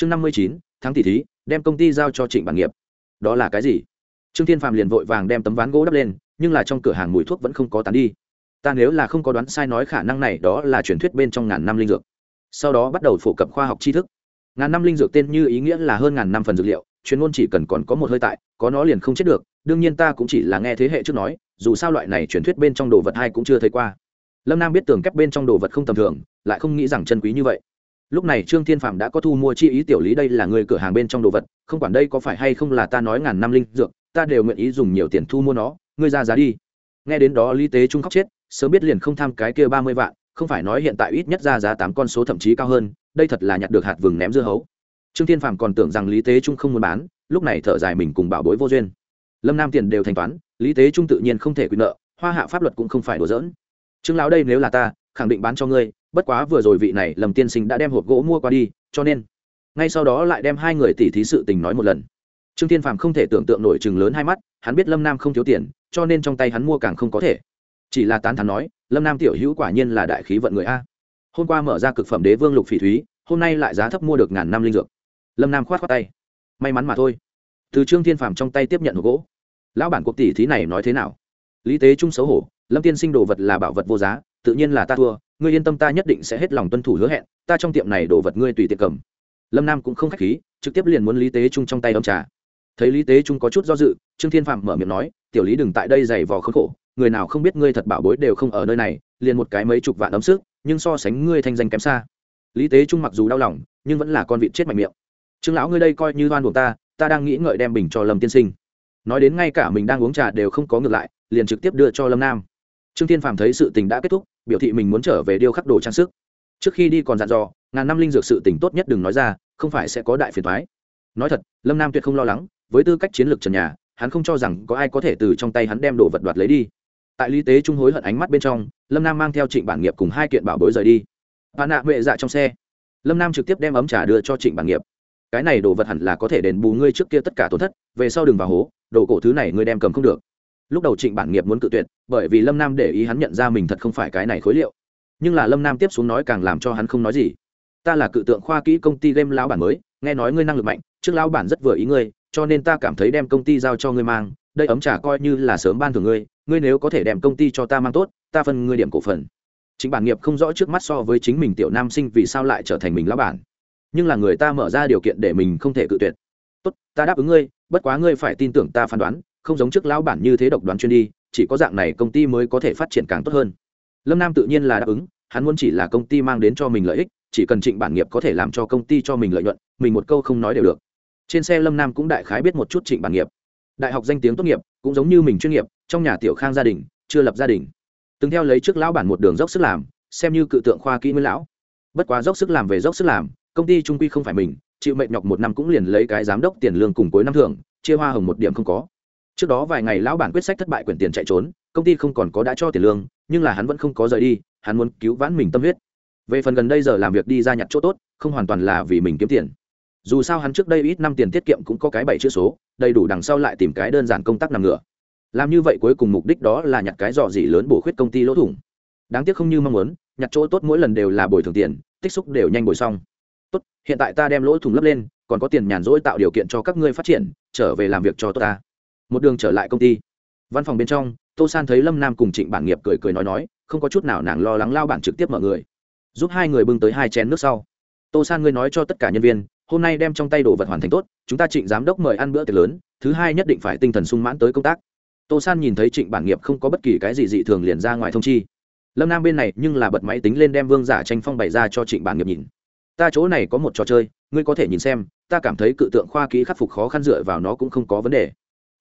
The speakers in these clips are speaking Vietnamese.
chương năm mươi chín tháng tỷ thí, đem công ty giao cho trịnh bản nghiệp. Đó là cái gì? Trương thiên phạm liền vội vàng đem tấm ván gỗ đắp lên, nhưng là trong cửa hàng mùi thuốc vẫn không có tán đi. Ta nếu là không có đoán sai nói khả năng này, đó là truyền thuyết bên trong ngàn năm linh dược. Sau đó bắt đầu phổ cập khoa học tri thức. Ngàn năm linh dược tên như ý nghĩa là hơn ngàn năm phần dược liệu, chuyên môn chỉ cần còn có một hơi tại, có nó liền không chết được, đương nhiên ta cũng chỉ là nghe thế hệ trước nói, dù sao loại này truyền thuyết bên trong đồ vật hai cũng chưa thấy qua. Lâm nam biết tường kép bên trong đồ vật không tầm thường, lại không nghĩ rằng chân quý như vậy lúc này trương thiên phạm đã có thu mua chi ý tiểu lý đây là người cửa hàng bên trong đồ vật, không quản đây có phải hay không là ta nói ngàn năm linh dược, ta đều nguyện ý dùng nhiều tiền thu mua nó, ngươi ra giá đi. Nghe đến đó lý tế trung khóc chết, sớm biết liền không tham cái kia ba mươi vạn, không phải nói hiện tại ít nhất ra giá tám con số thậm chí cao hơn, đây thật là nhặt được hạt vừng ném dưa hấu. Trương thiên phạm còn tưởng rằng lý tế trung không muốn bán, lúc này thở dài mình cùng bảo bối vô duyên. Lâm nam tiền đều thanh toán, lý tế trung tự nhiên không thể quyền nợ, hoa hạ pháp luật cũng không phải đổ dỡn trương lão đây nếu là ta, khẳng định bán cho ngươi bất quá vừa rồi vị này lầm tiên sinh đã đem hộp gỗ mua qua đi, cho nên, ngay sau đó lại đem hai người tỉ thí sự tình nói một lần. Trương thiên phàm không thể tưởng tượng nổi chừng lớn hai mắt, hắn biết lâm nam không thiếu tiền, cho nên trong tay hắn mua càng không có thể. Chỉ là tán thắn nói, lâm nam tiểu hữu quả nhiên là đại khí vận người a. Hôm qua mở ra cực phẩm đế vương lục phỉ thúy, hôm nay lại giá thấp mua được ngàn năm linh dược. Lâm nam khoát khoát tay. May mắn mà thôi. Từ trương thiên phàm trong tay tiếp nhận hộp gỗ. Lão bản cuộc tỷ thí này nói thế nào? Lý tế trung xấu hổ lâm tiên sinh đồ vật là bảo vật vô giá, tự nhiên là ta thua, ngươi yên tâm ta nhất định sẽ hết lòng tuân thủ hứa hẹn, ta trong tiệm này đồ vật ngươi tùy tiện cầm. Lâm nam cũng không k h á c h khí, trực tiếp liền muốn lý tế trung trong tay đ trà. Thấy lý tế trung có chút do dự, trương thiên phạm mở miệng nói, tiểu lý đừng tại đây giày vò khốn khổ, người nào không biết ngươi thật bảo bối đều không ở nơi này, liền một cái mấy chục vạn ấm sức, nhưng so sánh ngươi thanh danh kém xa. Lý tế trung mặc dù đau lòng, nhưng vẫn là con vịt chết mạnh miệng. Trương lão ngươi đây coi như đoan buộc ta ta đang nghĩ ngợi đem bình cho lâm tiên sinh. Nói đến ngay cả mình đang uống trà đều không có ngược lại, liền trực tiếp đưa cho lâm nam trương thiên phàm thấy sự tình đã kết thúc, biểu thị mình muốn trở về điêu khắc đồ trang sức. Trước khi đi còn dặn dò, ngàn năm linh dược sự tình tốt nhất đừng nói ra, không phải sẽ có đại phiền thoái nói thật, lâm nam tuyệt không lo lắng, với tư cách chiến lược trần nhà, hắn không cho rằng có ai có thể từ trong tay hắn đem đồ vật đoạt lấy đi. Tại lý tế trung hối hận ánh mắt bên trong, lâm nam mang theo trịnh bản nghiệp cùng hai kiện bảo bối rời đi. Bà nạ huệ dạ trong xe. Lâm nam trực tiếp đem ấm trà đưa cho trịnh bản nghiệp. Cái này đồ vật hẳn là có thể đền bù ngươi trước kia tất cả tổn thất, về sau đừng vào hố, đồ cổ thứ này ngươi đem cầm không được lúc đầu trịnh bản nghiệp muốn cự tuyệt, bởi vì lâm nam để ý hắn nhận ra mình thật không phải cái này khối liệu. Nhưng là lâm nam tiếp xuống nói càng làm cho hắn không nói gì. Ta là cự tượng khoa kỹ công ty game lão bản mới, nghe nói ngươi năng lực mạnh, trước lão bản rất vừa ý ngươi, cho nên ta cảm thấy đem công ty giao cho ngươi mang, đây ấm trà coi như là sớm ban thưởng ngươi ngươi nếu có thể đem công ty cho ta mang tốt, ta phân ngươi điểm cổ phần. Chính bản nghiệp không rõ trước mắt so với chính mình tiểu nam sinh vì sao lại trở thành mình lão bản. Nhưng là người ta mở ra điều kiện để mình không thể cự tuyệt. Tốt, ta đáp ứng ngươi, bất quá ngươi phải tin tưởng ta phán đoán không giống trước lão bản như thế độc đoán chuyên đi, chỉ có dạng này công ty mới có thể phát triển càng tốt hơn. Lâm nam tự nhiên là đáp ứng, hắn muốn chỉ là công ty mang đến cho mình lợi ích, chỉ cần trịnh bản nghiệp có thể làm cho công ty cho mình lợi nhuận, mình một câu không nói đều được. Trên xe lâm nam cũng đại khái biết một chút trịnh bản nghiệp. Đại học danh tiếng tốt nghiệp, cũng giống như mình chuyên nghiệp, trong nhà tiểu khang gia đình, chưa lập gia đình. Từng theo lấy trước lão bản một đường dốc sức làm, xem như cự tượng khoa kỹ nguyên lão. Bất quá dốc sức làm về dốc sức làm, công ty trung quy không phải mình, chịu mệnh nhọc một năm cũng liền lấy cái giám đốc tiền lương cùng cuối năm thưởng, chia hoa hồng một điểm không có trước đó vài ngày lão bản quyết sách thất bại quyển tiền chạy trốn, công ty không còn có đã cho tiền lương, nhưng là hắn vẫn không có rời đi, hắn muốn cứu vãn mình tâm huyết. Về phần gần đây giờ làm việc đi ra nhặt chỗ tốt, không hoàn toàn là vì mình kiếm tiền. Dù sao hắn trước đây ít năm tiền tiết kiệm cũng có cái bảy chữ số, đầy đủ đằng sau lại tìm cái đơn giản công tác nằm ngửa. Làm như vậy cuối cùng mục đích đó là nhặt cái dò dỉ lớn bổ khuyết công ty lỗ thủng. Đáng tiếc không như mong muốn, nhặt chỗ tốt mỗi lần đều là bồi thường tiền, tích xúc đều nhanh bồi xong. Tốt, hiện tại ta đem lỗ thủng lấp lên, còn có tiền nhàn rỗi tạo điều kiện cho các ngươi phát triển, trở về làm việc cho tốt ta một đường trở lại công ty. Văn phòng bên trong, tô san thấy lâm nam cùng trịnh bản nghiệp cười cười nói nói, không có chút nào nàng lo lắng lao bản trực tiếp mọi người. Giúp hai người bưng tới hai chén nước sau. Tô san ngươi nói cho tất cả nhân viên, hôm nay đem trong tay đồ vật hoàn thành tốt, chúng ta trịnh giám đốc mời ăn bữa tiệc lớn, thứ hai nhất định phải tinh thần sung mãn tới công tác. Tô san nhìn thấy trịnh bản nghiệp không có bất kỳ cái gì dị thường liền ra ngoài thông chi. Lâm nam bên này nhưng là bật máy tính lên đem vương giả tranh phong bày ra cho trịnh bản nghiệp nhìn. Ta chỗ này có một trò chơi, ngươi có thể nhìn xem, ta cảm thấy cự tượng khoa kỹ khắc phục khó khăn dựa vào nó cũng không có vấn đề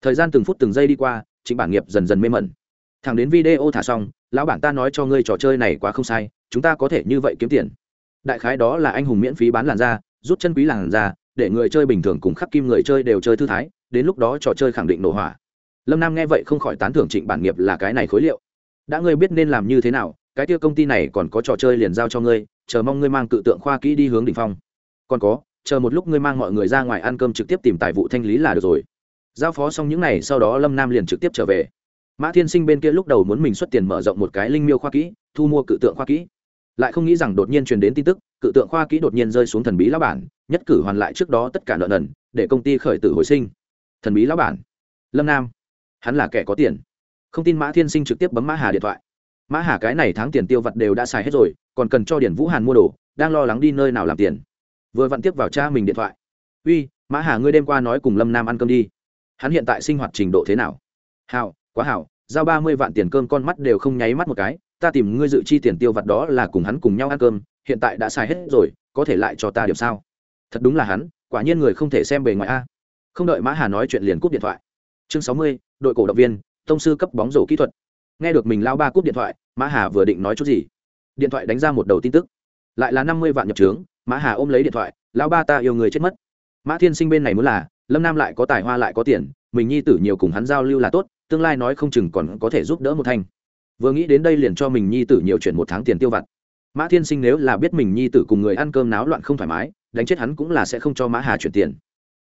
thời gian từng phút từng giây đi qua trịnh bản nghiệp dần dần mê mẩn. Thằng đến video thả xong, lão bản ta nói cho ngươi trò chơi này quá không sai, chúng ta có thể như vậy kiếm tiền. Đại khái đó là anh hùng miễn phí bán làn da, rút chân quý làn da, để người chơi bình thường cùng khắc kim người chơi đều chơi thư thái, đến lúc đó trò chơi khẳng định nổ hỏa. Lâm nam nghe vậy không khỏi tán thưởng trịnh bản nghiệp là cái này khối liệu. Đã ngươi biết nên làm như thế nào, cái tiêu công ty này còn có trò chơi liền giao cho ngươi, chờ mong ngươi mang cự tượng khoa kỹ đi hướng đ ỉ n h phong. Còn có, chờ một lúc ngươi mang mọi người ra ngoài ăn cơm trực tiếp tìm tài vụ thanh lý là được rồi giao phó xong những n à y sau đó lâm nam liền trực tiếp trở về. Mã thiên sinh bên kia lúc đầu muốn mình xuất tiền mở rộng một cái linh miêu khoa kỹ, thu mua cự tượng khoa kỹ. Lại không nghĩ rằng đột nhiên truyền đến tin tức, cự tượng khoa kỹ đột nhiên rơi xuống thần bí lão bản, nhất cử hoàn lại trước đó tất cả nợ nần, để công ty khởi tử hồi sinh. Thần bí lão bản. Lâm nam. Hắn là kẻ có tiền. Không tin mã thiên sinh trực tiếp bấm mã hà điện thoại. Mã hà cái này tháng tiền tiêu vặt đều đã xài hết rồi, còn cần cho điển vũ hàn mua đồ, đang lo lắng đi nơi nào làm tiền. Vừa vặn tiếp vào cha mình điện thoại. Uy, mã hà ngươi đêm qua nói cùng lâm nam ăn cơm đi hắn hiện tại sinh hoạt trình độ thế nào? Hào quá hảo, giao ba mươi vạn tiền cơm con mắt đều không nháy mắt một cái, ta tìm ngươi dự chi tiền tiêu vặt đó là cùng hắn cùng nhau ăn cơm, hiện tại đã xài hết rồi, có thể lại cho ta điểm sao? Thật đúng là hắn, quả nhiên người không thể xem bề ngoài a. Không đợi mã hà nói chuyện liền cúp điện thoại. Chương sáu mươi, đội cổ động viên, tông sư cấp bóng rổ kỹ thuật. Nghe được mình lao ba cúp điện thoại, mã hà vừa định nói chút gì, điện thoại đánh ra một đầu tin tức. Lại là năm mươi vạn nhập trướng, mã hà ôm lấy điện thoại lao ba ta yêu người chết mất. Mã thiên sinh bên này muốn là lâm nam lại có tài hoa lại có tiền, mình nhi tử nhiều cùng hắn giao lưu là tốt, tương lai nói không chừng còn có thể giúp đỡ một thanh. Vừa nghĩ đến đây liền cho mình nhi tử nhiều chuyển một tháng tiền tiêu vặt. Mã thiên sinh nếu là biết mình nhi tử cùng người ăn cơm náo loạn không thoải mái, đánh chết hắn cũng là sẽ không cho mã hà chuyển tiền.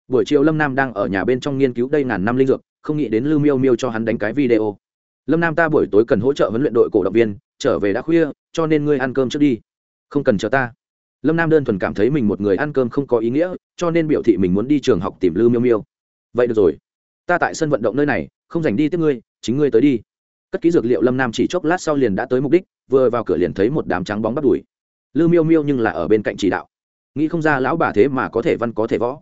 Buổi chiều lâm nam đang ở nhà bên trong nghiên cứu đây ngàn năm linh dược, không nghĩ đến lưu miêu miêu cho hắn đánh cái video. Lâm nam ta buổi tối cần hỗ trợ huấn luyện đội cổ động viên, trở về đã khuya, cho nên ngươi ăn cơm trước đi. Không cần chờ ta lâm nam đơn thuần cảm thấy mình một người ăn cơm không có ý nghĩa, cho nên biểu thị mình muốn đi trường học tìm lưu miêu miêu. Vậy được rồi. Ta tại sân vận động nơi này, không dành đi tiếp ngươi, chính ngươi tới đi. Cất ký dược liệu lâm nam chỉ chốc lát sau liền đã tới mục đích, vừa vào cửa liền thấy một đám trắng bóng bắt đùi lưu miêu miêu nhưng là ở bên cạnh chỉ đạo. Nghĩ không ra lão bà thế mà có thể văn, có thể võ.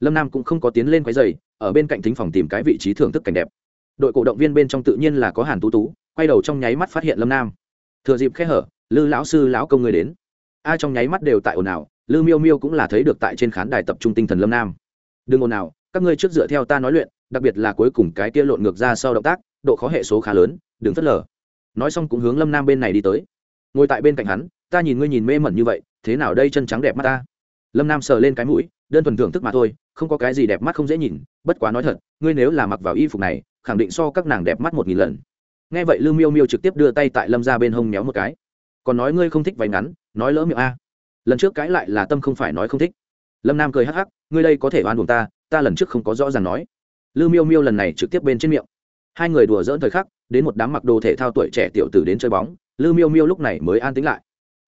Lâm nam cũng không có tiến lên quái dày ở bên cạnh thính phòng tìm cái vị trí thưởng thức cảnh đẹp. Đội cổ động viên bên trong tự nhiên là có hàn tú tú, quay đầu trong nháy mắt phát hiện lâm nam. Thừa dịp khe hở, lư lão sư lão công người đến ai trong nháy mắt đều tại ồn ào, lư miêu miêu cũng là thấy được tại trên khán đài tập trung tinh thần lâm nam. Đừng ồn ào, các ngươi trước dựa theo ta nói luyện, đặc biệt là cuối cùng cái kia lộn ngược ra sau động tác, độ khó hệ số khá lớn, đừng phớt lờ. Nói xong cũng hướng lâm nam bên này đi tới. Ngồi tại bên cạnh hắn, ta nhìn ngươi nhìn mê mẩn như vậy, thế nào đây chân trắng đẹp mắt ta? Lâm nam sờ lên cái mũi, đơn thuần thưởng thức mà thôi, không có cái gì đẹp mắt không dễ nhìn, bất quá nói thật, ngươi nếu là mặc vào y phục này, khẳng định so các nàng đẹp mắt một nghìn lần. Nghe vậy Lư miêu miêu trực tiếp đưa tay tại lâm ra bên hông méo một cái còn nói ngươi không thích váy ngắn, nói lỡ miệng a. Lần trước cãi lại là tâm không phải nói không thích. Lâm nam cười hắc hắc, ngươi đây có thể oan buồn ta ta lần trước không có rõ ràng nói. Lưu miêu miêu lần này trực tiếp bên trên miệng. Hai người đùa dỡn thời khắc, đến một đám mặc đồ thể thao tuổi trẻ tiểu tử đến chơi bóng, lưu miêu miêu lúc này mới an tính lại.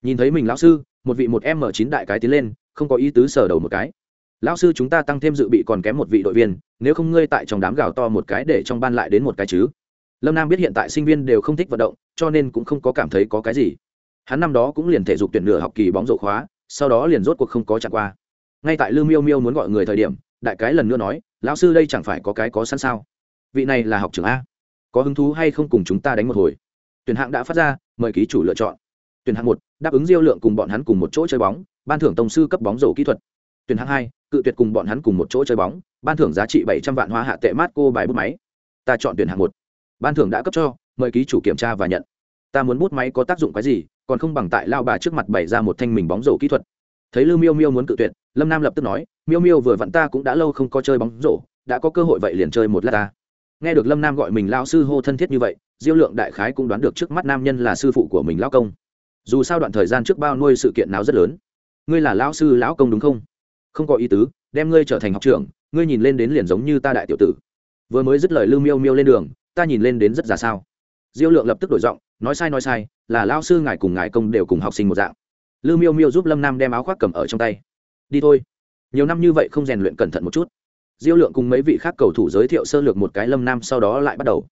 Nhìn thấy mình lão sư, một vị một m chín đại cái tiến lên, không có ý tứ sờ đầu một cái. Lão sư chúng ta tăng thêm dự bị còn kém một vị đội viên, nếu không ngươi tại trong đám gào to một cái để trong ban lại đến một cái chứ. Lâm nam biết hiện tại sinh viên đều không thích vận động, cho nên cũng không có cảm thấy có cái gì hắn năm đó cũng liền thể dục tuyển nửa học kỳ bóng rổ khóa, sau đó liền rốt cuộc không có chặn qua. Ngay tại lưu miêu miêu muốn gọi người thời điểm, đại cái lần nữa nói, lão sư đây chẳng phải có cái có sẵn sao? Vị này là học trưởng a. Có hứng thú hay không cùng chúng ta đánh một hồi? Tuyển hạng đã phát ra, mời ký chủ lựa chọn. Tuyển hạng một, đáp ứng diêu lượng cùng bọn hắn cùng một chỗ chơi bóng, ban thưởng tổng sư cấp bóng rổ kỹ thuật. Tuyển hạng hai, cự tuyệt cùng bọn hắn cùng một chỗ chơi bóng, ban thưởng giá trị bảy trăm vạn hoa hạ tệ mát cô bài bút máy. Ta chọn tuyển hạng một. Ban thưởng đã cấp cho, mời ký chủ kiểm tra và nhận. Ta muốn bút máy có tác dụng cái gì còn không bằng tại lao bà trước mặt bày ra một thanh mình bóng rổ kỹ thuật. Thấy lư miêu miêu muốn cự tuyệt, lâm nam lập tức nói, miêu miêu vừa vặn ta cũng đã lâu không có chơi bóng rổ, đã có cơ hội vậy liền chơi một lát ta. Nghe được lâm nam gọi mình lao sư hô thân thiết như vậy, diêu lượng đại khái cũng đoán được trước mắt nam nhân là sư phụ của mình lao công. Dù sao đoạn thời gian trước bao nuôi sự kiện nào rất lớn. Ngươi là lão sư lão công đúng không? Không có ý tứ, đem ngươi trở thành học trưởng, ngươi nhìn lên đến liền giống như ta đại tiểu tử. Vừa mới dứt lời lưu miêu miêu lên đường, ta nhìn lên đến rất già sao. Diêu lượng lập tức đổi giọng nói sai nói sai, là lao sư ngài cùng ngài công đều cùng học sinh một dạng. Lư miêu miêu giúp lâm nam đem áo khoác cầm ở trong tay. Đi thôi. Nhiều năm như vậy không rèn luyện cẩn thận một chút. Diêu lượng cùng mấy vị khác cầu thủ giới thiệu sơ lược một cái lâm nam sau đó lại bắt đầu.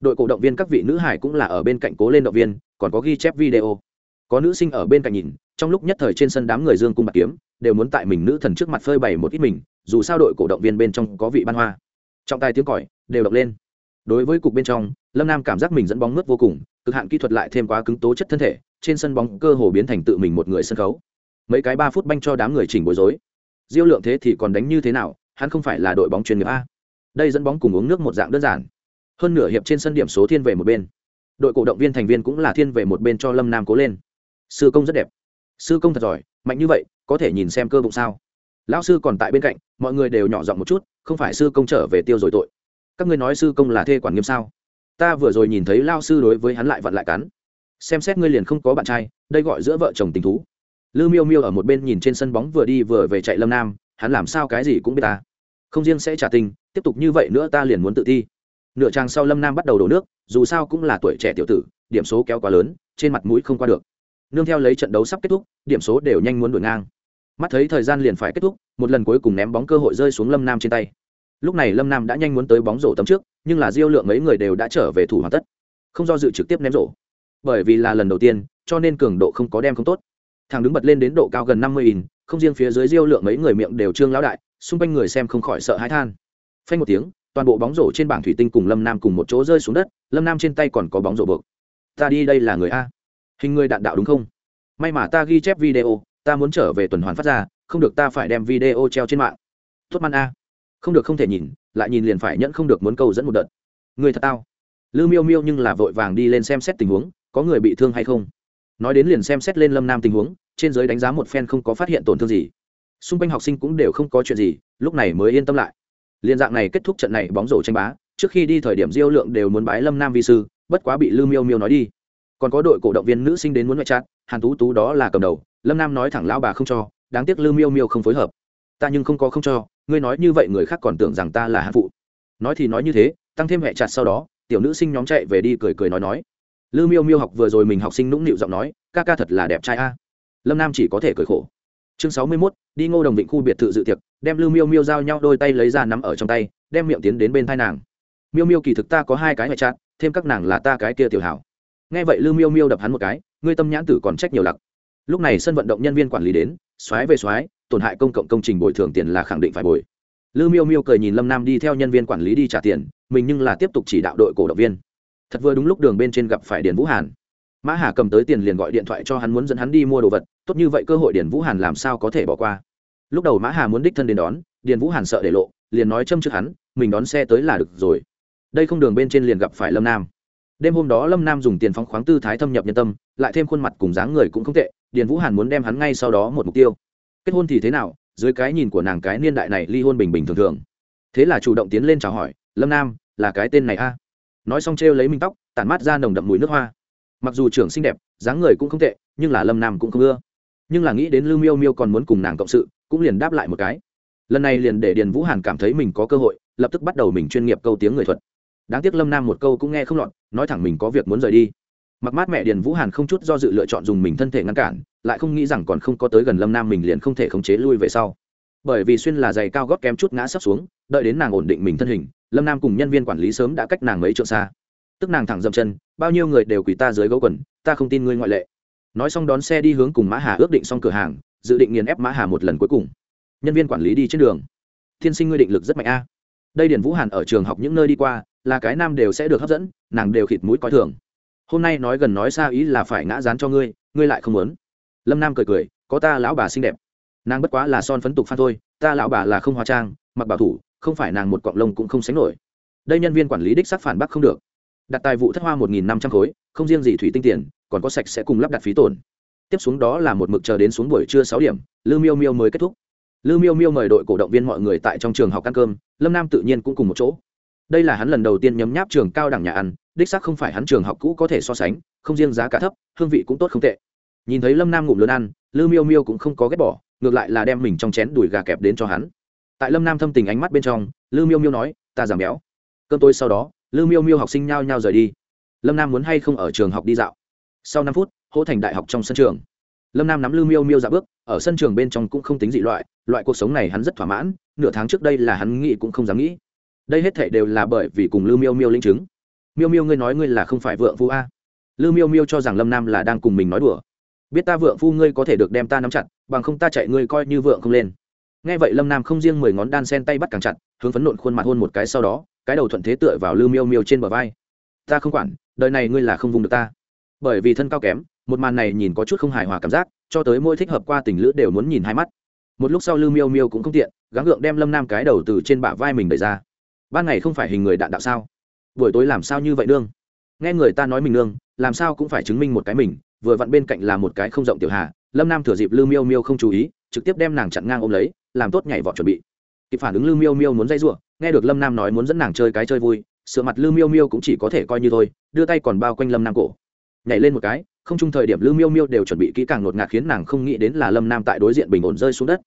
Đội cổ động viên các vị nữ hải cũng là ở bên cạnh cố lên động viên, còn có ghi chép video. Có nữ sinh ở bên cạnh nhìn, trong lúc nhất thời trên sân đám người dương cung bạc kiếm, đều muốn tại mình nữ thần trước mặt phơi bày một ít mình, dù sao đội cổ động viên bên trong có vị ban hoa. Trọng tài tiếng còi đều động lên. Đối với cục bên trong lâm nam cảm giác mình dẫn bóng mướt vô cùng, cực hạn kỹ thuật lại thêm quá cứng tố chất thân thể, trên sân bóng cơ hồ biến thành tự mình một người sân khấu. Mấy cái ba phút banh cho đám người chỉnh bối rối. Diêu lượng thế thì còn đánh như thế nào, hắn không phải là đội bóng chuyên nghiệp a. Đây dẫn bóng cùng uống nước một dạng đơn giản. Hơn nửa hiệp trên sân điểm số thiên về một bên. Đội cổ động viên thành viên cũng là thiên về một bên cho lâm nam cố lên. Sư công rất đẹp. Sư công thật giỏi, mạnh như vậy, có thể nhìn xem cơ bụng sao? Lão sư còn tại bên cạnh, mọi người đều nhỏ giọng một chút, không phải sư công trở về tiêu rồi tội. Các ngươi nói sư công là thê quản nghiêm sao? Ta vừa rồi nhìn thấy lao sư đối với hắn lại vặn lại cắn. Xem xét ngươi liền không có bạn trai, đây gọi giữa vợ chồng tình thú. Lư miêu miêu ở một bên nhìn trên sân bóng vừa đi vừa về chạy lâm nam, hắn làm sao cái gì cũng biết ta. Không riêng sẽ trả tình, tiếp tục như vậy nữa ta liền muốn tự thi. Nửa trang sau lâm nam bắt đầu đổ nước, dù sao cũng là tuổi trẻ tiểu tử, điểm số kéo quá lớn, trên mặt mũi không qua được. Nương theo lấy trận đấu sắp kết thúc, điểm số đều nhanh muốn đổi ngang. Mắt thấy thời gian liền phải kết thúc, một lần cuối cùng ném bóng cơ hội rơi xuống lâm nam trên tay. Lúc này lâm nam đã nhanh muốn tới bóng rổ tấm trước nhưng là diêu lượng mấy người đều đã trở về thủ hoàn tất, không do dự trực tiếp ném rổ. Bởi vì là lần đầu tiên, cho nên cường độ không có đem không tốt. Thằng đứng bật lên đến độ cao gần năm mươi in, không riêng phía dưới diêu lượng mấy người miệng đều trương lão đại, xung quanh người xem không khỏi sợ hãi than. Phanh một tiếng, toàn bộ bóng rổ trên bảng thủy tinh cùng lâm nam cùng một chỗ rơi xuống đất, lâm nam trên tay còn có bóng rổ buộc. Ta đi đây là người a. Hình người đạn đạo đúng không? May mà ta ghi chép video, ta muốn trở về tuần hoàn phát ra, không được ta phải đem video treo trên mạng. Tốt man a không được không thể nhìn, lại nhìn liền phải nhẫn không được muốn câu dẫn một đợt. Người thật tao. Lư miêu miêu nhưng là vội vàng đi lên xem xét tình huống, có người bị thương hay không? Nói đến liền xem xét lên lâm nam tình huống, trên giới đánh giá một phen không có phát hiện tổn thương gì. Xung quanh học sinh cũng đều không có chuyện gì, lúc này mới yên tâm lại. Liên dạng này kết thúc trận này bóng rổ tranh bá, trước khi đi thời điểm diêu lượng đều muốn bái lâm nam vi sư, bất quá bị lư miêu miêu nói đi. Còn có đội cổ động viên nữ sinh đến muốn ngoại trát hàn tú tú đó là cầm đầu, lâm nam nói thẳng lão bà không cho, đáng tiếc lư miêu miêu không phối hợp. Ta nhưng không có không cho ngươi nói như vậy người khác còn tưởng rằng ta là hạ phụ. Nói thì nói như thế, tăng thêm hẹ chặt sau đó, tiểu nữ sinh nhóm chạy về đi cười cười nói nói. Lư miêu miêu học vừa rồi mình học sinh nũng nịu giọng nói, ca ca thật là đẹp trai a. Lâm nam chỉ có thể cười khổ. Chương sáu mươi mốt, đi ngô đồng vịnh khu biệt thự dự tiệc, đem lư miêu miêu giao nhau đôi tay lấy ra nắm ở trong tay, đem miệng tiến đến bên thai nàng. Miêu miêu kỳ thực ta có hai cái hệ chặt, thêm các nàng là ta cái kia tiểu hảo. Nghe vậy lư miêu miêu đập hắn một cái, ngươi tâm nhãn tử còn trách nhiều lặc. Lúc này sân vận động nhân viên quản lý đến, xoáy về xoáy tổn hại công cộng công trình bồi thường tiền là khẳng định phải bồi. Lư miêu miêu cười nhìn lâm nam đi theo nhân viên quản lý đi trả tiền, mình nhưng là tiếp tục chỉ đạo đội cổ động viên. Thật vừa đúng lúc đường bên trên gặp phải điền vũ hàn. Mã hà cầm tới tiền liền gọi điện thoại cho hắn muốn dẫn hắn đi mua đồ vật, tốt như vậy cơ hội điền vũ hàn làm sao có thể bỏ qua. Lúc đầu mã hà muốn đích thân đến đón, điền vũ hàn sợ để lộ, liền nói châm trước hắn, mình đón xe tới là được rồi. Đây không đường bên trên liền gặp phải lâm nam. Đêm hôm đó lâm nam dùng tiền phóng khoáng tư thái thâm nhập nhân tâm, lại thêm khuôn mặt cùng dáng người cũng không tệ, điền vũ hàn muốn đem hắn ngay sau đó một mục tiêu kết hôn thì thế nào, dưới cái nhìn của nàng cái niên đại này ly hôn bình bình thường thường. Thế là chủ động tiến lên chào hỏi, lâm nam, là cái tên này a? Nói xong t lấy minh tóc, tản mát ra nồng đậm mùi nước hoa. Mặc dù trưởng xinh đẹp, dáng người cũng không tệ, nhưng là lâm nam cũng không ưa. Nhưng là nghĩ đến lưu miêu miêu còn muốn cùng nàng cộng sự, cũng liền đáp lại một cái. Lần này liền để điền vũ hàn cảm thấy mình có cơ hội, lập tức bắt đầu mình chuyên nghiệp câu tiếng người thuật. Đáng tiếc lâm nam một câu cũng nghe không lọt, nói thẳng mình có việc muốn rời đi mặc mát mẹ điền vũ hàn không chút do dự lựa chọn dùng mình thân thể ngăn cản, lại không nghĩ rằng còn không có tới gần lâm nam mình liền không thể khống chế lui về sau. Bởi vì xuyên là giày cao gót kém chút ngã sắp xuống, đợi đến nàng ổn định mình thân hình, lâm nam cùng nhân viên quản lý sớm đã cách nàng mấy trượng xa. Tức nàng thẳng dậm chân, bao nhiêu người đều quỳ ta dưới gấu quần, ta không tin ngươi ngoại lệ. Nói xong đón xe đi hướng cùng mã hà ước định xong cửa hàng, dự định nghiền ép mã hà một lần cuối cùng. Nhân viên quản lý đi trên đường. Thiên sinh ngươi định lực rất mạnh a. Đây điền vũ hàn ở trường học những nơi đi qua, là cái nam đều sẽ được hấp dẫn, nàng đều khịt mũi coi thường hôm nay nói gần nói xa ý là phải ngã dán cho ngươi ngươi lại không muốn. Lâm nam cười cười, có ta lão bà xinh đẹp. Nàng bất quá là son phấn tục phan thôi, ta lão bà là không hóa trang, mặc bảo thủ, không phải nàng một cọng lông cũng không sánh nổi. Đây nhân viên quản lý đích sắc phản bác không được. Đặt tài vụ thất hoa một nghìn năm trăm khối, không riêng gì thủy tinh tiền, còn có sạch sẽ cùng lắp đặt phí tổn. Tiếp xuống đó là một mực chờ đến xuống buổi trưa sáu điểm lư miêu miêu mới kết thúc. Lư miêu miêu mời đội cổ động viên mọi người tại trong trường học ăn cơm, lâm nam tự nhiên cũng cùng một chỗ. Đây là hắn lần đầu tiên nhấm nháp trường cao đẳng nhà ăn đích xác không phải hắn trường học cũ có thể so sánh, không riêng giá cả thấp, hương vị cũng tốt không tệ. Nhìn thấy lâm nam ngụm lớn ăn lư miêu miêu cũng không có ghét bỏ, ngược lại là đem mình trong chén đùi gà kẹp đến cho hắn. Tại lâm nam thâm tình ánh mắt bên trong lư miêu miêu nói, ta giảm béo. Cơn tôi sau đó lư miêu miêu học sinh nhao nhao rời đi. Lâm nam muốn hay không ở trường học đi dạo? Sau năm phút, hỗ thành đại học trong sân trường. Lâm nam nắm lư miêu miêu dạo bước, ở sân trường bên trong cũng không tính dị loại loại cuộc sống này hắn rất thỏa mãn, nửa tháng trước đây là hắn nghĩ cũng không dám nghĩ. Đây hết thể đều là bởi vì cùng lư miêu miêu linh chứng miêu miêu ngươi nói ngươi là không phải vượng phu a lư miêu miêu cho rằng lâm nam là đang cùng mình nói đùa biết ta vượng phu ngươi có thể được đem ta nắm chặt bằng không ta chạy ngươi coi như vượng không lên nghe vậy lâm nam không riêng mười ngón đan sen tay bắt càng chặt hướng phấn nộn khuôn mặt hôn một cái sau đó cái đầu thuận thế tựa vào lư miêu miêu trên bờ vai ta không quản đời này ngươi là không vùng được ta bởi vì thân cao kém một màn này nhìn có chút không hài hòa cảm giác cho tới môi thích hợp qua tình lữ đều muốn nhìn hai mắt một lúc sau lư miêu miêu cũng không tiện gắng gượng đem lâm nam cái đầu từ trên bả vai mình đẩy ra ban ngày không phải hình người đạn đạo sao buổi tối làm sao như vậy nương? Nghe người ta nói mình nương, làm sao cũng phải chứng minh một cái mình, vừa vặn bên cạnh là một cái không rộng tiểu hà, lâm nam thừa dịp lư miêu miêu không chú ý, trực tiếp đem nàng chặn ngang ôm lấy, làm tốt nhảy vọt chuẩn bị. Kịp phản ứng lư miêu miêu muốn dây giụa, nghe được lâm nam nói muốn dẫn nàng chơi cái chơi vui, sửa mặt lư miêu miêu cũng chỉ có thể coi như thôi, đưa tay còn bao quanh lâm nam cổ. Nhảy lên một cái, không chung thời điểm lư miêu miêu đều chuẩn bị kỹ càng ngột ngạt khiến nàng không nghĩ đến là lâm nam tại đối diện bình ổn rơi xuống đất.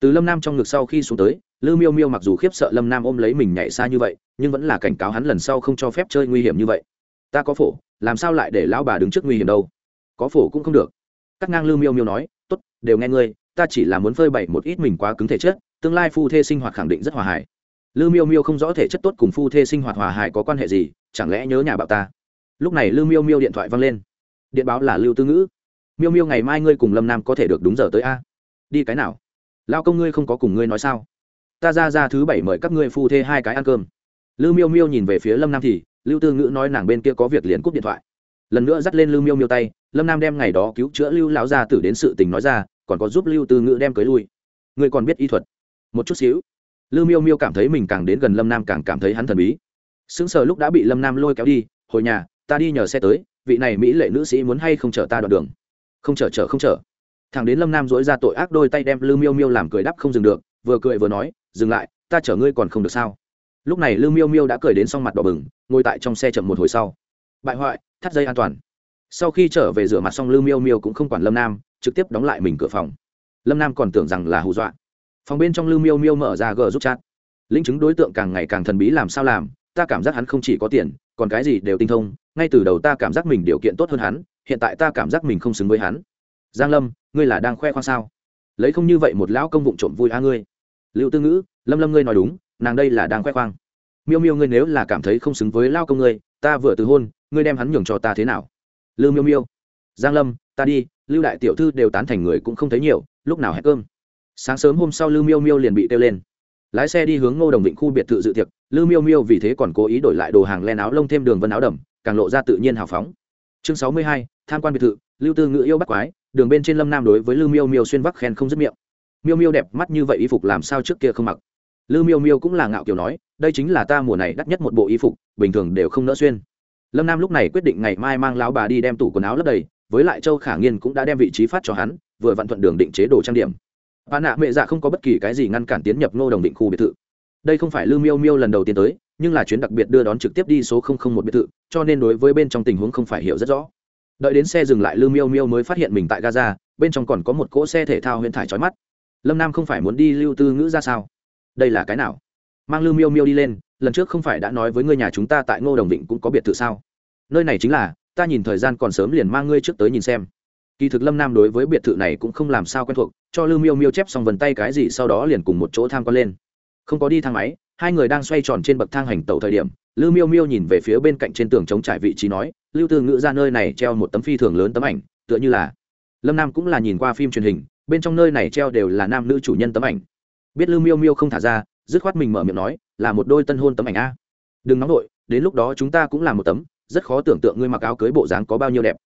Từ lâm nam trong ngực sau khi xuống tới lư miêu miêu mặc dù khiếp sợ lâm nam ôm lấy mình nhảy xa như vậy, nhưng vẫn là cảnh cáo hắn lần sau không cho phép chơi nguy hiểm như vậy. Ta có phổ, làm sao lại để lão bà đứng trước nguy hiểm đâu? Có phổ cũng không được. Cắt ngang lưu miêu miêu nói t ố t đều nghe ngươi, ta chỉ là muốn phơi bày một ít mình quá cứng thể chất, tương lai phu thê sinh hoạt khẳng định rất hòa hải lưu miêu miêu không rõ thể chất tốt cùng phu thê sinh hoạt hòa hải có quan hệ gì, chẳng lẽ nhớ nhà bạo ta? Lúc này lưu miêu miêu điện thoại văng lên. Điện báo là lưu tư ngữ. Miêu miêu, ngày mai ngươi cùng lâm nam có thể được đúng giờ tới a? Đi cái nào? Lao công ngươi không có cùng ngươi nói sao? Ta ra ra thứ bảy mời các ngươi phu thê hai cái ăn cơm. Lưu miêu miêu nhìn về phía lâm nam thì, lưu tư ngữ nói nàng bên kia có việc liền cúp điện thoại. Lần nữa dắt lên lưu miêu miêu tay, lâm nam đem ngày đó cứu chữa lưu lão gia tử đến sự tình nói ra, còn có giúp lưu tư ngữ đem cưới lui. Ngươi còn biết y thuật? Một chút xíu. Lưu miêu miêu cảm thấy mình càng đến gần lâm nam càng cảm thấy hắn thần bí. Sững sờ lúc đã bị lâm nam lôi kéo đi, hồi nhà, ta đi nhờ xe tới, vị này mỹ lệ nữ sĩ muốn hay không chở ta đoạn đường? Không chở chở, không chở. Thằng đến lâm nam dỗi ra tội ác đôi tay đem lưu miêu miêu làm cười đắp không dừng được, vừa cười vừa nói dừng lại, ta chở ngươi còn không được sao? Lúc này lưu miêu miêu đã cười đến xong mặt đỏ bừng, ngồi tại trong xe chậm một hồi sau. Bại hoại, thắt dây an toàn. Sau khi trở về rửa mặt xong lưu miêu miêu cũng không quản lâm nam, trực tiếp đóng lại mình cửa phòng. Lâm nam còn tưởng rằng là hù dọa. Phòng bên trong lưu miêu miêu mở ra gờ giúp chat. Linh chứng đối tượng càng ngày càng thần bí làm sao làm, ta cảm giác hắn không chỉ có tiền, còn cái gì đều tinh thông, ngay từ đầu ta cảm giác mình điều kiện tốt hơn hắn, hiện tại ta cảm giác mình không xứng với hắn. Giang lâm, ngươi là đang khoe khoang sao? Lấy không như vậy một lão công vụng trộm vui a ngươi lưu tư ngữ, lâm lâm ngươi nói đúng, nàng đây là đang khoe khoang. Miêu miêu ngươi nếu là cảm thấy không xứng với lao công ngươi, ta vừa từ hôn, ngươi đem hắn nhường cho ta thế nào? Lưu miêu miêu. Giang lâm, ta đi, lưu đại tiểu thư đều tán thành người cũng không thấy nhiều, lúc nào hết cơm? Sáng sớm hôm sau lưu miêu miêu liền bị kêu lên. Lái xe đi hướng ngô đồng vịnh khu biệt thự dự tiệc lưu miêu miêu vì thế còn cố ý đổi lại đồ hàng len áo lông thêm đường vân áo đầm, càng lộ ra tự nhiên hào phóng. Chương sáu mươi hai, tham quan biệt thự, lưu tư ngữ yêu bắt quái, đường bên trên lâm nam đối với lưu miêu miêu xuyên vắc khen không dứt miệng miêu miêu đẹp mắt như vậy y phục làm sao trước kia không mặc? Lư miêu miêu cũng là ngạo kiểu nói, đây chính là ta mùa này đắt nhất một bộ y phục, bình thường đều không nỡ xuyên. Lâm nam lúc này quyết định ngày mai mang lão bà đi đem tủ quần áo lấp đầy, với lại châu khả nghiên cũng đã đem vị trí phát cho hắn, vừa vặn thuận đường định chế đồ trang điểm. Bà nạ mẹ dạ không có bất kỳ cái gì ngăn cản tiến nhập ngô đồng định khu biệt thự. Đây không phải Lư miêu miêu lần đầu tiên tới, nhưng là chuyến đặc biệt đưa đón trực tiếp đi số một biệt thự, cho nên đối với bên trong tình huống không phải hiểu rất rõ. Đợi đến xe dừng lại, Lư miêu miêu mới phát hiện mình tại gaza, bên trong còn có một cỗ xe thể thao huyễn thải trói mắt lâm nam không phải muốn đi lưu tư ngữ ra sao đây là cái nào mang lưu miêu miêu đi lên lần trước không phải đã nói với ngươi nhà chúng ta tại ngô đồng định cũng có biệt thự sao nơi này chính là ta nhìn thời gian còn sớm liền mang ngươi trước tới nhìn xem kỳ thực lâm nam đối với biệt thự này cũng không làm sao quen thuộc cho lưu miêu miêu chép xong vần tay cái gì sau đó liền cùng một chỗ tham quan lên không có đi thang máy hai người đang xoay tròn trên bậc thang hành tàu thời điểm lưu miêu miêu nhìn về phía bên cạnh trên tường chống trải vị trí nói lưu tư ngữ ra nơi này treo một tấm phi thường lớn tấm ảnh tựa như là lâm nam cũng là nhìn qua phim truyền hình bên trong nơi này treo đều là nam nữ chủ nhân tấm ảnh. Biết lưu miêu miêu không thả ra, dứt khoát mình mở miệng nói, là một đôi tân hôn tấm ảnh a. Đừng nóng đội đến lúc đó chúng ta cũng làm một tấm, rất khó tưởng tượng ngươi mặc áo cưới bộ dáng có bao nhiêu đẹp.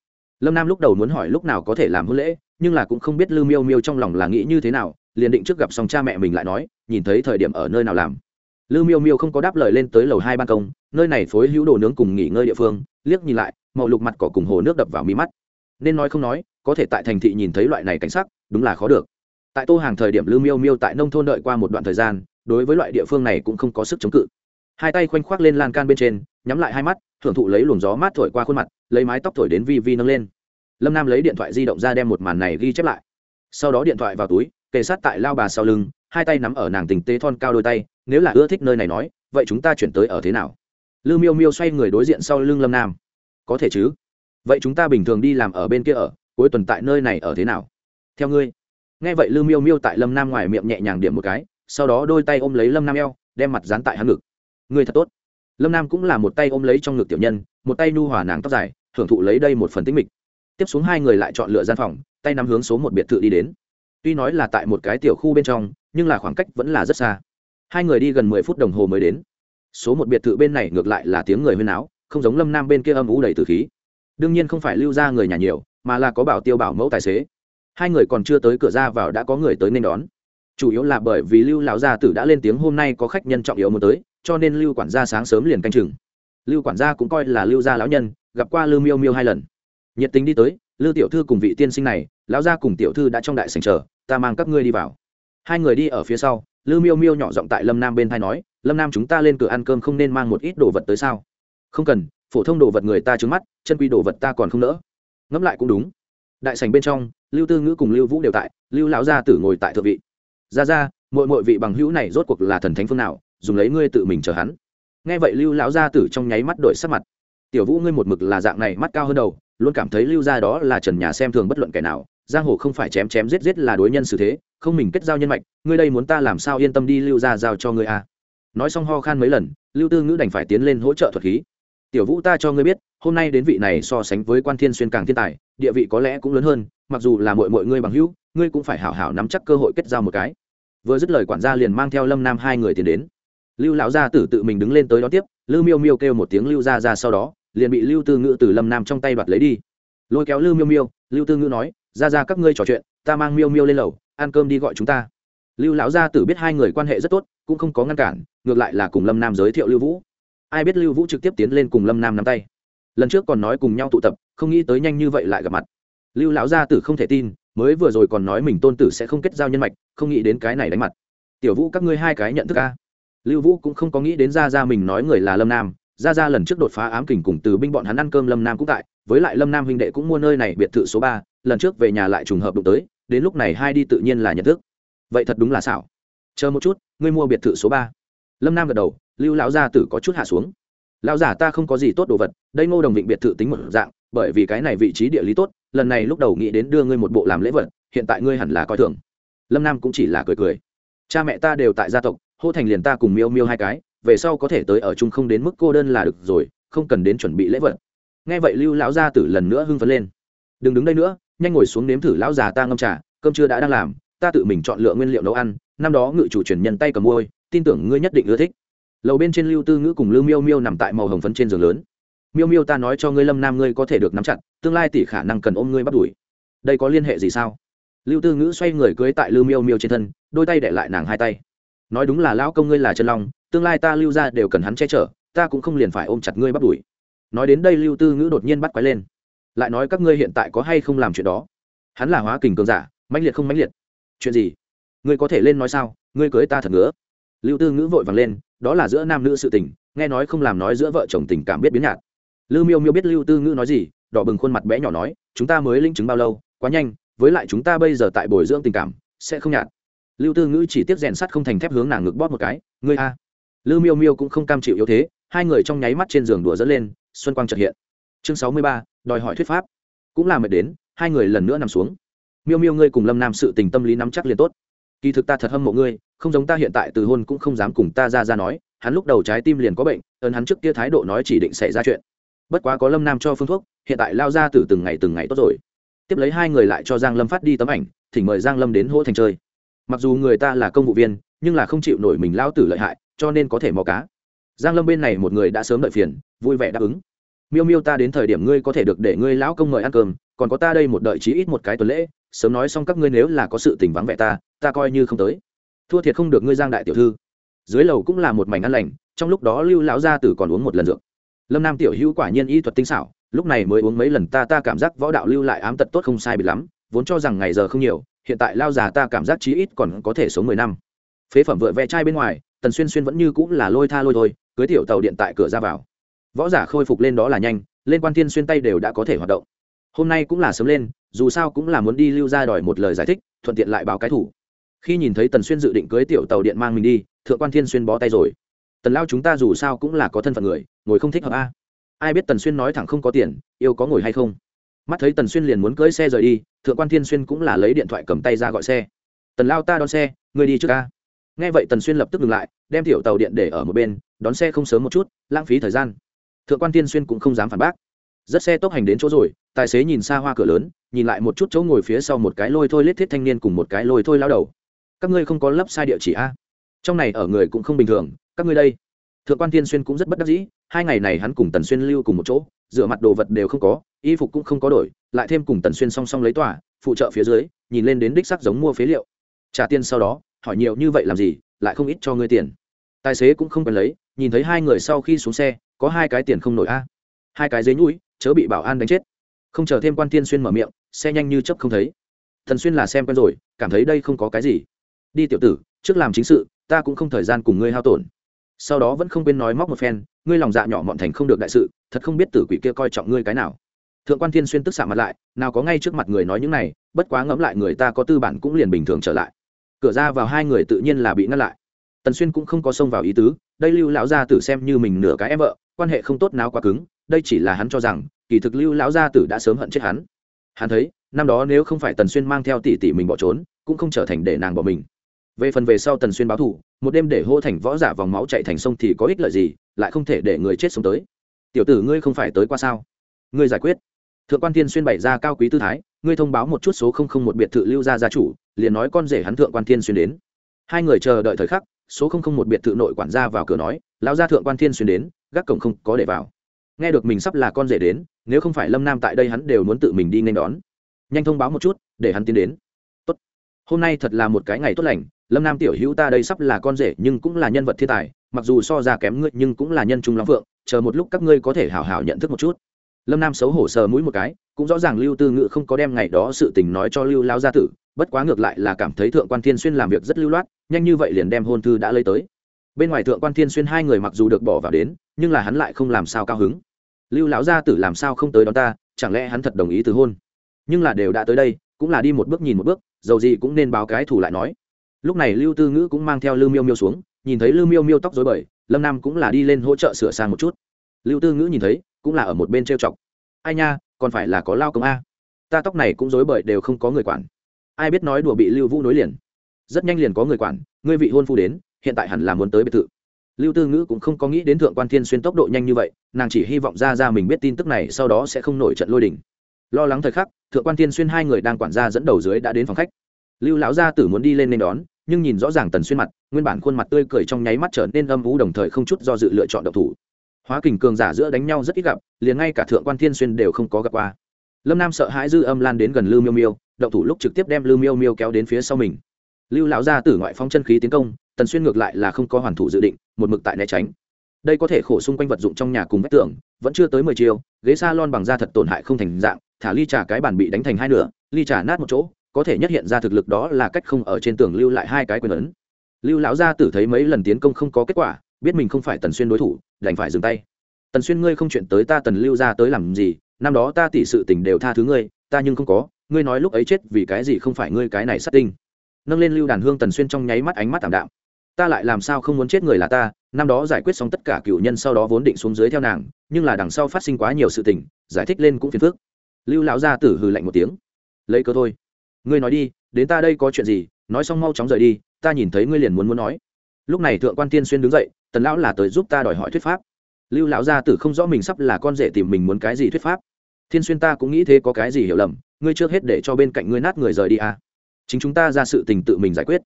Lâm nam lúc đầu muốn hỏi lúc nào có thể làm hôn lễ, nhưng là cũng không biết lưu miêu miêu trong lòng là nghĩ như thế nào, liền định trước gặp xong cha mẹ mình lại nói, nhìn thấy thời điểm ở nơi nào làm. Lưu miêu miêu không có đáp lời lên tới lầu hai ban công, nơi này phối hữu đồ nướng cùng nghỉ ngơi địa phương, liếc nhìn lại, màu lục mặt cỏ cùng hồ nước đập vào mí mắt. Nên nói không nói, có thể tại thành thị nhìn thấy loại này cảnh sắc đúng là khó được. Tại tô hàng thời điểm lưu miêu miêu tại nông thôn đợi qua một đoạn thời gian, đối với loại địa phương này cũng không có sức chống cự. Hai tay khoanh khoác lên lan can bên trên, nhắm lại hai mắt thưởng thụ lấy luồng gió mát thổi qua khuôn mặt, lấy mái tóc thổi đến vi vi nâng lên. Lâm nam lấy điện thoại di động ra đem một màn này ghi chép lại. Sau đó điện thoại vào túi, kề sát tại lao bà sau lưng, hai tay nắm ở nàng tình tế thon cao đôi tay, nếu là ưa thích nơi này nói, vậy chúng ta chuyển tới ở thế nào? Lưu miêu miêu xoay người đối diện sau lưng lâm nam. Có thể chứ? Vậy chúng ta bình thường đi làm ở bên kia ở, cuối tuần tại nơi này ở thế nào? Theo ngươi. Nghe vậy lưu miêu miêu tại lâm nam ngoài miệng nhẹ nhàng điểm một cái, sau đó đôi tay ôm lấy lâm nam eo, đem mặt dán tại hắn ngực. Ngươi thật tốt. Lâm nam cũng là một tay ôm lấy trong ngực tiểu nhân, một tay nu hòa nàng tóc dài hưởng thụ lấy đây một phần tính mịch. Tiếp xuống hai người lại chọn lựa gian phòng, tay nắm hướng số một biệt thự đi đến. Tuy nói là tại một cái tiểu khu bên trong, nhưng là khoảng cách vẫn là rất xa. Hai người đi gần mười phút đồng hồ mới đến. Số một biệt thự bên này ngược lại là tiếng người huyên áo không giống lâm nam bên kia âm ủ đầy từ khí. Đương nhiên không phải lưu ra người nhà nhiều, mà là có bảo tiêu bảo mẫu tài xế hai người còn chưa tới cửa ra vào đã có người tới nên đón. Chủ yếu là bởi vì lưu lão gia tử đã lên tiếng hôm nay có khách nhân trọng yếu muốn tới, cho nên lưu quản gia sáng sớm liền canh chừng. Lưu quản gia cũng coi là lưu gia lão nhân, gặp qua lưu miêu miêu hai lần. Nhiệt tình đi tới lưu tiểu thư cùng vị tiên sinh này, lão gia cùng tiểu thư đã trong đại sành chờ, ta mang các ngươi đi vào. Hai người đi ở phía sau lưu miêu miêu nhỏ giọng tại lâm nam bên thai nói, lâm nam chúng ta lên cửa ăn cơm không nên mang một ít đồ vật tới sao? Không cần, phổ thông đồ vật người ta trứng mắt, chân quy đồ vật ta còn không nỡ. Ngẫm lại cũng đúng đại sành bên trong, lưu tư ngữ cùng lưu vũ đều tại, lưu lão gia tử ngồi tại thượng vị. Ra ra mọi mọi vị bằng hữu này rốt cuộc là thần thánh phương nào, dùng lấy ngươi tự mình chờ hắn. Nghe vậy lưu lão gia tử trong nháy mắt đổi sắc mặt. Tiểu vũ ngươi một mực là dạng này mắt cao hơn đầu, luôn cảm thấy lưu gia đó là trần nhà xem thường bất luận kẻ nào, giang hồ không phải chém chém giết giết là đối nhân xử thế, không mình kết giao nhân mạch, ngươi đây muốn ta làm sao yên tâm đi lưu gia giao cho ngươi à. nói xong ho khan mấy lần, lưu tư ngữ đành phải tiến lên hỗ trợ thuật khí tiểu vũ ta cho ngươi biết, hôm nay đến vị này so sánh với quan thiên xuyên càng thiên tài, địa vị có lẽ cũng lớn hơn, mặc dù là mọi mọi ngươi bằng hữu, ngươi cũng phải hảo hảo nắm chắc cơ hội kết giao một cái. Vừa dứt lời quản gia liền mang theo lâm nam hai người tiến đến. Lưu lão gia tử tự mình đứng lên tới đó tiếp, lưu miêu miêu kêu một tiếng lưu ra ra sau đó, liền bị lưu tư ngữ từ lâm nam trong tay đoạt lấy đi. Lôi kéo lưu miêu miêu, lưu tư ngữ nói ra ra các ngươi trò chuyện, ta mang miêu miêu lên lầu, ăn cơm đi gọi chúng ta. Lưu lão gia tử biết hai người quan hệ rất tốt, cũng không có ngăn cản, ngược lại là cùng lâm nam giới thiệu lưu vũ ai biết lưu vũ trực tiếp tiến lên cùng lâm nam nắm tay. Lần trước còn nói cùng nhau tụ tập, không nghĩ tới nhanh như vậy lại gặp mặt. Lưu lão gia tử không thể tin, mới vừa rồi còn nói mình tôn tử sẽ không kết giao nhân mạch, không nghĩ đến cái này đánh mặt. Tiểu vũ, các ngươi hai cái nhận thức a? Lưu vũ cũng không có nghĩ đến ra ra mình nói người là lâm nam. Ra ra lần trước đột phá ám kình cùng từ binh bọn hắn ăn cơm lâm nam cũng tại, với lại lâm nam huynh đệ cũng mua nơi này biệt thự số ba, lần trước về nhà lại trùng hợp đụng tới, đến lúc này hai đi tự nhiên là nhận thức. Vậy thật đúng là xảo. Chờ một chút, ngươi mua biệt thự số ba. Lâm nam gật đầu lưu lão gia tử có chút hạ xuống. Lão giả ta không có gì tốt đồ vật, đây ngô đồng vịnh biệt thự tính một dạng, bởi vì cái này vị trí địa lý tốt, lần này lúc đầu nghĩ đến đưa ngươi một bộ làm lễ vật, hiện tại ngươi hẳn là coi thường. Lâm nam cũng chỉ là cười cười. Cha mẹ ta đều tại gia tộc, hô thành liền ta cùng miêu miêu hai cái, về sau có thể tới ở chung không đến mức cô đơn là được rồi, không cần đến chuẩn bị lễ vật. Nghe vậy lưu lão gia tử lần nữa hưng phấn lên. Đừng đứng đây nữa, nhanh ngồi xuống nếm thử lão già ta ngâm trà, cơm chưa đã đang làm, ta tự mình chọn lựa nguyên liệu nấu ăn, năm đó ngự chủ truyền nhân tay cầm môi, tin tưởng ngươi nhất định ưa thích lầu bên trên lưu tư ngữ cùng lưu miêu miêu nằm tại màu hồng phấn trên giường lớn. Miêu miêu ta nói cho ngươi lâm nam ngươi có thể được nắm chặt, tương lai tỷ khả năng cần ôm ngươi bắt đuổi. Đây có liên hệ gì sao? Lưu tư ngữ xoay người cưới tại lưu miêu miêu trên thân, đôi tay để lại nàng hai tay. Nói đúng là lão công ngươi là chân long, tương lai ta lưu ra đều cần hắn che chở, ta cũng không liền phải ôm chặt ngươi bắt đuổi. Nói đến đây lưu tư ngữ đột nhiên bắt quái lên. Lại nói các ngươi hiện tại có hay không làm chuyện đó? Hắn là hóa kình cường giả, mãnh liệt không mãnh liệt. Chuyện gì? Ngươi có thể lên nói sao? Ngươi cưới ta thật ngứa. Lưu tư ngữ vội vàng lên đó là giữa nam nữ sự tình, nghe nói không làm nói giữa vợ chồng tình cảm biết biến nhạt. Lưu miêu miêu biết lưu tư ngữ nói gì, đỏ bừng khuôn mặt bé nhỏ nói, chúng ta mới linh chứng bao lâu? Quá nhanh, với lại chúng ta bây giờ tại bồi dưỡng tình cảm, sẽ không nhạt. Lưu tư ngữ chỉ tiếp rèn sắt không thành thép hướng nàng ngực bóp một cái, ngươi a. Lưu miêu miêu cũng không cam chịu yếu thế, hai người trong nháy mắt trên giường đùa dẫn lên, xuân quang trật hiện. Chương sáu mươi ba, đòi hỏi thuyết pháp. Cũng là mệt đến, hai người lần nữa nằm xuống. Miêu miêu ngươi cùng lâm nam sự tình tâm lý nắm chắc liền tốt kỳ thực ta thật hâm mộ ngươi, không giống ta hiện tại từ hôn cũng không dám cùng ta ra ra nói, hắn lúc đầu trái tim liền có bệnh ơn hắn trước kia thái độ nói chỉ định xảy ra chuyện. Bất quá có lâm nam cho phương thuốc, hiện tại lao ra từ từng ngày từng ngày tốt rồi. Tiếp lấy hai người lại cho giang lâm phát đi tấm ảnh, thỉnh mời giang lâm đến hỗ thành chơi. Mặc dù người ta là công vụ viên, nhưng là không chịu nổi mình lao tử lợi hại, cho nên có thể mò cá. Giang lâm bên này một người đã sớm đợi phiền, vui vẻ đáp ứng. Miêu miêu ta đến thời điểm ngươi có thể được để ngươi lão công mời ăn cơm, còn có ta đây một đợi chí ít một cái tuần lễ, sớm nói xong các ngươi nếu là có sự tình vắng vẻ ta ta coi như không tới. Thua thiệt không được ngươi giang đại tiểu thư. Dưới lầu cũng là một mảnh ăn lành, trong lúc đó lưu lão gia tử còn uống một lần dược lâm nam tiểu hữu quả nhiên y thuật tinh xảo, lúc này mới uống mấy lần ta ta cảm giác võ đạo lưu lại ám tật tốt không sai bị lắm, vốn cho rằng ngày giờ không nhiều, hiện tại lao già ta cảm giác chí ít còn có thể sống mười năm. Phế phẩm vựa ve chai bên ngoài, tần xuyên xuyên vẫn như cũng là lôi tha lôi thôi, cưới tiểu tàu điện tại cửa ra vào. Võ giả khôi phục lên đó là nhanh, lên quan thiên xuyên tay đều đã có thể hoạt động. Hôm nay cũng là sớm lên, dù sao cũng là muốn đi lưu ra đòi một lời giải thích, thuận tiện lại báo cái thủ khi nhìn thấy tần xuyên dự định cưới tiểu tàu điện mang mình đi, thượng quan thiên xuyên bó tay rồi. Tần lao chúng ta dù sao cũng là có thân phận người, ngồi không thích hợp a. Ai biết tần xuyên nói thẳng không có tiền, yêu có ngồi hay không? Mắt thấy tần xuyên liền muốn cưới xe rời đi, thượng quan thiên xuyên cũng là lấy điện thoại cầm tay ra gọi xe. Tần lao ta đón xe người đi trước ca nghe vậy tần xuyên lập tức ngừng lại, đem tiểu tàu điện để ở một bên, đón xe không sớm một chút, lãng phí thời gian. Thượng quan thiên xuyên cũng không dám phản bác. Rất xe tốc hành đến chỗ rồi, tài xế nhìn xa hoa cửa lớn, nhìn lại một chút chỗ ngồi phía sau một cái lôi thôi lết thiết thanh niên cùng một cái lôi thôi lao đầu các ngươi không có lấp sai địa chỉ a? Trong này ở người cũng không bình thường, các ngươi đây. Thượng quan thiên xuyên cũng rất bất đắc dĩ, hai ngày này hắn cùng tần xuyên lưu cùng một chỗ, rửa mặt đồ vật đều không có, y phục cũng không có đổi, lại thêm cùng tần xuyên song song lấy tỏa phụ trợ phía dưới, nhìn lên đến đích sắc giống mua phế liệu. Trả tiền sau đó, hỏi nhiều như vậy làm gì, lại không ít cho ngươi tiền. Tài xế cũng không cần lấy, nhìn thấy hai người sau khi xuống xe, có hai cái tiền không nổi a. Hai cái giấy nhũi, chớ bị bảo an đánh chết. Không chờ thêm quan tiên xuyên mở miệng, xe nhanh như chấp không thấy. Thần xuyên là xem quen rồi, cảm thấy đây không có cái gì đi tiểu tử, trước làm chính sự, ta cũng không thời gian cùng ngươi hao tổn. Sau đó vẫn không quên nói móc một phen, ngươi lòng dạ nhỏ mọn thành không được đại sự, thật không biết tử quỷ kia coi trọng ngươi cái nào. Thượng quan thiên xuyên tức xạ mặt lại, nào có ngay trước mặt người nói những này, bất quá ngẫm lại người ta có tư bản cũng liền bình thường trở lại. Cửa ra vào hai người tự nhiên là bị ngăn lại. Tần xuyên cũng không có xông vào ý tứ, đây lưu lão gia tử xem như mình nửa cái em vợ, quan hệ không tốt nào quá cứng, đây chỉ là hắn cho rằng, kỳ thực lưu lão gia tử đã sớm hận chết hắn. Hắn thấy, năm đó nếu không phải tần xuyên mang theo tỷ tỷ mình bỏ trốn, cũng không trở thành để nàng bỏ mình về phần về sau tần xuyên báo thù một đêm để hô thành võ giả vòng máu chạy thành sông thì có ích lợi gì, lại không thể để người chết sống tới. Tiểu tử ngươi không phải tới qua sao? Ngươi giải quyết. Thượng quan thiên xuyên bày ra cao quý tư thái, ngươi thông báo một chút số không không một biệt thự lưu gia gia chủ, liền nói con rể hắn thượng quan thiên xuyên đến. Hai người chờ đợi thời khắc, số không không một biệt thự nội quản gia vào cửa nói, lão gia thượng quan thiên xuyên đến, gác cổng không có để vào. Nghe được mình sắp là con rể đến, nếu không phải lâm nam tại đây hắn đều muốn tự mình đi nên đón. Nhanh thông báo một chút, để hắn tiến đến. Tốt. Hôm nay thật là một cái ngày tốt lành lâm nam tiểu hữu ta đây sắp là con rể nhưng cũng là nhân vật thiên tài, mặc dù so ra kém ngươi nhưng cũng là nhân trung lắm phượng, chờ một lúc các ngươi có thể hào hào nhận thức một chút. Lâm nam xấu hổ sờ mũi một cái, cũng rõ ràng lưu tư ngự không có đem ngày đó sự tình nói cho lưu lao gia tử, bất quá ngược lại là cảm thấy thượng quan thiên xuyên làm việc rất lưu loát, nhanh như vậy liền đem hôn thư đã lấy tới. Bên ngoài thượng quan thiên xuyên hai người mặc dù được bỏ vào đến, nhưng là hắn lại không làm sao cao hứng. Lưu lão gia tử làm sao không tới đón ta, chẳng lẽ hắn thật đồng ý từ hôn? Nhưng là đều đã tới đây, cũng là đi một bước nhìn một bước, dầu gì cũng nên báo cái thủ lại nói lúc này lưu tư ngữ cũng mang theo lưu miêu miêu xuống, nhìn thấy lưu miêu miêu tóc dối bời, lâm nam cũng là đi lên hỗ trợ sửa sang một chút. Lưu tư ngữ nhìn thấy, cũng là ở một bên trêu chọc. Ai nha, còn phải là có lao công a. Ta tóc này cũng dối bời đều không có người quản. Ai biết nói đùa bị lưu vũ nối liền. Rất nhanh liền có người quản, ngươi vị hôn phu đến, hiện tại hẳn là muốn tới biệt thự. Lưu tư ngữ cũng không có nghĩ đến thượng quan thiên xuyên tốc độ nhanh như vậy, nàng chỉ hy vọng ra ra mình biết tin tức này sau đó sẽ không nổi trận lôi đình. Lo lắng thời khắc, thượng quan thiên xuyên hai người đang quản gia dẫn đầu dưới đã đến phòng khách. Lưu lão gia tử muốn đi lên nên đón nhưng nhìn rõ ràng tần xuyên mặt, nguyên bản khuôn mặt tươi cười trong nháy mắt trở nên âm vú đồng thời không chút do dự lựa chọn độc thủ. Hóa kình cường giả giữa đánh nhau rất ít gặp, liền ngay cả thượng quan thiên xuyên đều không có gặp qua. Lâm nam sợ hãi dư âm lan đến gần lưu miêu miêu, động thủ lúc trực tiếp đem lưu miêu miêu kéo đến phía sau mình. Lưu lão gia tử ngoại phong chân khí tiến công, tần xuyên ngược lại là không có hoàn thủ dự định, một mực tại né tránh. Đây có thể khổ xung quanh vật dụng trong nhà cùng vách tường, vẫn chưa tới mười chiều ghế s a lon bằng da thật tổn hại không thành dạng, thả ly trà cái bàn bị đánh thành hai nửa, ly trà nát một chỗ có thể nhất hiện ra thực lực đó là cách không ở trên tường lưu lại hai cái quyền ấn. Lưu lão gia tử thấy mấy lần tiến công không có kết quả, biết mình không phải tần xuyên đối thủ, đành phải dừng tay. Tần xuyên ngươi không chuyện tới ta tần lưu ra tới làm gì, năm đó ta tỷ sự tình đều tha thứ ngươi, ta nhưng không có, ngươi nói lúc ấy chết vì cái gì không phải ngươi cái này sát tinh. Nâng lên lưu đàn hương tần xuyên trong nháy mắt ánh mắt tạm đạm. Ta lại làm sao không muốn chết người là ta, năm đó giải quyết xong tất cả cựu nhân sau đó vốn định xuống dưới theo nàng, nhưng là đằng sau phát sinh quá nhiều sự tình, giải thích lên cũng phiền phức. Lưu lão gia tử hừ lạnh một tiếng. Lấy cơ thôi ngươi nói đi, đến ta đây có chuyện gì? Nói xong mau chóng rời đi, ta nhìn thấy ngươi liền muốn muốn nói. Lúc này thượng quan tiên xuyên đứng dậy, tần lão là tới giúp ta đòi hỏi thuyết pháp. Lưu lão gia tử không rõ mình sắp là con rể tìm mình muốn cái gì thuyết pháp. Thiên xuyên ta cũng nghĩ thế có cái gì hiểu lầm, ngươi trước hết để cho bên cạnh ngươi nát người rời đi à. chính chúng ta ra sự tình tự mình giải quyết.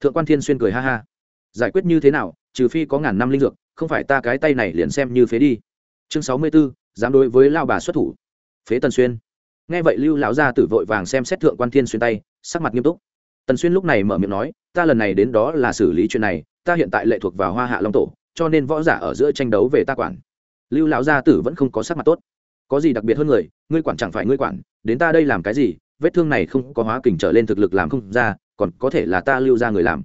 Thượng quan thiên xuyên cười ha ha. Giải quyết như thế nào, trừ phi có ngàn năm linh dược, không phải ta cái tay này liền xem như phế đi. Chương sáu mươi b ố dám đối với lao bà xuất thủ. Phế tần xuyên nghe vậy lưu lão gia tử vội vàng xem xét thượng quan thiên xuyên tay, sắc mặt nghiêm túc. Tần xuyên lúc này mở miệng nói, ta lần này đến đó là xử lý chuyện này, ta hiện tại lệ thuộc vào hoa hạ long tổ, cho nên võ giả ở giữa tranh đấu về ta quản. Lưu lão gia tử vẫn không có sắc mặt tốt. Có gì đặc biệt hơn người, ngươi quản chẳng phải ngươi quản, đến ta đây làm cái gì, vết thương này không có hóa kình trở lên thực lực làm không ra, còn có thể là ta lưu ra người làm.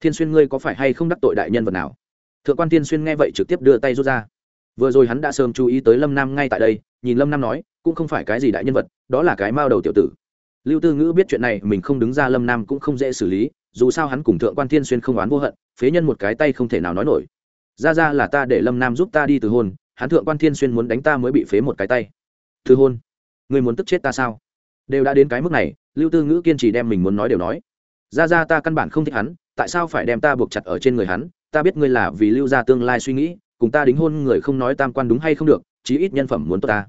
Thiên xuyên ngươi có phải hay không đắc tội đại nhân vật nào? Thượng quan thiên xuyên nghe vậy trực tiếp đưa tay rút ra. Vừa rồi hắn đã sớm chú ý tới lâm nam ngay tại đây, nhìn lâm nam nói cũng không phải cái gì đại nhân vật, đó là cái mao đầu tiểu tử. Lưu tư ngữ biết chuyện này, mình không đứng ra lâm nam cũng không dễ xử lý, dù sao hắn cùng thượng quan thiên xuyên không oán vô hận, phế nhân một cái tay không thể nào nói nổi. Ra ra là ta để lâm nam giúp ta đi từ hôn, hắn thượng quan thiên xuyên muốn đánh ta mới bị phế một cái tay. Từ hôn? Người muốn tức chết ta sao? Đều đã đến cái mức này, lưu tư ngữ kiên trì đem mình muốn nói đều nói. Ra ra ta căn bản không thích hắn, tại sao phải đem ta buộc chặt ở trên người hắn? Ta biết ngươi là vì lưu ra tương lai suy nghĩ, cùng ta đính hôn người không nói tam quan đúng hay không được, chí ít nhân phẩm muốn tốt ta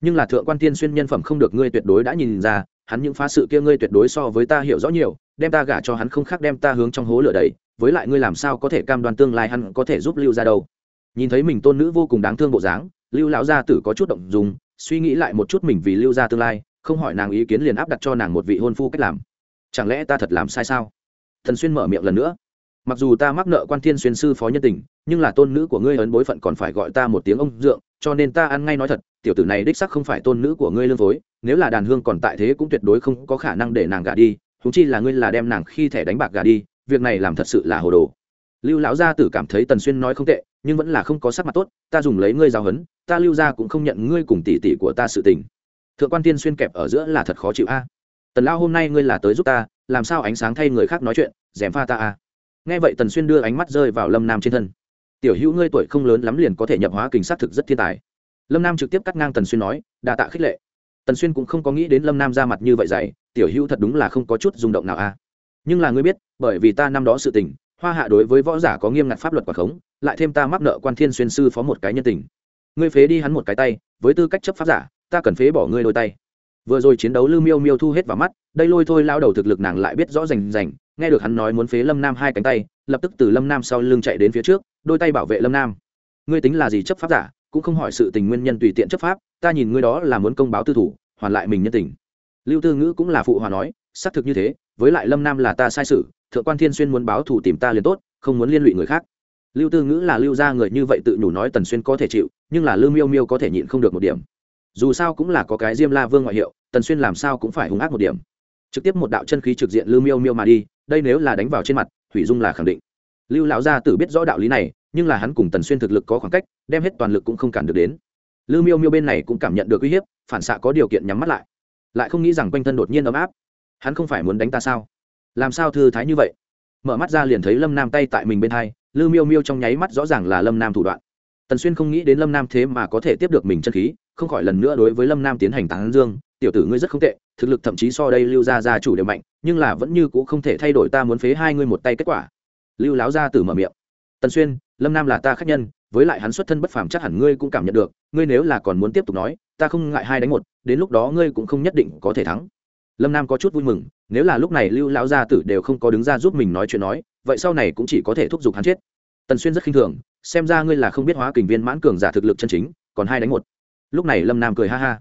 nhưng là thượng quan thiên xuyên nhân phẩm không được ngươi tuyệt đối đã nhìn ra, hắn những phá sự kia ngươi tuyệt đối so với ta hiểu rõ nhiều, đem ta gả cho hắn không khác đem ta hướng trong hố lửa đầy với lại ngươi làm sao có thể cam đoan tương lai hắn có thể giúp lưu ra đâu. Nhìn thấy mình tôn nữ vô cùng đáng thương bộ dáng, lưu lão gia tử có chút động dùng suy nghĩ lại một chút mình vì lưu ra tương lai, không hỏi nàng ý kiến liền áp đặt cho nàng một vị hôn phu cách làm. Chẳng lẽ ta thật làm sai sao? Thần xuyên mở miệng lần nữa. Mặc dù ta mắc nợ quan thiên xuyên sư phó nhân tình, nhưng là tôn nữ của ngươi ấn bối phận còn phải gọi ta một tiếng ông dượng cho nên ta ăn ngay nói thật, tiểu tử này đích sắc không phải tôn nữ của ngươi lương phối nếu là đàn hương còn tại thế cũng tuyệt đối không có khả năng để nàng gả đi húng chi là ngươi là đem nàng khi thẻ đánh bạc gả đi, việc này làm thật sự là hồ đồ. Lưu lão gia tử cảm thấy tần xuyên nói không tệ, nhưng vẫn là không có sắc mặt tốt, ta dùng lấy ngươi giao hấn ta lưu gia cũng không nhận ngươi cùng tỷ tỷ của ta sự tình. Thượng quan tiên xuyên kẹp ở giữa là thật khó chịu a. Tần lao hôm nay ngươi là tới giúp ta, làm sao ánh sáng thay người khác nói chuyện dèm pha ta a. Nghe vậy tần xuyên đưa ánh mắt rơi vào lâm nam trên thân tiểu hữu ngươi tuổi không lớn lắm liền có thể nhập hóa kình sát thực rất thiên tài. Lâm nam trực tiếp cắt ngang tần xuyên nói, đa tạ khích lệ. Tần xuyên cũng không có nghĩ đến lâm nam ra mặt như vậy dày, tiểu hữu thật đúng là không có chút rung động nào a nhưng là ngươi biết, bởi vì ta năm đó sự tình, hoa hạ đối với võ giả có nghiêm ngặt pháp luật quả khống, lại thêm ta mắc nợ quan thiên xuyên sư phó một cái nhân tình. Ngươi phế đi hắn một cái tay, với tư cách chấp pháp giả, ta cần phế bỏ ngươi đôi tay. Vừa rồi chiến đấu lư miêu miêu thu hết vào mắt, đây lôi thôi lao đầu thực lực nàng lại biết rõ rành rành, nghe được hắn nói muốn phế lâm nam hai cánh tay, lập tức từ lâm nam sau lưng chạy đến phía trước đôi tay bảo vệ lâm nam ngươi tính là gì chấp pháp giả cũng không hỏi sự tình nguyên nhân tùy tiện chấp pháp ta nhìn ngươi đó là muốn công báo tư thủ hoàn lại mình nhân tình lưu tư ngữ cũng là phụ hòa nói xác thực như thế với lại lâm nam là ta sai sự thượng quan thiên xuyên muốn báo thủ tìm ta liền tốt không muốn liên lụy người khác lưu tư ngữ là lưu ra người như vậy tự nhủ nói tần xuyên có thể chịu nhưng là lưu miêu miêu có thể nhịn không được một điểm dù sao cũng là có cái diêm la vương ngoại hiệu tần xuyên làm sao cũng phải hung ác một điểm trực tiếp một đạo chân khí trực diện lưu miêu miêu mà đi đây nếu là đánh vào trên mặt Thủy dung là khẳng định lưu lão gia tử biết rõ đạo lý này, nhưng là hắn cùng tần xuyên thực lực có khoảng cách, đem hết toàn lực cũng không cản được đến. Lưu miêu miêu bên này cũng cảm nhận được uy hiếp, phản xạ có điều kiện nhắm mắt lại. Lại không nghĩ rằng quanh thân đột nhiên ấm áp. Hắn không phải muốn đánh ta sao? Làm sao thư thái như vậy? Mở mắt ra liền thấy lâm nam tay tại mình bên hai lưu miêu miêu trong nháy mắt rõ ràng là lâm nam thủ đoạn. Tần xuyên không nghĩ đến lâm nam thế mà có thể tiếp được mình chân khí, không khỏi lần nữa đối với lâm nam tiến hành tán dương. Tiểu tử ngươi rất không tệ, thực lực thậm chí so đây lưu gia gia chủ đều mạnh, nhưng là vẫn như c ũ không thể thay đổi ta muốn phế hai ngươi một tay kết quả lưu láo gia tử mở miệng. Tần xuyên, lâm nam là ta khách nhân, với lại hắn xuất thân bất phàm chắc hẳn ngươi cũng cảm nhận được, ngươi nếu là còn muốn tiếp tục nói, ta không ngại hai đánh một, đến lúc đó ngươi cũng không nhất định có thể thắng. Lâm nam có chút vui mừng, nếu là lúc này lưu lão gia tử đều không có đứng ra giúp mình nói chuyện nói, vậy sau này cũng chỉ có thể thúc giục hắn chết. Tần xuyên rất khinh thường, xem ra ngươi là không biết hóa kình viên mãn cường giả thực lực chân chính, còn hai đánh một. Lúc này lâm nam cười ha ha.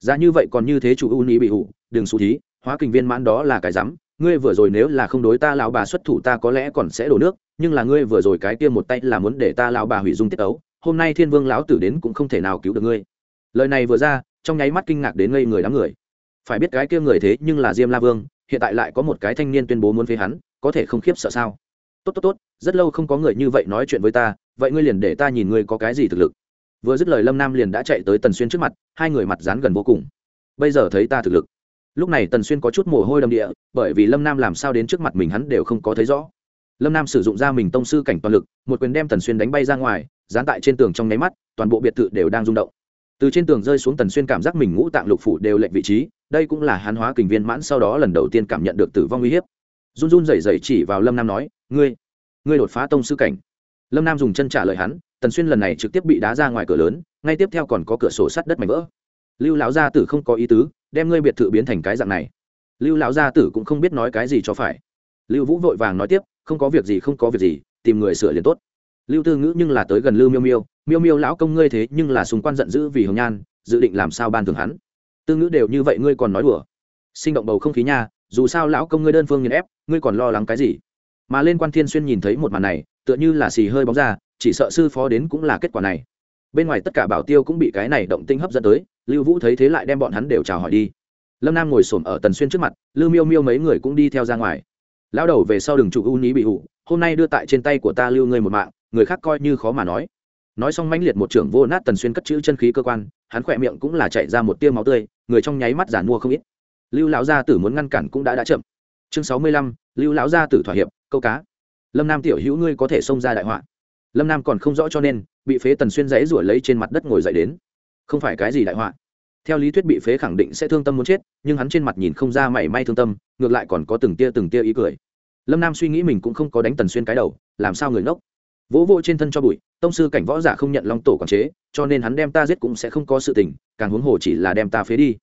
Ra như vậy còn như thế chủ ưu ní bị hụ đừng xú thí, hóa kình viên mãn đó là cái rắm ngươi vừa rồi nếu là không đối ta lão bà xuất thủ ta có lẽ còn sẽ đổ nước, nhưng là ngươi vừa rồi cái kia một tay là muốn để ta lão bà hủy dung tiết ấu, hôm nay thiên vương lão tử đến cũng không thể nào cứu được ngươi. Lời này vừa ra, trong nháy mắt kinh ngạc đến ngây người đám người. Phải biết cái kia người thế nhưng là diêm la vương, hiện tại lại có một cái thanh niên tuyên bố muốn phế hắn, có thể không khiếp sợ sao? Tốt tốt tốt, rất lâu không có người như vậy nói chuyện với ta, vậy ngươi liền để ta nhìn ngươi có cái gì thực lực. Vừa dứt lời lâm nam liền đã chạy tới tần xuyên trước mặt, hai người mặt dán gần vô cùng. Bây giờ thấy ta thực lực lúc này tần xuyên có chút mồ hôi đầm địa, bởi vì lâm nam làm sao đến trước mặt mình hắn đều không có thấy rõ. Lâm nam sử dụng ra mình tông sư cảnh toàn lực, một quyền đem tần xuyên đánh bay ra ngoài, dán tại trên tường trong nháy mắt, toàn bộ biệt thự đều đang rung động. Từ trên tường rơi xuống tần xuyên cảm giác mình ngũ tạng lục phủ đều lệnh vị trí, đây cũng là hắn hóa kình viên mãn sau đó lần đầu tiên cảm nhận được tử vong uy hiếp. Run run rẩy rẩy chỉ vào lâm nam nói, ngươi ngươi đột phá tông sư cảnh. Lâm nam dùng chân trả lời hắn, tần xuyên lần này trực tiếp bị đá ra ngoài cửa lớn, ngay tiếp theo còn có cửa sổ sắt đất mảnh vỡ lưu lão gia tử không có ý tứ, đem ngươi biệt thự biến thành cái dạng này. Lưu lão gia tử cũng không biết nói cái gì cho phải. Lưu vũ vội vàng nói tiếp, không có việc gì, không có việc gì, tìm người sửa liền tốt. Lưu tư ngữ nhưng là tới gần lưu miêu miêu miêu miêu lão công ngươi thế nhưng là xung quan giận dữ vì hồng nhan, dự định làm sao ban thường hắn. Tư ngữ đều như vậy ngươi còn nói đùa. Sinh động bầu không khí nha, dù sao lão công ngươi đơn phương nghiền ép, ngươi còn lo lắng cái gì? Mà lên quan thiên xuyên nhìn thấy một màn này, tựa như là xì hơi bóng ra, chỉ sợ sư phó đến cũng là kết quả này. Bên ngoài tất cả bảo tiêu cũng bị cái này động tinh hấp dẫn tới lưu vũ thấy thế lại đem bọn hắn đều chào hỏi đi. Lâm nam ngồi s ổ m ở tần xuyên trước mặt, lưu miêu miêu mấy người cũng đi theo ra ngoài. Lão đầu về sau đừng chụp u ní bị hụ, hôm nay đưa tại trên tay của ta lưu ngươi một mạng, người khác coi như khó mà nói. Nói xong mãnh liệt một trưởng vô nát tần xuyên cất chữ chân khí cơ quan, hắn khỏe miệng cũng là chạy ra một tiêu máu tươi, người trong nháy mắt giản mua không ít. Lưu lão gia tử muốn ngăn cản cũng đã đã chậm. Chương sáu mươi lăm, lưu lão gia tử thỏa hiệp, câu cá. Lâm nam tiểu hữu ngươi có thể xông ra đại họa. Lâm nam còn không rõ cho nên, bị phế tần xuyên dãy rủa lấy trên mặt đất ngồi dậy đến không phải cái gì đại họa. Theo lý thuyết bị phế khẳng định sẽ thương tâm muốn chết, nhưng hắn trên mặt nhìn không ra mảy may thương tâm, ngược lại còn có từng tia từng tia ý cười. Lâm nam suy nghĩ mình cũng không có đánh tần xuyên cái đầu, làm sao người ngốc? Vỗ vỗ trên thân cho bụi, tông sư cảnh võ giả không nhận long tổ quản chế, cho nên hắn đem ta giết cũng sẽ không có sự tình, càng huống hồ chỉ là đem ta phế đi.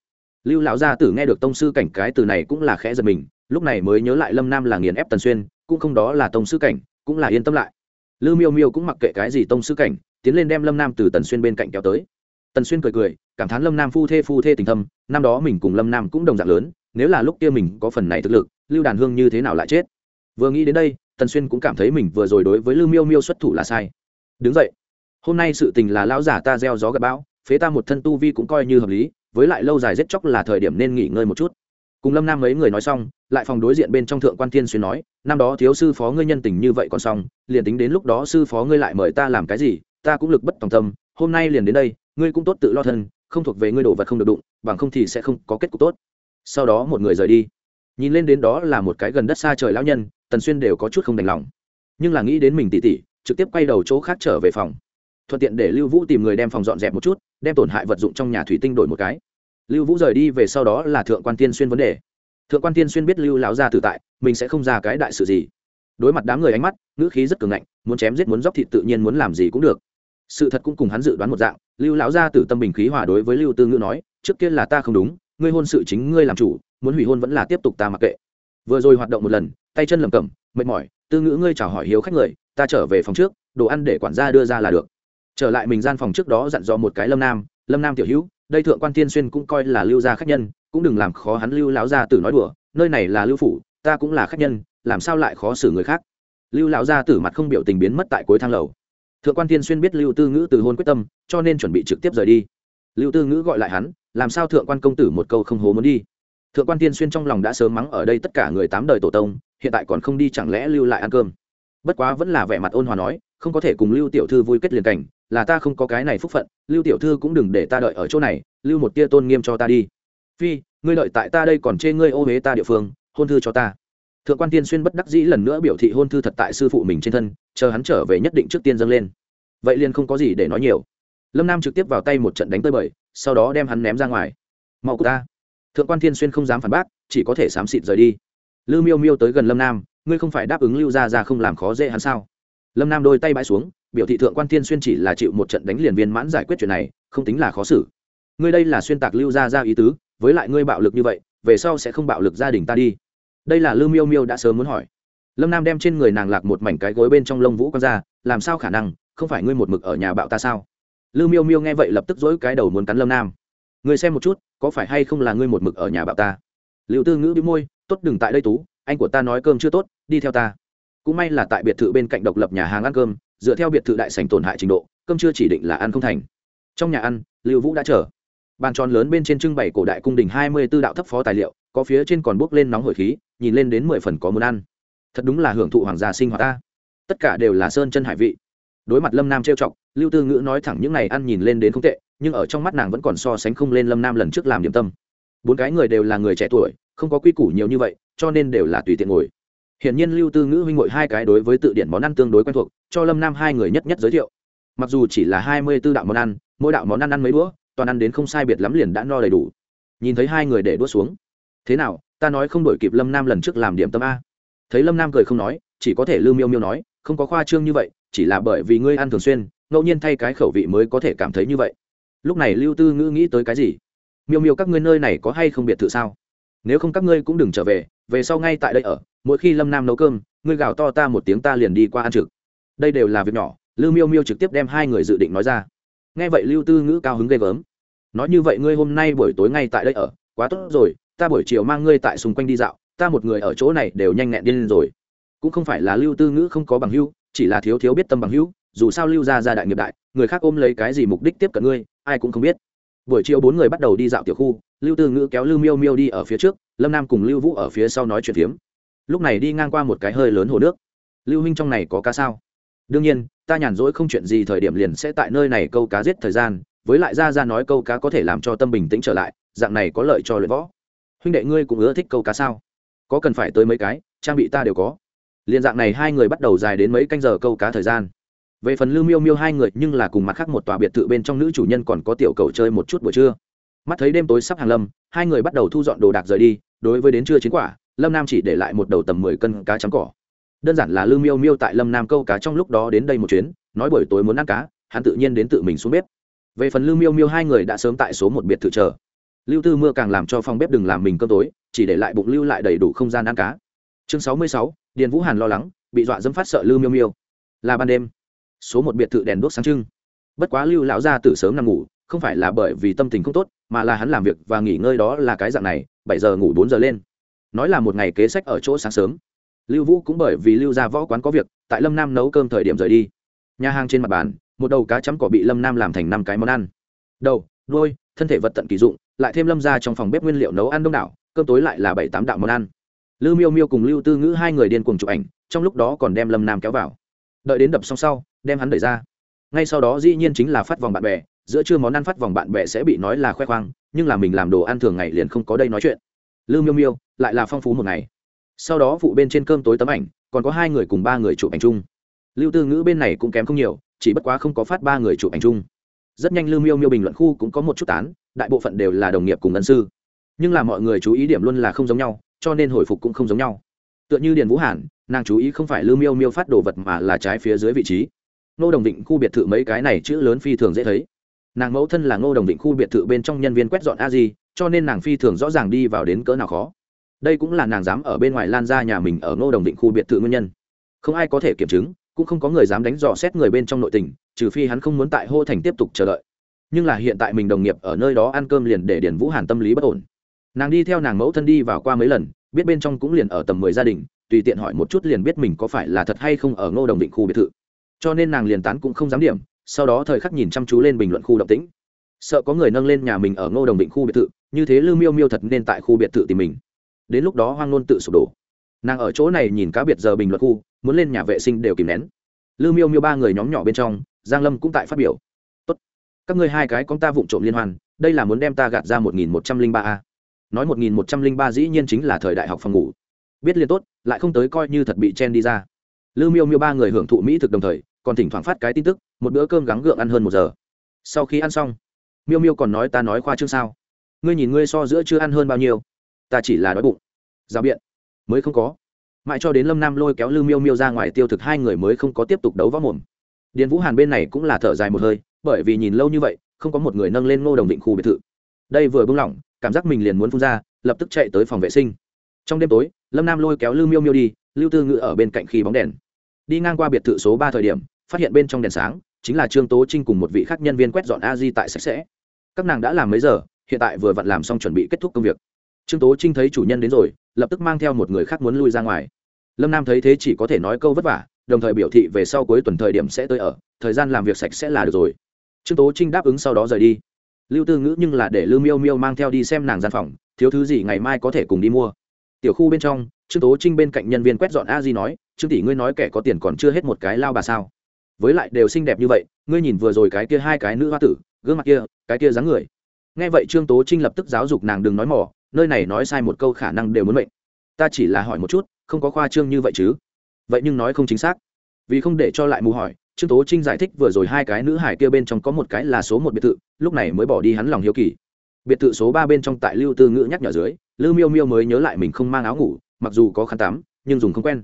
Lưu lão gia tử nghe được tông sư cảnh cái từ này cũng là khẽ giật mình, lúc này mới nhớ lại lâm nam là nghiền ép tần xuyên, cũng không đó là tông sư cảnh, cũng là yên tâm lại. Lưu miêu miêu cũng mặc kệ cái gì tông sư cảnh, tiến lên đem lâm nam từ tần xuyên bên cạnh kéo tới tần xuyên cười cười, cảm thán lâm nam phu thê phu thê tình thâm, năm đó mình cùng lâm nam cũng đồng dạng lớn, nếu là lúc kia mình có phần này thực lực, lưu đàn hương như thế nào lại chết? Vừa nghĩ đến đây, tần xuyên cũng cảm thấy mình vừa rồi đối với lưu miêu miêu xuất thủ là sai. Đứng dậy. Hôm nay sự tình là lão giả ta gieo gió gặp bão, phế ta một thân tu vi cũng coi như hợp lý, với lại lâu dài giết chóc là thời điểm nên nghỉ ngơi một chút. Cùng lâm nam mấy người nói xong, lại phòng đối diện bên trong thượng quan thiên xuyên nói, năm đó thiếu sư phó ngươi nhân tình như vậy còn xong, liền tính đến lúc đó sư phó ngươi lại mời ta làm cái gì, ta cũng lực bất tòng tâm, hôm nay liền đến đây ngươi cũng tốt tự lo thân, không thuộc về ngươi đồ vật không được đụng, bằng không thì sẽ không có kết cục tốt. Sau đó một người rời đi. Nhìn lên đến đó là một cái gần đất xa trời lão nhân, tần xuyên đều có chút không đành lòng. Nhưng là nghĩ đến mình tỉ tỉ, trực tiếp quay đầu chỗ khác trở về phòng. Thuận tiện để lưu vũ tìm người đem phòng dọn dẹp một chút, đem tổn hại vật dụng trong nhà thủy tinh đổi một cái. Lưu vũ rời đi về sau đó là thượng quan tiên xuyên vấn đề. Thượng quan tiên xuyên biết lưu lão gia tử tại, mình sẽ không ra cái đại sự gì. Đối mặt đám người ánh mắt, ngữ khí rất cường ngạnh, muốn chém giết muốn dóc thịt tự nhiên muốn làm gì cũng được sự thật cũng cùng hắn dự đoán một dạng, lưu lão gia tử tâm bình khí hòa đối với lưu tư ngữ nói, trước kia là ta không đúng, ngươi hôn sự chính ngươi làm chủ, muốn hủy hôn vẫn là tiếp tục ta mặc kệ. Vừa rồi hoạt động một lần, tay chân lầm cẩm, mệt mỏi, tư ngữ ngươi chào hỏi hiếu khách người, ta trở về phòng trước, đồ ăn để quản gia đưa ra là được. Trở lại mình gian phòng trước đó dặn dò một cái lâm nam lâm nam tiểu hữu, đây thượng quan tiên xuyên cũng coi là lưu gia khách nhân, cũng đừng làm khó hắn lưu lão gia tử nói đùa, nơi này là lưu phủ, ta cũng là khách nhân, làm sao lại khó xử người khác? Lưu lão gia tử mặt không biểu tình biến mất tại cuối thang lầu thượng quan tiên xuyên biết lưu tư ngữ từ hôn quyết tâm, cho nên chuẩn bị trực tiếp rời đi. Lưu tư ngữ gọi lại hắn, làm sao thượng quan công tử một câu không hố muốn đi? Thượng quan tiên xuyên trong lòng đã sớm mắng ở đây tất cả người tám đời tổ tông, hiện tại còn không đi chẳng lẽ lưu lại ăn cơm? Bất quá vẫn là vẻ mặt ôn hòa nói, không có thể cùng lưu tiểu thư vui kết liền cảnh, là ta không có cái này phúc phận, lưu tiểu thư cũng đừng để ta đợi ở chỗ này, lưu một tia tôn nghiêm cho ta đi. Phi, ngươi đợi tại ta đây còn chê ngươi ô huế ta địa phương, hôn thư cho ta thượng quan tiên xuyên bất đắc dĩ lần nữa biểu thị hôn thư thật tại sư phụ mình trên thân, chờ hắn trở về nhất định trước tiên dâng lên. Vậy liền không có gì để nói nhiều. Lâm nam trực tiếp vào tay một trận đánh tơi bời, sau đó đem hắn ném ra ngoài. Mau của ta. Thượng quan tiên xuyên không dám phản bác, chỉ có thể xám xịt rời đi. Lư miêu miêu tới gần lâm nam, ngươi không phải đáp ứng lưu ra ra không làm khó dễ hắn sao? Lâm nam đôi tay bãi xuống, biểu thị thượng quan tiên xuyên chỉ là chịu một trận đánh liền viên mãn giải quyết chuyện này, không tính là khó xử. Ngươi đây là xuyên tạc lưu ra ra ý tứ, với lại ngươi bạo lực như vậy, về sau sẽ không bạo lực gia đình ta đi đây là lư miêu miêu đã sớm muốn hỏi. Lâm nam đem trên người nàng lạc một mảnh cái gối bên trong lông vũ con ra, làm sao khả năng, không phải ngươi một mực ở nhà bạo ta sao? Lư miêu miêu nghe vậy lập tức dỗi cái đầu muốn cắn lâm nam. Ngươi xem một chút, có phải hay không là ngươi một mực ở nhà bạo ta? Liệu tư ngữ bị môi, tốt, đừng tại đây tú, anh của ta nói cơm chưa tốt, đi theo ta. Cũng may là tại biệt thự bên cạnh độc lập nhà hàng ăn cơm, dựa theo biệt thự đại sành tổn hại trình độ, cơm chưa chỉ định là ăn không thành. Trong nhà ăn, lưu vũ đã chờ. Bàn tròn lớn bên trên trưng bày cổ đại cung đình hai mươi b ố đạo thấp phó tài liệu có phía trên còn bốc lên nóng hổi khí, nhìn lên đến mười phần có muốn ăn. Thật đúng là hưởng thụ hoàng gia sinh hoạt ta. Tất cả đều là sơn chân hải vị. Đối mặt lâm nam trêu chọc, lưu tư ngữ nói thẳng những này ăn nhìn lên đến không tệ, nhưng ở trong mắt nàng vẫn còn so sánh không lên lâm nam lần trước làm điểm tâm. Bốn cái người đều là người trẻ tuổi, không có quy củ nhiều như vậy, cho nên đều là tùy tiện ngồi. Hiển nhiên lưu tư ngữ huynh ngội hai cái đối với tự điển món ăn tương đối quen thuộc, cho lâm nam hai người nhất nhất giới thiệu. Mặc dù chỉ là hai mươi b ố đạo món ăn, mỗi đạo món ăn ăn mấy đũa toàn ăn đến không sai biệt lắm liền đã no đầy đủ. Nhìn thấy hai người để đũa xuống thế nào, ta nói không đổi kịp lâm nam lần trước làm điểm tâm a. Thấy lâm nam cười không nói, chỉ có thể lưu miêu miêu nói, không có khoa trương như vậy, chỉ là bởi vì ngươi ăn thường xuyên, ngẫu nhiên thay cái khẩu vị mới có thể cảm thấy như vậy. Lúc này lưu tư ngữ nghĩ tới cái gì? Miêu miêu các ngươi nơi này có hay không biệt thự sao? Nếu không các ngươi cũng đừng trở về về sau ngay tại đây ở, mỗi khi lâm nam nấu cơm, ngươi gào to ta một tiếng ta liền đi qua ăn trực. Đây đều là việc nhỏ, lưu miêu miêu trực tiếp đem hai người dự định nói ra. Nghe vậy lưu tư ngữ cao hứng ghê gớm. Nói như vậy ngươi hôm nay buổi tối ngay tại đây ở, quá tốt rồi ta buổi chiều mang ngươi tại xung quanh đi dạo, ta một người ở chỗ này đều nhanh nhẹn điên rồi. Cũng không phải là lưu tư ngữ không có bằng hữu, chỉ là thiếu thiếu biết tâm bằng hữu, dù sao lưu ra ra đại nghiệp đại, người khác ôm lấy cái gì mục đích tiếp cận ngươi, ai cũng không biết. Buổi chiều bốn người bắt đầu đi dạo tiểu khu, lưu tư ngữ kéo lưu miêu miêu đi ở phía trước, lâm nam cùng lưu vũ ở phía sau nói chuyện phiếm. Lúc này đi ngang qua một cái hơi lớn hồ nước. Lưu huynh trong này có cá sao? Đương nhiên, ta nhàn rỗi không chuyện gì thời điểm liền sẽ tại nơi này câu cá giết thời gian, với lại ra ra nói câu cá có thể làm cho tâm bình tĩnh trở lại, dạng này có lợi cho luyện võ huynh đệ ngươi cũng ưa thích câu cá sao? Có cần phải tới mấy cái? Trang bị ta đều có. Liền dạng này hai người bắt đầu dài đến mấy canh giờ câu cá thời gian. Về phần lưu miêu miêu hai người, nhưng là cùng mặt khác một tòa biệt thự bên trong nữ chủ nhân còn có tiểu cầu chơi một chút buổi trưa. Mắt thấy đêm tối sắp hàng lâm, hai người bắt đầu thu dọn đồ đạc rời đi, đối với đến trưa chiến quả, lâm nam chỉ để lại một đầu tầm mười cân cá trắng cỏ. Đơn giản là lưu miêu miêu tại lâm nam câu cá trong lúc đó đến đây một chuyến, nói buổi tối muốn ăn cá, hắn tự nhiên đến tự mình xuống bếp. Về phần lưu miêu miêu hai người đã sớm tại số một biệt thự chờ lưu tư mưa càng làm cho phòng bếp đừng làm mình cơm tối, chỉ để lại bụng lưu lại đầy đủ không gian ăn cá. Chương sáu mươi sáu, điền vũ hàn lo lắng, bị dọa dẫm phát sợ lưu miêu miêu. Là ban đêm. Số một biệt thự đèn đốt sáng trưng. Bất quá lưu lão gia từ sớm nằm ngủ, không phải là bởi vì tâm tình không tốt, mà là hắn làm việc và nghỉ ngơi đó là cái dạng này, bảy giờ ngủ bốn giờ lên. Nói là một ngày kế sách ở chỗ sáng sớm. Lưu vũ cũng bởi vì lưu ra võ quán có việc, tại lâm nam nấu cơm thời điểm rời đi. Nhà hàng trên mặt bàn, một đầu cá chấm cỏ bị lâm nam làm thành năm cái món ăn. Đầu đôi thân thể vật tận kỳ dụng lại thêm lâm ra trong phòng bếp nguyên liệu nấu ăn đông đảo, cơm tối lại là bảy tám đạo món ăn. Lưu miêu miêu cùng lưu tư ngữ hai người điên cùng chụp ảnh, trong lúc đó còn đem lâm nam kéo vào. Đợi đến đập xong sau, đem hắn đẩy ra. Ngay sau đó dĩ nhiên chính là phát vòng bạn bè, giữa trưa món ăn phát vòng bạn bè sẽ bị nói là khoe khoang, nhưng là mình làm đồ ăn thường ngày liền không có đây nói chuyện. Lưu miêu miêu, lại là phong phú một ngày. Sau đó phụ bên trên cơm tối tấm ảnh, còn có hai người cùng ba người chụp ảnh chung. Lưu tư ngữ bên này cũng kém không nhiều, chỉ bất quá không có phát ba người chụp ảnh chung. Rất nhanh lưu miêu miêu bình luận khu cũng có một chút tán đại bộ phận đều là đồng nghiệp cùng ân sư. Nhưng là mọi người chú ý điểm luôn là không giống nhau, cho nên hồi phục cũng không giống nhau. Tựa như điền vũ hàn, nàng chú ý không phải lưu miêu miêu phát đồ vật mà là trái phía dưới vị trí. Ngô đồng định khu biệt thự mấy cái này chữ lớn phi thường dễ thấy. Nàng mẫu thân là ngô đồng định khu biệt thự bên trong nhân viên quét dọn a di, cho nên nàng phi thường rõ ràng đi vào đến cỡ nào khó. Đây cũng là nàng dám ở bên ngoài lan ra nhà mình ở ngô đồng định khu biệt thự nguyên nhân. Không ai có thể kiểm chứng, cũng không có người dám đánh dò xét người bên trong nội tình, trừ phi hắn không muốn tại hô thành tiếp tục chờ đợi nhưng là hiện tại mình đồng nghiệp ở nơi đó ăn cơm liền để điển vũ hàn tâm lý bất ổn. Nàng đi theo nàng mẫu thân đi vào qua mấy lần, biết bên trong cũng liền ở tầm mười gia đình, tùy tiện hỏi một chút liền biết mình có phải là thật hay không ở ngô đồng định khu biệt thự. Cho nên nàng liền tán cũng không dám điểm, sau đó thời khắc nhìn chăm chú lên bình luận khu động tĩnh. Sợ có người nâng lên nhà mình ở ngô đồng định khu biệt thự, như thế lưu miêu miêu thật nên tại khu biệt thự tìm mình. Đến lúc đó hoang nôn tự sụp đổ. Nàng ở chỗ này nhìn cá biệt giờ bình luận khu, muốn lên nhà vệ sinh đều kìm nén. Lưu miêu miêu ba người nhóm nhỏ bên trong, giang lâm cũng tại phát biểu các ngươi hai cái con ta vụng trộm liên hoan đây là muốn đem ta gạt ra một nghìn một trăm linh ba a. Nói một nghìn một trăm linh ba dĩ nhiên chính là thời đại học phòng ngủ. Biết liên tốt, lại không tới coi như thật bị chen đi ra. Lưu miêu miêu ba người hưởng thụ mỹ thực đồng thời, còn thỉnh thoảng phát cái tin tức, một bữa cơm gắng gượng ăn hơn một giờ. Sau khi ăn xong, miêu miêu còn nói ta nói khoa trương sao. Ngươi nhìn ngươi so giữa chưa ăn hơn bao nhiêu. Ta chỉ là đói bụng. Rào biện. Mới không có. Mãi cho đến lâm nam lôi kéo lư miêu miêu ra ngoài tiêu thực hai người mới không có tiếp tục đấu võ mồm. Điền vũ hàn bên này cũng là thở dài một hơi bởi vì nhìn lâu như vậy, không có một người nâng lên ngô đồng định khu biệt thự. Đây vừa bung lỏng, cảm giác mình liền muốn phun ra, lập tức chạy tới phòng vệ sinh. Trong đêm tối, lâm nam lôi kéo lưu miêu miêu đi, lưu tư ngự ở bên cạnh khi bóng đèn. Đi ngang qua biệt thự số ba thời điểm, phát hiện bên trong đèn sáng, chính là trương tố trinh cùng một vị khác nhân viên quét dọn a di tại sạch sẽ. Các nàng đã làm mấy giờ, hiện tại vừa vặn làm xong chuẩn bị kết thúc công việc. Trương tố trinh thấy chủ nhân đến rồi, lập tức mang theo một người khác muốn lui ra ngoài. Lâm nam thấy thế chỉ có thể nói câu vất vả, đồng thời biểu thị về sau cuối tuần thời điểm sẽ tới ở, thời gian làm việc sạch sẽ là được rồi trương tố trinh đáp ứng sau đó rời đi. Lưu tư ngữ nhưng là để lưu miêu miêu mang theo đi xem nàng gian phòng, thiếu thứ gì ngày mai có thể cùng đi mua. Tiểu khu bên trong, trương tố trinh bên cạnh nhân viên quét dọn a di nói, trương tỷ ngươi nói kẻ có tiền còn chưa hết một cái lao bà sao? Với lại đều xinh đẹp như vậy, ngươi nhìn vừa rồi cái kia hai cái nữ hoa tử, gương mặt kia, cái kia dáng người. Nghe vậy trương tố trinh lập tức giáo dục nàng đừng nói mỏ nơi này nói sai một câu khả năng đều muốn mệnh. Ta chỉ là hỏi một chút, không có khoa trương như vậy chứ? Vậy nhưng nói không chính xác. Vì không để cho lại mù hỏi trương tố trinh giải thích vừa rồi hai cái nữ hải kia bên trong có một cái là số một biệt thự, lúc này mới bỏ đi hắn lòng hiếu kỳ. Biệt thự số ba bên trong tại lưu tư ngữ nhắc nhở dưới, lưu miêu miêu mới nhớ lại mình không mang áo ngủ, mặc dù có khăn tắm, nhưng dùng không quen.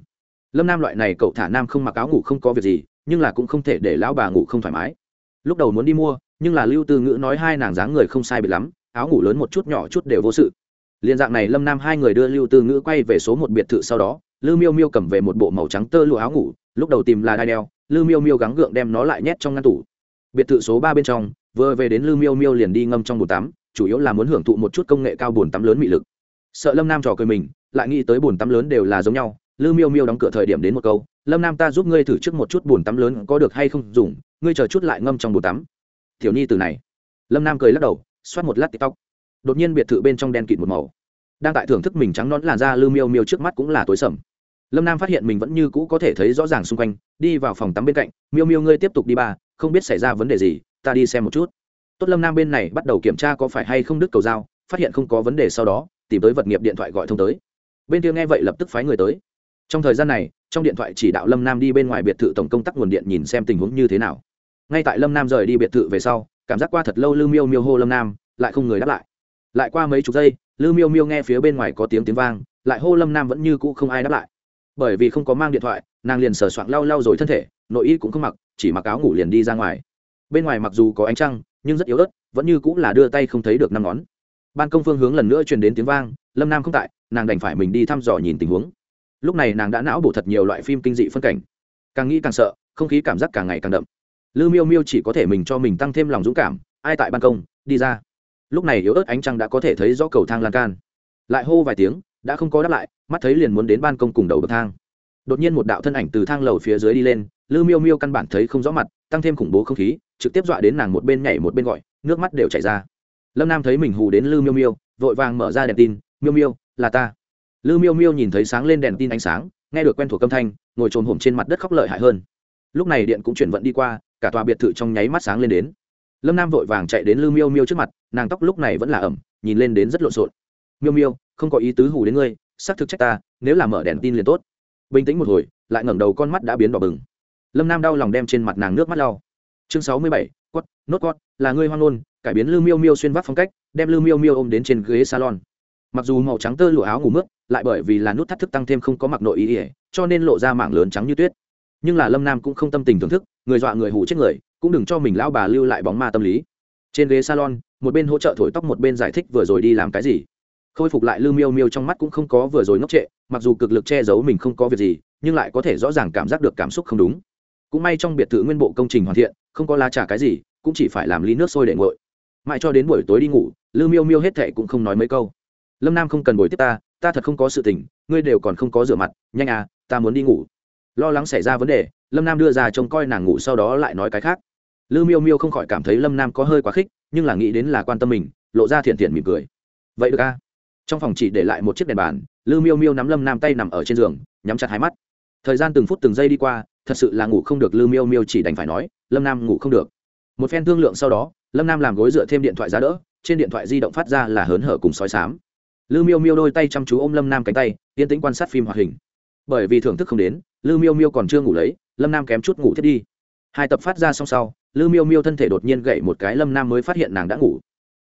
Lâm nam loại này cậu thả nam không mặc áo ngủ không có việc gì, nhưng là cũng không thể để lão bà ngủ không thoải mái. Lúc đầu muốn đi mua, nhưng là lưu tư ngữ nói hai nàng dáng người không sai bị lắm, áo ngủ lớn một chút nhỏ chút đều vô sự. Liên dạng này lâm nam hai người đưa lưu tư ngữ quay về số một biệt thự sau đó, lưu miêu miêu cầm về một bộ màu trắng tơ lụa áo ngủ, lúc đầu tìm là đai đeo lưu miêu miêu gắng gượng đem nó lại nhét trong ngăn tủ. Biệt thự số ba bên trong, vừa về đến lưu miêu miêu liền đi ngâm trong bồn tắm, chủ yếu là muốn hưởng thụ một chút công nghệ cao bồn tắm lớn mị lực. Sợ lâm nam trò cười mình, lại nghĩ tới bồn tắm lớn đều là giống nhau lưu miêu miêu đóng cửa thời điểm đến một câu, lâm nam ta giúp ngươi thử trước một chút bồn tắm lớn có được hay không dùng, ngươi chờ chút lại ngâm trong bồn tắm. Tiểu nhi từ này, lâm nam cười lắc đầu, xoát một lát tiktok. Đột nhiên biệt thự bên trong đen kịt một màu. Đang tại thưởng thức mình trắng nón làn da lưu miêu miêu trước mắt cũng là tối sầm lâm nam phát hiện mình vẫn như cũ có thể thấy rõ ràng xung quanh, đi vào phòng tắm bên cạnh, miêu miêu ngươi tiếp tục đi ba, không biết xảy ra vấn đề gì, ta đi xem một chút. Tốt lâm nam bên này bắt đầu kiểm tra có phải hay không đứt cầu dao, phát hiện không có vấn đề sau đó, tìm tới vật nghiệp điện thoại gọi thông tới. Bên kia nghe vậy lập tức phái người tới. Trong thời gian này, trong điện thoại chỉ đạo lâm nam đi bên ngoài biệt thự tổng công tác nguồn điện nhìn xem tình huống như thế nào. Ngay tại lâm nam rời đi biệt thự về sau, cảm giác qua thật lâu lư miêu miêu hô lâm nam, lại không người đáp lại. Lại qua mấy chục giây lư miêu miêu nghe phía bên ngoài có tiếng tiếng vang, lại hô lâm nam vẫn như cũ không ai đáp lại bởi vì không có mang điện thoại, nàng liền sờ soạng lau lau rồi thân thể, nội y cũng không mặc, chỉ mặc áo ngủ liền đi ra ngoài. Bên ngoài mặc dù có ánh trăng, nhưng rất yếu ớt, vẫn như cũng là đưa tay không thấy được năm ngón. Ban công phương hướng lần nữa truyền đến tiếng vang, lâm nam không tại, nàng đành phải mình đi thăm dò nhìn tình huống. Lúc này nàng đã não bổ thật nhiều loại phim kinh dị phân cảnh. Càng nghĩ càng sợ, không khí cảm giác càng ngày càng đậm. Lư miêu miêu chỉ có thể mình cho mình tăng thêm lòng dũng cảm, ai tại ban công, đi ra. Lúc này yếu ớt ánh trăng đã có thể thấy rõ cầu thang lan can. Lại hô vài tiếng đã không có đáp lại, mắt thấy liền muốn đến ban công cùng đầu bậc thang. Đột nhiên một đạo thân ảnh từ thang lầu phía dưới đi lên, lư miêu miêu căn bản thấy không rõ mặt, tăng thêm khủng bố không khí, trực tiếp dọa đến nàng một bên nhảy một bên gọi, nước mắt đều chảy ra. Lâm nam thấy mình hù đến lư miêu miêu, vội vàng mở ra đèn tin, miêu miêu, là ta. Lư miêu miêu nhìn thấy sáng lên đèn tin ánh sáng, nghe được quen thuộc âm thanh, ngồi trồm hổm trên mặt đất khóc lợi hại hơn. Lúc này điện cũng chuyển vận đi qua, cả tòa biệt thự trong nháy mắt sáng lên đến. Lâm nam vội vàng chạy đến lư miêu miêu trước mặt, nàng tóc lúc này vẫn là ẩm, nhìn lên đến rất lộn xộn. Miêu miêu không có ý tứ hù đến ngươi, xác thực trách ta, nếu là mở đèn tin liền tốt. Bình tĩnh một hồi, lại ngẩng đầu con mắt đã biến đỏ bừng. Lâm nam đau lòng đem trên mặt nàng nước mắt lau. Chương sáu mươi bảy, quất, nốt quất, là ngươi hoang ngôn, cải biến lư miêu miêu xuyên vác phong cách, đem lưu miêu miêu ôm đến trên ghế salon. Mặc dù màu trắng tơ lụa áo ngủ mướt, lại bởi vì là nút thắt thức tăng thêm không có mặc nội ý ỉa cho nên lộ ra mảng lớn trắng như tuyết. Nhưng là lâm nam cũng không tâm tình thưởng thức, người dọa người hủ chết người, cũng đừng cho mình lão bà lưu lại bóng ma tâm lý. Trên ghế salon, một bên hỗ trợ thổi tóc, một bên giải thích vừa rồi đi làm cái gì khôi phục lại lưu miêu miêu trong mắt cũng không có vừa rồi ngốc trệ, mặc dù cực lực che giấu mình không có việc gì, nhưng lại có thể rõ ràng cảm giác được cảm xúc không đúng. Cũng may trong biệt thự nguyên bộ công trình hoàn thiện, không có la trả cái gì, cũng chỉ phải làm ly nước sôi để nguội. Mãi cho đến buổi tối đi ngủ lưu miêu miêu hết thệ cũng không nói mấy câu. Lâm nam không cần buổi tiếp ta ta thật không có sự tình, ngươi đều còn không có rửa mặt, nhanh à ta muốn đi ngủ. Lo lắng xảy ra vấn đề, lâm nam đưa ra trông coi nàng ngủ sau đó lại nói cái khác. Lưu miêu miêu không khỏi cảm thấy lâm nam có hơi quá khích, nhưng là nghĩ đến là quan tâm mình, lộ ra thiện thiện mỉm cười. Vậy được a trong phòng chỉ để lại một chiếc đèn bàn Lư miêu miêu nắm lâm nam tay nằm ở trên giường, nhắm chặt hai mắt. Thời gian từng phút từng giây đi qua, thật sự là ngủ không được Lư miêu miêu chỉ đành phải nói, lâm nam ngủ không được. Một phen thương lượng sau đó, lâm nam làm gối dựa thêm điện thoại giá đỡ, trên điện thoại di động phát ra là hớn hở cùng sói sám. Lư miêu miêu đôi tay chăm chú ôm lâm nam cánh tay, yên tĩnh quan sát phim hoạt hình. Bởi vì thưởng thức không đến Lư miêu miêu còn chưa ngủ lấy, lâm nam kém chút ngủ thiết đi. Hai tập phát ra xong sau Lư miêu miêu thân thể đột nhiên gậy một cái, lâm nam mới phát hiện nàng đã ngủ.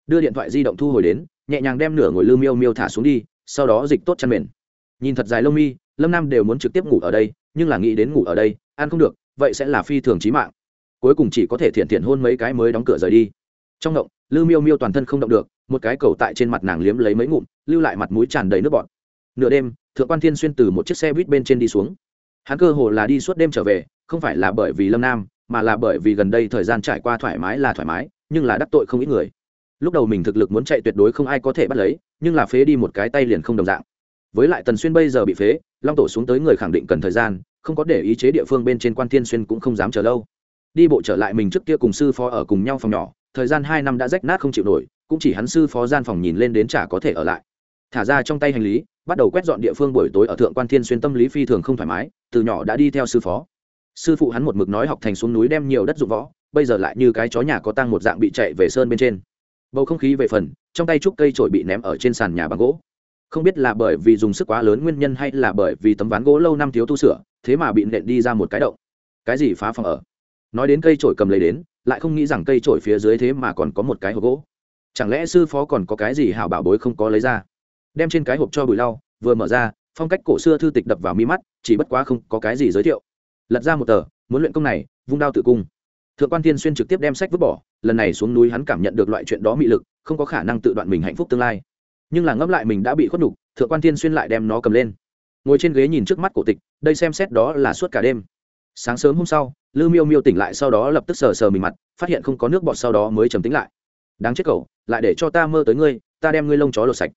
Đưa điện thoại di động thu hồi đến nhẹ nhàng đem nửa ngồi lư miêu miêu thả xuống đi, sau đó dịch tốt chăn mền. Nhìn thật dài lông mi, lâm nam đều muốn trực tiếp ngủ ở đây, nhưng là nghĩ đến ngủ ở đây, ăn không được, vậy sẽ là phi thường trí mạng. Cuối cùng chỉ có thể thiện thiện hôn mấy cái mới đóng cửa rời đi. Trong động lư miêu miêu toàn thân không động được, một cái cầu tại trên mặt nàng liếm lấy mấy ngụm, lưu lại mặt mũi tràn đầy nước bọt. Nửa đêm, thượng quan thiên xuyên từ một chiếc xe buýt bên trên đi xuống. Hắn cơ hồ là đi suốt đêm trở về, không phải là bởi vì lâm nam, mà là bởi vì gần đây thời gian trải qua thoải mái là thoải mái, nhưng là đắc tội không ít người lúc đầu mình thực lực muốn chạy tuyệt đối không ai có thể bắt lấy, nhưng là phế đi một cái tay liền không đồng dạng. Với lại tần xuyên bây giờ bị phế, long tổ xuống tới người khẳng định cần thời gian, không có để ý chế địa phương bên trên quan thiên xuyên cũng không dám chờ lâu. Đi bộ trở lại mình trước kia cùng sư phó ở cùng nhau phòng nhỏ, thời gian hai năm đã rách nát không chịu nổi, cũng chỉ hắn sư phó gian phòng nhìn lên đến chả có thể ở lại. Thả ra trong tay hành lý, bắt đầu quét dọn địa phương buổi tối ở thượng quan thiên xuyên tâm lý phi thường không thoải mái, từ nhỏ đã đi theo sư phó. Sư phụ hắn một mực nói học thành xuống núi đem nhiều đất dụng võ, bây giờ lại như cái chó nhà có tăng một dạng bị chạy về sơn bên trên bầu không khí về phần, trong tay trúc cây trổi bị ném ở trên sàn nhà bằng gỗ. Không biết là bởi vì dùng sức quá lớn nguyên nhân hay là bởi vì tấm ván gỗ lâu năm thiếu tu sửa, thế mà bị nện đi ra một cái động. Cái gì phá phòng ở? Nói đến cây trổi cầm lấy đến, lại không nghĩ rằng cây trổi phía dưới thế mà còn có một cái hộp gỗ. Chẳng lẽ sư phó còn có cái gì hảo bảo bối không có lấy ra? Đem trên cái hộp cho bùi lau, vừa mở ra, phong cách cổ xưa thư tịch đập vào mi mắt, chỉ bất quá không có cái gì giới thiệu. Lật ra một tờ, muốn luyện công này, vung đao tự cung. Thượng quan tiên xuyên trực tiếp đem sách vứt bỏ lần này xuống núi hắn cảm nhận được loại chuyện đó mị lực, không có khả năng tự đoạn mình hạnh phúc tương lai. Nhưng là ngẫm lại mình đã bị khuất nhục, thượng quan thiên xuyên lại đem nó cầm lên. Ngồi trên ghế nhìn trước mắt cổ tịch, đây xem xét đó là suốt cả đêm. Sáng sớm hôm sau, lư miêu miêu tỉnh lại sau đó lập tức sờ sờ mình mặt, phát hiện không có nước bọt sau đó mới trầm tính lại. Đáng chết cậu, lại để cho ta mơ tới ngươi, ta đem ngươi lông chó lột sạch.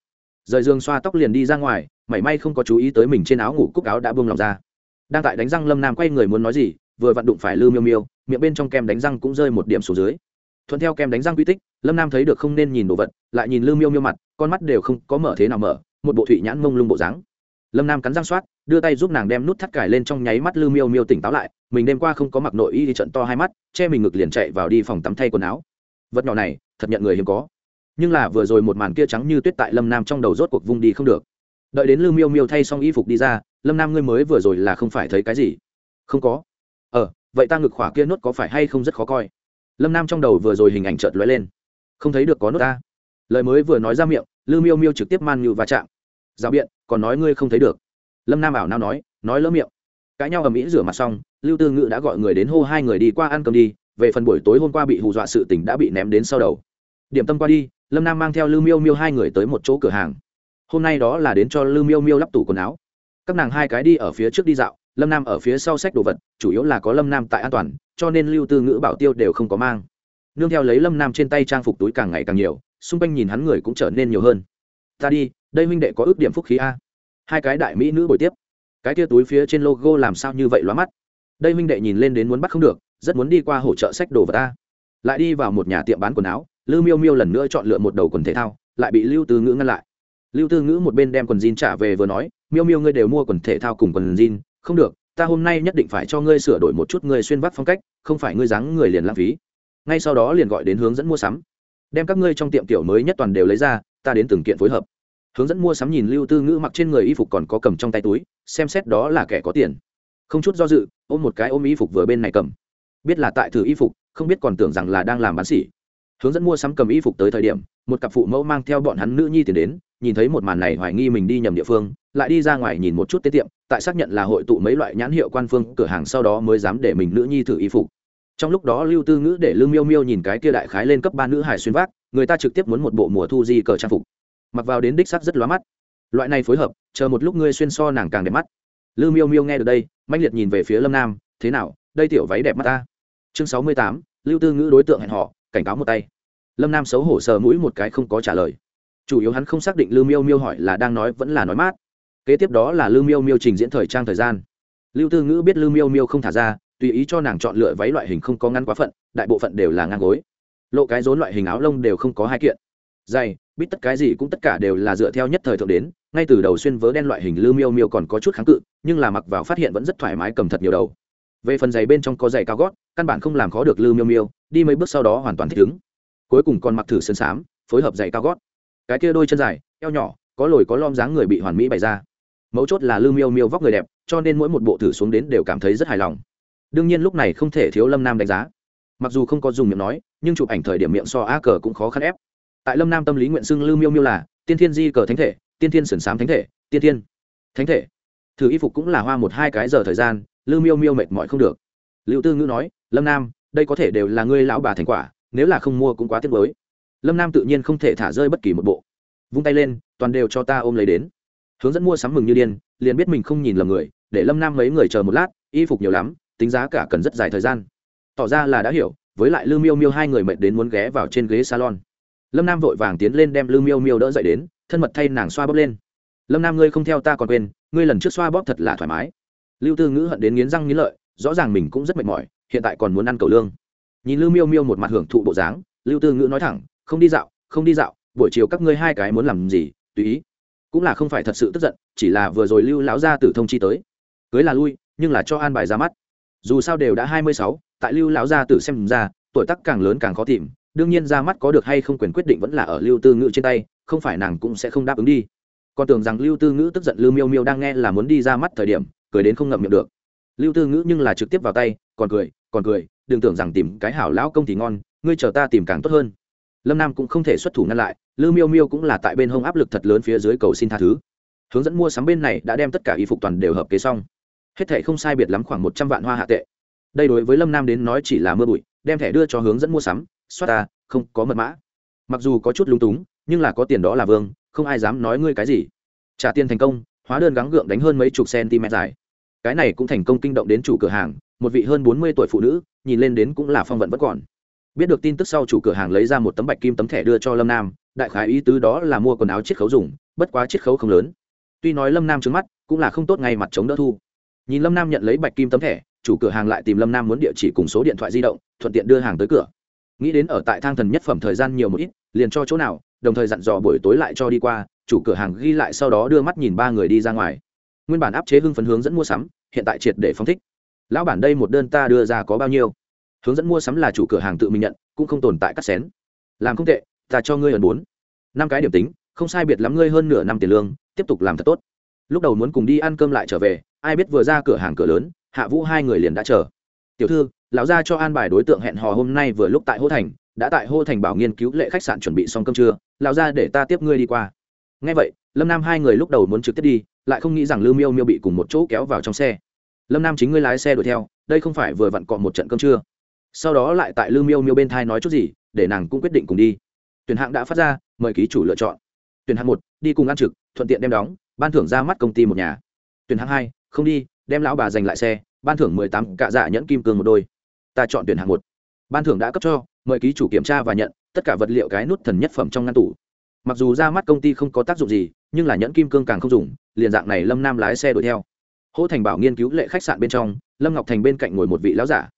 Rời giường xoa tóc liền đi ra ngoài, mảy may không có chú ý tới mình trên áo ngủ cúc áo đã buông lòng ra. Đang tại đánh răng, lâm nam quay người muốn nói gì, vừa vặn đụng phải lư miêu miêu, miệng bên trong kem đánh răng cũng rơi một điểm xuống dưới thuận theo kem đánh răng quy tích, lâm nam thấy được không nên nhìn đồ vật, lại nhìn lư miêu miêu mặt, con mắt đều không có mở thế nào mở, một bộ thụy nhãn mông lung bộ dáng. Lâm nam cắn răng soát, đưa tay giúp nàng đem nút thắt cải lên trong nháy mắt lư miêu miêu tỉnh táo lại, mình đêm qua không có mặc nội y thì trận to hai mắt, che mình ngực liền chạy vào đi phòng tắm thay quần áo. Vật nhỏ này, thật nhận người hiếm có. Nhưng là vừa rồi một màn kia trắng như tuyết tại lâm nam trong đầu rốt cuộc vung đi không được. Đợi đến lư miêu miêu thay xong y phục đi ra, lâm nam ngươi mới vừa rồi là không phải thấy cái gì? Không có. Ờ vậy ta ngực khỏa kia nốt có phải hay không rất khó coi? Lâm nam trong đầu vừa rồi hình ảnh chợt lóe lên không thấy được có nốt ta lời mới vừa nói ra miệng lư miêu miêu trực tiếp man như và chạm rào biện còn nói ngươi không thấy được lâm nam ảo nao nói nói lỡ miệng cãi nhau ở mỹ rửa mặt xong lưu tư ngự đã gọi người đến hô hai người đi qua ăn cơm đi về phần buổi tối hôm qua bị hù dọa sự tỉnh đã bị ném đến sau đầu điểm tâm qua đi lâm nam mang theo lưu miêu miêu hai người tới một chỗ cửa hàng hôm nay đó là đến cho lưu miêu miêu lắp tủ quần áo các nàng hai cái đi ở phía trước đi dạo lâm nam ở phía sau sách đồ vật chủ yếu là có lâm nam tại an toàn cho nên lưu tư ngữ bảo tiêu đều không có mang. Nương theo lấy lâm nam trên tay trang phục túi càng ngày càng nhiều, xung quanh nhìn hắn người cũng trở nên nhiều hơn. Ta đi, đây huynh đệ có ước điểm phúc khí a. Hai cái đại mỹ nữ buổi tiếp. Cái tia túi phía trên logo làm sao như vậy lóa mắt? Đây huynh đệ nhìn lên đến muốn bắt không được, rất muốn đi qua hỗ trợ sách đồ vật ta. Lại đi vào một nhà tiệm bán quần áo, lưu miêu miêu lần nữa chọn lựa một đầu quần thể thao, lại bị lưu tư ngữ ngăn lại. Lưu tư ngữ một bên đem quần jean trả về vừa nói, miêu miêu ngươi đều mua quần thể thao cùng quần jean, không được ta hôm nay nhất định phải cho ngươi sửa đổi một chút ngươi xuyên vắt phong cách, không phải ngươi dáng người liền lãng phí. Ngay sau đó liền gọi đến hướng dẫn mua sắm. Đem các ngươi trong tiệm tiểu mới nhất toàn đều lấy ra, ta đến từng kiện phối hợp. Hướng dẫn mua sắm nhìn lưu tư ngữ mặc trên người y phục còn có cầm trong tay túi, xem xét đó là kẻ có tiền. Không chút do dự, ôm một cái ôm y phục vừa bên này cầm. Biết là tại thử y phục, không biết còn tưởng rằng là đang làm bán xỉ hướng dẫn mua sắm cầm y phục tới thời điểm, một cặp phụ mẫu mang theo bọn hắn nữ nhi tiền đến nhìn thấy một màn này hoài nghi mình đi nhầm địa phương, lại đi ra ngoài nhìn một chút tiết tiệm, tại xác nhận là hội tụ mấy loại nhãn hiệu quan phương, cửa hàng sau đó mới dám để mình nữ nhi thử y phục. Trong lúc đó lưu tư ngữ để lưu miêu miêu nhìn cái kia đại khái lên cấp ba nữ hải xuyên vác, người ta trực tiếp muốn một bộ mùa thu di cờ trang phục. Mặc vào đến đích sắc rất lóa mắt. Loại này phối hợp, chờ một lúc ngươi xuyên so nàng càng đẹp mắt. Lưu miêu miêu nghe được đây mạnh liệt nhìn về phía lâm nam, thế nào, đây tiểu váy đẹp mắt ta? Chương sáu mươi tám, lưu tư ngữ đối tượng hẹn họ cảnh cáo một tay. Lâm nam xấu hổ sờ mũi một cái không có trả lời chủ yếu hắn không xác định lưu miêu miêu hỏi là đang nói vẫn là nói mát. Kế tiếp đó là lưu miêu miêu trình diễn thời trang thời gian. Lưu tư ngữ biết lưu miêu miêu không thả ra tùy ý cho nàng chọn lựa váy loại hình không có ngăn quá phận đại bộ phận đều là ngang gối. Lộ cái rốn loại hình áo lông đều không có hai kiện. Dày biết tất cái gì cũng tất cả đều là dựa theo nhất thời thượng đến ngay từ đầu xuyên vớ đen loại hình lưu miêu miêu còn có chút kháng cự nhưng là mặc vào phát hiện vẫn rất thoải mái cầm thật nhiều đầu. Về phần giày bên trong có giày cao gót căn bản không làm khó được lưu miêu miêu đi mấy bước sau đó hoàn toàn thích ứng. Cuối cùng còn mặc thử sơn sám, phối hợp giày cao gót cái kia đôi chân dài, eo nhỏ, có lồi có lom dáng người bị hoàn mỹ bày ra. Mấu chốt là lưu miêu miêu vóc người đẹp, cho nên mỗi một bộ thử xuống đến đều cảm thấy rất hài lòng. Đương nhiên lúc này không thể thiếu lâm nam đánh giá. Mặc dù không có dùng miệng nói, nhưng chụp ảnh thời điểm miệng so a cờ cũng khó khăn ép. Tại lâm nam tâm lý nguyện xưng lưu miêu miêu là tiên thiên di cờ thánh thể, tiên thiên sườn sám thánh thể, tiên thiên thánh thể. Thử y phục cũng là hoa một hai cái giờ thời gian, lưu miêu miêu mệt mỏi không được. Liệu tư ngữ nói, lâm nam, đây có thể đều là ngươi lão bà thành quả, nếu là không mua cũng quá tiếc mới lâm nam tự nhiên không thể thả rơi bất kỳ một bộ. Vung tay lên, toàn đều cho ta ôm lấy đến. Hướng dẫn mua sắm mừng như điên, liền biết mình không nhìn lầm người, để lâm nam mấy người chờ một lát, y phục nhiều lắm, tính giá cả cần rất dài thời gian. Tỏ ra là đã hiểu, với lại lưu miêu miêu hai người mệt đến muốn ghé vào trên ghế salon. Lâm nam vội vàng tiến lên đem lưu miêu miêu đỡ dậy đến, thân mật thay nàng xoa bóp lên. Lâm nam ngươi không theo ta còn quên, ngươi lần trước xoa bóp thật là thoải mái. Lưu tư ngữ hận đến nghiến răng nghiến lợi, rõ ràng mình cũng rất mệt mỏi, hiện tại còn muốn ăn cầu lương. Nhìn lưu miêu miêu một mặt hưởng thụ bộ dáng, lưu tư ngữ nói thẳng không đi dạo, không đi dạo, buổi chiều các ngươi hai cái muốn làm gì, tùy ý. Cũng là không phải thật sự tức giận, chỉ là vừa rồi lưu lão gia tử thông chi tới. Cưới là lui, nhưng là cho an bài ra mắt. Dù sao đều đã hai mươi sáu, tại lưu lão gia tử xem ra, tuổi tác càng lớn càng khó tìm, đương nhiên ra mắt có được hay không quyền quyết định vẫn là ở lưu tư ngữ trên tay, không phải nàng cũng sẽ không đáp ứng đi. Còn tưởng rằng lưu tư ngữ tức giận lưu miêu miêu đang nghe là muốn đi ra mắt thời điểm, cười đến không ngậm miệng được. Lưu tư ngữ nhưng là trực tiếp vào tay, còn cười còn cười, đừng tưởng rằng tìm cái hảo lão công thì ngon, ngươi chờ ta tìm càng tốt hơn lâm nam cũng không thể xuất thủ ngăn lại, Lư miêu miêu cũng là tại bên hông áp lực thật lớn phía dưới cầu xin tha thứ. Hướng dẫn mua sắm bên này đã đem tất cả y phục toàn đều hợp kế xong. Hết thẻ không sai biệt lắm khoảng một trăm vạn hoa hạ tệ. Đây đối với lâm nam đến nói chỉ là mưa bụi, đem thẻ đưa cho hướng dẫn mua sắm xoát ta, không có mật mã. Mặc dù có chút lúng túng, nhưng là có tiền đó là vương, không ai dám nói ngươi cái gì. Trả tiền thành công, hóa đơn gắng gượng đánh hơn mấy chục cm dài. Cái này cũng thành công kinh động đến chủ cửa hàng, một vị hơn bốn mươi tuổi phụ nữ, nhìn lên đến cũng là phong vận vẫn còn biết được tin tức sau chủ cửa hàng lấy ra một tấm bạch kim tấm thẻ đưa cho lâm nam, đại khái ý tứ đó là mua quần áo chiết khấu dùng, bất quá chiết khấu không lớn. Tuy nói lâm nam trứng mắt, cũng là không tốt ngay mặt chống đỡ thu. Nhìn lâm nam nhận lấy bạch kim tấm thẻ, chủ cửa hàng lại tìm lâm nam muốn địa chỉ cùng số điện thoại di động, thuận tiện đưa hàng tới cửa. Nghĩ đến ở tại thang thần nhất phẩm thời gian nhiều một ít, liền cho chỗ nào, đồng thời dặn dò buổi tối lại cho đi qua, chủ cửa hàng ghi lại sau đó đưa mắt nhìn ba người đi ra ngoài. Nguyên bản áp chế hưng phấn hướng dẫn mua sắm, hiện tại triệt để phóng thích. Lão bản đây một đơn ta đưa ra có bao nhiêu? Hướng dẫn mua sắm là chủ cửa hàng tự mình nhận, cũng không tồn tại cắt xén. Làm không tệ, ta cho ngươi ẩn bốn. Năm cái điểm tính, không sai biệt lắm ngươi hơn nửa năm tiền lương, tiếp tục làm thật tốt. Lúc đầu muốn cùng đi ăn cơm lại trở về, ai biết vừa ra cửa hàng cửa lớn, hạ vũ hai người liền đã chờ. Tiểu thư, lão gia cho an bài đối tượng hẹn hò hôm nay vừa lúc tại hô thành, đã tại hô thành bảo nghiên cứu lệ khách sạn chuẩn bị xong cơm trưa, lão gia để ta tiếp ngươi đi qua. Ngay vậy, lâm nam hai người lúc đầu muốn trực tiếp đi, lại không nghĩ rằng lưu miêu miêu bị cùng một chỗ kéo vào trong xe. Lâm nam chính ngươi lái xe đuổi theo, đây không phải vừa vặn cọ một trận cơm trưa sau đó lại tại lư miêu miêu bên thai nói chút gì, để nàng cũng quyết định cùng đi. Tuyển hạng đã phát ra, mời ký chủ lựa chọn. Tuyển hạng một, đi cùng ăn trực, thuận tiện đem đóng, ban thưởng ra mắt công ty một nhà. Tuyển hạng hai, không đi, đem lão bà giành lại xe, ban thưởng mười tám cạ dạ nhẫn kim cương một đôi. Ta chọn tuyển hạng một. Ban thưởng đã cấp cho, mời ký chủ kiểm tra và nhận, tất cả vật liệu cái nút thần nhất phẩm trong ngăn tủ. Mặc dù ra mắt công ty không có tác dụng gì, nhưng là nhẫn kim cương càng không dùng, liền dạng này lâm nam lái xe đuổi theo. Hỗ thành bảo nghiên cứu lệ khách sạn bên trong, lâm ngọc thành bên cạnh ngồi một vị lão giả.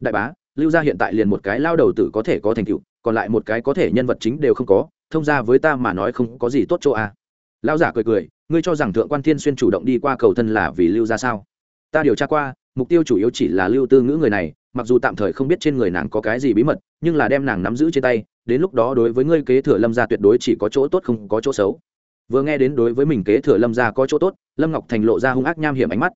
Đại bá lưu gia hiện tại liền một cái lao đầu tử có thể có thành tựu, còn lại một cái có thể nhân vật chính đều không có, thông ra với ta mà nói không có gì tốt chỗ à. Lao giả cười cười, ngươi cho rằng thượng quan thiên xuyên chủ động đi qua cầu thân là vì lưu gia sao? Ta điều tra qua, mục tiêu chủ yếu chỉ là lưu tư ngữ người này, mặc dù tạm thời không biết trên người nàng có cái gì bí mật, nhưng là đem nàng nắm giữ trên tay, đến lúc đó đối với ngươi kế thừa lâm gia tuyệt đối chỉ có chỗ tốt không có chỗ xấu. Vừa nghe đến đối với mình kế thừa lâm gia có chỗ tốt, lâm ngọc thành lộ ra hung ác nham hiểm ánh mắt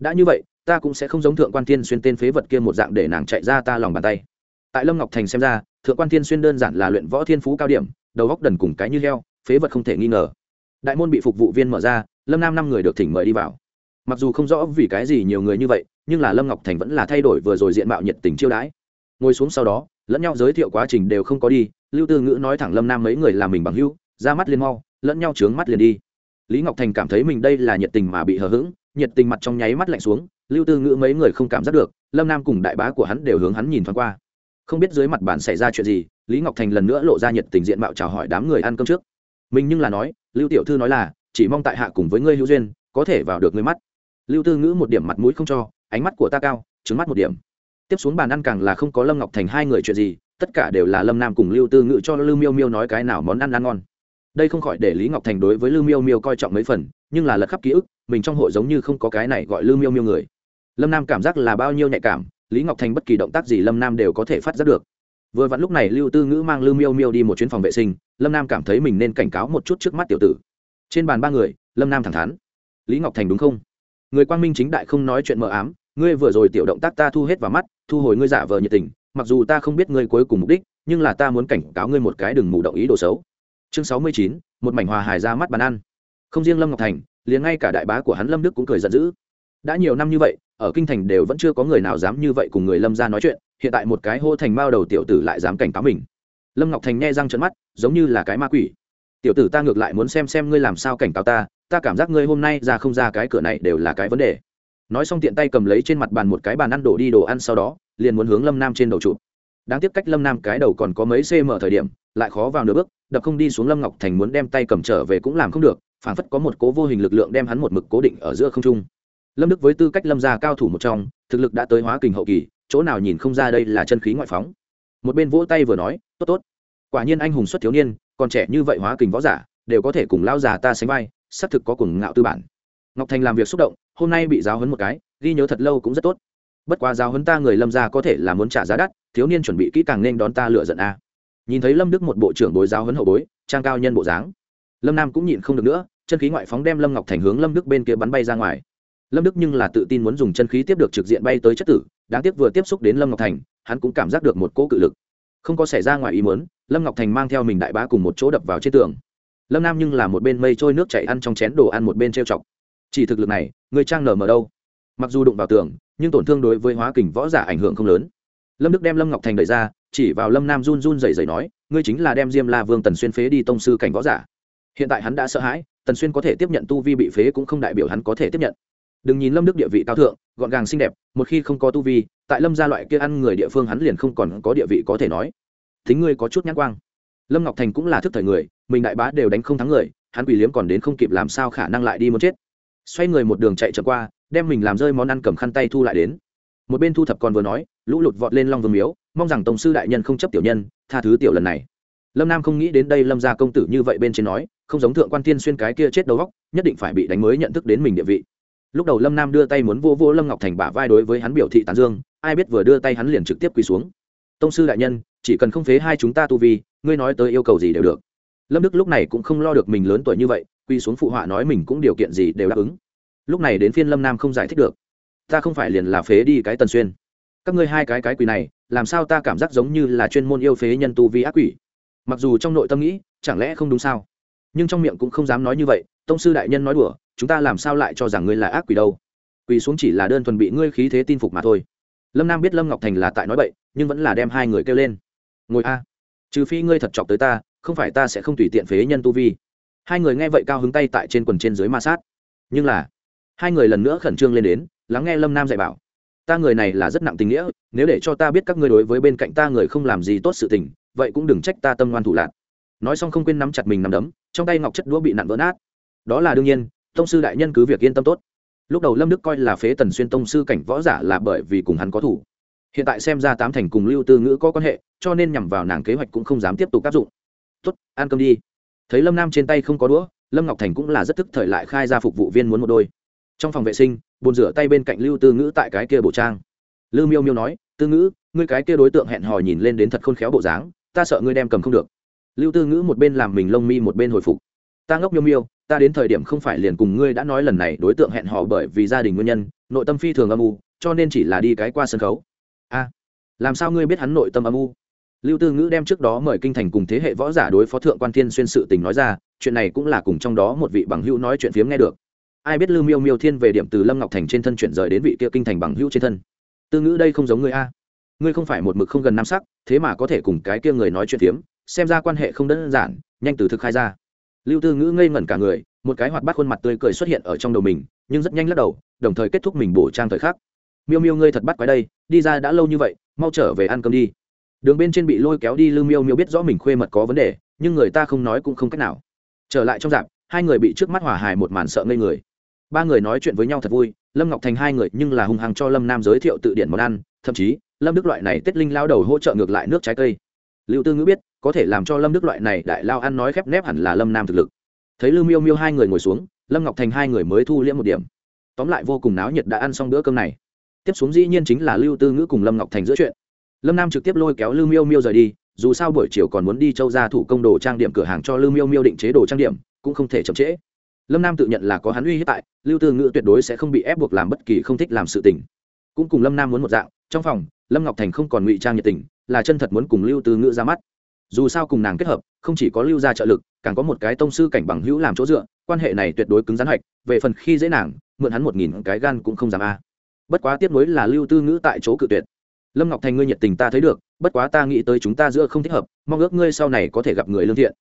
đã như vậy, ta cũng sẽ không giống thượng quan thiên xuyên tên phế vật kia một dạng để nàng chạy ra ta lòng bàn tay. Tại lâm ngọc thành xem ra, thượng quan thiên xuyên đơn giản là luyện võ thiên phú cao điểm, đầu góc đần cùng cái như heo, phế vật không thể nghi ngờ. Đại môn bị phục vụ viên mở ra, lâm nam năm người được thỉnh mời đi vào. Mặc dù không rõ vì cái gì nhiều người như vậy, nhưng là lâm ngọc thành vẫn là thay đổi vừa rồi diện mạo nhiệt tình chiêu đãi. Ngồi xuống sau đó, lẫn nhau giới thiệu quá trình đều không có đi, lưu tư ngữ nói thẳng lâm nam mấy người làm mình bằng hưu ra mắt liền mau, lẫn nhau trướng mắt liền đi lý ngọc thành cảm thấy mình đây là nhiệt tình mà bị hờ hững, nhiệt tình mặt trong nháy mắt lạnh xuống, lưu tư ngữ mấy người không cảm giác được, lâm nam cùng đại bá của hắn đều hướng hắn nhìn thoáng qua. Không biết dưới mặt bàn xảy ra chuyện gì, lý ngọc thành lần nữa lộ ra nhiệt tình diện mạo chào hỏi đám người ăn cơm trước. Mình nhưng là nói, lưu tiểu thư nói là, chỉ mong tại hạ cùng với ngươi hữu duyên, có thể vào được ngươi mắt. Lưu tư ngữ một điểm mặt mũi không cho, ánh mắt của ta cao, trứng mắt một điểm. Tiếp xuống bàn ăn càng là không có lâm ngọc thành hai người chuyện gì, tất cả đều là lâm nam cùng lưu tư ngữ cho lưu miêu miêu nói cái nào món ăn ăn ngon đây không khỏi để lý ngọc thành đối với lưu miêu miêu coi trọng mấy phần, nhưng là lật khắp ký ức, mình trong hội giống như không có cái này gọi lưu miêu miêu người. Lâm nam cảm giác là bao nhiêu nhạy cảm, lý ngọc thành bất kỳ động tác gì lâm nam đều có thể phát giác được. Vừa vặn lúc này lưu tư ngữ mang lưu miêu miêu đi một chuyến phòng vệ sinh, lâm nam cảm thấy mình nên cảnh cáo một chút trước mắt tiểu tử. Trên bàn ba người, lâm nam thẳng thắn. Lý ngọc thành đúng không? Người quang minh chính đại không nói chuyện mờ ám, ngươi vừa rồi tiểu động tác ta thu hết vào mắt, thu hồi ngươi giả vờ nhiệt tình, mặc dù ta không biết ngươi cuối cùng mục đích, nhưng là ta muốn cảnh cáo ngươi một cái đừng mù động ý đồ xấu chương sáu mươi chín, một mảnh hòa hài ra mắt bàn ăn. Không riêng lâm ngọc thành, liền ngay cả đại bá của hắn lâm đức cũng cười giận dữ. Đã nhiều năm như vậy, ở kinh thành đều vẫn chưa có người nào dám như vậy cùng người lâm ra nói chuyện, hiện tại một cái hô thành mao đầu tiểu tử lại dám cảnh cáo mình. Lâm ngọc thành nghe răng trận mắt, giống như là cái ma quỷ. Tiểu tử ta ngược lại muốn xem xem ngươi làm sao cảnh cáo ta ta cảm giác ngươi hôm nay ra không ra cái cửa này đều là cái vấn đề. Nói xong tiện tay cầm lấy trên mặt bàn một cái bàn ăn đổ đi đồ ăn sau đó, liền muốn hướng lâm nam trên đầu chụp đáng tiếc cách lâm nam cái đầu còn có mấy cm thời điểm, lại khó vào nửa bước, đập không đi xuống lâm ngọc thành muốn đem tay cầm trở về cũng làm không được, phản phất có một cố vô hình lực lượng đem hắn một mực cố định ở giữa không trung. Lâm đức với tư cách lâm gia cao thủ một trong, thực lực đã tới hóa kình hậu kỳ, chỗ nào nhìn không ra đây là chân khí ngoại phóng. Một bên vỗ tay vừa nói, tốt tốt. Quả nhiên anh hùng xuất thiếu niên, còn trẻ như vậy hóa kình võ giả, đều có thể cùng lao già ta sánh vai, xác thực có cùng ngạo tư bản. Ngọc thành làm việc xúc động, hôm nay bị giáo hấn một cái, ghi nhớ thật lâu cũng rất tốt bất quá giáo huấn ta người lâm gia có thể là muốn trả giá đắt, thiếu niên chuẩn bị kỹ càng nên đón ta lựa giận a. Nhìn thấy lâm đức một bộ trưởng bối giáo huấn hậu bối, trang cao nhân bộ dáng. Lâm nam cũng nhịn không được nữa, chân khí ngoại phóng đem lâm ngọc thành hướng lâm đức bên kia bắn bay ra ngoài. Lâm đức nhưng là tự tin muốn dùng chân khí tiếp được trực diện bay tới chất tử, đáng tiếc vừa tiếp xúc đến lâm ngọc thành, hắn cũng cảm giác được một cỗ cự lực. Không có xảy ra ngoài ý muốn, lâm ngọc thành mang theo mình đại bá cùng một chỗ đập vào trên tường. Lâm nam nhưng là một bên mây trôi nước chảy ăn trong chén đồ ăn một bên trêu chọc. Chỉ thực lực này, người trang nở mở đâu? Mặc dù đụng vào tường nhưng tổn thương đối với hóa kình võ giả ảnh hưởng không lớn. Lâm đức đem lâm ngọc thành đẩy ra, chỉ vào lâm nam run run dày dày nói, ngươi chính là đem diêm la vương tần xuyên phế đi tông sư cảnh võ giả. Hiện tại hắn đã sợ hãi, tần xuyên có thể tiếp nhận tu vi bị phế cũng không đại biểu hắn có thể tiếp nhận. Đừng nhìn lâm đức địa vị cao thượng, gọn gàng xinh đẹp, một khi không có tu vi, tại lâm gia loại kia ăn người địa phương hắn liền không còn có địa vị có thể nói. Thính ngươi có chút nhãn quang. Lâm ngọc thành cũng là thức thời người, mình đại bá đều đánh không thắng người, hắn quỷ liếm còn đến không kịp làm sao khả năng lại đi muốn chết. Xoay người một đường chạy trở qua đem mình làm rơi món ăn cầm khăn tay thu lại đến. Một bên thu thập còn vừa nói, lũ lụt vọt lên long vương miếu, mong rằng tổng sư đại nhân không chấp tiểu nhân, tha thứ tiểu lần này. Lâm nam không nghĩ đến đây lâm gia công tử như vậy bên trên nói, không giống thượng quan tiên xuyên cái kia chết đầu góc nhất định phải bị đánh mới nhận thức đến mình địa vị. Lúc đầu lâm nam đưa tay muốn vô vô lâm ngọc thành bả vai đối với hắn biểu thị tán dương, ai biết vừa đưa tay hắn liền trực tiếp quỳ xuống. Tông sư đại nhân, chỉ cần không phế hai chúng ta tu vi, ngươi nói tới yêu cầu gì đều được. Lâm đức lúc này cũng không lo được mình lớn tuổi như vậy, quỳ xuống phụ họa nói mình cũng điều kiện gì đều đáp ứng lúc này đến phiên lâm nam không giải thích được ta không phải liền là phế đi cái tần xuyên các ngươi hai cái cái quỷ này làm sao ta cảm giác giống như là chuyên môn yêu phế nhân tu vi ác quỷ mặc dù trong nội tâm nghĩ chẳng lẽ không đúng sao nhưng trong miệng cũng không dám nói như vậy tông sư đại nhân nói đùa chúng ta làm sao lại cho rằng ngươi là ác quỷ đâu quỳ xuống chỉ là đơn thuần bị ngươi khí thế tin phục mà thôi lâm nam biết lâm ngọc thành là tại nói bậy nhưng vẫn là đem hai người kêu lên ngồi a trừ phi ngươi thật chọc tới ta không phải ta sẽ không tùy tiện phế nhân tu vi hai người nghe vậy cao hứng tay tại trên quần trên dưới ma sát nhưng là hai người lần nữa khẩn trương lên đến, lắng nghe lâm nam dạy bảo. Ta người này là rất nặng tình nghĩa, nếu để cho ta biết các ngươi đối với bên cạnh ta người không làm gì tốt sự tình, vậy cũng đừng trách ta tâm ngoan thủ lạc nói xong không quên nắm chặt mình nắm đấm, trong tay ngọc chất đũa bị nặn vỡ nát. Đó là đương nhiên, tông sư đại nhân cứ việc yên tâm tốt. Lúc đầu lâm đức coi là phế tần xuyên tông sư cảnh võ giả là bởi vì cùng hắn có thủ. Hiện tại xem ra tám thành cùng lưu tư ngữ có quan hệ, cho nên nhằm vào nàng kế hoạch cũng không dám tiếp tục áp dụng. Tốt, ăn cơm đi. Thấy lâm nam trên tay không có đũa, lâm ngọc thành cũng là rất thức thời lại khai ra phục vụ viên muốn một đôi trong phòng vệ sinh bồn rửa tay bên cạnh lưu tư ngữ tại cái kia bộ trang. Lưu miêu miêu nói, tư ngữ, ngươi cái kia đối tượng hẹn hò nhìn lên đến thật khôn khéo bộ dáng, ta sợ ngươi đem cầm không được. Lưu tư ngữ một bên làm mình lông mi một bên hồi phục. Ta ngốc miêu miêu, ta đến thời điểm không phải liền cùng ngươi đã nói lần này đối tượng hẹn hò bởi vì gia đình nguyên nhân, nội tâm phi thường âm u, cho nên chỉ là đi cái qua sân khấu. A, làm sao ngươi biết hắn nội tâm âm u? Lưu tư ngữ đem trước đó mời kinh thành cùng thế hệ võ giả đối phó thượng quan thiên xuyên sự tình nói ra, chuyện này cũng là cùng trong đó một vị bằng hữu nói chuyện phiếm nghe được ai biết lưu miêu miêu thiên về điểm từ lâm ngọc thành trên thân chuyển rời đến vị kia kinh thành bằng hữu trên thân. Tư ngữ đây không giống người a. Ngươi không phải một mực không gần năm sắc, thế mà có thể cùng cái kia người nói chuyện phiếm, xem ra quan hệ không đơn giản, nhanh từ thực khai ra. Lưu tư ngữ ngây ngẩn cả người, một cái hoạt bát khuôn mặt tươi cười xuất hiện ở trong đầu mình, nhưng rất nhanh lắc đầu, đồng thời kết thúc mình bổ trang thời khắc. Miêu miêu ngươi thật bắt quái đây, đi ra đã lâu như vậy, mau trở về ăn cơm đi. Đường bên trên bị lôi kéo đi lưu miêu miêu biết rõ mình khuê mật có vấn đề, nhưng người ta không nói cũng không cách nào. Trở lại trong dạp hai người bị trước mắt hỏa hài một màn sợ ngây người ba người nói chuyện với nhau thật vui, lâm ngọc thành hai người nhưng là hung hăng cho lâm nam giới thiệu tự điển món ăn, thậm chí, lâm đức loại này tết linh lao đầu hỗ trợ ngược lại nước trái cây. Liệu tư ngữ biết, có thể làm cho lâm đức loại này đại lao ăn nói khép nép hẳn là lâm nam thực lực. Thấy lưu miêu miêu hai người ngồi xuống, lâm ngọc thành hai người mới thu liễm một điểm. Tóm lại vô cùng náo nhiệt đã ăn xong bữa cơm này. Tiếp xuống dĩ nhiên chính là lưu tư ngữ cùng lâm ngọc thành giữa chuyện. Lâm nam trực tiếp lôi kéo lưu miêu miêu rời đi, dù sao buổi chiều còn muốn đi châu ra thủ công đồ trang điểm cửa hàng cho lưu miêu miêu định chế đồ trang điểm, cũng không thể chậm trễ lâm nam tự nhận là có hắn uy hiếp tại lưu tư ngữ tuyệt đối sẽ không bị ép buộc làm bất kỳ không thích làm sự tình cũng cùng lâm nam muốn một dạng trong phòng lâm ngọc thành không còn ngụy trang nhiệt tình là chân thật muốn cùng lưu tư ngữ ra mắt dù sao cùng nàng kết hợp không chỉ có lưu ra trợ lực càng có một cái tông sư cảnh bằng hữu làm chỗ dựa quan hệ này tuyệt đối cứng rắn hạch. về phần khi dễ nàng mượn hắn một nghìn cái gan cũng không dám a bất quá tiếp nối là lưu tư ngữ tại chỗ cự tuyệt lâm ngọc thành ngươi nhiệt tình ta thấy được bất quá ta nghĩ tới chúng ta giữa không thích hợp mong ước ngươi sau này có thể gặp người lương thiện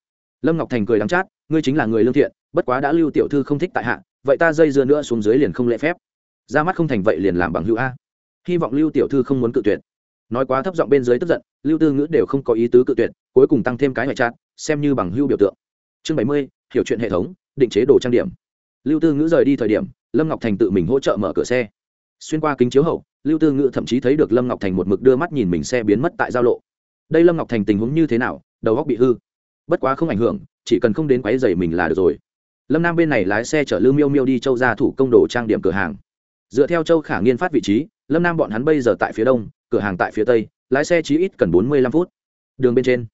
lâm ngọc thành cười đắng chát ngươi chính là người lương thiện, bất quá đã lưu tiểu thư không thích tại hạ, vậy ta dây dưa nữa xuống dưới liền không lễ phép. Ra mắt không thành vậy liền làm bằng hữu a. Hy vọng lưu tiểu thư không muốn cự tuyệt. Nói quá thấp giọng bên dưới tức giận, lưu tư ngữ đều không có ý tứ cự tuyệt, cuối cùng tăng thêm cái ngoại trạng, xem như bằng hữu biểu tượng. Chương bảy mươi, hiểu chuyện hệ thống, định chế đồ trang điểm. Lưu tư ngữ rời đi thời điểm, lâm ngọc thành tự mình hỗ trợ mở cửa xe. Xuyên qua kính chiếu hậu, lưu tư ngữ thậm chí thấy được lâm ngọc thành một mực đưa mắt nhìn mình xe biến mất tại giao lộ. Đây lâm ngọc thành tình huống như thế nào, đầu góc bị hư bất quá không ảnh hưởng, chỉ cần không đến quáy dày mình là được rồi. Lâm nam bên này lái xe chở lưu miêu miêu đi châu ra thủ công đồ trang điểm cửa hàng. Dựa theo châu khả nghiên phát vị trí, lâm nam bọn hắn bây giờ tại phía đông, cửa hàng tại phía tây, lái xe chí ít cần bốn mươi lăm phút. Đường bên trên.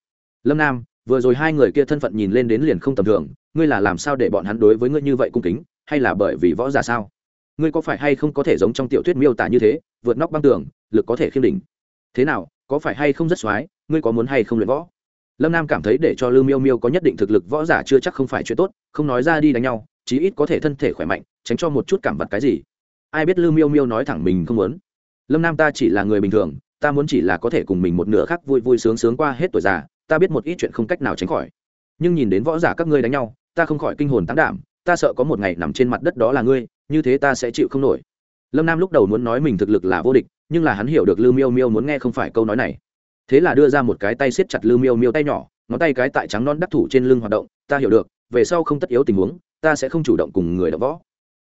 Lâm nam, vừa rồi hai người kia thân phận nhìn lên đến liền không tầm thường, ngươi là làm sao để bọn hắn đối với ngươi như vậy cung kính, hay là bởi vì võ giả sao? Ngươi có phải hay không có thể giống trong tiểu thuyết miêu tả như thế, vượt nóc băng tường, lực có thể khiêm đỉnh? Thế nào, có phải hay không rất x ngươi có muốn hay không luyện võ? Lâm nam cảm thấy để cho lưu miêu miêu có nhất định thực lực võ giả chưa chắc không phải chuyện tốt, không nói ra đi đánh nhau, chí ít có thể thân thể khỏe mạnh, tránh cho một chút cảm vật cái gì. Ai biết lưu miêu miêu nói thẳng mình không muốn. Lâm nam ta chỉ là người bình thường, ta muốn chỉ là có thể cùng mình một nửa khác vui vui sướng sướng qua hết tuổi già, ta biết một ít chuyện không cách nào tránh khỏi. Nhưng nhìn đến võ giả các ngươi đánh nhau, ta không khỏi kinh hồn tán đảm, ta sợ có một ngày nằm trên mặt đất đó là ngươi, như thế ta sẽ chịu không nổi. Lâm nam lúc đầu muốn nói mình thực lực là vô địch, nhưng là hắn hiểu được lưu miêu miêu muốn nghe không phải câu nói này thế là đưa ra một cái tay siết chặt lưu miêu miêu tay nhỏ, ngón tay cái tại trắng non đắc thủ trên lưng hoạt động, ta hiểu được, về sau không tất yếu tình huống, ta sẽ không chủ động cùng người đ võ.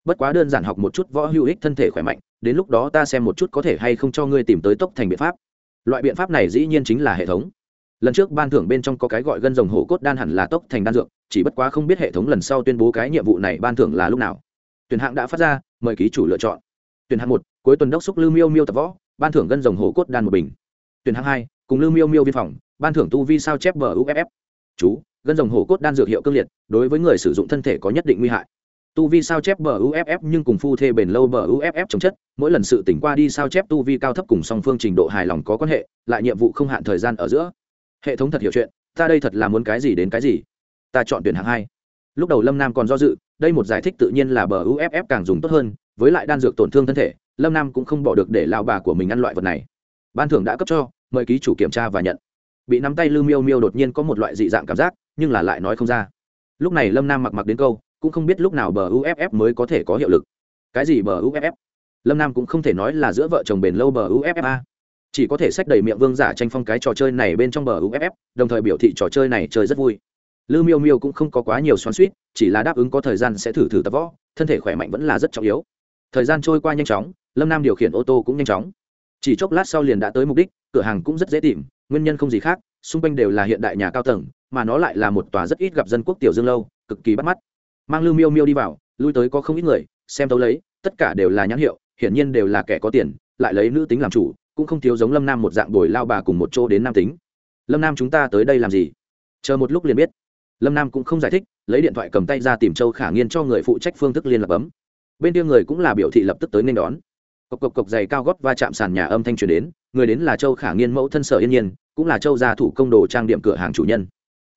Bất quá đơn giản học một chút võ hữu ích thân thể khỏe mạnh, đến lúc đó ta xem một chút có thể hay không cho ngươi tìm tới tốc thành biện pháp. Loại biện pháp này dĩ nhiên chính là hệ thống. Lần trước ban thưởng bên trong có cái gọi gân rồng hổ cốt đan hẳn là tốc thành đan dược, chỉ bất quá không biết hệ thống lần sau tuyên bố cái nhiệm vụ này ban thưởng là lúc nào. Tuyển hạng đã phát ra, mời ký chủ lựa chọn. Tuyển hạng một, cuối tuần đốc xúc lưu miêu miêu tập võ, ban thưởng gân rồng hổ cốt đan một bình. Tuyển hạng hai cùng lưu miêu miêu viên phòng, ban thưởng tu vi sao chép bờ uff chú, gân rồng hổ cốt đan dược hiệu cương liệt, đối với người sử dụng thân thể có nhất định nguy hại. Tu vi sao chép bờ uff nhưng cùng phu thê bền lâu bờ uff chống chất, mỗi lần sự tỉnh qua đi sao chép tu vi cao thấp cùng song phương trình độ hài lòng có quan hệ, lại nhiệm vụ không hạn thời gian ở giữa. Hệ thống thật hiểu chuyện, ta đây thật là muốn cái gì đến cái gì? Ta chọn tuyển hạng hai. Lúc đầu lâm nam còn do dự, đây một giải thích tự nhiên là bờ uff càng dùng tốt hơn, với lại đan dược tổn thương thân thể, lâm nam cũng không bỏ được để lao bà của mình ăn loại vật này. Ban thưởng đã cấp cho mời ký chủ kiểm tra và nhận. Bị nắm tay lưu miêu miêu đột nhiên có một loại dị dạng cảm giác, nhưng là lại nói không ra. Lúc này lâm nam mặc mặc đến câu, cũng không biết lúc nào bờ uff mới có thể có hiệu lực. Cái gì bờ uff lâm nam cũng không thể nói là giữa vợ chồng bền lâu bờ uffa chỉ có thể sách đầy miệng vương giả tranh phong cái trò chơi này bên trong bờ uff đồng thời biểu thị trò chơi này chơi rất vui. Lư miêu miêu cũng không có quá nhiều xoắn suýt chỉ là đáp ứng có thời gian sẽ thử thử tập võ, thân thể khỏe mạnh vẫn là rất trọng yếu. Thời gian trôi qua nhanh chóng, lâm nam điều khiển ô tô cũng nhanh chóng chỉ chốc lát sau liền đã tới mục đích, cửa hàng cũng rất dễ tìm, nguyên nhân không gì khác, xung quanh đều là hiện đại nhà cao tầng, mà nó lại là một tòa rất ít gặp dân quốc tiểu dương lâu, cực kỳ bắt mắt. Mang lưu miêu miêu đi vào, lui tới có không ít người, xem tấu lấy, tất cả đều là nhãn hiệu, hiển nhiên đều là kẻ có tiền, lại lấy nữ tính làm chủ, cũng không thiếu giống lâm nam một dạng bồi lao bà cùng một chỗ đến nam tính. Lâm nam chúng ta tới đây làm gì? Chờ một lúc liền biết. Lâm nam cũng không giải thích, lấy điện thoại cầm tay ra tìm châu khả nghiên cho người phụ trách phương thức liên lạc bấm. Bên kia người cũng là biểu thị lập tức tới nên đón cộc cộc cộc dày cao gót va chạm sàn nhà âm thanh truyền đến, người đến là châu khả nghiên mẫu thân sở yên nhiên, cũng là châu gia thủ công đồ trang điểm cửa hàng chủ nhân.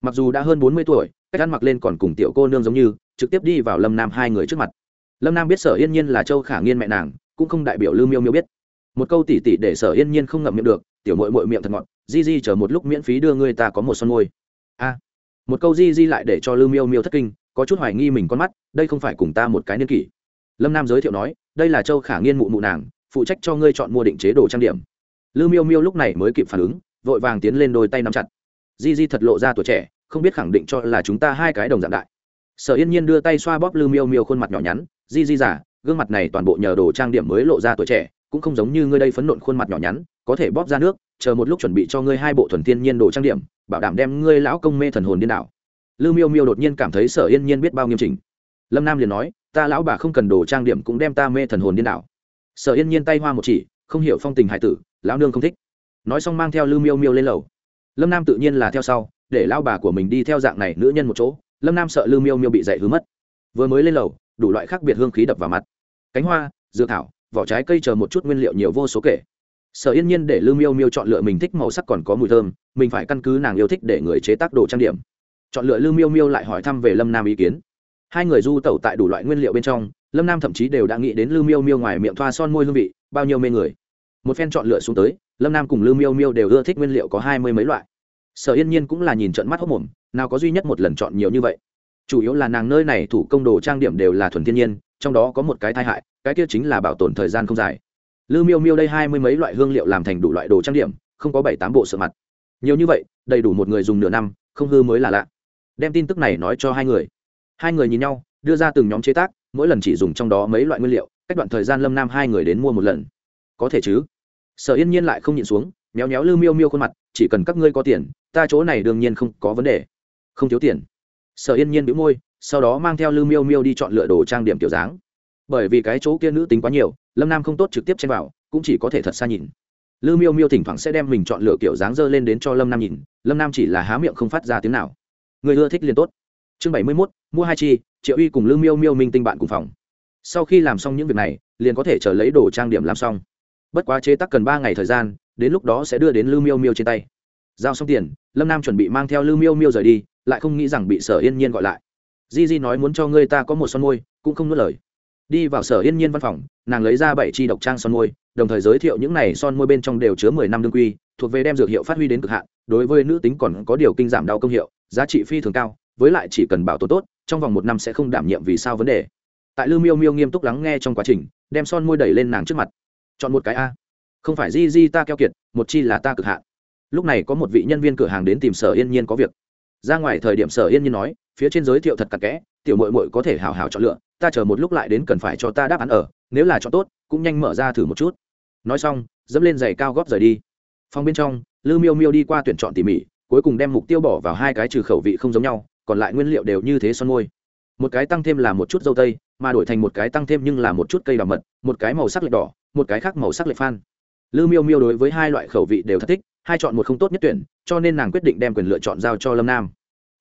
Mặc dù đã hơn bốn mươi tuổi, cách ăn mặc lên còn cùng tiểu cô nương giống như, trực tiếp đi vào lâm nam hai người trước mặt. Lâm nam biết sở yên nhiên là châu khả nghiên mẹ nàng, cũng không đại biểu lưu miêu miêu biết. Một câu tỉ tỉ để sở yên nhiên không ngậm miệng được, tiểu mội mội miệng thật ngọt, di di chờ một lúc miễn phí đưa người ta có một son môi. A. Một câu di di lại để cho lưu miêu miêu thất kinh, có chút hoài nghi mình con mắt, đây không phải cùng ta một cái niên kỷ. Lâm nam giới thiệu nói đây là châu khả nghiên mụ mụ nàng, phụ trách cho ngươi chọn mua định chế đồ trang điểm. Lưu miêu miêu lúc này mới kịp phản ứng, vội vàng tiến lên đôi tay nắm chặt. Di di thật lộ ra tuổi trẻ, không biết khẳng định cho là chúng ta hai cái đồng dạng đại. Sở yên nhiên đưa tay xoa bóp lưu miêu miêu khuôn mặt nhỏ nhắn, di di giả gương mặt này toàn bộ nhờ đồ trang điểm mới lộ ra tuổi trẻ, cũng không giống như ngươi đây phấn nộn khuôn mặt nhỏ nhắn, có thể bóp ra nước, chờ một lúc chuẩn bị cho ngươi hai bộ thuần thiên nhiên đồ trang điểm, bảo đảm đem ngươi lão công mê thần hồn điên đảo. Lưu miêu miêu đột nhiên cảm thấy sở yên nhiên biết bao nghiêm trình lâm nam liền nói ta lão bà không cần đồ trang điểm cũng đem ta mê thần hồn điên đảo. Sở yên nhiên tay hoa một chỉ, không hiểu phong tình hải tử, lão nương không thích. Nói xong mang theo lư miêu miêu lên lầu. Lâm nam tự nhiên là theo sau, để lao bà của mình đi theo dạng này nữ nhân một chỗ, lâm nam sợ lư miêu miêu bị dạy hứa mất. Vừa mới lên lầu, đủ loại khác biệt hương khí đập vào mặt. Cánh hoa, dược thảo, vỏ trái cây chờ một chút nguyên liệu nhiều vô số kể. Sở yên nhiên để lư miêu miêu chọn lựa mình thích màu sắc còn có mùi thơm, mình phải căn cứ nàng yêu thích để người chế tác đồ trang điểm. Chọn lựa lư miêu miêu lại hỏi thăm về lâm nam ý kiến hai người du tẩu tại đủ loại nguyên liệu bên trong, lâm nam thậm chí đều đã nghĩ đến lưu miêu miêu ngoài miệng thoa son môi hương vị, bao nhiêu mê người. Một phen chọn lựa xuống tới, lâm nam cùng lưu miêu miêu đều ưa thích nguyên liệu có hai mươi mấy loại. Sở yên nhiên cũng là nhìn trận mắt hốc mồm, nào có duy nhất một lần chọn nhiều như vậy. Chủ yếu là nàng nơi này thủ công đồ trang điểm đều là thuần thiên nhiên, trong đó có một cái tai hại, cái kia chính là bảo tồn thời gian không dài. Lư miêu miêu đây hai mươi mấy loại hương liệu làm thành đủ loại đồ trang điểm, không có bảy tám bộ sợ mặt. Nhiều như vậy, đầy đủ một người dùng nửa năm, không hư mới là lạ. Đem tin tức này nói cho hai người hai người nhìn nhau, đưa ra từng nhóm chế tác, mỗi lần chỉ dùng trong đó mấy loại nguyên liệu, cách đoạn thời gian lâm nam hai người đến mua một lần. Có thể chứ? Sở yên nhiên lại không nhịn xuống, méo méo lư miêu miêu khuôn mặt, chỉ cần các ngươi có tiền, ta chỗ này đương nhiên không có vấn đề. Không thiếu tiền. Sở yên nhiên bĩu môi, sau đó mang theo lư miêu miêu đi chọn lựa đồ trang điểm kiểu dáng. Bởi vì cái chỗ kia nữ tính quá nhiều, lâm nam không tốt trực tiếp chen vào, cũng chỉ có thể thật xa nhìn. Lư miêu miêu thỉnh thoảng sẽ đem mình chọn lựa kiểu dáng dơ lên đến cho lâm nam nhìn, lâm nam chỉ là há miệng không phát ra tiếng nào. Người ưa thích liền tốt chương bảy mươi mốt, mua hai chi, triệu uy cùng lương miêu miêu minh tinh bạn cùng phòng. Sau khi làm xong những việc này, liền có thể chờ lấy đồ trang điểm làm xong. Bất quá chế tác cần ba ngày thời gian, đến lúc đó sẽ đưa đến lương miêu miêu trên tay. Giao xong tiền, lâm nam chuẩn bị mang theo lương miêu miêu rời đi, lại không nghĩ rằng bị sở yên nhiên gọi lại. Di di nói muốn cho ngươi ta có một son môi, cũng không nuốt lời. Đi vào sở yên nhiên văn phòng, nàng lấy ra bảy chi độc trang son môi, đồng thời giới thiệu những này son môi bên trong đều chứa mười năm đương quy, thuộc về đem dược hiệu phát huy đến cực hạn, đối với nữ tính còn có điều kinh giảm đau công hiệu, giá trị phi thường cao với lại chỉ cần bảo tồn tốt, trong vòng một năm sẽ không đảm nhiệm vì sao vấn đề. Tại lư miêu miêu nghiêm túc lắng nghe trong quá trình, đem son môi đẩy lên nàng trước mặt. Chọn một cái a. Không phải di di ta keo kiệt, một chi là ta cực hạn. Lúc này có một vị nhân viên cửa hàng đến tìm sở yên nhiên có việc. Ra ngoài thời điểm sở yên nhiên nói, phía trên giới thiệu thật cặn kẽ, tiểu mội mội có thể hào hào chọn lựa, ta chờ một lúc lại đến cần phải cho ta đáp án ở, nếu là chọn tốt, cũng nhanh mở ra thử một chút. Nói xong, dẫm lên giày cao góp rời đi. Phòng bên trong lư miêu miêu đi qua tuyển chọn tỉ mỉ, cuối cùng đem mục tiêu bỏ vào hai cái trừ khẩu vị không giống nhau còn lại nguyên liệu đều như thế son môi. Một cái tăng thêm là một chút dâu tây, mà đổi thành một cái tăng thêm nhưng là một chút cây đào mật, một cái màu sắc lệch đỏ, một cái khác màu sắc lệch phan. Lư miêu miêu đối với hai loại khẩu vị đều thất thích, hai chọn một không tốt nhất tuyển, cho nên nàng quyết định đem quyền lựa chọn giao cho lâm nam.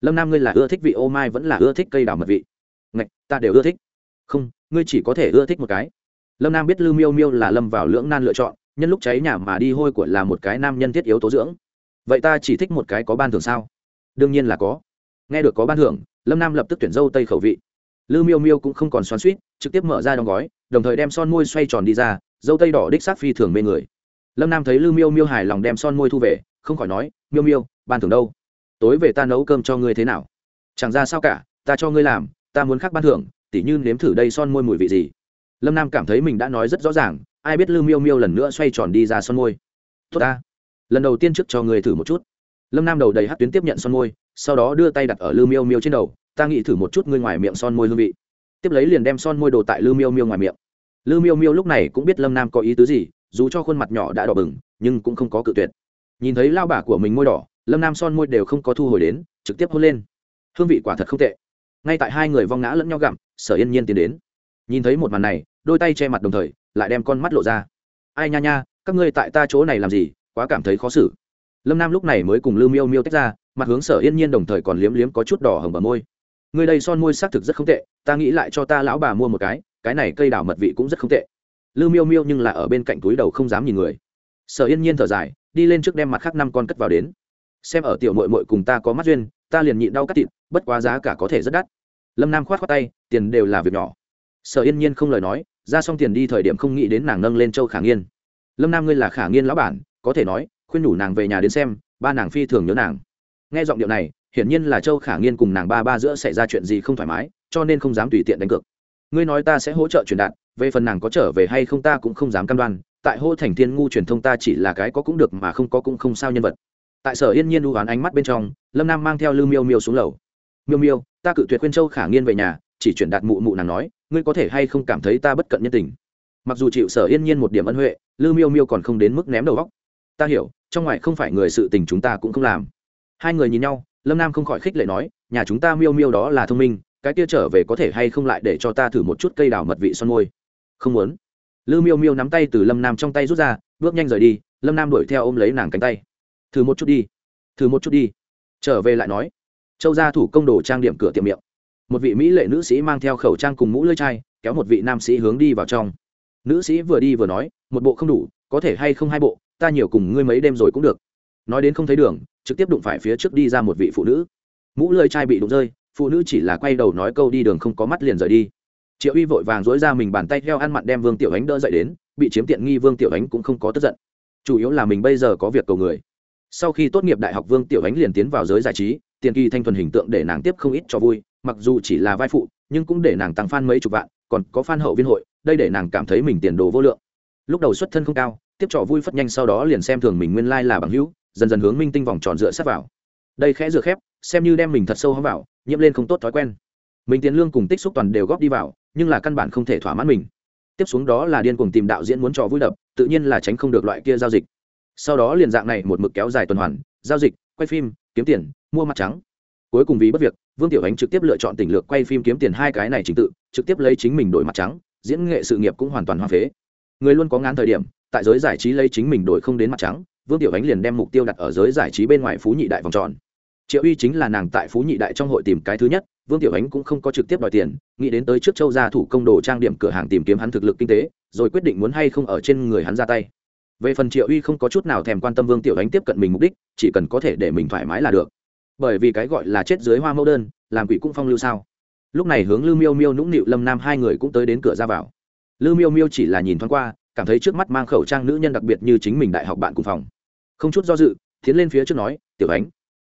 Lâm nam ngươi là ưa thích vị ô mai vẫn là ưa thích cây đào mật vị? Ngạch, ta đều ưa thích. Không, ngươi chỉ có thể ưa thích một cái. Lâm nam biết lư miêu miêu là lâm vào lưỡng nan lựa chọn, nhân lúc cháy nhà mà đi hôi của là một cái nam nhân thiết yếu tố dưỡng. Vậy ta chỉ thích một cái có ban thường sao? Đương nhiên là có nghe được có ban thưởng, lâm nam lập tức tuyển dâu tây khẩu vị. Lư miêu miêu cũng không còn xoắn suýt trực tiếp mở ra đóng gói, đồng thời đem son môi xoay tròn đi ra, dâu tây đỏ đích xác phi thường mê người. Lâm nam thấy lư miêu miêu hài lòng đem son môi thu về, không khỏi nói, miêu miêu, ban thưởng đâu? Tối về ta nấu cơm cho ngươi thế nào? Chẳng ra sao cả, ta cho ngươi làm, ta muốn khác ban thưởng, tỉ như nếm thử đây son môi mùi vị gì. Lâm nam cảm thấy mình đã nói rất rõ ràng, ai biết lư miêu miêu lần nữa xoay tròn đi ra son môi. Tốt ta, lần đầu tiên trước cho người thử một chút. Lâm nam đầu đầy hát tuyến tiếp nhận son môi sau đó đưa tay đặt ở lư miêu miêu trên đầu, ta nghĩ thử một chút ngươi ngoài miệng son môi hương vị. Tiếp lấy liền đem son môi đồ tại lư miêu miêu ngoài miệng. Lư miêu miêu lúc này cũng biết lâm nam có ý tứ gì, dù cho khuôn mặt nhỏ đã đỏ bừng, nhưng cũng không có cự tuyệt. Nhìn thấy lao bà của mình môi đỏ, lâm nam son môi đều không có thu hồi đến, trực tiếp hôn lên. Hương vị quả thật không tệ. Ngay tại hai người vong ngã lẫn nhau gặm, sở yên nhiên tiến đến. Nhìn thấy một màn này, đôi tay che mặt đồng thời, lại đem con mắt lộ ra. Ai nha nha, các ngươi tại ta chỗ này làm gì, quá cảm thấy khó xử. Lâm nam lúc này mới cùng lư miêu miêu tách ra mặt hướng sở yên nhiên đồng thời còn liếm liếm có chút đỏ hồng bờ môi. Người đây son môi xác thực rất không tệ, ta nghĩ lại cho ta lão bà mua một cái cái này cây đào mật vị cũng rất không tệ. Lư miêu miêu nhưng là ở bên cạnh túi đầu không dám nhìn người. Sở yên nhiên thở dài, đi lên trước đem mặt khác năm con cất vào đến. Xem ở tiểu mội mội cùng ta có mắt duyên, ta liền nhịn đau cắt thịt, bất quá giá cả có thể rất đắt. Lâm nam khoát khoát tay, tiền đều là việc nhỏ. Sở yên nhiên không lời nói, ra xong tiền đi thời điểm không nghĩ đến nàng nâng lên châu khả nghiên. Lâm nam ngươi là khả nghiên lão bản, có thể nói, khuyên nhủ nàng về nhà đến xem, ba nàng phi thường nhớ nàng nghe giọng điệu này, hiển nhiên là châu khả nghiên cùng nàng ba ba giữa xảy ra chuyện gì không thoải mái, cho nên không dám tùy tiện đánh cược. Ngươi nói ta sẽ hỗ trợ truyền đạt, về phần nàng có trở về hay không ta cũng không dám cam đoan, tại hô thành thiên ngu truyền thông ta chỉ là cái có cũng được mà không có cũng không sao nhân vật. Tại sở yên nhiên đu oán ánh mắt bên trong, lâm nam mang theo lư miêu miêu xuống lầu. Miêu miêu, ta cự tuyệt khuyên châu khả nghiên về nhà, chỉ chuyển đạt mụ mụ nàng nói, ngươi có thể hay không cảm thấy ta bất cận nhân tình? Mặc dù chịu sở yên nhiên một điểm ân huệ lư miêu miêu còn không đến mức ném đầu góc ta hiểu, trong ngoài không phải người sự tình chúng ta cũng không làm hai người nhìn nhau, lâm nam không khỏi khích lệ nói, nhà chúng ta miêu miêu đó là thông minh, cái kia trở về có thể hay không lại để cho ta thử một chút cây đào mật vị son môi. Không muốn. Lư miêu miêu nắm tay từ lâm nam trong tay rút ra, bước nhanh rời đi, lâm nam đuổi theo ôm lấy nàng cánh tay. Thử một chút đi. Thử một chút đi. Trở về lại nói. Châu gia thủ công đồ trang điểm cửa tiệm miệng. Một vị mỹ lệ nữ sĩ mang theo khẩu trang cùng mũ lưỡi chai, kéo một vị nam sĩ hướng đi vào trong. Nữ sĩ vừa đi vừa nói, một bộ không đủ, có thể hay không hai bộ, ta nhiều cùng ngươi mấy đêm rồi cũng được. Nói đến không thấy đường trực tiếp đụng phải phía trước đi ra một vị phụ nữ. Mũ lưỡi chai bị đụng rơi, phụ nữ chỉ là quay đầu nói câu đi đường không có mắt liền rời đi. Triệu uy vội vàng dối ra mình bàn tay theo ăn mặn đem vương tiểu ánh đỡ dậy đến, bị chiếm tiện nghi vương tiểu ánh cũng không có tức giận. Chủ yếu là mình bây giờ có việc cầu người. Sau khi tốt nghiệp đại học, vương tiểu ánh liền tiến vào giới giải trí, tiền kỳ thanh thuần hình tượng để nàng tiếp không ít cho vui, mặc dù chỉ là vai phụ, nhưng cũng để nàng tăng f a n mấy chục vạn, còn có f a n hậu viên hội, đây để nàng cảm thấy mình tiền đồ vô lượng lúc đầu xuất thân không cao, tiếp trò vui phất nhanh sau đó liền xem thường mình nguyên lai、like、là bằng hữu, dần dần hướng minh tinh vòng tròn dựa sát vào. Đây khẽ dựa khép, xem như đem mình thật sâu hóng vào, nhiễm lên không tốt thói quen. Mình tiền lương cùng tích xúc toàn đều góp đi vào, nhưng là căn bản không thể thỏa mãn mình. Tiếp xuống đó là điên cuồng tìm đạo diễn muốn trò vui đập, tự nhiên là tránh không được loại kia giao dịch. Sau đó liền dạng này một mực kéo dài tuần hoàn, giao dịch, quay phim, kiếm tiền, mua mặt trắng. Cuối cùng vì bất việc, vương tiểu ánh trực tiếp lựa chọn tỉnh lược quay phim kiếm tiền hai cái này trình tự, trực tiếp lấy chính mình đổi mặt trắng, diễn nghệ sự nghiệp cũng hoàn toàn hoa phế người luôn có ngán thời điểm, tại giới giải trí lấy chính mình đổi không đến mặt trắng, vương tiểu ánh liền đem mục tiêu đặt ở giới giải trí bên ngoài phú nhị đại vòng tròn. Triệu uy chính là nàng tại phú nhị đại trong hội tìm cái thứ nhất, vương tiểu ánh cũng không có trực tiếp đòi tiền, nghĩ đến tới trước châu gia thủ công đồ trang điểm cửa hàng tìm kiếm hắn thực lực kinh tế, rồi quyết định muốn hay không ở trên người hắn ra tay. Về phần triệu uy không có chút nào thèm quan tâm vương tiểu ánh tiếp cận mình mục đích, chỉ cần có thể để mình thoải mái là được. Bởi vì cái gọi là chết dưới hoa mẫu đơn, làm quỷ cũng phong lưu sao. Lúc này hướng lưu miêu miêu nũng nịu lâm nam hai người cũng tới đến cửa ra vào lư miêu miêu chỉ là nhìn thoáng qua, cảm thấy trước mắt mang khẩu trang nữ nhân đặc biệt như chính mình đại học bạn cùng phòng. Không chút do dự, tiến lên phía trước nói, tiểu ánh,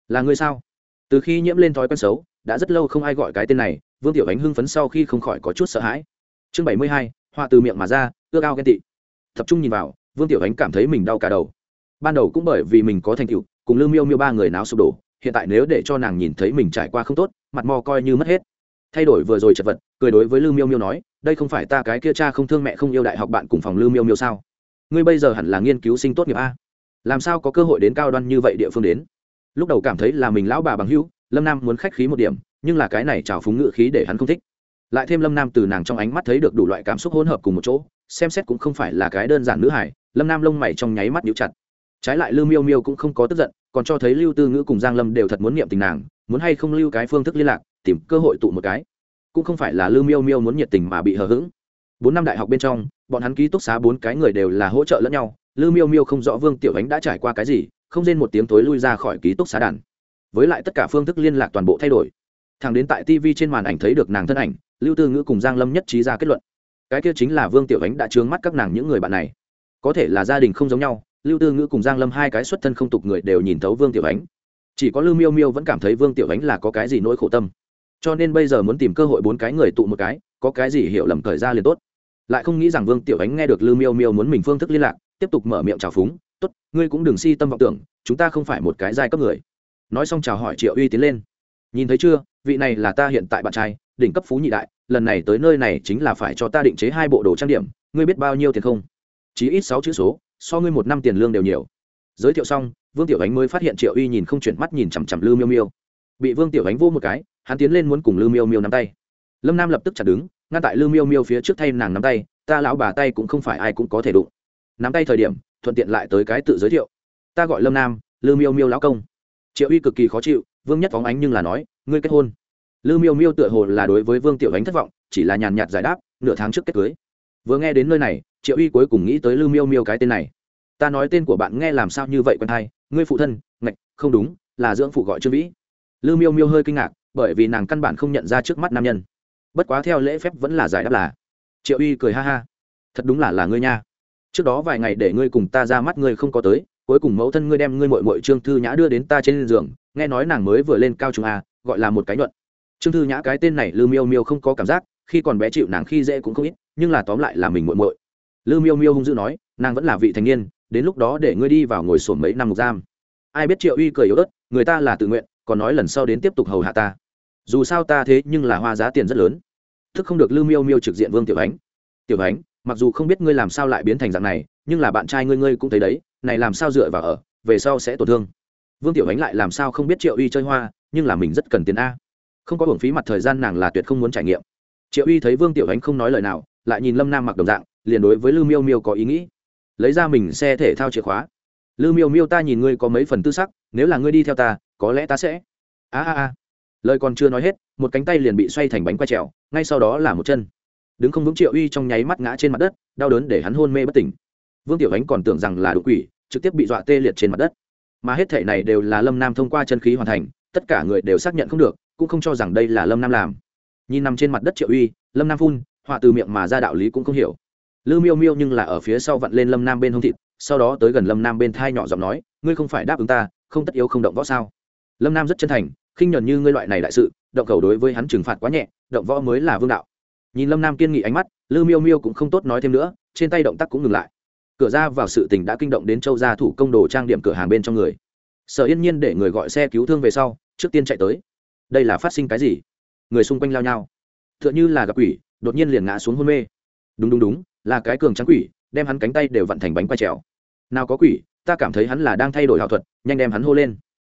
là người sao? Từ khi nhiễm lên thói quen xấu, đã rất lâu không ai gọi cái tên này, vương tiểu ánh hưng phấn sau khi không khỏi có chút sợ hãi. Chương bảy mươi hai, họa từ miệng mà ra, ước ao ghen tị. Tập trung nhìn vào, vương tiểu ánh cảm thấy mình đau cả đầu. Ban đầu cũng bởi vì mình có thành tựu, cùng lương miêu miêu ba người náo sụp đổ, hiện tại nếu để cho nàng nhìn thấy mình trải qua không tốt, mặt mò coi như mất hết thay đổi vừa rồi chật vật, cười đối với Lưu miêu miêu nói, đây không phải ta, cái kia cha không thương mẹ không yêu đại học bạn cùng phòng Lưu miêu miêu sao? Ngươi bây giờ hẳn là nghiên cứu sinh tốt nghiệp a. Làm sao có cơ hội đến cao đoan như vậy địa phương đến? Lúc đầu cảm thấy là mình lão bà bằng hữu, lâm nam muốn khách khí một điểm, nhưng là cái này trào phúng ngự khí để hắn không thích. Lại thêm lâm nam từ nàng trong ánh mắt thấy được đủ loại cảm xúc hỗn hợp cùng một chỗ, xem xét cũng không phải là cái đơn giản nữ hải lâm nam lông mày trong nháy mắt nhíu chặt. Trái lại lưu miêu miêu cũng không có tức giận, còn cho thấy lưu tư ngữ cùng giang lâm đều thật muốn niệm tình nàng, muốn hay không lưu cái phương thức liên lạc tìm cơ hội tụ một cái. Cũng không phải là lưu miêu miêu muốn nhiệt tình mà bị hờ hững. Bốn năm đại học bên trong, bọn hắn ký túc xá bốn cái người đều là hỗ trợ lẫn nhau. Lưu miêu miêu không rõ vương tiểu ánh đã trải qua cái gì, không rên một tiếng tối lui ra khỏi ký túc xá đàn. Với lại tất cả phương thức liên lạc toàn bộ thay đổi. Thằng đến tại tv trên màn ảnh thấy được nàng thân ảnh, lưu tư ngữ cùng giang lâm nhất trí ra kết luận. Cái kia chính là vương tiểu ánh đã trướng mắt các nàng những người bạn này. Có thể là gia đình không giống nhau, lưu tư ngữ cùng giang lâm hai cái xuất thân không tục người đều nhìn thấu vương tiểu ánh. Chỉ có lưu miêu miêu vẫn cảm thấy vương tiểu ánh là có cái gì nỗi khổ tâm cho nên bây giờ muốn tìm cơ hội bốn cái người tụ một cái, có cái gì hiểu lầm thời ra liền tốt. Lại không nghĩ rằng vương tiểu ánh nghe được lưu miêu miêu muốn mình phương thức liên lạc, tiếp tục mở miệng chào phúng, tốt, ngươi cũng đừng si tâm vọng tưởng, chúng ta không phải một cái giai cấp người. Nói xong chào hỏi triệu uy tiến lên. Nhìn thấy chưa, vị này là ta hiện tại bạn trai, đỉnh cấp phú nhị đại, lần này tới nơi này chính là phải cho ta định chế hai bộ đồ trang điểm, ngươi biết bao nhiêu tiền không? Chỉ ít sáu chữ số, so ngươi một năm tiền lương đều nhiều. Giới thiệu xong, vương tiểu ánh mới phát hiện triệu uy nhìn không chuyển mắt nhìn chằm chằm lư miêu miêu. Bị vương tiểu ánh vô một cái hắn tiến lên muốn cùng lư miêu miêu nắm tay. Lâm nam lập tức chặt đứng, ngăn tại lư miêu miêu phía trước thay nàng nắm tay, ta lão bà tay cũng không phải ai cũng có thể đụng. Nắm tay thời điểm, thuận tiện lại tới cái tự giới thiệu. Ta gọi lâm nam, lư miêu miêu lão công. Triệu uy cực kỳ khó chịu, vương nhất phóng ánh nhưng là nói, ngươi kết hôn. Lư miêu miêu tựa hồ là đối với vương tiểu ánh thất vọng, chỉ là nhàn nhạt giải đáp, nửa tháng trước kết cưới. Vừa nghe đến nơi này, triệu uy cuối cùng nghĩ tới lư miêu miêu cái tên này. Ta nói tên của bạn nghe làm sao như vậy quen thai ngươi phụ thân, ngạch, không đúng, là dưỡng phụ gọi trương vĩ. Lư miêu miêu hơi kinh ngạc bởi vì nàng căn bản không nhận ra trước mắt nam nhân. Bất quá theo lễ phép vẫn là giải đáp là, triệu uy cười ha ha, thật đúng là là ngươi nha. Trước đó vài ngày để ngươi cùng ta ra mắt ngươi không có tới, cuối cùng mẫu thân ngươi đem ngươi mội mội trương thư nhã đưa đến ta trên giường, nghe nói nàng mới vừa lên cao trung a, gọi là một cái nhuận. Trương thư nhã cái tên này lư miêu miêu không có cảm giác, khi còn bé chịu nàng khi dễ cũng không ít, nhưng là tóm lại là mình muội muội. Lư miêu miêu hung dữ nói, nàng vẫn là vị thành niên, đến lúc đó để ngươi đi vào ngồi sổm mấy năm ngục giam. Ai biết triệu uy cười yếu ớt, người ta là tự nguyện còn nói lần sau đến tiếp tục hầu hạ ta. Dù sao ta thế nhưng là hoa giá tiền rất lớn. Thức không được lư miêu miêu trực diện vương tiểu ánh. Tiểu ánh, mặc dù không biết ngươi làm sao lại biến thành dạng này, nhưng là bạn trai ngươi ngươi cũng thấy đấy, này làm sao dựa vào ở, về sau sẽ tổn thương. Vương tiểu ánh lại làm sao không biết triệu uy chơi hoa, nhưng là mình rất cần tiền a. Không có hưởng phí mặt thời gian nàng là tuyệt không muốn trải nghiệm. Triệu uy thấy vương tiểu ánh không nói lời nào, lại nhìn lâm nam mặc đồng dạng, liền đối với lư miêu miêu có ý nghĩ. Lấy ra mình xe thể thao chìa khóa. Lư miêu miêu ta nhìn ngươi có mấy phần tư sắc nếu là ngươi đi theo ta, có lẽ ta sẽ. A a a. Lời còn chưa nói hết, một cánh tay liền bị xoay thành bánh quay trèo, ngay sau đó là một chân. Đứng không vững triệu uy trong nháy mắt ngã trên mặt đất, đau đớn để hắn hôn mê bất tỉnh. Vương tiểu ánh còn tưởng rằng là đột quỷ, trực tiếp bị dọa tê liệt trên mặt đất. Mà hết thể này đều là lâm nam thông qua chân khí hoàn thành, tất cả người đều xác nhận không được, cũng không cho rằng đây là lâm nam làm. Nhìn nằm trên mặt đất triệu uy, lâm nam phun, họa từ miệng mà ra đạo lý cũng không hiểu. Lư miêu miêu nhưng là ở phía sau vặn lên lâm nam bên hông thịt, sau đó tới gần lâm nam bên thai nhỏ giọng nói, ngươi không phải đáp ứng ta không tất yếu không động võ sao? Lâm nam rất chân thành, khinh nhuần như ngươi loại này đại sự, động cầu đối với hắn trừng phạt quá nhẹ, động võ mới là vương đạo. Nhìn lâm nam kiên nghị ánh mắt, lư miêu miêu cũng không tốt nói thêm nữa, trên tay động tác cũng ngừng lại. Cửa ra vào sự tình đã kinh động đến châu gia thủ công đồ trang điểm cửa hàng bên trong người. Sở yên nhiên để người gọi xe cứu thương về sau, trước tiên chạy tới. Đây là phát sinh cái gì? Người xung quanh lao nhau. T h ư ợ n h ư là gặp quỷ, đột nhiên liền ngã xuống hôn mê. Đúng đúng đúng, là cái cường trắng quỷ, đem hắn cánh tay đều vặn thành bánh quay trèo. Nào có quỷ ta cảm thấy hắn là đang thay đổi ảo thuật nhanh đem hắn hô lên.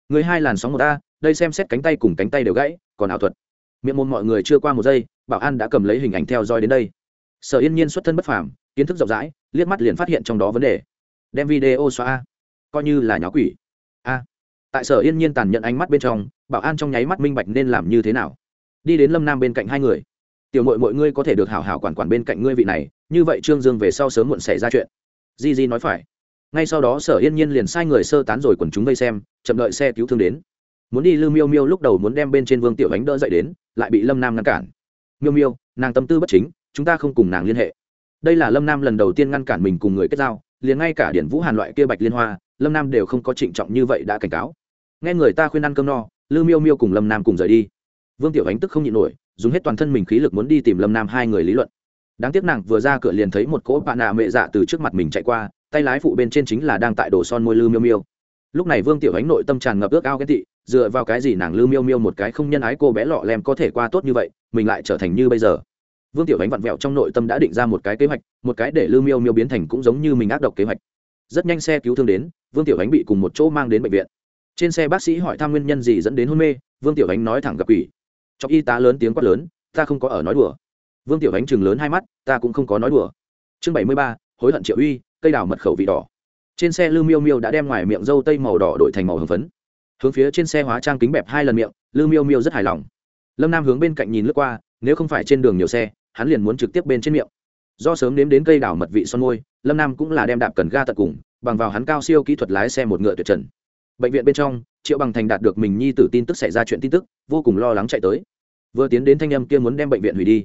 Người hai làn sóng một a, đây xem xét cánh tay cùng cánh tay đều gãy còn ảo thuật. Miệng môn mọi người chưa qua một giây bảo an đã cầm lấy hình ảnh theo dõi đến đây. Sở yên nhiên xuất thân bất phàm kiến thức rộng rãi liếc mắt liền phát hiện trong đó vấn đề. Đem video xóa a. Coi như là nhỏ quỷ. A. Tại sở yên nhiên tàn nhận ánh mắt bên trong bảo an trong nháy mắt minh bạch nên làm như thế nào. Đi đến lâm nam bên cạnh hai người. Tiểu mội mọi ngươi có thể được hảo hảo quản quản bên cạnh ngươi vị này như vậy trương dương về sau sớm muộn xảy ra chuyện. Di di nói phải ngay sau đó sở yên nhiên liền sai người sơ tán rồi quần chúng vây xem, chậm đợi xe cứu thương đến. Muốn đi lư miêu miêu lúc đầu muốn đem bên trên vương tiểu ánh đỡ dậy đến, lại bị lâm nam ngăn cản. Miêu miêu, nàng tâm tư bất chính, chúng ta không cùng nàng liên hệ. Đây là lâm nam lần đầu tiên ngăn cản mình cùng người kết giao, liền ngay cả điển vũ hàn loại kia bạch liên hoa, lâm nam đều không có trịnh trọng như vậy đã cảnh cáo. Nghe người ta khuyên ăn cơm no lư miêu miêu cùng lâm nam cùng rời đi. Vương tiểu ánh tức không nhịn nổi, dùng hết toàn thân mình khí lực muốn đi tìm lâm nam hai người lý luận. Đáng tiếc nàng vừa ra cửa liền thấy một cỗ bạn nạ mệ dạ từ trước mặt mình chạy qua tay lái phụ bên trên chính là đang tại đổ son môi lư miêu miêu. Lúc này vương tiểu ánh nội tâm tràn ngập ước ao ghen tị, dựa vào cái gì nàng lư miêu miêu một cái không nhân ái cô bé lọ lem có thể qua tốt như vậy, mình lại trở thành như bây giờ? Vương tiểu ánh vặn vẹo trong nội tâm đã định ra một cái kế hoạch, một cái để lư miêu miêu biến thành cũng giống như mình ác độc kế hoạch. Rất nhanh xe cứu thương đến, vương tiểu ánh bị cùng một chỗ mang đến bệnh viện. Trên xe bác sĩ hỏi thăm nguyên nhân gì dẫn đến hôn mê, vương tiểu ánh nói thẳng gặp quỷ. Trong y tá lớn tiếng quát lớn, ta không có ở nói đùa. Vương tiểu ánh chừng lớn hai mắt, ta cũng không có nói đùa. Chương bảy mươi ba, hối hận triệu uy cây đào mật khẩu vị đỏ. Trên xe lư miêu miêu đã đem ngoài miệng dâu tây màu đỏ đổi thành màu hồng phấn. Hướng phía trên xe hóa trang kính bẹp hai lần miệng lư miêu miêu rất hài lòng. Lâm nam hướng bên cạnh nhìn lướt qua, nếu không phải trên đường nhiều xe, hắn liền muốn trực tiếp bên trên miệng. Do sớm nếm đến cây đào mật vị son môi, lâm nam cũng là đem đạp cần ga tận cùng, bằng vào hắn cao siêu kỹ thuật lái xe một ngựa tuyệt trần. Bệnh viện bên trong, triệu bằng thành đạt được mình nhi tử tin tức xảy ra chuyện tin tức, vô cùng lo lắng chạy tới. Vừa tiến đến thanh âm kia muốn đem bệnh viện hủy đi.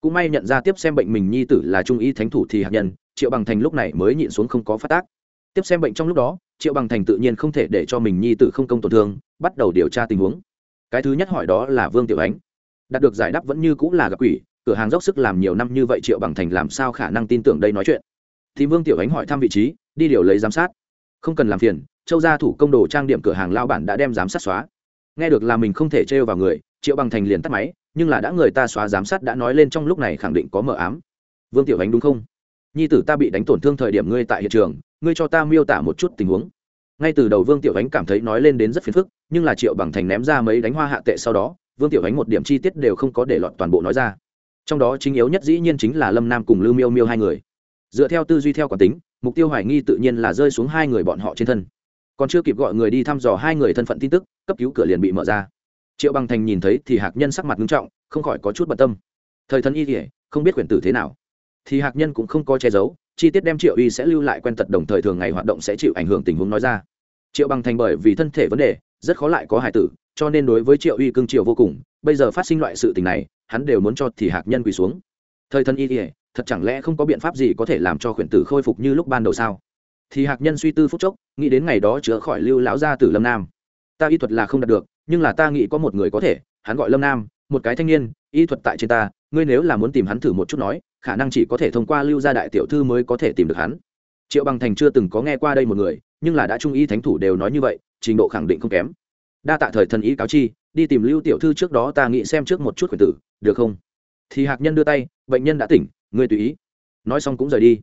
Cũng may nhận ra tiếp xem bệnh mình nhi tử là trung y thánh thủ thì hạt nhân triệu bằng thành lúc này mới nhịn xuống không có phát tác. Tiếp xem bệnh trong lúc đó, triệu bằng thành tự nhiên không thể để cho mình nhi tử không công tổn thương, bắt đầu điều tra tình huống. Cái thứ nhất hỏi đó là vương tiểu ánh. Đạt được giải đáp vẫn như cũng là gặp quỷ, cửa hàng dốc sức làm nhiều năm như vậy triệu bằng thành làm sao khả năng tin tưởng đây nói chuyện? Thì vương tiểu ánh hỏi thăm vị trí, đi điều lấy giám sát. Không cần làm phiền, châu gia thủ công đồ trang điểm cửa hàng lao bản đã đem giám sát xóa. Nghe được là mình không thể trêu vào người, triệu bằng thành liền tắt máy, nhưng là đã người ta xóa giám sát đã nói lên trong lúc này khẳng định có mờ ám. Vương tiểu ánh đúng không? Nhi tử ta bị đánh tổn thương thời điểm ngươi tại hiện trường, ngươi cho ta miêu tả một chút tình huống. Ngay từ đầu vương tiểu ánh cảm thấy nói lên đến rất phiền phức, nhưng là triệu bằng thành ném ra mấy đánh hoa hạ tệ sau đó, vương tiểu ánh một điểm chi tiết đều không có để lọt toàn bộ nói ra. Trong đó chính yếu nhất dĩ nhiên chính là lâm nam cùng lưu miêu miêu hai người. Dựa theo tư duy theo quản tính, mục tiêu hoài nghi tự nhiên là rơi xuống hai người bọn họ trên thân. Còn chưa kịp gọi người đi thăm dò hai người thân phận tin tức, cấp cứu cửa liền bị mở ra. Triệu bằng thành nhìn thấy thì hạc nhân sắc mặt nghiêm trọng, không khỏi có chút bận tâm. Thời thân y kỉa không biết quyển tử thế nào thì hạc nhân cũng không có che giấu, chi tiết đem triệu uy sẽ lưu lại quen tật đồng thời thường ngày hoạt động sẽ chịu ảnh hưởng tình huống nói ra. Triệu bằng thành bởi vì thân thể vấn đề, rất khó lại có hải tử, cho nên đối với triệu uy cưng triệu vô cùng. Bây giờ phát sinh loại sự tình này, hắn đều muốn cho thì hạc nhân quỳ xuống. Thời thân y ỉa thật chẳng lẽ không có biện pháp gì có thể làm cho khuyển tử khôi phục như lúc ban đầu sao? Thì hạc nhân suy tư phúc chốc, nghĩ đến ngày đó chữa khỏi lưu lão gia tử lâm nam. Ta y thuật là không đạt được, nhưng là ta nghĩ có một người có thể, hắn gọi lâm nam, một cái thanh niên, y thuật tại trên ta, ngươi nếu là muốn tìm hắn thử một chút nói khả năng chỉ có thể thông qua lưu gia đại tiểu thư mới có thể tìm được hắn. Triệu bằng thành chưa từng có nghe qua đây một người, nhưng là đã trung y thánh thủ đều nói như vậy, trình độ khẳng định không kém. Đa tạ thời thần ý cáo chi, đi tìm lưu tiểu thư trước đó ta nghĩ xem trước một chút quyền tử, được không? Thì hạc nhân đưa tay, bệnh nhân đã tỉnh, ngươi tùy ý. Nói xong cũng rời đi.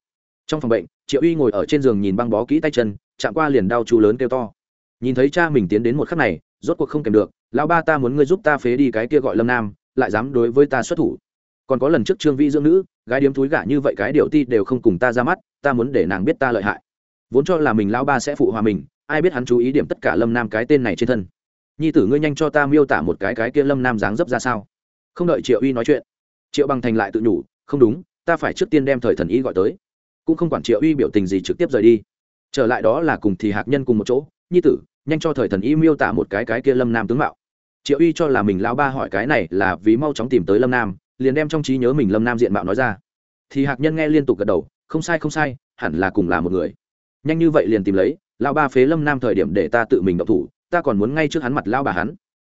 Trong phòng bệnh, triệu uy ngồi ở trên giường nhìn băng bó kỹ tay chân, chạm qua liền đau chú lớn kêu to. Nhìn thấy cha mình tiến đến một khắc này, rốt cuộc không kèm được, lão ba ta muốn ngươi giúp ta phế đi cái kia gọi lâm nam, lại dám đối với ta xuất thủ còn có lần trước trương vi dưỡng nữ, gái điếm túi gả như vậy cái điều ti đều không cùng ta ra mắt, ta muốn để nàng biết ta lợi hại. Vốn cho là mình lão ba sẽ phụ hòa mình, ai biết hắn chú ý điểm tất cả lâm nam cái tên này trên thân. Nhi tử ngươi nhanh cho ta miêu tả một cái cái kia lâm nam dáng dấp ra sao? Không đợi triệu uy nói chuyện, triệu bằng thành lại tự nhủ, không đúng, ta phải trước tiên đem thời thần y gọi tới. Cũng không quản triệu uy biểu tình gì trực tiếp rời đi. Trở lại đó là cùng thì hạc nhân cùng một chỗ, nhi tử, nhanh cho thời thần y miêu tả một cái cái kia lâm nam tướng mạo. Triệu uy cho là mình lão ba hỏi cái này là vì mau chóng tìm tới lâm nam liền đem trong trí nhớ mình lâm nam diện mạo nói ra. Thì hạc nhân nghe liên tục gật đầu, không sai không sai, hẳn là cùng là một người. Nhanh như vậy liền tìm lấy lao ba phế lâm nam thời điểm để ta tự mình động thủ, ta còn muốn ngay trước hắn mặt lao bà hắn.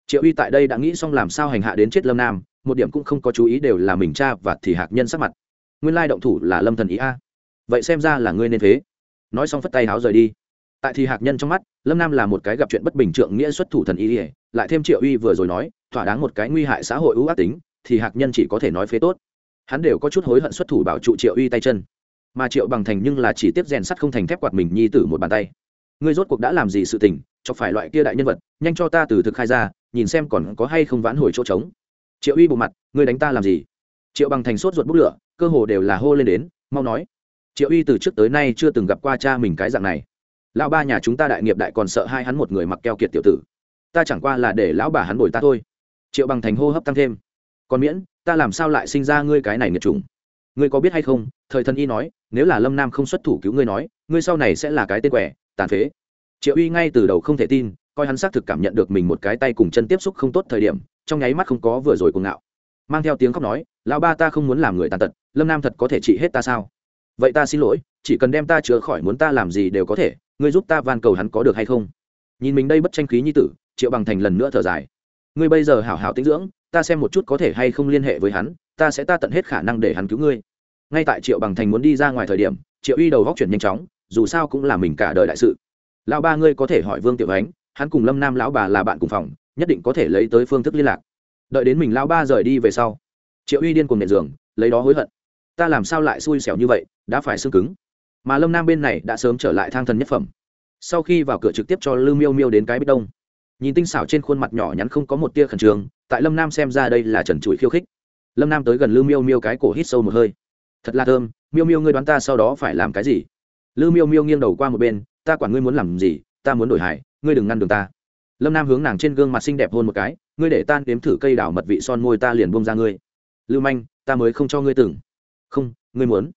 Triệu uy tại đây đã nghĩ xong làm sao hành hạ đến chết lâm nam, một điểm cũng không có chú ý đều là mình cha và thì hạc nhân sắc mặt. Nguyên lai động thủ là lâm thần ý a. Vậy xem ra là ngươi nên thế nói xong phất tay háo rời đi. Tại thì hạc nhân trong mắt, lâm nam là một cái gặp chuyện bất bình trượng nghĩa xuất thủ thần ý ỉa lại thêm triệu uy vừa rồi nói, thỏa đáng một cái nguy hại xã hội ưu ác tính thì hạc nhân chỉ có thể nói phế tốt. Hắn đều có chút hối hận xuất thủ bảo trụ triệu uy tay chân. Mà triệu bằng thành nhưng là chỉ tiếp rèn sắt không thành thép quạt mình nhi tử một bàn tay. Ngươi rốt cuộc đã làm gì sự tình, cho phải loại kia đại nhân vật, nhanh cho ta từ thực khai ra, nhìn xem còn có hay không vãn hồi chỗ trống. Triệu uy bộ mặt, ngươi đánh ta làm gì? Triệu bằng thành sốt ruột bút lửa, cơ hồ đều là hô lên đến, mau nói. Triệu uy từ trước tới nay chưa từng gặp qua cha mình cái dạng này. Lão ba nhà chúng ta đại nghiệp đại còn sợ hai hắn một người mặc keo kiệt tiểu tử. Ta chẳng qua là để lão bà hắn bồi ta thôi. Triệu bằng thành hô hấp tăng thêm còn miễn, ta làm sao lại sinh ra ngươi cái này nghiệt trùng ngươi có biết hay không? Thời thân y nói, nếu là lâm nam không xuất thủ cứu ngươi nói, ngươi sau này sẽ là cái tên quẻ, tàn phế. Triệu uy ngay từ đầu không thể tin, coi hắn xác thực cảm nhận được mình một cái tay cùng chân tiếp xúc không tốt thời điểm, trong nháy mắt không có vừa rồi cuồng ngạo. Mang theo tiếng khóc nói, lão ba ta không muốn làm người tàn tật, lâm nam thật có thể trị hết ta sao? Vậy ta xin lỗi, chỉ cần đem ta chữa khỏi muốn ta làm gì đều có thể, ngươi giúp ta van cầu hắn có được hay không? Nhìn mình đây bất tranh khí như tử, triệu bằng thành lần nữa thở dài. Ngươi bây giờ hảo hảo tinh dưỡng ta xem một chút có thể hay không liên hệ với hắn, ta sẽ ta tận hết khả năng để hắn cứu ngươi. Ngay tại triệu bằng thành muốn đi ra ngoài thời điểm, triệu uy đầu góc chuyển nhanh chóng, dù sao cũng là mình cả đời đại sự. Lão ba ngươi có thể hỏi vương tiểu ánh, hắn cùng lâm nam lão bà là bạn cùng phòng, nhất định có thể lấy tới phương thức liên lạc. Đợi đến mình lão ba rời đi về sau, triệu uy điên cùng nền giường, lấy đó hối hận. Ta làm sao lại xui xẻo như vậy, đã phải xương cứng. Mà lâm nam bên này đã sớm trở lại thang thần nhất phẩm. Sau khi vào cửa trực tiếp cho lư miêu miêu đến cái bích đông. Nhìn tinh xảo trên khuôn mặt nhỏ nhắn không có một tia khẩn trương tại lâm nam xem ra đây là trần trụi khiêu khích lâm nam tới gần lư miêu miêu cái cổ hít sâu một hơi thật là thơm miêu miêu ngươi đoán ta sau đó phải làm cái gì lư miêu miêu nghiêng đầu qua một bên ta quản ngươi muốn làm gì ta muốn đổi hải ngươi đừng ngăn đường ta lâm nam hướng nàng trên gương mặt xinh đẹp hôn một cái ngươi để tan đếm thử cây đào mật vị son môi ta liền bông ra ngươi lưu manh ta mới không cho ngươi từng không ngươi muốn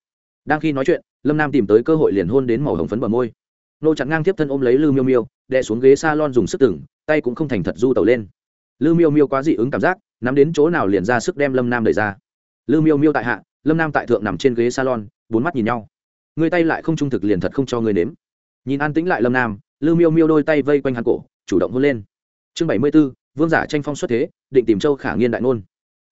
đang khi nói chuyện lâm nam tìm tới cơ hội liền hôn đến màu hồng phấn bờ môi nô chặn ngang tiếp thân ôm lấy lư miêu miêu đè xuống ghế s a lon dùng sức từng tay cũng không thành thật du tẩu lên lư miêu miêu quá dị ứng cảm giác, nắm đến chỗ nào liền ra sức đem lâm nam đẩy ra. Lư miêu miêu tại hạ, lâm nam tại thượng nằm trên ghế salon, bốn mắt nhìn nhau. Người tay lại không trung thực liền thật không cho người nếm. Nhìn an tĩnh lại lâm nam, lư miêu miêu đôi tay vây quanh hắn cổ, chủ động hôn lên. Chương bảy mươi b ố vương giả tranh phong xuất thế, định tìm châu khả nghiên đại nôn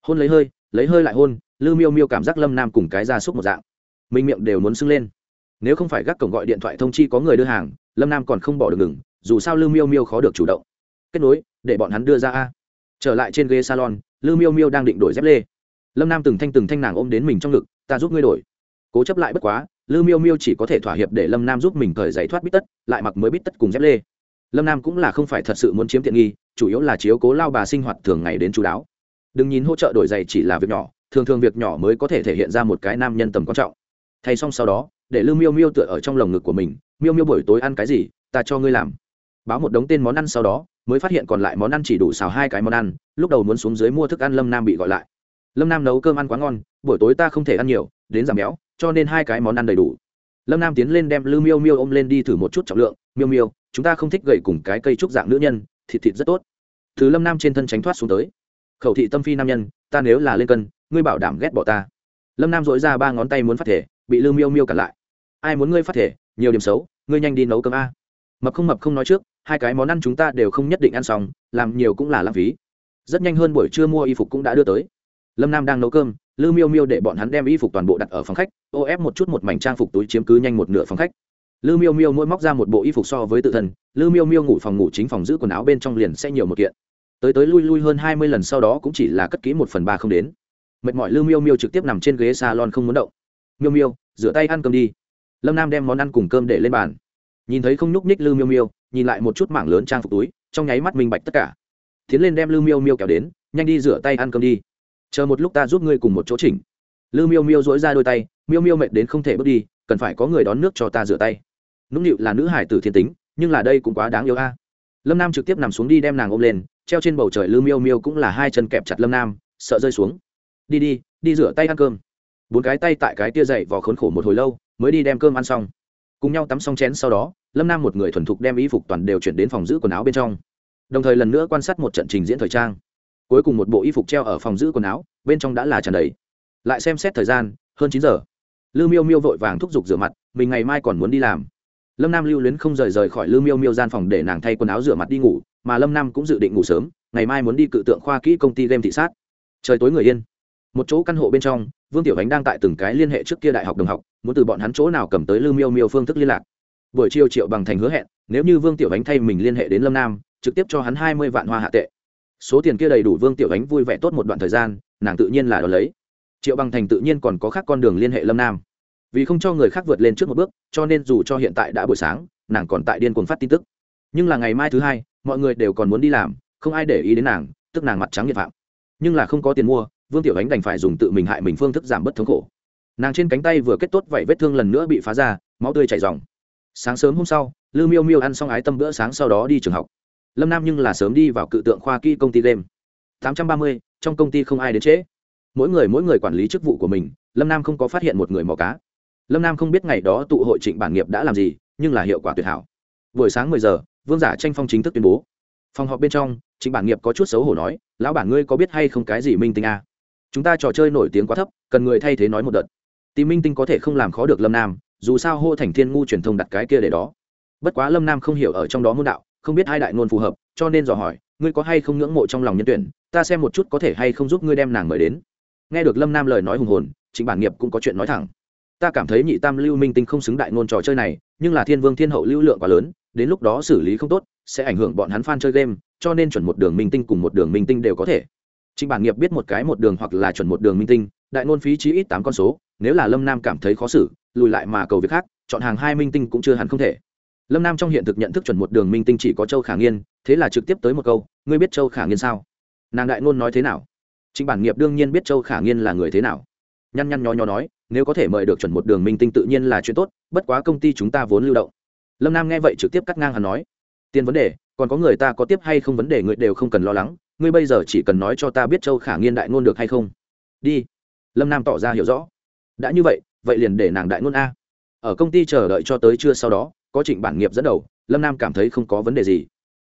hôn lấy hơi lấy hơi lại hôn, lư miêu miêu cảm giác lâm nam cùng cái ra xúc một dạng. Minh miệng đều muốn sưng lên. Nếu không phải gác cổng gọi điện thoại thông chi có người đưa hàng, lâm nam còn không bỏ được ngừng, dù sao lư miêu miêu khó được chủ động. Kết nối, để bọn hắn đưa ra a trở lại trên ghế salon, lư miêu miêu đang định đổi dép lê. Lâm nam từng thanh từng thanh nàng ôm đến mình trong ngực, ta giúp ngươi đổi. Cố chấp lại bất quá, lư miêu miêu chỉ có thể thỏa hiệp để lâm nam giúp mình cởi giấy thoát bít tất, lại mặc mới bít tất cùng dép lê. Lâm nam cũng là không phải thật sự muốn chiếm tiện nghi, chủ yếu là chiếu cố lao bà sinh hoạt thường ngày đến chú đáo. Đừng nhìn hỗ trợ đổi giày chỉ là việc nhỏ, thường thường việc nhỏ mới có thể thể hiện ra một cái nam nhân tầm quan trọng. Thay xong sau đó, để lư miêu miêu tựa ở trong lồng ngực của mình, miêu miêu buổi tối ăn cái gì, ta cho ngươi làm. Báo một đống tên món ăn sau đó mới phát hiện còn lại món ăn chỉ đủ xào hai cái món ăn, lúc đầu muốn xuống dưới mua thức ăn lâm nam bị gọi lại. Lâm nam nấu cơm ăn quá ngon, buổi tối ta không thể ăn nhiều, đến giảm béo, cho nên hai cái món ăn đầy đủ. Lâm nam tiến lên đem lư miêu miêu ôm lên đi thử một chút trọng lượng, miêu miêu, chúng ta không thích gậy cùng cái cây trúc dạng nữ nhân, thịt thịt rất tốt. Thứ lâm nam trên thân tránh thoát xuống tới. Khẩu thị tâm phi nam nhân, ta nếu là lên cân, ngươi bảo đảm ghét bỏ ta. Lâm nam dội ra ba ngón tay muốn phát thể, bị lư miêu miêu cản lại. Ai muốn ngươi phát thể, nhiều điểm xấu, ngươi nhanh đi nấu cơm a. Mập không mập không nói trước hai cái món ăn chúng ta đều không nhất định ăn xong, làm nhiều cũng là lãng phí. Rất nhanh hơn buổi trưa mua y phục cũng đã đưa tới. Lâm nam đang nấu cơm lư miêu miêu để bọn hắn đem y phục toàn bộ đặt ở phòng khách, ô ép một chút một mảnh trang phục túi chiếm cứ nhanh một nửa phòng khách. Lư miêu miêu mỗi móc ra một bộ y phục so với tự thân lư miêu miêu ngủ phòng ngủ chính phòng giữ quần áo bên trong liền sẽ nhiều một kiện. Tới tới lui lui hơn hai mươi lần sau đó cũng chỉ là cất kỹ một phần ba không đến. Mệt mỏi lư miêu miêu trực tiếp nằm trên ghế salon không muốn động. Miêu miêu, rửa tay ăn cơm đi. Lâm nam đem món ăn cùng cơm để lên bàn nhìn thấy không nhúc nhích lư miêu miêu, nhìn lại một chút mảng lớn trang phục túi, trong nháy mắt minh bạch tất cả. Tiến lên đem lư miêu miêu kéo đến, nhanh đi rửa tay ăn cơm đi. Chờ một lúc ta giúp ngươi cùng một chỗ chỉnh. Lư miêu miêu dỗi ra đôi tay, miêu miêu mệt đến không thể bước đi, cần phải có người đón nước cho ta rửa tay. Nũng nịu là nữ hải tử thiên tính, nhưng là đây cũng quá đáng yêu a. Lâm nam trực tiếp nằm xuống đi đem nàng ôm lên, treo trên bầu trời lư miêu miêu cũng là hai chân kẹp chặt lâm nam, sợ rơi xuống. Đi đi đi rửa tay ăn cơm. Bốn cái tay tại cái tia dậy vò khốn khổ một hồi lâu, mới đi đem cơm ăn xong cùng nhau tắm xong chén sau đó, lâm nam một người thuần thục đem y phục toàn đều chuyển đến phòng giữ quần áo bên trong. Đồng thời lần nữa quan sát một trận trình diễn thời trang. Cuối cùng một bộ y phục treo ở phòng giữ quần áo, bên trong đã là tràn đầy. Lại xem xét thời gian, hơn chín giờ. Lư miêu miêu vội vàng thúc giục rửa mặt, mình ngày mai còn muốn đi làm. Lâm nam lưu luyến không rời rời khỏi lư miêu miêu gian phòng để nàng thay quần áo rửa mặt đi ngủ, mà lâm nam cũng dự định ngủ sớm, ngày mai muốn đi cự tượng khoa kỹ công ty game thị sát. Trời tối người yên một chỗ căn hộ bên trong, vương tiểu ánh đang tại từng cái liên hệ trước kia đại học đồng học, muốn từ bọn hắn chỗ nào cầm tới Lưu miêu miêu phương thức liên lạc. Buổi chiều triệu bằng thành hứa hẹn, nếu như vương tiểu ánh thay mình liên hệ đến lâm nam, trực tiếp cho hắn hai mươi vạn hoa hạ tệ. Số tiền kia đầy đủ vương tiểu ánh vui vẻ tốt một đoạn thời gian, nàng tự nhiên là đón lấy. Triệu bằng thành tự nhiên còn có khác con đường liên hệ lâm nam. Vì không cho người khác vượt lên trước một bước, cho nên dù cho hiện tại đã buổi sáng, nàng còn tại điên cuồng phát tin tức. Nhưng là ngày mai thứ hai, mọi người đều còn muốn đi làm, không ai để ý đến nàng, tức nàng mặt trắng nhiệt phạm. Nhưng là không có tiền mua vương tiểu ánh đành phải dùng tự mình hại mình phương thức giảm bớt thống khổ. Nàng trên cánh tay vừa kết tốt vậy vết thương lần nữa bị phá ra, máu tươi chảy dòng sáng sớm hôm sau, lư miêu miêu ăn xong ái tâm bữa sáng sau đó đi trường học. Lâm nam nhưng là sớm đi vào cự tượng khoa kỹ công ty game. Tám trăm ba mươi, trong công ty không ai đến trễ. Mỗi người mỗi người quản lý chức vụ của mình, lâm nam không có phát hiện một người mò cá. Lâm nam không biết ngày đó tụ hội trịnh bản nghiệp đã làm gì, nhưng là hiệu quả tuyệt hảo. Buổi sáng mười giờ, vương giả tranh phong chính thức tuyên bố. Phòng họp bên trong, trịnh bản nghiệp có chút xấu hổ nói, lão bản ngươi có biết hay không cái gì minh tinh a? Chúng ta trò chơi nổi tiếng quá thấp, cần người thay thế nói một đợt. Tìm minh tinh có thể không làm khó được lâm nam, dù sao hô thành thiên ngu truyền thông đặt cái kia để đó. Bất quá lâm nam không hiểu ở trong đó môn đạo, không biết hai đại ngôn phù hợp, cho nên dò hỏi, ngươi có hay không ngưỡng mộ trong lòng nhân tuyển, ta xem một chút có thể hay không giúp ngươi đem nàng mời đến. Nghe được lâm nam lời nói hùng hồn chính bản nghiệp cũng có chuyện nói thẳng. Ta cảm thấy nhị tam lưu minh tinh không xứng đại ngôn trò chơi này, nhưng là thiên vương thiên hậu lưu lượng quá lớn, đến lúc đó xử lý không tốt, sẽ ảnh hưởng bọn hắn fan chơi game, cho nên chuẩn một đường minh tinh cùng một đường minh tinh đều có thể. Trình Bản Nghiệp biết một cái một đường hoặc là chuẩn một đường minh tinh, đại ngôn phí chí ít tám con số, nếu là Lâm Nam cảm thấy khó xử, lùi lại mà cầu việc khác, chọn hàng hai minh tinh cũng chưa hẳn không thể. Lâm Nam trong hiện thực nhận thức chuẩn một đường minh tinh chỉ có Châu Khả Nghiên, thế là trực tiếp tới một câu, ngươi biết Châu Khả Nghiên sao? Nàng đại ngôn nói thế nào? Trình Bản Nghiệp đương nhiên biết Châu Khả Nghiên là người thế nào. Nhăn nhăn nhó nhó nói, nếu có thể mời được chuẩn một đường minh tinh tự nhiên là chuyện tốt, bất quá công ty chúng ta vốn lưu động. Lâm Nam nghe vậy trực tiếp cắt ngang hắn nói, tiền vấn đề, còn có người ta có tiếp hay không vấn đề người đều không cần lo lắng, ngươi bây giờ chỉ cần nói cho ta biết châu khả nghiên đại ngôn được hay không? Đi. Lâm nam tỏ ra hiểu rõ. Đã như vậy vậy liền để nàng đại ngôn a. Ở công ty chờ đợi cho tới trưa sau đó, có trịnh bản nghiệp dẫn đầu, lâm nam cảm thấy không có vấn đề gì.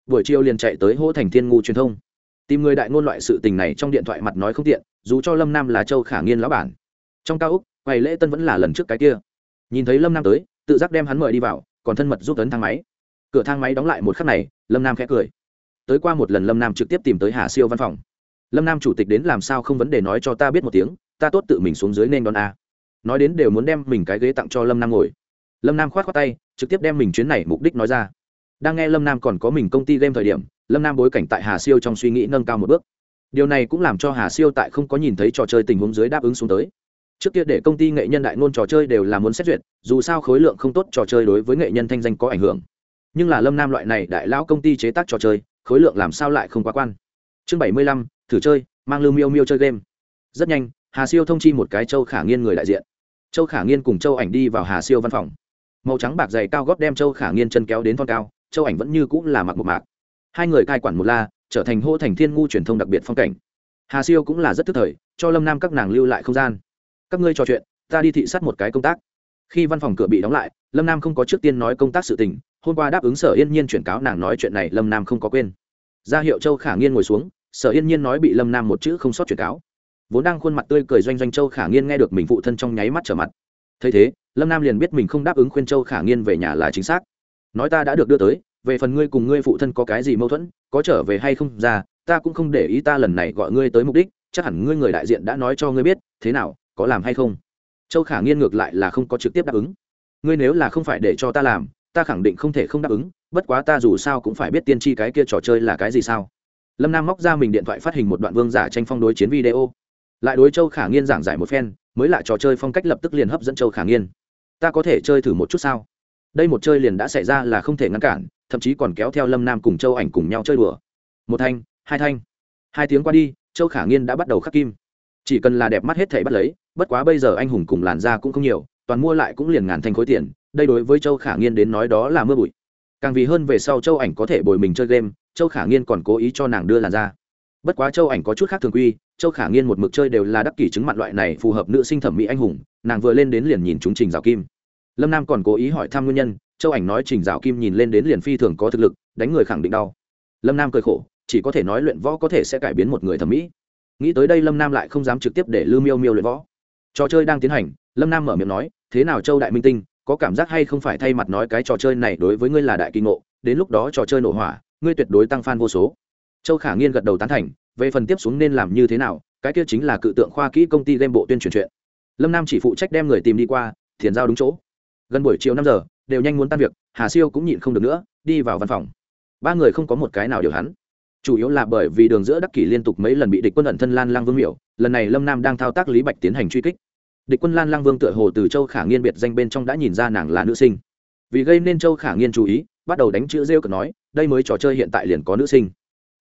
Buổi chiều liền chạy tới hỗ thành thiên ngu truyền thông. Tìm người đại ngôn loại sự tình này trong điện thoại mặt nói không tiện, dù cho lâm nam là châu khả nghiên lão bản. Trong cao úc ngày lễ tân vẫn là lần trước cái kia. Nhìn thấy lâm nam tới, tự giác đem hắn mời đi vào, còn thân mật giúp tấn thang máy. Cửa thang máy đóng lại một khắc này, lâm nam khẽ cười tới qua một lần lâm nam trực tiếp tìm tới hà siêu văn phòng. Lâm nam chủ tịch đến làm sao không vấn đề nói cho ta biết một tiếng, ta tốt tự mình xuống dưới nên đón a. Nói đến đều muốn đem mình cái ghế tặng cho lâm nam ngồi. Lâm nam k h o á t khoác tay, trực tiếp đem mình chuyến này mục đích nói ra. Đang nghe lâm nam còn có mình công ty game thời điểm, lâm nam bối cảnh tại hà siêu trong suy nghĩ nâng cao một bước. Điều này cũng làm cho hà siêu tại không có nhìn thấy trò chơi tình huống dưới đáp ứng xuống tới. Trước kia để công ty nghệ nhân đại ngôn trò chơi đều là muốn xét duyệt, dù sao khối lượng không tốt trò chơi đối với nghệ nhân thanh danh có ảnh hưởng. Nhưng là lâm nam loại này đại lão công ty chế tác trò chơi khối lượng làm sao lại không quá quan. Chương bảy mươi lăm, thử chơi, mang lưu miêu miêu chơi game. Rất nhanh, hà siêu thông chi một cái châu khả nghiên người đại diện. Châu khả nghiên cùng châu ảnh đi vào hà siêu văn phòng. Màu trắng bạc dày cao góp đem châu khả nghiên chân kéo đến thon cao, châu ảnh vẫn như cũng là mặc một mạc. Hai người cai quản một la, trở thành hô thành thiên ngu truyền thông đặc biệt phong cảnh. Hà siêu cũng là rất tức thời, cho lâm nam các nàng lưu lại không gian. Các ngươi trò chuyện, ta đi thị sát một cái công tác. Khi văn phòng cửa bị đóng lại, lâm nam không có trước tiên nói công tác sự tình hôm qua đáp ứng sở yên nhiên chuyển cáo nàng nói chuyện này, lâm nam không có quên. Ra hiệu châu khả nghiên ngồi xuống, sở yên nhiên nói bị lâm nam một chữ không sót chuyển cáo. Vốn đang khuôn mặt tươi cười doanh doanh châu khả nghiên nghe được mình phụ thân trong nháy mắt trở mặt. Thấy thế, lâm nam liền biết mình không đáp ứng khuyên châu khả nghiên về nhà là chính xác. Nói ta đã được đưa tới, về phần ngươi cùng ngươi phụ thân có cái gì mâu thuẫn, có trở về hay không ra, ta cũng không để ý ta lần này gọi ngươi tới mục đích, chắc hẳn ngươi người đại diện đã nói cho ngươi biết, thế nào, có làm hay không. Châu khả nghiên ngược lại là không có trực tiếp đáp ứng. Ngươi nếu là không phải để cho ta làm ta khẳng định không thể không đáp ứng, bất quá ta dù sao cũng phải biết tiên tri cái kia trò chơi là cái gì sao. Lâm nam móc ra mình điện thoại phát hình một đoạn vương giả tranh phong đối chiến video. Lại đối châu khả nghiên giảng giải một phen, mới lại trò chơi phong cách lập tức liền hấp dẫn châu khả nghiên. Ta có thể chơi thử một chút sao? Đây một chơi liền đã xảy ra là không thể ngăn cản, thậm chí còn kéo theo lâm nam cùng châu ảnh cùng nhau chơi đùa. Một thanh, hai thanh. Hai tiếng qua đi, châu khả nghiên đã bắt đầu khắc kim. Chỉ cần là đẹp mắt hết thể bắt lấy, bất quá bây giờ anh hùng cùng làn da cũng không nhiều, toàn mua lại cũng liền ngàn thanh khối tiền đây đối với châu khả nghiên đến nói đó là mưa bụi. Càng vì hơn về sau châu ảnh có thể bồi mình chơi game, châu khả nghiên còn cố ý cho nàng đưa làn ra bất quá châu ảnh có chút khác thường quy, châu khả nghiên một mực chơi đều là đắc kỷ chứng mặn loại này phù hợp nữ sinh thẩm mỹ anh hùng, nàng vừa lên đến liền nhìn chúng trình rào kim. Lâm nam còn cố ý hỏi thăm nguyên nhân, châu ảnh nói trình rào kim nhìn lên đến liền phi thường có thực lực, đánh người khẳng định đau. Lâm nam cười khổ, chỉ có thể nói luyện võ có thể sẽ cải biến một người thẩm mỹ. Nghĩ tới đây lâm nam lại không dám trực tiếp để lư miêu miêu luyện võ. Trò chơi đang tiến hành, lâm nam mở miệng nói, thế nào châu đại minh tinh có cảm giác hay không phải thay mặt nói cái trò chơi này đối với ngươi là đại kinh ngộ, đến lúc đó trò chơi nổ hỏa, ngươi tuyệt đối tăng fan vô số. Châu khả nghiên gật đầu tán thành, về phần tiếp xuống nên làm như thế nào, cái kia chính là cự tượng khoa kỹ công ty game bộ tuyên truyền chuyện. Lâm nam chỉ phụ trách đem người tìm đi qua, thiền giao đúng chỗ. Gần buổi chiều năm giờ, đều nhanh muốn tan việc, hà siêu cũng nhịn không được nữa, đi vào văn phòng. Ba người không có một cái nào điều hắn. Chủ yếu là bởi vì đường giữa đắc kỷ liên tục mấy lần bị địch quân ẩn thân lan lang vương miểu, lần này lâm nam đang thao tác lý bạch tiến hành truy kích địch quân lan lang vương tựa hồ từ châu khả nghiên biệt danh bên trong đã nhìn ra nàng là nữ sinh. Vì gây nên châu khả nghiên chú ý, bắt đầu đánh chữ rêu cực nói, đây mới trò chơi hiện tại liền có nữ sinh.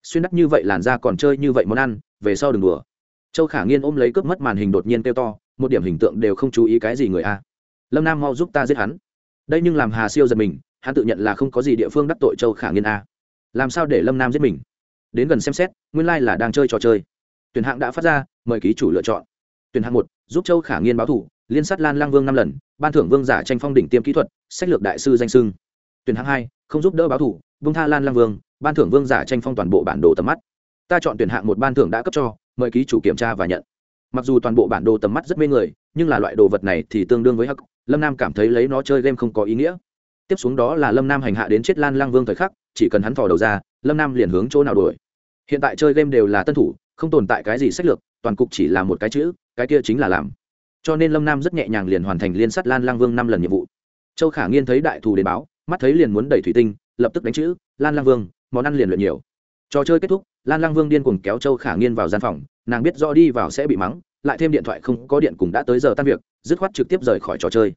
Xuyên đắt như vậy làn ra còn chơi như vậy món ăn, về sau đừng đùa. Châu khả nghiên ôm lấy cướp mất màn hình đột nhiên kêu to, một điểm hình tượng đều không chú ý cái gì người a. Lâm nam mau giúp ta giết hắn. Đây nhưng làm hà siêu giật mình, hắn tự nhận là không có gì địa phương đắc tội châu khả nghiên a. Làm sao để lâm nam giết mình? Đến gần xem xét, nguyên lai、like、là đang chơi trò chơi. Tuyển hạng đã phát ra, mời ký chủ lựa chọn tuyển hạng một, giúp châu khả nghiên báo thủ, liên sát lan lang vương năm lần, ban thưởng vương giả tranh phong đỉnh tiêm kỹ thuật, sách lược đại sư danh sưng tuyển hạng hai, không giúp đỡ báo thủ vương tha lan lang vương, ban thưởng vương giả tranh phong toàn bộ bản đồ tầm mắt. Ta chọn tuyển hạng một ban thưởng đã cấp cho, mời ký chủ kiểm tra và nhận. Mặc dù toàn bộ bản đồ tầm mắt rất mê người, nhưng là loại đồ vật này thì tương đương với hắc, lâm nam cảm thấy lấy nó chơi game không có ý nghĩa. Tiếp xuống đó là lâm nam hành hạ đến chết lan lang vương thời khắc, chỉ cần hắn thò đầu ra, lâm nam liền hướng chỗ nào đuổi. Hiện tại chơi game đều là tân thủ, không tồn tại cái gì sách lược, toàn cục chỉ là một cái chữ cái kia chính là làm. Cho nên lâm nam rất nhẹ nhàng liền hoàn thành liên sắt lan lang vương năm lần nhiệm vụ. Châu khả nghiên thấy đại thù đến báo, mắt thấy liền muốn đẩy thủy tinh, lập tức đánh chữ, lan lang vương, món ăn liền luyện nhiều. Trò chơi kết thúc, lan lang vương điên cùng kéo châu khả nghiên vào gian phòng, nàng biết do đi vào sẽ bị mắng, lại thêm điện thoại không có điện cùng đã tới giờ tan việc, dứt khoát trực tiếp rời khỏi trò chơi.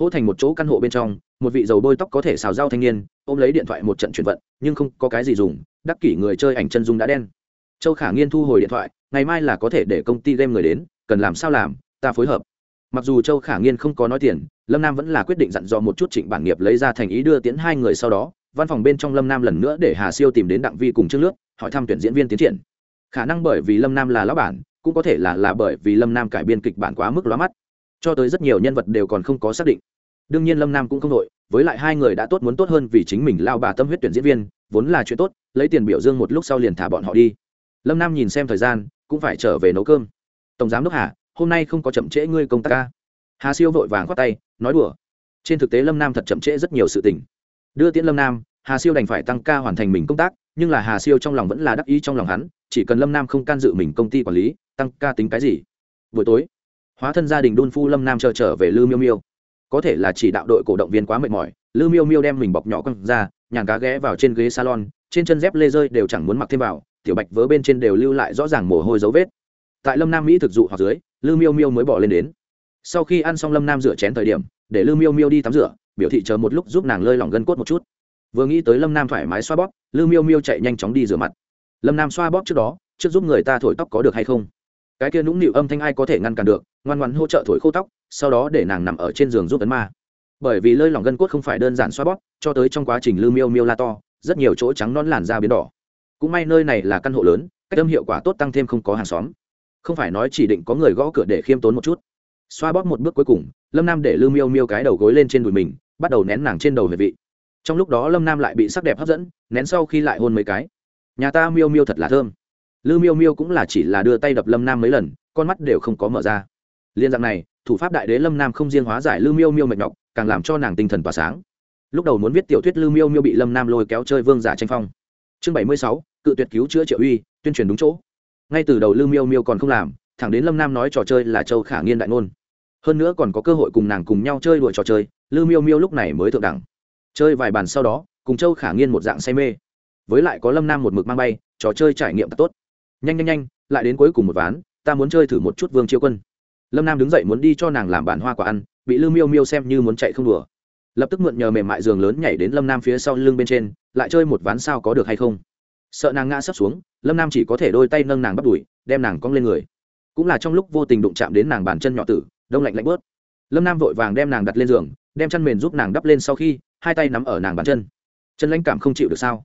Hỗ thành một chỗ căn hộ bên trong, một vị dầu bôi tóc có thể xào rau thanh niên, ôm lấy điện thoại một trận chuyển vận, nhưng không có cái gì dùng, đắc kỷ người chơi ảnh chân dung đã đen. Châu khả nghiên thu hồi điện thoại, ngày mai là có thể để công ty game người đến cần làm sao làm, ta phối hợp. Mặc dù châu khả nghiên không có nói tiền, lâm nam vẫn là quyết định dặn dò một chút trịnh bản nghiệp lấy ra thành ý đưa tiến hai người sau đó, văn phòng bên trong lâm nam lần nữa để hà siêu tìm đến đặng vi cùng trước nước hỏi thăm tuyển diễn viên tiến triển. Khả năng bởi vì lâm nam là lão bản, cũng có thể là là bởi vì lâm nam cải biên kịch bản quá mức lóa mắt. Cho tới rất nhiều nhân vật đều còn không có xác định. Đương nhiên lâm nam cũng không đội, với lại hai người đã tốt muốn tốt hơn vì chính mình lao bà tâm huyết tuyển diễn viên, vốn là chuyện tốt, lấy tiền biểu dương một lúc sau liền thả bọn họ đi. Lâm nam nhìn xem thời gian, cũng phải trở về nấu cơm tổng giám đốc hà, hôm nay không có chậm trễ ngươi công tác ca. Hà siêu vội vàng khoát tay, nói đùa. Trên thực tế lâm nam thật chậm trễ rất nhiều sự tình. Đưa tiễn lâm nam, hà siêu đành phải tăng ca hoàn thành mình công tác, nhưng là hà siêu trong lòng vẫn là đắc ý trong lòng hắn, chỉ cần lâm nam không can dự mình công ty quản lý, tăng ca tính cái gì? Buổi tối, hóa thân gia đình đun phu lâm nam chờ trở về lư miêu miêu. Có thể là chỉ đạo đội cổ động viên quá mệt mỏi lư miêu miêu đem mình bọc nhỏ căng ra, nhàn cá ghé vào trên ghế salon, trên chân dép lê rơi đều chẳng muốn mặc thêm vào, tiểu bạch vớ bên trên đều lưu lại rõ ràng mồ hôi dấu vết tại lâm nam mỹ thực dụ hoặc dưới, lư miêu miêu mới bỏ lên đến. Sau khi ăn xong lâm nam rửa chén thời điểm, để lư miêu miêu đi tắm rửa, biểu thị chờ một lúc giúp nàng lơi lỏng gân cốt một chút. Vừa nghĩ tới lâm nam thoải mái xoa bóp, lư miêu miêu chạy nhanh chóng đi rửa mặt. Lâm nam xoa bóp trước đó, trước giúp người ta thổi tóc có được hay không? Cái kia nũng nịu âm thanh ai có thể ngăn cản được, ngoan ngoan hỗ trợ thổi khô tóc, sau đó để nàng nằm ở trên giường giúp ấn ma. Bởi vì lơi lỏng gân cốt không phải đơn giản xoa bóp, cho tới trong quá trình lư miêu miêu la to, rất nhiều chỗ trắng non làn da biến đỏ. Cũng may nơi này là căn hộ lớn, cách âm hiệu quả tốt tăng thêm không có hàng xóm không phải nói chỉ định có người gõ cửa để khiêm tốn một chút. Xoa bóp một bước cuối cùng, lâm nam để Lưu miêu miêu cái đầu gối lên trên đùi mình, bắt đầu nén nàng trên đầu về vị. Trong lúc đó lâm nam lại bị sắc đẹp hấp dẫn, nén sau khi lại hôn mấy cái. Nhà ta miêu miêu thật là thơm. Lư miêu miêu cũng là chỉ là đưa tay đập lâm nam mấy lần, con mắt đều không có mở ra. Liên dạng này, thủ pháp đại đế lâm nam không riêng hóa giải lư miêu miêu mệt nhọc, càng làm cho nàng tinh thần tỏa sáng. Lúc đầu muốn viết tiểu thuyết lư miêu miêu bị lâm nam lôi kéo chơi vương giả tranh phong. Chương bảy mươi sáu, cự tuyệt cứu chữa triệu uy, tuyên truyền đúng chỗ ngay từ đầu lư miêu miêu còn không làm, thẳng đến lâm nam nói trò chơi là châu khả nghiên đại ngôn. Hơn nữa còn có cơ hội cùng nàng cùng nhau chơi đùa trò chơi, lư miêu miêu lúc này mới thượng đẳng. Chơi vài bàn sau đó, cùng châu khả nghiên một dạng say mê. Với lại có lâm nam một mực mang bay, trò chơi trải nghiệm tốt. Nhanh nhanh nhanh, lại đến cuối cùng một ván, ta muốn chơi thử một chút vương chiêu quân. Lâm nam đứng dậy muốn đi cho nàng làm bản hoa quả ăn, bị lư miêu miêu xem như muốn chạy không đùa. Lập tức mượn nhờ mềm mại giường lớn nhảy đến lâm nam phía sau lưng bên trên, lại chơi một ván sao có được hay không? Sợ nàng ngã sấp xuống, lâm nam chỉ có thể đôi tay nâng nàng bắt đùi, đem nàng cong lên người. Cũng là trong lúc vô tình đụng chạm đến nàng bàn chân nhỏ tử, đông lạnh lạnh bớt. Lâm nam vội vàng đem nàng đặt lên giường, đem chăn mền giúp nàng đắp lên sau khi, hai tay nắm ở nàng bàn chân. Chân lãnh cảm không chịu được sao?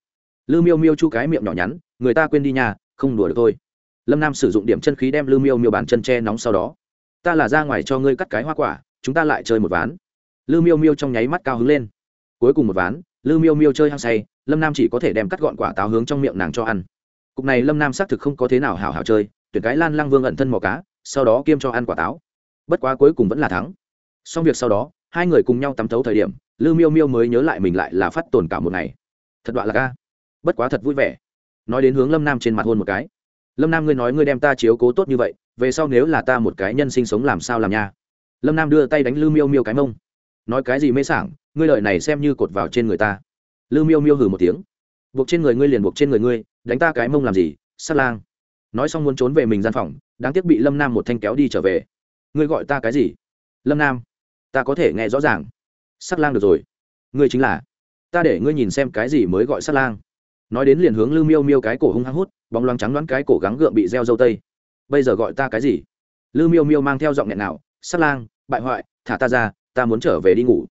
Lư miêu miêu chu cái miệng nhỏ nhắn, người ta quên đi nhà, không đùa được thôi. Lâm nam sử dụng điểm chân khí đem lư miêu miêu bàn chân che nóng sau đó. Ta là ra ngoài cho ngươi cắt cái hoa quả, chúng ta lại chơi một ván. Lư miêu miêu trong nháy mắt cao hứng lên. Cuối cùng một ván lư miêu miêu chơi hăng say lâm nam chỉ có thể đem cắt gọn quả táo hướng trong miệng nàng cho ăn. Cục này lâm nam xác thực không có thế nào hảo hảo chơi, tuyển cái lan lăng vương ẩn thân mò cá, sau đó kiêm cho ăn quả táo. Bất quá cuối cùng vẫn là thắng. Xong việc sau đó, hai người cùng nhau tắm thấu thời điểm, lư miêu miêu mới nhớ lại mình lại là phát tồn cả một ngày. Thật đoạn là ca bất quá thật vui vẻ. Nói đến hướng lâm nam trên mặt hôn một cái. Lâm nam ngươi nói ngươi đem ta chiếu cố tốt như vậy, về sau nếu là ta một cái nhân sinh sống làm sao làm nha? Lâm nam đưa tay đánh lư miêu miêu cái mông. Nói cái gì mê sảng, ngươi lợi này xem như cột vào trên người ta lư miêu miêu hừ một tiếng. Buộc trên người ngươi liền buộc trên người ngươi, đánh ta cái mông làm gì, sát lang? Nói xong muốn trốn về mình gian phòng, đáng tiếc bị lâm nam một thanh kéo đi trở về. Ngươi gọi ta cái gì? Lâm nam, ta có thể nghe rõ ràng. Sát lang được rồi. Ngươi chính là, ta để ngươi nhìn xem cái gì mới gọi sát lang. Nói đến liền hướng lư miêu miêu cái cổ hung hăng hút, bóng loáng trắng đoán cái cổ gắng gượng bị gieo dâu tây. Bây giờ gọi ta cái gì? Lư miêu miêu mang theo giọng nghẹn nào, sát lang, bại hoại, thả ta ra, ta muốn trở về đi ngủ.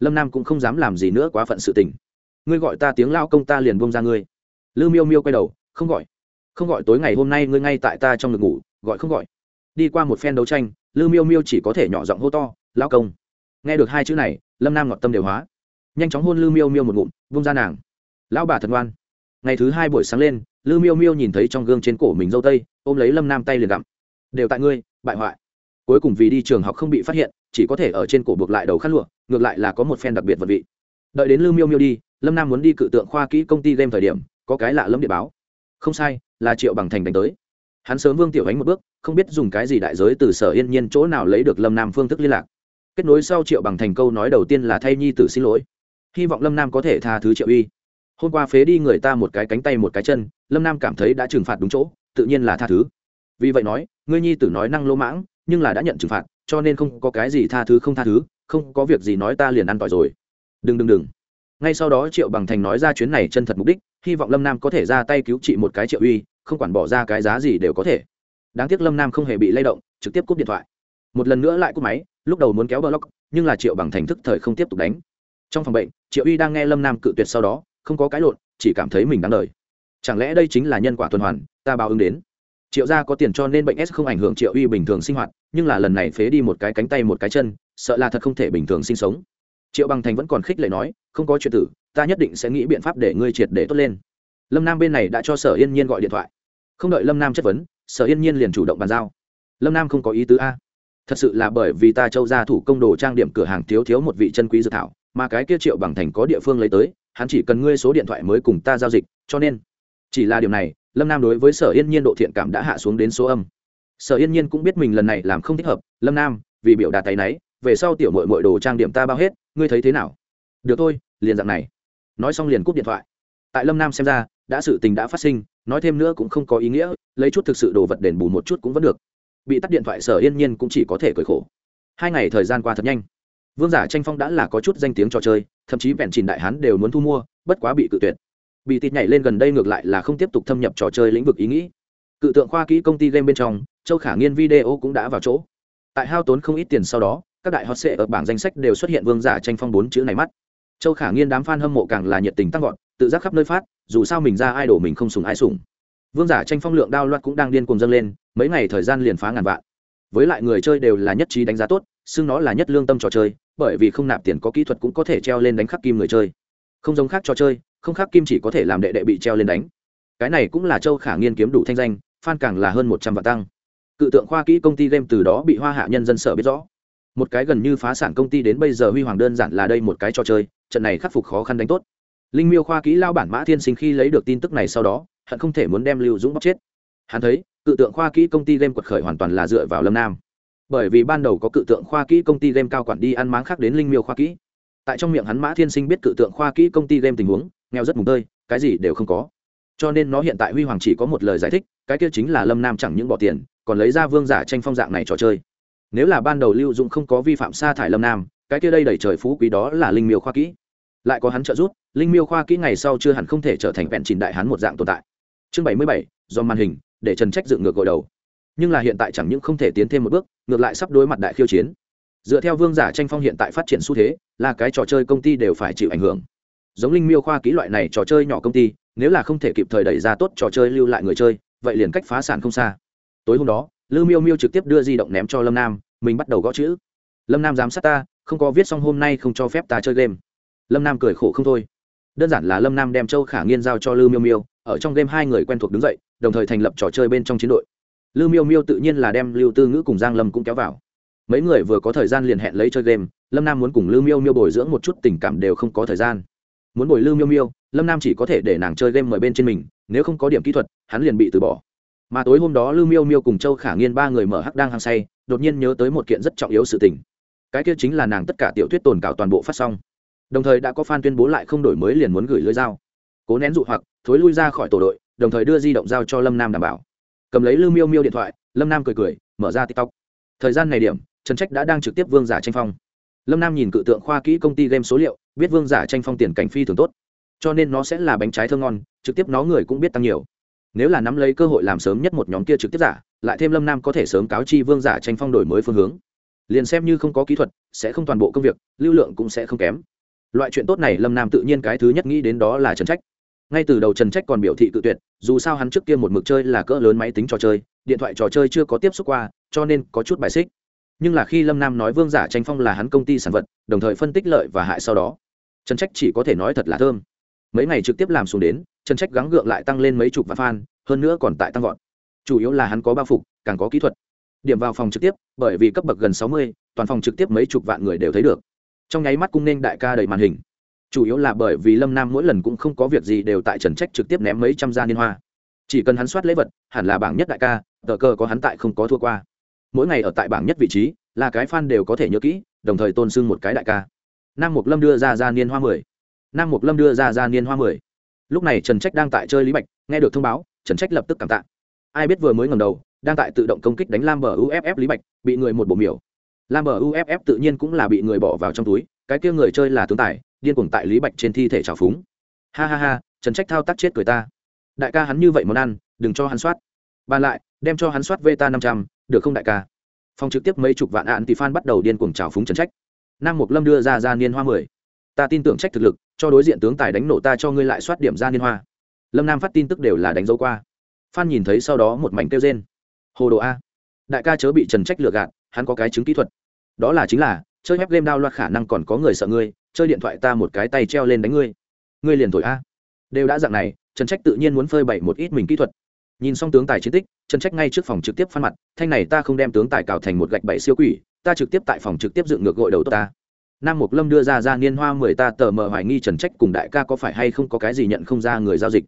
Lâm nam cũng không dám làm gì nữa quá phận sự tình ngươi gọi ta tiếng lao công ta liền bông ra ngươi. Lư miêu miêu quay đầu, không gọi. Không gọi tối ngày hôm nay ngươi ngay tại ta trong ngực ngủ, gọi không gọi. Đi qua một phen đấu tranh, lư miêu miêu chỉ có thể nhỏ giọng hô to, lao công. Nghe được hai chữ này, lâm nam ngọt tâm đều hóa. Nhanh chóng hôn lư miêu miêu một ngụm vung ra nàng. Lão bà thật ngoan. Ngày thứ hai buổi sáng lên, lư miêu miêu nhìn thấy trong gương trên cổ mình dâu tây, ôm lấy lâm nam tay liền gặm. Đều tại ngươi, bại hoại. Cuối cùng vì đi trường học không bị phát hiện, chỉ có thể ở trên cổ buộc lại đầu khăn lụa, ngược lại là có một phen đặc biệt vật vị đợi đến lưu miêu miêu đi, lâm nam muốn đi cự tượng khoa kỹ công ty game thời điểm, có cái lạ lẫm địa báo. Không sai, là triệu bằng thành đánh tới. Hắn sớm vương tiểu ánh một bước, không biết dùng cái gì đại giới từ sở yên nhiên chỗ nào lấy được lâm nam phương thức liên lạc. Kết nối sau triệu bằng thành câu nói đầu tiên là thay nhi tử xin lỗi. Hy vọng lâm nam có thể tha thứ triệu uy hôm qua phế đi người ta một cái cánh tay một cái chân, lâm nam cảm thấy đã trừng phạt đúng chỗ, tự nhiên là tha thứ. Vì vậy nói, ngươi nhi tử nói năng lỗ mãng, nhưng là đã nhận trừng phạt, cho nên không có cái gì tha thứ không tha thứ, không có việc gì nói ta liền ăn tỏi rồi đừng đừng đừng. Ngay sau đó triệu bằng thành nói ra chuyến này chân thật mục đích, hy vọng lâm nam có thể ra tay cứu trị một cái triệu uy, không quản bỏ ra cái giá gì đều có thể. Đáng tiếc lâm nam không hề bị lay động, trực tiếp cúp điện thoại. Một lần nữa lại cúp máy, lúc đầu muốn kéo block, nhưng là triệu bằng thành thức thời không tiếp tục đánh. Trong phòng bệnh, triệu uy đang nghe lâm nam cự tuyệt sau đó, không có cái lộn, chỉ cảm thấy mình đáng đời. Chẳng lẽ đây chính là nhân quả tuần hoàn, ta báo ứng đến. Triệu gia có tiền cho nên bệnh s không ảnh hưởng triệu uy bình thường sinh hoạt, nhưng là lần này phế đi một cái cánh tay một cái chân, sợ là thật không thể bình thường sinh sống triệu bằng thành vẫn còn khích lệ nói, không có chuyện tử, ta nhất định sẽ nghĩ biện pháp để ngươi triệt để tốt lên. Lâm nam bên này đã cho sở yên nhiên gọi điện thoại. Không đợi lâm nam chất vấn, sở yên nhiên liền chủ động bàn giao. Lâm nam không có ý tứ a. Thật sự là bởi vì ta châu ra thủ công đồ trang điểm cửa hàng thiếu thiếu một vị chân quý dự thảo, mà cái kia triệu bằng thành có địa phương lấy tới, hắn chỉ cần ngươi số điện thoại mới cùng ta giao dịch, cho nên. Chỉ là điều này, lâm nam đối với sở yên nhiên độ thiện cảm đã hạ xuống đến số âm. Sở yên nhiên cũng biết mình lần này làm không thích hợp, lâm nam, vì biểu đạt tay náy, về sau tiểu mội mội đồ trang điểm ta bao hết ngươi thấy thế nào? Được thôi, liền dạng này. Nói xong liền cúp điện thoại. Tại lâm nam xem ra, đã sự tình đã phát sinh, nói thêm nữa cũng không có ý nghĩa, lấy chút thực sự đồ vật đền bù một chút cũng vẫn được. Bị tắt điện thoại sở yên nhiên cũng chỉ có thể cười khổ. Hai ngày thời gian qua thật nhanh. Vương giả tranh phong đã là có chút danh tiếng trò chơi, thậm chí vẹn trình đại hán đều muốn thu mua, bất quá bị cự tuyệt. Bị tịt nhảy lên gần đây ngược lại là không tiếp tục thâm nhập trò chơi lĩnh vực ý nghĩ. Cự tượng khoa kỹ công ty game bên trong, châu khả nghiên video cũng đã vào chỗ. Tại hao tốn không ít tiền sau đó các đại hot sệ ở bảng danh sách đều xuất hiện vương giả tranh phong bốn chữ này mắt. Châu khả nghiên đám f a n hâm mộ càng là nhiệt tình tăng vọt, tự giác khắp nơi phát, dù sao mình ra ai đổ mình không sùng ai sùng. Vương giả tranh phong lượng đao loạt cũng đang điên cuồng dâng lên, mấy ngày thời gian liền phá ngàn vạn. Với lại người chơi đều là nhất trí đánh giá tốt, xưng nó là nhất lương tâm trò chơi, bởi vì không nạp tiền có kỹ thuật cũng có thể treo lên đánh khắc kim người chơi. Không giống khác trò chơi, không khắc kim chỉ có thể làm đệ đệ bị treo lên đánh. Cái này cũng là châu khả nghiên kiếm đủ thanh danh, fan càng là hơn một trăm vạn tăng. Cự tượng khoa kỹ công ty game từ đó bị hoa hạ nhân dân sở biết rõ một cái gần như phá sản công ty đến bây giờ huy hoàng đơn giản là đây một cái trò chơi, trận này khắc phục khó khăn đánh tốt. Linh miêu khoa kỹ lao bản mã thiên sinh khi lấy được tin tức này sau đó, hận không thể muốn đem lưu dũng bóc chết. Hắn thấy, cự tượng khoa kỹ công ty game quật khởi hoàn toàn là dựa vào lâm nam. Bởi vì ban đầu có cự tượng khoa kỹ công ty game cao quản đi ăn máng khác đến linh miêu khoa kỹ. Tại trong miệng hắn mã thiên sinh biết cự tượng khoa kỹ công ty game tình huống, nghèo rất mùng tơi, cái gì đều không có. Cho nên nó hiện tại huy hoàng chỉ có một lời giải thích, cái kia chính là lâm nam chẳng những bỏ tiền, còn lấy ra vương giả tranh phong dạng này trò chơi nếu là ban đầu lưu dũng không có vi phạm sa thải lâm nam, cái kia đây đẩy trời phú quý đó là linh miêu khoa kỹ. Lại có hắn trợ giúp, linh miêu khoa kỹ ngày sau chưa hẳn không thể trở thành vẹn trình đại hắn một dạng tồn tại. Chương bảy mươi bảy, do màn hình, để trần trách dựng ngược gội đầu. Nhưng là hiện tại chẳng những không thể tiến thêm một bước, ngược lại sắp đối mặt đại khiêu chiến. Dựa theo vương giả tranh phong hiện tại phát triển xu thế, là cái trò chơi công ty đều phải chịu ảnh hưởng. Giống linh miêu khoa kỹ loại này trò chơi nhỏ công ty, nếu là không thể kịp thời đẩy ra tốt trò chơi lưu lại người chơi, vậy liền cách phá sản không xa. Tối hôm đó, lưu miêu miêu trực tiếp đưa di động ném cho lâm nam mình bắt đầu gõ chữ. Lâm nam giám sát ta, không có viết xong hôm nay không cho phép ta chơi game. Lâm nam cười khổ không thôi. Đơn giản là lâm nam đem châu khả nghiên giao cho Lư miêu miêu, ở trong game hai người quen thuộc đứng dậy, đồng thời thành lập trò chơi bên trong chiến đội. Lư miêu miêu tự nhiên là đem lưu tư ngữ cùng giang lâm cũng kéo vào. Mấy người vừa có thời gian liền hẹn lấy chơi game, lâm nam muốn cùng Lư miêu miêu bồi dưỡng một chút tình cảm đều không có thời gian. Muốn bồi Lư miêu miêu, lâm nam chỉ có thể để nàng chơi game mời bên trên mình, nếu không có điểm kỹ thuật, hắn liền bị từ bỏ. Mà tối hôm đó Lư miêu miêu cùng châu khả nghiên ba người mở hắc đang hăng say đột nhiên nhớ tới một kiện rất trọng yếu sự tình. Cái kia chính là nàng tất cả tiểu thuyết tồn cảo toàn bộ phát xong. Đồng thời đã có fan tuyên bố lại không đổi mới liền muốn gửi lưới dao. Cố nén dụ hoặc, thối lui ra khỏi tổ đội, đồng thời đưa di động giao cho lâm nam đảm bảo. Cầm lấy lưu miêu miêu điện thoại, lâm nam cười cười, mở ra tiktok. Thời gian này điểm, trần trách đã đang trực tiếp vương giả tranh phong. Lâm nam nhìn cự tượng khoa kỹ công ty game số liệu, biết vương giả tranh phong tiền cảnh phi thường tốt. Cho nên nó sẽ là bánh trái thơ ngon, trực tiếp nó người cũng biết tăng nhiều. Nếu là nắm lấy cơ hội làm sớm nhất một nhóm kia trực tiếp giả lại thêm lâm nam có thể sớm cáo chi vương giả tranh phong đổi mới phương hướng. Liền xem như không có kỹ thuật, sẽ không toàn bộ công việc, lưu lượng cũng sẽ không kém. Loại chuyện tốt này lâm nam tự nhiên cái thứ nhất nghĩ đến đó là trần trách. Ngay từ đầu trần trách còn biểu thị cự tuyệt, dù sao hắn trước kia một mực chơi là cỡ lớn máy tính trò chơi, điện thoại trò chơi chưa có tiếp xúc qua, cho nên có chút bài xích. Nhưng là khi lâm nam nói vương giả tranh phong là hắn công ty sản vật, đồng thời phân tích lợi và hại sau đó, trần trách chỉ có thể nói thật là thơm. Mấy ngày trực tiếp làm xuống đến, trần trách gắng gượng lại tăng lên mấy chục vạn fan, hơn nữa còn tại tăng vọt chủ yếu là hắn có bao phục, càng có kỹ thuật. Điểm vào phòng trực tiếp, bởi vì cấp bậc gần sáu mươi, toàn phòng trực tiếp mấy chục vạn người đều thấy được. Trong nháy mắt cung nên đại ca đầy màn hình. Chủ yếu là bởi vì lâm nam mỗi lần cũng không có việc gì đều tại trần trách trực tiếp ném mấy trăm gia liên hoa. Chỉ cần hắn soát lễ vật, hẳn là bảng nhất đại ca, tờ cơ có hắn tại không có thua qua. Mỗi ngày ở tại bảng nhất vị trí, là cái fan đều có thể nhớ kỹ, đồng thời tôn sưng một cái đại ca. Nam mục lâm đưa ra gia niên hoa mười. Nam mục lâm đưa ra gia niên hoa mười. Lúc này trần trách đang tại chơi lý bạch, nghe được thông báo, trần trách lập tức cảm tạ ai biết vừa mới ngầm đầu, đang tại tự động công kích đánh lam bờ uff lý bạch, bị người một bộ miểu. Lam bờ uff tự nhiên cũng là bị người bỏ vào trong túi, cái kia người chơi là tướng tài, điên cuồng tại lý bạch trên thi thể trào phúng. Ha ha ha, trần trách thao tác chết cười ta. Đại ca hắn như vậy món ăn, đừng cho hắn soát. Bàn lại, đem cho hắn soát vta năm trăm, được không đại ca? Phòng trực tiếp mấy chục vạn ạn thì f bắt đầu điên cuồng trào phúng trần trách. Nam mục lâm đưa ra ra niên hoa mười. Ta tin tưởng trách thực lực, cho đối diện tướng tài đánh nổ ta cho ngươi lại soát điểm ra niên hoa. Lâm nam phát tin tức đều là đánh dấu qua phan nhìn thấy sau đó một mảnh kêu rên. Hồ đồ a. Đại ca chớ bị trần trách lừa gạt, hắn có cái chứng kỹ thuật. Đó là chính là, chơi web game đao loạt khả năng còn có người sợ ngươi, chơi điện thoại ta một cái tay treo lên đánh ngươi. Ngươi liền thổi a. Đều đã dạng này, trần trách tự nhiên muốn phơi bày một ít mình kỹ thuật. Nhìn xong tướng tài chiến tích, trần trách ngay trước phòng trực tiếp phan mặt, thanh này ta không đem tướng tài cào thành một gạch bảy siêu quỷ, ta trực tiếp tại phòng trực tiếp dựng ngược gội đầu tốt ta. Nam mục lâm đưa ra ra niên hoa mười ta tờ mờ hoài nghi trần trách cùng đại ca có phải hay không có cái gì nhận không ra người giao dịch.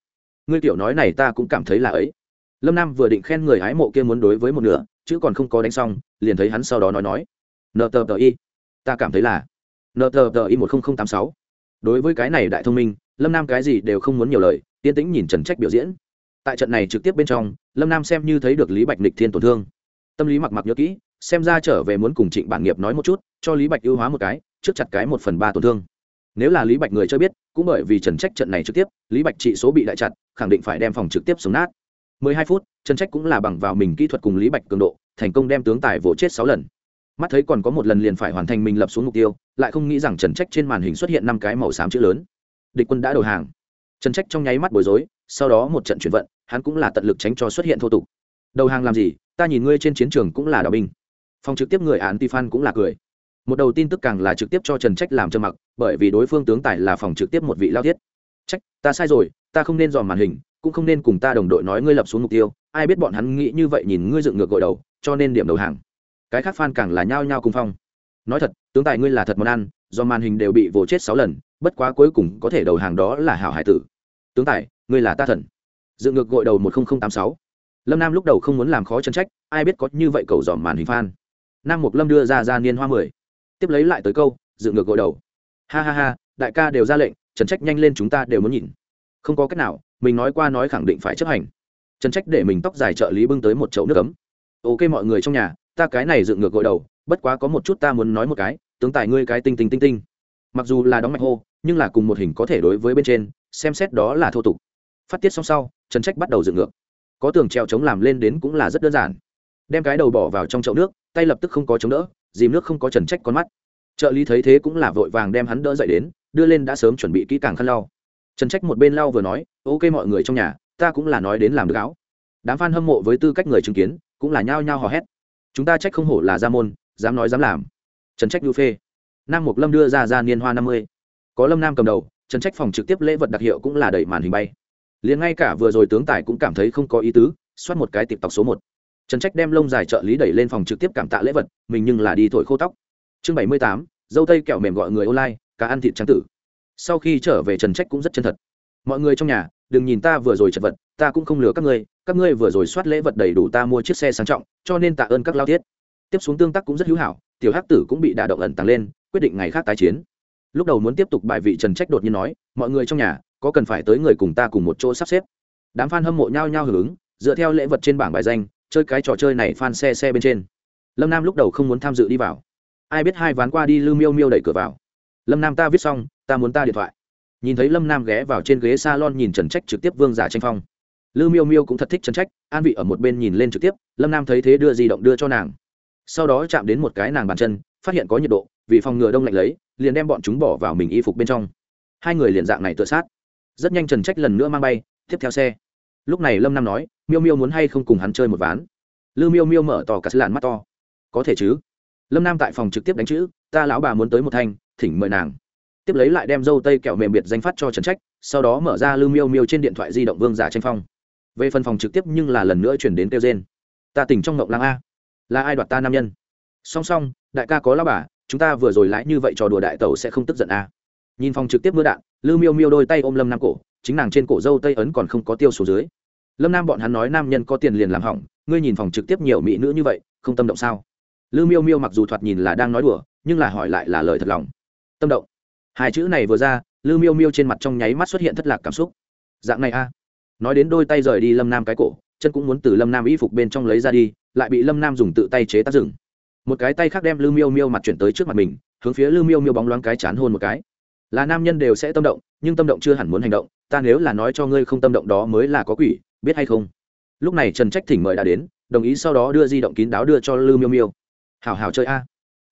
Ngươi tiểu nói này ta cũng cảm thấy là ấy lâm nam vừa định khen người hái mộ kia muốn đối với một nửa, chứ còn không có đánh xong, liền thấy hắn sau đó nói nói. Nờ tờ tờ y ta cảm thấy là Nờ tờ tờ y một nghìn tám sáu. Đối với cái này đại thông minh, lâm nam cái gì đều không muốn nhiều lời, yên tĩnh nhìn trần trách biểu diễn. Tại trận này trực tiếp bên trong, lâm nam xem như thấy được lý bạch nịch thiên tổn thương. Tâm lý mặc mặc nhớ kỹ, xem ra trở về muốn cùng trịnh bản nghiệp nói một chút, cho lý bạch ưu hóa một cái, trước chặt cái một phần ba tổn thương. Nếu là lý bạch người cho biết, cũng bởi vì trần trách trận này trực tiếp, lý bạch trị số bị đại chặt, khẳng định phải đem phòng trực tiếp xuống nát. 12 phút, trần trách cũng là bằng vào mình kỹ thuật cùng lý bạch cường độ, thành công đem tướng tài vỗ chết 6 lần. Mắt thấy còn có một lần liền phải hoàn thành mình lập xuống mục tiêu, lại không nghĩ rằng trần trách trên màn hình xuất hiện năm cái màu xám chữ lớn. Địch quân đã đầu hàng. Trần trách trong nháy mắt bối rối, sau đó một trận chuyển vận, hắn cũng là tận lực tránh cho xuất hiện thô tục. Đầu hàng làm gì? Ta nhìn ngươi trên chiến trường cũng là đạo binh. Phòng trực tiếp người án tifan cũng là cười. Một đầu tin tức càng là trực tiếp cho trần trách làm trầm mặc, bởi vì đối phương tướng tài là phòng trực tiếp một vị lao thiết. Trách, ta sai rồi, ta không nên dòm màn hình cũng không nên cùng ta đồng đội nói ngươi lập xuống mục tiêu, ai biết bọn hắn nghĩ như vậy nhìn ngươi dựng ngược gội đầu, cho nên điểm đầu hàng. Cái khác fan càng là nhao nhao cùng phong. Nói thật, tướng tài ngươi là thật món ăn, do màn hình đều bị vồ chết sáu lần, bất quá cuối cùng có thể đầu hàng đó là hảo hải tử. Tướng tài, ngươi là ta thần. Dựng ngược gội đầu một nghìn tám sáu. Lâm nam lúc đầu không muốn làm khó chân trách, ai biết có như vậy cầu dòm màn hình phan nam mục lâm đưa ra ra niên hoa mười. Tiếp lấy lại tới câu, dựng ngược gội đầu. Ha ha ha, đại ca đều ra lệnh trần trách nhanh lên chúng ta đều muốn nhìn. Không có cách nào mình nói qua nói khẳng định phải chấp hành. Trần trách để mình tóc dài trợ lý bưng tới một chậu nước cấm ok mọi người trong nhà, ta cái này dựng ngược gội đầu, bất quá có một chút ta muốn nói một cái, tướng tài ngươi cái tinh tinh tinh tinh. Mặc dù là đóng mạch hô, nhưng là cùng một hình có thể đối với bên trên, xem xét đó là thô tục. Phát tiết xong sau, trần trách bắt đầu dựng ngược. Có tường treo chống làm lên đến cũng là rất đơn giản. Đem cái đầu bỏ vào trong chậu nước, tay lập tức không có chống đỡ, dìm nước không có trần trách con mắt. Trợ lý thấy thế cũng là vội vàng đem hắn đỡ dậy đến, đưa lên đã sớm chuẩn bị kỹ càng khăn lau trần trách một bên lau vừa nói, ok mọi người trong nhà, ta cũng là nói đến làm được áo. Đám f a n hâm mộ với tư cách người chứng kiến, cũng là nhao nhao hò hét. Chúng ta trách không hổ là gia môn, dám nói dám làm. Trần trách lưu phê. Nam mục lâm đưa ra ra niên hoa năm mươi. Có lâm nam cầm đầu, trần trách phòng trực tiếp lễ vật đặc hiệu cũng là đẩy màn hình bay. Liền ngay cả vừa rồi tướng tài cũng cảm thấy không có ý tứ xoát một cái tiệp tọc số một. Trần trách đem lông dài trợ lý đẩy lên phòng trực tiếp cảm tạ lễ vật, mình nhưng là đi thổi khô tóc. Chương bảy mươi tám, dâu tây kẹo mềm gọi người online, cá ăn thịt trắng tử sau khi trở về trần trách cũng rất chân thật. Mọi người trong nhà, đừng nhìn ta vừa rồi chật vật, ta cũng không lừa các ngươi các ngươi vừa rồi soát lễ vật đầy đủ ta mua chiếc xe sang trọng, cho nên tạ ơn các lao thiết tiếp xuống tương tác cũng rất hữu hảo, tiểu hắc tử cũng bị đả động ẩn tăng lên, quyết định ngày khác tái chiến. Lúc đầu muốn tiếp tục bài vị trần trách đột nhiên nói, mọi người trong nhà, có cần phải tới người cùng ta cùng một chỗ sắp xếp? Đám f a n hâm mộ nhau nhau hưởng ứng, dựa theo lễ vật trên bảng bài danh, chơi cái trò chơi này f xe xe bên trên. Lâm nam lúc đầu không muốn tham dự đi vào. Ai biết hai ván qua đi lư miêu miêu đẩy cửa vào. Lâm nam ta viết xong ta muốn ta điện thoại. Nhìn thấy lâm nam ghé vào trên ghế s a lon nhìn trần trách trực tiếp vương giả tranh phong. Lư miêu miêu cũng thật thích trần trách, an vị ở một bên nhìn lên trực tiếp, lâm nam thấy thế đưa di động đưa cho nàng. Sau đó chạm đến một cái nàng bàn chân, phát hiện có nhiệt độ, vì phòng ngừa đông lạnh lấy, liền đem bọn chúng bỏ vào mình y phục bên trong. Hai người liền dạng này tự sát. Rất nhanh trần trách lần nữa mang bay, tiếp theo xe. Lúc này lâm nam nói, miêu miêu muốn hay không cùng hắn chơi một ván? Lư miêu miêu mở tò cả làn mắt to. Có thể chứ. Lâm nam tại phòng trực tiếp đánh chữ, ta lão bà muốn tới một thanh, thỉnh mời nàng tiếp lấy lại đem dâu tây kẹo mềm biệt danh phát cho trần trách, sau đó mở ra lưu miêu miêu trên điện thoại di động vương giả tranh phong. Về phần phòng trực tiếp nhưng là lần nữa chuyển đến kêu gen ta tỉnh trong ngộng lang a. Là ai đoạt ta nam nhân? Song song, đại ca có lao bà, chúng ta vừa rồi lái như vậy trò đùa đại tẩu sẽ không tức giận a. Nhìn phòng trực tiếp mưa đạn, lưu miêu miêu đôi tay ôm lâm nam cổ, chính nàng trên cổ dâu tây ấn còn không có tiêu số dưới. Lâm nam bọn hắn nói nam nhân có tiền liền làm hỏng, ngươi nhìn phòng trực tiếp nhiều mỹ nữ như vậy, không tâm động sao? Lưu miêu miêu mặc dù thoạt nhìn là đang nói đùa, nhưng là hỏi lại là lời thật lòng. Tâm động hai chữ này vừa ra, lư miêu miêu trên mặt trong nháy mắt xuất hiện thất lạc cảm xúc. Dạng này a. Nói đến đôi tay rời đi lâm nam cái cổ, chân cũng muốn từ lâm nam y phục bên trong lấy ra đi, lại bị lâm nam dùng tự tay chế tác rừng một cái tay khác đem lư miêu miêu mặt chuyển tới trước mặt mình, hướng phía lư miêu miêu bóng loáng cái chán hôn một cái. Là nam nhân đều sẽ tâm động, nhưng tâm động chưa hẳn muốn hành động, ta nếu là nói cho ngươi không tâm động đó mới là có quỷ, biết hay không? Lúc này trần trách thỉnh mời đã đến, đồng ý sau đó đưa di động kín đáo đưa cho lư miêu miêu. Hào hào chơi a.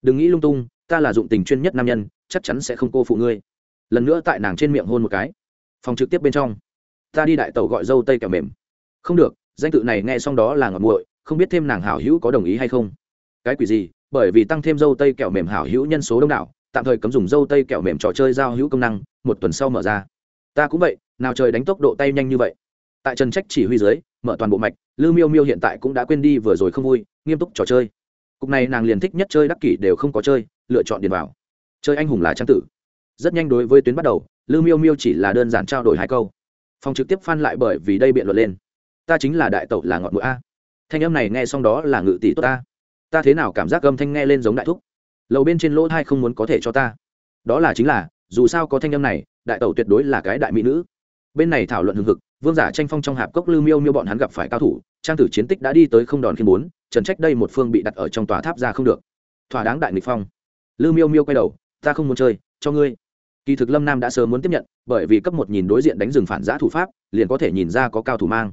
Đừng nghĩ lung tung, ta là dụng tình chuyên nhất nam nhân chắc chắn sẽ không cô phụ ngươi. Lần nữa tại nàng trên miệng hôn một cái. Phòng trực tiếp bên trong. Ta đi đại tàu gọi dâu tây kẹo mềm. Không được, danh tự này nghe xong đó là ngọt muội không biết thêm nàng hảo hữu có đồng ý hay không. Cái quỷ gì? Bởi vì tăng thêm dâu tây kẹo mềm hảo hữu nhân số đông đảo, tạm thời cấm dùng dâu tây kẹo mềm trò chơi giao hữu công năng, một tuần sau mở ra. Ta cũng vậy, nào trời đánh tốc độ tay nhanh như vậy. Tại trần trách chỉ huy dưới, mở toàn bộ mạch lư miêu miêu hiện tại cũng đã quên đi vừa rồi không vui, nghiêm túc trò chơi. Cục này nàng liền thích nhất chơi đắc kỷ đều không có chơi, lựa chọn điền vào chơi anh hùng là trang tử. Rất nhanh đối với tuyến bắt đầu, lưu miêu miêu chỉ là đơn giản trao đổi hai câu. Phòng trực tiếp phan lại bởi vì đây biện luận lên. Ta chính là đại tẩu là ngọn mũi a. Thanh âm này nghe xong đó là ngự tỷ tốt ta ta thế nào cảm giác âm thanh nghe lên giống đại thúc? Lầu bên trên lỗ thai không muốn có thể cho ta. Đó là chính là, dù sao có thanh âm này, đại tẩu tuyệt đối là cái đại mỹ nữ. Bên này thảo luận hừng hực, vương giả tranh phong trong hạp cốc lưu miêu miêu bọn hắn gặp phải cao thủ, trang tử chiến tích đã đi tới không đòn khi bốn, trần trách đây một phương bị đặt ở trong tòa tháp ra không được. Thỏa đáng đại nghịch phong. Lưu miêu miêu quay đầu ta không muốn chơi, cho ngươi. Kỳ thực lâm nam đã sớm muốn tiếp nhận, bởi vì cấp một nhìn đối diện đánh rừng phản giã thủ pháp, liền có thể nhìn ra có cao thủ mang.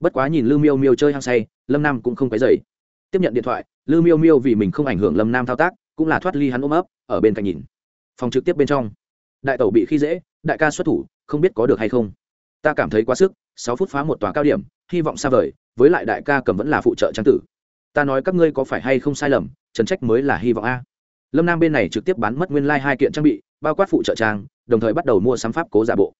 Bất quá nhìn Lư miêu miêu chơi hăng say, lâm nam cũng không cái dày tiếp nhận điện thoại Lư miêu miêu vì mình không ảnh hưởng lâm nam thao tác, cũng là thoát ly hắn ôm ấp, ở bên cạnh nhìn. Phòng trực tiếp bên trong. Đại tẩu bị khi dễ, đại ca xuất thủ, không biết có được hay không. Ta cảm thấy quá sức, sáu phút phá một tòa cao điểm, hy vọng xa vời, với lại đại ca cầm vẫn là phụ trợ trang tử. Ta nói các ngươi có phải hay không sai lầm, trần trách mới là hy vọng a lâm nam bên này trực tiếp bán mất nguyên lai、like、hai kiện trang bị, bao quát phụ trợ trang, đồng thời bắt đầu mua sắm pháp cố giả bộ.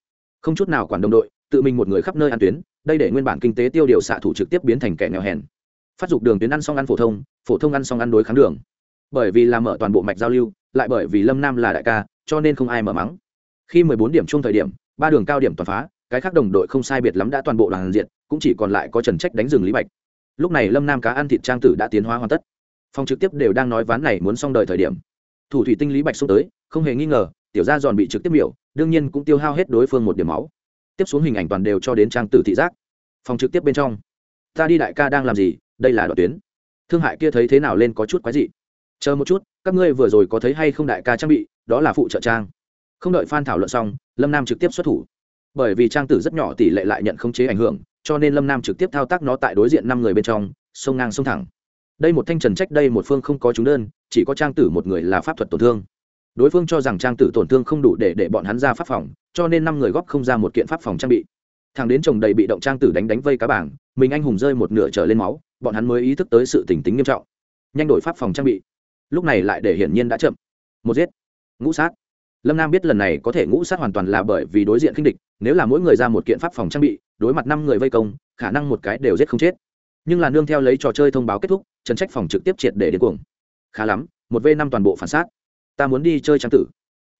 Không chút nào quản đồng đội, tự mình một người khắp nơi ăn tuyến, đây để nguyên bản kinh tế tiêu điều xạ thủ trực tiếp biến thành kẻ nghèo hèn. Phát dục đường tuyến ăn xong ăn phổ thông phổ thông ăn xong ăn đối kháng đường. Bởi vì làm mở toàn bộ mạch giao lưu, lại bởi vì lâm nam là đại ca, cho nên không ai mở mắng. Khi mười bốn điểm chung thời điểm, ba đường cao điểm toàn phá, cái khác đồng đội không sai biệt lắm đã toàn bộ đoàn diện, cũng chỉ còn lại có trần trách đánh rừng lý bạch. Lúc này lâm nam cá ăn thịt trang tử đã tiến hóa hoàn tất phòng trực tiếp đều đang nói ván này muốn xong đời thời điểm. Thủ thủy tinh lý bạch xông tới, không hề nghi ngờ, tiểu gia giòn bị trực tiếp miểu, đương nhiên cũng tiêu hao hết đối phương một điểm máu. Tiếp xuống hình ảnh toàn đều cho đến trang tử thị giác. Phòng trực tiếp bên trong. Ta đi đại ca đang làm gì, đây là đoạn tuyến. Thương hại kia thấy thế nào lên có chút quái dị. Chờ một chút, các ngươi vừa rồi có thấy hay không đại ca trang bị, đó là phụ trợ trang. Không đợi phan thảo luận xong, lâm nam trực tiếp xuất thủ. Bởi vì trang tử rất nhỏ tỷ lệ lại nhận khống chế ảnh hưởng, cho nên lâm nam trực tiếp thao tác nó tại đối diện năm người bên trong, sông ngang sông thẳng đây một thanh trần trách, đây một phương không có chúng đơn, chỉ có trang tử một người là pháp thuật tổn thương. Đối phương cho rằng trang tử tổn thương không đủ để để bọn hắn ra pháp phòng, cho nên năm người góp không ra một kiện pháp phòng trang bị. Thằng đến chồng đầy bị động trang tử đánh đánh vây cá bảng, mình anh hùng rơi một nửa trở lên máu, bọn hắn mới ý thức tới sự tỉnh tính nghiêm trọng. Nhanh đổi pháp phòng trang bị. Lúc này lại để hiển nhiên đã chậm. Một giết. Ngũ sát. Lâm nam biết lần này có thể ngũ sát hoàn toàn là bởi vì đối diện khinh địch, nếu là mỗi người ra một kiện pháp phòng trang bị, đối mặt năm người vây công, khả năng một cái đều giết không chết nhưng là nương theo lấy trò chơi thông báo kết thúc, trần trách phòng trực tiếp triệt để đến cuồng. Khá lắm, một v năm toàn bộ phản xác. Ta muốn đi chơi trang tử.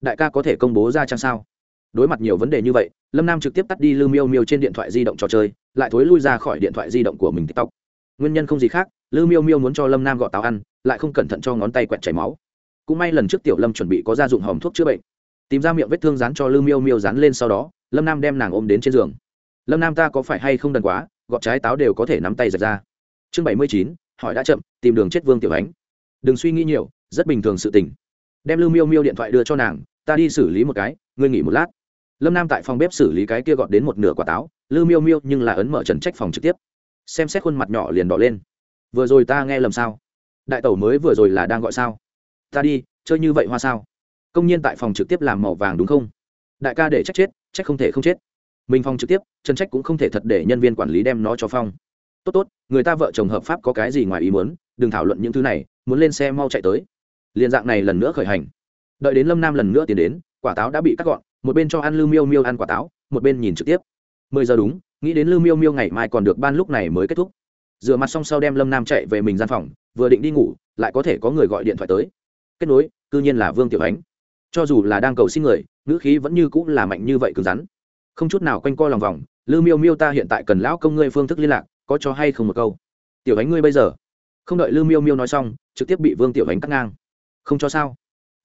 Đại ca có thể công bố ra trang sao? Đối mặt nhiều vấn đề như vậy, lâm nam trực tiếp tắt đi lưu miêu miêu trên điện thoại di động trò chơi, lại thối lui ra khỏi điện thoại di động của mình tiktok. Nguyên nhân không gì khác, lưu miêu miêu muốn cho lâm nam gọt táo ăn, lại không cẩn thận cho ngón tay quẹt chảy máu. Cũng may lần trước tiểu lâm chuẩn bị có gia dụng hòm thuốc chữa bệnh. Tìm ra miệng vết thương dán cho lưu miêu miêu dán lên sau đó, lâm nam đem nàng ôm đến trên giường. Lâm nam, ta có phải hay không đần quá? Gọt trái táo đều có thể nắm tay giật ra. Chương bảy mươi chín, hỏi đã chậm, tìm đường chết vương tiểu ánh. Đừng suy nghĩ nhiều, rất bình thường sự tình. Đem lưu miêu miêu điện thoại đưa cho nàng, ta đi xử lý một cái, ngươi nghỉ một lát. Lâm nam tại phòng bếp xử lý cái kia gọt đến một nửa quả táo, lưu miêu miêu nhưng là ấn mở trần trách phòng trực tiếp. Xem xét khuôn mặt nhỏ liền đỏ lên. Vừa rồi ta nghe lầm sao? Đại tẩu mới vừa rồi là đang gọi sao? Ta đi, chơi như vậy hoa sao? Công nhân tại phòng trực tiếp làm màu vàng đúng không? Đại ca để trách chết, trách không thể không chết mình Phong trực tiếp, trần trách cũng không thể thật để nhân viên quản lý đem nó cho phong. Tốt tốt, người ta vợ chồng hợp pháp có cái gì ngoài ý muốn, đừng thảo luận những thứ này, muốn lên xe mau chạy tới. Liền dạng này lần nữa khởi hành. Đợi đến lâm nam lần nữa tiến đến, quả táo đã bị cắt gọn, một bên cho ăn lưu miêu miêu ăn quả táo, một bên nhìn trực tiếp. Mười giờ đúng, nghĩ đến lưu miêu miêu ngày mai còn được ban lúc này mới kết thúc. Rửa mặt xong sau đem lâm nam chạy về mình gian phòng, vừa định đi ngủ, lại có thể có người gọi điện thoại tới. Kết nối, cư nhiên là vương tiểu ánh. Cho dù là đang cầu xin người, ngữ khí vẫn như cũng là mạnh như vậy cứng rắn không chút nào quanh co lòng vòng, lư miêu miêu ta hiện tại cần lão công ngươi phương thức liên lạc, có cho hay không một câu? Tiểu ánh ngươi bây giờ. Không đợi lư miêu miêu nói xong, trực tiếp bị vương tiểu ánh cắt ngang. Không cho sao?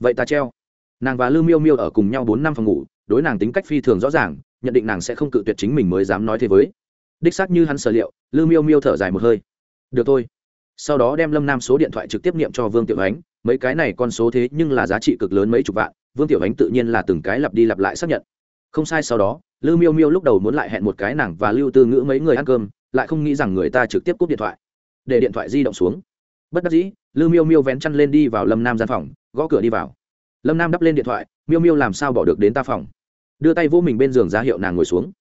Vậy ta treo. Nàng và lư miêu miêu ở cùng nhau bốn năm phòng ngủ, đối nàng tính cách phi thường rõ ràng, nhận định nàng sẽ không cự tuyệt chính mình mới dám nói thế với. Đích xác như hắn sở liệu, lư miêu miêu thở dài một hơi. Được thôi. Sau đó đem lâm nam số điện thoại trực tiếp niệm cho vương tiểu ánh, mấy cái này con số thế nhưng là giá trị cực lớn mấy chục vạn, vương tiểu ánh tự nhiên là từng cái lặp đi lặp lại xác nhận. Không sai sau đó lư miêu miêu lúc đầu muốn lại hẹn một cái nàng và lưu tư ngữ mấy người ăn cơm, lại không nghĩ rằng người ta trực tiếp cúp điện thoại. Để điện thoại di động xuống. Bất đắc dĩ, lư miêu miêu vén chăn lên đi vào lâm nam gian phòng, gõ cửa đi vào. Lâm nam đắp lên điện thoại, miêu miêu làm sao bỏ được đến ta phòng? Đưa tay vỗ mình bên giường ra hiệu nàng ngồi xuống.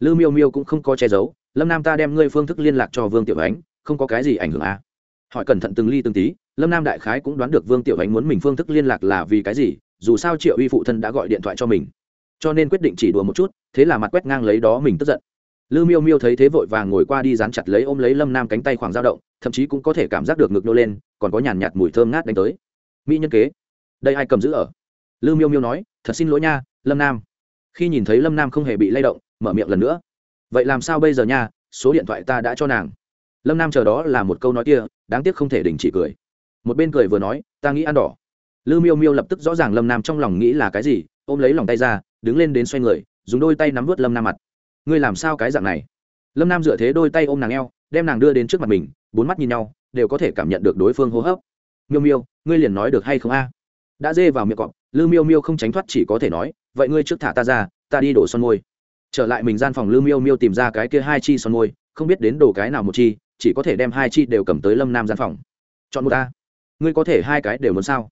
Lư miêu miêu cũng không có che giấu, lâm nam ta đem ngươi phương thức liên lạc cho vương tiểu ánh, không có cái gì ảnh hưởng à. hỏi cẩn thận từng ly từng tí, lâm nam đại khái cũng đoán được vương tiểu ánh muốn mình phương thức liên lạc là vì cái gì, dù sao triệu uy phụ thân đã gọi điện thoại cho mình cho nên quyết định chỉ đùa một chút, thế là mặt quét ngang lấy đó mình tức giận. Lư miêu miêu thấy thế vội vàng ngồi qua đi dán chặt lấy ôm lấy lâm nam cánh tay khoảng dao động, thậm chí cũng có thể cảm giác được ngực nô lên, còn có nhàn nhạt mùi thơm ngát đánh tới. Mỹ nhân kế, đây ai cầm giữ ở? Lư miêu miêu nói, thật xin lỗi nha, lâm nam. Khi nhìn thấy lâm nam không hề bị lay động, mở miệng lần nữa. Vậy làm sao bây giờ nha, số điện thoại ta đã cho nàng. Lâm nam chờ đó là một câu nói kia, đáng tiếc không thể đình chỉ cười. Một bên cười vừa nói, ta nghĩ ăn đỏ. Lư miêu miêu lập tức rõ ràng lâm nam trong lòng nghĩ là cái gì, ôm lấy lòng tay ra đứng lên đến xoay người, dùng đôi tay nắm vớt lâm nam mặt. Ngươi làm sao cái dạng này? Lâm nam dựa thế đôi tay ôm nàng eo, đem nàng đưa đến trước mặt mình, bốn mắt nhìn nhau, đều có thể cảm nhận được đối phương hô hấp. Miêu miêu, ngươi liền nói được hay không a? Đã dê vào miệng cọp, lư miêu miêu không tránh thoát chỉ có thể nói, vậy ngươi trước thả ta ra, ta đi đổ son môi. Trở lại mình gian phòng lư miêu miêu tìm ra cái kia hai chi son môi, không biết đến đổ cái nào một chi, chỉ có thể đem hai chi đều cầm tới lâm nam gian phòng. Chọn một ta. Ngươi có thể hai cái đều muốn sao?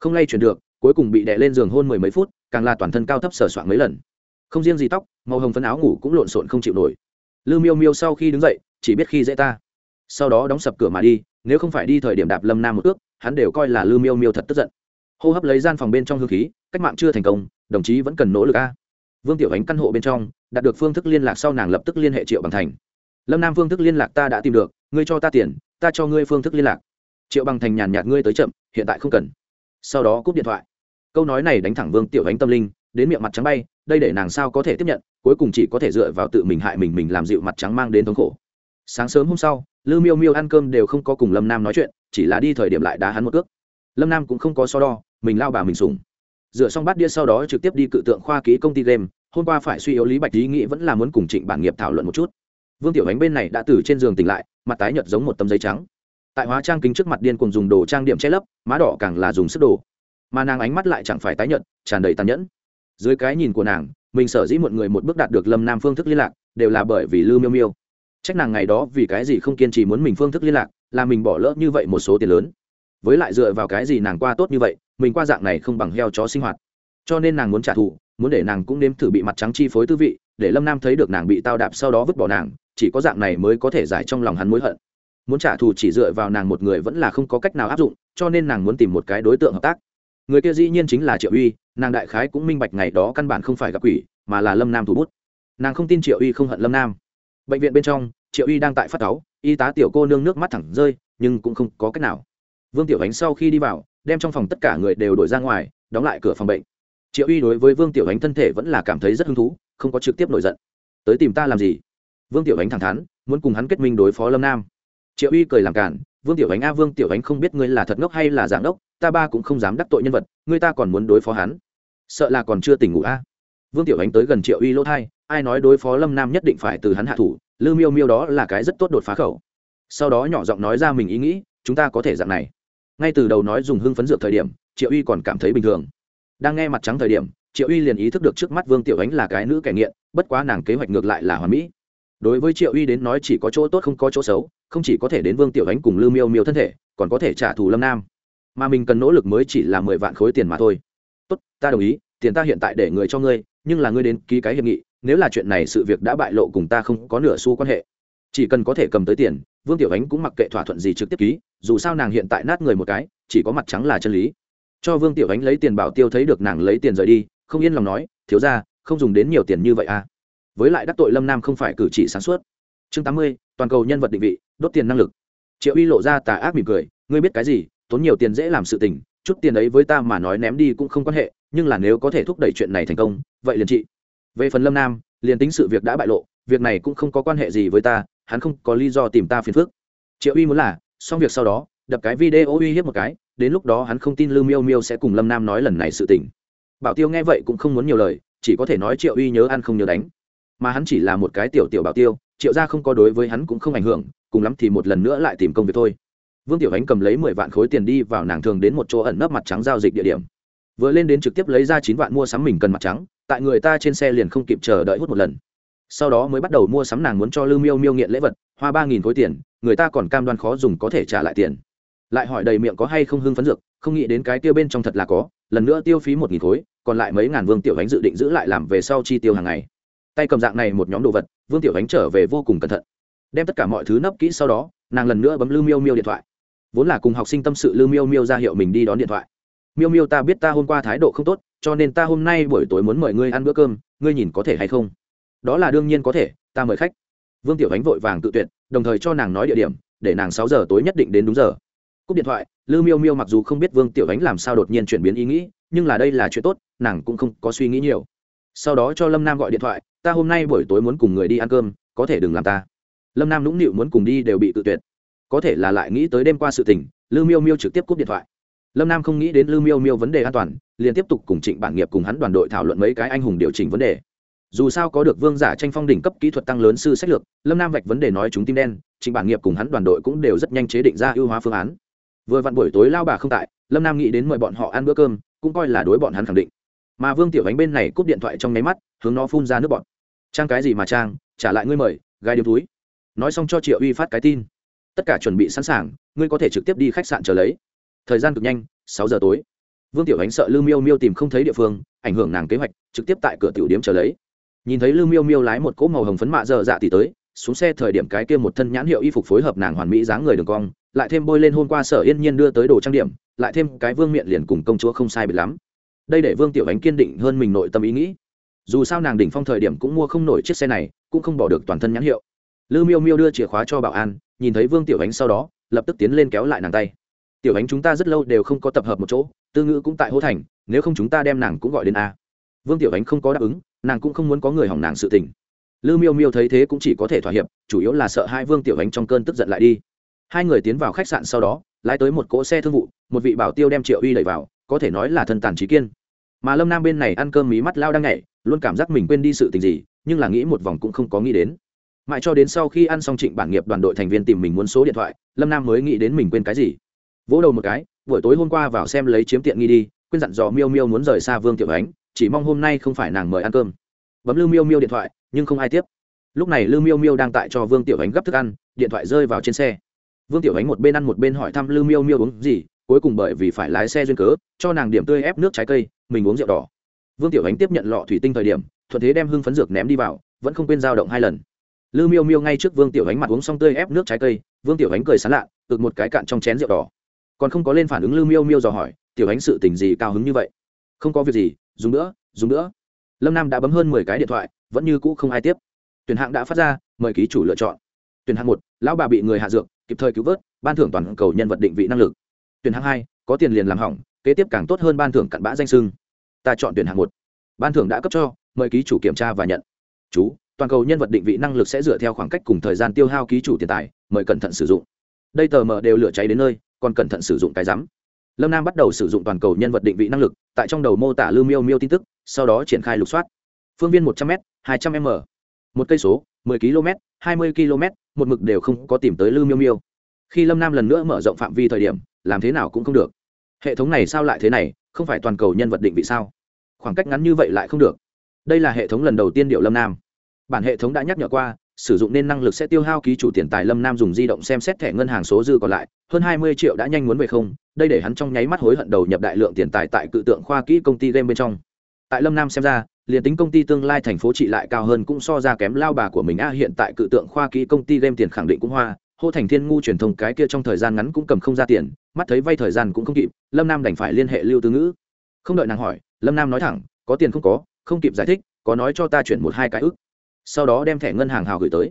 Không lay chuyển được, cuối cùng bị đè lên giường hôn mười mấy phút càng là toàn thân cao thấp sờ soạn mấy lần. Không riêng gì tóc, màu hồng phấn áo ngủ cũng lộn xộn không chịu nổi. Lư miêu miêu sau khi đứng dậy, chỉ biết khi dễ ta. Sau đó đóng sập cửa mà đi, nếu không phải đi thời điểm đạp lâm nam một ước, hắn đều coi là lư miêu miêu thật tức giận. Hô hấp lấy gian phòng bên trong hương khí, cách mạng chưa thành công, đồng chí vẫn cần nỗ lực a. Vương tiểu ánh căn hộ bên trong, đạt được phương thức liên lạc sau nàng lập tức liên hệ triệu bằng thành. Lâm nam phương thức liên lạc ta đã tìm được, ngươi cho ta tiền, ta cho ngươi phương thức liên lạc. Triệu bằng thành nhàn nhạt ngươi tới chậm, hiện tại không cần. Sau đó cúp điện thoại câu nói này đánh thẳng vương tiểu ánh tâm linh, đến miệng mặt trắng bay, đây để nàng sao có thể tiếp nhận, cuối cùng chỉ có thể dựa vào tự mình hại mình mình làm dịu mặt trắng mang đến thống khổ. Sáng sớm hôm sau, lư miêu miêu ăn cơm đều không có cùng lâm nam nói chuyện, chỉ là đi thời điểm lại đá hắn một cước. Lâm nam cũng không có so đo, mình lao bà mình sùng dựa xong bát đĩa sau đó trực tiếp đi cự tượng khoa ký công ty game, hôm qua phải suy yếu lý bạch ý nghĩ vẫn là muốn cùng trịnh bản nghiệp thảo luận một chút. Vương tiểu ánh bên này đã từ trên giường tỉnh lại, mặt tái nhợt giống một tấm giấy trắng. Tại hóa trang kính trước mặt điên cùng dùng đồ trang điểm che lấp, má đỏ càng là dùng sức đồ mà nàng ánh mắt lại chẳng phải tái nhợt, tràn đầy tàn nhẫn. Dưới cái nhìn của nàng, mình sở dĩ một người một bước đạt được lâm nam phương thức liên lạc, đều là bởi vì lư miêu miêu. Trách nàng ngày đó vì cái gì không kiên trì muốn mình phương thức liên lạc, là mình bỏ lỡ như vậy một số tiền lớn. Với lại dựa vào cái gì nàng qua tốt như vậy, mình qua dạng này không bằng heo chó sinh hoạt. Cho nên nàng muốn trả thù, muốn để nàng cũng nếm thử bị mặt trắng chi phối tư vị, để lâm nam thấy được nàng bị tao đạp sau đó vứt bỏ nàng, chỉ có dạng này mới có thể giải trong lòng hắn mối hận. Muốn trả thù chỉ dựa vào nàng một người vẫn là không có cách nào áp dụng, cho nên nàng muốn tìm một cái đối tượng hợp tác người kia dĩ nhiên chính là triệu uy, nàng đại khái cũng minh bạch ngày đó căn bản không phải gặp quỷ, mà là lâm nam thủ bút. Nàng không tin triệu uy không hận lâm nam. Bệnh viện bên trong, triệu uy đang tại phát cáu, y tá tiểu cô nương nước mắt thẳng rơi, nhưng cũng không có cách nào. Vương tiểu ánh sau khi đi vào, đem trong phòng tất cả người đều đổi ra ngoài, đóng lại cửa phòng bệnh. Triệu uy đối với vương tiểu ánh thân thể vẫn là cảm thấy rất hứng thú, không có trực tiếp nổi giận. Tới tìm ta làm gì? Vương tiểu ánh thẳng thắn, muốn cùng hắn kết minh đối phó lâm nam. Triệu uy cười làm cản vương tiểu ánh a, vương tiểu ánh không biết ngươi là thật ngốc hay là giảng ngốc, ta ba cũng không dám đắc tội nhân vật, ngươi ta còn muốn đối phó hắn. Sợ là còn chưa tỉnh ngủ a. Vương tiểu ánh tới gần triệu uy lỗ thai, ai nói đối phó lâm nam nhất định phải từ hắn hạ thủ lư miêu miêu đó là cái rất tốt đột phá khẩu. Sau đó nhỏ giọng nói ra mình ý nghĩ, chúng ta có thể dạng này. Ngay từ đầu nói dùng hưng phấn dược thời điểm, triệu uy còn cảm thấy bình thường. Đang nghe mặt trắng thời điểm, triệu uy liền ý thức được trước mắt vương tiểu ánh là cái nữ kẻ nghiện, bất quá nàng kế hoạch ngược lại là hoàn mỹ đối với triệu uy đến nói chỉ có chỗ tốt không có chỗ xấu, không chỉ có thể đến vương tiểu ánh cùng lưu miêu miêu thân thể, còn có thể trả thù lâm nam. Mà mình cần nỗ lực mới chỉ là mười vạn khối tiền mà thôi. Tốt, ta đồng ý, tiền ta hiện tại để người cho ngươi, nhưng là ngươi đến ký cái hiệp nghị, nếu là chuyện này sự việc đã bại lộ cùng ta không có nửa xu quan hệ. Chỉ cần có thể cầm tới tiền, vương tiểu ánh cũng mặc kệ thỏa thuận gì trực tiếp ký, dù sao nàng hiện tại nát người một cái, chỉ có mặt trắng là chân lý. Cho vương tiểu ánh lấy tiền bảo tiêu thấy được nàng lấy tiền rời đi, không yên lòng nói, thiếu ra không dùng đến nhiều tiền như vậy à với lại đắc tội lâm nam không phải cử chỉ sáng suốt. Chương tám mươi, toàn cầu nhân vật định vị, đốt tiền năng lực. Triệu uy lộ ra tà ác mỉm cười, ngươi biết cái gì, tốn nhiều tiền dễ làm sự tình, chút tiền ấy với ta mà nói ném đi cũng không quan hệ, nhưng là nếu có thể thúc đẩy chuyện này thành công, vậy liền trị. Về phần lâm nam, liền tính sự việc đã bại lộ, việc này cũng không có quan hệ gì với ta, hắn không có lý do tìm ta phiền phức. Triệu uy muốn là, xong việc sau đó, đập cái video uy hiếp một cái, đến lúc đó hắn không tin lưu miêu miêu sẽ cùng lâm nam nói lần này sự tình. Bảo tiêu nghe vậy cũng không muốn nhiều lời, chỉ có thể nói triệu uy nhớ ăn không nhớ đánh mà hắn chỉ là một cái tiểu tiểu bảo tiêu, triệu gia không có đối với hắn cũng không ảnh hưởng, cùng lắm thì một lần nữa lại tìm công việc thôi. Vương tiểu ánh cầm lấy mười vạn khối tiền đi vào nàng thường đến một chỗ ẩn nấp mặt trắng giao dịch địa điểm. Vừa lên đến trực tiếp lấy ra chín vạn mua sắm mình cần mặt trắng, tại người ta trên xe liền không kịp chờ đợi hút một lần. Sau đó mới bắt đầu mua sắm nàng muốn cho lưu miêu miêu nghiện lễ vật, hoa ba nghìn khối tiền, người ta còn cam đoan khó dùng có thể trả lại tiền. Lại hỏi đầy miệng có hay không hưng phấn dược, không nghĩ đến cái tiêu bên trong thật là có, lần nữa tiêu phí một nghìn khối, còn lại mấy ngàn vương tiểu ánh dự định giữ lại làm về sau chi tiêu hàng ngày tay cầm dạng này một nhóm đồ vật, vương tiểu ánh trở về vô cùng cẩn thận. Đem tất cả mọi thứ nấp kỹ sau đó, nàng lần nữa bấm lưu miêu miêu điện thoại. Vốn là cùng học sinh tâm sự lưu miêu miêu ra hiệu mình đi đón điện thoại. Miêu miêu, ta biết ta hôm qua thái độ không tốt, cho nên ta hôm nay buổi tối muốn mời ngươi ăn bữa cơm, ngươi nhìn có thể hay không? Đó là đương nhiên có thể, ta mời khách. Vương tiểu ánh vội vàng tự tuyệt, đồng thời cho nàng nói địa điểm, để nàng sáu giờ tối nhất định đến đúng giờ. Cúp điện thoại, Lưu miêu miêu mặc dù không biết vương tiểu ánh làm sao đột nhiên chuyển biến ý nghĩ, nhưng là đây là chuyện tốt, nàng cũng không có suy nghĩ nhiều. Sau đó cho lâm nam gọi điện thoại ta hôm nay buổi tối muốn cùng người đi ăn cơm, có thể đừng làm ta. Lâm nam nũng nịu muốn cùng đi đều bị tự tuyệt. Có thể là lại nghĩ tới đêm qua sự tình lư miêu miêu trực tiếp cúp điện thoại. Lâm nam không nghĩ đến lư miêu miêu vấn đề an toàn, liền tiếp tục cùng trịnh bản nghiệp cùng hắn đoàn đội thảo luận mấy cái anh hùng điều chỉnh vấn đề. Dù sao có được vương giả tranh phong đỉnh cấp kỹ thuật tăng lớn sư sách lược, lâm nam vạch vấn đề nói chúng tim đen, trịnh bản nghiệp cùng hắn đoàn đội cũng đều rất nhanh chế định ra ưu hóa phương án. Vừa vặn buổi tối lao bà không tại, lâm nam nghĩ đến mời bọn họ ăn bữa cơm, cũng coi là đối bọn hắn khẳng định mà vương tiểu ánh bên này cúp điện thoại trong nháy mắt, hướng nó phun ra nước bọt. trang cái gì mà trang, trả lại ngươi mời gai điếm túi. Nói xong cho triệu uy phát cái tin. Tất cả chuẩn bị sẵn sàng, ngươi có thể trực tiếp đi khách sạn chờ lấy. Thời gian cực nhanh, sáu giờ tối. Vương tiểu ánh sợ lưu miêu miêu tìm không thấy địa phương, ảnh hưởng nàng kế hoạch, trực tiếp tại cửa tiểu điếm chờ lấy. Nhìn thấy lưu miêu miêu lái một cỗ màu hồng phấn mạ dơ dạ tỉ tới, xuống xe thời điểm cái kia một thân nhãn hiệu y phục phối hợp nàng hoàn mỹ dáng người đường cong, lại thêm bôi lên hôm qua sở yên nhiên đưa tới đồ trang điểm, lại thêm cái vương miện liền cùng công chúa không sai biệt lắm đây để vương tiểu ánh kiên định hơn mình nội tâm ý nghĩ. Dù sao nàng đỉnh phong thời điểm cũng mua không nổi chiếc xe này, cũng không bỏ được toàn thân nhãn hiệu. Lư miêu miêu đưa chìa khóa cho bảo an, nhìn thấy vương tiểu ánh sau đó, lập tức tiến lên kéo lại nàng tay. Tiểu ánh, chúng ta rất lâu đều không có tập hợp một chỗ, tư ngữ cũng tại hô thành, nếu không chúng ta đem nàng cũng gọi đến a. Vương tiểu ánh không có đáp ứng, nàng cũng không muốn có người hỏng nàng sự tình. Lư miêu miêu thấy thế cũng chỉ có thể thỏa hiệp, chủ yếu là sợ hai vương tiểu ánh trong cơn tức giận lại đi. Hai người tiến vào khách sạn sau đó, lái tới một cỗ xe thương vụ, một vị bảo tiêu đem triệu uy đẩy vào, có thể nói là thân tàn trí kiên mà lâm nam bên này ăn cơm mí mắt lao đang nhảy, luôn cảm giác mình quên đi sự tình gì, nhưng là nghĩ một vòng cũng không có nghĩ đến. Mãi cho đến sau khi ăn xong trịnh bản nghiệp đoàn đội thành viên tìm mình muốn số điện thoại, lâm nam mới nghĩ đến mình quên cái gì. Vỗ đầu một cái, buổi tối hôm qua vào xem lấy chiếm tiện nghi đi, quên dặn dò miêu miêu muốn rời xa vương tiểu ánh, chỉ mong hôm nay không phải nàng mời ăn cơm. Bấm lưu miêu miêu điện thoại, nhưng không ai tiếp. Lúc này lưu miêu miêu đang tại cho vương tiểu ánh gấp thức ăn, điện thoại rơi vào trên xe. Vương tiểu ánh một bên ăn một bên hỏi thăm lưu miêu miêu uống gì, cuối cùng bởi vì phải lái xe duyên cớ, cho nàng điểm tươi ép nước trái cây mình uống rượu đỏ. Vương tiểu ánh tiếp nhận lọ thủy tinh thời điểm, thuận thế đem hưng phấn dược ném đi vào, vẫn không quên dao động hai lần. Lư miêu miêu ngay trước vương tiểu ánh mặt uống xong tươi ép nước trái cây, vương tiểu ánh cười sán lạ, ực một cái cạn trong chén rượu đỏ. Còn không có lên phản ứng lư miêu miêu dò hỏi, tiểu ánh sự tình gì cao hứng như vậy? Không có việc gì, dùng nữa dùng nữa. Lâm nam đã bấm hơn mười cái điện thoại, vẫn như cũ không ai tiếp. Tuyển hạng đã phát ra, mời ký chủ lựa chọn. Tuyển hạng một, lão bà bị người hạ dược, kịp thời cứu vớt, ban thưởng toàn cầu nhân vật định vị năng lực. Tuyển hạng hai, có tiền liền làm hỏng kế tiếp càng tốt hơn ban thưởng cặn bã danh sưng. Ta chọn tuyển hạng một. Ban thưởng đã cấp cho, mời ký chủ kiểm tra và nhận. Chú, toàn cầu nhân vật định vị năng lực sẽ dựa theo khoảng cách cùng thời gian tiêu hao ký chủ tiền tài, mời cẩn thận sử dụng. Đây tờ mờ đều lửa cháy đến nơi, còn cẩn thận sử dụng cái rắm. Lâm nam bắt đầu sử dụng toàn cầu nhân vật định vị năng lực, tại trong đầu mô tả lưu miêu miêu tin tức, sau đó triển khai lục soát. Phương viên một trăm m hai trăm m. Một cây số, mười km, hai mươi km, một mực đều không có tìm tới lưu miêu miêu. Khi lâm nam lần nữa mở rộng phạm vi thời điểm, làm thế nào cũng không được hệ thống này sao lại thế này, không phải toàn cầu nhân vật định vị sao? Khoảng cách ngắn như vậy lại không được. Đây là hệ thống lần đầu tiên điệu lâm nam. Bản hệ thống đã nhắc nhở qua, sử dụng nên năng lực sẽ tiêu hao ký chủ tiền tài lâm nam dùng di động xem xét thẻ ngân hàng số dư còn lại, hơn hai mươi triệu đã nhanh muốn về không, đây để hắn trong nháy mắt hối hận đầu nhập đại lượng tiền tài tại cự tượng khoa kỹ công ty game bên trong. Tại lâm nam xem ra, liền tính công ty tương lai thành phố trị lại cao hơn cũng so ra kém lao bà của mình a, hiện tại cự tượng khoa kỹ công ty game tiền khẳng định cũng hoa hô thành thiên ngu truyền thông cái kia trong thời gian ngắn cũng cầm không ra tiền mắt thấy vay thời gian cũng không kịp lâm nam đành phải liên hệ lưu tư ngữ. Không đợi nàng hỏi lâm nam nói thẳng có tiền không có không kịp giải thích có nói cho ta chuyển một hai cái ước, sau đó đem thẻ ngân hàng hào gửi tới.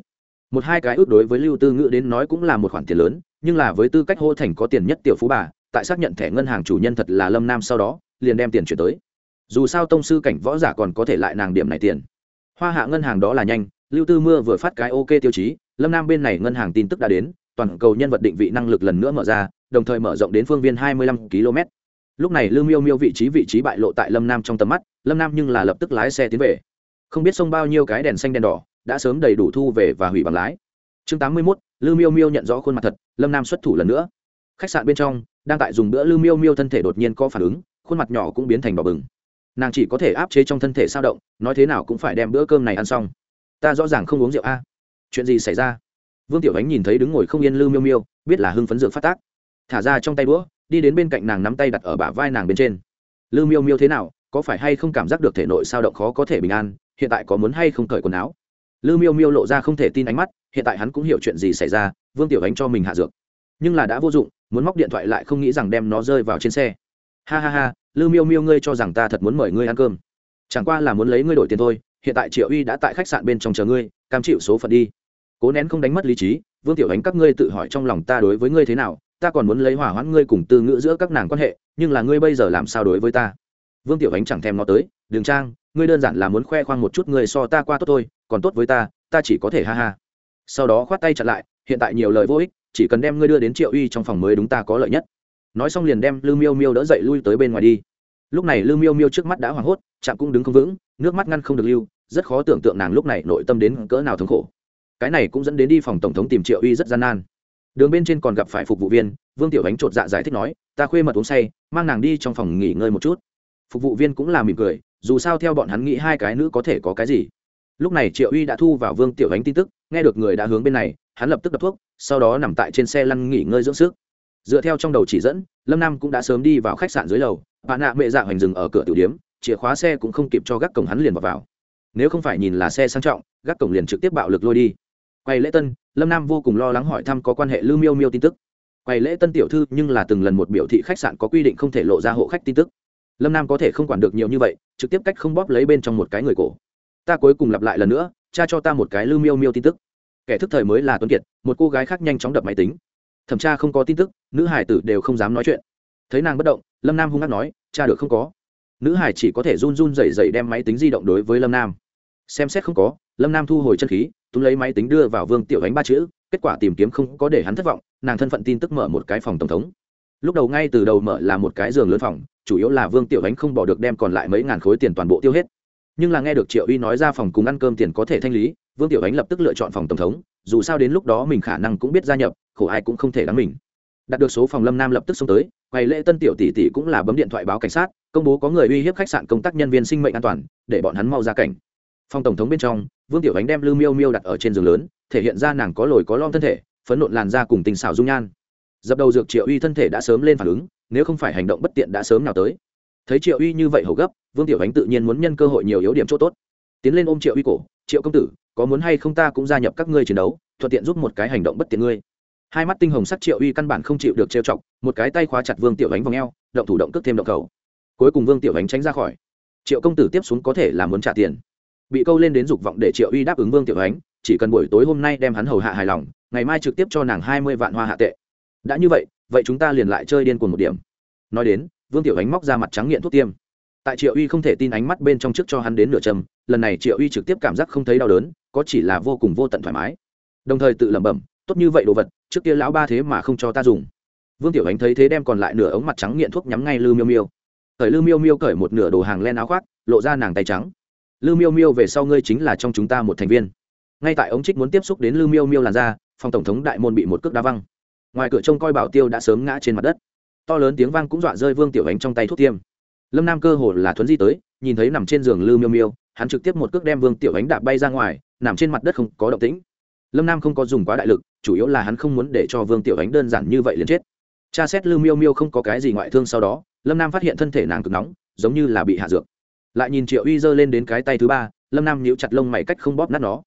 Một hai cái ước đối với lưu tư ngữ đến nói cũng là một khoản tiền lớn nhưng là với tư cách hô thành có tiền nhất tiểu phú bà tại xác nhận thẻ ngân hàng chủ nhân thật là lâm nam sau đó liền đem tiền chuyển tới. Dù sao tông sư cảnh võ giả còn có thể lại nàng điểm này tiền. Hoa hạ ngân hàng đó là nhanh lưu tư mưa vừa phát cái ok tiêu chí, lâm nam bên này ngân hàng tin tức đã đến, toàn cầu nhân vật định vị năng lực lần nữa mở ra, đồng thời mở rộng đến phương viên hai mươi lăm km. Lúc này lưu miêu miêu vị trí vị trí bại lộ tại lâm nam trong tầm mắt, lâm nam nhưng là lập tức lái xe tiến về. Không biết xông bao nhiêu cái đèn xanh đèn đỏ, đã sớm đầy đủ thu về và hủy bằng lái. Chương tám mươi mốt miêu miêu nhận rõ khuôn mặt thật, lâm nam xuất thủ lần nữa. Khách sạn bên trong, đang tại dùng bữa Lưu miêu miêu thân thể đột nhiên có phản ứng, khuôn mặt nhỏ cũng biến thành đỏ bừng. Nàng chỉ có thể áp chế trong thân thể sao động, nói thế nào cũng phải đem bữa cơm này ăn xong ta rõ ràng không uống rượu a. Chuyện gì xảy ra? Vương tiểu ánh nhìn thấy đứng ngồi không yên lư miêu miêu, biết là hưng phấn dược phát tác. Thả ra trong tay đũa, đi đến bên cạnh nàng nắm tay đặt ở bả vai nàng bên trên. Lư miêu miêu thế nào, có phải hay không cảm giác được thể nội sao động khó có thể bình an, hiện tại có muốn hay không cởi quần áo? Lư miêu miêu lộ ra không thể tin ánh mắt, hiện tại hắn cũng hiểu chuyện gì xảy ra, vương tiểu ánh cho mình hạ dược. Nhưng là đã vô dụng, muốn móc điện thoại lại không nghĩ rằng đem nó rơi vào trên xe. Ha ha ha, lư miêu miêu ngươi cho rằng ta thật muốn mời ngươi ăn cơm. Chẳng qua là muốn lấy ngươi đổi tiền thôi hiện tại triệu uy đã tại khách sạn bên trong chờ ngươi, cam chịu số phận đi. Cố nén không đánh mất lý trí, vương tiểu ánh các ngươi tự hỏi trong lòng ta đối với ngươi thế nào, ta còn muốn lấy hỏa hoãn ngươi cùng tư ngữ giữa các nàng quan hệ, nhưng là ngươi bây giờ làm sao đối với ta? Vương tiểu ánh chẳng thèm nó tới, đường trang, ngươi đơn giản là muốn khoe khoang một chút ngươi so ta qua tốt thôi, còn tốt với ta ta chỉ có thể ha ha. Sau đó khoát tay chặn lại, hiện tại nhiều lời vô ích, chỉ cần đem ngươi đưa đến triệu uy trong phòng mới đúng ta có lợi nhất. Nói xong liền đem lư miêu miêu đỡ dậy lui tới bên ngoài đi lúc này lư miêu miêu trước mắt đã hoảng hốt, chạm cũng đứng không vững, nước mắt ngăn không được lưu, rất khó tưởng tượng nàng lúc này nội tâm đến cỡ nào thống khổ. Cái này cũng dẫn đến đi phòng tổng thống tìm triệu uy rất gian nan. Đường bên trên còn gặp phải phục vụ viên, vương tiểu ánh chột dạ giải thích nói, ta khuê mật uống say, mang nàng đi trong phòng nghỉ ngơi một chút. Phục vụ viên cũng là mỉm cười, dù sao theo bọn hắn nghĩ hai cái nữ có thể có cái gì. Lúc này triệu uy đã thu vào vương tiểu ánh tin tức, nghe được người đã hướng bên này, hắn lập tức đập thuốc, sau đó nằm tại trên xe lăn nghỉ ngơi dưỡng sức. Dựa theo trong đầu chỉ dẫn, lâm nam cũng đã sớm đi vào khách sạn dưới lầu bà nạ mẹ dạ hoành dừng ở cửa tiểu điếm chìa khóa xe cũng không kịp cho gác cổng hắn liền vào, vào. nếu không phải nhìn là xe sang trọng gác cổng liền trực tiếp bạo lực lôi đi. Quay lễ tân lâm nam vô cùng lo lắng hỏi thăm có quan hệ lưu miêu miêu tin tức. Quầy lễ tân tiểu thư nhưng là từng lần một biểu thị khách sạn có quy định không thể lộ ra hộ khách tin tức. Lâm nam có thể không quản được nhiều như vậy trực tiếp cách không bóp lấy bên trong một cái người cổ. Ta cuối cùng lặp lại lần nữa cha cho ta một cái lưu miêu miêu tin tức. Kẻ thức thời mới là tuấn kiệt một cô gái khác nhanh chóng đập máy tính. Thẩm tra không có tin tức nữ hải tử đều không dám nói chuyện thấy nàng bất động, lâm nam hung hát nói, cha được không có. Nữ hải chỉ có thể run run dậy dậy đem máy tính di động đối với lâm nam. Xem xét không có, lâm nam thu hồi chân khí, túm lấy máy tính đưa vào vương tiểu ánh ba chữ, kết quả tìm kiếm không có để hắn thất vọng, nàng thân phận tin tức mở một cái phòng tổng thống. Lúc đầu ngay từ đầu mở là một cái giường lớn phòng, chủ yếu là vương tiểu ánh không bỏ được đem còn lại mấy ngàn khối tiền toàn bộ tiêu hết. Nhưng là nghe được triệu uy nói ra phòng cùng ăn cơm tiền có thể thanh lý, vương tiểu ánh lập tức lựa chọn phòng tổng thống, dù sao đến lúc đó mình khả năng cũng biết gia nhập, khổ ai cũng không thể đáng mình đặt được số phòng lâm nam lập tức xông tới quầy lễ tân tiểu tỷ tỷ cũng là bấm điện thoại báo cảnh sát, công bố có người uy hiếp khách sạn công tác nhân viên sinh mệnh an toàn, để bọn hắn mau ra cảnh. Phòng tổng thống bên trong, vương tiểu ánh đem Lưu miêu miêu đặt ở trên giường lớn, thể hiện ra nàng có lồi có lon thân thể, phấn nộn làn da cùng tình xảo dung nhan. Dập đầu dược triệu uy thân thể đã sớm lên phản ứng, nếu không phải hành động bất tiện đã sớm nào tới. Thấy triệu uy như vậy hầu gấp, vương tiểu ánh tự nhiên muốn nhân cơ hội nhiều yếu điểm chỗ tốt. Tiến lên ôm triệu uy cổ, triệu công tử, có muốn hay không ta cũng gia nhập các ngươi chiến đấu, thuận tiện giúp một cái hành động bất tiện ngươi hai mắt tinh hồng sắc triệu uy căn bản không chịu được trêu chọc, một cái tay khóa chặt vương tiểu ánh vào ngheo động thủ động cước thêm động cầu. Cuối cùng vương tiểu ánh tránh ra khỏi. Triệu công tử tiếp xuống có thể là muốn trả tiền. Bị câu lên đến dục vọng để triệu uy đáp ứng vương tiểu ánh, chỉ cần buổi tối hôm nay đem hắn hầu hạ hài lòng, ngày mai trực tiếp cho nàng hai mươi vạn hoa hạ tệ. Đã như vậy vậy chúng ta liền lại chơi điên cuồng một điểm. Nói đến, vương tiểu ánh móc ra mặt trắng nghiện thuốc tiêm. Tại triệu uy không thể tin ánh mắt bên trong trước cho hắn đến nửa châm, lần này triệu uy trực tiếp cảm giác không thấy đau đớn, có chỉ là vô cùng vô tận thoải mái. Đồng thời tự lẩm bẩm tốt như vậy đồ vật, trước kia lão ba thế mà không cho ta dùng. Vương tiểu ánh thấy thế đem còn lại nửa ống mặt trắng nghiện thuốc nhắm ngay lư miêu miêu. Thời lư miêu miêu cởi một nửa đồ hàng len áo khoác, lộ ra nàng tay trắng. Lư miêu miêu, về sau ngươi chính là trong chúng ta một thành viên. Ngay tại ống trích muốn tiếp xúc đến lư miêu miêu làn ra phòng tổng thống đại môn bị một cước đá văng. Ngoài cửa trông coi bảo tiêu đã sớm ngã trên mặt đất. To lớn tiếng vang cũng dọa rơi vương tiểu ánh trong tay thuốc tiêm. Lâm nam cơ hồ là thuấn di tới, nhìn thấy nằm trên giường lư miêu miêu, hắn trực tiếp một cước đem vương tiểu ánh đạp bay ra ngoài, nằm trên mặt đất không có động tĩnh lâm nam không có dùng quá đại lực chủ yếu là hắn không muốn để cho vương tiểu ánh đơn giản như vậy liền chết cha xét lư miêu miêu không có cái gì ngoại thương sau đó lâm nam phát hiện thân thể nàng cực nóng giống như là bị hạ dược lại nhìn triệu uy giơ lên đến cái tay thứ ba lâm nam nhíu chặt lông mày cách không bóp nát nó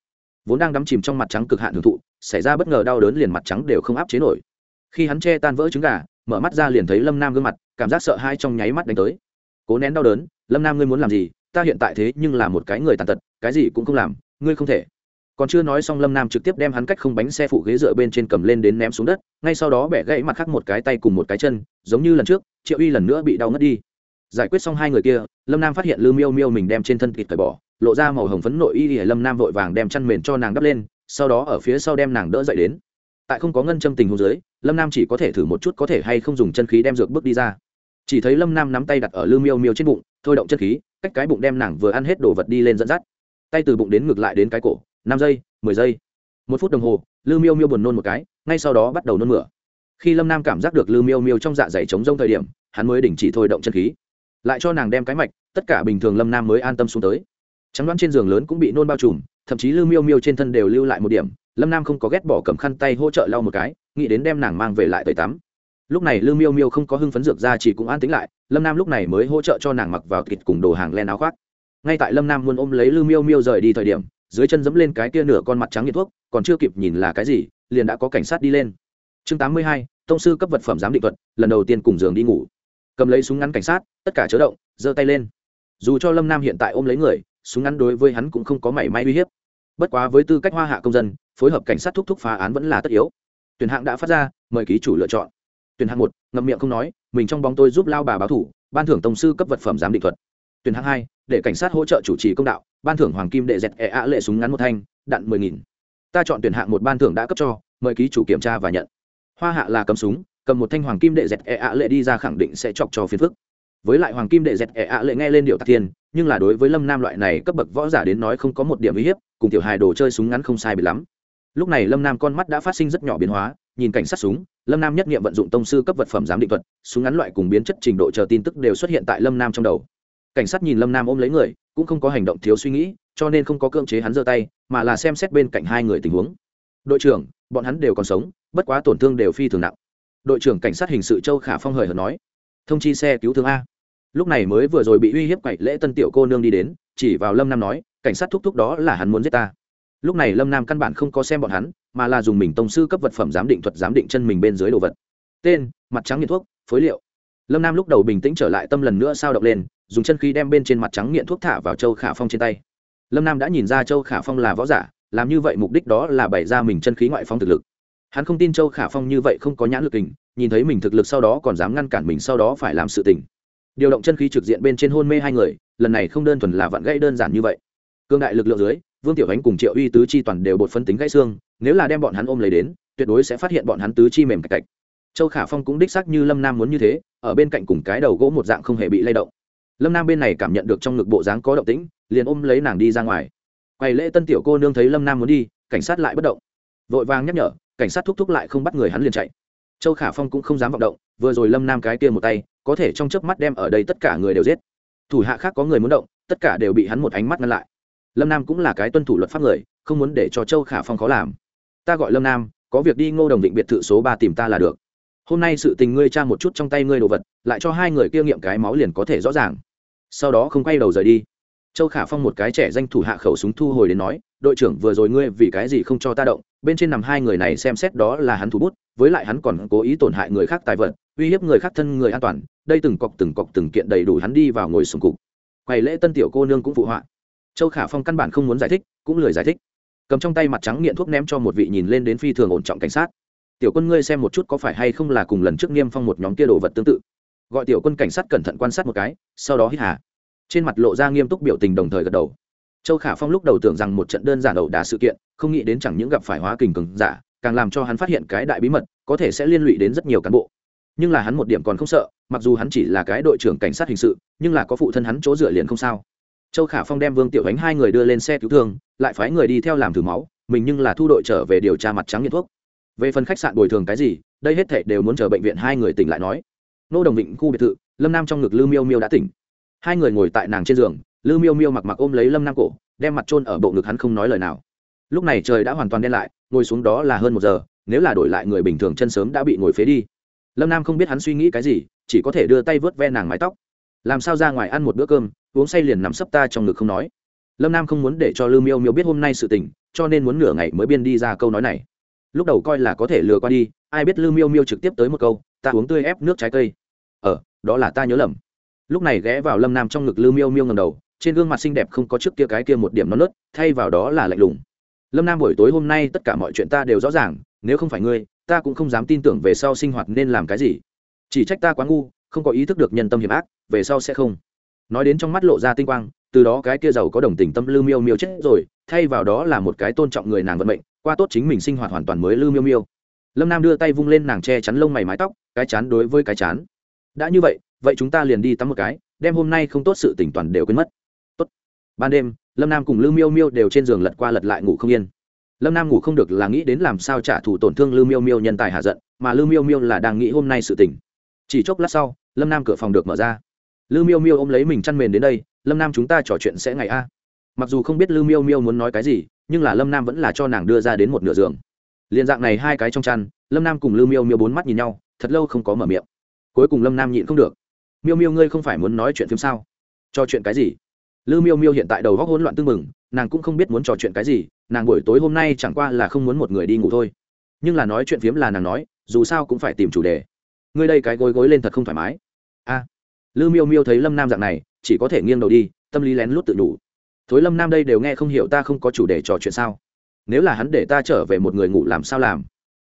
vốn đang đắm chìm trong mặt trắng cực hạn hưởng thụ xảy ra bất ngờ đau đớn liền mặt trắng đều không áp chế nổi khi hắn che tan vỡ trứng gà mở mắt ra liền thấy lâm nam gương mặt cảm giác sợ hai trong nháy mắt đánh tới cố nén đau đớn lâm nam ngươi muốn làm gì ta hiện tại thế nhưng là một cái người tàn tật cái gì cũng không làm ngươi không thể còn chưa nói xong lâm nam trực tiếp đem hắn cách không bánh xe phụ ghế dựa bên trên cầm lên đến ném xuống đất ngay sau đó bẻ gãy mặt khác một cái tay cùng một cái chân giống như lần trước triệu uy lần nữa bị đau ngất đi giải quyết xong hai người kia lâm nam phát hiện lư miêu miêu mình đem trên thân thịt cởi bỏ lộ ra màu hồng phấn nội y ỉa lâm nam vội vàng đem chăn mền cho nàng đắp lên sau đó ở phía sau đem nàng đỡ dậy đến tại không có ngân châm tình hồ dưới lâm nam chỉ có thể thử một chút có thể hay không dùng chân khí đem dược bước đi ra chỉ thấy lâm nam nắm tay đặt ở lư miêu miêu trên bụng thôi động chân khí cách cái bụng đem nàng vừa ăn hết đồ vật đi lên dẫn dắt tay từ bụng đến ngược lại đến cái cổ năm giây, mười giây. Một phút đồng hồ lư miêu miêu buồn nôn một cái, ngay sau đó bắt đầu nôn mửa. Khi lâm nam cảm giác được lư miêu miêu trong dạ dày chống rông thời điểm, hắn mới đình chỉ thôi động chân khí. Lại cho nàng đem cái mạch, tất cả bình thường lâm nam mới an tâm xuống tới. Trắng đoán trên giường lớn cũng bị nôn bao trùm, thậm chí lư miêu miêu trên thân đều lưu lại một điểm. Lâm nam không có ghét bỏ cầm khăn tay hỗ trợ lau một cái, nghĩ đến đem nàng mang về lại tẩy tắm. Lúc này lư miêu miêu không có hưng phấn dược ra chỉ cũng an tính lại, lâm nam lúc này mới hỗ trợ cho nàng mặc vào thịt cùng đồ hàng len áo khoác. Ngay tại lâm nam muốn ôm lấy lư miêu miêu rời đi thời điểm dưới chân dẫm lên cái kia nửa con mặt trắng nghiện thuốc, còn chưa kịp nhìn là cái gì, liền đã có cảnh sát đi lên. Chương tám mươi hai, tông sư cấp vật phẩm giám định thuật, lần đầu tiên cùng giường đi ngủ. Cầm lấy súng ngắn cảnh sát, tất cả chớ động, giơ tay lên. Dù cho lâm nam hiện tại ôm lấy người, súng ngắn đối với hắn cũng không có mảy may uy hiếp. Bất quá với tư cách hoa hạ công dân, phối hợp cảnh sát thúc thúc phá án vẫn là tất yếu. Tuyển hạng đã phát ra, mời ký chủ lựa chọn. Tuyển hạng một, ngậm miệng không nói, mình trong bóng tôi giúp lao bà báo thủ, ban thưởng tổng sư cấp vật phẩm giám định thuật. Tuyển hạng hai để cảnh sát hỗ trợ chủ trì công đạo, ban thưởng hoàng kim đệ dẹt e ạ lệ súng ngắn một thanh, đạn mười nghìn. Ta chọn tuyển hạng một ban thưởng đã cấp cho, mời ký chủ kiểm tra và nhận. Hoa hạ là cầm súng, cầm một thanh hoàng kim đệ dẹt e ạ lệ đi ra khẳng định sẽ chọc cho phiền phức. Với lại hoàng kim đệ dẹt e ạ lệ nghe lên điệu tạc thiên nhưng là đối với lâm nam loại này cấp bậc võ giả đến nói không có một điểm uy hiếp, cùng tiểu hài đồ chơi súng ngắn không sai bị lắm. Lúc này lâm nam con mắt đã phát sinh rất nhỏ biến hóa, nhìn cảnh sát súng, lâm nam nhất nghiệm vận dụng tông sư cấp vật phẩm giám định thuật, súng ngắn loại cùng biến chất trình độ chờ tin tức đều xuất hiện tại lâm nam trong đầu cảnh sát nhìn lâm nam ôm lấy người, cũng không có hành động thiếu suy nghĩ, cho nên không có cưỡng chế hắn giơ tay, mà là xem xét bên cạnh hai người tình huống. Đội trưởng, bọn hắn đều còn sống, bất quá tổn thương đều phi thường nặng. Đội trưởng cảnh sát hình sự châu khả phong hời hợt nói, thông chi xe cứu thương a. Lúc này mới vừa rồi bị uy hiếp quậy lễ tân tiểu cô nương đi đến, chỉ vào lâm nam nói, cảnh sát thúc thúc đó là hắn muốn giết ta. Lúc này lâm nam căn bản không có xem bọn hắn, mà là dùng mình tông sư cấp vật phẩm giám định thuật giám định chân mình bên dưới đồ vật. Tên, mặt trắng nghiện thuốc, phối liệu. Lâm nam lúc đầu bình tĩnh trở lại, tâm lần nữa sao động lên dùng chân khí đem bên trên mặt trắng nghiện thuốc thả vào châu khả phong trên tay. Lâm nam đã nhìn ra châu khả phong là võ giả, làm như vậy mục đích đó là bày ra mình chân khí ngoại phong thực lực. Hắn không tin châu khả phong như vậy không có nhãn lực hình nhìn thấy mình thực lực sau đó còn dám ngăn cản mình sau đó phải làm sự tình. Điều động chân khí trực diện bên trên hôn mê hai người, lần này không đơn thuần là vặn gãy đơn giản như vậy. Cương đại lực lượng dưới, vương tiểu ánh cùng triệu uy tứ chi toàn đều bột phân tính gãy xương, nếu là đem bọn hắn ôm lấy đến, tuyệt đối sẽ phát hiện bọn hắn tứ chi mềm cạch cạch. Châu khả phong cũng đích xác như lâm nam muốn như thế, ở bên cạnh cùng cái đầu gỗ một dạng không hề bị lay động lâm nam bên này cảm nhận được trong ngực bộ dáng có động tĩnh liền ôm lấy nàng đi ra ngoài quầy lễ tân tiểu cô nương thấy lâm nam muốn đi cảnh sát lại bất động vội vàng nhắc nhở cảnh sát thúc thúc lại không bắt người hắn liền chạy châu khả phong cũng không dám vọng động vừa rồi lâm nam cái kia một tay có thể trong chớp mắt đem ở đây tất cả người đều giết thủ hạ khác có người muốn động tất cả đều bị hắn một ánh mắt ngăn lại lâm nam cũng là cái tuân thủ luật pháp người không muốn để cho châu khả phong khó làm ta gọi lâm nam có việc đi ngô đồng định biệt thự số ba tìm ta là được hôm nay sự tình ngươi tra một chút trong tay ngươi đồ vật lại cho hai người kia nghiệm cái máu liền có thể rõ ràng sau đó không quay đầu rời đi. Châu khả phong một cái trẻ danh thủ hạ khẩu súng thu hồi đến nói, đội trưởng, vừa rồi ngươi vì cái gì không cho ta động? Bên trên nằm hai người này xem xét đó là hắn thủ bút, với lại hắn còn cố ý tổn hại người khác tài vật, uy hiếp người khác thân người an toàn, đây từng cọc từng cọc từng kiện đầy đủ hắn đi vào ngồi sùng cục. Quầy lễ tân tiểu cô nương cũng phụ họa. Châu khả phong căn bản không muốn giải thích, cũng lười giải thích. Cầm trong tay mặt trắng nghiện thuốc ném cho một vị nhìn lên đến phi thường ổn trọng cảnh sát. Tiểu quân ngươi xem một chút có phải hay không là cùng lần trước niêm phong một nhóm kia đồ vật tương tự? Gọi tiểu quân cảnh sát cẩn thận quan sát một cái, sau đó hít hà. Trên mặt lộ ra nghiêm túc biểu tình đồng thời gật đầu. Châu khả phong lúc đầu tưởng rằng một trận đơn giản ẩu đả sự kiện, không nghĩ đến chẳng những gặp phải hóa kình cường giả, càng làm cho hắn phát hiện cái đại bí mật, có thể sẽ liên lụy đến rất nhiều cán bộ. Nhưng là hắn một điểm còn không sợ, mặc dù hắn chỉ là cái đội trưởng cảnh sát hình sự, nhưng là có phụ thân hắn chỗ dựa liền không sao. Châu khả phong đem vương tiểu ánh hai người đưa lên xe cứu thương, lại phái người đi theo làm thử máu, mình nhưng là thu đội trở về điều tra mặt trắng nghiện thuốc. Về phần khách sạn bồi thường cái gì, đây hết thảy đều muốn chờ bệnh viện hai người tỉnh lại nói nô đồng định khu biệt thự, lâm nam trong ngực lư miêu miêu đã tỉnh. Hai người ngồi tại nàng trên giường, lư miêu miêu mặc mặc ôm lấy lâm nam cổ, đem mặt trôn ở bộ ngực hắn không nói lời nào. Lúc này trời đã hoàn toàn đen lại, ngồi xuống đó là hơn một giờ, nếu là đổi lại người bình thường chân sớm đã bị ngồi phế đi. Lâm nam không biết hắn suy nghĩ cái gì, chỉ có thể đưa tay vớt ve nàng mái tóc. Làm sao ra ngoài ăn một bữa cơm, uống say liền nằm sấp ta trong ngực không nói. Lâm nam không muốn để cho lư miêu miêu biết hôm nay sự tình, cho nên muốn nửa ngày mới biên đi ra câu nói này. Lúc đầu coi là có thể lừa qua đi, ai biết lư miêu miêu trực tiếp tới một câu, ta uống tươi ép nước trái cây đó là ta nhớ lầm. Lúc này ghé vào lâm nam trong ngực lư miêu miêu ngầm đầu, trên gương mặt xinh đẹp không có trước kia cái kia một điểm non nớt, thay vào đó là lạnh lùng. Lâm nam buổi tối hôm nay tất cả mọi chuyện ta đều rõ ràng, nếu không phải ngươi, ta cũng không dám tin tưởng về sau sinh hoạt nên làm cái gì. Chỉ trách ta quá ngu, không có ý thức được nhân tâm hiểm ác, về sau sẽ không. Nói đến trong mắt lộ ra tinh quang, từ đó cái kia giàu có đồng tình tâm lư miêu miêu chết rồi, thay vào đó là một cái tôn trọng người nàng vận mệnh, qua tốt chính mình sinh hoạt hoàn toàn mới lư miêu miêu. Lâm nam đưa tay vung lên nàng che chắn lông mày mái tóc, cái chán đối với cái chán đã như vậy vậy chúng ta liền đi tắm một cái, đem hôm nay không tốt sự tỉnh toàn đều quên mất. Tốt. Ban đêm, lâm nam cùng lư miêu miêu đều trên giường lật qua lật lại ngủ không yên. Lâm nam ngủ không được là nghĩ đến làm sao trả thù tổn thương lư miêu miêu nhân tài hạ giận, mà lư miêu miêu là đang nghĩ hôm nay sự tỉnh chỉ chốc lát sau, lâm nam cửa phòng được mở ra. Lư miêu miêu ôm lấy mình chăn mền đến đây, lâm nam chúng ta trò chuyện sẽ ngày a. Mặc dù không biết lư miêu miêu muốn nói cái gì, nhưng là lâm nam vẫn là cho nàng đưa ra đến một nửa giường. Liền dạng này hai cái trong chăn, lâm nam cùng lư miêu miêu bốn mắt nhìn nhau, thật lâu không có mở miệng cuối cùng lâm nam nhịn không được miêu miêu ngươi không phải muốn nói chuyện phim sao trò chuyện cái gì lư miêu miêu hiện tại đầu góc hỗn loạn tưng mừng nàng cũng không biết muốn trò chuyện cái gì nàng buổi tối hôm nay chẳng qua là không muốn một người đi ngủ thôi nhưng là nói chuyện phiếm là nàng nói dù sao cũng phải tìm chủ đề ngươi đây cái gối gối lên thật không thoải mái a lư miêu miêu thấy lâm nam dạng này chỉ có thể nghiêng đầu đi tâm lý lén lút tự đủ thối lâm nam đây đều nghe không hiểu ta không có chủ đề trò chuyện sao nếu là hắn để ta trở về một người ngủ làm sao làm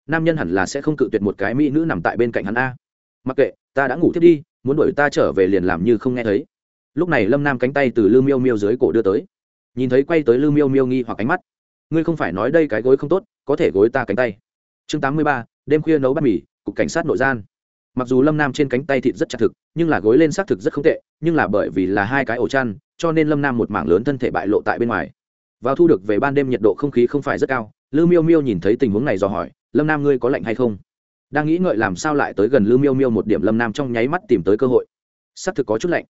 nam nhân hẳn là sẽ không cự tuyệt một cái mỹ nữ nằm tại bên cạnh hắn a mặc kệ ta đã ngủ thiết đi, muốn đuổi ta trở về liền làm như không nghe thấy. Lúc này lâm nam cánh tay từ lư miêu miêu dưới cổ đưa tới. Nhìn thấy quay tới lư miêu miêu nghi hoặc ánh mắt. Ngươi không phải nói đây cái gối không tốt, có thể gối ta cánh tay. Chương tám mươi ba, đêm khuya nấu bát mì, cục cảnh sát nội gian. Mặc dù lâm nam trên cánh tay thịt rất chặt thực, nhưng là gối lên xác thực rất không tệ, nhưng là bởi vì là hai cái ổ chăn, cho nên lâm nam một mảng lớn thân thể bại lộ tại bên ngoài. Vào thu được về ban đêm nhiệt độ không khí không phải rất cao lư miêu miêu nhìn thấy tình huống này dò hỏi, lâm nam ngươi có lạnh hay không? Đang nghĩ ngợi làm sao lại tới gần lư miêu miêu một điểm lâm nam trong nháy mắt tìm tới cơ hội. Xác thực có chút lạnh.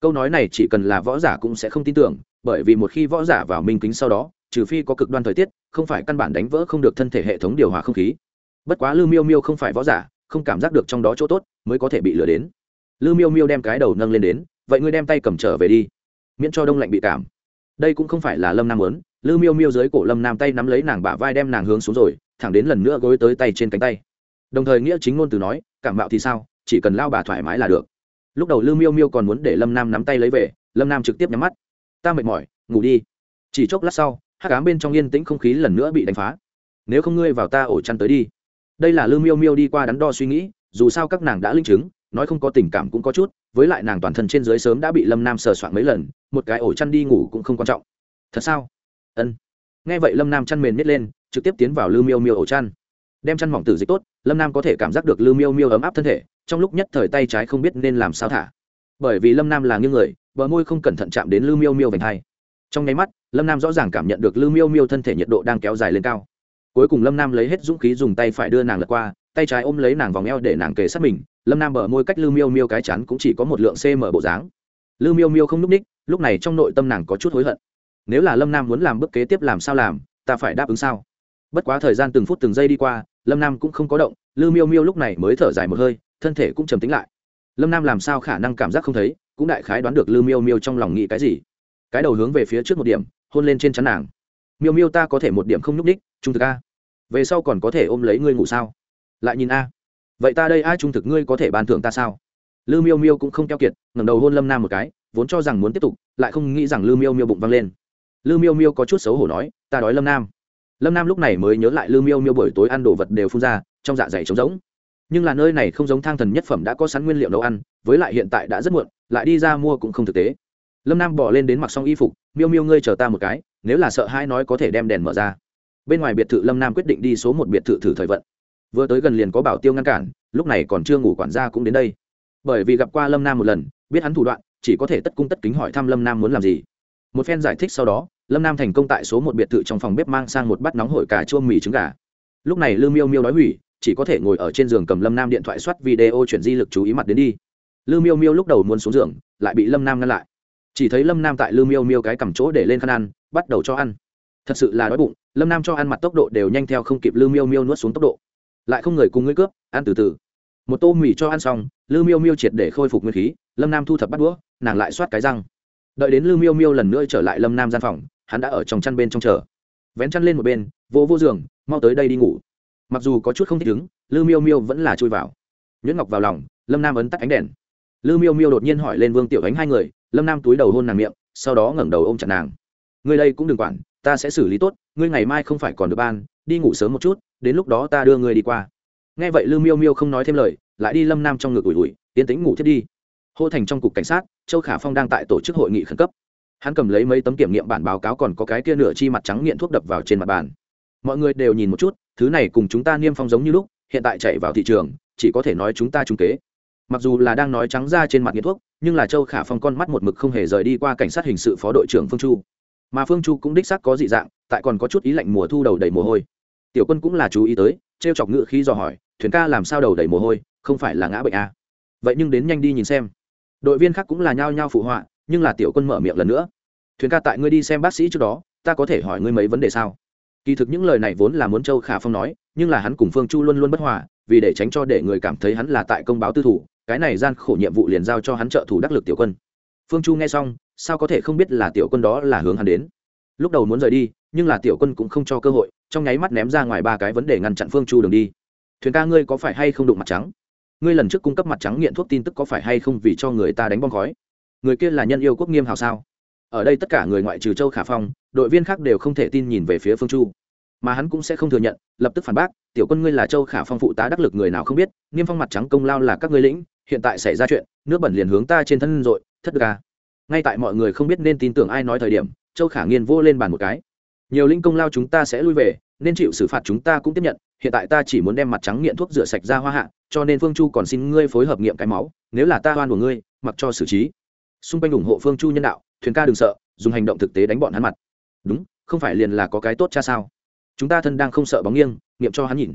Câu nói này chỉ cần là võ giả cũng sẽ không tin tưởng, bởi vì một khi võ giả vào minh kính sau đó, trừ phi có cực đoan thời tiết, không phải căn bản đánh vỡ không được thân thể hệ thống điều hòa không khí. Bất quá lư miêu miêu không phải võ giả, không cảm giác được trong đó chỗ tốt, mới có thể bị lừa đến. Lư miêu miêu đem cái đầu nâng lên đến, vậy ngươi đem tay cầm trở về đi, miễn cho đông lạnh bị cảm. Đây cũng không phải là lâm nam muốn, lư miêu miêu dưới cổ lâm nam tay nắm lấy nàng bả vai đem nàng hướng xuống rồi, thẳng đến lần nữa gối tới tay trên cánh tay đồng thời nghĩa chính ngôn từ nói, cảm mạo thì sao, chỉ cần lao bà thoải mái là được. Lúc đầu lưu miêu miêu còn muốn để lâm nam nắm tay lấy về, lâm nam trực tiếp nhắm mắt. Ta mệt mỏi, ngủ đi. Chỉ chốc lát sau hát cám bên trong yên tĩnh không khí lần nữa bị đánh phá. Nếu không ngươi vào ta ổ chăn tới đi. Đây là lưu miêu miêu đi qua đắn đo suy nghĩ, dù sao các nàng đã linh chứng, nói không có tình cảm cũng có chút, với lại nàng toàn thân trên dưới sớm đã bị lâm nam sờ soạn mấy lần, một cái ổ chăn đi ngủ cũng không quan trọng. Thật sao? Ân. Nghe vậy lâm nam chăn mền nhét lên, trực tiếp tiến vào lưu miêu miêu ổ chăn đem chăn mỏng tử dịch tốt, lâm nam có thể cảm giác được lư miêu miêu ấm áp thân thể, trong lúc nhất thời tay trái không biết nên làm sao thả. Bởi vì lâm nam là nghiêng người, bờ môi không cẩn thận chạm đến lư miêu miêu vành hai. Trong nháy mắt, lâm nam rõ ràng cảm nhận được lư miêu miêu thân thể nhiệt độ đang kéo dài lên cao. Cuối cùng lâm nam lấy hết dũng khí dùng tay phải đưa nàng lật qua, tay trái ôm lấy nàng vòng eo để nàng kề sát mình, lâm nam bờ môi cách lư miêu miêu cái chắn cũng chỉ có một lượng cm bộ dáng. Lư miêu miêu không n ú c ních, lúc này trong nội tâm nàng có chút hối hận. Nếu là lâm nam muốn làm bước kế tiếp làm sao làm, ta phải đáp ứng sao? Bất quá thời gian từng phút từng giây đi qua, lâm nam cũng không có động, lưu miêu miêu lúc này mới thở dài một hơi, thân thể cũng trầm tính lại. Lâm nam làm sao khả năng cảm giác không thấy, cũng đại khái đoán được lưu miêu miêu trong lòng nghĩ cái gì. Cái đầu hướng về phía trước một điểm, hôn lên trên chắn nàng. Miêu miêu ta có thể một điểm không nhúc ních trung thực a. Về sau còn có thể ôm lấy ngươi ngủ sao? Lại nhìn a. Vậy ta đây ai trung thực ngươi có thể ban thưởng ta sao? Lư miêu miêu cũng không keo kiệt, ngẩng đầu hôn lâm nam một cái, vốn cho rằng muốn tiếp tục, lại không nghĩ rằng lư miêu miêu bụng văng lên. Lư miêu miêu có chút xấu hổ nói, ta đói lâm nam lâm nam lúc này mới nhớ lại lư miêu miêu buổi tối ăn đồ vật đều phun ra, trong dạ dày trống rỗng. Nhưng là nơi này không giống thang thần nhất phẩm đã có sẵn nguyên liệu nấu ăn, với lại hiện tại đã rất muộn, lại đi ra mua cũng không thực tế. Lâm nam bỏ lên đến mặc xong y phục, miêu miêu ngươi chờ ta một cái, nếu là sợ hai nói có thể đem đèn mở ra. Bên ngoài biệt thự lâm nam quyết định đi số một biệt thự thử thời vận. Vừa tới gần liền có bảo tiêu ngăn cản, lúc này còn chưa ngủ quản gia cũng đến đây. Bởi vì gặp qua lâm nam một lần, biết hắn thủ đoạn, chỉ có thể tất cung tất kính hỏi thăm lâm nam muốn làm gì một phen giải thích sau đó, lâm nam thành công tại số một biệt thự trong phòng bếp mang sang một bát nóng hổi cà chua mì trứng gà. Lúc này lư miêu miêu đói hủy, chỉ có thể ngồi ở trên giường cầm lâm nam điện thoại soát video chuyển di lực chú ý mặt đến đi. Lư miêu miêu lúc đầu muốn xuống giường, lại bị lâm nam ngăn lại. Chỉ thấy lâm nam tại lư miêu miêu cái cầm chỗ để lên khăn ăn, bắt đầu cho ăn. Thật sự là đói bụng, lâm nam cho ăn mặt tốc độ đều nhanh theo không kịp lư miêu miêu nuốt xuống tốc độ. Lại không người cùng ngươi cướp, ăn từ từ. Một tô mì cho ăn xong, lư miêu miêu triệt để khôi phục nguyên khí, lâm nam thu thập bắt đũa, nàng lại soát cái răng đợi đến lư miêu miêu lần nữa trở lại lâm nam gian phòng, hắn đã ở trong chăn bên trong chờ. Vén chăn lên một bên vô vô giường, mau tới đây đi ngủ. Mặc dù có chút không thích ứng, lư miêu miêu vẫn là chui vào. Nhuyễn ngọc vào lòng, lâm nam ấn tắt ánh đèn. Lư miêu miêu đột nhiên hỏi lên vương tiểu ánh hai người, lâm nam túi đầu hôn nàng miệng, sau đó ngẩng đầu ôm chặt nàng. Ngươi đây cũng đừng quản, ta sẽ xử lý tốt, ngươi ngày mai không phải còn được ban, đi ngủ sớm một chút, đến lúc đó ta đưa ngươi đi qua. Nghe vậy lư miêu miêu không nói thêm lời, lại đi lâm nam trong ngực ủi ủi, tiến tính ngủ thiết đi. Hô thành trong cục cảnh sát châu khả phong đang tại tổ chức hội nghị khẩn cấp. Hắn cầm lấy mấy tấm kiểm nghiệm bản báo cáo còn có cái kia nửa chi mặt trắng nghiện thuốc đập vào trên mặt bàn. Mọi người đều nhìn một chút, thứ này cùng chúng ta niêm phong giống như lúc, hiện tại chạy vào thị trường, chỉ có thể nói chúng ta trúng kế. Mặc dù là đang nói trắng ra trên mặt nghiện thuốc, nhưng là châu khả phong con mắt một mực không hề rời đi qua cảnh sát hình sự phó đội trưởng phương chu. Mà phương chu cũng đích xác có dị dạng, tại còn có chút ý lạnh mùa thu đầu đầy mồ hôi. Tiểu quân cũng là chú ý tới t chọc ngự khí dò hỏi, thuyền ca làm sao đầu đầy mồ hôi, không phải là ngã bệnh à. vậy nhưng đến nhanh đi nhìn xem đội viên khác cũng là nhao nhao phụ họa, nhưng là tiểu quân mở miệng lần nữa. Thuyền ca tại ngươi đi xem bác sĩ trước đó, ta có thể hỏi ngươi mấy vấn đề sao? Kỳ thực những lời này vốn là muốn châu khả phong nói, nhưng là hắn cùng phương chu luôn luôn bất hòa, vì để tránh cho để người cảm thấy hắn là tại công báo tư thủ, cái này gian khổ nhiệm vụ liền giao cho hắn trợ thủ đắc lực tiểu quân. Phương chu nghe xong, sao có thể không biết là tiểu quân đó là hướng hắn đến? Lúc đầu muốn rời đi, nhưng là tiểu quân cũng không cho cơ hội, trong nháy mắt ném ra ngoài ba cái vấn đề ngăn chặn phương chu đường đi. Thuyền ca ngươi có phải hay không đụng mặt trắng? Ngươi lần trước cung cấp mặt trắng nghiện thuốc tin tức có phải hay không vì cho người ta đánh bom khói? Người kia là nhân yêu quốc nghiêm hào sao? Ở đây tất cả người ngoại trừ châu khả phong, đội viên khác đều không thể tin nhìn về phía phương chu. Mà hắn cũng sẽ không thừa nhận, lập tức phản bác, tiểu quân ngươi là châu khả phong phụ tá đắc lực người nào không biết nghiêm phong mặt trắng công lao là các ngươi lĩnh, hiện tại xảy ra chuyện, nước bẩn liền hướng ta trên thân rồi thất ca à. ngay tại mọi người không biết nên tin tưởng ai nói thời điểm, châu khả nghiên vô lên bàn một cái. Nhiều linh công lao chúng ta sẽ lui về nên chịu xử phạt chúng ta cũng tiếp nhận, hiện tại ta chỉ muốn đem mặt trắng nghiện thuốc rửa sạch ra hoa hạ, cho nên phương chu còn xin ngươi phối hợp nghiệm cái máu, nếu là ta oan của ngươi, mặc cho xử trí. Xung quanh ủng hộ phương chu nhân đạo, thuyền ca đừng sợ, dùng hành động thực tế đánh bọn hắn mặt. Đúng, không phải liền là có cái tốt cha sao? Chúng ta thân đang không sợ bóng nghiêng, nghiệm cho hắn nhìn.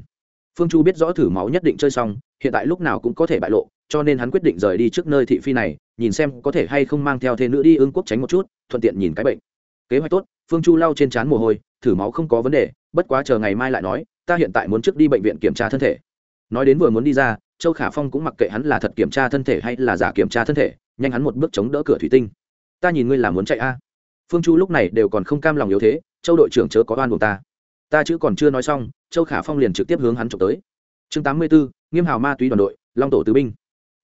Phương chu biết rõ thử máu nhất định chơi xong, hiện tại lúc nào cũng có thể bại lộ, cho nên hắn quyết định rời đi trước nơi thị phi này, nhìn xem có thể hay không mang theo thế nữ đi ương quốc tránh một chút, thuận tiện nhìn cái bệnh. Kế hoạch tốt phương chu lau trên trán mồ hôi, thử máu không có vấn đề, bất quá chờ ngày mai lại nói, ta hiện tại muốn trước đi bệnh viện kiểm tra thân thể. Nói đến vừa muốn đi ra, châu khả phong cũng mặc kệ hắn là thật kiểm tra thân thể hay là giả kiểm tra thân thể, nhanh hắn một bước chống đỡ cửa thủy tinh. Ta nhìn ngươi là muốn chạy a. Phương chu lúc này đều còn không cam lòng yếu thế, châu đội trưởng chớ có oan buộc ta. Ta chữ còn chưa nói xong, châu khả phong liền trực tiếp hướng hắn trộm tới. Chương tám mươi bốn nghiêm hào ma túy đoàn đội, long tổ tứ binh.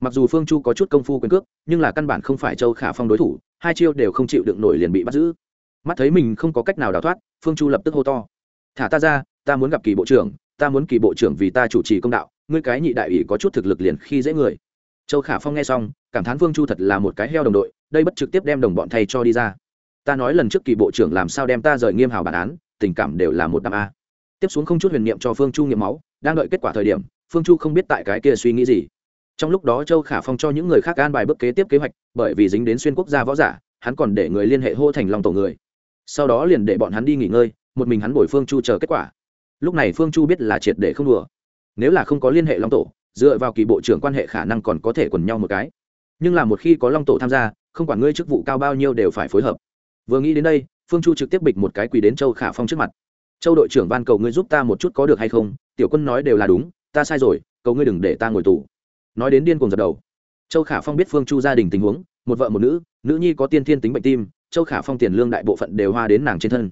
Mặc dù phương chu có chút công phu quyền cước, nhưng là căn bản không phải châu khả phong đối thủ, hai chiêu đều không chịu đựng nổi liền bị bắt giữ mắt thấy mình không có cách nào đào thoát, phương chu lập tức hô to. Thả ta ra, ta muốn gặp kỳ bộ trưởng, ta muốn kỳ bộ trưởng vì ta chủ trì công đạo, ngươi cái nhị đại ủy có chút thực lực liền khi dễ người. Châu khả phong nghe xong, cảm thán phương chu thật là một cái heo đồng đội, đây bất trực tiếp đem đồng bọn thay cho đi ra. Ta nói lần trước kỳ bộ trưởng làm sao đem ta rời nghiêm hào bản án, tình cảm đều là một năm a. Tiếp xuống không chút huyền niệm cho phương chu nghiệm máu, đang đợi kết quả thời điểm, phương chu không biết tại cái kia suy nghĩ gì. Trong lúc đó châu khả phong cho những người khác an bài bước kế tiếp kế hoạch, bởi vì dính đến xuyên quốc gia võ giả, hắn còn để người liên hệ hô thành lòng tổ người sau đó liền để bọn hắn đi nghỉ ngơi, một mình hắn bồi phương chu chờ kết quả. Lúc này phương chu biết là triệt để không đùa. Nếu là không có liên hệ long tổ, dựa vào kỳ bộ trưởng quan hệ khả năng còn có thể quần nhau một cái. Nhưng là một khi có long tổ tham gia, không quản ngươi chức vụ cao bao nhiêu đều phải phối hợp. Vừa nghĩ đến đây, phương chu trực tiếp bịch một cái quỳ đến châu khả phong trước mặt. Châu đội trưởng van cầu ngươi giúp ta một chút có được hay không? Tiểu quân nói đều là đúng, ta sai rồi, cầu ngươi đừng để ta ngồi tù. Nói đến điên cùng dập đầu. Châu khả phong biết phương chu gia đình tình huống, một vợ một nữ nữ nhi có tiên thiên tính bệnh tim châu khả phong tiền lương đại bộ phận đều hoa đến nàng trên thân.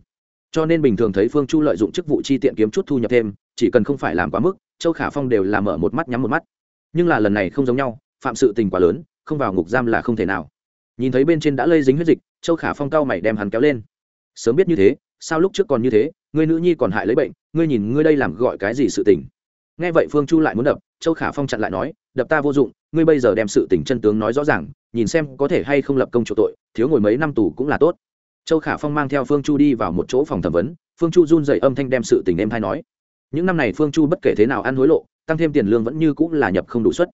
Cho nên bình thường thấy phương chu lợi dụng chức vụ chi tiện kiếm chút thu nhập thêm, chỉ cần không phải làm quá mức, châu khả phong đều làm mở một mắt nhắm một mắt. Nhưng là lần này không giống nhau, phạm sự tình quá lớn, không vào ngục giam là không thể nào. Nhìn thấy bên trên đã lây dính huyết dịch, châu khả phong cao mày đem hắn kéo lên. Sớm biết như thế, sao lúc trước còn như thế, ngươi nữ nhi còn hại lấy bệnh, ngươi nhìn ngươi đây làm gọi cái gì sự tình. Nghe vậy phương chu lại muốn đập, châu khả phong chặn lại nói, đập ta vô dụng, ngươi bây giờ đem sự tình chân tướng nói rõ ràng nhìn xem có thể hay không lập công chỗ tội, thiếu ngồi mấy năm tù cũng là tốt. Châu khả phong mang theo phương chu đi vào một chỗ phòng thẩm vấn, phương chu run dậy âm thanh đem sự tình em hay nói. Những năm này phương chu bất kể thế nào ăn hối lộ, tăng thêm tiền lương vẫn như cũng là nhập không đủ suất.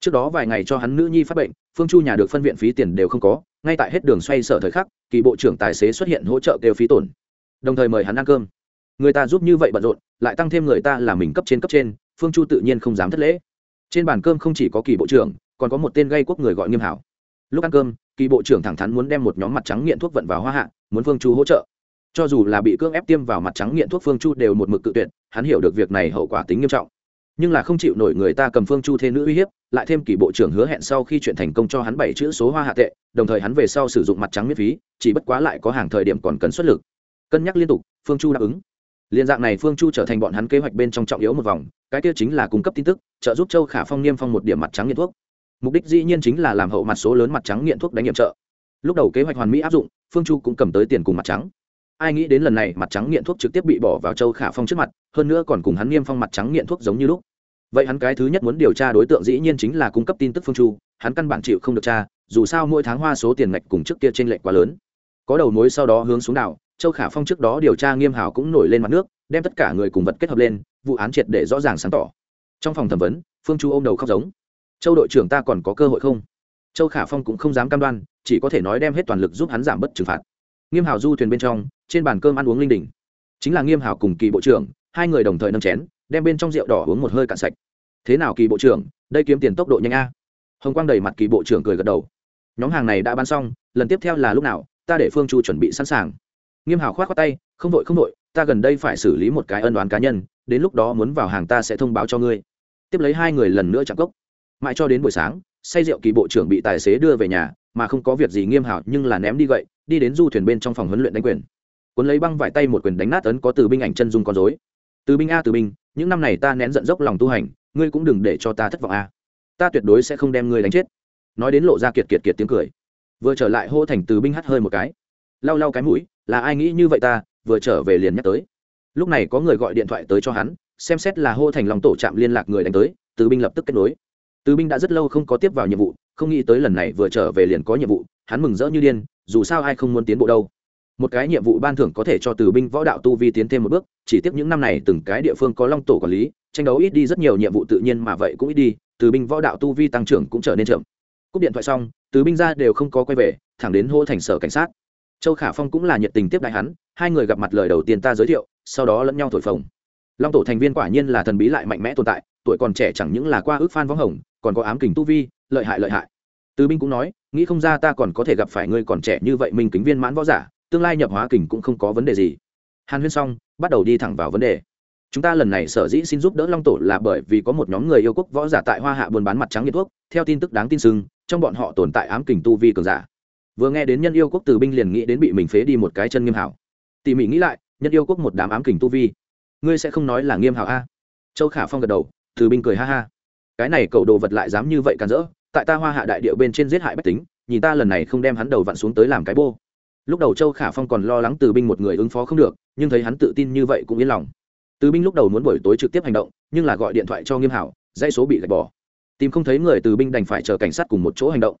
Trước đó vài ngày cho hắn nữ nhi phát bệnh, phương chu nhà được phân viện phí tiền đều không có, ngay tại hết đường xoay sở thời khắc, kỳ bộ trưởng tài xế xuất hiện hỗ trợ kêu phí tổn. Đồng thời mời hắn ăn cơm. Người ta giúp như vậy bận rộn, lại tăng thêm người ta là mình cấp trên cấp trên, phương chu tự nhiên không dám thất lễ. Trên bàn cơm không chỉ có kỳ bộ trưởng, còn có một tên gây quốc người gọi nghiêm hảo lúc ăn cơm, kỳ bộ trưởng thẳng thắn muốn đem một nhóm mặt trắng nghiện thuốc vận vào hoa hạ, muốn phương chu hỗ trợ. Cho dù là bị cưỡng ép tiêm vào mặt trắng nghiện thuốc phương chu đều một mực cự tuyệt, hắn hiểu được việc này hậu quả tính nghiêm trọng. Nhưng là không chịu nổi người ta cầm phương chu thê nữ uy hiếp, lại thêm kỳ bộ trưởng hứa hẹn sau khi chuyện thành công cho hắn bảy chữ số hoa hạ tệ, đồng thời hắn về sau sử dụng mặt trắng miễn phí, chỉ bất quá lại có hàng thời điểm còn cần xuất lực. Cân nhắc liên tục, phương chu đáp ứng. Liên dạng này phương chu trở thành bọn hắn kế hoạch bên trong trọng yếu một vòng, cái tiêu chính là cung cấp tin tức, trợ giúp châu khả phong niêm phong một điểm mặt trắng nghiện thuốc mục đích dĩ nhiên chính là làm hậu mặt số lớn mặt trắng nghiện thuốc đánh nghiệm trợ. Lúc đầu kế hoạch hoàn mỹ áp dụng, phương chu cũng cầm tới tiền cùng mặt trắng. Ai nghĩ đến lần này mặt trắng nghiện thuốc trực tiếp bị bỏ vào châu khả phong trước mặt, hơn nữa còn cùng hắn niêm phong mặt trắng nghiện thuốc giống như lúc. Vậy hắn cái thứ nhất muốn điều tra đối tượng dĩ nhiên chính là cung cấp tin tức phương chu, hắn căn bản chịu không được tra, dù sao mỗi tháng hoa số tiền ngạch cùng trước kia t r ê n lệch quá lớn. Có đầu mối sau đó hướng xuống đảo, châu khả phong trước đó điều tra nghiêm hảo cũng nổi lên mặt nước, đem tất cả người cùng vật kết hợp lên, vụ án triệt để rõ ràng sáng tỏ. Trong phòng thẩm vấn, phương chu ôm đầu khóc giống châu đội trưởng ta còn có cơ hội không? Châu khả phong cũng không dám cam đoan chỉ có thể nói đem hết toàn lực giúp hắn giảm bớt trừng phạt. Nghiêm hảo du thuyền bên trong trên bàn cơm ăn uống linh đình. Chính là nghiêm hảo cùng kỳ bộ trưởng hai người đồng thời nâng chén đem bên trong rượu đỏ uống một hơi cạn sạch. Thế nào kỳ bộ trưởng đây kiếm tiền tốc độ nhanh a? Hồng quang đầy mặt kỳ bộ trưởng cười gật đầu. Nhóm hàng này đã bán xong lần tiếp theo là lúc nào ta để phương chu chuẩn bị sẵn sàng. Nghiêm hào khoát khoát tay không vội không vội, ta gần đây phải xử lý một cái ân đoán cá nhân đến lúc đó muốn vào hàng ta sẽ thông báo cho ngươi. Tiếp lấy hai người lần nữa chạm cốc mãi cho đến buổi sáng, say rượu kỳ bộ trưởng bị tài xế đưa về nhà, mà không có việc gì nghiêm hảo nhưng là ném đi gậy, đi đến du thuyền bên trong phòng huấn luyện đánh quyền. Cuốn lấy băng vải tay một quyền đánh nát ấn có từ binh ảnh chân dung con dối từ binh a, từ binh, những năm này ta nén giận dốc lòng tu hành, ngươi cũng đừng để cho ta thất vọng a. Ta tuyệt đối sẽ không đem ngươi đánh chết. Nói đến lộ ra kiệt kiệt kiệt tiếng cười. Vừa trở lại hô thành từ binh hắt hơi một cái. Lau lau cái mũi, là ai nghĩ như vậy ta? Vừa trở về liền nhắc tới. Lúc này có người gọi điện thoại tới cho hắn, xem xét là hô thành lòng tổ trạm liên lạc người đánh tới, từ binh lập tức kết nối từ binh đã rất lâu không có tiếp vào nhiệm vụ, không nghĩ tới lần này vừa trở về liền có nhiệm vụ, hắn mừng rỡ như điên, dù sao ai không muốn tiến bộ đâu. Một cái nhiệm vụ ban thưởng có thể cho từ binh võ đạo tu vi tiến thêm một bước, chỉ tiếp những năm này từng cái địa phương có long tổ quản lý, tranh đấu ít đi rất nhiều nhiệm vụ tự nhiên mà vậy cũng ít đi từ binh võ đạo tu vi tăng trưởng cũng trở nên chậm. Cúp điện thoại xong từ binh ra đều không có quay về, thẳng đến hô thành sở cảnh sát. Châu khả phong cũng là nhiệt tình tiếp đại hắn, hai người gặp mặt lời đầu tiên ta giới thiệu, sau đó lẫn nhau thổi phồng. Long tổ thành viên quả nhiên là thần bí lại mạnh mẽ tồn tại tuổi còn trẻ chẳng những là qua ước phan võng hồng, còn có ám kình tu vi, lợi hại lợi hại. Từ binh cũng nói, nghĩ không ra ta còn có thể gặp phải ngươi còn trẻ như vậy mình kính viên mãn võ giả, tương lai nhập hóa kình cũng không có vấn đề gì. Hàn huyên xong, bắt đầu đi thẳng vào vấn đề. Chúng ta lần này sở dĩ xin giúp đỡ long tổ là bởi vì có một nhóm người yêu quốc võ giả tại hoa hạ buôn bán mặt trắng nghiệt thuốc, theo tin tức đáng tin sưng trong bọn họ tồn tại ám kình tu vi cường giả. Vừa nghe đến nhân yêu quốc từ binh liền nghĩ đến bị mình phế đi một cái chân nghiêm hảo. Tỉ mỉ nghĩ lại, nhân yêu quốc một đám ám kình tu vi. Ngươi sẽ không nói là nghiêm hảo a? Châu khả phong gật đầu từ binh cười ha ha. Cái này cậu đồ vật lại dám như vậy càn rỡ, tại ta hoa hạ đại địa bên trên giết hại bách tính, nhìn ta lần này không đem hắn đầu vặn xuống tới làm cái bô. Lúc đầu châu khả phong còn lo lắng từ binh một người ứng phó không được, nhưng thấy hắn tự tin như vậy cũng yên lòng. Từ binh lúc đầu muốn buổi tối trực tiếp hành động, nhưng là gọi điện thoại cho nghiêm hảo, dãy số bị gạch bỏ. Tìm không thấy người từ binh đành phải chờ cảnh sát cùng một chỗ hành động.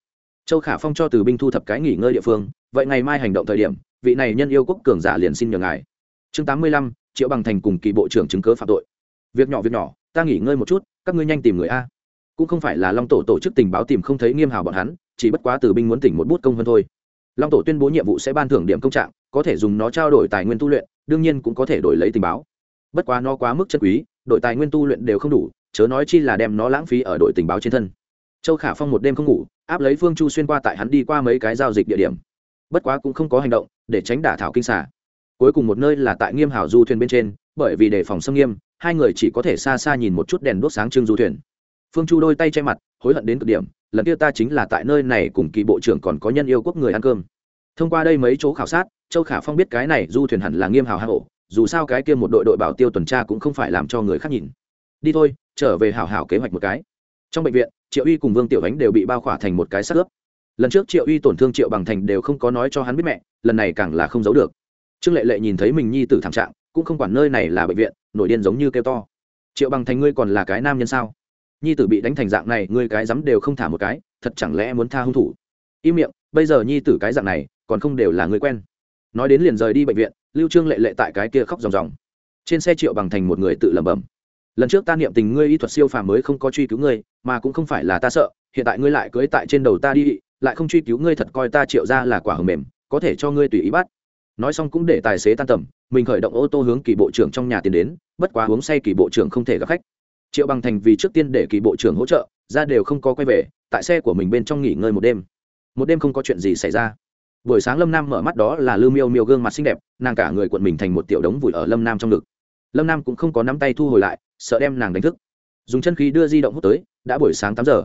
Châu khả phong cho từ binh thu thập cái nghỉ ngơi địa phương, vậy ngày mai hành động thời điểm, vị này nhân yêu quốc cường giả liền xin nhờ ngài. Chương tám mươi lăm, triệu bằng thành cùng kỳ bộ trưởng chứng cớ phạm tội. Việc nhỏ việc nhỏ ta nghỉ ngơi một chút, các ngươi nhanh tìm người a. Cũng không phải là long tổ tổ chức tình báo tìm không thấy nghiêm hào bọn hắn, chỉ bất quá từ binh muốn tỉnh một bút công hơn thôi. Long tổ tuyên bố nhiệm vụ sẽ ban thưởng điểm công trạng, có thể dùng nó trao đổi tài nguyên tu luyện, đương nhiên cũng có thể đổi lấy tình báo. Bất quá nó quá mức chân quý đội tài nguyên tu luyện đều không đủ, chớ nói chi là đem nó lãng phí ở đội tình báo trên thân. Châu khả phong một đêm không ngủ, áp lấy phương chu xuyên qua tại hắn đi qua mấy cái giao dịch địa điểm. Bất quá cũng không có hành động, để tránh đả thảo kinh xả. Cuối cùng một nơi là tại nghiêm hảo du thuyền bên trên, bởi vì đề phòng xâm nghiêm hai người chỉ có thể xa xa nhìn một chút đèn đốt sáng trưng du thuyền. Phương chu đôi tay che mặt, hối hận đến cực điểm, lần kia ta chính là tại nơi này cùng kỳ bộ trưởng còn có nhân yêu quốc người ăn cơm. Thông qua đây mấy chỗ khảo sát, châu khả phong biết cái này du thuyền hẳn là nghiêm hào hạ hộ dù sao cái kia một đội đội bảo tiêu tuần tra cũng không phải làm cho người khác nhìn. Đi thôi, trở về hảo hảo kế hoạch một cái. Trong bệnh viện, triệu uy cùng vương tiểu ánh đều bị bao khỏa thành một cái xác ướp. Lần trước triệu uy tổn thương triệu bằng thành đều không có nói cho hắn biết mẹ, lần này càng là không giấu được. Trương lệ lệ nhìn thấy mình nhi tử thảm trạng cũng không quản nơi này là bệnh viện, nổi điên giống như kêu to. Triệu bằng thành ngươi còn là cái nam nhân sao? Nhi tử bị đánh thành dạng này, ngươi cái dám đều không thả một cái, thật chẳng lẽ muốn tha hung thủ? Im miệng, bây giờ nhi tử cái dạng này, còn không đều là người quen. Nói đến liền rời đi bệnh viện, lưu trương lệ lệ tại cái kia khóc ròng ròng. Trên xe triệu bằng thành một người tự lẩm bẩm. Lần trước ta niệm tình ngươi y thuật siêu phàm mới không có truy cứu ngươi, mà cũng không phải là ta sợ, hiện tại ngươi lại cưới tại trên đầu ta đi, lại không truy cứu ngươi thật coi ta triệu ra là quả hờ mềm, có thể cho ngươi tùy ý bắt nói xong cũng để tài xế tan tầm, mình khởi động ô tô hướng kỳ bộ trưởng trong nhà tiến đến, bất quá uống say kỳ bộ trưởng không thể gặp khách. Triệu bằng thành vì trước tiên để kỳ bộ trưởng hỗ trợ, ra đều không có quay về, tại xe của mình bên trong nghỉ ngơi một đêm. Một đêm không có chuyện gì xảy ra. Buổi sáng lâm nam mở mắt đó là Lưu miêu miêu gương mặt xinh đẹp, nàng cả người cuộn mình thành một tiểu đống vùi ở lâm nam trong ngực. Lâm nam cũng không có nắm tay thu hồi lại, sợ đem nàng đánh thức. Dùng chân khí đưa di động hút tới, đã buổi sáng tám giờ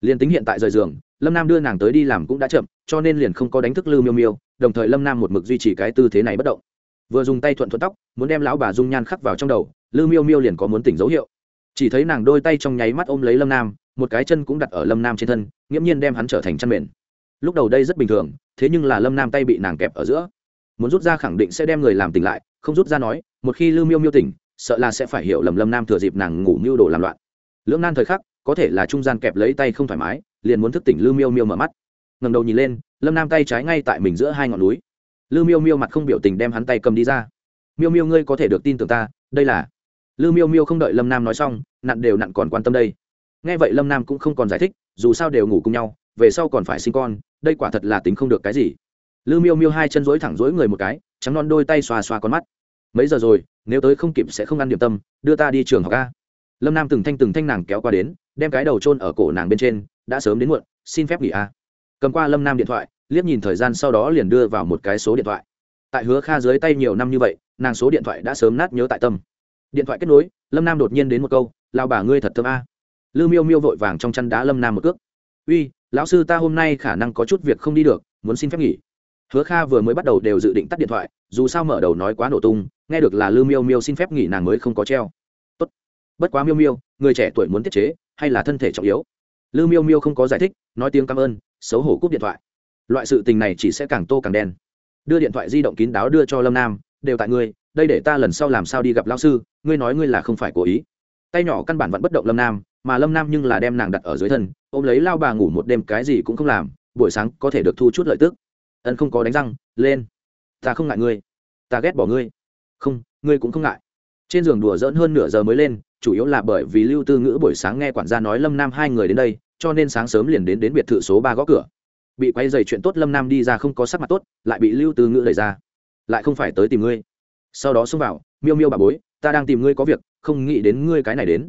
liền tính hiện tại rời giường, lâm nam đưa nàng tới đi làm cũng đã chậm, cho nên liền không có đánh thức Lưu miêu miêu, đồng thời lâm nam một mực duy trì cái tư thế này bất động. Vừa dùng tay thuận thuận tóc, muốn đem lão bà dung nhan khắc vào trong đầu, Lưu miêu miêu liền có muốn tỉnh dấu hiệu. Chỉ thấy nàng đôi tay trong nháy mắt ôm lấy lâm nam, một cái chân cũng đặt ở lâm nam trên thân, nghiễm nhiên đem hắn trở thành chăn mền. Lúc đầu đây rất bình thường, thế nhưng là lâm nam tay bị nàng kẹp ở giữa. Muốn rút ra khẳng định sẽ đem người làm tỉnh lại, không rút ra nói, một khi lưu miêu miêu tỉnh, sợ là sẽ phải hiểu lầm lâm nam thừa dịp nàng ngủ mưu đồ làm loạn. Lưỡng nan thời khắc có thể là trung gian kẹp lấy tay không thoải mái, liền muốn thức tỉnh lưu miêu miêu mở mắt. Ngầm đầu nhìn lên, lâm nam tay trái ngay tại mình giữa hai ngọn núi. Lưu miêu miêu mặt không biểu tình đem hắn tay cầm đi ra. Miêu miêu ngươi có thể được tin tưởng ta, đây là lưu miêu miêu không đợi lâm nam nói xong, nặn đều nặn còn quan tâm đây. Nghe vậy lâm nam cũng không còn giải thích, dù sao đều ngủ cùng nhau, về sau còn phải sinh con, đây quả thật là tính không được cái gì. Lư miêu miêu hai chân rối thẳng rối người một cái, trắng non đôi tay xoa xoa con mắt. Mấy giờ rồi, nếu tới không kịp sẽ không ăn điểm tâm, đưa ta đi trường học ca lâm nam từng thanh từng thanh nàng kéo qua đến đem cái đầu trôn ở cổ nàng bên trên, đã sớm đến muộn, xin phép nghỉ a. Cầm qua lâm nam điện thoại, liếc nhìn thời gian sau đó liền đưa vào một cái số điện thoại. Tại hứa kha dưới tay nhiều năm như vậy, nàng số điện thoại đã sớm nát nhớ tại tâm. Điện thoại kết nối, lâm nam đột nhiên đến một câu lao bà ngươi thật thơm a. Lư miêu miêu vội vàng trong chăn đá lâm nam một cước. Uy, lão sư ta hôm nay khả năng có chút việc không đi được, muốn xin phép nghỉ. Hứa kha vừa mới bắt đầu đều dự định tắt điện thoại, dù sao mở đầu nói quá nổ tung, nghe được là lư miêu miêu xin phép nghỉ nàng mới không có treo. Tốt. bất quá miêu miêu, người trẻ tuổi muốn tiết chế hay là thân thể trọng yếu? Lư miêu miêu không có giải thích, nói tiếng cảm ơn, xấu hổ cúp điện thoại. Loại sự tình này chỉ sẽ càng tô càng đen. Đưa điện thoại di động kín đáo đưa cho lâm nam, đều tại ngươi, đây để ta lần sau làm sao đi gặp lao sư, ngươi nói ngươi là không phải cố ý. Tay nhỏ căn bản vẫn bất động lâm nam, mà lâm nam nhưng là đem nàng đặt ở dưới thân, ôm lấy lao bà ngủ một đêm cái gì cũng không làm, buổi sáng có thể được thu chút lợi tức. Ân không có đánh răng, lên. Ta không ngại ngươi. Ta ghét bỏ ngươi. Không, ngươi cũng không ngại trên giường đùa dỡn hơn nửa giờ mới lên, chủ yếu là bởi vì lưu tư ngữ buổi sáng nghe quản gia nói lâm nam hai người đến đây, cho nên sáng sớm liền đến đến biệt thự số ba gõ cửa. Bị quay dày chuyện tốt lâm nam đi ra không có sắc mặt tốt, lại bị lưu tư ngữ đẩy ra. Lại không phải tới tìm ngươi. Sau đó xông vào, miêu miêu bà bối, ta đang tìm ngươi có việc, không nghĩ đến ngươi cái này đến.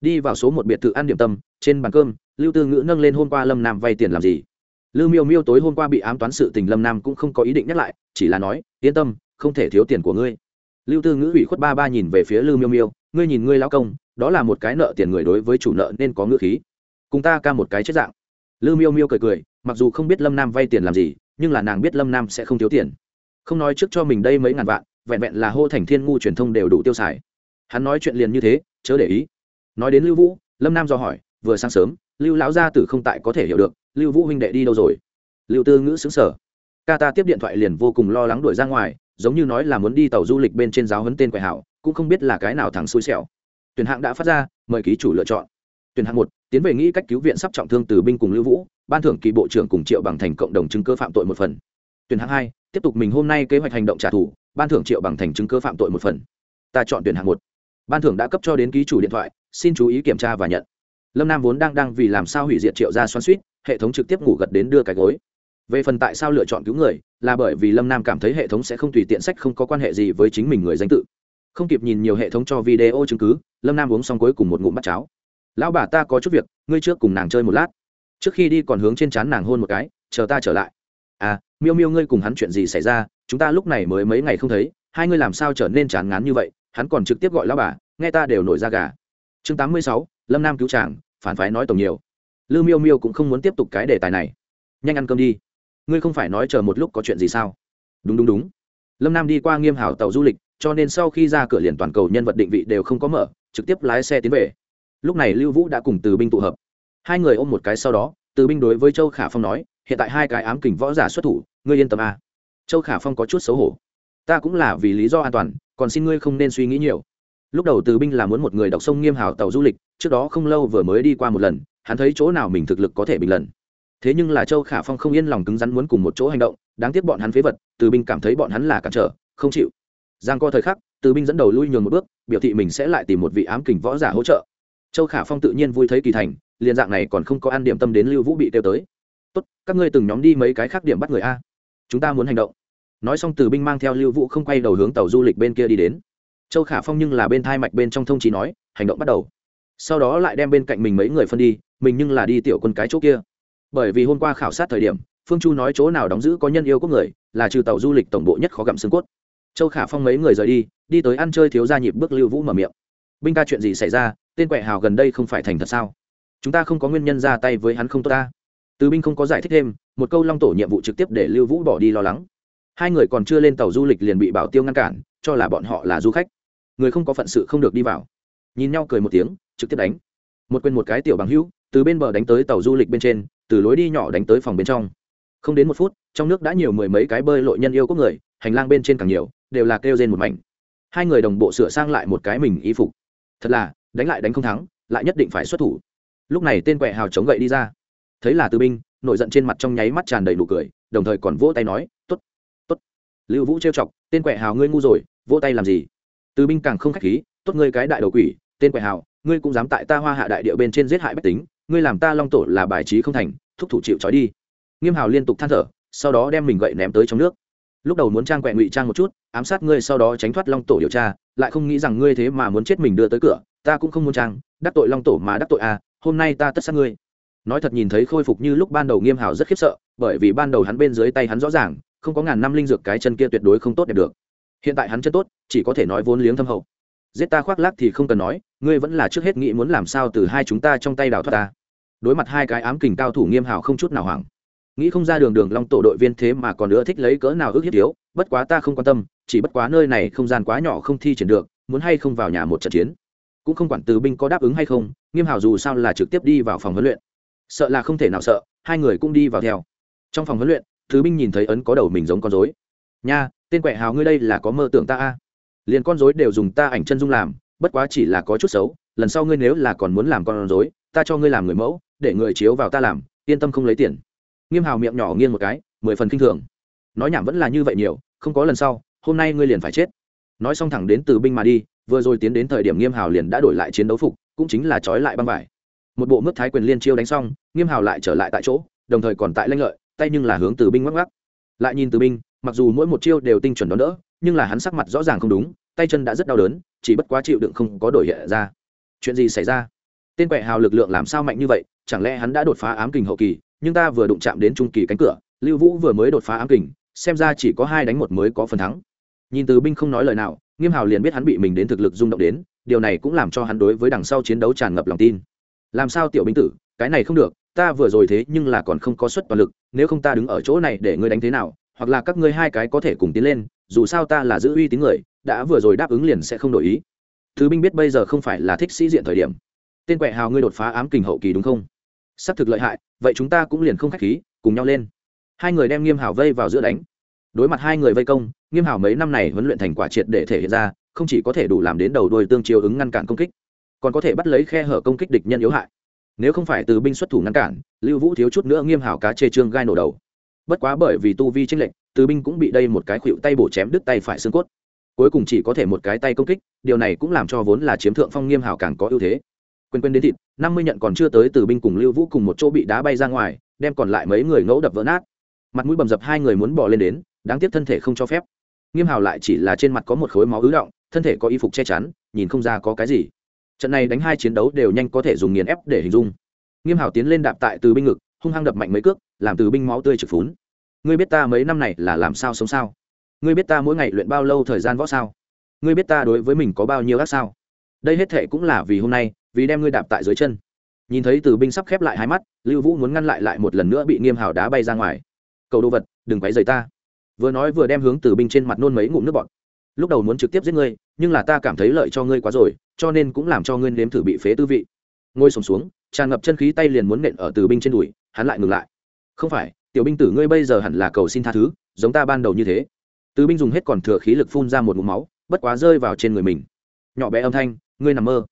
Đi vào số một biệt thự ăn điểm tâm, trên bàn cơm, lưu tư ngữ nâng lên hôm qua lâm nam vay tiền làm gì. Lưu miêu miêu tối hôm qua bị ám toán sự tình lâm nam cũng không có ý định nhắc lại, chỉ là nói, yên tâm, không thể thiếu tiền của ngươi lưu tư ngữ ủy khuất ba ba nhìn về phía lưu miêu miêu, ngươi nhìn ngươi lao công, đó là một cái nợ tiền người đối với chủ nợ nên có ngữ khí. Cùng ta ca một cái chết dạng. Lưu miêu miêu cười cười, mặc dù không biết lâm nam vay tiền làm gì, nhưng là nàng biết lâm nam sẽ không thiếu tiền. Không nói trước cho mình đây mấy ngàn vạn, vẹn vẹn là hô thành thiên ngu truyền thông đều đủ tiêu xài. Hắn nói chuyện liền như thế, chớ để ý. Nói đến lưu vũ, lâm nam do hỏi, vừa sáng sớm, lưu lão gia tử không tại có thể hiểu được, lưu vũ huynh đệ đi đâu rồi? Lưu tư ngữ xứng sở ca ta tiếp điện thoại liền vô cùng lo lắng đuổi ra ngoài giống như nói là muốn đi tàu du lịch bên trên giáo huấn tên quẻ hảo, cũng không biết là cái nào thằng xui xẻo. Tuyển hạng đã phát ra, mời ký chủ lựa chọn. Tuyển hạng một, tiến về nghĩ cách cứu viện sắp trọng thương từ binh cùng lưu vũ, ban thưởng kỳ bộ trưởng cùng triệu bằng thành cộng đồng chứng cơ phạm tội một phần. Tuyển hạng hai, tiếp tục mình hôm nay kế hoạch hành động trả thù, ban thưởng triệu bằng thành chứng cơ phạm tội một phần. Ta chọn tuyển hạng một. Ban thưởng đã cấp cho đến ký chủ điện thoại, xin chú ý kiểm tra và nhận. Lâm nam vốn đang đang vì làm sao hủy diệt triệu ra xoắn suýt, hệ thống trực tiếp ngủ gật đến đưa cái gối. Về phần tại sao lựa chọn cứu người là bởi vì lâm nam cảm thấy hệ thống sẽ không tùy tiện sách không có quan hệ gì với chính mình người danh tự. Không kịp nhìn nhiều hệ thống cho video chứng cứ lâm nam uống xong cuối cùng một ngụm bắt cháo. Lão bà ta có chút việc ngươi trước cùng nàng chơi một lát. Trước khi đi còn hướng trên trán nàng hôn một cái chờ ta trở lại. À miêu miêu ngươi cùng hắn chuyện gì xảy ra chúng ta lúc này mới mấy ngày không thấy hai ngươi làm sao trở nên chán ngán như vậy hắn còn trực tiếp gọi lão bà nghe ta đều nổi ra gà. Chương tám mươi sáu lâm nam cứu chàng, phản phái nói tổng nhiều. Lư miêu miêu cũng không muốn tiếp tục cái đề tài này. Nhanh ăn cơm đi ngươi không phải nói chờ một lúc có chuyện gì sao? Đúng đúng đúng. Lâm nam đi qua nghiêm hảo tàu du lịch, cho nên sau khi ra cửa liền toàn cầu nhân vật định vị đều không có mở, trực tiếp lái xe tiến về. Lúc này lưu vũ đã cùng từ binh tụ hợp. Hai người ôm một cái sau đó, từ binh đối với châu khả phong nói, hiện tại hai cái ám kình võ giả xuất thủ, ngươi yên tâm a châu khả phong có chút xấu hổ. Ta cũng là vì lý do an toàn, còn xin ngươi không nên suy nghĩ nhiều. Lúc đầu từ binh là muốn một người đọc sông nghiêm hào tàu du lịch, trước đó không lâu vừa mới đi qua một lần, hắn thấy chỗ nào mình thực lực có thể bình lần thế nhưng là châu khả phong không yên lòng cứng rắn muốn cùng một chỗ hành động, đáng tiếc bọn hắn phế vật, từ binh cảm thấy bọn hắn là cản trở, không chịu. Giang co thời khắc, từ binh dẫn đầu lui nhường một bước, biểu thị mình sẽ lại tìm một vị ám kình võ giả hỗ trợ. Châu khả phong tự nhiên vui thấy kỳ thành, liền dạng này còn không có ăn điểm tâm đến lưu vũ bị tiêu tới. Tốt, các ngươi từng nhóm đi mấy cái khác điểm bắt người a. Chúng ta muốn hành động. Nói xong từ binh mang theo lưu vũ không quay đầu hướng tàu du lịch bên kia đi đến. Châu khả phong nhưng là bên thai mạch bên trong thông trí nói, hành động bắt đầu. Sau đó lại đem bên cạnh mình mấy người phân đi, mình nhưng là đi tiểu quân cái chỗ kia bởi vì hôm qua khảo sát thời điểm, phương chu nói chỗ nào đóng giữ có nhân yêu quốc người, là trừ tàu du lịch tổng bộ nhất khó gặm xương cốt. Châu khả phong mấy người rời đi đi tới ăn chơi thiếu gia nhịp bước lưu vũ mở miệng. Binh ca chuyện gì xảy ra, tên quẹ hào gần đây không phải thành thật sao? Chúng ta không có nguyên nhân ra tay với hắn không tốt ta. Từ binh không có giải thích thêm, một câu long tổ nhiệm vụ trực tiếp để lưu vũ bỏ đi lo lắng. Hai người còn chưa lên tàu du lịch liền bị bảo tiêu ngăn cản, cho là bọn họ là du khách. Người không có phận sự không được đi vào. Nhìn nhau cười một tiếng, trực tiếp đánh. Một quên một cái tiểu bằng hữu từ bên bờ đánh tới tàu du lịch bên trên, từ lối đi nhỏ đánh tới phòng bên trong. Không đến một phút, trong nước đã nhiều mười mấy cái bơi lội nhân yêu quốc người, hành lang bên trên càng nhiều, đều là kêu trên một mảnh. Hai người đồng bộ sửa sang lại một cái mình y phục. Thật là, đánh lại đánh không thắng, lại nhất định phải xuất thủ. Lúc này tên quẹ hào chống gậy đi ra. Thấy là tư binh, nổi giận trên mặt trong nháy mắt tràn đầy nụ cười, đồng thời còn vỗ tay nói t ố t t ố t lưu vũ trêu chọc, tên quẹ hào ngươi ngu rồi, vỗ tay làm gì? Tư binh càng không k h á c h khí, tốt ngươi cái đại đầu quỷ, tên quẹ hào, ngươi cũng dám tại ta hoa hạ đại điệu bên trên giết hại bách tính ngươi làm ta long tổ là bài trí không thành, thúc thủ chịu trói đi. Nghiêm hào liên tục than thở, sau đó đem mình gậy ném tới trong nước. Lúc đầu muốn trang quẹ ngụy trang một chút, ám sát ngươi sau đó tránh thoát long tổ điều tra, lại không nghĩ rằng ngươi thế mà muốn chết mình đưa tới cửa, ta cũng không muốn trang, đắc tội long tổ mà đắc tội à hôm nay ta tất sát ngươi. Nói thật nhìn thấy khôi phục như lúc ban đầu nghiêm hào rất khiếp sợ, bởi vì ban đầu hắn bên dưới tay hắn rõ ràng, không có ngàn năm linh dược cái chân kia tuyệt đối không tốt đẹp được. Hiện tại hắn chân tốt, chỉ có thể nói vốn liếng thâm hậu. Giết ta khoác lác thì không cần nói, ngươi vẫn là trước hết nghĩ muốn làm sao từ hai chúng ta trong tay đào thoát ta đối mặt hai cái ám kình cao thủ nghiêm hào không chút nào hoảng. Nghĩ không ra đường đường long tổ đội viên thế mà còn nữa thích lấy cỡ nào ước hiếp thiếu, bất quá ta không quan tâm chỉ bất quá nơi này không gian quá nhỏ không thi triển được muốn hay không vào nhà một trận chiến. Cũng không quản từ binh có đáp ứng hay không nghiêm hào dù sao là trực tiếp đi vào phòng huấn luyện. Sợ là không thể nào sợ hai người cũng đi vào theo. Trong phòng huấn luyện thứ binh nhìn thấy ấn có đầu mình giống con dối nha tên quẹ hào ngươi đây là có mơ tưởng ta a? Liền con dối đều dùng ta ảnh chân dung làm bất quá chỉ là có chút xấu lần sau ngươi nếu là còn muốn làm con dối ta cho ngươi làm người mẫu, để người chiếu vào ta làm, yên tâm không lấy tiền. Nghiêm hào miệng nhỏ nghiêng một cái, mười phần k i n h thường. Nói nhảm vẫn là như vậy nhiều, không có lần sau, hôm nay ngươi liền phải chết. Nói xong thẳng đến từ binh mà đi, vừa rồi tiến đến thời điểm nghiêm hào liền đã đổi lại chiến đấu phục, cũng chính là trói lại băng vải. Một bộ mức thái quyền liên chiêu đánh xong, nghiêm hào lại trở lại tại chỗ, đồng thời còn tại lanh lợi, tay nhưng là hướng từ binh mắc mắc lại nhìn từ binh, mặc dù mỗi một chiêu đều tinh chuẩn đón đỡ, nhưng là hắn sắc mặt rõ ràng không đúng, tay chân đã rất đau đớn, chỉ bất quá chịu đựng không có đổi hiện ra. Chuyện gì xảy ra? Tên quẹ hào lực lượng làm sao mạnh như vậy? Chẳng lẽ hắn đã đột phá ám kình hậu kỳ, nhưng ta vừa đụng chạm đến trung kỳ cánh cửa, lưu vũ vừa mới đột phá ám kình, xem ra chỉ có hai đánh một mới có phần thắng. Nhìn từ binh không nói lời nào, nghiêm hào liền biết hắn bị mình đến thực lực rung động đến, điều này cũng làm cho hắn đối với đằng sau chiến đấu tràn ngập lòng tin. Làm sao tiểu binh tử, cái này không được, ta vừa rồi thế nhưng là còn không có suất toàn lực, nếu không ta đứng ở chỗ này để ngươi đánh thế nào, hoặc là các ngươi hai cái có thể cùng tiến lên, dù sao ta là giữ uy tín người, đã vừa rồi đáp ứng liền sẽ không đổi ý. Thứ binh biết bây giờ không phải là thích sĩ diện thời điểm tên quẹ hào ngươi đột phá ám kình hậu kỳ đúng không? Xác thực lợi hại, vậy chúng ta cũng liền không k h á c h khí, cùng nhau lên. Hai người đem nghiêm hào vây vào giữa đánh. Đối mặt hai người vây công, nghiêm hào mấy năm này huấn luyện thành quả triệt để thể hiện ra, không chỉ có thể đủ làm đến đầu đôi tương chiếu ứng ngăn cản công kích, còn có thể bắt lấy khe hở công kích địch nhân yếu hại. Nếu không phải từ binh xuất thủ ngăn cản, lưu vũ thiếu chút nữa nghiêm hào cá chê trương gai nổ đầu. Bất quá bởi vì tu vi tranh lệch, từ binh cũng bị đây một cái khuỵu tay bổ chém đứt tay phải xương cốt. Cuối cùng chỉ có thể một cái tay công kích, điều này cũng làm cho vốn là chiếm thượng phong nghiêm hào càng có ưu thế quên quên đến thịt, năm mươi nhận còn chưa tới từ binh cùng lưu vũ cùng một chỗ bị đá bay ra ngoài, đem còn lại mấy người ngẫu đập vỡ nát. Mặt mũi bầm dập hai người muốn bỏ lên đến, đáng tiếc thân thể không cho phép. Nghiêm hào lại chỉ là trên mặt có một khối máu ứ động, thân thể có y phục che chắn, nhìn không ra có cái gì. Trận này đánh hai chiến đấu đều nhanh có thể dùng nghiền ép để hình dung. Nghiêm hào tiến lên đạp tại từ binh ngực, hung hăng đập mạnh mấy cước, làm từ binh máu tươi trực phún. Ngươi biết ta mấy năm này là làm sao sống sao? Ngươi biết ta mỗi ngày luyện bao lâu thời gian võ sao? Ngươi biết ta đối với mình có bao nhiêu ác sao? Đây hết thệ cũng là vì hôm nay vì đem ngươi đạp tại dưới chân. Nhìn thấy từ binh sắp khép lại hai mắt lưu vũ muốn ngăn lại lại một lần nữa bị nghiêm hào đá bay ra ngoài. Cầu đồ vật đừng quấy rời ta. Vừa nói vừa đem hướng từ binh trên mặt nôn mấy ngụm nước bọt. Lúc đầu muốn trực tiếp giết ngươi nhưng là ta cảm thấy lợi cho ngươi quá rồi cho nên cũng làm cho ngươi nếm thử bị phế tư vị. Ngồi sùng xuống, xuống tràn ngập chân khí tay liền muốn nện ở từ binh trên đùi hắn lại ngừng lại. Không phải tiểu binh tử ngươi bây giờ hẳn là cầu xin tha thứ giống ta ban đầu như thế. Từ binh dùng hết còn thừa khí lực phun ra một mũ máu bất quá rơi vào trên người mình. Nhỏ bé âm thanh ngươi nằm mơ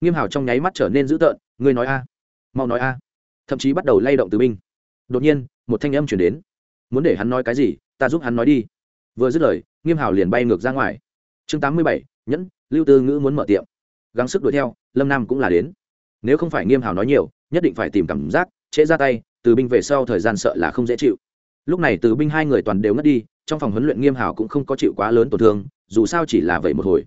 nghiêm hào trong nháy mắt trở nên dữ tợn, ngươi nói a, mau nói a. Thậm chí bắt đầu lay động từ binh. Đột nhiên, một thanh âm chuyển đến. Muốn để hắn nói cái gì, ta giúp hắn nói đi. Vừa dứt lời, nghiêm hào liền bay ngược ra ngoài. Chương tám mươi bảy, nhẫn, lưu tư ngữ muốn mở tiệm. Gắng sức đuổi theo, lâm nam cũng là đến. Nếu không phải nghiêm hào nói nhiều, nhất định phải tìm cảm giác, trễ ra tay, từ binh về sau thời gian sợ là không dễ chịu. Lúc này từ binh hai người toàn đều ngất đi, trong phòng huấn luyện nghiêm hào cũng không có chịu quá lớn tổn thương, dù sao chỉ là vậy một hồi.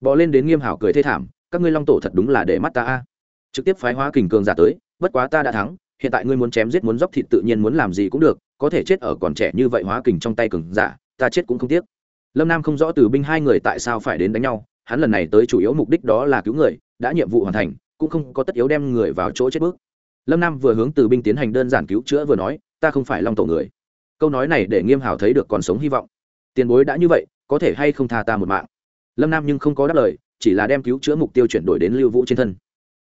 Bỏ lên đến nghiêm hào cười thê thảm các ngươi long tổ thật đúng là để mắt ta a. Trực tiếp phái hóa kình cường giả tới, bất quá ta đã thắng, hiện tại ngươi muốn chém giết muốn dốc thịt tự nhiên muốn làm gì cũng được, có thể chết ở còn trẻ như vậy hóa kình trong tay cường giả, ta chết cũng không tiếc. Lâm nam không rõ từ binh hai người tại sao phải đến đánh nhau, hắn lần này tới chủ yếu mục đích đó là cứu người, đã nhiệm vụ hoàn thành, cũng không có tất yếu đem người vào chỗ chết bước. Lâm nam vừa hướng từ binh tiến hành đơn giản cứu chữa vừa nói, ta không phải long tổ người. Câu nói này để nghiêm hảo thấy được còn sống hy vọng. Tiền bối đã như vậy, có thể hay không tha ta một mạng? Lâm nam nhưng không có đáp lời chỉ là đem cứu chữa mục tiêu chuyển đổi đến lưu vũ trên thân.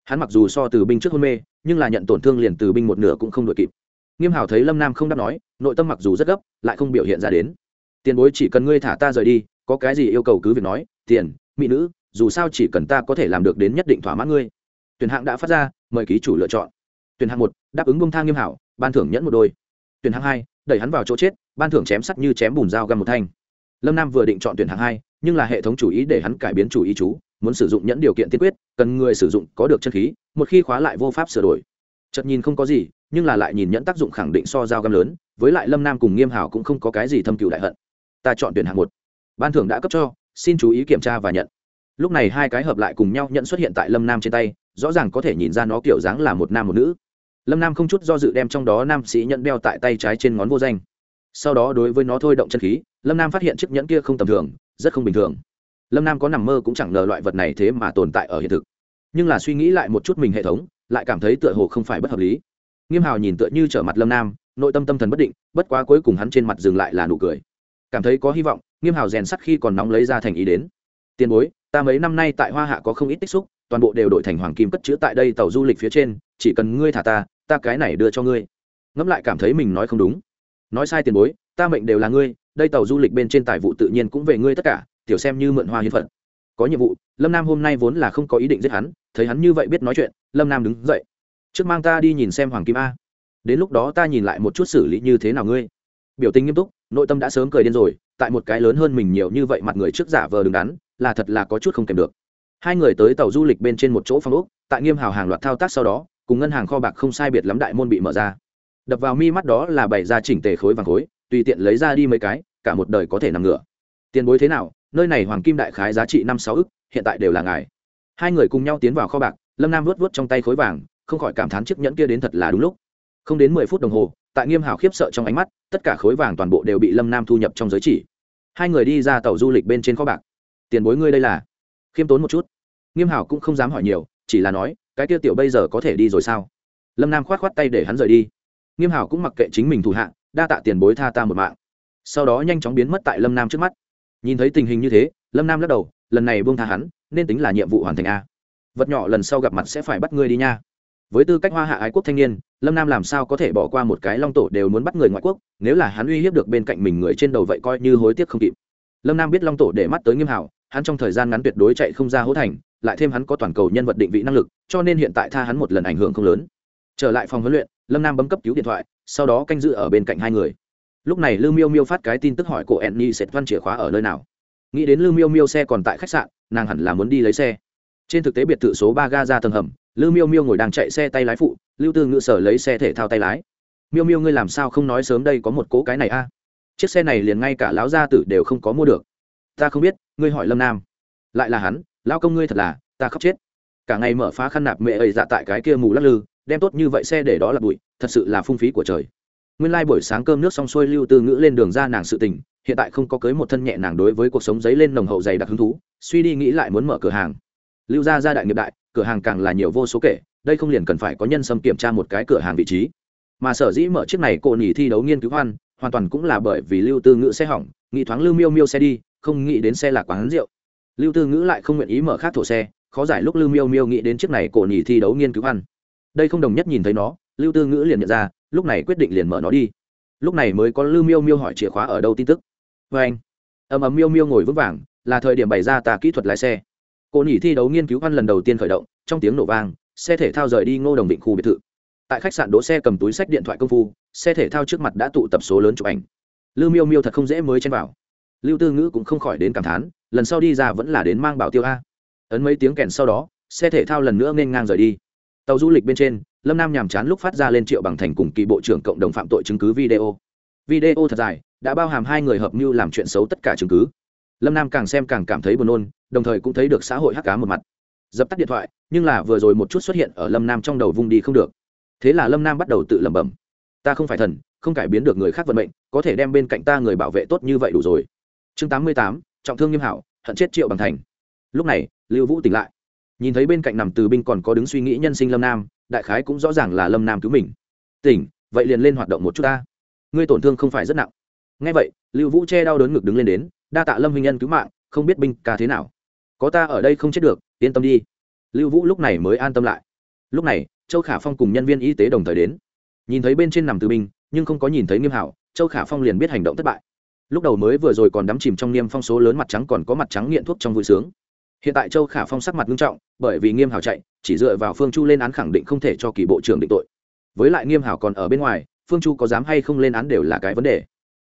Hắn mặc dù so từ binh trước hôn mê, nhưng là nhận tổn thương liền từ binh một nửa cũng không đội kịp. Nghiêm hào thấy lâm nam không đáp nói, nội tâm mặc dù rất gấp, lại không biểu hiện ra đến. Tiền bối chỉ cần ngươi thả ta rời đi, có cái gì yêu cầu cứ việc nói, tiền, mỹ nữ, dù sao chỉ cần ta có thể làm được đến nhất định thỏa mãn ngươi. Tuyển hạng đã phát ra, mời ký chủ lựa chọn. Tuyển hạng một, đáp ứng bông thang nghiêm hảo, ban thưởng nhẫn một đôi. Tuyển hạng hai, đẩy hắn vào chỗ chết, ban thưởng chém sắt như chém bùn dao găm một thanh. Lâm nam vừa định chọn tuyển hạng hai, nhưng là hệ thống chủ ý để hắn cải biến chủ ý chú muốn sử dụng nhẫn điều kiện tiên quyết, cần người sử dụng có được chân khí, một khi khóa lại vô pháp sửa đổi. Chật nhìn không có gì, nhưng là lại nhìn nhẫn tác dụng khẳng định so dao găm lớn, với lại lâm nam cùng nghiêm hảo cũng không có cái gì thâm cựu đại hận. Ta chọn tuyển hạng một. Ban thưởng đã cấp cho, xin chú ý kiểm tra và nhận. Lúc này hai cái hợp lại cùng nhau nhận xuất hiện tại lâm nam trên tay, rõ ràng có thể nhìn ra nó kiểu dáng là một nam một nữ. Lâm nam không chút do dự đem trong đó nam sĩ nhận đeo tại tay trái trên ngón vô danh. Sau đó đối với nó thôi động chân khí, lâm nam phát hiện chiếc nhẫn kia không tầm thường, rất không bình thường lâm nam có nằm mơ cũng chẳng ngờ loại vật này thế mà tồn tại ở hiện thực nhưng là suy nghĩ lại một chút mình hệ thống lại cảm thấy tựa hồ không phải bất hợp lý nghiêm hào nhìn tựa như trở mặt lâm nam nội tâm tâm thần bất định bất quá cuối cùng hắn trên mặt dừng lại là nụ cười cảm thấy có hy vọng nghiêm hào rèn sắt khi còn nóng lấy ra thành ý đến tiền bối ta mấy năm nay tại hoa hạ có không ít tích xúc toàn bộ đều đổi thành hoàng kim cất chứa tại đây tàu du lịch phía trên chỉ cần ngươi thả ta ta cái này đưa cho ngươi ngẫm lại cảm thấy mình nói không đúng nói sai tiền bối ta mệnh đều là ngươi đây tàu du lịch bên trên tài vụ tự nhiên cũng về ngươi tất cả tiểu xem như mượn hoa hiến phận có nhiệm vụ, lâm nam hôm nay vốn là không có ý định giết hắn, thấy hắn như vậy biết nói chuyện, lâm nam đứng dậy. Trước mang ta đi nhìn xem hoàng kim a. Đến lúc đó ta nhìn lại một chút xử lý như thế nào ngươi. Biểu tình nghiêm túc, nội tâm đã sớm cười điên rồi, tại một cái lớn hơn mình nhiều như vậy mặt người trước giả vờ đứng đắn, là thật là có chút không kèm được. Hai người tới tàu du lịch bên trên một chỗ phong ốc, tại nghiêm hào hàng loạt thao tác sau đó, cùng ngân hàng kho bạc không sai biệt lắm đại môn bị mở ra. Đập vào mi mắt đó là bày ra chỉnh tề khối vàng khối, tùy tiện lấy ra đi mấy cái, cả một đời có thể nằm ngửa. Tiền bối thế nào? Nơi này hoàng kim đại khái giá trị năm sáu ức, hiện tại đều là ngài. Hai người cùng nhau tiến vào kho bạc, lâm nam vớt vớt trong tay khối vàng, không khỏi cảm thán chiếc nhẫn kia đến thật là đúng lúc. Không đến mười phút đồng hồ, tại nghiêm hào khiếp sợ trong ánh mắt, tất cả khối vàng toàn bộ đều bị lâm nam thu nhập trong giới chỉ. Hai người đi ra tàu du lịch bên trên kho bạc. Tiền bối ngươi đây là? Khiêm tốn một chút. Nghiêm hào cũng không dám hỏi nhiều, chỉ là nói, cái kia tiểu bây giờ có thể đi rồi sao? Lâm nam k h o á t k h o á t tay để hắn rời đi. Nghiêm hào cũng mặc kệ chính mình thủ hạ, đa tạ tiền bối tha ta một mạng. Sau đó nhanh chóng biến mất tại lâm nam trước mắt nhìn thấy tình hình như thế, lâm nam lắc đầu, lần này buông tha hắn, nên tính là nhiệm vụ hoàn thành a. Vật nhỏ lần sau gặp mặt sẽ phải bắt ngươi đi nha. Với tư cách hoa hạ ái quốc thanh niên, lâm nam làm sao có thể bỏ qua một cái long tổ đều muốn bắt người ngoại quốc, nếu là hắn uy hiếp được bên cạnh mình người trên đầu vậy coi như hối tiếc không kịp. Lâm nam biết long tổ để mắt tới nghiêm hảo, hắn trong thời gian ngắn tuyệt đối chạy không ra hố thành, lại thêm hắn có toàn cầu nhân vật định vị năng lực, cho nên hiện tại tha hắn một lần ảnh hưởng không lớn. Trở lại phòng huấn luyện, lâm nam bấm cấp cứu điện thoại, sau đó canh giữ ở bên cạnh hai người lúc này lưu miêu miêu phát cái tin tức hỏi cô enni sẽ văn chìa khóa ở nơi nào. Nghĩ đến lưu miêu miêu xe còn tại khách sạn, nàng hẳn là muốn đi lấy xe. Trên thực tế biệt thự số ba ga ra tầng hầm lưu miêu miêu ngồi đang chạy xe tay lái phụ, lưu tư ngự sở lấy xe thể thao tay lái. Miêu miêu ngươi làm sao không nói sớm đây có một cố cái này a? Chiếc xe này liền ngay cả lão gia tử đều không có mua được. Ta không biết, ngươi hỏi lâm nam. Lại là hắn, lão công ngươi thật là, ta khóc chết. Cả ngày mở phá khăn nạp mẹ ấy dạ tại cái kia mù lắc lư, đem tốt như vậy xe để đó là bụi, thật sự là phung phí của trời nguyên lai buổi sáng cơm nước xong xuôi lưu tư ngữ lên đường ra nàng sự tình, hiện tại không có cưới một thân nhẹ nàng đối với cuộc sống giấy lên nồng hậu dày đặc hứng thú, suy đi nghĩ lại muốn mở cửa hàng. Lưu gia gia đại nghiệp đại, cửa hàng càng là nhiều vô số kể, đây không liền cần phải có nhân sâm kiểm tra một cái cửa hàng vị trí. Mà sở dĩ mở chiếc này cô nhỉ thi đấu nghiên cứu hoan, hoàn toàn cũng là bởi vì lưu tư ngữ xe hỏng, nghĩ thoáng lưu miêu miêu xe đi, không nghĩ đến xe là quán rượu. Lưu tư ngữ lại không nguyện ý mở khác thổ xe, khó giải lúc lưu miêu miêu nghĩ đến chiếc này cổ nhỉ thi đấu nghiên cứu hoan. Đây không đồng nhất nhìn thấy nó, lưu tư ngữ liền nhận ra lúc này quyết định liền mở nó đi. Lúc này mới có lưu miêu miêu hỏi chìa khóa ở đâu tin tức. Vê anh, ầm ầm miêu miêu ngồi vững vàng, là thời điểm bày ra tà kỹ thuật lái xe. Cô nhỉ thi đấu nghiên cứu văn lần đầu tiên khởi động, trong tiếng nổ vang, xe thể thao rời đi ngô đồng định khu biệt thự. Tại khách sạn đỗ xe cầm túi sách điện thoại công phu, xe thể thao trước mặt đã tụ tập số lớn chụp ảnh. Lưu miêu miêu thật không dễ mới chen vào. Lưu tư ngữ cũng không khỏi đến cảm thán, lần sau đi ra vẫn là đến mang bảo tiêu a. Ấn mấy tiếng kèn sau đó, xe thể thao lần nữa nên ngang rời đi. Tàu du lịch bên trên lâm nam nhàm chán lúc phát ra lên triệu bằng thành cùng kỳ bộ trưởng cộng đồng phạm tội chứng cứ video. Video thật dài, đã bao hàm hai người hợp mưu làm chuyện xấu tất cả chứng cứ. Lâm nam càng xem càng cảm thấy buồn nôn, đồng thời cũng thấy được xã hội hắc cá một mặt. Dập tắt điện thoại, nhưng là vừa rồi một chút xuất hiện ở lâm nam trong đầu vung đi không được. Thế là lâm nam bắt đầu tự lẩm bẩm. Ta không phải thần, không cải biến được người khác vận mệnh, có thể đem bên cạnh ta người bảo vệ tốt như vậy đủ rồi. Chương tám mươi tám, trọng thương nghiêm hảo, hận chết triệu bằng thành. Lúc này, lưu vũ tỉnh lại. Nhìn thấy bên cạnh nằm từ binh còn có đứng suy nghĩ nhân sinh lâm nam đại khái cũng rõ ràng là lâm nam cứu mình. Tỉnh, vậy liền lên hoạt động một chút ta. Ngươi tổn thương không phải rất nặng. Ngay vậy, lưu vũ che đau đớn ngực đứng lên đến, đa tạ lâm hình nhân cứu mạng, không biết binh ca thế nào. Có ta ở đây không chết được, yên tâm đi. Lưu vũ lúc này mới an tâm lại. Lúc này, châu khả phong cùng nhân viên y tế đồng thời đến. Nhìn thấy bên trên nằm từ binh, nhưng không có nhìn thấy nghiêm hảo, châu khả phong liền biết hành động thất bại. Lúc đầu mới vừa rồi còn đắm chìm trong niêm phong số lớn mặt trắng còn có mặt trắng nghiện thuốc trong vui sướng hiện tại châu khả phong sắc mặt nghiêm trọng, bởi vì nghiêm hảo chạy, chỉ dựa vào phương chu lên án khẳng định không thể cho kỳ bộ trưởng định tội. Với lại nghiêm hảo còn ở bên ngoài, phương chu có dám hay không lên án đều là cái vấn đề.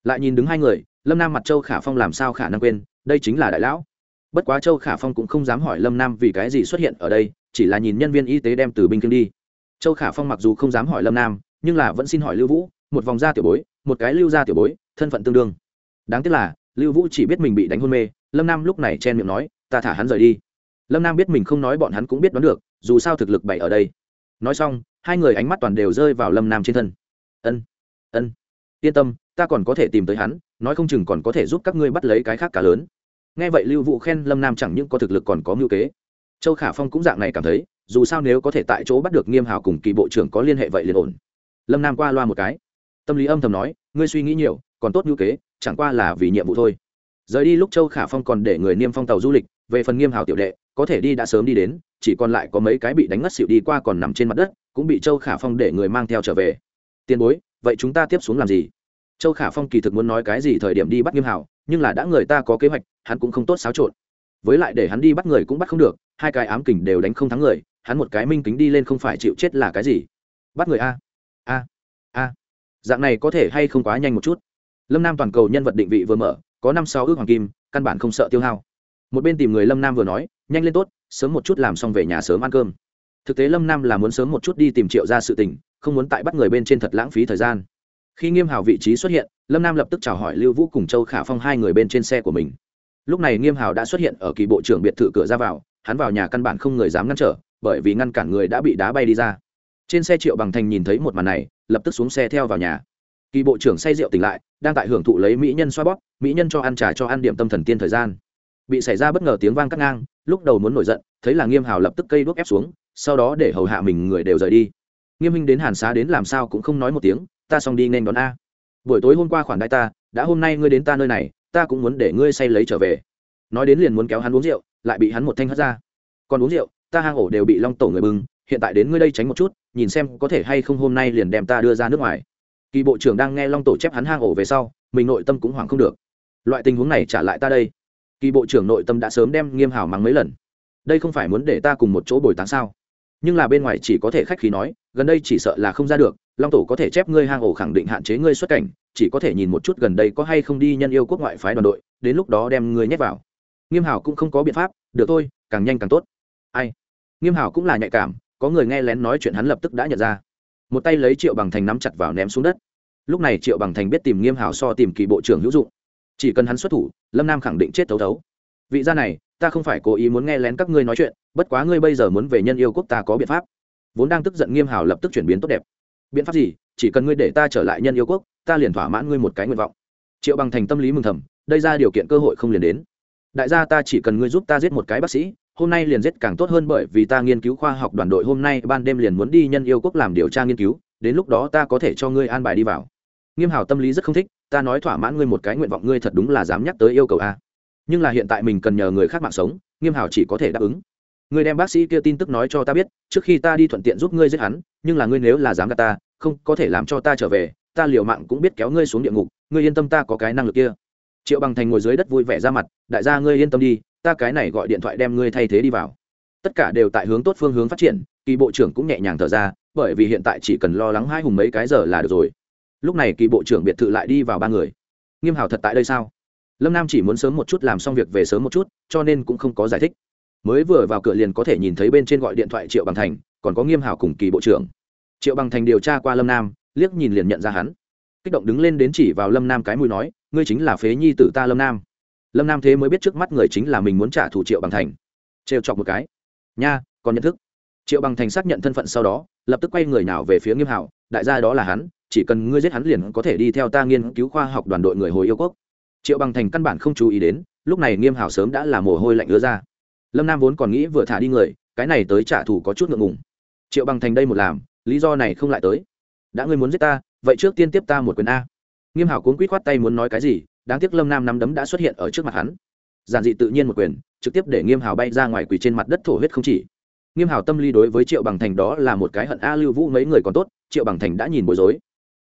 Lại nhìn đứng hai người, lâm nam mặt châu khả phong làm sao khả năng quên, đây chính là đại lão. Bất quá châu khả phong cũng không dám hỏi lâm nam vì cái gì xuất hiện ở đây, chỉ là nhìn nhân viên y tế đem từ binh kiêng đi. Châu khả phong mặc dù không dám hỏi lâm nam, nhưng là vẫn xin hỏi lưu vũ, một vòng da tiểu bối, một cái lưu da tiểu bối, thân phận tương đương. Đáng tiếc là, lưu vũ chỉ biết mình bị đánh hôn mê, lâm nam lúc này chen miệng nói ta thả hắn rời đi. Lâm nam biết mình không nói bọn hắn cũng biết đoán được, dù sao thực lực bày ở đây. Nói xong, hai người ánh mắt toàn đều rơi vào lâm nam trên thân. Ân ân, yên tâm, ta còn có thể tìm tới hắn, nói không chừng còn có thể giúp các ngươi bắt lấy cái khác cả lớn. Nghe vậy lưu vũ khen lâm nam chẳng những có thực lực còn có mưu kế. Châu khả phong cũng dạng này cảm thấy, dù sao nếu có thể tại chỗ bắt được nghiêm hào cùng kỳ bộ trưởng có liên hệ vậy liền ổn. Lâm nam qua loa một cái. Tâm lý âm thầm nói, ngươi suy nghĩ nhiều, còn tốt mưu kế, chẳng qua là vì nhiệm vụ thôi. Rời đi lúc châu khả phong còn để người niêm phong tàu du lịch về phần nghiêm hào tiểu đệ, có thể đi đã sớm đi đến, chỉ còn lại có mấy cái bị đánh ngất xịu đi qua còn nằm trên mặt đất, cũng bị châu khả phong để người mang theo trở về. Tiền bối, vậy chúng ta tiếp xuống làm gì? Châu khả phong kỳ thực muốn nói cái gì thời điểm đi bắt nghiêm hào nhưng là đã người ta có kế hoạch, hắn cũng không tốt xáo trộn. Với lại để hắn đi bắt người cũng bắt không được, hai cái ám kình đều đánh không thắng người, hắn một cái minh kính đi lên không phải chịu chết là cái gì? Bắt người a a a. Dạng này có thể hay không quá nhanh một chút? Lâm nam toàn cầu nhân vật định vị vừa mở, có năm sáu ước hoàng kim, căn bản không sợ tiêu hao một bên tìm người lâm nam vừa nói, nhanh lên tốt, sớm một chút làm xong về nhà sớm ăn cơm. Thực tế lâm nam là muốn sớm một chút đi tìm triệu ra sự tình, không muốn tại bắt người bên trên thật lãng phí thời gian. Khi nghiêm hào vị trí xuất hiện, lâm nam lập tức chào hỏi lưu vũ cùng châu khả phong hai người bên trên xe của mình. Lúc này nghiêm hào đã xuất hiện ở kỳ bộ trưởng biệt thự cửa ra vào, hắn vào nhà căn bản không người dám ngăn trở, bởi vì ngăn cản người đã bị đá bay đi ra. Trên xe triệu bằng thành nhìn thấy một màn này, lập tức xuống xe theo vào nhà. Kỳ bộ trưởng say rượu tỉnh lại, đang tại hưởng thụ lấy mỹ nhân xoa bóp, mỹ nhân cho ăn trà cho ăn điểm tâm thần tiên thời gian bị xảy ra bất ngờ tiếng vang cắt ngang, lúc đầu muốn nổi giận, thấy là nghiêm hào lập tức cây đuốc ép xuống, sau đó để hầu hạ mình người đều rời đi. Nghiêm minh đến hàn xá đến làm sao cũng không nói một tiếng, ta xong đi nên đón a. Buổi tối hôm qua khoản đại ta, đã hôm nay ngươi đến ta nơi này, ta cũng muốn để ngươi say lấy trở về. Nói đến liền muốn kéo hắn uống rượu, lại bị hắn một thanh hất ra. Còn uống rượu, ta hang ổ đều bị long tổ người bưng, hiện tại đến ngươi đây tránh một chút, nhìn xem có thể hay không hôm nay liền đem ta đưa ra nước ngoài. Kỳ bộ trưởng đang nghe long tổ chép hắn hang ổ về sau, mình nội tâm cũng hoảng không được. Loại tình huống này trả lại ta đây kỳ bộ trưởng nội tâm đã sớm đem nghiêm hảo mắng mấy lần. Đây không phải muốn để ta cùng một chỗ bồi táng sao? Nhưng là bên ngoài chỉ có thể khách khí nói, gần đây chỉ sợ là không ra được, long tổ có thể chép ngươi hang ổ khẳng định hạn chế ngươi xuất cảnh, chỉ có thể nhìn một chút gần đây có hay không đi nhân yêu quốc ngoại phái đoàn đội, đến lúc đó đem ngươi nhét vào. Nghiêm hảo cũng không có biện pháp, được thôi, càng nhanh càng tốt. Ai? Nghiêm hảo cũng là nhạy cảm, có người nghe lén nói chuyện hắn lập tức đã nhận ra. Một tay lấy triệu bằng thành nắm chặt vào ném xuống đất. Lúc này triệu bằng thành biết tìm nghiêm hảo so tìm kỳ bộ trưởng hữu dụng chỉ cần hắn xuất thủ, lâm nam khẳng định chết thấu thấu. Vị gia này, ta không phải cố ý muốn nghe lén các ngươi nói chuyện, bất quá ngươi bây giờ muốn về nhân yêu quốc ta có biện pháp. Vốn đang tức giận nghiêm hảo lập tức chuyển biến tốt đẹp. Biện pháp gì? Chỉ cần ngươi để ta trở lại nhân yêu quốc, ta liền thỏa mãn ngươi một cái nguyện vọng. Triệu bằng thành tâm lý mừng thầm, đây ra điều kiện cơ hội không liền đến. Đại gia ta chỉ cần ngươi giúp ta giết một cái bác sĩ, hôm nay liền giết càng tốt hơn bởi vì ta nghiên cứu khoa học đoàn đội hôm nay ban đêm liền muốn đi nhân yêu quốc làm điều tra nghiên cứu, đến lúc đó ta có thể cho ngươi an bài đi vào. Nghiêm hảo tâm lý rất không thích ta nói thỏa mãn ngươi một cái nguyện vọng ngươi thật đúng là dám nhắc tới yêu cầu a. Nhưng là hiện tại mình cần nhờ người khác mạng sống, nghiêm hảo chỉ có thể đáp ứng. Ngươi đem bác sĩ kia tin tức nói cho ta biết, trước khi ta đi thuận tiện giúp ngươi giết hắn, nhưng là ngươi nếu là dám gạt ta, không, có thể làm cho ta trở về, ta liều mạng cũng biết kéo ngươi xuống địa ngục, ngươi yên tâm ta có cái năng lực kia. Triệu bằng thành ngồi dưới đất vui vẻ ra mặt, đại gia ngươi yên tâm đi, ta cái này gọi điện thoại đem ngươi thay thế đi vào. Tất cả đều tại hướng tốt phương hướng phát triển, kỳ bộ trưởng cũng nhẹ nhàng thở ra, bởi vì hiện tại chỉ cần lo lắng hai hùng mấy cái giờ là được rồi lúc này kỳ bộ trưởng biệt thự lại đi vào ba người. Nghiêm hảo thật tại đây sao? Lâm nam chỉ muốn sớm một chút làm xong việc về sớm một chút, cho nên cũng không có giải thích. Mới vừa vào cửa liền có thể nhìn thấy bên trên gọi điện thoại triệu bằng thành, còn có nghiêm hảo cùng kỳ bộ trưởng. Triệu bằng thành điều tra qua lâm nam, liếc nhìn liền nhận ra hắn. Kích động đứng lên đến chỉ vào lâm nam cái mùi nói, ngươi chính là phế nhi tử ta lâm nam. Lâm nam thế mới biết trước mắt người chính là mình muốn trả thù triệu bằng thành. Trêu chọc một cái. Nha, còn nhận thức. Triệu bằng thành xác nhận thân phận sau đó, lập tức quay người nào về phía nghiêm hảo đại gia đó là hắn chỉ cần ngươi giết hắn liền có thể đi theo ta nghiên cứu khoa học đoàn đội người hồi yêu quốc. Triệu bằng thành căn bản không chú ý đến, lúc này nghiêm hảo sớm đã là mồ hôi lạnh ứa ra. Lâm nam vốn còn nghĩ vừa thả đi người, cái này tới trả thù có chút ngượng ngùng. Triệu bằng thành đây một làm, lý do này không lại tới. Đã ngươi muốn giết ta, vậy trước tiên tiếp ta một quyền a. Nghiêm hảo cuốn quýt khoát tay muốn nói cái gì, đáng tiếc lâm nam nắm đấm đã xuất hiện ở trước mặt hắn. Giản dị tự nhiên một quyền, trực tiếp để nghiêm hảo bay ra ngoài quỳ trên mặt đất thổ huyết không chỉ. Nghiêm hảo tâm lý đối với triệu bằng thành đó là một cái hận a lưu vũ mấy người còn tốt, triệu bằng thành đã nhìn bối rối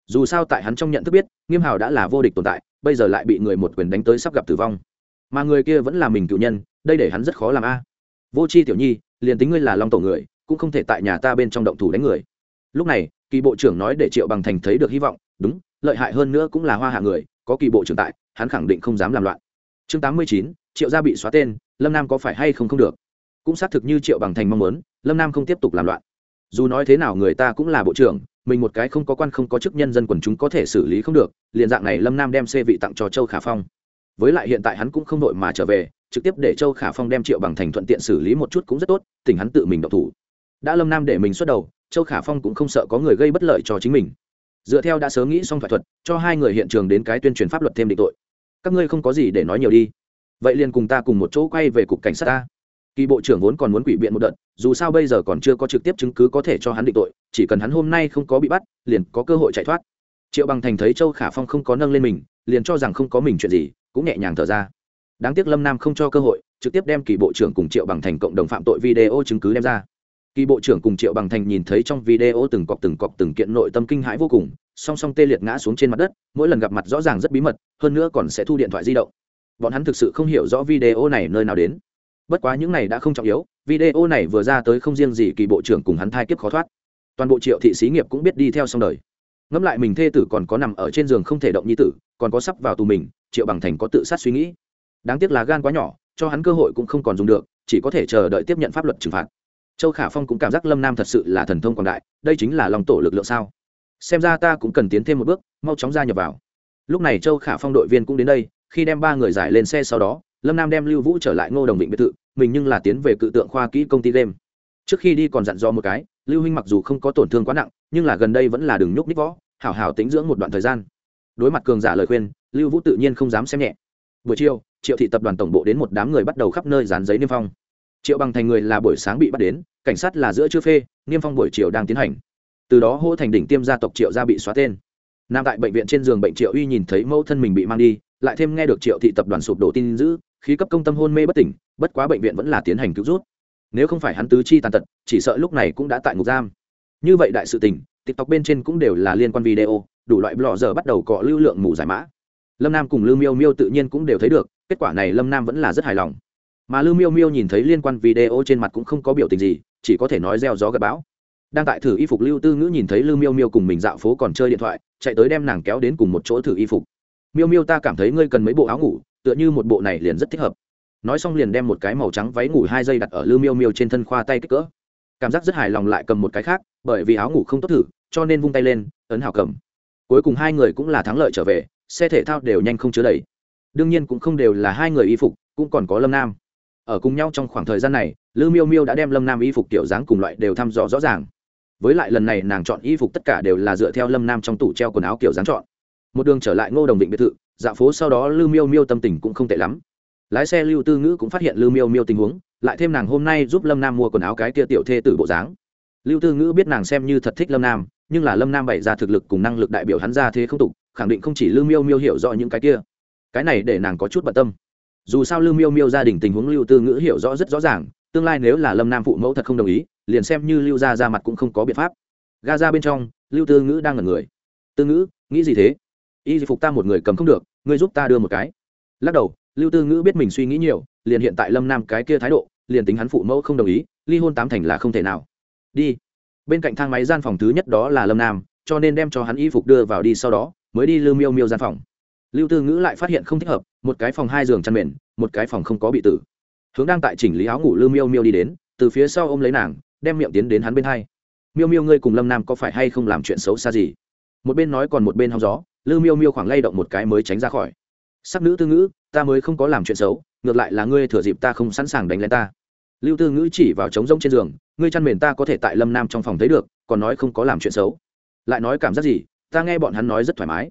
dù sao tại hắn trong nhận thức biết, nghiêm hảo đã là vô địch tồn tại, bây giờ lại bị người một quyền đánh tới sắp gặp tử vong. Mà người kia vẫn là mình cựu nhân, đây để hắn rất khó làm a. Vô c h i tiểu nhi, liền tính ngươi là long tổ người, cũng không thể tại nhà ta bên trong động thủ đánh người. Lúc này, kỳ bộ trưởng nói để triệu bằng thành thấy được hy vọng, đúng, lợi hại hơn nữa cũng là hoa hạ người, có kỳ bộ trưởng tại, hắn khẳng định không dám làm loạn. Chương tám mươi chín, triệu gia bị xóa tên, lâm nam có phải hay không không được? Cũng xác thực như triệu bằng thành mong muốn, lâm nam không tiếp tục làm loạn. Dù nói thế nào người ta cũng là bộ trưởng mình một cái không có quan không có chức nhân dân quần chúng có thể xử lý không được, liền dạng này lâm nam đem xê vị tặng cho châu khả phong. Với lại hiện tại hắn cũng không đội mà trở về, trực tiếp để châu khả phong đem triệu bằng thành thuận tiện xử lý một chút cũng rất tốt, tỉnh hắn tự mình độc thủ. Đã lâm nam để mình xuất đầu, châu khả phong cũng không sợ có người gây bất lợi cho chính mình. Dựa theo đã sớm nghĩ xong thỏa thuật, cho hai người hiện trường đến cái tuyên truyền pháp luật thêm định tội. Các ngươi không có gì để nói nhiều đi. Vậy liền cùng ta cùng một chỗ quay về cục cảnh sát ta kỳ bộ trưởng vốn còn muốn quỷ biện một đợt, dù sao bây giờ còn chưa có trực tiếp chứng cứ có thể cho hắn định tội, chỉ cần hắn hôm nay không có bị bắt, liền có cơ hội chạy thoát. Triệu bằng thành thấy châu khả phong không có nâng lên mình, liền cho rằng không có mình chuyện gì, cũng nhẹ nhàng thở ra. Đáng tiếc lâm nam không cho cơ hội, trực tiếp đem kỳ bộ trưởng cùng triệu bằng thành cộng đồng phạm tội video chứng cứ đem ra. Kỳ bộ trưởng cùng triệu bằng thành nhìn thấy trong video từng cọc từng cọc từng kiện nội tâm kinh hãi vô cùng, song song tê liệt ngã xuống trên mặt đất, mỗi lần gặp mặt rõ ràng rất bí mật, hơn nữa còn sẽ thu điện thoại di động. Bọn hắn thực sự không hiểu rõ video này nơi nào đến bất quá những này đã không trọng yếu, video này vừa ra tới không riêng gì kỳ bộ trưởng cùng hắn thai kiếp khó thoát. Toàn bộ triệu thị xí nghiệp cũng biết đi theo xong đời. Ngẫm lại mình thê tử còn có nằm ở trên giường không thể động nhi tử, còn có sắp vào tù mình, triệu bằng thành có tự sát suy nghĩ. Đáng tiếc là gan quá nhỏ, cho hắn cơ hội cũng không còn dùng được, chỉ có thể chờ đợi tiếp nhận pháp luật trừng phạt. Châu khả phong cũng cảm giác lâm nam thật sự là thần thông quảng đại, đây chính là lòng tổ lực lượng sao? Xem ra ta cũng cần tiến thêm một bước, mau chóng ra nhập vào. Lúc này châu khả phong đội viên cũng đến đây, khi đem ba người giải lên xe sau đó lâm nam đem lưu vũ trở lại ngô đồng định biệt thự mình nhưng là tiến về cự tượng khoa kỹ công ty game trước khi đi còn dặn dò một cái lưu huynh mặc dù không có tổn thương quá nặng nhưng là gần đây vẫn là đường nhúc ních võ hảo hảo tính dưỡng một đoạn thời gian đối mặt cường giả lời khuyên lưu vũ tự nhiên không dám xem nhẹ buổi chiều triệu thị tập đoàn tổng bộ đến một đám người bắt đầu khắp nơi dán giấy niêm phong triệu bằng thành người là buổi sáng bị bắt đến cảnh sát là giữa chưa phê niêm phong buổi chiều đang tiến hành từ đó hô thành đỉnh tiêm gia tộc triệu gia bị xóa tên nam tại bệnh viện trên giường bệnh triệu uy nhìn thấy mẫu thân mình bị mang đi lại thêm nghe được triệu thị tập đoàn sụp đổ tin dữ khí cấp công tâm hôn mê bất tỉnh, bất quá bệnh viện vẫn là tiến hành cứu rút. Nếu không phải hắn tứ chi tàn tật, chỉ sợ lúc này cũng đã tại ngục giam. Như vậy đại sự tình, tiktok bên trên cũng đều là liên quan video, đủ loại blog giờ bắt đầu cọ lưu lượng mù giải mã. Lâm nam cùng lưu miêu miêu tự nhiên cũng đều thấy được, kết quả này lâm nam vẫn là rất hài lòng. Mà lưu miêu miêu nhìn thấy liên quan video trên mặt cũng không có biểu tình gì, chỉ có thể nói gieo gió gặp bão. Đang tại thử y phục lưu tư ngữ nhìn thấy lưu miêu miêu cùng mình dạo phố còn chơi điện thoại, chạy tới đem nàng kéo đến cùng một chỗ thử y phục. Miêu miêu ta cảm thấy ngươi cần mấy bộ áo ngủ tựa như một bộ này liền rất thích hợp. Nói xong liền đem một cái màu trắng váy ngủ hai giây đặt ở lư miêu miêu trên thân khoa tay kích cỡ. Cảm giác rất hài lòng lại cầm một cái khác, bởi vì áo ngủ không tốt thử, cho nên vung tay lên, ấn hào cầm. Cuối cùng hai người cũng là thắng lợi trở về, xe thể thao đều nhanh không chứa đầy. Đương nhiên cũng không đều là hai người y phục, cũng còn có lâm nam. Ở cùng nhau trong khoảng thời gian này lư miêu miêu đã đem lâm nam y phục kiểu dáng cùng loại đều thăm dò rõ ràng. Với lại lần này nàng chọn y phục tất cả đều là dựa theo lâm nam trong tủ treo quần áo kiểu dáng chọn. Một đường trở lại ngô đồng định biệt thự dạo phố sau đó lư miêu miêu tâm tình cũng không tệ lắm. Lái xe lưu tư ngữ cũng phát hiện lư miêu miêu tình huống, lại thêm nàng hôm nay giúp lâm nam mua quần áo cái kia tiểu thê tử bộ dáng. Lưu tư ngữ biết nàng xem như thật thích lâm nam, nhưng là lâm nam bày ra thực lực cùng năng lực đại biểu hắn ra thế không tục, khẳng định không chỉ lưu miêu miêu hiểu rõ những cái kia. Cái này để nàng có chút bận tâm. Dù sao lưu miêu miêu gia đình tình huống lưu tư ngữ hiểu rõ rất rõ ràng, tương lai nếu là lâm nam phụ mẫu thật không đồng ý, liền xem như lưu gia ra mặt cũng không có biện pháp. Ga ra bên trong, lưu tư ngữ đang ngẩn người. Tư ngữ, nghĩ gì thế? Y phục ta một người cầm không được, ngươi giúp ta đưa một cái. Lắc đầu, lưu tư ngữ biết mình suy nghĩ nhiều, liền hiện tại lâm nam cái kia thái độ, liền tính hắn phụ mẫu không đồng ý, ly hôn tám thành là không thể nào. Đi. Bên cạnh thang máy gian phòng thứ nhất đó là lâm nam, cho nên đem cho hắn y phục đưa vào đi sau đó, mới đi lưu miêu miêu gian phòng. Lưu tư ngữ lại phát hiện không thích hợp, một cái phòng hai giường chăn mền, một cái phòng không có bị tử. Hướng đang tại chỉnh lý áo ngủ lưu miêu miêu đi đến, từ phía sau ôm lấy nàng, đem miệng tiến đến hắn bên hai. Miêu miêu, ngươi cùng lâm nam có phải hay không làm chuyện xấu xa gì? Một bên nói còn một bên hóng gió lưu miêu miêu khoảng lay động một cái mới tránh ra khỏi. Sắc nữ tư ngữ, ta mới không có làm chuyện xấu, ngược lại là ngươi thừa dịp ta không sẵn sàng đánh lên ta. Lưu tư ngữ chỉ vào trống rỗng trên giường, ngươi chăn mền ta có thể tại lâm nam trong phòng thấy được, còn nói không có làm chuyện xấu. Lại nói cảm giác gì, ta nghe bọn hắn nói rất thoải mái.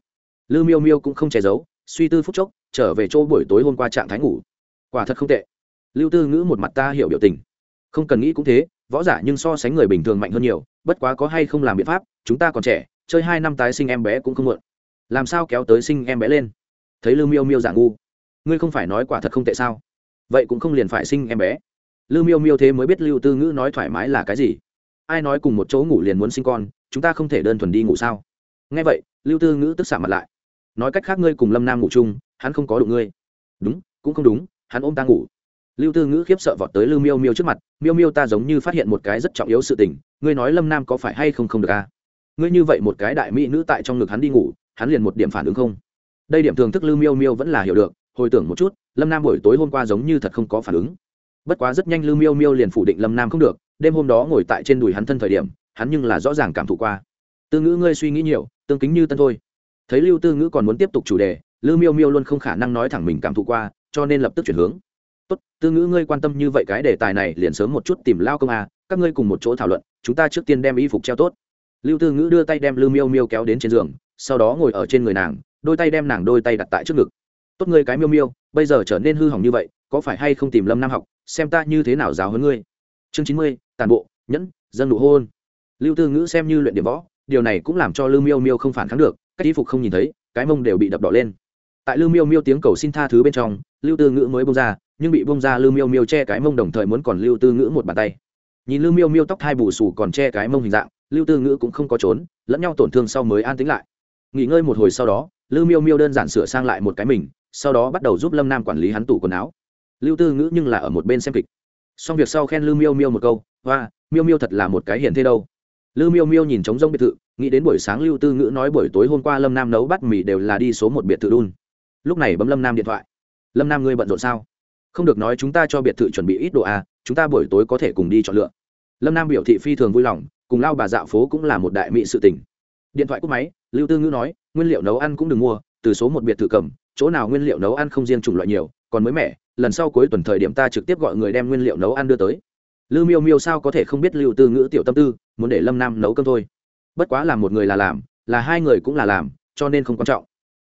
Lưu miêu miêu cũng không che giấu, suy tư phút chốc, trở về chỗ buổi tối hôm qua trạng thái ngủ. Quả thật không tệ. Lưu tư ngữ một mặt ta hiểu biểu tình. Không cần nghĩ cũng thế, võ giả nhưng so sánh người bình thường mạnh hơn nhiều, bất quá có hay không làm biện pháp, chúng ta còn trẻ, chơi hai năm tái sinh em bé cũng không muộn làm sao kéo tới sinh em bé lên? Thấy lưu miêu miêu giả ngu, ngươi không phải nói quả thật không tệ sao? Vậy cũng không liền phải sinh em bé. Lưu miêu miêu thế mới biết lưu tư ngữ nói thoải mái là cái gì. Ai nói cùng một chỗ ngủ liền muốn sinh con, chúng ta không thể đơn thuần đi ngủ sao? Nghe vậy, lưu tư ngữ tức xả mặt lại. Nói cách khác ngươi cùng lâm nam ngủ chung, hắn không có đụng ngươi. Đúng, cũng không đúng, hắn ôm ta ngủ. Lưu tư ngữ khiếp sợ vọt tới lưu miêu miêu trước mặt. Miêu miêu ta giống như phát hiện một cái rất trọng yếu sự tình, ngươi nói lâm nam có phải hay không không được à? ngươi như vậy một cái đại mỹ nữ tại trong ngực hắn đi ngủ hắn liền một điểm phản ứng không. Đây điểm thường thức lư miêu miêu vẫn là hiểu được, hồi tưởng một chút, lâm nam buổi tối hôm qua giống như thật không có phản ứng. Bất quá rất nhanh lư miêu miêu liền phủ định lâm nam không được, đêm hôm đó ngồi tại trên đùi hắn thân thời điểm, hắn nhưng là rõ ràng cảm thụ qua. Tư ngữ ngươi suy nghĩ nhiều, tương kính như tân thôi. Thấy lưu tư ngữ còn muốn tiếp tục chủ đề, lư miêu miêu luôn không khả năng nói thẳng mình cảm thụ qua, cho nên lập tức chuyển hướng. Tốt, tư ngữ ngươi quan tâm như vậy cái đề tài này liền sớm một chút tìm lao công à các ngươi cùng một chỗ thảo luận, chúng ta trước tiên đem y phục treo tốt. Lưu tư ngữ đưa tay đem lư miêu miêu kéo đến trên giường sau đó ngồi ở trên người nàng, đôi tay đem nàng đôi tay đặt tại trước ngực. Tốt ngươi cái miêu miêu, bây giờ trở nên hư hỏng như vậy, có phải hay không tìm lâm nam học, xem ta như thế nào giáo hơn ngươi? Chương chín mươi, tàn bộ, nhẫn, dân nụ hôn. Lưu tư ngữ xem như luyện điểm võ, điều này cũng làm cho lưu miêu miêu không phản kháng được các y phục không nhìn thấy, cái mông đều bị đập đỏ lên. Tại lưu miêu miêu tiếng cầu xin tha thứ bên trong, lưu tư ngữ mới bông ra, nhưng bị bông ra lưu miêu miêu che cái mông đồng thời muốn còn lưu tư ngữ một bàn tay. Nhìn lưu miêu miêu tóc hai bù xù còn che cái mông hình dạng, lưu tư ngữ cũng không có trốn, lẫn nhau tổn thương sau mới an tính lại nghỉ ngơi một hồi sau đó, lưu miêu miêu đơn giản sửa sang lại một cái mình, sau đó bắt đầu giúp lâm nam quản lý hắn tủ quần áo. Lưu tư ngữ nhưng là ở một bên xem kịch. Xong việc sau khen lưu miêu miêu một câu, hoa, miêu miêu thật là một cái hiền thế đâu. Lưu miêu miêu nhìn trống rông biệt thự, nghĩ đến buổi sáng lưu tư ngữ nói buổi tối hôm qua lâm nam nấu bát mì đều là đi số một biệt thự đun. Lúc này bấm lâm nam điện thoại. Lâm nam ngươi bận rộn sao? Không được nói chúng ta cho biệt thự chuẩn bị ít đồ à chúng ta buổi tối có thể cùng đi chọn lựa. Lâm nam biểu thị phi thường vui lòng, cùng lao bà dạo phố cũng là một đại mỹ sự tình điện thoại cúp máy, lưu tư ngữ nói, nguyên liệu nấu ăn cũng đừng mua, từ số một biệt thự cầm, chỗ nào nguyên liệu nấu ăn không riêng chủng loại nhiều, còn mới mẻ, lần sau cuối tuần thời điểm ta trực tiếp gọi người đem nguyên liệu nấu ăn đưa tới. Lưu miêu miêu sao có thể không biết lưu tư ngữ tiểu tâm tư, muốn để lâm nam nấu cơm thôi. Bất quá là một người là làm, là hai người cũng là làm, cho nên không quan trọng.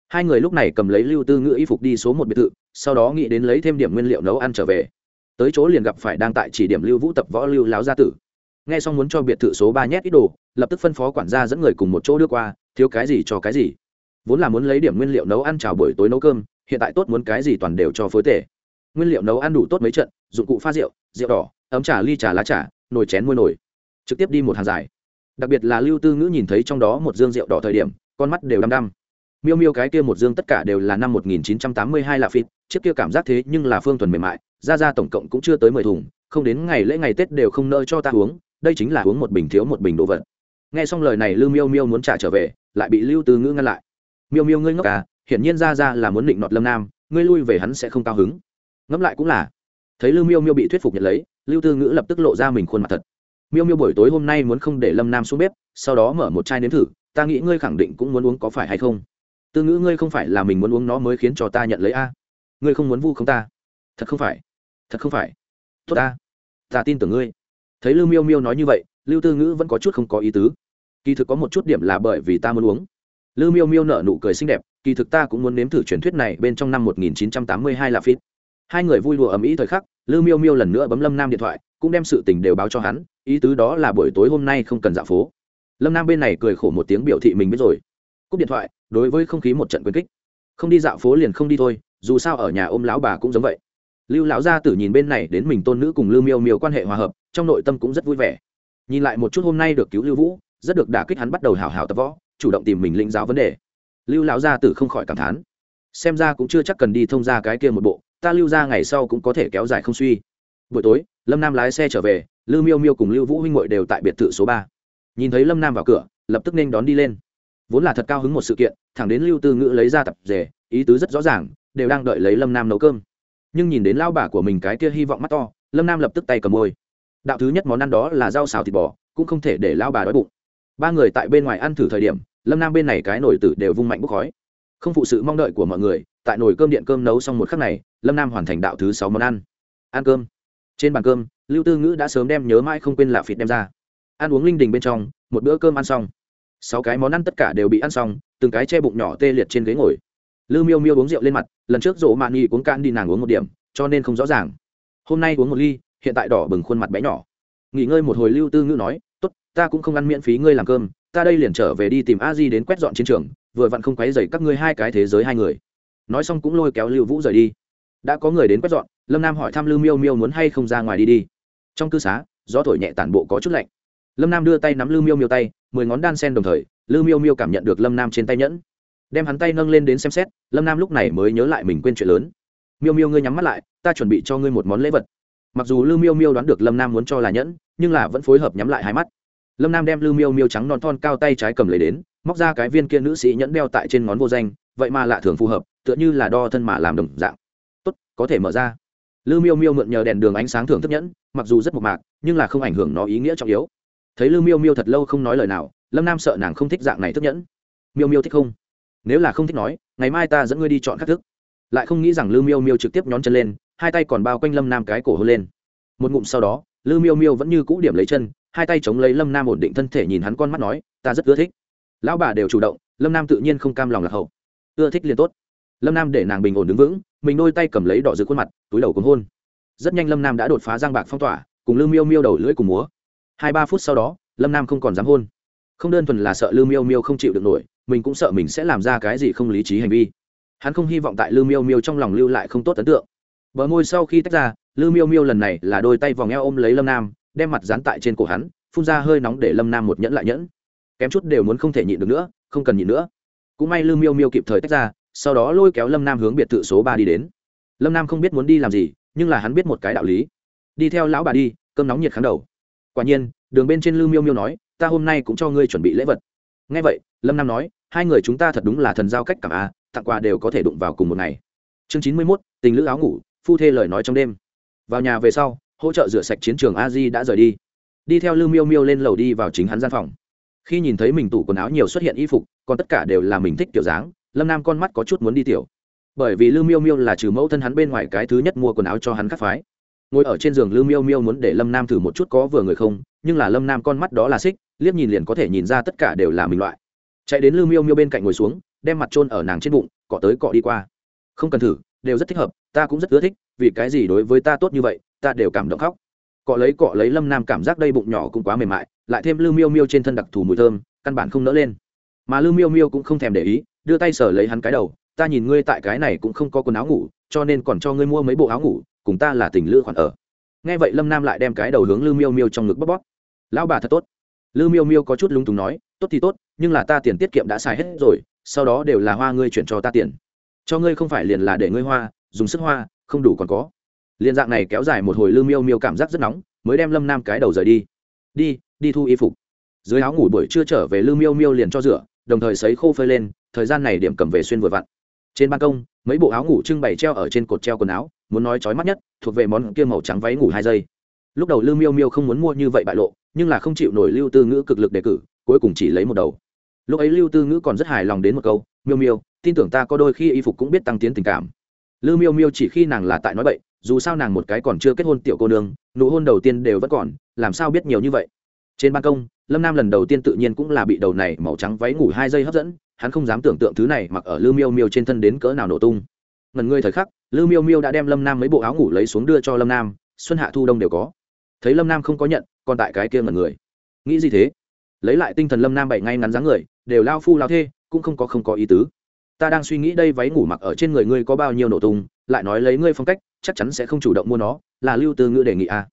Hai người lúc này cầm lấy lưu tư ngữ y phục đi số một biệt thự, sau đó nghĩ đến lấy thêm điểm nguyên liệu nấu ăn trở về. Tới chỗ liền gặp phải đang tại chỉ điểm lưu vũ tập võ lưu láo gia tử nghe xong muốn cho biệt thự số ba nhét ít đồ lập tức phân phó quản gia dẫn người cùng một chỗ đưa qua thiếu cái gì cho cái gì? Vốn là muốn lấy điểm nguyên liệu nấu ăn chào buổi tối nấu cơm hiện tại tốt muốn cái gì toàn đều cho phối tể. Nguyên liệu nấu ăn đủ tốt mấy trận dụng cụ pha rượu rượu đỏ ấm trà ly trà lá trà nồi chén môi nồi. Trực tiếp đi một hàng dài. Đặc biệt là lưu tư ngữ nhìn thấy trong đó một dương rượu đỏ thời điểm con mắt đều đăm đăm. Miêu miêu cái kia một dương tất cả đều là năm 1982 là phim, chiếc kia cảm giác thế nhưng là phương thuần mềm mại ra ra tổng cộng cũng chưa tới mười thùng không đến ngày lễ ngày tết đều không nỡ cho ta uống đây chính là uống một bình thiếu một bình đồ vật. Nghe xong lời này, lưu miêu miêu muốn trả trở về, lại bị lưu tư ngữ ngăn lại. Miêu miêu ngươi ngốc à hiển nhiên ra ra là muốn định nọt lâm nam, ngươi lui về hắn sẽ không cao hứng. Ngẫm lại cũng là. Thấy lưu miêu miêu bị thuyết phục nhận lấy, lưu tư ngữ lập tức lộ ra mình khuôn mặt thật. Miêu miêu buổi tối hôm nay muốn không để lâm nam xuống bếp, sau đó mở một chai nếm thử, ta nghĩ ngươi khẳng định cũng muốn uống có phải hay không? Tư ngữ ngươi không phải là mình muốn uống nó mới khiến cho ta nhận lấy a? Ngươi không muốn vu không ta? Thật không phải. Thật không phải. Tốt ta. Ta tin tưởng ngươi thấy lưu miêu miêu nói như vậy, lưu tư ngữ vẫn có chút không có ý tứ. Kỳ thực có một chút điểm là bởi vì ta muốn uống. Lưu miêu miêu nở nụ cười xinh đẹp, kỳ thực ta cũng muốn nếm thử truyền thuyết này bên trong năm 1982 là phít hai người vui đùa ầm ĩ thời khắc, lưu miêu miêu lần nữa bấm lâm nam điện thoại, cũng đem sự tình đều báo cho hắn, ý tứ đó là buổi tối hôm nay không cần dạo phố. Lâm nam bên này cười khổ một tiếng biểu thị mình biết rồi. Cúp điện thoại, đối với không khí một trận quyến kích. Không đi dạo phố liền không đi thôi, dù sao ở nhà ôm lão bà cũng giống vậy. Lưu lão gia tử nhìn bên này đến mình tôn nữ cùng lưu miêu miêu quan hệ hòa hợp trong nội tâm cũng rất vui vẻ. Nhìn lại một chút hôm nay được cứu lưu vũ, rất được đả kích hắn bắt đầu hào hào tập võ, chủ động tìm mình lĩnh giáo vấn đề. Lưu lão gia tử không khỏi cảm thán. Xem ra cũng chưa chắc cần đi thông ra cái kia một bộ, ta lưu ra ngày sau cũng có thể kéo dài không suy. Buổi tối, lâm nam lái xe trở về, lưu miêu miêu cùng lưu vũ huynh ngội đều tại biệt thự số ba. Nhìn thấy lâm nam vào cửa, lập tức nên đón đi lên. Vốn là thật cao hứng một sự kiện, thẳng đến lưu tư ngữ lấy ra tập rể, ý tứ rất rõ ràng, đều đang đợi lấy lâm nam nấu cơm. Nhưng nhìn đến lao bà của mình cái kia hy vọng mắt to, lâm nam lập tức tay cầm môi đạo thứ nhất món ăn đó là rau xào thịt bò, cũng không thể để lao bà đói bụng. Ba người tại bên ngoài ăn thử thời điểm, lâm nam bên này cái nồi tử đều vung mạnh bốc khói. Không phụ sự mong đợi của mọi người, tại nồi cơm điện cơm nấu xong một khắc này, lâm nam hoàn thành đạo thứ sáu món ăn. Ăn cơm. Trên bàn cơm, lưu tư ngữ đã sớm đem nhớ mãi không quên lạ phịt đem ra. Ăn uống linh đình bên trong, một bữa cơm ăn xong. Sáu cái món ăn tất cả đều bị ăn xong, từng cái che bụng nhỏ tê liệt trên ghế ngồi. Lư miêu miêu uống rượu lên mặt, lần trước rộ mạn nghi uống can đi nàng uống một điểm, cho nên không rõ ràng. Hôm nay uống một ly hiện tại đỏ bừng khuôn mặt bé nhỏ. Nghỉ ngơi một hồi lưu tư ngữ nói, tốt, ta cũng không ăn miễn phí ngươi làm cơm, ta đây liền trở về đi tìm a di đến quét dọn chiến trường, vừa vặn không quấy dày các ngươi hai cái thế giới hai người. Nói xong cũng lôi kéo lưu vũ rời đi. Đã có người đến quét dọn, lâm nam hỏi thăm lưu miêu miêu muốn hay không ra ngoài đi đi. Trong cư xá, gió thổi nhẹ tản bộ có chút lạnh. Lâm nam đưa tay nắm lưu miêu miêu tay, mười ngón đan sen đồng thời, lưu miêu miêu cảm nhận được lâm nam trên tay nhẫn. Đem hắn tay nâng lên đến xem xét, lâm nam lúc này mới nhớ lại mình quên chuyện lớn. Miêu miêu ngươi nhắm mắt lại, ta chuẩn bị cho ngươi một món lễ vật mặc dù lưu miêu miêu đoán được lâm nam muốn cho là nhẫn, nhưng là vẫn phối hợp nhắm lại hai mắt. Lâm nam đem lưu miêu miêu trắng non thon cao tay trái cầm lấy đến, móc ra cái viên kia nữ sĩ nhẫn đeo tại trên ngón vô danh, vậy mà lạ thường phù hợp, tựa như là đo thân mà làm đồng dạng. Tốt, có thể mở ra. Lưu miêu miêu mượn nhờ đèn đường ánh sáng thưởng thức nhẫn, mặc dù rất mộc mạc, nhưng là không ảnh hưởng nó ý nghĩa trọng yếu. Thấy lưu miêu miêu thật lâu không nói lời nào, lâm nam sợ nàng không thích dạng này thức nhẫn. Miêu miêu thích không? Nếu là không thích nói, ngày mai ta dẫn ngươi đi chọn các thức. Lại không nghĩ rằng lưu miêu miêu trực tiếp nhón chân lên hai tay còn bao quanh lâm nam cái cổ hôn lên một ngụm sau đó Lư miêu miêu vẫn như cũ điểm lấy chân hai tay chống lấy lâm nam ổn định thân thể nhìn hắn con mắt nói ta rất ưa thích lão bà đều chủ động lâm nam tự nhiên không cam lòng lạc hậu ưa thích liền tốt lâm nam để nàng bình ổn đứng vững mình đôi tay cầm lấy đỏ giữ khuôn mặt túi đầu cuốn hôn rất nhanh lâm nam đã đột phá giang bạc phong tỏa cùng Lư miêu miêu đầu lưỡi cùng múa hai ba phút sau đó lâm nam không còn dám hôn không đơn thuần là sợ Lư miêu miêu không chịu được nổi mình cũng sợ mình sẽ làm ra cái gì không lý trí hành vi hắn không hy vọng tại Lư miêu miêu trong lòng lưu lại không tốt ấn tượng bờ môi sau khi tách ra, lư miêu miêu lần này là đôi tay vòng eo ôm lấy lâm nam, đem mặt dán tại trên cổ hắn, phun ra hơi nóng để lâm nam một nhẫn lại nhẫn. Kém chút đều muốn không thể nhịn được nữa, không cần nhịn nữa. Cũng may lư miêu miêu kịp thời tách ra, sau đó lôi kéo lâm nam hướng biệt thự số ba đi đến. Lâm nam không biết muốn đi làm gì, nhưng là hắn biết một cái đạo lý. Đi theo lão bà đi, cơm nóng nhiệt kháng đầu. Quả nhiên, đường bên trên lư miêu miêu nói, ta hôm nay cũng cho ngươi chuẩn bị lễ vật. Ngay vậy, lâm nam nói, hai người chúng ta thật đúng là thần giao cách cảm a, tặng quà đều có thể đụng vào cùng một ngày. Chương chín mươi mốt, tình lữ áo ngủ phu thê lời nói trong đêm. Vào nhà về sau, hỗ trợ rửa sạch chiến trường a di đã rời đi. Đi theo lưu miêu miêu lên lầu đi vào chính hắn gian phòng. Khi nhìn thấy mình tủ quần áo nhiều xuất hiện y phục, còn tất cả đều là mình thích kiểu dáng, lâm nam con mắt có chút muốn đi tiểu. Bởi vì lưu miêu miêu là trừ mẫu thân hắn bên ngoài cái thứ nhất mua quần áo cho hắn khắc phái. Ngồi ở trên giường lưu miêu miêu muốn để lâm nam thử một chút có vừa người không, nhưng là lâm nam con mắt đó là xích, liếc nhìn liền có thể nhìn ra tất cả đều là mình loại. Chạy đến lưu miêu miêu bên cạnh ngồi xuống, đem mặt trôn ở nàng trên bụng, cọ tới cọ đi qua. Không cần thử, đều rất thích hợp ta cũng rất ưa thích, vì cái gì đối với ta tốt như vậy, ta đều cảm động khóc. Cọ lấy cọ lấy lâm nam cảm giác đây bụng nhỏ cũng quá mềm mại, lại thêm lưu miêu miêu trên thân đặc thù mùi thơm, căn bản không nỡ lên. Mà lưu miêu miêu cũng không thèm để ý, đưa tay sờ lấy hắn cái đầu, ta nhìn ngươi tại cái này cũng không có quần áo ngủ, cho nên còn cho ngươi mua mấy bộ áo ngủ, cùng ta là tình lữ khoản ở. Nghe vậy lâm nam lại đem cái đầu hướng lư miêu miêu trong ngực bóp bóp. Lão bà thật tốt. Lư miêu miêu có chút lúng túng nói, tốt thì tốt, nhưng là ta tiền tiết kiệm đã xài hết rồi, sau đó đều là hoa ngươi chuyển cho ta tiền. Cho ngươi không phải liền là để ngươi hoa dùng sức hoa, không đủ còn có. Liên dạng này kéo dài một hồi lư miêu miêu cảm giác rất nóng, mới đem lâm nam cái đầu rời đi. Đi đi thu y phục. Dưới áo ngủ buổi trưa trở về lư miêu miêu liền cho rửa, đồng thời sấy khô phơi lên, thời gian này điểm cầm về xuyên vừa vặn. Trên ban công, mấy bộ áo ngủ trưng bày treo ở trên cột treo quần áo, muốn nói chói mắt nhất, thuộc về món kia màu trắng váy ngủ hai giây. Lúc đầu lư miêu miêu không muốn mua như vậy bại lộ, nhưng là không chịu nổi lưu tư ngữ cực lực đề cử, cuối cùng chỉ lấy một đầu. Lúc ấy lưu tư ngữ còn rất hài lòng đến một câu, miêu miêu, tin tưởng ta có đôi khi y phục cũng biết tăng tiến tình cảm lư miêu miêu chỉ khi nàng là tại nói vậy, dù sao nàng một cái còn chưa kết hôn tiểu cô nương nụ hôn đầu tiên đều vẫn còn làm sao biết nhiều như vậy? Trên ban công lâm nam lần đầu tiên tự nhiên cũng là bị đầu này màu trắng váy ngủ hai giây hấp dẫn hắn không dám tưởng tượng thứ này mặc ở lư miêu miêu trên thân đến cỡ nào nổ tung. Ngần ngươi thời khắc lư miêu miêu đã đem lâm nam mấy bộ áo ngủ lấy xuống đưa cho lâm nam xuân hạ thu đông đều có. Thấy lâm nam không có nhận còn tại cái kia ngần người. Nghĩ gì thế? Lấy lại tinh thần lâm nam bậy ngay ngắn dáng người đều lao phu lao thê cũng không có không có ý tứ ta đang suy nghĩ đây váy ngủ mặc ở trên người ngươi có bao nhiêu nổ tung, lại nói lấy ngươi phong cách, chắc chắn sẽ không chủ động mua nó, là lưu tư ngữ đề nghị à.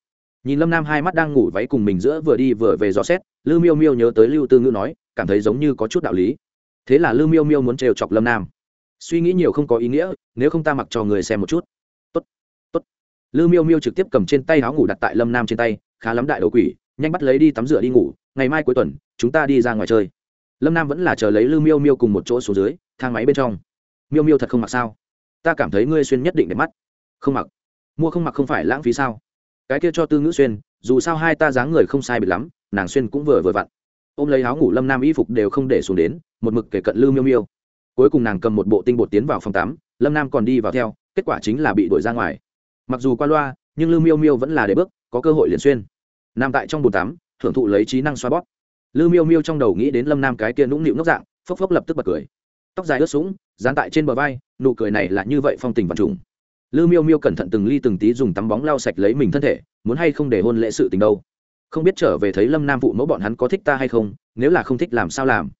nhìn lâm nam hai mắt đang ngủ váy cùng mình giữa vừa đi vừa về dò xét lư miêu miêu nhớ tới lưu tư ngữ nói, cảm thấy giống như có chút đạo lý. Thế là lư miêu miêu muốn trêu chọc lâm nam. Suy nghĩ nhiều không có ý nghĩa, nếu không ta mặc cho người xem một chút. Tốt tốt. Lư miêu miêu trực tiếp cầm trên tay áo ngủ đặt tại lâm nam trên tay, khá lắm đại đầu quỷ, nhanh bắt lấy đi tắm rửa đi ngủ, ngày mai cuối tuần, chúng ta đi ra ngoài chơi lâm nam vẫn là chờ lấy lư miêu miêu cùng một chỗ xuống dưới thang máy bên trong miêu miêu thật không mặc sao ta cảm thấy ngươi xuyên nhất định đẹp mắt không mặc mua không mặc không phải lãng phí sao cái kia cho tư ngữ xuyên dù sao hai ta dáng người không sai biệt lắm nàng xuyên cũng vừa vừa vặn ôm lấy áo ngủ lâm nam y phục đều không để xuống đến một mực kể cận lư miêu miêu cuối cùng nàng cầm một bộ tinh bột tiến vào phòng tắm lâm nam còn đi vào theo kết quả chính là bị đuổi ra ngoài mặc dù qua loa nhưng lư miêu miêu vẫn là để bước có cơ hội liền xuyên nằm tại trong bồn tắm thưởng thụ lấy trí năng xoa bóp lư miêu miêu trong đầu nghĩ đến lâm nam cái kia nũng nịu ngốc dạng, phốc phốc lập tức bật cười. Tóc dài ướt sũng, dán tại trên bờ vai, nụ cười này là như vậy phong tình vật trùng. Lư miêu miêu cẩn thận từng ly từng tí dùng tắm bóng lau sạch lấy mình thân thể, muốn hay không để hôn lễ sự tình đâu. Không biết trở về thấy lâm nam phụ mẫu bọn hắn có thích ta hay không, nếu là không thích làm sao làm.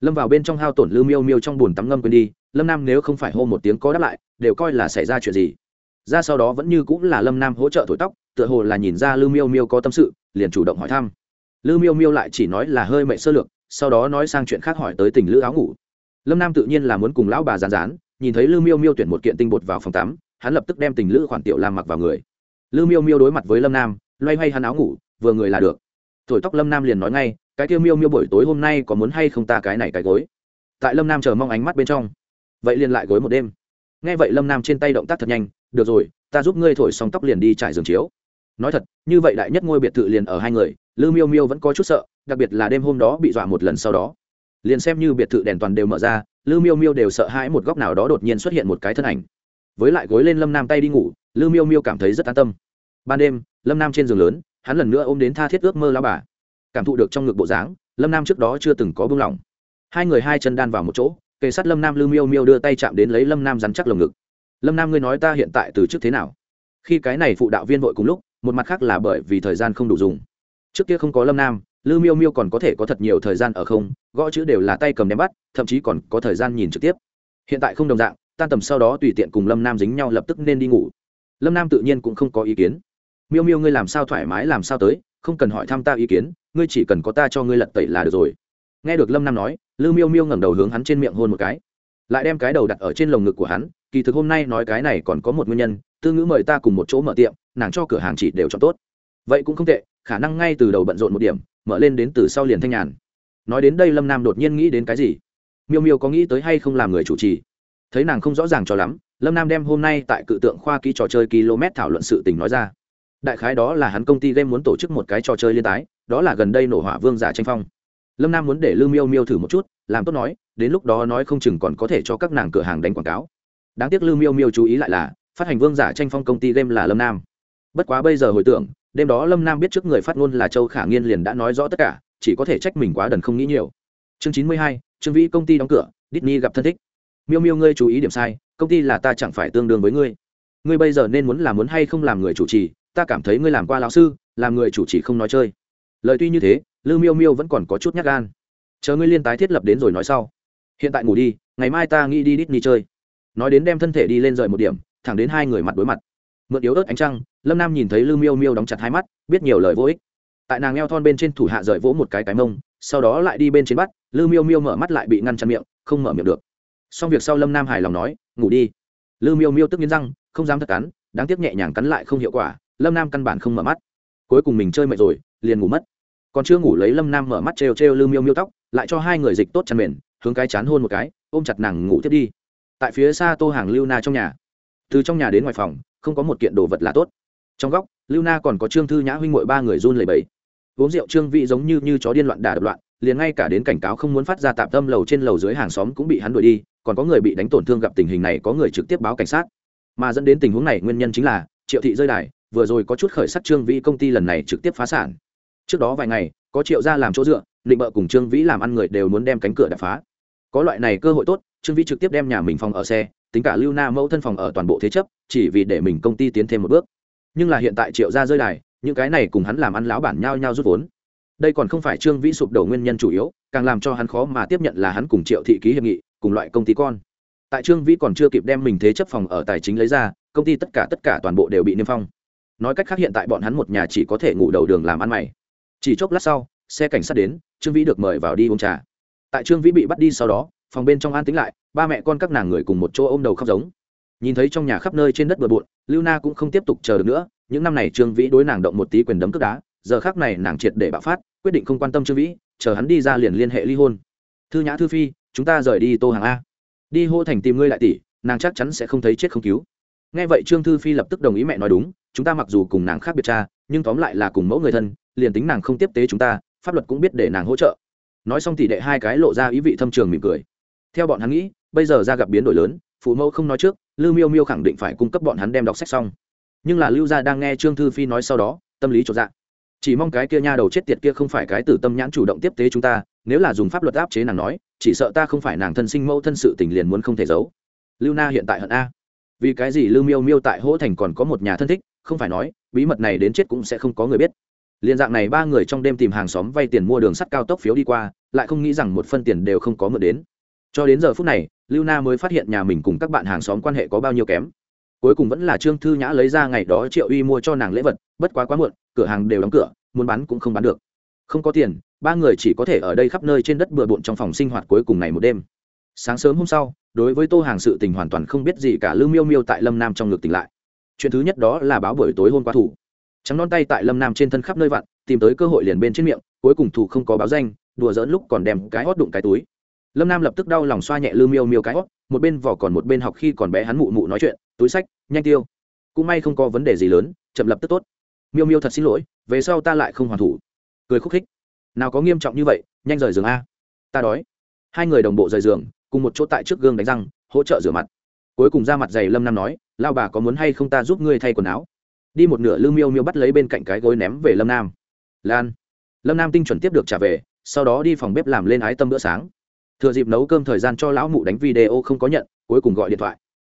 Lâm vào bên trong hao tổn lư miêu miêu trong bùn tắm ngâm quên đi, lâm nam nếu không phải hô một tiếng có đáp lại, đều coi là xảy ra chuyện gì. Ra sau đó vẫn như cũng là lâm nam hỗ trợ thổi tóc, tựa hồ là nhìn ra lư miêu miêu có tâm sự, liền chủ động hỏi thăm lư miêu miêu lại chỉ nói là hơi mệnh sơ lược, sau đó nói sang chuyện khác hỏi tới tình lữ áo ngủ. Lâm nam tự nhiên là muốn cùng lão bà rán rán nhìn thấy lư miêu miêu tuyển một kiện tinh bột vào phòng tắm, hắn lập tức đem tình lữ khoản tiểu làm mặc vào người. Lư miêu miêu đối mặt với lâm nam, loay hoay hắn áo ngủ, vừa người là được. Thổi tóc lâm nam liền nói ngay, cái tiêu miêu miêu buổi tối hôm nay có muốn hay không ta cái này cái gối? Tại lâm nam chờ mong ánh mắt bên trong, vậy liền lại gối một đêm. Nghe vậy lâm nam trên tay động tác thật nhanh, được rồi, ta giúp ngươi thổi xong tóc liền đi trải giường chiếu nói thật, như vậy đại nhất ngôi biệt thự liền ở hai người, lư miêu miêu vẫn có chút sợ, đặc biệt là đêm hôm đó bị dọa một lần sau đó. Liền xem như biệt thự đèn toàn đều mở ra, lư miêu miêu đều sợ hãi một góc nào đó đột nhiên xuất hiện một cái thân ảnh. Với lại gối lên lâm nam tay đi ngủ, lư miêu miêu cảm thấy rất an tâm. Ban đêm, lâm nam trên giường lớn, hắn lần nữa ôm đến tha thiết ước mơ lao bà. Cảm thụ được trong ngực bộ dáng, lâm nam trước đó chưa từng có buông lỏng. Hai người hai chân đan vào một chỗ, kề sát lâm nam lư miêu miêu đưa tay chạm đến lấy lâm nam rắn chắc lồng ngực. Lâm nam ngươi nói ta hiện tại từ trước thế nào? Khi cái này phụ đạo viên vội cùng lúc một mặt khác là bởi vì thời gian không đủ dùng. Trước kia không có lâm nam, lư miêu miêu còn có thể có thật nhiều thời gian ở không, gõ chữ đều là tay cầm ném bắt, thậm chí còn có thời gian nhìn trực tiếp. Hiện tại không đồng dạng, tan tầm sau đó tùy tiện cùng lâm nam dính nhau lập tức nên đi ngủ. Lâm nam tự nhiên cũng không có ý kiến. Miêu miêu ngươi làm sao thoải mái làm sao tới, không cần hỏi thăm ta ý kiến, ngươi chỉ cần có ta cho ngươi lật tẩy là được rồi. Nghe được lâm nam nói, lư miêu miêu ngẩng đầu hướng hắn trên miệng hôn một cái. Lại đem cái đầu đặt ở trên lồng ngực của hắn, kỳ thực hôm nay nói cái này còn có một nguyên nhân, tư ngữ mời ta cùng một chỗ mở tiệm nàng cho cửa hàng chỉ đều chọn tốt. Vậy cũng không tệ, khả năng ngay từ đầu bận rộn một điểm, mở lên đến từ sau liền thanh nhàn. Nói đến đây lâm nam đột nhiên nghĩ đến cái gì? Miêu miêu có nghĩ tới hay không làm người chủ trì? Thấy nàng không rõ ràng cho lắm, lâm nam đem hôm nay tại cự tượng khoa ký trò chơi km thảo luận sự tình nói ra. Đại khái đó là hắn công ty game muốn tổ chức một cái trò chơi liên tái, đó là gần đây nổ hỏa vương giả tranh phong. Lâm nam muốn để lư miêu miêu thử một chút, làm tốt nói, đến lúc đó nói không chừng còn có thể cho các nàng cửa hàng đánh quảng cáo. Đáng tiếc lư miêu miêu chú ý lại là, phát hành vương giả tranh phong công ty game là lâm nam bất quá bây giờ hồi tưởng, đêm đó lâm nam biết trước người phát ngôn là châu khả nghiên liền đã nói rõ tất cả, chỉ có thể trách mình quá đần không nghĩ nhiều. Chương chín mươi hai, trương vĩ công ty đóng cửa, Disney gặp thân thích. Miêu miêu ngươi chú ý điểm sai, công ty là ta chẳng phải tương đương với ngươi. Ngươi bây giờ nên muốn làm muốn hay không làm người chủ trì, ta cảm thấy ngươi làm qua lão sư, làm người chủ trì không nói chơi. Lời tuy như thế, lư miêu miêu vẫn còn có chút nhát gan. Chờ ngươi liên tái thiết lập đến rồi nói sau. Hiện tại ngủ đi, ngày mai ta nghĩ đi Disney chơi. Nói đến đem thân thể đi lên rời một điểm, thẳng đến hai người mặt đối mặt mượn yếu ớt ánh trăng, lâm nam nhìn thấy lư miêu miêu đóng chặt hai mắt, biết nhiều lời vô ích. Tại nàng eo thon bên trên thủ hạ rời vỗ một cái cái mông, sau đó lại đi bên trên bắt, lư miêu miêu mở mắt lại bị ngăn chặn miệng, không mở miệng được. Xong việc sau lâm nam hài lòng nói, ngủ đi. Lư miêu miêu tức nghiến răng, không dám thật cắn, đáng tiếc nhẹ nhàng cắn lại không hiệu quả, lâm nam căn bản không mở mắt. Cuối cùng mình chơi mệt rồi, liền ngủ mất. Còn chưa ngủ lấy lâm nam mở mắt trêu trêu lư miêu miêu tóc, lại cho hai người dịch tốt chăn mền, hướng cái chán hôn một cái, ôm chặt nàng ngủ tiếp đi. Tại phía xa tô hàng lưu na trong nhà. Từ trong nhà đến ngoài phòng không có một kiện đồ vật là tốt. Trong góc, lưu na còn có trương thư nhã huynh mội ba người run lầy bẫy uống rượu trương vị giống như như chó điên loạn đà đập loạn, liền ngay cả đến cảnh cáo không muốn phát ra tạm tâm lầu trên lầu dưới hàng xóm cũng bị hắn đuổi đi, còn có người bị đánh tổn thương gặp tình hình này có người trực tiếp báo cảnh sát. Mà dẫn đến tình huống này nguyên nhân chính là, triệu thị rơi đài, vừa rồi có chút khởi sắc trương vĩ công ty lần này trực tiếp phá sản. Trước đó vài ngày, có triệu ra làm chỗ dựa định bợ cùng trương vĩ làm ăn người đều muốn đem cánh cửa đập phá. Có loại này cơ hội tốt trương vĩ trực tiếp đem nhà mình phòng ở xe, tính cả lưu na mẫu thân phòng ở toàn bộ thế chấp, chỉ vì để mình công ty tiến thêm một bước. Nhưng là hiện tại triệu ra rơi đài, những cái này cùng hắn làm ăn lão bản nhau nhau rút vốn. Đây còn không phải trương vĩ sụp đổ nguyên nhân chủ yếu, càng làm cho hắn khó mà tiếp nhận là hắn cùng triệu thị ký hiệp nghị, cùng loại công ty con. Tại trương vĩ còn chưa kịp đem mình thế chấp phòng ở tài chính lấy ra, công ty tất cả tất cả toàn bộ đều bị niêm phong. Nói cách khác hiện tại bọn hắn một nhà chỉ có thể ngủ đầu đường làm ăn mày. Chỉ chốc lát sau, xe cảnh sát đến, trương vĩ được mời vào đi uống trà. Tại trương vĩ bị bắt đi sau đó phòng bên trong an tính lại, ba mẹ con các nàng người cùng một chỗ ôm đầu khóc giống. Nhìn thấy trong nhà khắp nơi trên đất bừa bộn, lưu na cũng không tiếp tục chờ được nữa, những năm này trương vĩ đối nàng động một tí quyền đấm cướp đá, giờ khác này nàng triệt để bạo phát, quyết định không quan tâm trương vĩ, chờ hắn đi ra liền liên hệ ly hôn. Thư nhã thư phi, chúng ta rời đi tô hàng a. Đi hô thành tìm ngươi lại tỷ, nàng chắc chắn sẽ không thấy chết không cứu. Nghe vậy trương thư phi lập tức đồng ý mẹ nói đúng, chúng ta mặc dù cùng nàng khác biệt cha, nhưng tóm lại là cùng mẫu người thân, liền tính nàng không tiếp tế chúng ta, pháp luật cũng biết để nàng hỗ trợ. Nói xong tỷ đệ hai cái lộ ra ý vị thâm trường mỉm cười theo bọn hắn nghĩ, bây giờ ra gặp biến đổi lớn, phụ mẫu không nói trước, lưu miêu miêu khẳng định phải cung cấp bọn hắn đem đọc sách xong. Nhưng là lưu gia đang nghe trương thư phi nói sau đó, tâm lý trột dạ. Chỉ mong cái kia nha đầu chết tiệt kia không phải cái tử tâm nhãn chủ động tiếp tế chúng ta, nếu là dùng pháp luật áp chế nàng nói, chỉ sợ ta không phải nàng thân sinh mẫu thân sự tình liền muốn không thể giấu. Lưu na hiện tại hận a. Vì cái gì lưu miêu miêu tại hỗ thành còn có một nhà thân thích, không phải nói, bí mật này đến chết cũng sẽ không có người biết. Liên dạng này ba người trong đêm tìm hàng xóm vay tiền mua đường sắt cao tốc phiếu đi qua, lại không nghĩ rằng một phân tiền đều không có mượn đến cho đến giờ phút này, lưu na mới phát hiện nhà mình cùng các bạn hàng xóm quan hệ có bao nhiêu kém. Cuối cùng vẫn là trương thư nhã lấy ra ngày đó triệu uy mua cho nàng lễ vật, bất quá quá muộn, cửa hàng đều đóng cửa, muốn bán cũng không bán được. Không có tiền, ba người chỉ có thể ở đây khắp nơi trên đất bừa bộn trong phòng sinh hoạt cuối cùng ngày một đêm. Sáng sớm hôm sau, đối với tô hàng sự tình hoàn toàn không biết gì cả, lưu miêu miêu tại lâm nam trong ngực tỉnh lại. Chuyện thứ nhất đó là báo buổi tối hôm qua thủ. Trắng non tay tại lâm nam trên thân khắp nơi vặn, tìm tới cơ hội liền bên trên miệng, cuối cùng thủ không có báo danh, đùa dỡn lúc còn đem cái hót đụng cái túi lâm nam lập tức đau lòng xoa nhẹ lư miêu miêu cái hót, một bên vỏ còn một bên học khi còn bé hắn mụ mụ nói chuyện, túi sách, nhanh tiêu. Cũng may không có vấn đề gì lớn, chậm lập tức tốt. Miêu miêu thật xin lỗi, về sau ta lại không hoàn thủ. Cười khúc khích. Nào có nghiêm trọng như vậy, nhanh rời giường a. Ta đói. Hai người đồng bộ rời giường, cùng một chỗ tại trước gương đánh răng, hỗ trợ rửa mặt. Cuối cùng ra mặt dày lâm nam nói, lao bà có muốn hay không ta giúp ngươi thay quần áo? Đi một nửa lư miêu miêu bắt lấy bên cạnh cái gối ném về lâm nam. Lan. Lâm nam tinh chuẩn tiếp được trả về, sau đó đi phòng bếp làm lên ái tâm bữa sáng thừa dịp nấu cơm thời gian cho lão mụ đánh video không có nhận, cuối cùng gọi điện thoại.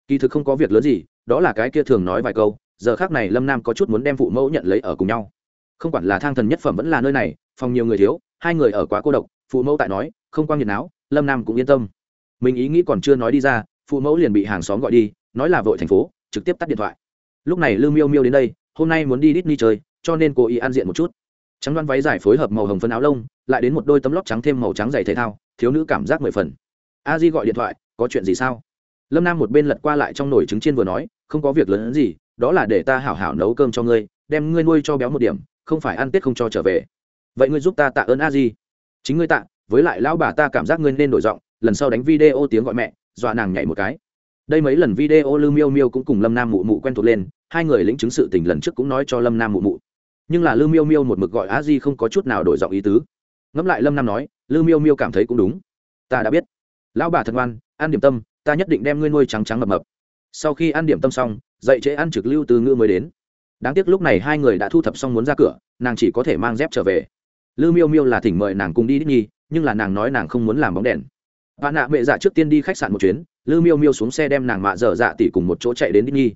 Kỳ thực không có việc lớn gì, đó là cái kia thường nói vài câu, giờ khác này lâm nam có chút muốn đem phụ mẫu nhận lấy ở cùng nhau. Không quản là thang thần nhất phẩm vẫn là nơi này, phòng nhiều người thiếu, hai người ở quá cô độc, phụ mẫu tại nói, không quang nhiệt não lâm nam cũng yên tâm. Mình ý nghĩ còn chưa nói đi ra, phụ mẫu liền bị hàng xóm gọi đi, nói là vội thành phố, trực tiếp tắt điện thoại. Lúc này Lương miêu miêu đến đây, hôm nay muốn đi Disney chơi, cho nên cô ý ăn diện một chút. Trắng đoan váy dài phối hợp màu hồng phân áo lông lại đến một đôi tấm lót trắng thêm màu trắng dày thể thao, thiếu nữ cảm giác mười phần. A di gọi điện thoại, có chuyện gì sao? Lâm nam một bên lật qua lại trong nồi trứng chiên vừa nói, không có việc lớn gì, đó là để ta hảo hảo nấu cơm cho ngươi, đem ngươi nuôi cho béo một điểm, không phải ăn tết không cho trở về. Vậy ngươi giúp ta tạ ơn a di. Chính ngươi tạ, với lại lão bà ta cảm giác ngươi nên đổi giọng, lần sau đánh video tiếng gọi mẹ, dọa nàng nhảy một cái. Đây mấy lần video lưu miêu miêu cũng cùng lâm nam mụ mụ quen thuộc lên, hai người lĩnh chứng sự tình lần trước cũng nói cho lâm nam mụ mụ. Nhưng là lưu miêu miêu một mực gọi a di không có chút nào đổi giọng ý tứ ngẫm lại lâm nam nói lưu miêu miêu cảm thấy cũng đúng. Ta đã biết. Lão bà thật ngoan ăn điểm tâm ta nhất định đem ngươi nuôi trắng trắng mập mập. Sau khi ăn điểm tâm xong dậy trễ ăn trực lưu từ ngư mới đến. Đáng tiếc lúc này hai người đã thu thập xong muốn ra cửa nàng chỉ có thể mang dép trở về. Lư miêu miêu là thỉnh mời nàng cùng đi Disney, nhưng là nàng nói nàng không muốn làm bóng đèn. Bạn nạ mẹ dạ trước tiên đi khách sạn một chuyến lư miêu miêu xuống xe đem nàng mạ dở dạ tỉ cùng một chỗ chạy đến Disney.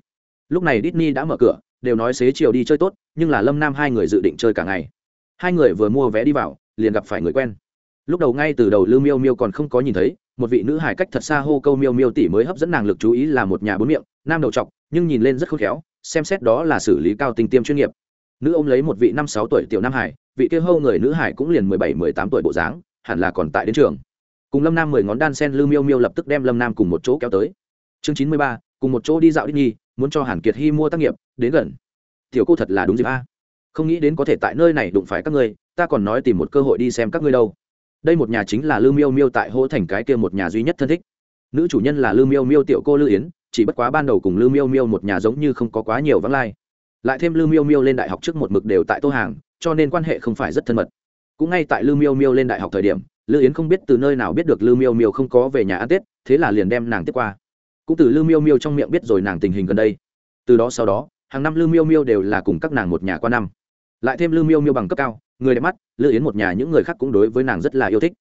lúc này Disney đã mở cửa đều nói xế chiều đi chơi tốt nhưng là lâm nam hai người dự định chơi cả ngày. Hai người vừa mua vé đi vào liền gặp phải người quen. Lúc đầu ngay từ đầu Lưu miêu miêu còn không có nhìn thấy, một vị nữ hải cách thật xa hô câu miêu miêu tỉ mới hấp dẫn nàng lực chú ý là một nhà bốn miệng, nam đầu trọc, nhưng nhìn lên rất khôn khéo, xem xét đó là xử lý cao tinh tiêm chuyên nghiệp. Nữ ôm lấy một vị năm sáu tuổi tiểu nam hải vị kia hâu người nữ hải cũng liền mười bảy, mười tám tuổi bộ dáng, hẳn là còn tại đến trường. Cùng lâm nam mười ngón đan sen Lưu miêu miêu lập tức đem lâm nam cùng một chỗ kéo tới. Chương chín mươi ba, cùng một chỗ đi dạo đích nhi muốn cho hàn kiệt hy mua tác nghiệp, đến gần. Tiểu cô thật là đúng dịp a. Không nghĩ đến có thể tại nơi này đụng phải các ngươi ta còn nói tìm một cơ hội đi xem các ngươi đâu. Đây một nhà chính là lư miêu miêu tại hỗ thành cái kia một nhà duy nhất thân thích. Nữ chủ nhân là lư miêu miêu tiểu cô lư yến, chỉ bất quá ban đầu cùng lư miêu miêu một nhà giống như không có quá nhiều vắng lai. Lại thêm lư miêu miêu lên đại học trước một mực đều tại tô hàng, cho nên quan hệ không phải rất thân mật. Cũng ngay tại lư miêu miêu lên đại học thời điểm, lư yến không biết từ nơi nào biết được lư miêu miêu không có về nhà ăn tết, thế là liền đem nàng tiếp qua. Cũng từ lư miêu miêu trong miệng biết rồi nàng tình hình gần đây. Từ đó sau đó, hàng năm lư miêu miêu đều là cùng các nàng một nhà qua năm. Lại thêm lư miêu miêu bằng cấp cao người đẹp mắt, lữ yến một nhà những người khác cũng đối với nàng rất là yêu thích.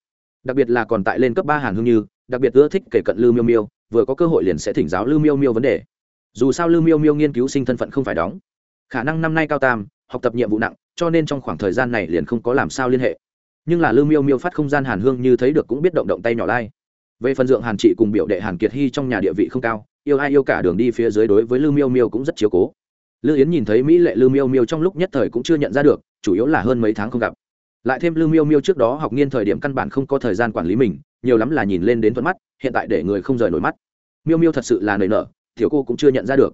Đặc biệt là còn tại lên cấp ba hàn hương như, đặc biệt ưa thích kể cận lư miêu miêu, vừa có cơ hội liền sẽ thỉnh giáo lư miêu miêu vấn đề. Dù sao lư miêu miêu nghiên cứu sinh thân phận không phải đóng. Khả năng năm nay cao tam, học tập nhiệm vụ nặng, cho nên trong khoảng thời gian này liền không có làm sao liên hệ. Nhưng là lư miêu miêu phát không gian hàn hương như thấy được cũng biết động động tay nhỏ lai. Về phần dượng hàn chị cùng biểu đệ hàn kiệt hy trong nhà địa vị không cao, yêu ai yêu cả đường đi phía dưới đối với lư miêu miêu cũng rất chiếu cố lư yến nhìn thấy mỹ lệ lư miêu miêu trong lúc nhất thời cũng chưa nhận ra được, chủ yếu là hơn mấy tháng không gặp. Lại thêm lư miêu miêu trước đó học nghiên thời điểm căn bản không có thời gian quản lý mình, nhiều lắm là nhìn lên đến thuận mắt, hiện tại để người không rời nổi mắt. Miêu miêu thật sự là nảy nở thiếu cô cũng chưa nhận ra được.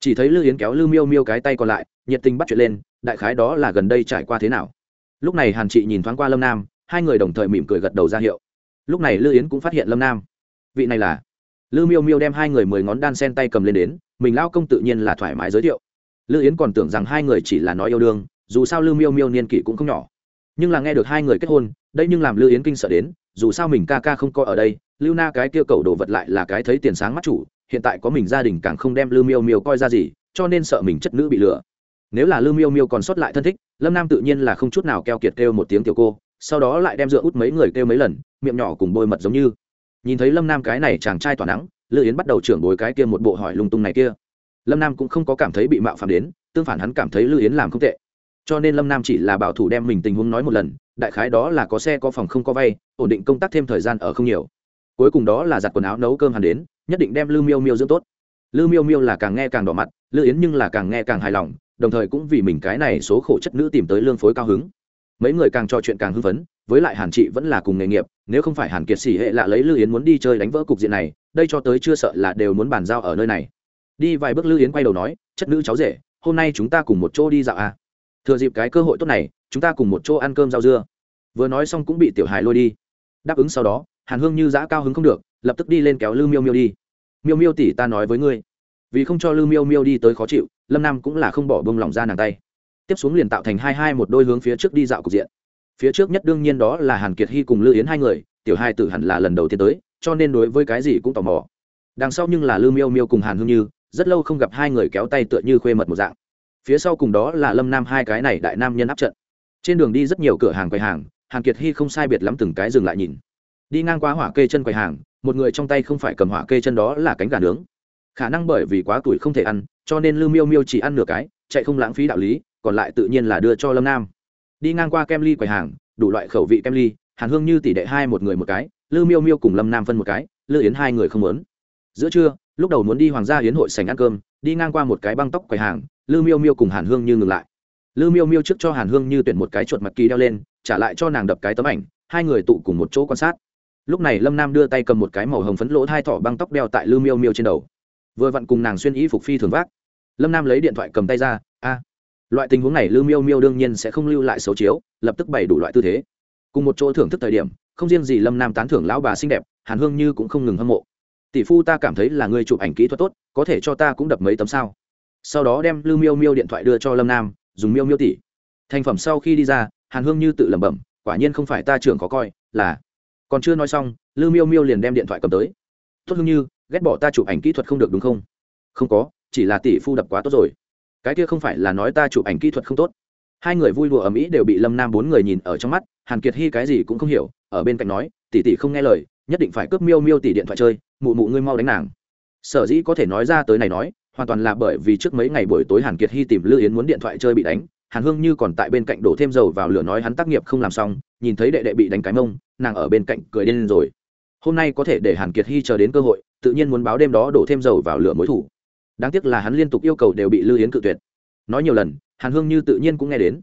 Chỉ thấy lư yến kéo lư miêu miêu cái tay còn lại, nhiệt tình bắt chuyện lên, đại khái đó là gần đây trải qua thế nào. Lúc này hàn chị nhìn thoáng qua lâm nam, hai người đồng thời mỉm cười gật đầu ra hiệu. Lúc này lư yến cũng phát hiện lâm nam. Vị này là? Lư miêu miêu đem hai người mười ngón đan sen tay cầm lên đến, mình lao công tự nhiên là thoải mái giới thiệu lư yến còn tưởng rằng hai người chỉ là nói yêu đương, dù sao lư miêu miêu niên kỷ cũng không nhỏ. Nhưng là nghe được hai người kết hôn, đây nhưng làm lư yến kinh sợ đến, dù sao mình ca ca không có ở đây, lưu na cái kia cầu đồ vật lại là cái thấy tiền sáng mắt chủ, hiện tại có mình gia đình càng không đem lư miêu miêu coi ra gì, cho nên sợ mình chất nữ bị lừa. Nếu là lư miêu miêu còn sót lại thân thích, lâm nam tự nhiên là không chút nào keo kiệt kêu một tiếng tiểu cô, sau đó lại đem dựa út mấy người kêu mấy lần, miệng nhỏ cùng bôi mật giống như. Nhìn thấy lâm nam cái này chàng trai tỏa nắng, lư yến bắt đầu trưởng bồi cái kia một bộ hỏi lung tung này kia lâm nam cũng không có cảm thấy bị mạo phạm đến, tương phản hắn cảm thấy lư yến làm không tệ. Cho nên lâm nam chỉ là bảo thủ đem mình tình huống nói một lần, đại khái đó là có xe có phòng không có vay, ổn định công tác thêm thời gian ở không nhiều. Cuối cùng đó là giặt quần áo nấu cơm hắn đến, nhất định đem lư miêu miêu dưỡng tốt. Lư miêu miêu là càng nghe càng đỏ mặt, lư yến nhưng là càng nghe càng hài lòng, đồng thời cũng vì mình cái này số khổ chất nữ tìm tới lương phối cao hứng. Mấy người càng trò chuyện càng hưng phấn, với lại hàn chị vẫn là cùng nghề nghiệp, nếu không phải hàn kiệt xỉ hệ lạ lấy lư yến muốn đi chơi đánh vỡ cục diện này, đây cho tới chưa sợ là đều muốn bàn giao ở nơi này đi vài bước lư yến quay đầu nói, chất nữ cháu rể, hôm nay chúng ta cùng một chỗ đi dạo à. thừa dịp cái cơ hội tốt này, chúng ta cùng một chỗ ăn cơm rau dưa. Vừa nói xong cũng bị tiểu hài lôi đi. Đáp ứng sau đó, hàn hương như giã cao hứng không được, lập tức đi lên kéo lư miêu miêu đi. Miêu miêu tỉ ta nói với ngươi, vì không cho lư miêu miêu đi tới khó chịu, lâm nam cũng là không bỏ bông lỏng ra nàng tay. Tiếp xuống liền tạo thành hai hai một đôi hướng phía trước đi dạo cục diện. Phía trước nhất đương nhiên đó là hàn kiệt hy cùng lư yến hai người, tiểu hai tử hẳn là lần đầu tiên tới, cho nên đối với cái gì cũng tò mò. Đằng sau nhưng là lư miêu miêu cùng hàn hương như rất lâu không gặp hai người kéo tay tựa như khuê mật một dạng. Phía sau cùng đó là lâm nam hai cái này đại nam nhân áp trận. Trên đường đi rất nhiều cửa hàng quầy hàng hàn kiệt hy không sai biệt lắm từng cái dừng lại nhìn. Đi ngang qua hỏa kê chân quầy hàng, một người trong tay không phải cầm hỏa kê chân đó là cánh gà nướng. Khả năng bởi vì quá tuổi không thể ăn, cho nên lư miêu miêu chỉ ăn nửa cái, chạy không lãng phí đạo lý, còn lại tự nhiên là đưa cho lâm nam. Đi ngang qua kem ly quầy hàng, đủ loại khẩu vị kem ly, hàn hương như tỷ đệ hai một người một cái, lư miêu miêu cùng lâm nam phân một cái, lư yến hai người không muốn. Giữa trưa lúc đầu muốn đi hoàng gia yến hội sành ăn cơm, đi ngang qua một cái băng tóc quầy hàng, lư miêu miêu cùng hàn hương như ngừng lại. Lư miêu miêu trước cho hàn hương như tuyển một cái chuột mặt kỳ đeo lên, trả lại cho nàng đập cái tấm ảnh, hai người tụ cùng một chỗ quan sát. Lúc này lâm nam đưa tay cầm một cái màu hồng phấn lỗ hai thỏ băng tóc đeo tại lư miêu miêu trên đầu. Vừa vặn cùng nàng xuyên y phục phi thường vác. Lâm nam lấy điện thoại cầm tay ra, a. Loại tình huống này lư miêu miêu đương nhiên sẽ không lưu lại xấu chiếu, lập tức bày đủ loại tư thế. Cùng một chỗ thưởng thức thời điểm, không riêng gì lâm nam tán thưởng lão bà xinh đẹp, hàn hương như cũng không ngừng hâm mộ tỷ phu ta cảm thấy là người chụp ảnh kỹ thuật tốt, có thể cho ta cũng đập mấy tấm sao? Sau đó đem Lưu miêu miêu điện thoại đưa cho lâm nam, dùng miêu miêu tỷ. Thành phẩm sau khi đi ra, hàn hương như tự lẩm bẩm, quả nhiên không phải ta trưởng có coi, là. Còn chưa nói xong, Lưu miêu miêu liền đem điện thoại cầm tới. Tốt hương như, ghét bỏ ta chụp ảnh kỹ thuật không được đúng không? Không có, chỉ là tỷ phu đập quá tốt rồi. Cái kia không phải là nói ta chụp ảnh kỹ thuật không tốt. Hai người vui đùa ở mỹ đều bị lâm nam bốn người nhìn ở trong mắt, hàn kiệt hy cái gì cũng không hiểu, ở bên cạnh nói, tỷ tỷ không nghe lời, nhất định phải cướp miêu miêu tỷ điện thoại chơi mụ mụ ngươi mau đánh nàng. Sở dĩ có thể nói ra tới này nói, hoàn toàn là bởi vì trước mấy ngày buổi tối hàn kiệt hy tìm lư yến muốn điện thoại chơi bị đánh, hàn hương như còn tại bên cạnh đổ thêm dầu vào lửa nói hắn tác nghiệp không làm xong, nhìn thấy đệ đệ bị đánh cái mông, nàng ở bên cạnh cười điên rồi. Hôm nay có thể để hàn kiệt hy chờ đến cơ hội, tự nhiên muốn báo đêm đó đổ thêm dầu vào lửa mối thủ. Đáng tiếc là hắn liên tục yêu cầu đều bị lư yến cự tuyệt. Nói nhiều lần, hàn hương như tự nhiên cũng nghe đến.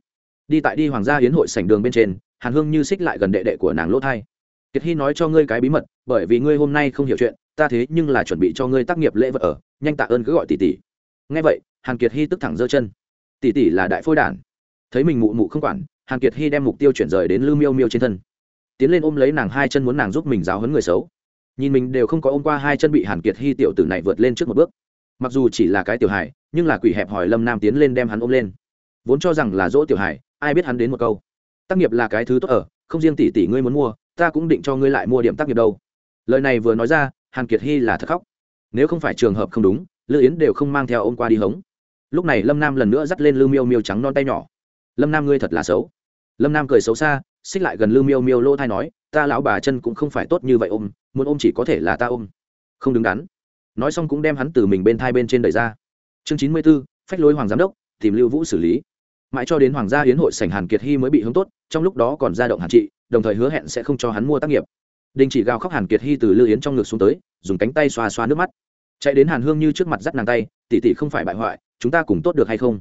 Đi tại đi hoàng gia hiến hội sảnh đường bên trên, hàn hương như xích lại gần đệ đệ của nàng lỗ thai. Kiệt hy nói cho ngươi cái bí mật, bởi vì ngươi hôm nay không hiểu chuyện ta thế nhưng là chuẩn bị cho ngươi tác nghiệp lễ vật ở, nhanh tạ ơn cứ gọi tỷ tỷ. Nghe vậy, hàn kiệt hy tức thẳng giơ chân. Tỷ tỷ là đại phôi đản. Thấy mình mụ mụ không quản, hàn kiệt hy đem mục tiêu chuyển rời đến lư miêu miêu trên thân. Tiến lên ôm lấy nàng hai chân muốn nàng giúp mình giáo hấn người xấu. Nhìn mình đều không có ôm qua hai chân bị hàn kiệt hy tiểu tử này vượt lên trước một bước. Mặc dù chỉ là cái tiểu hải nhưng là quỷ hẹp hỏi lâm nam tiến lên đem hắn ôm lên. Vốn cho rằng là dỗ tiểu hải ai biết hắn đến một câu. Tác nghiệp là cái thứ tốt ở, không riêng tỷ tỷ ngươi muốn mua, ta cũng định cho ngươi lại mua điểm tác nghiệp đâu. Lời này vừa nói ra hàn kiệt hy là thật khóc. Nếu không phải trường hợp không đúng, lư yến đều không mang theo ôm qua đi hống. Lúc này lâm nam lần nữa dắt lên lư miêu miêu trắng non tay nhỏ. Lâm nam ngươi thật là xấu. Lâm nam cười xấu xa, xích lại gần lư miêu miêu lỗ thai nói, ta lão bà chân cũng không phải tốt như vậy ôm, muốn ôm chỉ có thể là ta ôm. Không đứng đắn. Nói xong cũng đem hắn từ mình bên thai bên trên đẩy ra. Chương chín mươi b ố phách lối hoàng giám đốc, tìm lưu vũ xử lý. Mãi cho đến hoàng gia hiến hội sảnh hàn kiệt hy mới bị hướng tốt, trong lúc đó còn ra động hàn trị, đồng thời hứa hẹn sẽ không cho hắn mua tác nghiệp đình chỉ gào khóc hàn kiệt hy từ lư yến trong ngực xuống tới, dùng cánh tay xoa xoa nước mắt. Chạy đến hàn hương như trước mặt dắt nàng tay tỉ tỉ không phải bại hoại, chúng ta cùng tốt được hay không?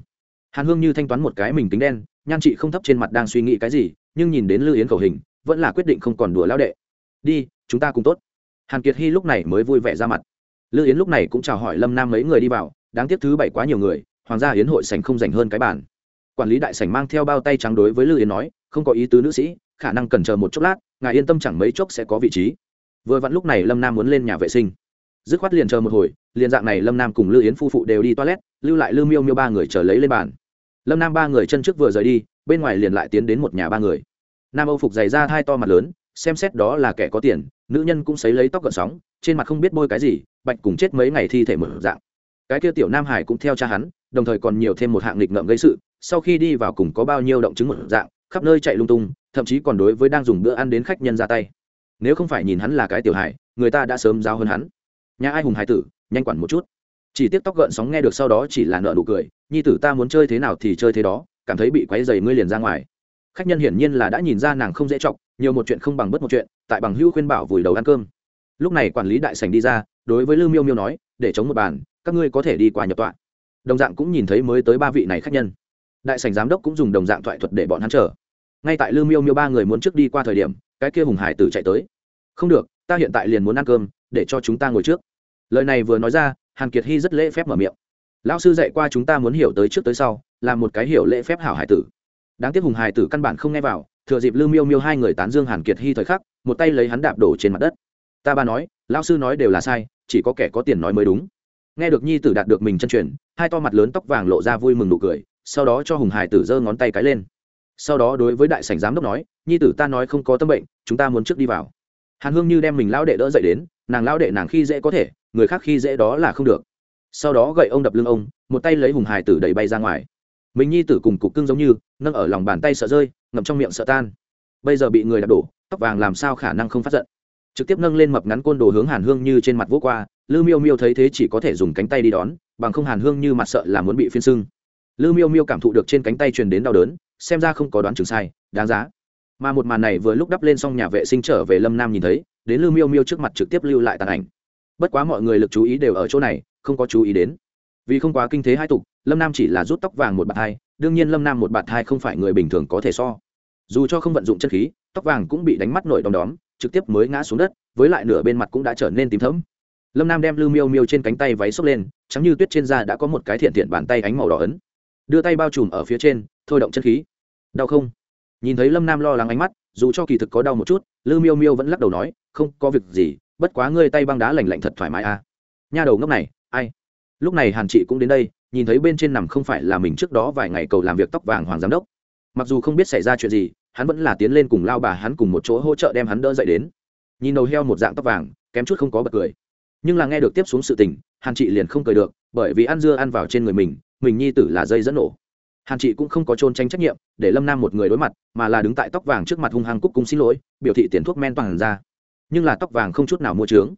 Hàn hương như thanh toán một cái mình tính đen, nhan chị không thấp trên mặt đang suy nghĩ cái gì, nhưng nhìn đến lư yến khẩu hình, vẫn là quyết định không còn đùa lao đệ. Đi, chúng ta cùng tốt. Hàn kiệt hy lúc này mới vui vẻ ra mặt. Lư yến lúc này cũng chào hỏi lâm nam mấy người đi vào, đáng tiếc thứ bảy quá nhiều người, hoàng gia yến hội sành không dành hơn cái bản quản lý đại sảnh mang theo bao tay trắng đối với lư yến nói không có ý tứ nữ sĩ, khả năng cần chờ một chốc lát, ngài yên tâm chẳng mấy chốc sẽ có vị trí. Vừa vặn lúc này lâm nam muốn lên nhà vệ sinh. Dứt khoát liền chờ một hồi, liền dạng này lâm nam cùng lư yến phu phụ đều đi toilet, lưu lại lư miêu miêu ba người chờ lấy lên bàn. Lâm nam ba người chân trước vừa rời đi, bên ngoài liền lại tiến đến một nhà ba người. Nam âu phục dày ra hai to mặt lớn, xem xét đó là kẻ có tiền, nữ nhân cũng xấy lấy tóc gợn sóng, trên mặt không biết bôi cái gì, bạch cùng chết mấy ngày thi thể mở dạng. Cái kia tiểu nam hải cũng theo cha hắn, đồng thời còn nhiều thêm một hạng nghịch ngợm gây sự, sau khi đi vào cùng có bao nhiêu động chứng một dạng khắp nơi chạy lung tung, thậm chí còn đối với đang dùng bữa ăn đến khách nhân ra tay. Nếu không phải nhìn hắn là cái tiểu hải người ta đã sớm giao hơn hắn. Nhà ai hùng hải tử, nhanh quản một chút. Chỉ tiếc tóc gợn sóng nghe được sau đó chỉ là nợ nụ cười, nhi tử ta muốn chơi thế nào thì chơi thế đó, cảm thấy bị quấy dày ngươi liền ra ngoài. Khách nhân hiển nhiên là đã nhìn ra nàng không dễ chọc, nhiều một chuyện không bằng bất một chuyện, tại bằng hữu khuyên bảo vùi đầu ăn cơm. Lúc này quản lý đại sành đi ra, đối với lư miêu miêu nói, để chống một bàn, các ngươi có thể đi qua nhập tọa. Đồng dạng cũng nhìn thấy mới tới ba vị này khách nhân đại sảnh giám đốc cũng dùng đồng dạng thoại thuật để bọn hắn chờ. Ngay tại lư miêu miêu ba người muốn trước đi qua thời điểm, cái kia hùng hải tử chạy tới. Không được, ta hiện tại liền muốn ăn cơm, để cho chúng ta ngồi trước. Lời này vừa nói ra, hàn kiệt hy rất lễ phép mở miệng. Lão sư dạy qua chúng ta muốn hiểu tới trước tới sau, là một cái hiểu lễ phép hảo hải tử. Đáng tiếc hùng hải tử căn bản không nghe vào, thừa dịp lư miêu miêu hai người tán dương hàn kiệt hy thời khắc, một tay lấy hắn đạp đổ trên mặt đất. Ta ba nói, lão sư nói đều là sai, chỉ có kẻ có tiền nói mới đúng. Nghe được nhi tử đạt được mình chân truyền, hai to mặt lớn tóc vàng lộ ra vui mừng nụ cười sau đó cho hùng hải tử giơ ngón tay cái lên sau đó đối với đại sảnh giám đốc nói nhi tử ta nói không có tâm bệnh chúng ta muốn trước đi vào hàn hương như đem mình lão đệ đỡ dậy đến nàng lão đệ nàng khi dễ có thể người khác khi dễ đó là không được sau đó gậy ông đập lưng ông một tay lấy hùng hải tử đẩy bay ra ngoài mình nhi tử cùng cục cưng giống như nâng ở lòng bàn tay sợ rơi ngậm trong miệng sợ tan bây giờ bị người đập đổ tóc vàng làm sao khả năng không phát giận trực tiếp nâng lên mập ngắn côn đồ hướng hàn hương như trên mặt vỗ qua lư miêu miêu thấy thế chỉ có thể dùng cánh tay đi đón bằng không hàn hương như mặt sợ là muốn bị phiên sưng lư miêu miêu cảm thụ được trên cánh tay truyền đến đau đớn, xem ra không có đoán chừng sai, đáng giá. Mà một màn này vừa lúc đắp lên xong nhà vệ sinh trở về lâm nam nhìn thấy, đến lư miêu miêu trước mặt trực tiếp lưu lại tàn ảnh. Bất quá mọi người lực chú ý đều ở chỗ này, không có chú ý đến. Vì không quá kinh thế hai tục, lâm nam chỉ là rút tóc vàng một bạt hai, đương nhiên lâm nam một bạt hai không phải người bình thường có thể so. Dù cho không vận dụng chân khí, tóc vàng cũng bị đánh mắt nổi đom đóm, trực tiếp mới ngã xuống đất, với lại nửa bên mặt cũng đã trở nên tím thẫm. Lâm nam đem lưu miêu miêu trên cánh tay váy xốc lên, trắng như tuyết trên da đã có một cái thiện thiện bàn tay ánh màu đỏ ấn đưa tay bao trùm ở phía trên, thôi động chân khí. Đau không? Nhìn thấy lâm nam lo lắng ánh mắt, dù cho kỳ thực có đau một chút, lư miêu miêu vẫn lắc đầu nói, không, có việc gì, bất quá ngươi tay băng đá lành lạnh thật thoải mái à. Nha đầu ngốc này, ai? Lúc này hàn chị cũng đến đây, nhìn thấy bên trên nằm không phải là mình trước đó vài ngày cầu làm việc tóc vàng hoàng giám đốc. Mặc dù không biết xảy ra chuyện gì, hắn vẫn là tiến lên cùng lao bà hắn cùng một chỗ hỗ trợ đem hắn đỡ dậy đến. Nhìn đầu heo một dạng tóc vàng, kém chút không có bật cười. Nhưng là nghe được tiếp xuống sự tình, hàn chị liền không cười được, bởi vì ăn dưa ăn vào trên người mình mình nhi tử là dây dẫn nổ. Hàn chị cũng không có trôn tranh trách nhiệm, để lâm nam một người đối mặt, mà là đứng tại tóc vàng trước mặt hung hăng cúc cung xin lỗi, biểu thị tiền thuốc men toàn ra. Nhưng là tóc vàng không chút nào mua trướng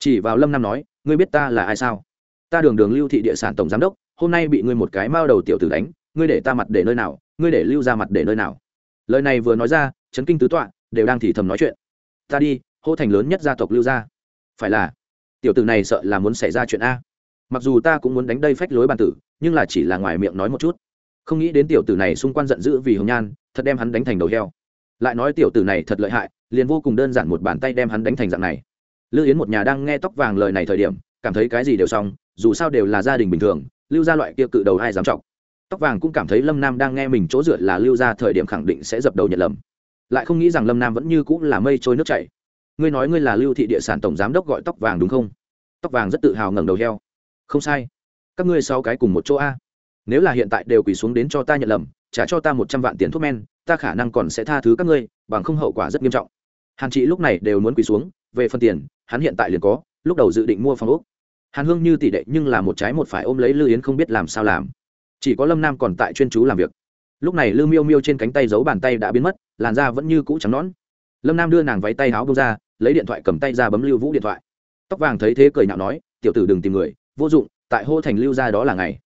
chỉ vào lâm nam nói, ngươi biết ta là ai sao? Ta đường đường lưu thị địa sản tổng giám đốc, hôm nay bị ngươi một cái mao đầu tiểu tử đánh, ngươi để ta mặt để nơi nào, ngươi để lưu ra mặt để nơi nào? Lời này vừa nói ra, chấn kinh tứ tọa, đều đang thì thầm nói chuyện. Ta đi, hô thành lớn nhất gia tộc lưu gia phải là, tiểu tử này sợ là muốn xảy ra chuyện a mặc dù ta cũng muốn đánh đây phách lối bàn tử, nhưng là chỉ là ngoài miệng nói một chút. Không nghĩ đến tiểu tử này xung quanh giận dữ vì hồng nhan, thật đem hắn đánh thành đầu heo. Lại nói tiểu tử này thật lợi hại, liền vô cùng đơn giản một bàn tay đem hắn đánh thành dạng này. Lưu yến một nhà đang nghe tóc vàng lời này thời điểm, cảm thấy cái gì đều xong, dù sao đều là gia đình bình thường, lưu gia loại kia cự đầu ai dám trọng tóc vàng cũng cảm thấy lâm nam đang nghe mình chỗ dựa là lưu gia thời điểm khẳng định sẽ dập đầu nhận lầm. Lại không nghĩ rằng lâm nam vẫn như cũng là mây trôi nước chảy. Ngươi nói ngươi là lưu thị địa sản tổng giám đốc gọi tóc vàng đúng không? Tóc vàng rất tự hào ngẩng đầu heo không sai. Các ngươi sáu cái cùng một chỗ a. Nếu là hiện tại đều quỳ xuống đến cho ta nhận lầm, trả cho ta một trăm vạn tiền thuốc men, ta khả năng còn sẽ tha thứ các ngươi, bằng không hậu quả rất nghiêm trọng. Hàn chị lúc này đều muốn quỳ xuống, về phần tiền, hắn hiện tại liền có, lúc đầu dự định mua phòng úc hàn hương như tỷ đệ nhưng là một trái một phải ôm lấy lư yến không biết làm sao làm. Chỉ có lâm nam còn tại chuyên chú làm việc. Lúc này lư miêu miêu trên cánh tay giấu bàn tay đã biến mất, làn da vẫn như cũ trắng nón lâm nam đưa nàng váy tay áo bông ra, lấy điện thoại cầm tay ra bấm lưu vũ điện thoại. Tóc vàng thấy thế cười nhạo nói, tiểu tử đừng tìm người vô dụng, tại hô thành lưu ra đó là ngày.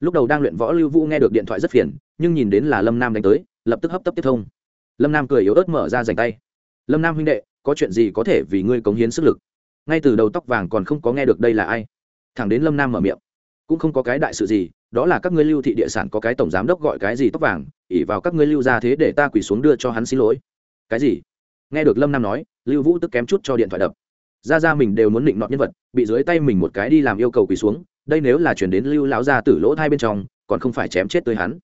Lúc đầu đang luyện võ lưu vũ nghe được điện thoại rất phiền, nhưng nhìn đến là lâm nam đánh tới, lập tức hấp tấp tiếp thông. Lâm nam cười yếu ớt mở ra dành tay. Lâm nam huynh đệ, có chuyện gì có thể vì ngươi cống hiến sức lực? Ngay từ đầu tóc vàng còn không có nghe được đây là ai. Thẳng đến lâm nam mở miệng. Cũng không có cái đại sự gì, đó là các ngươi lưu thị địa sản có cái tổng giám đốc gọi cái gì tóc vàng ỉ vào các ngươi lưu ra thế để ta quỳ xuống đưa cho hắn xin lỗi. Cái gì? Nghe được lâm nam nói, lưu vũ tức kém chút cho điện thoại đập ra ra mình đều muốn định nọt nhân vật, bị dưới tay mình một cái đi làm yêu cầu quỳ xuống, đây nếu là chuyển đến lưu lão gia tử lỗ thai bên trong, còn không phải chém chết tới hắn.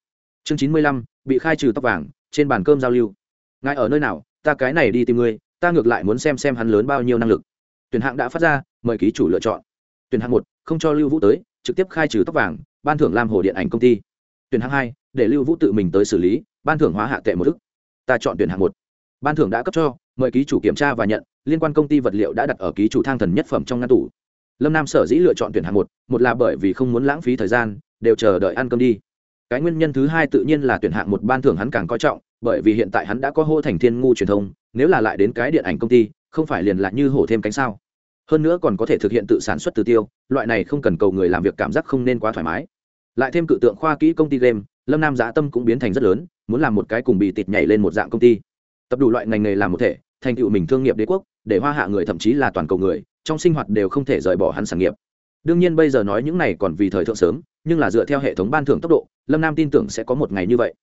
Chương chín mươi lăm, bị khai trừ tóc vàng, trên bàn cơm giao lưu. Ngài ở nơi nào, ta cái này đi tìm ngươi, ta ngược lại muốn xem xem hắn lớn bao nhiêu năng lực. Tuyển hạng đã phát ra, mời ký chủ lựa chọn. Tuyển hạng một, không cho lưu vũ tới, trực tiếp khai trừ tóc vàng, ban thưởng lam hồ điện ảnh công ty. Tuyển hạng hai, để lưu vũ tự mình tới xử lý, ban thưởng hóa hạ tệ một thức ta chọn tuyển hạng một. Ban thưởng đã cấp cho, mời ký chủ kiểm tra và nhận liên quan công ty vật liệu đã đặt ở ký chủ thang thần nhất phẩm trong ngăn tủ. Lâm nam sở dĩ lựa chọn tuyển hạng một một là bởi vì không muốn lãng phí thời gian, đều chờ đợi ăn cơm đi. Cái nguyên nhân thứ hai tự nhiên là tuyển hạng một ban thưởng hắn càng coi trọng, bởi vì hiện tại hắn đã có hô thành thiên ngu truyền thông, nếu là lại đến cái điện ảnh công ty, không phải liền lại như hổ thêm cánh sao. Hơn nữa còn có thể thực hiện tự sản xuất từ tiêu, loại này không cần cầu người làm việc cảm giác không nên quá thoải mái. Lại thêm cự tượng khoa kỹ công ty game, lâm nam giã tâm cũng biến thành rất lớn, muốn làm một cái cùng bị tịt nhảy lên một dạng công ty. Tập đủ loại ngành nghề làm một thể, thành tựu mình thương nghiệp đế quốc để hoa hạ người thậm chí là toàn cầu người, trong sinh hoạt đều không thể rời bỏ hắn sản nghiệp. Đương nhiên bây giờ nói những này còn vì thời thượng sớm, nhưng là dựa theo hệ thống ban thưởng tốc độ, lâm nam tin tưởng sẽ có một ngày như vậy.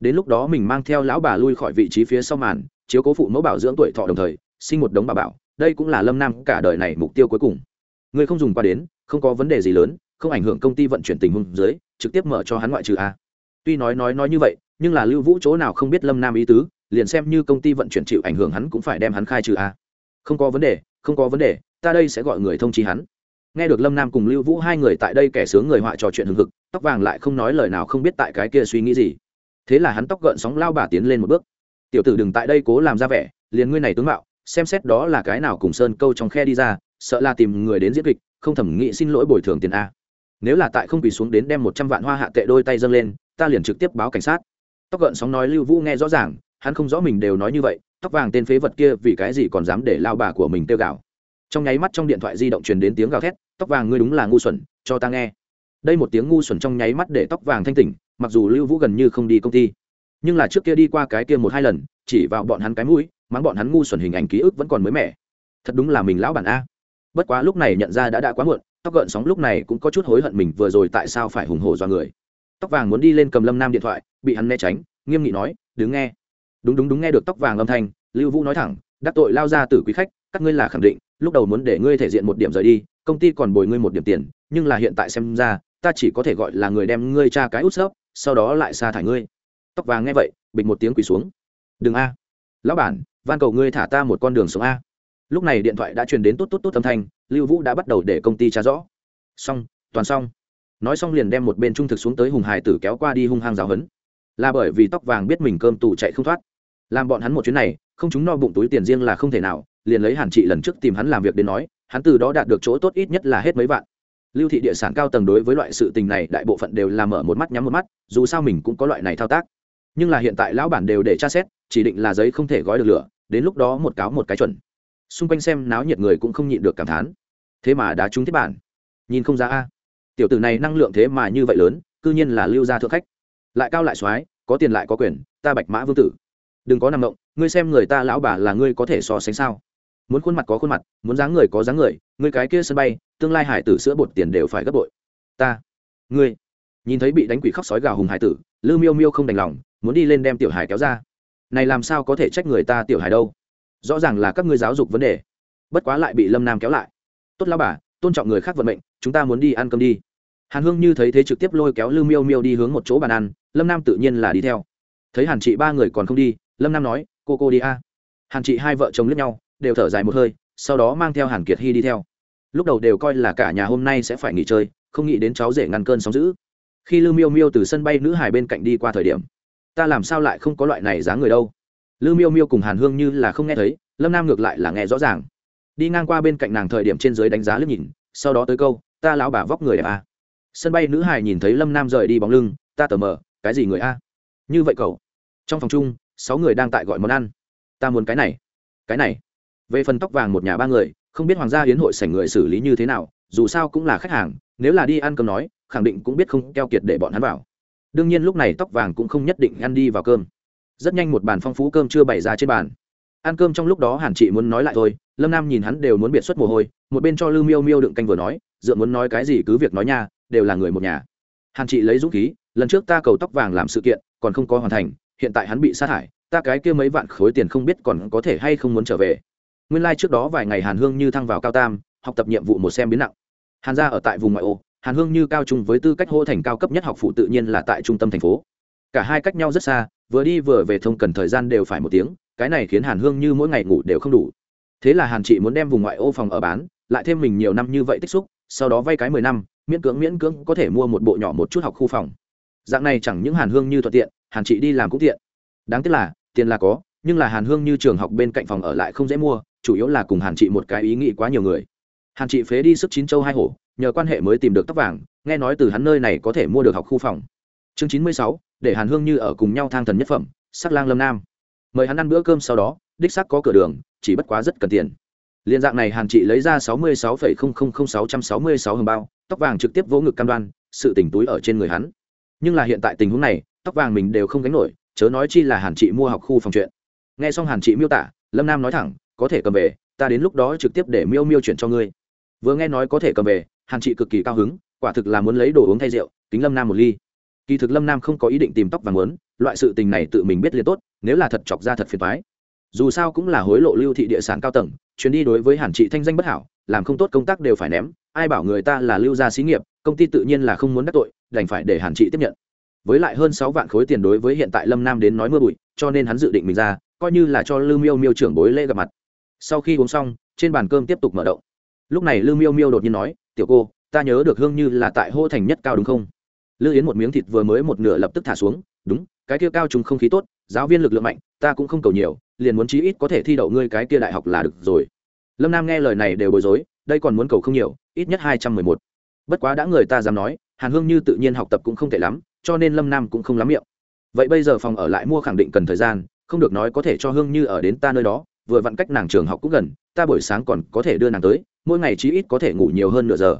Đến lúc đó mình mang theo lão bà lui khỏi vị trí phía sau màn, chiếu cố phụ mẫu bảo dưỡng tuổi thọ đồng thời, sinh một đống bà bảo, đây cũng là lâm nam cả đời này mục tiêu cuối cùng. Người không dùng qua đến, không có vấn đề gì lớn, không ảnh hưởng công ty vận chuyển tình huống dưới, trực tiếp mở cho hắn ngoại trừ a. Tuy nói nói nói như vậy, nhưng là lưu vũ chỗ nào không biết lâm nam ý tứ, liền xem như công ty vận chuyển chịu ảnh hưởng hắn cũng phải đem hắn khai trừ a không có vấn đề, không có vấn đề, ta đây sẽ gọi người thông chi hắn. Nghe được lâm nam cùng lưu vũ hai người tại đây kẻ sướng người họa trò chuyện hừng hực, tóc vàng lại không nói lời nào không biết tại cái kia suy nghĩ gì. Thế là hắn tóc gợn sóng lao bà tiến lên một bước. Tiểu tử đừng tại đây cố làm ra vẻ, liền ngươi này tướng mạo, xem xét đó là cái nào cùng sơn câu trong khe đi ra, sợ là tìm người đến diễn kịch, không thẩm nghĩ xin lỗi bồi thường tiền a. Nếu là tại không quỳ xuống đến đem một trăm vạn hoa hạ tệ đôi tay dâng lên, ta liền trực tiếp báo cảnh sát. Tóc gợn sóng nói lưu vũ nghe rõ ràng, hắn không rõ mình đều nói như vậy tóc vàng tên phế vật kia vì cái gì còn dám để lao bà của mình tiêu gạo trong nháy mắt trong điện thoại di động truyền đến tiếng gào thét, tóc vàng ngươi đúng là ngu xuẩn, cho ta nghe. Đây một tiếng ngu xuẩn trong nháy mắt để tóc vàng thanh tỉnh, mặc dù lưu vũ gần như không đi công ty, nhưng là trước kia đi qua cái kia một hai lần, chỉ vào bọn hắn cái mũi, mắng bọn hắn ngu xuẩn hình ảnh ký ức vẫn còn mới mẻ. Thật đúng là mình lão bản a. Bất quá lúc này nhận ra đã đã quá muộn, tóc gợn sóng lúc này cũng có chút hối hận mình vừa rồi tại sao phải hùng hổ do người. Tóc vàng muốn đi lên cầm lâm nam điện thoại, bị hắn né tránh, nghiêm nghị nói, đứng nghe đúng đúng đúng nghe được tóc vàng âm thanh, lưu vũ nói thẳng, đắc tội lao ra từ quý khách, các ngươi là khẳng định, lúc đầu muốn để ngươi thể diện một điểm rời đi, công ty còn bồi ngươi một điểm tiền, nhưng là hiện tại xem ra, ta chỉ có thể gọi là người đem ngươi tra cái út sấp sau đó lại sa thải ngươi. Tóc vàng nghe vậy, bịch một tiếng quỳ xuống. Đừng a, lão bản, van cầu ngươi thả ta một con đường sống a. Lúc này điện thoại đã truyền đến tốt tốt tốt âm thanh, lưu vũ đã bắt đầu để công ty trả rõ. Xong, toàn xong. Nói xong liền đem một bên trung thực xuống tới hùng hải tử kéo qua đi hung hăng giáo hấn là bởi vì tóc vàng biết mình cơm tù chạy không thoát làm bọn hắn một chuyến này, không chúng no bụng túi tiền riêng là không thể nào, liền lấy hàn trị lần trước tìm hắn làm việc đến nói, hắn từ đó đạt được chỗ tốt ít nhất là hết mấy vạn. Lưu thị địa sản cao tầng đối với loại sự tình này đại bộ phận đều là mở một mắt nhắm một mắt, dù sao mình cũng có loại này thao tác. Nhưng là hiện tại lão bản đều để tra xét, chỉ định là giấy không thể gói được lửa, đến lúc đó một cáo một cái chuẩn. Xung quanh xem náo nhiệt người cũng không nhịn được cảm thán. Thế mà đã trúng thiết bản. Nhìn không ra a. Tiểu tử này năng lượng thế mà như vậy lớn, cư nhiên là lưu gia thượng khách. Lại cao lại soái, có tiền lại có quyền, ta bạch mã vương tử đừng có nằm động, ngươi xem người ta lão bà là ngươi có thể so sánh sao? Muốn khuôn mặt có khuôn mặt, muốn dáng người có dáng người, ngươi cái kia sân bay, tương lai hải tử sữa bột tiền đều phải gấp bội. Ta, ngươi, nhìn thấy bị đánh quỷ khóc sói gào hùng hải tử lư miêu miêu không đành lòng, muốn đi lên đem tiểu hải kéo ra. Này làm sao có thể trách người ta tiểu hải đâu? Rõ ràng là các ngươi giáo dục vấn đề. Bất quá lại bị lâm nam kéo lại. Tốt lao bà, tôn trọng người khác vận mệnh, chúng ta muốn đi ăn cơm đi. Hàn hương như thấy thế trực tiếp lôi kéo lư miêu miêu đi hướng một chỗ bàn ăn, lâm nam tự nhiên là đi theo. Thấy hàn chị ba người còn không đi lâm nam nói, cô cô đi a. Hàn chị hai vợ chồng lướt nhau, đều thở dài một hơi, sau đó mang theo hàn kiệt hy đi theo. Lúc đầu đều coi là cả nhà hôm nay sẽ phải nghỉ chơi, không nghĩ đến cháu rể ngăn cơn sóng giữ khi lư miêu miêu từ sân bay nữ hải bên cạnh đi qua thời điểm, ta làm sao lại không có loại này dáng người đâu? Lư miêu miêu cùng hàn hương như là không nghe thấy, lâm nam ngược lại là nghe rõ ràng. Đi ngang qua bên cạnh nàng thời điểm trên dưới đánh giá lướt nhìn, sau đó tới câu, ta lão bà vóc người đẹp à. sân bay nữ hải nhìn thấy lâm nam rời đi bóng lưng, ta tờ mờ, cái gì người a? Như vậy cậu. Trong phòng chung sáu người đang tại gọi món ăn. Ta muốn cái này. Cái này. Về phần tóc vàng một nhà ba người, không biết hoàng gia hiến hội sảnh người xử lý như thế nào, dù sao cũng là khách hàng, nếu là đi ăn cơm nói, khẳng định cũng biết không keo kiệt để bọn hắn vào. Đương nhiên lúc này tóc vàng cũng không nhất định ăn đi vào cơm. Rất nhanh một bàn phong phú cơm chưa bày ra trên bàn. Ăn cơm trong lúc đó hàn chị muốn nói lại thôi, lâm nam nhìn hắn đều muốn biện xuất mồ hôi, một bên cho lư miêu miêu đựng canh vừa nói, dựa muốn nói cái gì cứ việc nói nha, đều là người một nhà. Hàn chị lấy dũng khí, lần trước ta cầu tóc vàng làm sự kiện, còn không có hoàn thành hiện tại hắn bị sát hại ta cái kia mấy vạn khối tiền không biết còn có thể hay không muốn trở về. Nguyên lai、like、trước đó vài ngày hàn hương như thăng vào cao tam, học tập nhiệm vụ một xem biến nặng. Hàn gia ở tại vùng ngoại ô, hàn hương như cao trung với tư cách hô thành cao cấp nhất học phụ tự nhiên là tại trung tâm thành phố. Cả hai cách nhau rất xa, vừa đi vừa về thông cần thời gian đều phải một tiếng, cái này khiến hàn hương như mỗi ngày ngủ đều không đủ. Thế là hàn chị muốn đem vùng ngoại ô phòng ở bán, lại thêm mình nhiều năm như vậy tích xúc, sau đó vay cái mười năm, miễn cưỡng miễn cưỡng có thể mua một bộ nhỏ một chút học khu phòng. Dạng này chẳng những hàn hương như thuận tiện hàn chị đi làm cũng tiện. Đáng tiếc là, tiền là có, nhưng là hàn hương như trường học bên cạnh phòng ở lại không dễ mua, chủ yếu là cùng hàn chị một cái ý nghĩ quá nhiều người. Hàn chị phế đi sức chín châu hai hổ, nhờ quan hệ mới tìm được tóc vàng, nghe nói từ hắn nơi này có thể mua được học khu phòng. Chương chín mươi sáu, để hàn hương như ở cùng nhau thang thần nhất phẩm, sắc lang lâm nam. Mời hắn ăn bữa cơm sau đó, đích sắc có cửa đường, chỉ bất quá rất cần tiền. Liên dạng này hàn chị lấy ra sáu mươi sáu phẩy không không không sáu trăm sáu mươi sáu hầm bao, tóc vàng trực tiếp vỗ ngực cam đoan, sự tỉnh túi ở trên người hắn. Nhưng là hiện tại tình huống này tóc vàng mình đều không gánh nổi, chớ nói chi là hàn chị mua học khu phòng chuyện. Nghe xong hàn chị miêu tả, lâm nam nói thẳng, có thể cầm về, ta đến lúc đó trực tiếp để miêu miêu chuyển cho ngươi. Vừa nghe nói có thể cầm về, hàn chị cực kỳ cao hứng, quả thực là muốn lấy đồ uống thay rượu, kính lâm nam một ly. Kỳ thực lâm nam không có ý định tìm tóc vàng muốn, loại sự tình này tự mình biết liền tốt, nếu là thật chọc ra thật phiền thoái dù sao cũng là hối lộ lưu thị địa sản cao tầng, chuyến đi đối với hàn chị thanh danh bất hảo, làm không tốt công tác đều phải ném, ai bảo người ta là lưu gia xí nghiệp, công ty tự nhiên là không muốn đắc tội, đành phải để hàn chị tiếp nhận với lại hơn sáu vạn khối tiền đối với hiện tại lâm nam đến nói mưa bụi, cho nên hắn dự định mình ra, coi như là cho lưu miêu miêu trưởng bối lễ gặp mặt. Sau khi uống xong, trên bàn cơm tiếp tục mở động. Lúc này lưu miêu miêu đột nhiên nói, tiểu cô, ta nhớ được hương như là tại hô thành nhất cao đúng không? Lư yến một miếng thịt vừa mới một nửa lập tức thả xuống, đúng, cái kia cao trùng không khí tốt, giáo viên lực lượng mạnh, ta cũng không cầu nhiều, liền muốn chí ít có thể thi đậu ngươi cái kia đại học là được rồi. Lâm nam nghe lời này đều bối rối, đây còn muốn cầu không nhiều, ít nhất hai trăm mười một. Bất quá đã người ta dám nói, hàn hương như tự nhiên học tập cũng không tệ lắm cho nên lâm nam cũng không lắm miệng. Vậy bây giờ phòng ở lại mua khẳng định cần thời gian, không được nói có thể cho hương như ở đến ta nơi đó, vừa vặn cách nàng trường học cũng gần, ta buổi sáng còn có thể đưa nàng tới, mỗi ngày chí ít có thể ngủ nhiều hơn nửa giờ.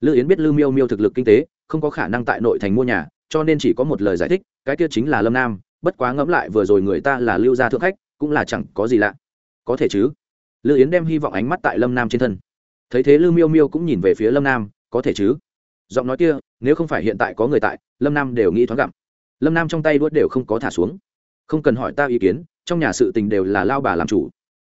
Lư yến biết lư miêu miêu thực lực kinh tế, không có khả năng tại nội thành mua nhà, cho nên chỉ có một lời giải thích, cái kia chính là lâm nam, bất quá ngẫm lại vừa rồi người ta là lưu gia thượng khách, cũng là chẳng có gì lạ. Có thể chứ? Lư yến đem hy vọng ánh mắt tại lâm nam trên thân. Thấy thế lư miêu miêu cũng nhìn về phía lâm nam, có thể chứ? Giọng nói kia, nếu không phải hiện tại có người tại, lâm nam đều nghĩ thoáng gặm lâm nam trong tay đuốt đều không có thả xuống. Không cần hỏi ta ý kiến, trong nhà sự tình đều là lao bà làm chủ.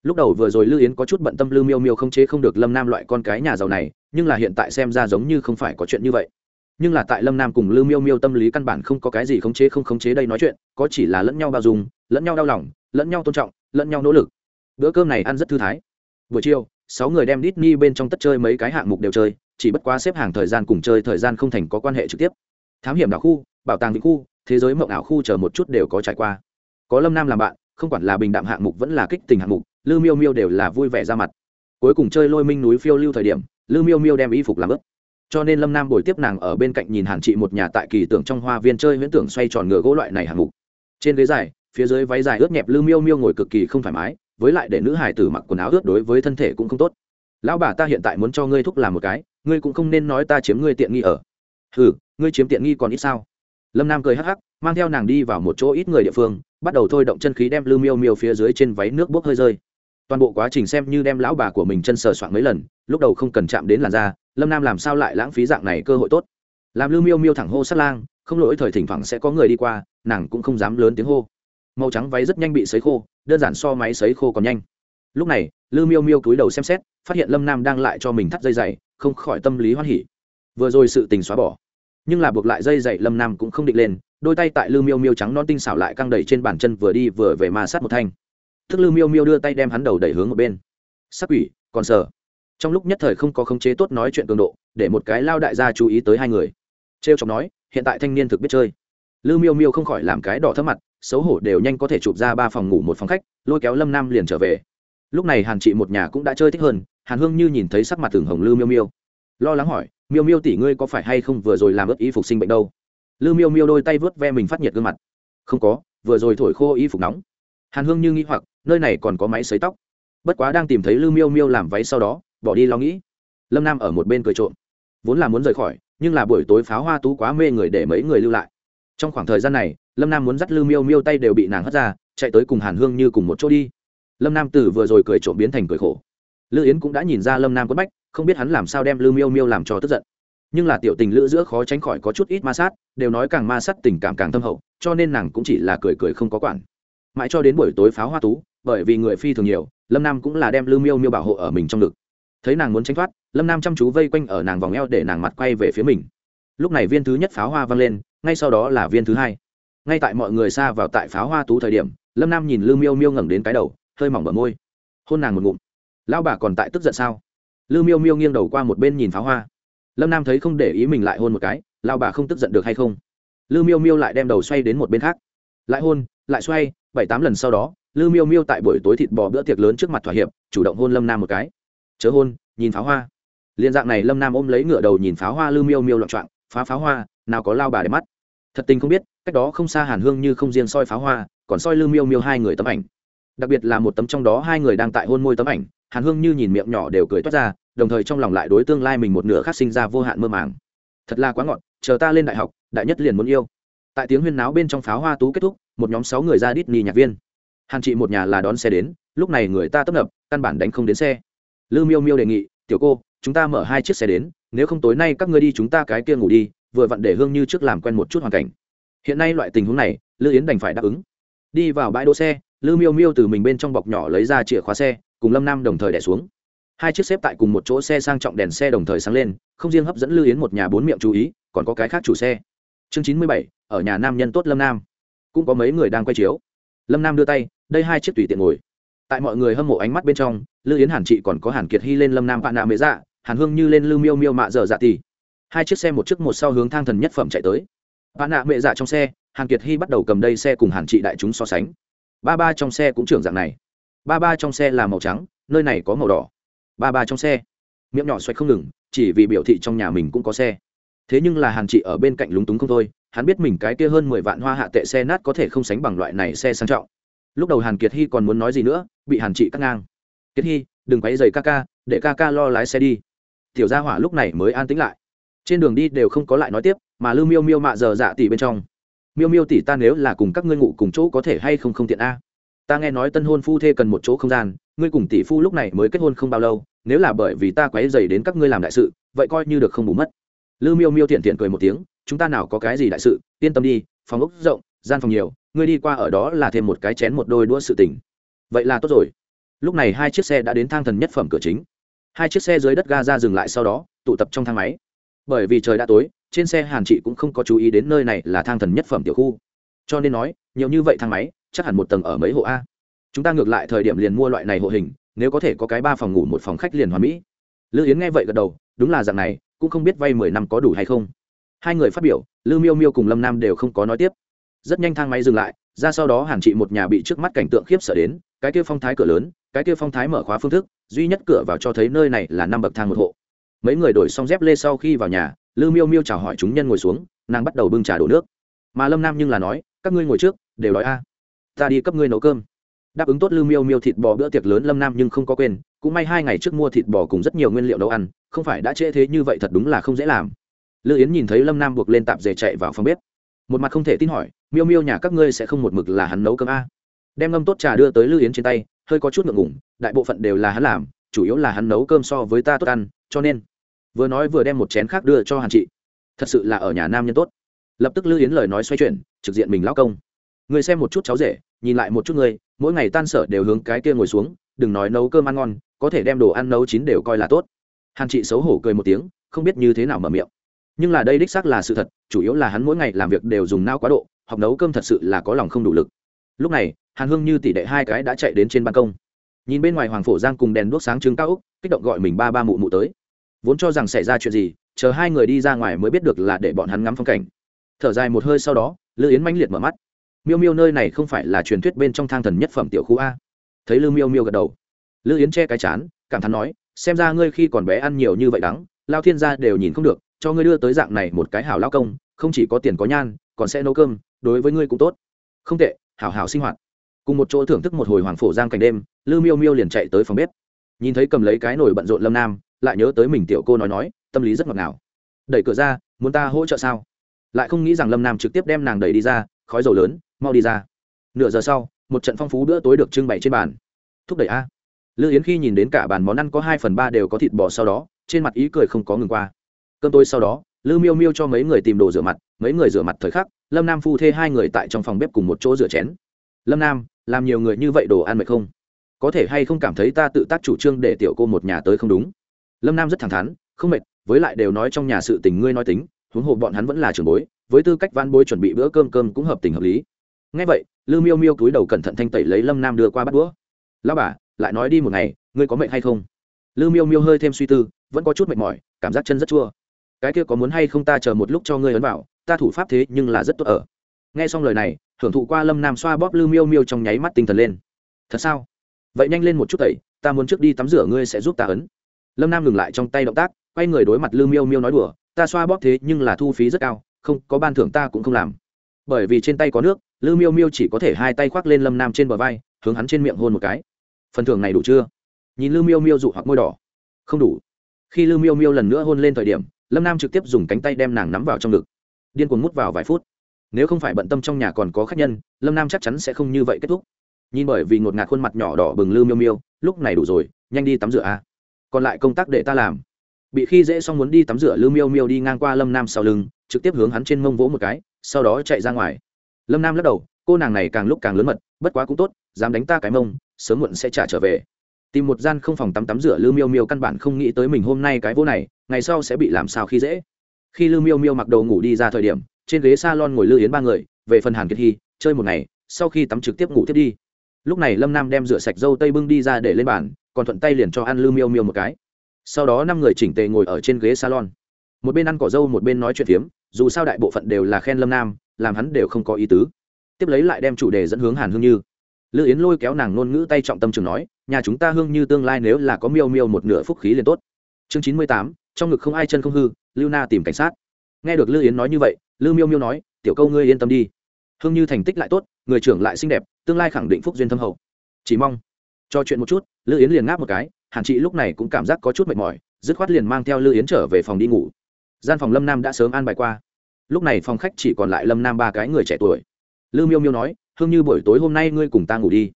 Lúc đầu vừa rồi lư yến có chút bận tâm lư miêu miêu không chế không được lâm nam loại con cái nhà giàu này, nhưng là hiện tại xem ra giống như không phải có chuyện như vậy. Nhưng là tại lâm nam cùng lư miêu miêu tâm lý căn bản không có cái gì khống chế không khống chế đây nói chuyện, có chỉ là lẫn nhau bao dung, lẫn nhau đau lòng, lẫn nhau tôn trọng, lẫn nhau nỗ lực. Bữa cơm này ăn rất thư thái. Buổi chiều, sáu người đem Disney bên trong tất chơi mấy cái hạng mục đều chơi chỉ bất quá xếp hàng thời gian cùng chơi thời gian không thành có quan hệ trực tiếp. Thám hiểm đảo khu, bảo tàng vĩnh khu, thế giới mộng ảo khu chờ một chút đều có trải qua. Có lâm nam làm bạn, không quản là bình đạm hạng mục vẫn là kích tình hạng mục, lư miêu miêu đều là vui vẻ ra mặt. Cuối cùng chơi lôi minh núi phiêu lưu thời điểm, lư miêu miêu đem y phục làm ướp cho nên lâm nam bồi tiếp nàng ở bên cạnh nhìn hàn chị một nhà tại kỳ tưởng trong hoa viên chơi huyễn tưởng xoay tròn ngựa gỗ loại này hạng mục. Trên ghế dài, phía dưới váy dài ướt nhẹp lư miêu miêu ngồi cực kỳ không thoải mái, với lại để nữ hải tử mặc quần áo ướt đối với thân thể cũng không tốt. Lão bà ta hiện tại muốn cho ngươi thúc làm một cái ngươi cũng không nên nói ta chiếm ngươi tiện nghi ở. Ừ ngươi chiếm tiện nghi còn ít sao? Lâm nam cười hắc hắc, mang theo nàng đi vào một chỗ ít người địa phương, bắt đầu thôi động chân khí đem lư miêu miêu phía dưới trên váy nước bốc hơi rơi. Toàn bộ quá trình xem như đem lão bà của mình chân sờ soạn mấy lần, lúc đầu không cần chạm đến làn da, lâm nam làm sao lại lãng phí dạng này cơ hội tốt? Làm lưu miêu miêu thẳng hô sát lang, không lỗi thời thỉnh thoảng sẽ có người đi qua, nàng cũng không dám lớn tiếng hô. Màu trắng váy rất nhanh bị sấy khô, đơn giản so máy sấy khô còn nhanh. Lúc này, lưu miêu miêu cúi đầu xem xét, phát hiện lâm nam đang lại cho mình thắt dây dày không khỏi tâm lý hoan hỉ. Vừa rồi sự tình xóa bỏ. Nhưng là buộc lại dây dậy lâm nam cũng không định lên, đôi tay tại lưu miêu miêu trắng non tinh xảo lại căng đầy trên bàn chân vừa đi vừa về ma sát một thanh. Thức lưu miêu miêu đưa tay đem hắn đầu đẩy hướng một bên. Sắc quỷ, còn sờ. Trong lúc nhất thời không có khống chế tốt nói chuyện cường độ, để một cái lao đại gia chú ý tới hai người. T r e o chọc nói, hiện tại thanh niên thực biết chơi. Lưu miêu miêu không khỏi làm cái đỏ thấp mặt, xấu hổ đều nhanh có thể chụp ra ba phòng ngủ một phòng khách, lôi kéo lâm nam liền trở về. Lúc này hàn chị một nhà cũng đã chơi thích hơn hàn hương như nhìn thấy sắc mặt thường hồng Lư miêu miêu. Lo lắng hỏi, miêu miêu tỷ ngươi có phải hay không vừa rồi làm ướt y phục sinh bệnh đâu? Lư miêu miêu đôi tay vớt ve mình phát nhiệt gương mặt. Không có, vừa rồi thổi khô y phục nóng. Hàn hương như nghĩ hoặc, nơi này còn có máy xấy tóc. Bất quá đang tìm thấy Lư miêu miêu làm váy sau đó, bỏ đi lo nghĩ. Lâm nam ở một bên cười trộm. Vốn là muốn rời khỏi, nhưng là buổi tối pháo hoa tú quá mê người để mấy người lưu lại. Trong khoảng thời gian này, lâm nam muốn dắt Lư miêu miêu tay đều bị nàng hất ra, chạy tới cùng hàn hương như cùng một chỗ đi. Lâm nam từ vừa rồi cười trộm biến thành cười khổ lữ yến cũng đã nhìn ra lâm nam quất bách, không biết hắn làm sao đem lưu miêu miêu làm cho tức giận. Nhưng là tiểu tình lữ giữa khó tránh khỏi có chút ít ma sát, đều nói càng ma sát tình cảm càng thâm hậu, cho nên nàng cũng chỉ là cười cười không có quản. Mãi cho đến buổi tối pháo hoa tú, bởi vì người phi thường nhiều, lâm nam cũng là đem lưu miêu miêu bảo hộ ở mình trong ngực. Thấy nàng muốn tránh thoát, lâm nam chăm chú vây quanh ở nàng vòng eo để nàng mặt quay về phía mình. Lúc này viên thứ nhất pháo hoa vang lên, ngay sau đó là viên thứ hai. Ngay tại mọi người xa vào tại pháo hoa tú thời điểm, lâm nam nhìn lưu miêu miêu ngẩng đến cái đầu, hơi mỏng bờ môi. Hôn nàng một ngụm lão bà còn tại tức giận sao? Lưu miêu miêu nghiêng đầu qua một bên nhìn pháo hoa. Lâm nam thấy không để ý mình lại hôn một cái lao bà không tức giận được hay không? Lưu miêu miêu lại đem đầu xoay đến một bên khác. Lại hôn, lại xoay, bảy tám lần sau đó, lưu miêu miêu tại buổi tối thịt bò bữa tiệc lớn trước mặt thỏa hiệp, chủ động hôn lâm nam một cái. Chớ hôn, nhìn pháo hoa. Liên dạng này lâm nam ôm lấy ngựa đầu nhìn pháo hoa lưu miêu miêu loạn trọng phá pháo hoa, nào có lao bà để mắt. Thật tình không biết, cách đó không xa hàn hương như không riêng soi pháo hoa, còn soi lưu miêu miêu hai người tấm ảnh. Đặc biệt là một tấm trong đó hai người đang tại hôn môi tấm ảnh hàn hương như nhìn miệng nhỏ đều cười toát ra, đồng thời trong lòng lại đối tương lai mình một nửa khác sinh ra vô hạn mơ màng. Thật là quá ngọt, chờ ta lên đại học, đại nhất liền muốn yêu. Tại tiếng huyên náo bên trong pháo hoa tú kết thúc, một nhóm sáu người ra đít ni nhạc viên. Hàn chị một nhà là đón xe đến, lúc này người ta tấp nập, căn bản đánh không đến xe. Lư miêu miêu đề nghị, tiểu cô, chúng ta mở hai chiếc xe đến, nếu không tối nay các ngươi đi chúng ta cái kia ngủ đi, vừa vặn để hương như trước làm quen một chút hoàn cảnh. Hiện nay loại tình huống này, lư yến đành phải đáp ứng. Đi vào bãi đỗ xe, lư miêu miêu từ mình bên trong bọc nhỏ lấy ra chìa khóa xe cùng lâm nam đồng thời đẻ xuống hai chiếc xếp tại cùng một chỗ xe sang trọng đèn xe đồng thời sáng lên không riêng hấp dẫn lưu yến một nhà bốn miệng chú ý còn có cái khác chủ xe chương chín mươi bảy ở nhà nam nhân tốt lâm nam cũng có mấy người đang quay chiếu lâm nam đưa tay đây hai chiếc tùy tiện ngồi tại mọi người hâm mộ ánh mắt bên trong lưu yến hàn chị còn có hàn kiệt hy lên lâm nam vạn nạ mễ dạ hàn hương như lên lưu miêu miêu mạ dở dạ tì hai chiếc xe một chiếc một sau hướng thang thần nhất phẩm chạy tới vạn nạ mẹ dạ trong xe hàn kiệt hy bắt đầu cầm đây xe cùng hàn chị đại chúng so sánh ba ba trong xe cũng trưởng dạng này ba ba trong xe là màu trắng, nơi này có màu đỏ. Ba ba trong xe. Miệng nhỏ xoay không ngừng, chỉ vì biểu thị trong nhà mình cũng có xe. Thế nhưng là hàn chị ở bên cạnh lúng túng không thôi, hắn biết mình cái kia hơn mười vạn hoa hạ tệ xe nát có thể không sánh bằng loại này xe sang trọng. Lúc đầu hàn kiệt hy còn muốn nói gì nữa, bị hàn chị cắt ngang. Kiệt hy, đừng quấy dày ca ca, để ca ca lo lái xe đi. Tiểu gia hỏa lúc này mới an tĩnh lại. Trên đường đi đều không có lại nói tiếp, mà lưu miêu miêu mạ giờ dạ tỉ bên trong. Miêu miêu tỉ ta nếu là cùng các ngươi ngủ cùng chỗ có thể hay không không tiện a? Ta nghe nói tân hôn phu thê cần một chỗ không gian, ngươi cùng tỷ phu lúc này mới kết hôn không bao lâu, nếu là bởi vì ta quấy dày đến các ngươi làm đại sự, vậy coi như được không bù mất. Lư miêu miêu thiện thiện cười một tiếng, chúng ta nào có cái gì đại sự, yên tâm đi, phòng ốc rộng, gian phòng nhiều, ngươi đi qua ở đó là thêm một cái chén một đôi đũa sự tình. Vậy là tốt rồi. Lúc này hai chiếc xe đã đến thang thần nhất phẩm cửa chính. Hai chiếc xe dưới đất ga ra dừng lại sau đó, tụ tập trong thang máy. Bởi vì trời đã tối, trên xe hàn chị cũng không có chú ý đến nơi này là thang thần nhất phẩm tiểu khu. Cho nên nói, nhiều như vậy thang máy chắc hẳn một tầng ở mấy hộ a. Chúng ta ngược lại thời điểm liền mua loại này hộ hình, nếu có thể có cái ba phòng ngủ một phòng khách liền hoàn mỹ. Lư yến nghe vậy gật đầu, đúng là dạng này, cũng không biết vay mười năm có đủ hay không. Hai người phát biểu, lư miêu miêu cùng lâm nam đều không có nói tiếp. Rất nhanh thang máy dừng lại, ra sau đó hàn chị một nhà bị trước mắt cảnh tượng khiếp sợ đến, cái kia phong thái cửa lớn, cái kia phong thái mở khóa phương thức, duy nhất cửa vào cho thấy nơi này là năm bậc thang một hộ. Mấy người đổi xong dép lê sau khi vào nhà, lư miêu miêu chào hỏi chúng nhân ngồi xuống, nàng bắt đầu bưng trà đổ nước. Mà lâm nam nhưng là nói, các ngươi ngồi trước, đều đói a ta đi cấp ngươi nấu cơm. Đáp ứng tốt lưu miêu miêu thịt bò bữa tiệc lớn lâm nam nhưng không có quên, cũng may hai ngày trước mua thịt bò cùng rất nhiều nguyên liệu nấu ăn, không phải đã trễ thế như vậy thật đúng là không dễ làm. Lư yến nhìn thấy lâm nam buộc lên tạp dề chạy vào phòng bếp. Một mặt không thể tin hỏi, miêu miêu nhà các ngươi sẽ không một mực là hắn nấu cơm a? Đem ngâm tốt trà đưa tới lư yến trên tay, hơi có chút ngượng ngủng đại bộ phận đều là hắn làm, chủ yếu là hắn nấu cơm so với ta tốt ăn, cho nên vừa nói vừa đem một chén khác đưa cho hàn chị thật sự là ở nhà nam nhân tốt. Lập tức lư yến lời nói xoay chuyển, trực diện mình lão công. Người xem một chút cháu rể nhìn lại một chút người mỗi ngày tan sở đều hướng cái kia ngồi xuống, đừng nói nấu cơm ăn ngon, có thể đem đồ ăn nấu chín đều coi là tốt. Hàn chị xấu hổ cười một tiếng, không biết như thế nào mở miệng. Nhưng là đây đích xác là sự thật, chủ yếu là hắn mỗi ngày làm việc đều dùng nao quá độ, học nấu cơm thật sự là có lòng không đủ lực. Lúc này, hàn hương như tỷ đệ hai cái đã chạy đến trên ban công. Nhìn bên ngoài hoàng phổ giang cùng đèn đuốc sáng trưng cao úc, kích động gọi mình ba ba mụ mụ tới. Vốn cho rằng xảy ra chuyện gì, chờ hai người đi ra ngoài mới biết được là để bọn hắn ngắm phong cảnh. Thở dài một hơi sau đó, lư yến mãnh liệt mở mắt miêu miêu nơi này không phải là truyền thuyết bên trong thang thần nhất phẩm tiểu khu a? Thấy lư miêu miêu gật đầu. Lư yến che cái chán, cảm thán nói, xem ra ngươi khi còn bé ăn nhiều như vậy đắng, lao thiên gia đều nhìn không được, cho ngươi đưa tới dạng này một cái hảo lao công, không chỉ có tiền có nhan, còn sẽ nấu cơm, đối với ngươi cũng tốt. Không tệ, hảo hảo sinh hoạt. Cùng một chỗ thưởng thức một hồi hoàng phổ giang cảnh đêm, lư miêu miêu liền chạy tới phòng bếp. Nhìn thấy cầm lấy cái nồi bận rộn lâm nam, lại nhớ tới mình tiểu cô nói nói, tâm lý rất ngọt ngào. Đẩy cửa ra, muốn ta hỗ trợ sao? Lại không nghĩ rằng lâm nam trực tiếp đem nàng đẩy đi ra, khói dầu lớn mau đi ra. Nửa giờ sau, một trận phong phú bữa tối được trưng bày trên bàn. Thúc đẩy a. Lư yến khi nhìn đến cả bàn món ăn có hai phần ba đều có thịt bò sau đó, trên mặt ý cười không có ngừng qua. Cơm tôi sau đó, lư miêu miêu cho mấy người tìm đồ rửa mặt, mấy người rửa mặt thời khắc, lâm nam phu thê hai người tại trong phòng bếp cùng một chỗ rửa chén. Lâm nam, làm nhiều người như vậy đồ ăn mệt không? Có thể hay không cảm thấy ta tự tác chủ trương để tiểu cô một nhà tới không đúng? Lâm nam rất thẳng thắn, không mệt, với lại đều nói trong nhà sự tình ngươi nói tính, huống hồ bọn hắn vẫn là trường bối, với tư cách van bối chuẩn bị bữa cơm cơm cũng hợp tình hợp lý ngay vậy, lư miêu miêu cúi đầu cẩn thận thanh tẩy lấy lâm nam đưa qua bắt đũa. Lao bà, lại nói đi một ngày, ngươi có mệt hay không? Lư miêu miêu hơi thêm suy tư, vẫn có chút mệt mỏi, cảm giác chân rất chua. Cái kia có muốn hay không ta chờ một lúc cho ngươi ấn vào, ta thủ pháp thế nhưng là rất tốt ở. Nghe xong lời này, hưởng thụ qua lâm nam xoa bóp lư miêu miêu trong nháy mắt tinh thần lên. Thật sao? Vậy nhanh lên một chút tẩy, ta muốn trước đi tắm rửa ngươi sẽ giúp ta ấn. Lâm nam ngừng lại trong tay động tác, quay người đối mặt lư miêu miêu nói đùa, ta xoa bóp thế nhưng là thu phí rất cao, không, có ban thưởng ta cũng không làm. Bởi vì trên tay có nước lư miêu miêu chỉ có thể hai tay khoác lên lâm nam trên bờ vai, hướng hắn trên miệng hôn một cái. Phần thưởng này đủ chưa? Nhìn lư miêu miêu dụ hoặc môi đỏ. Không đủ. Khi lư miêu miêu lần nữa hôn lên thời điểm, lâm nam trực tiếp dùng cánh tay đem nàng nắm vào trong ngực. Điên cuồng mút vào vài phút. Nếu không phải bận tâm trong nhà còn có khách nhân, lâm nam chắc chắn sẽ không như vậy kết thúc. Nhìn bởi vì ngột ngạt khuôn mặt nhỏ đỏ bừng lư miêu miêu, lúc này đủ rồi, nhanh đi tắm rửa a. Còn lại công tác để ta làm. Bị khi dễ xong muốn đi tắm rửa, lư miêu miêu đi ngang qua lâm nam sau lưng, trực tiếp hướng hắn trên mông vỗ một cái, sau đó chạy ra ngoài lâm nam lắc đầu cô nàng này càng lúc càng lớn mật bất quá cũng tốt dám đánh ta cái mông sớm muộn sẽ trả trở về tìm một gian không phòng tắm tắm rửa lư miêu miêu căn bản không nghĩ tới mình hôm nay cái vô này ngày sau sẽ bị làm sao khi dễ khi lư miêu miêu mặc đồ ngủ đi ra thời điểm trên ghế s a lon ngồi lư yến ba người về phần hàn kiệt hy chơi một ngày sau khi tắm trực tiếp ngủ tiếp đi lúc này lâm nam đem rửa sạch dâu tây bưng đi ra để lên bàn còn thuận tay liền cho ăn lư miêu miêu một cái sau đó năm người chỉnh tề ngồi ở trên ghế salon một bên ăn cỏ dâu một bên nói chuyện phiếm dù sao đại bộ phận đều là khen lâm nam làm hắn đều không có ý tứ. Tiếp lấy lại đem chủ đề dẫn hướng hàn hương như. Lữ yến lôi kéo nàng ngôn ngữ tay trọng tâm trường nói, nhà chúng ta hương như tương lai nếu là có miêu miêu một nửa phúc khí liền tốt. Chương chín mươi tám, trong ngực không ai chân không hư, lưu na tìm cảnh sát. Nghe được lữ yến nói như vậy, lư miêu miêu nói, tiểu câu ngươi yên tâm đi. Hương như thành tích lại tốt, người trưởng lại xinh đẹp, tương lai khẳng định phúc duyên thâm hậu. Chỉ mong. Cho chuyện một chút lữ yến liền ngáp một cái, hàn chị lúc này cũng cảm giác có chút mệt mỏi, dứt khoát liền mang theo lữ yến trở về phòng đi ngủ. Gian phòng lâm nam đã sớm an bài qua lúc này phòng khách chỉ còn lại lâm nam ba cái người trẻ tuổi. Lư miêu miêu nói, hương như buổi tối hôm nay ngươi cùng ta ngủ đi.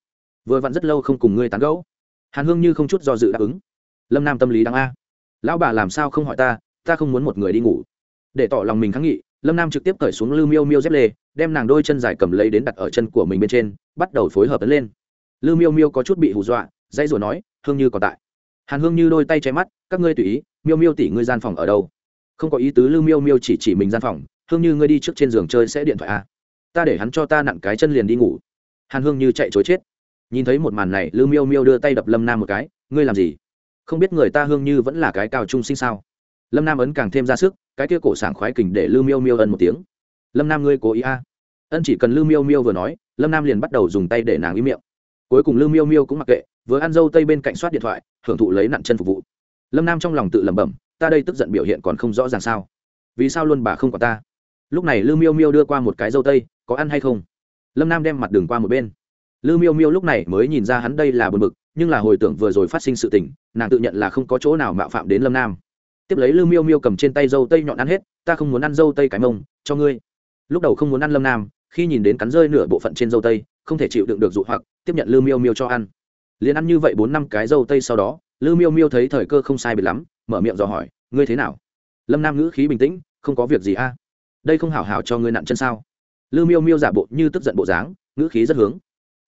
Vừa vặn rất lâu không cùng ngươi tán gẫu. Hàn hương như không chút do dự đáp ứng. Lâm nam tâm lý đáng a. Lão bà làm sao không hỏi ta? Ta không muốn một người đi ngủ. Để tỏ lòng mình kháng nghị, lâm nam trực tiếp cởi xuống lư miêu miêu dép lê, đem nàng đôi chân dài cầm lấy đến đặt ở chân của mình bên trên, bắt đầu phối hợp tấn lên. Lư miêu miêu có chút bị hù dọa, dãy rủa nói, hương như còn tại. Hàn hương như đôi tay che mắt, các ngươi tùy ý, miêu miêu tỉ ngươi gian phòng ở đâu? Không có ý tứ lư miêu miêu chỉ chỉ mình gian phòng hương như ngươi đi trước trên giường chơi sẽ điện thoại a ta để hắn cho ta nặng cái chân liền đi ngủ. Hàn hương như chạy chối chết. Nhìn thấy một màn này lư miêu miêu đưa tay đập lâm nam một cái. Ngươi làm gì? Không biết người ta hương như vẫn là cái cao trung sinh sao? Lâm nam ấn càng thêm ra sức, cái kia cổ sảng khoái kình để lư miêu miêu ân một tiếng. Lâm nam ngươi cố ý a. Ân chỉ cần lư miêu miêu vừa nói, lâm nam liền bắt đầu dùng tay để nàng ý miệng. Cuối cùng lư miêu miêu cũng mặc kệ, vừa ăn dâu tây bên cạnh soát điện thoại, hưởng thụ lấy nặn chân phục vụ. Lâm nam trong lòng tự lẩm bẩm, ta đây tức giận biểu hiện còn không rõ ràng sao? Vì sao luôn bà không có ta? Lúc này lư miêu miêu đưa qua một cái dâu tây, có ăn hay không? Lâm nam đem mặt đường qua một bên. Lư miêu miêu lúc này mới nhìn ra hắn đây là bờ bực, nhưng là hồi tưởng vừa rồi phát sinh sự tình, nàng tự nhận là không có chỗ nào mạo phạm đến lâm nam. Tiếp lấy lư miêu miêu cầm trên tay dâu tây nhọn ăn hết, ta không muốn ăn dâu tây cái mông, cho ngươi. Lúc đầu không muốn ăn lâm nam, khi nhìn đến cắn rơi nửa bộ phận trên dâu tây, không thể chịu đựng được dụ hoặc, tiếp nhận lư miêu miêu cho ăn. Liền ăn như vậy bốn năm cái dâu tây sau đó lư miêu miêu thấy thời cơ không sai biệt lắm, mở miệng dò hỏi, ngươi thế nào? Lâm nam ngữ khí bình tĩnh, không có việc gì a đây không hảo hảo cho ngươi nặn chân sao? Lư miêu miêu giả bộ như tức giận bộ dáng, ngữ khí rất hướng.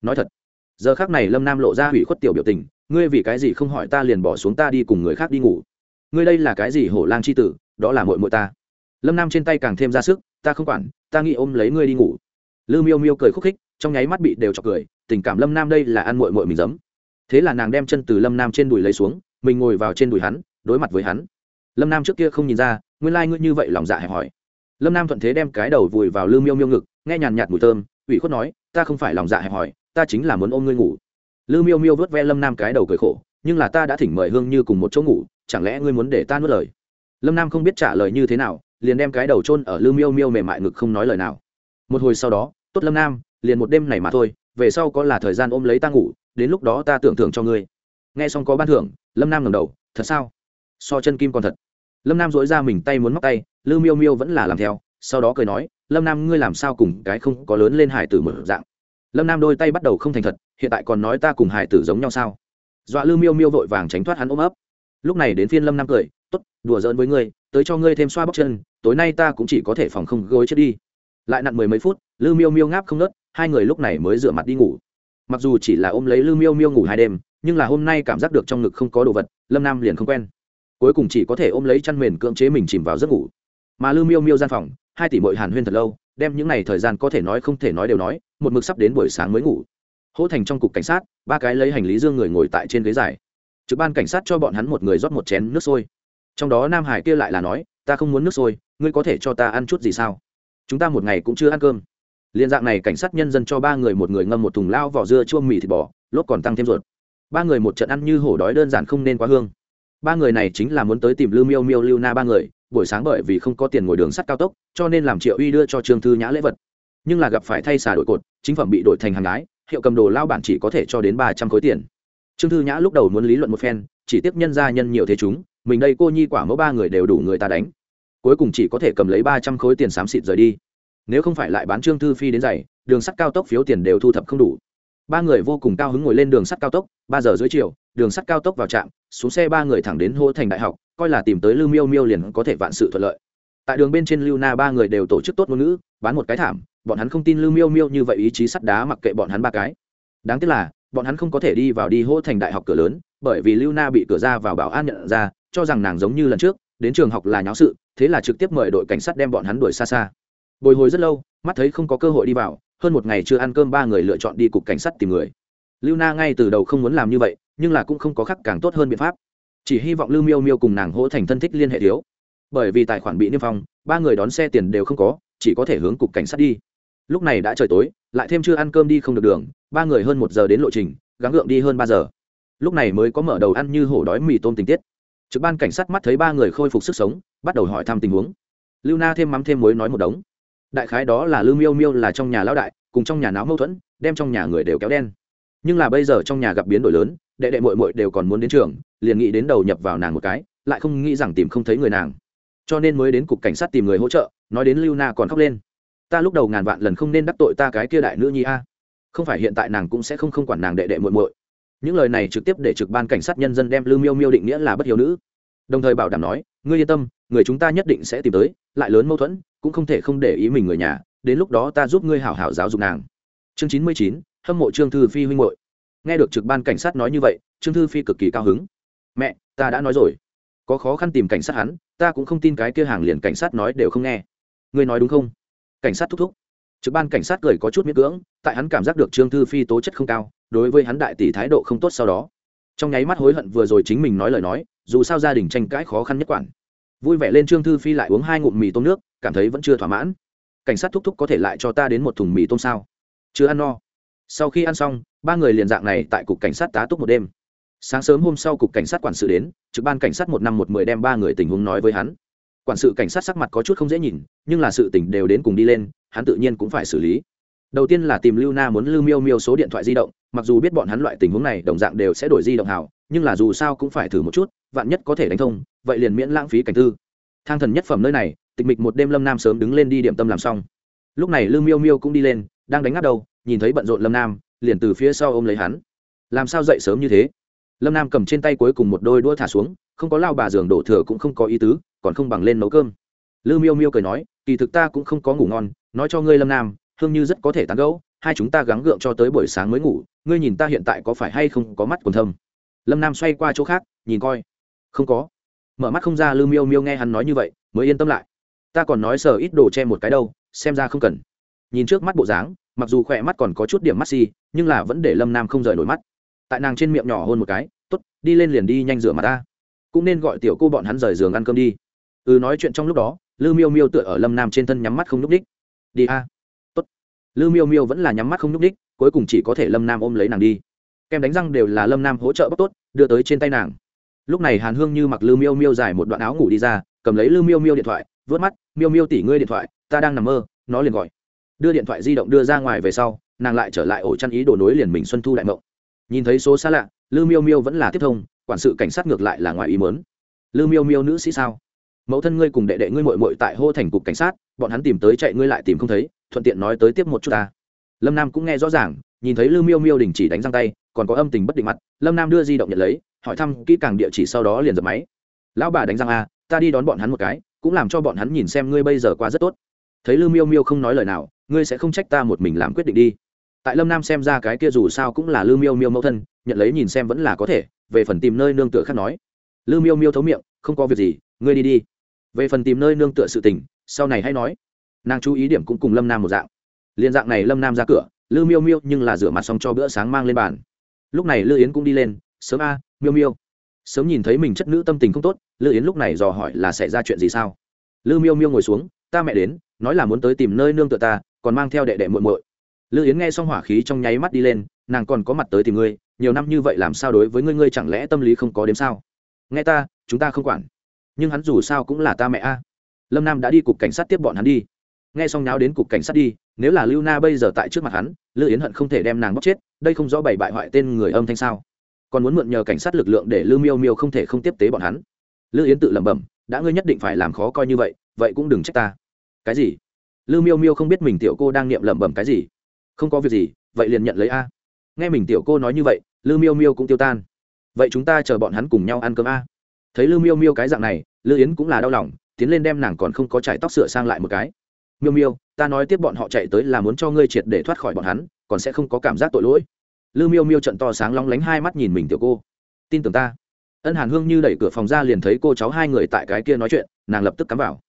Nói thật, giờ khác này lâm nam lộ ra hủy khuất tiểu biểu tình, ngươi vì cái gì không hỏi ta liền bỏ xuống ta đi cùng người khác đi ngủ? Ngươi đây là cái gì hổ lang c h i tử, đó là mội mội ta. Lâm nam trên tay càng thêm ra sức, ta không quản, ta nghĩ ôm lấy ngươi đi ngủ. Lư miêu miêu cười khúc khích, trong nháy mắt bị đều chọc cười, tình cảm lâm nam đây là ăn mội mội mình giấm. Thế là nàng đem chân từ lâm nam trên đùi lấy xuống, mình ngồi vào trên đùi hắn, đối mặt với hắn. Lâm nam trước kia không nhìn ra, nguyên lai、like、ngươi như vậy lòng dạ hẹp hỏi lâm nam thuận thế đem cái đầu vùi vào lư miêu miêu ngực, nghe nhàn nhạt mùi thơm, ủy khuất nói, ta không phải lòng dạ hẹp hòi, ta chính là muốn ôm ngươi ngủ. Lư miêu miêu vớt ve lâm nam cái đầu cười khổ, nhưng là ta đã thỉnh mời hương như cùng một chỗ ngủ, chẳng lẽ ngươi muốn để ta nuốt lời? Lâm nam không biết trả lời như thế nào, liền đem cái đầu chôn ở lư miêu miêu mềm mại ngực không nói lời nào. Một hồi sau đó, tốt lâm nam, liền một đêm này mà thôi, về sau có là thời gian ôm lấy ta ngủ, đến lúc đó ta tưởng thưởng cho ngươi. Nghe xong có ban thưởng, lâm nam ngầm đầu, thật sao? So chân kim còn thật. Lâm nam dỗi ra mình tay muốn móc tay lư miêu miêu vẫn là làm theo, sau đó cười nói, lâm nam, ngươi làm sao cùng cái không có lớn lên hải tử mở dạng? Lâm nam đôi tay bắt đầu không thành thật, hiện tại còn nói ta cùng hải tử giống nhau sao? Dọa lư miêu miêu vội vàng tránh thoát hắn ôm ấp. Lúc này đến phiên lâm nam cười t ố t đùa giỡn với ngươi, tới cho ngươi thêm xoa bóc chân, tối nay ta cũng chỉ có thể phòng không gối chết đi. Lại nặn mười mấy phút, lư miêu miêu ngáp không nớt, hai người lúc này mới rửa mặt đi ngủ. Mặc dù chỉ là ôm lấy lư miêu miêu ngủ hai đêm, nhưng là hôm nay cảm giác được trong ngực không có đồ vật, lâm nam liền không quen. Cuối cùng chỉ có thể ôm lấy chăn mền cưỡng chế mình chìm vào giấc ngủ mà lư miêu miêu gian phòng, hai tỷ mội hàn huyên thật lâu, đem những n à y thời gian có thể nói không thể nói đều nói, một mực sắp đến buổi sáng mới ngủ. Hỗ thành trong cục cảnh sát, ba cái lấy hành lý dương người ngồi tại trên ghế dài. Trực ban cảnh sát cho bọn hắn một người rót một chén nước sôi. Trong đó nam hải kia lại là nói, ta không muốn nước sôi, ngươi có thể cho ta ăn chút gì sao? Chúng ta một ngày cũng chưa ăn cơm. Liên dạng này cảnh sát nhân dân cho ba người một người ngâm một thùng lao vỏ dưa chua mì thịt bò lốt còn tăng thêm ruột. Ba người một trận ăn như hổ đói đơn giản không nên quá hương. Ba người này chính là muốn tới tìm lưu miêu miêu lưu na ba người buổi sáng bởi vì không có tiền ngồi đường sắt cao tốc, cho nên làm triệu uy đưa cho trương thư nhã lễ vật. Nhưng là gặp phải thay xà đổi cột, chính phẩm bị đổi thành hàng ái hiệu cầm đồ lao bản chỉ có thể cho đến ba trăm khối tiền. Trương thư nhã lúc đầu muốn lý luận một phen, chỉ tiếp nhân gia nhân nhiều thế chúng, mình đây cô nhi quả mẫu ba người đều đủ người ta đánh. Cuối cùng chỉ có thể cầm lấy ba trăm khối tiền xám xịt rời đi. Nếu không phải lại bán trương thư phi đến giày, đường sắt cao tốc phiếu tiền đều thu thập không đủ. Ba người vô cùng cao hứng ngồi lên đường sắt cao tốc, ba giờ dưới chiều, đường sắt cao tốc vào trạm, xuống xe ba người thẳng đến hô thành đại học coi là tìm tới lưu miêu miêu liền có thể vạn sự thuận lợi. Tại đường bên trên lưu na ba người đều tổ chức tốt ngôn ngữ, bán một cái thảm, bọn hắn không tin lưu miêu miêu như vậy ý chí sắt đá mặc kệ bọn hắn ba cái. Đáng tiếc là, bọn hắn không có thể đi vào đi hỗ thành đại học cửa lớn, bởi vì lưu na bị cửa ra vào bảo an nhận ra, cho rằng nàng giống như lần trước, đến trường học là nháo sự, thế là trực tiếp mời đội cảnh sát đem bọn hắn đuổi xa xa. Bồi hồi rất lâu, mắt thấy không có cơ hội đi vào, hơn một ngày chưa ăn cơm ba người lựa chọn đi cục cảnh sát tìm người. Lưu na ngay từ đầu không muốn làm như vậy, nhưng là cũng không có khắc càng tốt hơn biện pháp chỉ hy vọng lưu miêu miêu cùng nàng hỗ thành thân thích liên hệ thiếu. Bởi vì tài khoản bị niêm phong, ba người đón xe tiền đều không có, chỉ có thể hướng cục cảnh sát đi. Lúc này đã trời tối, lại thêm chưa ăn cơm đi không được đường, ba người hơn một giờ đến lộ trình, gắng gượng đi hơn ba giờ. Lúc này mới có mở đầu ăn như hổ đói mì tôm tình tiết. Trực ban cảnh sát mắt thấy ba người khôi phục sức sống, bắt đầu hỏi thăm tình huống. Lưu na thêm mắm thêm muối nói một đống. Đại khái đó là lưu miêu miêu là trong nhà lão đại, cùng trong nhà náo mâu thuẫn, đem trong nhà người đều kéo đen. Nhưng là bây giờ trong nhà gặp biến đổi lớn đệ đệ mội mội đều còn muốn đến trường, liền nghĩ đến đầu nhập vào nàng một cái, lại không nghĩ rằng tìm không thấy người nàng. Cho nên mới đến cục cảnh sát tìm người hỗ trợ, nói đến lưu na còn khóc lên. Ta lúc đầu ngàn vạn lần không nên đắc tội ta cái kia đại nữ nhi a. Không phải hiện tại nàng cũng sẽ không không quản nàng đệ đệ muội muội. Những lời này trực tiếp để trực ban cảnh sát nhân dân đem lưu miêu miêu định nghĩa là bất hiếu nữ. Đồng thời bảo đảm nói, ngươi yên tâm, người chúng ta nhất định sẽ tìm tới, lại lớn mâu thuẫn, cũng không thể không để ý mình người nhà, đến lúc đó ta giúp ngươi hảo hảo giáo dục nàng. Chương chín mươi chín, hâm mộ trương thư phi huynh hội nghe được trực ban cảnh sát nói như vậy, trương thư phi cực kỳ cao hứng. Mẹ, ta đã nói rồi. Có khó khăn tìm cảnh sát hắn, ta cũng không tin cái kia hàng liền cảnh sát nói đều không nghe. Ngươi nói đúng không? Cảnh sát thúc thúc. Trực ban cảnh sát cười có chút miễn cưỡng, tại hắn cảm giác được trương thư phi tố chất không cao, đối với hắn đại tỷ thái độ không tốt sau đó. Trong nháy mắt hối hận vừa rồi chính mình nói lời nói, dù sao gia đình tranh cãi khó khăn nhất quản vui vẻ lên trương thư phi lại uống hai ngụm mì tôm nước, cảm thấy vẫn chưa thỏa mãn. Cảnh sát thúc thúc có thể lại cho ta đến một thùng mì tôm sao? Chưa ăn no sau khi ăn xong, ba người liền dạng này tại cục cảnh sát tá túc một đêm. Sáng sớm hôm sau cục cảnh sát quản sự đến, trực ban cảnh sát một năm một mười đem ba người tình huống nói với hắn. Quản sự cảnh sát sắc mặt có chút không dễ nhìn, nhưng là sự tình đều đến cùng đi lên, hắn tự nhiên cũng phải xử lý. Đầu tiên là tìm lưu na muốn lưu miêu miêu số điện thoại di động, mặc dù biết bọn hắn loại tình huống này đồng dạng đều sẽ đổi di động hào nhưng là dù sao cũng phải thử một chút, vạn nhất có thể đánh thông, vậy liền miễn lãng phí cảnh tư. Thang thần nhất phẩm nơi này, tịch mịch một đêm lâm nam sớm đứng lên đi điểm tâm làm xong lúc này lư miêu miêu cũng đi lên, đang đánh ngắt đầu, nhìn thấy bận rộn lâm nam, liền từ phía sau ôm lấy hắn. Làm sao dậy sớm như thế? Lâm nam cầm trên tay cuối cùng một đôi đũa thả xuống, không có lao bà giường đổ thừa cũng không có ý tứ, còn không bằng lên nấu cơm. Lư miêu miêu cười nói, kỳ thực ta cũng không có ngủ ngon, nói cho ngươi lâm nam, hương như rất có thể tán gẫu, hai chúng ta gắng gượng cho tới buổi sáng mới ngủ, ngươi nhìn ta hiện tại có phải hay không có mắt còn thâm? Lâm nam xoay qua chỗ khác, nhìn coi. Không có. Mở mắt không ra, lư miêu miêu nghe hắn nói như vậy, mới yên tâm lại. Ta còn nói sờ ít đồ che một cái đâu xem ra không cần. Nhìn trước mắt bộ dáng, mặc dù khỏe mắt còn có chút điểm mắt xi nhưng là vẫn để lâm nam không rời nổi mắt. Tại nàng trên miệng nhỏ hơn một cái t ố t đi lên liền đi nhanh rửa mặt ta. Cũng nên gọi tiểu cô bọn hắn rời giường ăn cơm đi. Ừ nói chuyện trong lúc đó, lư miêu miêu tựa ở lâm nam trên thân nhắm mắt không n ú c đích đi a. Tốt. Lư miêu miêu vẫn là nhắm mắt không n ú c đích cuối cùng chỉ có thể lâm nam ôm lấy nàng đi. Kem đánh răng đều là lâm nam hỗ trợ bóc tốt, đưa tới trên tay nàng. Lúc này hàn hương như mặc lư miêu miêu dài một đoạn áo ngủ đi ra, cầm lấy lư miêu miêu điện thoại, vớt mắt, miêu miêu tỉ ngươi điện thoại ta đang nằm mơ, nó liền gọi. Đưa điện thoại di động đưa ra ngoài về sau, nàng lại trở lại ổ chăn ý đồ nối liền mình xuân thu đại mộng. Nhìn thấy số xa lạ, lư miêu miêu vẫn là tiếp thông, quản sự cảnh sát ngược lại là ngoài ý mớn lư miêu miêu nữ sĩ sao? Mẫu thân ngươi cùng đệ đệ ngươi mội mội tại hô thành cục cảnh sát, bọn hắn tìm tới chạy ngươi lại tìm không thấy, thuận tiện nói tới tiếp một chút ta. Lâm nam cũng nghe rõ ràng, nhìn thấy lư miêu miêu đình chỉ đánh răng tay, còn có âm tình bất định mặt, lâm nam đưa di động nhận lấy, hỏi thăm kỹ càng địa chỉ sau đó liền dập máy. Lão bà đánh răng a ta đi đón bọn hắn một cái, cũng làm cho bọn hắn nhìn xem ngươi bây giờ qua rất tốt thấy lư miêu miêu không nói lời nào, ngươi sẽ không trách ta một mình làm quyết định đi. Tại lâm nam xem ra cái kia dù sao cũng là lư miêu miêu mẫu thân, nhận lấy nhìn xem vẫn là có thể, về phần tìm nơi nương tựa khác nói. Lư miêu miêu thấu miệng, không có việc gì, ngươi đi đi. Về phần tìm nơi nương tựa sự tình, sau này hãy nói. Nàng chú ý điểm cũng cùng lâm nam một dạng. Liên dạng này lâm nam ra cửa, lư miêu miêu nhưng là rửa mặt xong cho bữa sáng mang lên bàn. Lúc này lư yến cũng đi lên, sớm a, miêu miêu. Sớm nhìn thấy mình chất nữ tâm tình không tốt, lư yến lúc này dò hỏi là xảy ra chuyện gì sao? Lư miêu miêu ngồi xuống ta mẹ đến, nói là muốn tới tìm nơi nương tựa ta, còn mang theo đệ đệ muội muội. Lư yến nghe xong hỏa khí trong nháy mắt đi lên, nàng còn có mặt tới tìm ngươi, nhiều năm như vậy làm sao đối với ngươi ngươi chẳng lẽ tâm lý không có đếm sao? Nghe ta, chúng ta không quản. Nhưng hắn dù sao cũng là ta mẹ a. Lâm nam đã đi cục cảnh sát tiếp bọn hắn đi. Nghe xong nháo đến cục cảnh sát đi, nếu là lưu na bây giờ tại trước mặt hắn, lư yến hận không thể đem nàng bóc chết, đây không rõ bày bại hoại tên người âm thanh sao. Còn muốn mượn nhờ cảnh sát lực lượng để lư miêu miêu không thể không tiếp tế bọn hắn. Lư yến tự lẩm bẩm, đã ngươi nhất định phải làm khó coi như vậy vậy cũng đừng trách ta cái gì? Lư miêu miêu không biết mình tiểu cô đang niệm lẩm bẩm cái gì. Không có việc gì, vậy liền nhận lấy a. Nghe mình tiểu cô nói như vậy, lư miêu miêu cũng tiêu tan. Vậy chúng ta chờ bọn hắn cùng nhau ăn cơm a. Thấy lư miêu miêu cái dạng này, lư yến cũng là đau lòng, tiến lên đem nàng còn không có trải tóc sửa sang lại một cái. Miêu miêu, ta nói tiếp bọn họ chạy tới là muốn cho ngươi triệt để thoát khỏi bọn hắn, còn sẽ không có cảm giác tội lỗi. Lư miêu miêu trận to sáng long lánh hai mắt nhìn mình tiểu cô. Tin tưởng ta. Ân hàn hương như đẩy cửa phòng ra liền thấy cô cháu hai người tại cái kia nói chuyện, nàng lập tức cắm vào.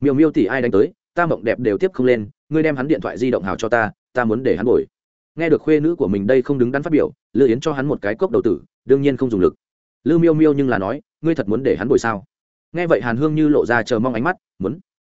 Miêu miêu thì ai đánh tới? Ta mộng đẹp đều tiếp không lên, ngươi đem hắn điện thoại di động hào cho ta ta muốn để hắn bồi nghe được khuê nữ của mình đây không đứng đắn phát biểu, lư yến cho hắn một cái cốc đầu tử, đương nhiên không dùng lực. Lư miêu miêu nhưng là nói, ngươi thật muốn để hắn bồi sao? Nghe vậy hàn hương như lộ ra chờ mong ánh mắt, muốn.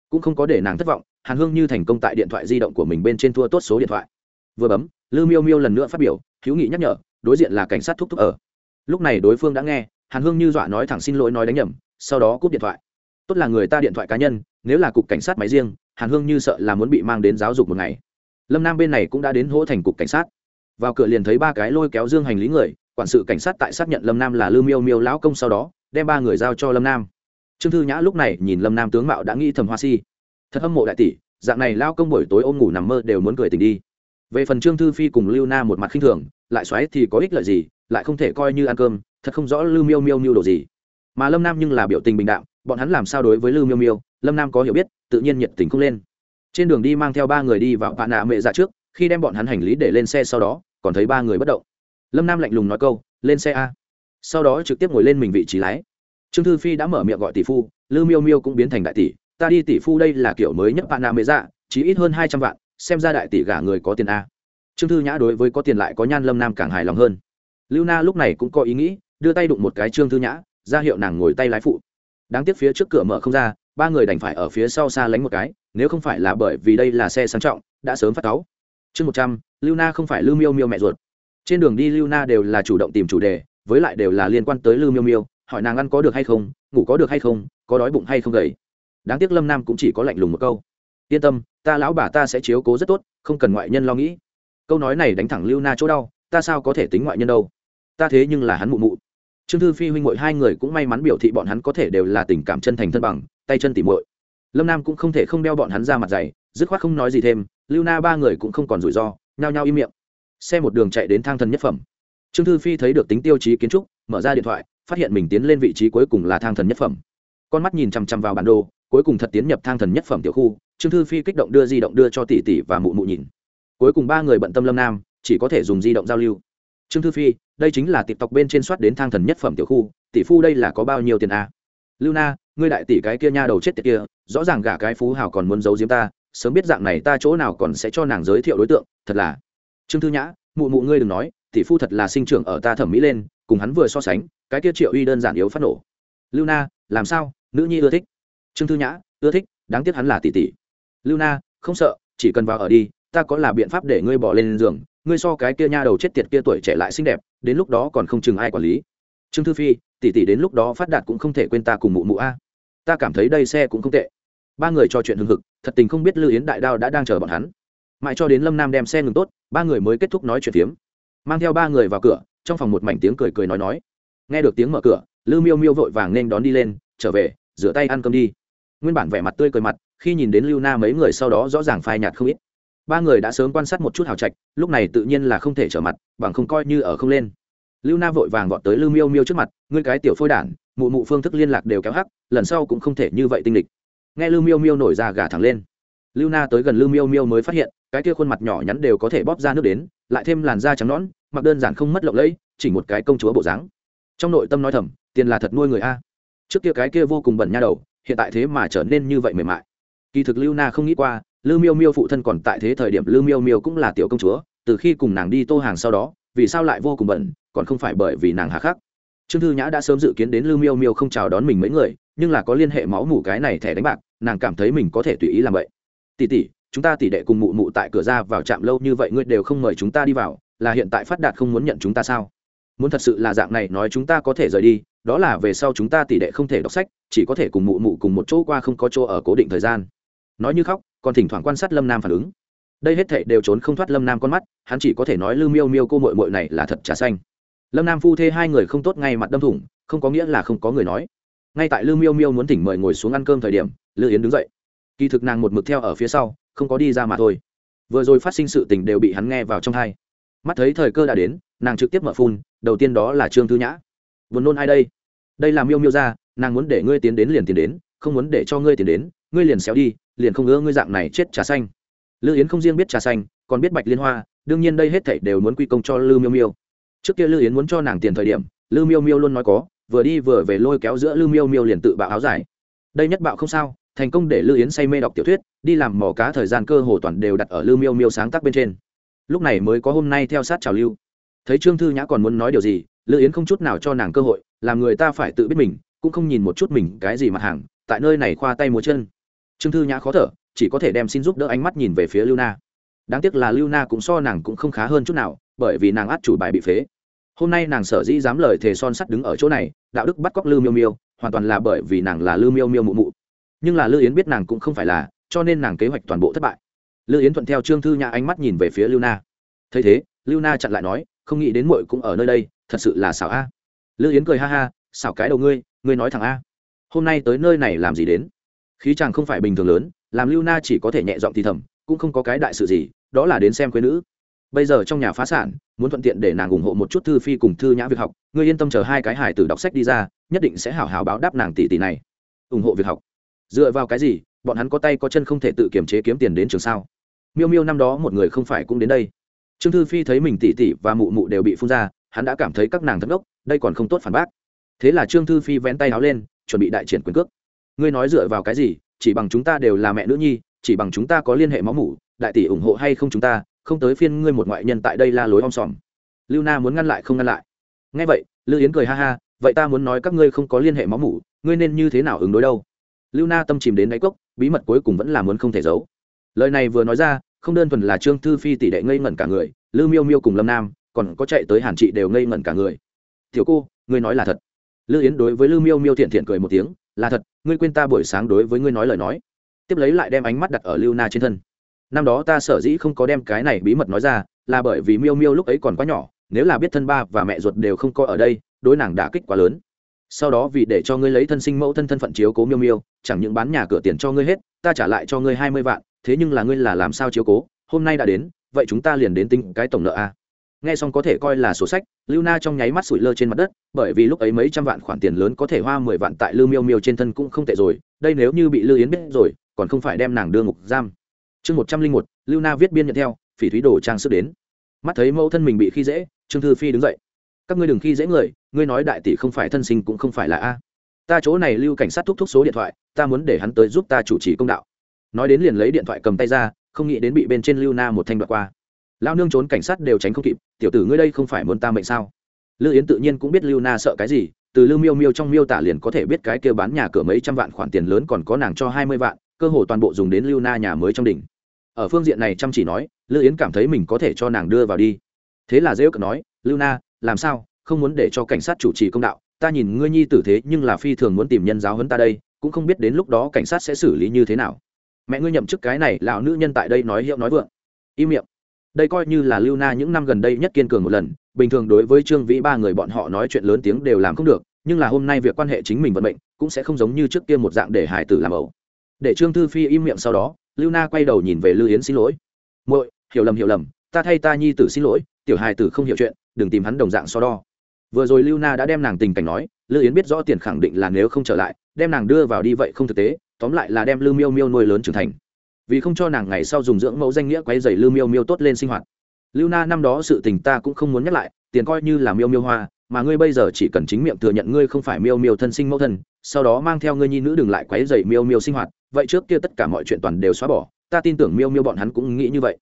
Cũng không có để nàng thất vọng, hàn hương như thành công tại điện thoại di động của mình bên trên thua tốt số điện thoại. Vừa bấm, lư miêu miêu lần nữa phát biểu hữu nghị nhắc nhở, đối diện là cảnh sát thúc thúc ở. Lúc này đối phương đã nghe, hàn hương như dọa nói thẳng xin lỗi nói đánh nhầm, sau đó cúp điện thoại. Tốt là người ta điện thoại cá nhân, nếu là cục cảnh sát máy riêng hàn hương như sợ là muốn bị mang đến giáo dục một ngày. Lâm nam bên này cũng đã đến hỗ thành cục cảnh sát. Vào cửa liền thấy ba cái lôi kéo dương hành lý người, quản sự cảnh sát tại xác nhận lâm nam là lư miêu miêu lão công sau đó, đem ba người giao cho lâm nam. Trương thư nhã lúc này nhìn lâm nam tướng mạo đã nghĩ thầm hoa si. Thật hâm mộ đại tỷ, dạng này lao công buổi tối ôm ngủ nằm mơ đều muốn cười tình đi. Về phần trương thư phi cùng lưu na một mặt khinh thường, lại xoáy thì có ích lợi gì, lại không thể coi như ăn cơm, thật không rõ Lưu miêu miêu miêu đồ gì. Mà lâm nam nhưng là biểu tình bình đạm, bọn hắn làm sao đối với Lưu miêu miêu lâm nam có hiểu biết tự nhiên nhiệt tình không lên trên đường đi mang theo ba người đi vào bạn nạ mẹ dạ trước khi đem bọn hắn hành lý để lên xe sau đó còn thấy ba người bất động lâm nam lạnh lùng nói câu lên xe a sau đó trực tiếp ngồi lên mình vị trí lái trương thư phi đã mở miệng gọi tỷ phu lư miêu miêu cũng biến thành đại tỷ ta đi tỷ phu đây là kiểu mới nhất bạn nạ mẹ dạ, chỉ ít hơn hai trăm vạn xem ra đại tỷ gả người có tiền a trương thư nhã đối với có tiền lại có nhan lâm nam càng hài lòng hơn lưu na lúc này cũng có ý nghĩ đưa tay đụng một cái trương thư nhã ra hiệu nàng ngồi tay lái phụ đáng tiếc phía trước cửa mở không ra ba người đành phải ở phía sau xa lánh một cái, nếu không phải là bởi vì đây là xe sang trọng, đã sớm phát cáu. Chương một trăm, lưu na không phải lưu miêu miêu mẹ ruột. Trên đường đi lưu na đều là chủ động tìm chủ đề, với lại đều là liên quan tới lưu miêu miêu, hỏi nàng ăn có được hay không, ngủ có được hay không, có đói bụng hay không gầy. Đáng tiếc lâm nam cũng chỉ có lạnh lùng một câu. Yên tâm, ta lão bà ta sẽ chiếu cố rất tốt, không cần ngoại nhân lo nghĩ. Câu nói này đánh thẳng lưu na chỗ đau, ta sao có thể tính ngoại nhân đâu? Ta thế nhưng là hắn mụ mụ trương thư phi huynh muội hai người cũng may mắn biểu thị bọn hắn có thể đều là tình cảm chân thành thân bằng, tay chân tỉ mội lâm nam cũng không thể không đeo bọn hắn ra mặt dày, dứt khoát không nói gì thêm, lưu na ba người cũng không còn rủi ro, nhao nhao im miệng. Xe một đường chạy đến thang thần nhất phẩm. Trương thư phi thấy được tính tiêu chí kiến trúc, mở ra điện thoại, phát hiện mình tiến lên vị trí cuối cùng là thang thần nhất phẩm. Con mắt nhìn chằm chằm vào bản đồ, cuối cùng thật tiến nhập thang thần nhất phẩm tiểu khu, trương thư phi kích động đưa di động đưa cho tỷ tỷ và mụ mụ nhìn. Cuối cùng ba người bận tâm lâm nam, chỉ có thể dùng di động giao lưu. Trương thư phi đây chính là tịp tộc bên trên soát đến thang thần nhất phẩm tiểu khu, tỷ phu đây là có bao nhiêu tiền a? À? lưu na, ngươi đại tỷ cái kia nha đầu chết tiệt kia, rõ ràng gả cái phú hào còn muốn giấu giếm ta, sớm biết dạng này ta chỗ nào còn sẽ cho nàng giới thiệu đối tượng, thật là. Trương thư nhã, mụ mụ ngươi đừng nói, tỷ phu thật là sinh trưởng ở ta thẩm mỹ lên, cùng hắn vừa so sánh, cái kia triệu uy đơn giản yếu phát nổ. Lưu na, làm sao, nữ nhi ưa thích. Trương thư nhã, ưa thích, đáng tiếc hắn là tỷ tỷ. Lưu na, không sợ, chỉ cần vào ở đi, ta có là biện pháp để ngươi bỏ lên giường ngươi so cái kia nha đầu chết tiệt kia tuổi trẻ lại xinh đẹp, đến lúc đó còn không chừng ai quản lý. Trương thư phi, tỷ tỷ đến lúc đó phát đạt cũng không thể quên ta cùng mụ mụ a. Ta cảm thấy đây xe cũng không tệ. Ba người trò chuyện hưng hực, thật tình không biết lưu yến đại đao đã đang chờ bọn hắn. Mãi cho đến lâm nam đem xe ngừng tốt, ba người mới kết thúc nói chuyện phiếm. Mang theo ba người vào cửa, trong phòng một mảnh tiếng cười cười nói nói. Nghe được tiếng mở cửa, lưu miêu miêu vội vàng nên đón đi lên, trở về, rửa tay ăn cơm đi. Nguyên bản vẻ mặt tươi cười mặt, khi nhìn đến lưu na mấy người sau đó rõ ràng phai nhạt không ít ba người đã sớm quan sát một chút hào trạch, lúc này tự nhiên là không thể trở mặt, bằng không coi như ở không lên. Lưu na vội vàng gọn tới lưu miêu miêu trước mặt, ngươi cái tiểu phôi đản, mụ mụ phương thức liên lạc đều kéo hắc, lần sau cũng không thể như vậy tinh lịch nghe lưu miêu miêu nổi ra gà thẳng lên. Lưu na tới gần lưu miêu miêu mới phát hiện, cái kia khuôn mặt nhỏ nhắn đều có thể bóp ra nước đến, lại thêm làn da trắng nõn, mặc đơn giản không mất lộng lẫy, chỉ một cái công chúa bộ dáng. Trong nội tâm nói thầm, tiền là thật nuôi người a. Trước kia cái kia vô cùng bẩn nha đầu, hiện tại thế mà trở nên như vậy mềm mại. Kỳ thực lưu na không nghĩ qua lưu miêu miêu phụ thân còn tại thế thời điểm lưu miêu miêu cũng là tiểu công chúa, từ khi cùng nàng đi tô hàng sau đó, vì sao lại vô cùng bẩn còn không phải bởi vì nàng hà khắc. Trương thư nhã đã sớm dự kiến đến lưu miêu miêu không chào đón mình mấy người, nhưng là có liên hệ máu mủ cái này thẻ đánh bạc, nàng cảm thấy mình có thể tùy ý làm vậy. Tỷ tỷ, chúng ta tỷ đệ cùng mụ mụ tại cửa ra vào trạm lâu như vậy ngươi đều không mời chúng ta đi vào, là hiện tại phát đạt không muốn nhận chúng ta sao? Muốn thật sự là dạng này nói chúng ta có thể rời đi, đó là về sau chúng ta tỷ đệ không thể đọc sách, chỉ có thể cùng mụ mụ cùng một chỗ qua không có chỗ ở cố định thời gian. Nói như khóc còn thỉnh thoảng quan sát lâm nam phản ứng. Đây hết thệ đều trốn không thoát lâm nam con mắt, hắn chỉ có thể nói lư miêu miêu cô mội mội này là thật trà xanh. Lâm nam phu thê hai người không tốt ngay mặt đâm thủng, không có nghĩa là không có người nói. Ngay tại lư miêu miêu muốn thỉnh mời ngồi xuống ăn cơm thời điểm lư yến đứng dậy. Kỳ thực nàng một mực theo ở phía sau, không có đi ra mà thôi. Vừa rồi phát sinh sự tình đều bị hắn nghe vào trong thai mắt thấy thời cơ đã đến, nàng trực tiếp mở phun, đầu tiên đó là trương thư nhã. Vốn nôn ai đây? Đây là miêu miêu ra, nàng muốn để ngươi tiến đến liền tiến đến, không muốn để cho ngươi tiến đến, ngươi liền xéo đi liền không ngỡ ngươi dạng này chết trà xanh. Lư yến không riêng biết trà xanh, còn biết bạch liên hoa, đương nhiên đây hết thảy đều muốn quy công cho lư miêu miêu. Trước kia lư yến muốn cho nàng tiền thời điểm, lư miêu miêu luôn nói có, vừa đi vừa về lôi kéo giữa lư miêu miêu liền tự bạo áo dài. Đây nhất bạo không sao, thành công để lư yến say mê đọc tiểu thuyết, đi làm mỏ cá thời gian cơ hồ toàn đều đặt ở lư miêu miêu sáng tác bên trên. Lúc này mới có hôm nay theo sát trào lưu. Thấy trương thư nhã còn muốn nói điều gì, lư yến không chút nào cho nàng cơ hội, làm người ta phải tự biết mình, cũng không nhìn một chút mình cái gì mặt hàng, tại nơi này khoa tay múa chân trương thư nhã khó thở, chỉ có thể đem xin giúp đỡ ánh mắt nhìn về phía lưu na. Đáng tiếc là lưu na cũng so nàng cũng không khá hơn chút nào, bởi vì nàng át chủ bài bị phế. Hôm nay nàng sở dĩ dám lời thề son sắt đứng ở chỗ này, đạo đức bắt cóc lưu miêu miêu, hoàn toàn là bởi vì nàng là lưu miêu miêu mụ mụ. Nhưng là lưu yến biết nàng cũng không phải là, cho nên nàng kế hoạch toàn bộ thất bại. Lưu yến thuận theo trương thư nhã ánh mắt nhìn về phía lưu na. Thấy thế, lưu na chặn lại nói, không nghĩ đến muội cũng ở nơi đây, thật sự là xảo a. Lưu yến cười ha ha, xảo cái đầu ngươi ngươi nói thẳng a. Hôm nay tới nơi này làm gì đến? Khí chàng không phải bình thường lớn, làm lưu na chỉ có thể nhẹ giọng thì thầm, cũng không có cái đại sự gì, đó là đến xem quê nữ. Bây giờ trong nhà phá sản, muốn thuận tiện để nàng ủng hộ một chút thư phi cùng thư nhã việc học, ngươi yên tâm chờ hai cái hải tử đọc sách đi ra, nhất định sẽ hảo hảo báo đáp nàng tỷ tỷ này. Ủng hộ việc học. Dựa vào cái gì, bọn hắn có tay có chân không thể tự kiềm chế kiếm tiền đến trường sao? Miêu miêu năm đó một người không phải cũng đến đây. Trương thư phi thấy mình tỷ tỷ và mụ mụ đều bị phun ra, hắn đã cảm thấy các nàng thất ngốc đây còn không tốt phản bác. Thế là trương thư phi vén tay áo lên, chuẩn bị đại triển quyền cước ngươi nói dựa vào cái gì, chỉ bằng chúng ta đều là mẹ nữ nhi, chỉ bằng chúng ta có liên hệ máu mủ, đại tỷ ủng hộ hay không chúng ta, không tới phiên ngươi một ngoại nhân tại đây la lối om sòm. Lưu na muốn ngăn lại không ngăn lại. Ngay vậy, lưu yến cười ha ha, vậy ta muốn nói các ngươi không có liên hệ máu mủ, ngươi nên như thế nào ứng đối đâu? Lưu na tâm chìm đến đáy cốc, bí mật cuối cùng vẫn là muốn không thể giấu. Lời này vừa nói ra, không đơn thuần là trương thư phi tỷ đệ ngây ngẩn cả người, lưu miêu miêu cùng lâm nam, còn có chạy tới hàn chị đều ngây ngẩn cả người. Tiểu cô, ngươi nói là thật. Lưu yến đối với lưu miêu miêu thiện thiện cười một tiếng là thật, ngươi quên ta buổi sáng đối với ngươi nói lời nói. Tiếp lấy lại đem ánh mắt đặt ở lưu na trên thân. Năm đó ta sở dĩ không có đem cái này bí mật nói ra, là bởi vì miêu miêu lúc ấy còn quá nhỏ, nếu là biết thân ba và mẹ ruột đều không có ở đây, đối nàng đã kích quá lớn. Sau đó vì để cho ngươi lấy thân sinh mẫu thân thân phận chiếu cố miêu miêu, chẳng những bán nhà cửa tiền cho ngươi hết, ta trả lại cho ngươi hai mươi vạn, thế nhưng là ngươi là làm sao chiếu cố? Hôm nay đã đến, vậy chúng ta liền đến tính cái tổng nợ a nghe xong có thể coi là sổ sách, lưu na trong nháy mắt sủi lơ trên mặt đất, bởi vì lúc ấy mấy trăm vạn khoản tiền lớn có thể hoa mười vạn tại lưu miêu miêu trên thân cũng không tệ rồi, đây nếu như bị lưu yến biết rồi, còn không phải đem nàng đưa ngục giam. Chương một trăm linh một, lưu na viết biên nhận theo, phỉ thúy đồ trang sức đến. Mắt thấy mẫu thân mình bị khi dễ, trương thư phi đứng dậy. Các ngươi đừng khi dễ người, ngươi nói đại tỷ không phải thân sinh cũng không phải là a. Ta chỗ này lưu cảnh sát thúc thúc số điện thoại, ta muốn để hắn tới giúp ta chủ trì công đạo. Nói đến liền lấy điện thoại cầm tay ra, không nghĩ đến bị bên trên lưu na một thanh đoạn qua lao nương trốn cảnh sát đều tránh không kịp, tiểu tử ngươi đây không phải muốn ta mệnh sao? Lưu yến tự nhiên cũng biết lưu na sợ cái gì, từ lưu miêu miêu trong miêu tả liền có thể biết cái kêu bán nhà cửa mấy trăm vạn khoản tiền lớn còn có nàng cho hai mươi vạn, cơ hồ toàn bộ dùng đến lưu na nhà mới trong đỉnh. Ở phương diện này chăm chỉ nói lưu yến cảm thấy mình có thể cho nàng đưa vào đi. Thế là dễ ước nói, lưu na, làm sao? Không muốn để cho cảnh sát chủ trì công đạo. Ta nhìn ngươi nhi tử thế nhưng là phi thường muốn tìm nhân giáo hấn ta đây, cũng không biết đến lúc đó cảnh sát sẽ xử lý như thế nào. Mẹ ngươi nhậm chức cái này, lão nữ nhân tại đây nói hiệu nói vượng. Im miệng đây coi như là lưu na những năm gần đây nhất kiên cường một lần, bình thường đối với trương vĩ ba người bọn họ nói chuyện lớn tiếng đều làm không được, nhưng là hôm nay việc quan hệ chính mình vận mệnh cũng sẽ không giống như trước kia một dạng để hải tử làm ẩu. Để trương thư phi im miệng sau đó, lưu na quay đầu nhìn về lưu yến xin lỗi. Muội, hiểu lầm hiểu lầm, ta thay ta nhi tử xin lỗi, tiểu hài tử không hiểu chuyện, đừng tìm hắn đồng dạng so đo. Vừa rồi lưu na đã đem nàng tình cảnh nói, lưu yến biết rõ tiền khẳng định là nếu không trở lại, đem nàng đưa vào đi vậy không thực tế, tóm lại là đem lưu miêu miêu nuôi lớn trưởng thành vì không cho nàng ngày sau dùng dưỡng mẫu danh nghĩa quấy dày lưu miêu miêu tốt lên sinh hoạt. Lưu na năm đó sự tình ta cũng không muốn nhắc lại, tiền coi như là miêu miêu hoa, mà ngươi bây giờ chỉ cần chính miệng thừa nhận ngươi không phải miêu miêu thân sinh mẫu thân, sau đó mang theo ngươi nhi nữ đừng lại quấy dày miêu miêu sinh hoạt, vậy trước kia tất cả mọi chuyện toàn đều xóa bỏ, ta tin tưởng miêu miêu bọn hắn cũng nghĩ như vậy.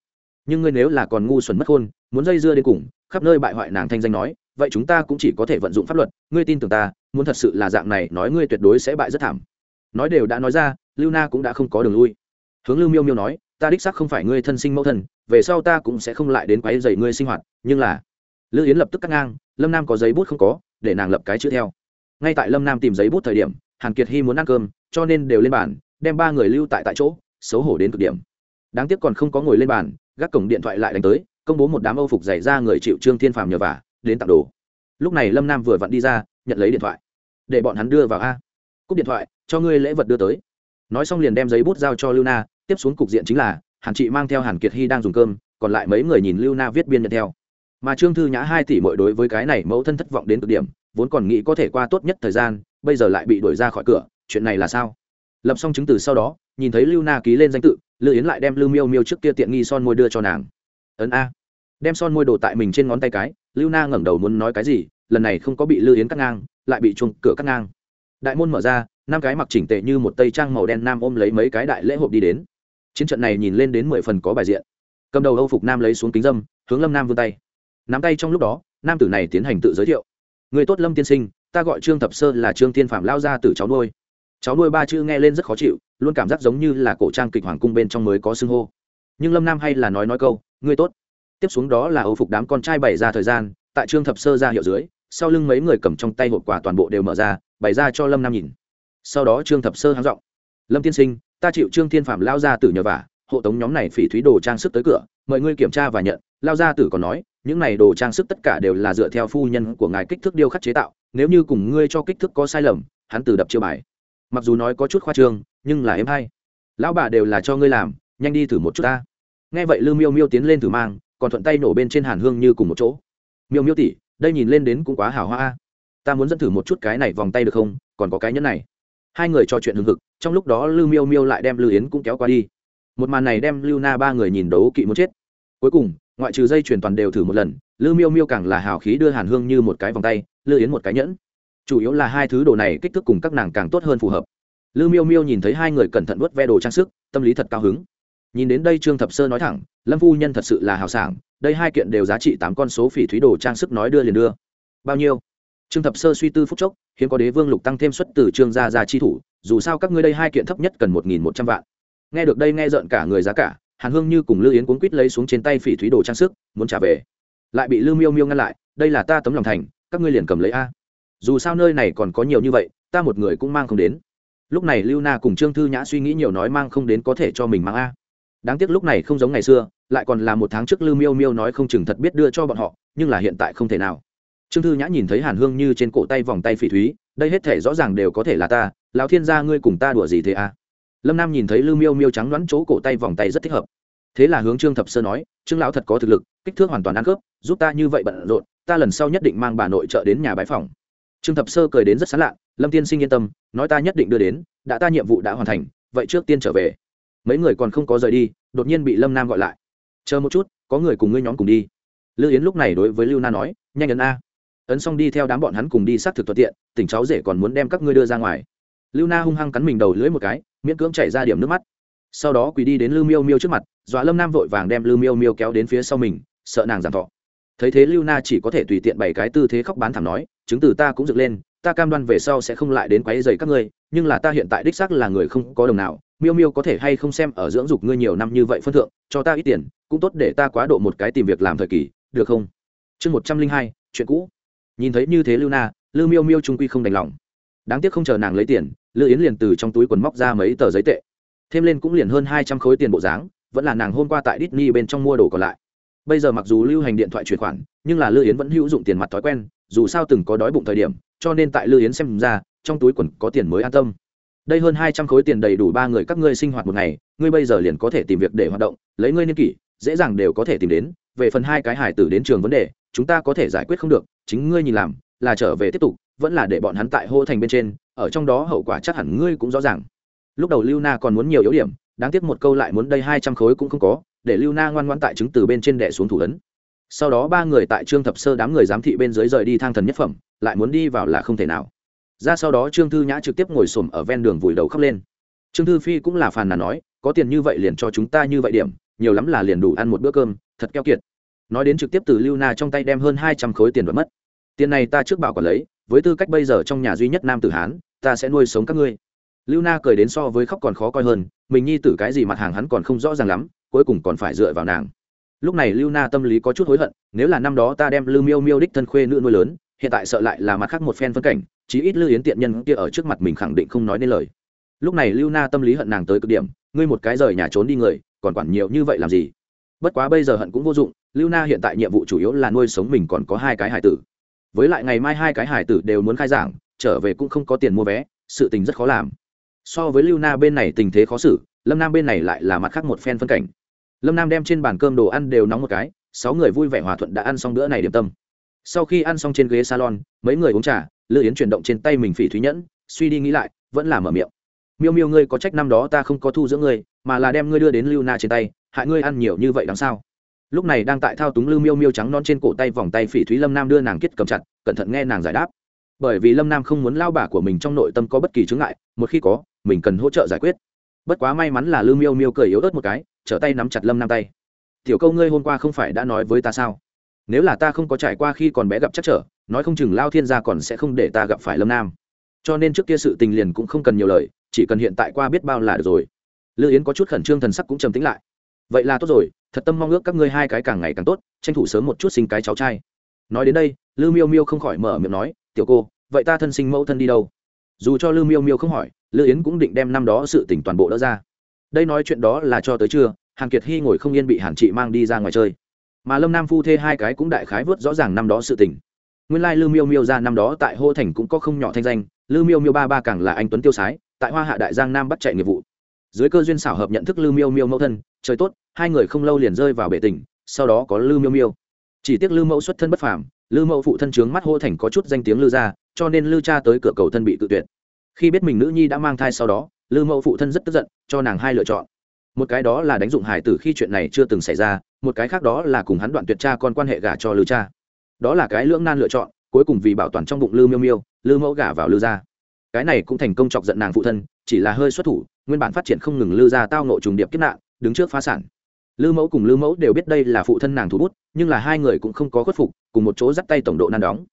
Nhưng ngươi nếu là còn ngu xuẩn mất hôn, muốn dây dưa đến cùng, khắp nơi bại hoại nàng thanh danh nói, vậy chúng ta cũng chỉ có thể vận dụng pháp luật, ngươi tin tưởng ta, muốn thật sự là dạng này, nói ngươi tuyệt đối sẽ bại rất thảm. Nói đều đã nói ra, lưu na cũng đã không có đường lui hướng lưu miêu miêu nói, ta đích xác không phải ngươi thân sinh mẫu thân, về sau ta cũng sẽ không lại đến quấy dày ngươi sinh hoạt, nhưng là lưu yến lập tức cắt ngang, lâm nam có giấy bút không có, để nàng lập cái chữ theo. Ngay tại lâm nam tìm giấy bút thời điểm, hàn kiệt hy muốn ăn cơm, cho nên đều lên bàn, đem ba người lưu tại tại chỗ, xấu hổ đến cực điểm. Đáng tiếc còn không có ngồi lên bàn, gác cổng điện thoại lại đánh tới, công bố một đám âu phục dày ra người chịu trương thiên phàm nhờ vả, đến tặng đồ. Lúc này lâm nam vừa vặn đi ra, nhận lấy điện thoại. Để bọn hắn đưa vào a. Cúp điện thoại, cho ngươi lễ vật đưa tới. Nói xong liền đem giấy bút giao cho lưu na tiếp xuống cục diện chính là, hàn chị mang theo hàn kiệt hy đang dùng cơm, còn lại mấy người nhìn lưu na viết biên nhận theo. Mà trương thư nhã hai tỷ mỗi đối với cái này mẫu thân thất vọng đến cực điểm, vốn còn nghĩ có thể qua tốt nhất thời gian, bây giờ lại bị đuổi ra khỏi cửa, chuyện này là sao? Lập xong chứng từ sau đó, nhìn thấy lưu na ký lên danh tự, lưu yến lại đem lưu miêu miêu trước kia tiện nghi son môi đưa cho nàng. Ấn a. Đem son môi đồ tại mình trên ngón tay cái, lưu na ngẩng đầu muốn nói cái gì, lần này không có bị lưu yến cắt ngang, lại bị chuông cửa cắt ngang. Đại môn mở ra, năm cái mặc chỉnh tệ như một tây trang màu đen nam ôm lấy mấy cái đại lễ hộp đi đến chiến trận này nhìn lên đến mười phần có bài diện. Cầm đầu âu phục nam lấy xuống kính dâm, hướng lâm nam vươn tay. Nắm tay trong lúc đó, nam tử này tiến hành tự giới thiệu. Người tốt lâm tiên sinh, ta gọi trương thập sơ là trương tiên phạm lao ra từ cháu nuôi. Cháu nuôi ba chữ nghe lên rất khó chịu, luôn cảm giác giống như là cổ trang kịch hoàng cung bên trong mới có xưng hô. Nhưng lâm nam hay là nói nói câu, người tốt. Tiếp xuống đó là âu phục đám con trai bày ra thời gian, tại trương thập sơ ra hiệu dưới, sau lưng mấy người cầm trong tay hộp quà toàn bộ đều mở ra, bày ra cho lâm nam nhìn. Sau đó trương thập sơ háng g lâm tiên sinh ta chịu trương thiên phạm lao ra tử nhờ vả, hộ tống nhóm này phỉ thúy đồ trang sức tới cửa, mời ngươi kiểm tra và nhận. Lao gia tử còn nói, những này đồ trang sức tất cả đều là dựa theo phu nhân của ngài kích thước điêu khắc chế tạo, nếu như cùng ngươi cho kích thước có sai lầm, hắn từ đập chiêu bài. Mặc dù nói có chút khoa trương, nhưng là em hay. Lão bà đều là cho ngươi làm, nhanh đi thử một chút ta. Nghe vậy lư miêu miêu tiến lên thử mang, còn thuận tay nổ bên trên hàn hương như cùng một chỗ. Miêu miêu tỉ đây nhìn lên đến cũng quá hào hoa ta muốn dẫn thử một chút cái này vòng tay được không? Còn có cái nhẫn này hai người trò chuyện hừng hực, trong lúc đó Lưu miêu miêu lại đem Lưu yến cũng kéo qua đi. Một màn này đem lưu na ba người nhìn đấu kỵ muốn chết. Cuối cùng, ngoại trừ dây chuyển toàn đều thử một lần, Lưu miêu miêu càng là hào khí đưa hàn hương như một cái vòng tay, Lưu yến một cái nhẫn. Chủ yếu là hai thứ đồ này kích thước cùng các nàng càng tốt hơn phù hợp. Lưu miêu miêu nhìn thấy hai người cẩn thận vớt ve đồ trang sức, tâm lý thật cao hứng. Nhìn đến đây trương thập sơ nói thẳng, lâm phu nhân thật sự là hào sảng, đây hai kiện đều giá trị tám con số phỉ thúy đồ trang sức nói đưa liền đưa. Bao nhiêu? Trương thập sơ suy tư phúc chốc, hiếm có đế vương lục tăng thêm suất từ trương gia gia chi thủ, dù sao các ngươi đây hai kiện thấp nhất cần một nghìn một trăm vạn. Nghe được đây nghe rợn cả người giá cả, hàn hương như cùng lư yến cuốn quýt lấy xuống trên tay phỉ thúy đồ trang sức, muốn trả về. Lại bị lư miêu miêu ngăn lại, đây là ta tấm lòng thành, các ngươi liền cầm lấy a. Dù sao nơi này còn có nhiều như vậy, ta một người cũng mang không đến. Lúc này lưu na cùng trương thư nhã suy nghĩ nhiều nói mang không đến có thể cho mình mang a. Đáng tiếc lúc này không giống ngày xưa, lại còn là một tháng trước lưu miêu miêu nói không chừng thật biết đưa cho bọn họ, nhưng là hiện tại không thể nào trương thư nhã nhìn thấy hàn hương như trên cổ tay vòng tay phỉ thúy, đây hết thể rõ ràng đều có thể là ta, lão thiên gia ngươi cùng ta đùa gì thế à? lâm nam nhìn thấy lưu miêu miêu trắng đoán chỗ cổ tay vòng tay rất thích hợp. Thế là hướng trương thập sơ nói, trương lão thật có thực lực, kích thước hoàn toàn ăn khớp, giúp ta như vậy bận rộn, ta lần sau nhất định mang bà nội trợ đến nhà bái phòng. Trương thập sơ cười đến rất sán lạ, lâm tiên sinh yên tâm, nói ta nhất định đưa đến, đã ta nhiệm vụ đã hoàn thành, vậy trước tiên trở về. Mấy người còn không có rời đi, đột nhiên bị lâm nam gọi lại. Chờ một chút, có người cùng ngươi nhóm cùng đi. Lưu yến lúc này đối với lưu na nói, nhanh ấn a ấn xong đi theo đám bọn hắn cùng đi xác thực thuận tiện, tỉnh cháu rể còn muốn đem các ngươi đưa ra ngoài. Lưu na hung hăng cắn mình đầu lưỡi một cái, miễn cưỡng chảy ra điểm nước mắt. Sau đó quỳ đi đến lưu miêu miêu trước mặt, dọa lâm nam vội vàng đem lưu miêu miêu kéo đến phía sau mình, sợ nàng giảm thọ. Thấy thế lưu na chỉ có thể tùy tiện bày cái tư thế khóc bán thảm nói, chứng từ ta cũng dựng lên, ta cam đoan về sau sẽ không lại đến quấy dày các ngươi, nhưng là ta hiện tại đích xác là người không có đồng nào, miêu miêu có thể hay không xem ở dưỡng dục ngươi nhiều năm như vậy phân thượng, cho ta ít tiền, cũng tốt để ta quá độ một cái tìm việc làm thời kỳ, được không? Chương một trăm linh hai, chuyện cũ nhìn thấy như thế lưu na lưu miêu miêu trung quy không đành lòng. Đáng tiếc không chờ nàng lấy tiền lưu yến liền từ trong túi quần móc ra mấy tờ giấy tệ. Thêm lên cũng liền hơn hai trăm khối tiền bộ dáng, vẫn là nàng hôm qua tại Disney bên trong mua đồ còn lại. Bây giờ mặc dù lưu hành điện thoại chuyển khoản, nhưng là lưu yến vẫn hữu dụng tiền mặt thói quen, dù sao từng có đói bụng thời điểm, cho nên tại lưu yến xem ra, trong túi quần có tiền mới an tâm. Đây hơn hai trăm khối tiền đầy đủ ba người các ngươi sinh hoạt một ngày, ngươi bây giờ liền có thể tìm việc để hoạt động, lấy ngươi niên kỷ, dễ dàng đều có thể tìm đến. Về phần hai cái hải tử đến trường vấn đề, chúng ta có thể giải quyết không được chính ngươi nhìn làm, là trở về tiếp tục, vẫn là để bọn hắn tại hô thành bên trên, ở trong đó hậu quả chắc hẳn ngươi cũng rõ ràng. Lúc đầu lưu na còn muốn nhiều yếu điểm, đáng tiếc một câu lại muốn đây hai trăm khối cũng không có, để lưu na ngoan ngoan tại chứng từ bên trên đẻ xuống thủ ấn. Sau đó ba người tại trương thập sơ đám người giám thị bên dưới rời đi thang thần nhất phẩm, lại muốn đi vào là không thể nào. Ra sau đó trương thư nhã trực tiếp ngồi xổm ở ven đường vùi đầu khóc lên. Trương thư phi cũng là phàn nàn nói, có tiền như vậy liền cho chúng ta như vậy điểm, nhiều lắm là liền đủ ăn một bữa cơm, thật keo kiệt nói đến trực tiếp từ lưu na trong tay đem hơn hai trăm khối tiền vật mất. Tiền này ta trước bảo còn lấy, với tư cách bây giờ trong nhà duy nhất nam tử hán, ta sẽ nuôi sống các ngươi. Lưu na cười đến so với khóc còn khó coi hơn, mình nhi tử cái gì mặt hàng hắn còn không rõ ràng lắm, cuối cùng còn phải dựa vào nàng. Lúc này lưu na tâm lý có chút hối hận, nếu là năm đó ta đem lưu miêu miêu đích thân khuê nữ nuôi lớn, hiện tại sợ lại là mặt khác một phen phân cảnh, chí ít lưu yến tiện nhân kia ở trước mặt mình khẳng định không nói nên lời. Lúc này lưu na tâm lý hận nàng tới cực điểm, ngươi một cái rời nhà trốn đi người, còn quản nhiều như vậy làm gì? Bất quá bây giờ hận cũng vô dụng lưu na hiện tại nhiệm vụ chủ yếu là nuôi sống mình còn có hai cái hải tử. Với lại ngày mai hai cái hải tử đều muốn khai giảng, trở về cũng không có tiền mua vé, sự tình rất khó làm. So với lưu na bên này tình thế khó xử, lâm nam bên này lại là mặt khác một phen phân cảnh. Lâm nam đem trên bàn cơm đồ ăn đều nóng một cái, sáu người vui vẻ hòa thuận đã ăn xong bữa này điểm tâm. Sau khi ăn xong trên ghế salon, mấy người uống trà lư yến chuyển động trên tay mình phỉ thúy nhẫn, suy đi nghĩ lại, vẫn là mở miệng. Miêu miêu ngươi có trách năm đó ta không có thu giữa ngươi, mà là đem ngươi đưa đến lưu na trên tay, hại ngươi ăn nhiều như vậy đằng sao lúc này đang tại thao túng lư miêu miêu trắng non trên cổ tay vòng tay phỉ thúy lâm nam đưa nàng kết cầm chặt, cẩn thận nghe nàng giải đáp. Bởi vì lâm nam không muốn lao bà của mình trong nội tâm có bất kỳ chướng ngại, một khi có, mình cần hỗ trợ giải quyết. Bất quá may mắn là lư miêu miêu cười yếu ớt một cái, trở tay nắm chặt lâm nam tay. Tiểu câu ngươi hôm qua không phải đã nói với ta sao? Nếu là ta không có trải qua khi còn bé gặp chắc trở, nói không chừng lao thiên gia còn sẽ không để ta gặp phải lâm nam. Cho nên trước kia sự tình liền cũng không cần nhiều lời, chỉ cần hiện tại qua biết bao là được rồi. Lư yến có chút khẩn trương thần sắc cũng trầm tính lại. Vậy là tốt rồi thật tâm mong ước các ngươi hai cái càng ngày càng tốt, tranh thủ sớm một chút sinh cái cháu trai. Nói đến đây lư miêu miêu không khỏi mở miệng nói, tiểu cô, vậy ta thân sinh mẫu thân đi đâu? Dù cho lư miêu miêu không hỏi, lư yến cũng định đem năm đó sự tỉnh toàn bộ đỡ ra. Đây nói chuyện đó là cho tới trưa, hàn kiệt hy ngồi không yên bị hàn chị mang đi ra ngoài chơi. Mà lâm nam phu thê hai cái cũng đại khái vớt rõ ràng năm đó sự tình. Nguyên lai lư miêu miêu ra năm đó tại hô thành cũng có không nhỏ thanh danh lư miêu miêu ba ba càng là anh tuấn tiêu sái, tại hoa hạ đại giang nam bắt chạy nghiệp vụ. Dưới cơ duyên xảo hợp nhận thức lư miêu miêu mẫu thân, trời tốt hai người không lâu liền rơi vào bể tỉnh sau đó có lư miêu miêu. Chỉ tiếc lư mẫu xuất thân bất phàm lư mẫu phụ thân trướng mắt hô thành có chút danh tiếng lư ra cho nên lư cha tới cửa cầu thân bị tự tuyệt. Khi biết mình nữ nhi đã mang thai sau đó lư mẫu phụ thân rất tức giận, cho nàng hai lựa chọn. Một cái đó là đánh dụng hải tử khi chuyện này chưa từng xảy ra, một cái khác đó là cùng hắn đoạn tuyệt cha con quan hệ gả cho lư cha. Đó là cái lưỡng nan lựa chọn, cuối cùng vì bảo toàn trong bụng lư miêu miêu lư mẫu gả vào lư gia. Cái này cũng thành công chọc giận nàng phụ thân, chỉ là hơi xuất thủ, nguyên bản phát triển không ngừng lư gia tao nộ trùng điệp kiếp nạn, đứng trước phá sản lư mẫu cùng lư mẫu đều biết đây là phụ thân nàng thủ bút, nhưng là hai người cũng không có khuất phục, cùng một chỗ dắt tay tổng độ nan đóng.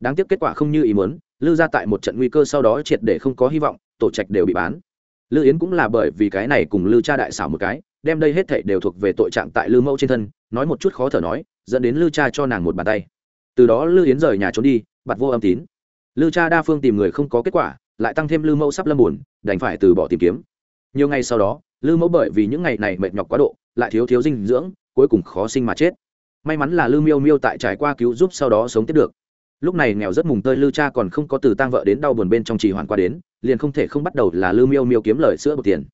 Đáng tiếc kết quả không như ý muốn, lư gia tại một trận nguy cơ sau đó triệt để không có hy vọng, tổ trạch đều bị bán. Lư yến cũng là bởi vì cái này cùng lư cha đại xảo một cái, đem đây hết thảy đều thuộc về tội trạng tại lư mẫu trên thân, nói một chút khó thở nói, dẫn đến lư cha cho nàng một bàn tay. Từ đó lư yến rời nhà trốn đi bặt vô âm tín. Lư cha đa phương tìm người không có kết quả, lại tăng thêm lư mẫu sắp lâm buồn, đành phải từ bỏ tìm kiếm. Nhiều ngày sau đó lư mẫu bởi vì những ngày này mệt nhọc quá độ, lại thiếu thiếu dinh dưỡng, cuối cùng khó sinh mà chết. May mắn là lư miêu miêu tại trải qua cứu giúp sau đó sống tiếp được. Lúc này nghèo rất mùng tơi lư cha còn không có từ tang vợ đến đau buồn bên trong trì hoàn qua đến, liền không thể không bắt đầu là lư miêu miêu kiếm lời sữa bột tiền.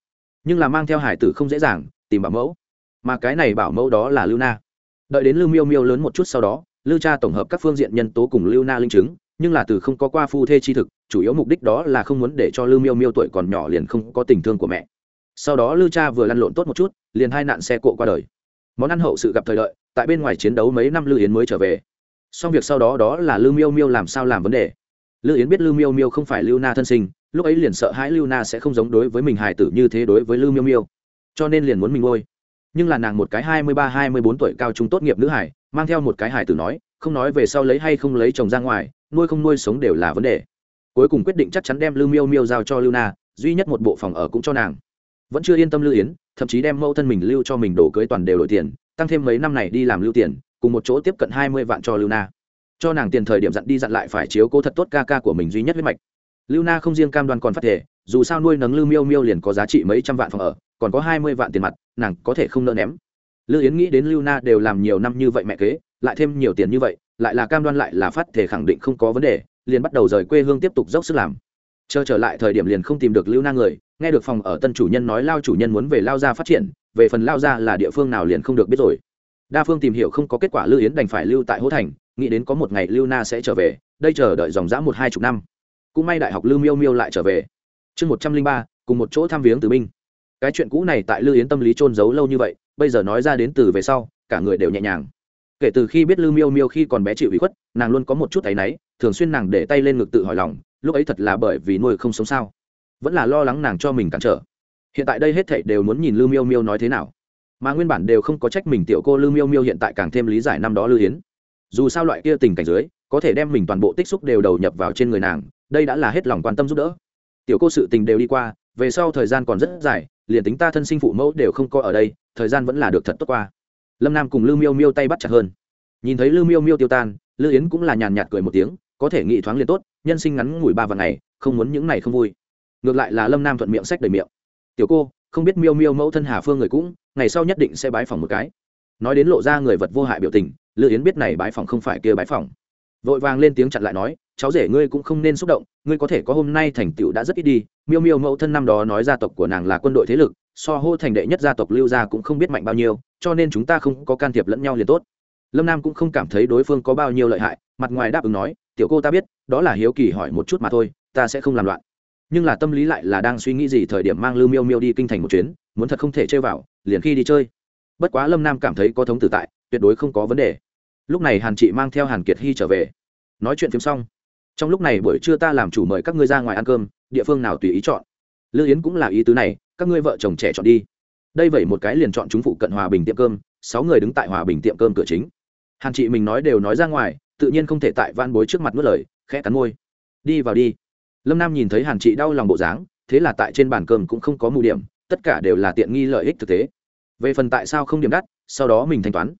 Nhưng là mang theo hải tử không dễ dàng, tìm bảo mẫu. Mà cái này bảo mẫu đó là lưu na. Đợi đến lưu miêu miêu lớn một chút sau đó lưu cha tổng hợp các phương diện nhân tố cùng lưu na linh chứng, nhưng là từ không có qua phu thê chi thực, chủ yếu mục đích đó là không muốn để cho lưu miêu miêu tuổi còn nhỏ liền không có tình thương của mẹ sau đó lư cha vừa lăn lộn tốt một chút, liền hai nạn xe cộ qua đời. Món ăn hậu sự gặp thời đợi, tại bên ngoài chiến đấu mấy năm lư yến mới trở về. Xong việc sau đó đó là lư miêu miêu làm sao làm vấn đề. Lư yến biết lư miêu miêu không phải lưu na thân sinh, lúc ấy liền sợ hãi lưu na sẽ không giống đối với mình hài tử như thế đối với lư miêu miêu. Cho nên liền muốn mình ngôi nhưng là nàng một cái hai mươi ba, hai mươi bốn tuổi cao trung tốt nghiệp nữ hải, mang theo một cái hải tử nói, không nói về sau lấy hay không lấy chồng ra ngoài, nuôi không nuôi sống đều là vấn đề. Cuối cùng quyết định chắc chắn đem lưu miêu miêu giao cho lưu na, duy nhất một bộ phòng ở cũng cho nàng vẫn chưa yên tâm lưu yến, thậm chí đem mẫu thân mình lưu cho mình đổ cưới toàn đều đổi tiền, tăng thêm mấy năm này đi làm lưu tiền, cùng một chỗ tiếp cận hai mươi vạn cho lưu na. Cho nàng tiền thời điểm dặn đi dặn lại phải chiếu cố thật tốt ca ca của mình duy nhất huyết mạch. Lưu na không riêng cam đoan còn phát thể dù sao nuôi nấng lưu miêu miêu liền có giá trị mấy trăm vạn phòng ở, còn có hai mươi vạn tiền mặt, nàng có thể không nợ ném. Lưu yến nghĩ đến lưu na đều làm nhiều năm như vậy mẹ kế, lại thêm nhiều tiền như vậy, lại là cam đoan lại là phát thể khẳng định không có vấn đề, liền bắt đầu rời quê hương tiếp tục dốc sức làm chờ trở lại thời điểm liền không tìm được lưu na người, nghe được phòng ở tân chủ nhân nói lao chủ nhân muốn về lao gia phát triển, về phần lao gia là địa phương nào liền không được biết rồi. Đa phương tìm hiểu không có kết quả lưu yến đành phải lưu tại hỗ thành, nghĩ đến có một ngày lưu na sẽ trở về, đây chờ đợi dòng dã một hai chục năm. Cũng may đại học lưu miêu miêu lại trở về. Chương một trăm linh ba, cùng một chỗ thăm viếng từ binh cái chuyện cũ này tại lưu yến tâm lý trôn giấu lâu như vậy, bây giờ nói ra đến từ về sau, cả người đều nhẹ nhàng. Kể từ khi biết lưu miêu miêu khi còn bé chịu ủy khuất, nàng luôn có một chút áy náy, thường xuyên nàng để tay lên ngực tự hỏi lòng lúc ấy thật là bởi vì nuôi không sống sao? Vẫn là lo lắng nàng cho mình cản trở. Hiện tại đây hết thảy đều muốn nhìn lưu miêu miêu nói thế nào. Mà nguyên bản đều không có trách mình tiểu cô lưu miêu miêu hiện tại càng thêm lý giải năm đó lưu hiến dù sao loại kia tình cảnh dưới, có thể đem mình toàn bộ tích xúc đều đầu nhập vào trên người nàng, đây đã là hết lòng quan tâm giúp đỡ. Tiểu cô sự tình đều đi qua, về sau thời gian còn rất dài, liền tính ta thân sinh phụ mẫu đều không có ở đây, thời gian vẫn là được thật tốt qua. Lâm nam cùng lưu miêu miêu tay bắt chặt hơn. Nhìn thấy lưu miêu miêu tiêu tan, lưu yến cũng là nhàn nhạt cười một tiếng có thể nghĩ thoáng liền tốt, nhân sinh ngắn ngủi ba vạn ngày, không muốn những này không vui. Ngược lại là lâm nam thuận miệng sách đầy miệng. Tiểu cô, không biết miêu miêu mẫu thân hà phương người cũng, ngày sau nhất định sẽ bái phòng một cái. Nói đến lộ ra người vật vô hại biểu tình lữ yến biết này bái phòng không phải kia bái phòng vội vàng lên tiếng chặn lại nói, cháu rể ngươi cũng không nên xúc động, ngươi có thể có hôm nay thành tựu đã rất ít đi. Miêu miêu mẫu thân năm đó nói gia tộc của nàng là quân đội thế lực, so hô thành đệ nhất gia tộc lưu gia cũng không biết mạnh bao nhiêu, cho nên chúng ta không có can thiệp lẫn nhau liền tốt. Lâm nam cũng không cảm thấy đối phương có bao nhiêu lợi hại, mặt ngoài đáp ứng nói tiểu cô ta biết, đó là hiếu kỳ hỏi một chút mà thôi, ta sẽ không làm loạn. Nhưng là tâm lý lại là đang suy nghĩ gì thời điểm mang lưu miêu miêu đi kinh thành một chuyến, muốn thật không thể chơi vào, liền khi đi chơi. Bất quá lâm nam cảm thấy có thống tử tại, tuyệt đối không có vấn đề. Lúc này hàn chị mang theo hàn kiệt hy trở về. Nói chuyện phim xong, trong lúc này buổi trưa ta làm chủ mời các ngươi ra ngoài ăn cơm, địa phương nào tùy ý chọn. Lư yến cũng là ý tứ này, các ngươi vợ chồng trẻ chọn đi. Đây vậy một cái liền chọn chúng phụ cận hòa bình tiệm cơm, sáu người đứng tại hòa bình tiệm cơm cửa chính. Hàn chị mình nói đều nói ra ngoài tự nhiên không thể tại van bối trước mặt mất lời, khẽ cắn môi. Đi vào đi. Lâm nam nhìn thấy hàn chị đau lòng bộ dáng, thế là tại trên bàn cơm cũng không có mù điểm, tất cả đều là tiện nghi lợi ích thực tế. Về phần tại sao không điểm đắt, sau đó mình thanh toán.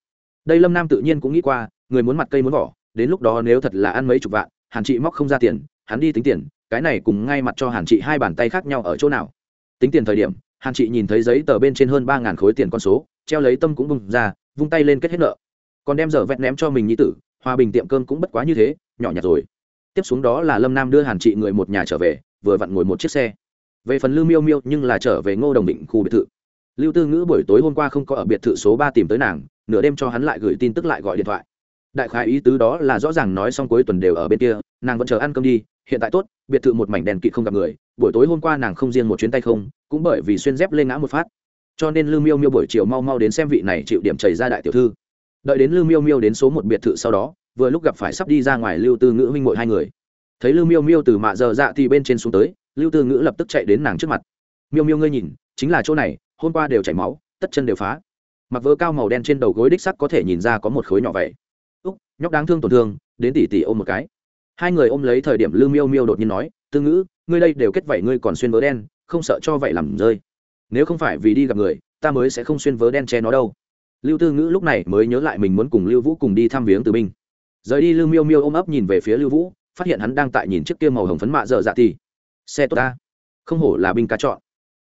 Đây lâm nam tự nhiên cũng nghĩ qua, người muốn mặt cây muốn vỏ, đến lúc đó nếu thật là ăn mấy chục vạn, hàn chị móc không ra tiền, hắn đi tính tiền, cái này cùng ngay mặt cho hàn chị hai bàn tay khác nhau ở chỗ nào. Tính tiền thời điểm, hàn chị nhìn thấy giấy tờ bên trên hơn ba ngàn khối tiền con số, treo lấy tâm cũng bung ra, vung tay lên kết hết nợ. Còn đem dở vẹt ném cho mình như tử hòa bình tiệm cơm cũng bất quá như thế, nhỏ nhặt rồi. Tiếp xuống đó là lâm nam đưa hàn chị người một nhà trở về, vừa vặn ngồi một chiếc xe. Về phần lưu miêu miêu, nhưng là trở về ngô đồng định khu biệt thự. Lưu tư ngữ buổi tối hôm qua không có ở biệt thự số ba tìm tới nàng, nửa đêm cho hắn lại gửi tin tức lại gọi điện thoại. Đại khái ý tứ đó là rõ ràng nói xong cuối tuần đều ở bên kia, nàng vẫn chờ ăn cơm đi, hiện tại tốt, biệt thự một mảnh đèn kỵ không gặp người, buổi tối hôm qua nàng không riêng một chuyến tay không, cũng bởi vì xuyên dép lên ngã một phát. Cho nên lưu miêu miêu buổi chiều mau mau đến xem vị này chịu điểm chảy ra đại tiểu thư đợi đến lưu miêu miêu đến số một biệt thự sau đó, vừa lúc gặp phải sắp đi ra ngoài lưu tư ngữ huynh mội hai người. Thấy lưu miêu miêu từ mạ giờ dạ thì bên trên xuống tới, lưu tư ngữ lập tức chạy đến nàng trước mặt. Miêu miêu ngươi nhìn, chính là chỗ này, hôm qua đều chảy máu, tất chân đều phá. Mặc vớ cao màu đen trên đầu gối đích sắc có thể nhìn ra có một khối nhỏ vậy. Úc, nhóc đáng thương tổn thương, đến tỉ tỉ ôm một cái. Hai người ôm lấy thời điểm lưu miêu miêu đột nhiên nói, tư ngữ, ngươi đây đều kết vảy ngươi còn xuyên vớ đen, không sợ cho vậy làm rơi. Nếu không phải vì đi gặp người, ta mới sẽ không xuyên vớ đen che nó đâu lưu tư ngữ lúc này mới nhớ lại mình muốn cùng lưu vũ cùng đi thăm viếng từ binh. Rời đi, lưu miêu miêu ôm ấp nhìn về phía lưu vũ, phát hiện hắn đang tại nhìn chiếc kia màu hồng phấn mạ dở dạ thì. Xe tốt ta. Không hổ là binh cá chọn.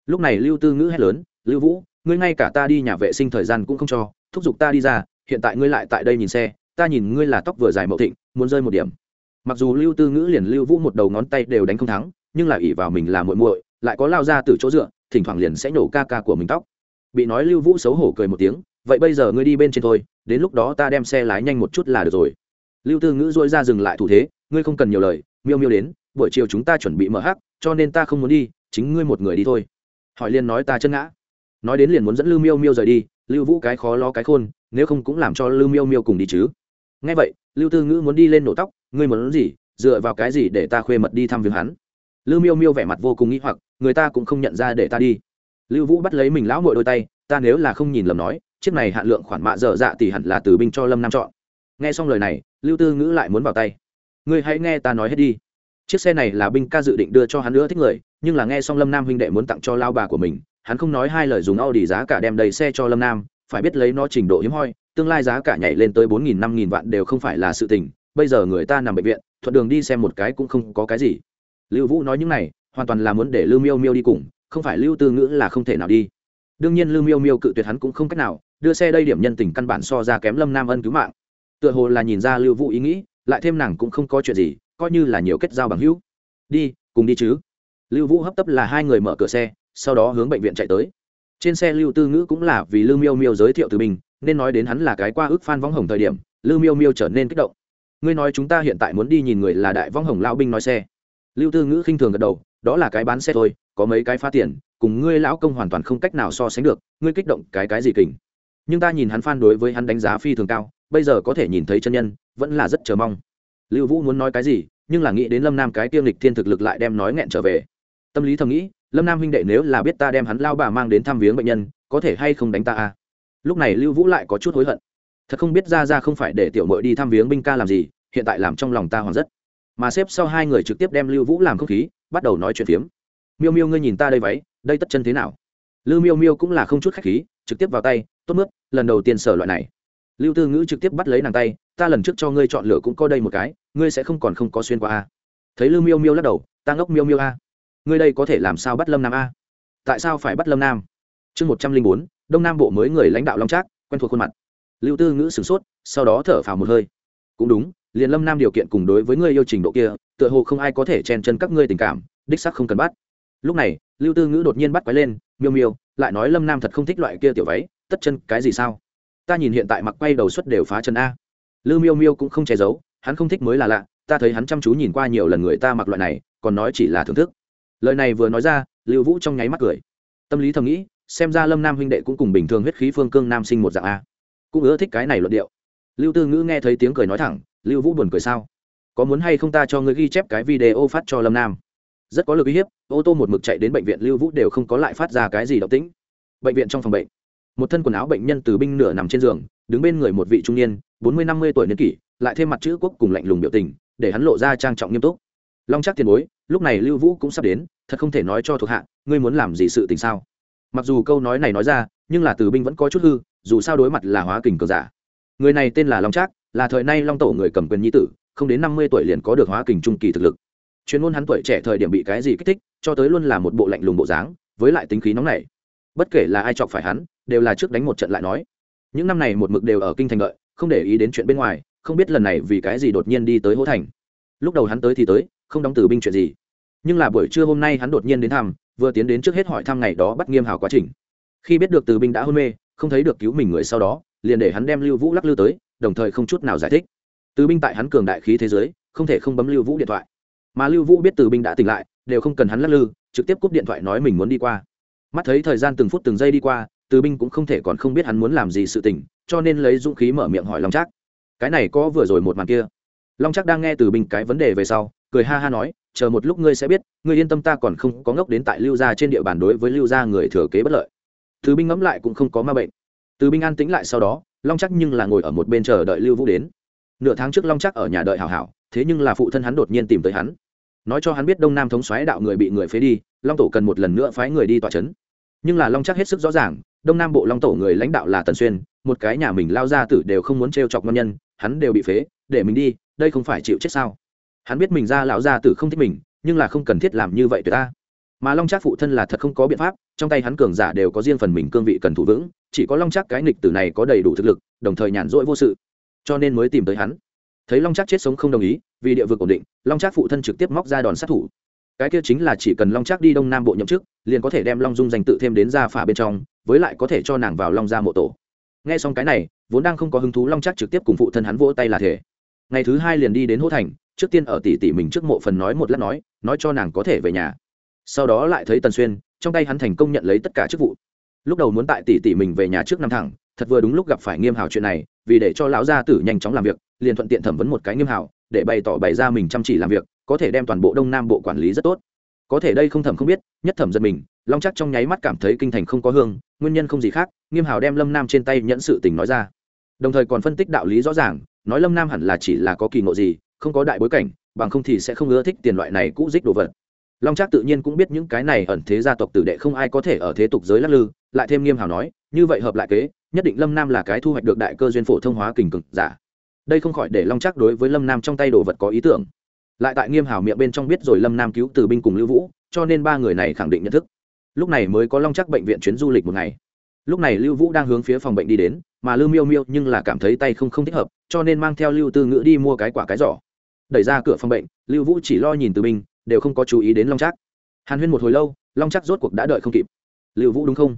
Lúc này lưu tư ngữ hét lớn, lưu vũ, ngươi ngay cả ta đi nhà vệ sinh thời gian cũng không cho, thúc giục ta đi ra, hiện tại ngươi lại tại đây nhìn xe, ta nhìn ngươi là tóc vừa dài mậu thịnh, muốn rơi một điểm. Mặc dù lưu tư ngữ liền lưu vũ một đầu ngón tay đều đánh không thắng, nhưng là ỉ vào mình là muội muội, lại có lao ra từ chỗ dựa, thỉnh thoảng liền sẽ nổ ca ca của mình tóc. Bị nói lưu vũ xấu hổ cười một tiếng vậy bây giờ ngươi đi bên trên thôi, đến lúc đó ta đem xe lái nhanh một chút là được rồi. Lưu tư ngữ dỗi ra dừng lại thủ thế, ngươi không cần nhiều lời, miêu miêu đến, buổi chiều chúng ta chuẩn bị mở hắc, cho nên ta không muốn đi, chính ngươi một người đi thôi. Hỏi liên nói ta chân ngã. Nói đến liền muốn dẫn lưu miêu miêu rời đi, lưu vũ cái khó lo cái khôn, nếu không cũng làm cho lưu miêu miêu cùng đi chứ. Ngay vậy, lưu tư ngữ muốn đi lên nổ tóc, ngươi muốn gì, dựa vào cái gì để ta khuê mật đi thăm viếng hắn? Lưu miêu miêu vẻ mặt vô cùng nghĩ hoặc, người ta cũng không nhận ra để ta đi. Lưu vũ bắt lấy mình lão mội đôi tay, ta nếu là không nhìn lầm nói chiếc này hạn lượng khoản mạ dở dạ tỷ hẳn là từ binh cho lâm nam chọn. Nghe xong lời này, lưu tư ngữ lại muốn vào tay. Ngươi hãy nghe ta nói hết đi. Chiếc xe này là binh ca dự định đưa cho hắn nữa thích người, nhưng là nghe xong lâm nam huynh đệ muốn tặng cho lao bà của mình, hắn không nói hai lời dùng a u giá cả đem đầy xe cho lâm nam, phải biết lấy nó trình độ hiếm hoi, tương lai giá cả nhảy lên tới bốn nghìn, năm nghìn vạn đều không phải là sự tình, bây giờ người ta nằm bệnh viện, thuận đường đi xem một cái cũng không có cái gì. Lưu vũ nói những này, hoàn toàn là muốn để lưu miêu miêu đi cùng, không phải lưu tư ngữ là không thể nào đi. Đương nhiên lưu miêu miêu cự tuyệt hắn cũng không cách nào đưa xe đây điểm nhân tình căn bản so ra kém lâm nam ân cứu mạng. Tựa hồ là nhìn ra lưu vũ ý nghĩ, lại thêm nàng cũng không có chuyện gì, coi như là nhiều kết giao bằng hữu. Đi, cùng đi chứ. Lưu vũ hấp tấp là hai người mở cửa xe, sau đó hướng bệnh viện chạy tới. Trên xe lưu tư ngữ cũng là vì lưu miêu miêu giới thiệu từ mình nên nói đến hắn là cái qua ước phan võng hồng thời điểm, lưu miêu miêu trở nên kích động. Ngươi nói chúng ta hiện tại muốn đi nhìn người là đại võng hồng lao binh nói xe. Lưu tư ngữ khinh thường gật đầu, đó là cái bán xe thôi, có mấy cái phá tiền, cùng ngươi lão công hoàn toàn không cách nào so sánh được, ngươi kích động cái cái gì kình? Nhưng ta nhìn hắn phan đối với hắn đánh giá phi thường cao, bây giờ có thể nhìn thấy chân nhân, vẫn là rất chờ mong. Lưu vũ muốn nói cái gì, nhưng là nghĩ đến lâm nam cái tiêm lịch thiên thực lực lại đem nói nghẹn trở về. Tâm lý thầm nghĩ, lâm nam huynh đệ nếu là biết ta đem hắn lao bà mang đến thăm viếng bệnh nhân, có thể hay không đánh ta à? Lúc này lưu vũ lại có chút hối hận. Thật không biết ra ra không phải để tiểu mội đi thăm viếng binh ca làm gì, hiện tại làm trong lòng ta hoàn rất. Mà xếp sau hai người trực tiếp đem lưu vũ làm không khí, bắt đầu nói chuyện phiếm. Miêu miêu ngươi nhìn ta đây váy, đây tất chân thế nào? Lưu miêu miêu cũng là không chút khách khí trực tiếp vào tay, tốt mướt, lần đầu tiên sở loại này. Lưu tư ngữ trực tiếp bắt lấy nàng tay, ta lần trước cho ngươi chọn lựa cũng có đây một cái, ngươi sẽ không còn không có xuyên qua a. Thấy lưu miêu miêu lắc đầu, ta ngốc miêu miêu a. Ngươi đây có thể làm sao bắt lâm nam a? Tại sao phải bắt lâm nam? Chương một trăm linh bốn, đông nam bộ mới người lãnh đạo long trác, quen thuộc khuôn mặt. Lưu tư ngữ sửng sốt, sau đó thở phào một hơi. Cũng đúng, liền lâm nam điều kiện cùng đối với ngươi yêu trình độ kia, tựa hồ không ai có thể chen chân các ngươi tình cảm, đích sắc không cần bắt. Lúc này, lưu tư ngữ đột nhiên bắt quái lên, miêu miêu lại nói lâm nam thật không thích loại kia tiểu váy, tất chân cái gì sao? Ta nhìn hiện tại mặc quay đầu suất đều phá chân a. Lưu miêu miêu cũng không che giấu, hắn không thích mới là lạ, ta thấy hắn chăm chú nhìn qua nhiều lần người ta mặc loại này, còn nói chỉ là thưởng thức. Lời này vừa nói ra, lưu vũ trong nháy mắt cười. Tâm lý thầm nghĩ, xem ra lâm nam huynh đệ cũng cùng bình thường huyết khí phương cương nam sinh một dạng a. Cũng ưa thích cái này luận điệu. Lưu tư ngữ nghe thấy tiếng cười nói thẳng, lưu vũ buồn cười sao? Có muốn hay không ta cho ngươi ghi chép cái video phát cho lâm nam? Rất có lực uy hiếp, ô tô một mực chạy đến bệnh viện lưu vũ đều không có lại phát ra cái gì động tĩnh. Bệnh viện trong phòng bệnh, một thân quần áo bệnh nhân từ binh nửa nằm trên giường, đứng bên người một vị trung niên, bốn mươi năm mươi tuổi niên kỷ, lại thêm mặt chữ quốc cùng lạnh lùng biểu tình, để hắn lộ ra trang trọng nghiêm túc. Long chắc tiền bối, lúc này lưu vũ cũng sắp đến, thật không thể nói cho thuộc hạ, ngươi muốn làm gì sự tình sao? Mặc dù câu nói này nói ra, nhưng là từ binh vẫn có chút hư, dù sao đối mặt là hóa kình cờ giả. Người này tên là long trác, là thời nay long tổ người cầm quyền nhi tử, không đến năm mươi tuổi liền có được hóa kình trung kỳ thực lực chuyên môn hắn tuổi trẻ thời điểm bị cái gì kích thích, cho tới luôn là một bộ lạnh lùng bộ dáng, với lại tính khí nóng này bất kể là ai chọc phải hắn, đều là trước đánh một trận lại nói. Những năm này một mực đều ở kinh thành đợi, không để ý đến chuyện bên ngoài, không biết lần này vì cái gì đột nhiên đi tới hỗ thành. Lúc đầu hắn tới thì tới, không đóng từ binh chuyện gì. Nhưng là buổi trưa hôm nay hắn đột nhiên đến thăm, vừa tiến đến trước hết hỏi thăm ngày đó bắt nghiêm hào quá trình. Khi biết được từ binh đã hôn mê, không thấy được cứu mình người sau đó, liền để hắn đem lưu vũ lắc lư tới, đồng thời không chút nào giải thích. Từ binh tại hắn cường đại khí thế giới, không thể không bấm lưu vũ điện thoại mà lưu vũ biết từ binh đã tỉnh lại đều không cần hắn lắc lư trực tiếp cúp điện thoại nói mình muốn đi qua mắt thấy thời gian từng phút từng giây đi qua từ binh cũng không thể còn không biết hắn muốn làm gì sự tình cho nên lấy dũng khí mở miệng hỏi long trác cái này có vừa rồi một màn kia long trác đang nghe từ binh cái vấn đề về sau cười ha ha nói chờ một lúc ngươi sẽ biết ngươi yên tâm ta còn không có ngốc đến tại lưu gia trên địa bàn đối với lưu gia người thừa kế bất lợi từ binh ngẫm lại cũng không có ma bệnh từ binh an tĩnh lại sau đó long chắc nhưng là ngồi ở một bên chờ đợi lưu vũ đến nửa tháng trước long chắc ở nhà đợi hảo hảo thế nhưng là phụ thân hắn đột nhiên tìm tới hắn nói cho hắn biết đông nam thống xoáy đạo người bị người phế đi, long tổ cần một lần nữa phái người đi tòa c h ấ n nhưng là long chắc hết sức rõ ràng, đông nam bộ long tổ người lãnh đạo là tần xuyên, một cái nhà mình lao ra tử đều không muốn t r e o chọc ngon nhân, hắn đều bị phế, để mình đi, đây không phải chịu chết sao? Hắn biết mình ra lão gia tử không thích mình, nhưng là không cần thiết làm như vậy tuyệt ta mà long trác phụ thân là thật không có biện pháp, trong tay hắn cường giả đều có riêng phần mình cương vị cần thủ vững, chỉ có long trác cái nghịch tử này có đầy đủ thực lực, đồng thời nhàn rỗi vô sự. Cho nên mới tìm tới hắn thấy long trác chết sống không đồng ý, vì địa vực ổn định, long trác phụ thân trực tiếp móc ra đòn sát thủ. Cái kia chính là chỉ cần long trác đi đông nam bộ nhậm chức, liền có thể đem long dung danh tự thêm đến gia phả bên trong, với lại có thể cho nàng vào long gia mộ tổ. Nghe xong cái này, vốn đang không có hứng thú long Trác trực tiếp cùng phụ thân hắn vỗ tay là thể ngày thứ hai liền đi đến hỗ thành, trước tiên ở tỷ tỷ mình trước mộ phần nói một lát nói nói cho nàng có thể về nhà. Sau đó lại thấy tần xuyên, trong tay hắn thành công nhận lấy tất cả chức vụ. Lúc đầu muốn tại tỷ tỷ mình về nhà trước năm thẳng thật vừa đúng lúc gặp phải nghiêm hào chuyện này vì để cho lão gia tử nhanh chóng làm việc liền thuận tiện thẩm vấn một cái nghiêm hảo, để bày tỏ bày ra mình chăm chỉ làm việc có thể đem toàn bộ đông nam bộ quản lý rất tốt. Có thể đây không thẩm không biết nhất thẩm giật mình long chắc trong nháy mắt cảm thấy kinh thành không có hương nguyên nhân không gì khác nghiêm hảo đem lâm nam trên tay nhẫn sự tình nói ra. Đồng thời còn phân tích đạo lý rõ ràng nói lâm nam hẳn là chỉ là có kỳ ngộ gì không có đại bối cảnh bằng không thì sẽ không ưa thích tiền loại này cũ dích đồ vật. Long trác tự nhiên cũng biết những cái này ẩn thế gia tộc tử đệ không ai có thể ở thế tục giới lắc lư lại thêm nghiêm hảo nói như vậy hợp lại kế nhất định lâm nam là cái thu hoạch được đại cơ duyên phổ thông hóa kình cực giả. Đây không khỏi để long chắc đối với lâm nam trong tay đồ vật có ý tưởng. Lại tại nghiêm hảo miệng bên trong biết rồi lâm nam cứu từ binh cùng lưu vũ, cho nên ba người này khẳng định nhận thức. Lúc này mới có long chắc bệnh viện chuyến du lịch một ngày. Lúc này lưu vũ đang hướng phía phòng bệnh đi đến, mà lưu miêu miêu nhưng là cảm thấy tay không không thích hợp, cho nên mang theo lưu tư ngữ đi mua cái quả cái giỏ. Đẩy ra cửa phòng bệnh, lưu vũ chỉ lo nhìn từ binh, đều không có chú ý đến long trác. Hàn huyên một hồi lâu, long trác rốt cuộc đã đợi không kịp. Lưu vũ đúng không?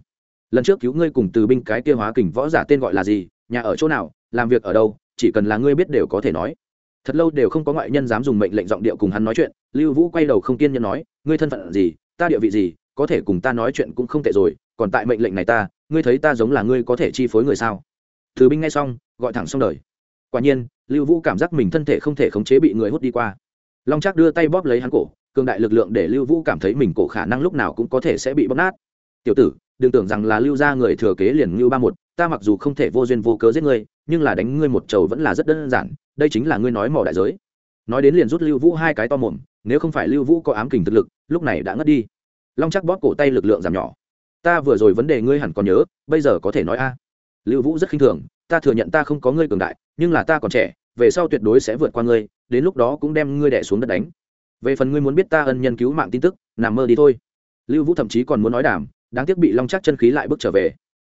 Lần trước cứu ngươi cùng từ binh cái kia hóa kình võ giả tên gọi là gì, nhà ở chỗ nào, làm việc ở đâu, chỉ cần là ngươi biết đều có thể nói. Thật lâu đều không có ngoại nhân dám dùng mệnh lệnh giọng điệu cùng hắn nói chuyện, lưu vũ quay đầu không kiên nhẫn nói, ngươi thân phận gì, ta địa vị gì, có thể cùng ta nói chuyện cũng không tệ rồi, còn tại mệnh lệnh này ta, ngươi thấy ta giống là ngươi có thể chi phối người sao? Từ binh ngay xong, gọi thẳng xong đời. Quả nhiên, lưu vũ cảm giác mình thân thể không thể khống chế bị người hút đi qua. Long trác đưa tay bóp lấy hắn cổ, cường đại lực lượng để lưu vũ cảm thấy mình cổ khả năng lúc nào cũng có thể sẽ bị bóp nát. Tiểu tử đừng tưởng rằng là lưu ra người thừa kế liền ngưu ba một, ta mặc dù không thể vô duyên vô cớ giết ngươi, nhưng là đánh ngươi một trầu vẫn là rất đơn giản, đây chính là ngươi nói mỏ đại giới. Nói đến liền rút lưu vũ hai cái to mồm, nếu không phải lưu vũ có ám kình thực lực, lúc này đã ngất đi. Long chắc bóp cổ tay lực lượng giảm nhỏ. Ta vừa rồi vấn đề ngươi hẳn còn nhớ, bây giờ có thể nói a. Lưu vũ rất khinh thường, ta thừa nhận ta không có ngươi cường đại, nhưng là ta còn trẻ, về sau tuyệt đối sẽ vượt qua ngươi, đến lúc đó cũng đem ngươi đẻ xuống đất đánh. Về phần ngươi muốn biết ta ân nhân cứu mạng tin tức, nằm mơ đi thôi. Lưu vũ thậm chí còn muốn nói đảm đáng tiếc bị long chắc chân khí lại bước trở về.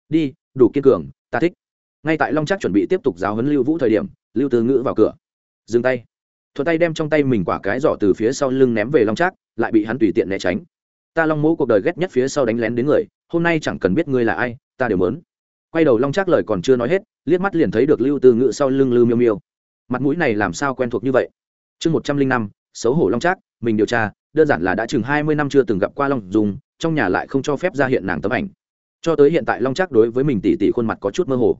Đi, đủ kiên cường, ta thích. Ngay tại long chắc chuẩn bị tiếp tục giáo huấn lưu vũ thời điểm, lưu tư ngữ vào cửa. Dừng tay. Thuật tay đem trong tay mình quả cái giỏ từ phía sau lưng ném về long trác, lại bị hắn tùy tiện né tránh. Ta long mỗ cuộc đời ghét nhất phía sau đánh lén đến người, hôm nay chẳng cần biết ngươi là ai, ta đều mớn quay đầu long trác lời còn chưa nói hết, liếc mắt liền thấy được lưu tư ngữ sau lưng lư miêu miêu. Mặt mũi này làm sao quen thuộc như vậy? Chương một trăm linh năm, xấu hổ long trác mình điều tra, đơn giản là đã chừng hai mươi năm chưa từng gặp qua long dùng trong nhà lại không cho phép ra hiện nàng tấm ảnh. Cho tới hiện tại long trác đối với mình tỉ tỉ khuôn mặt có chút mơ hồ.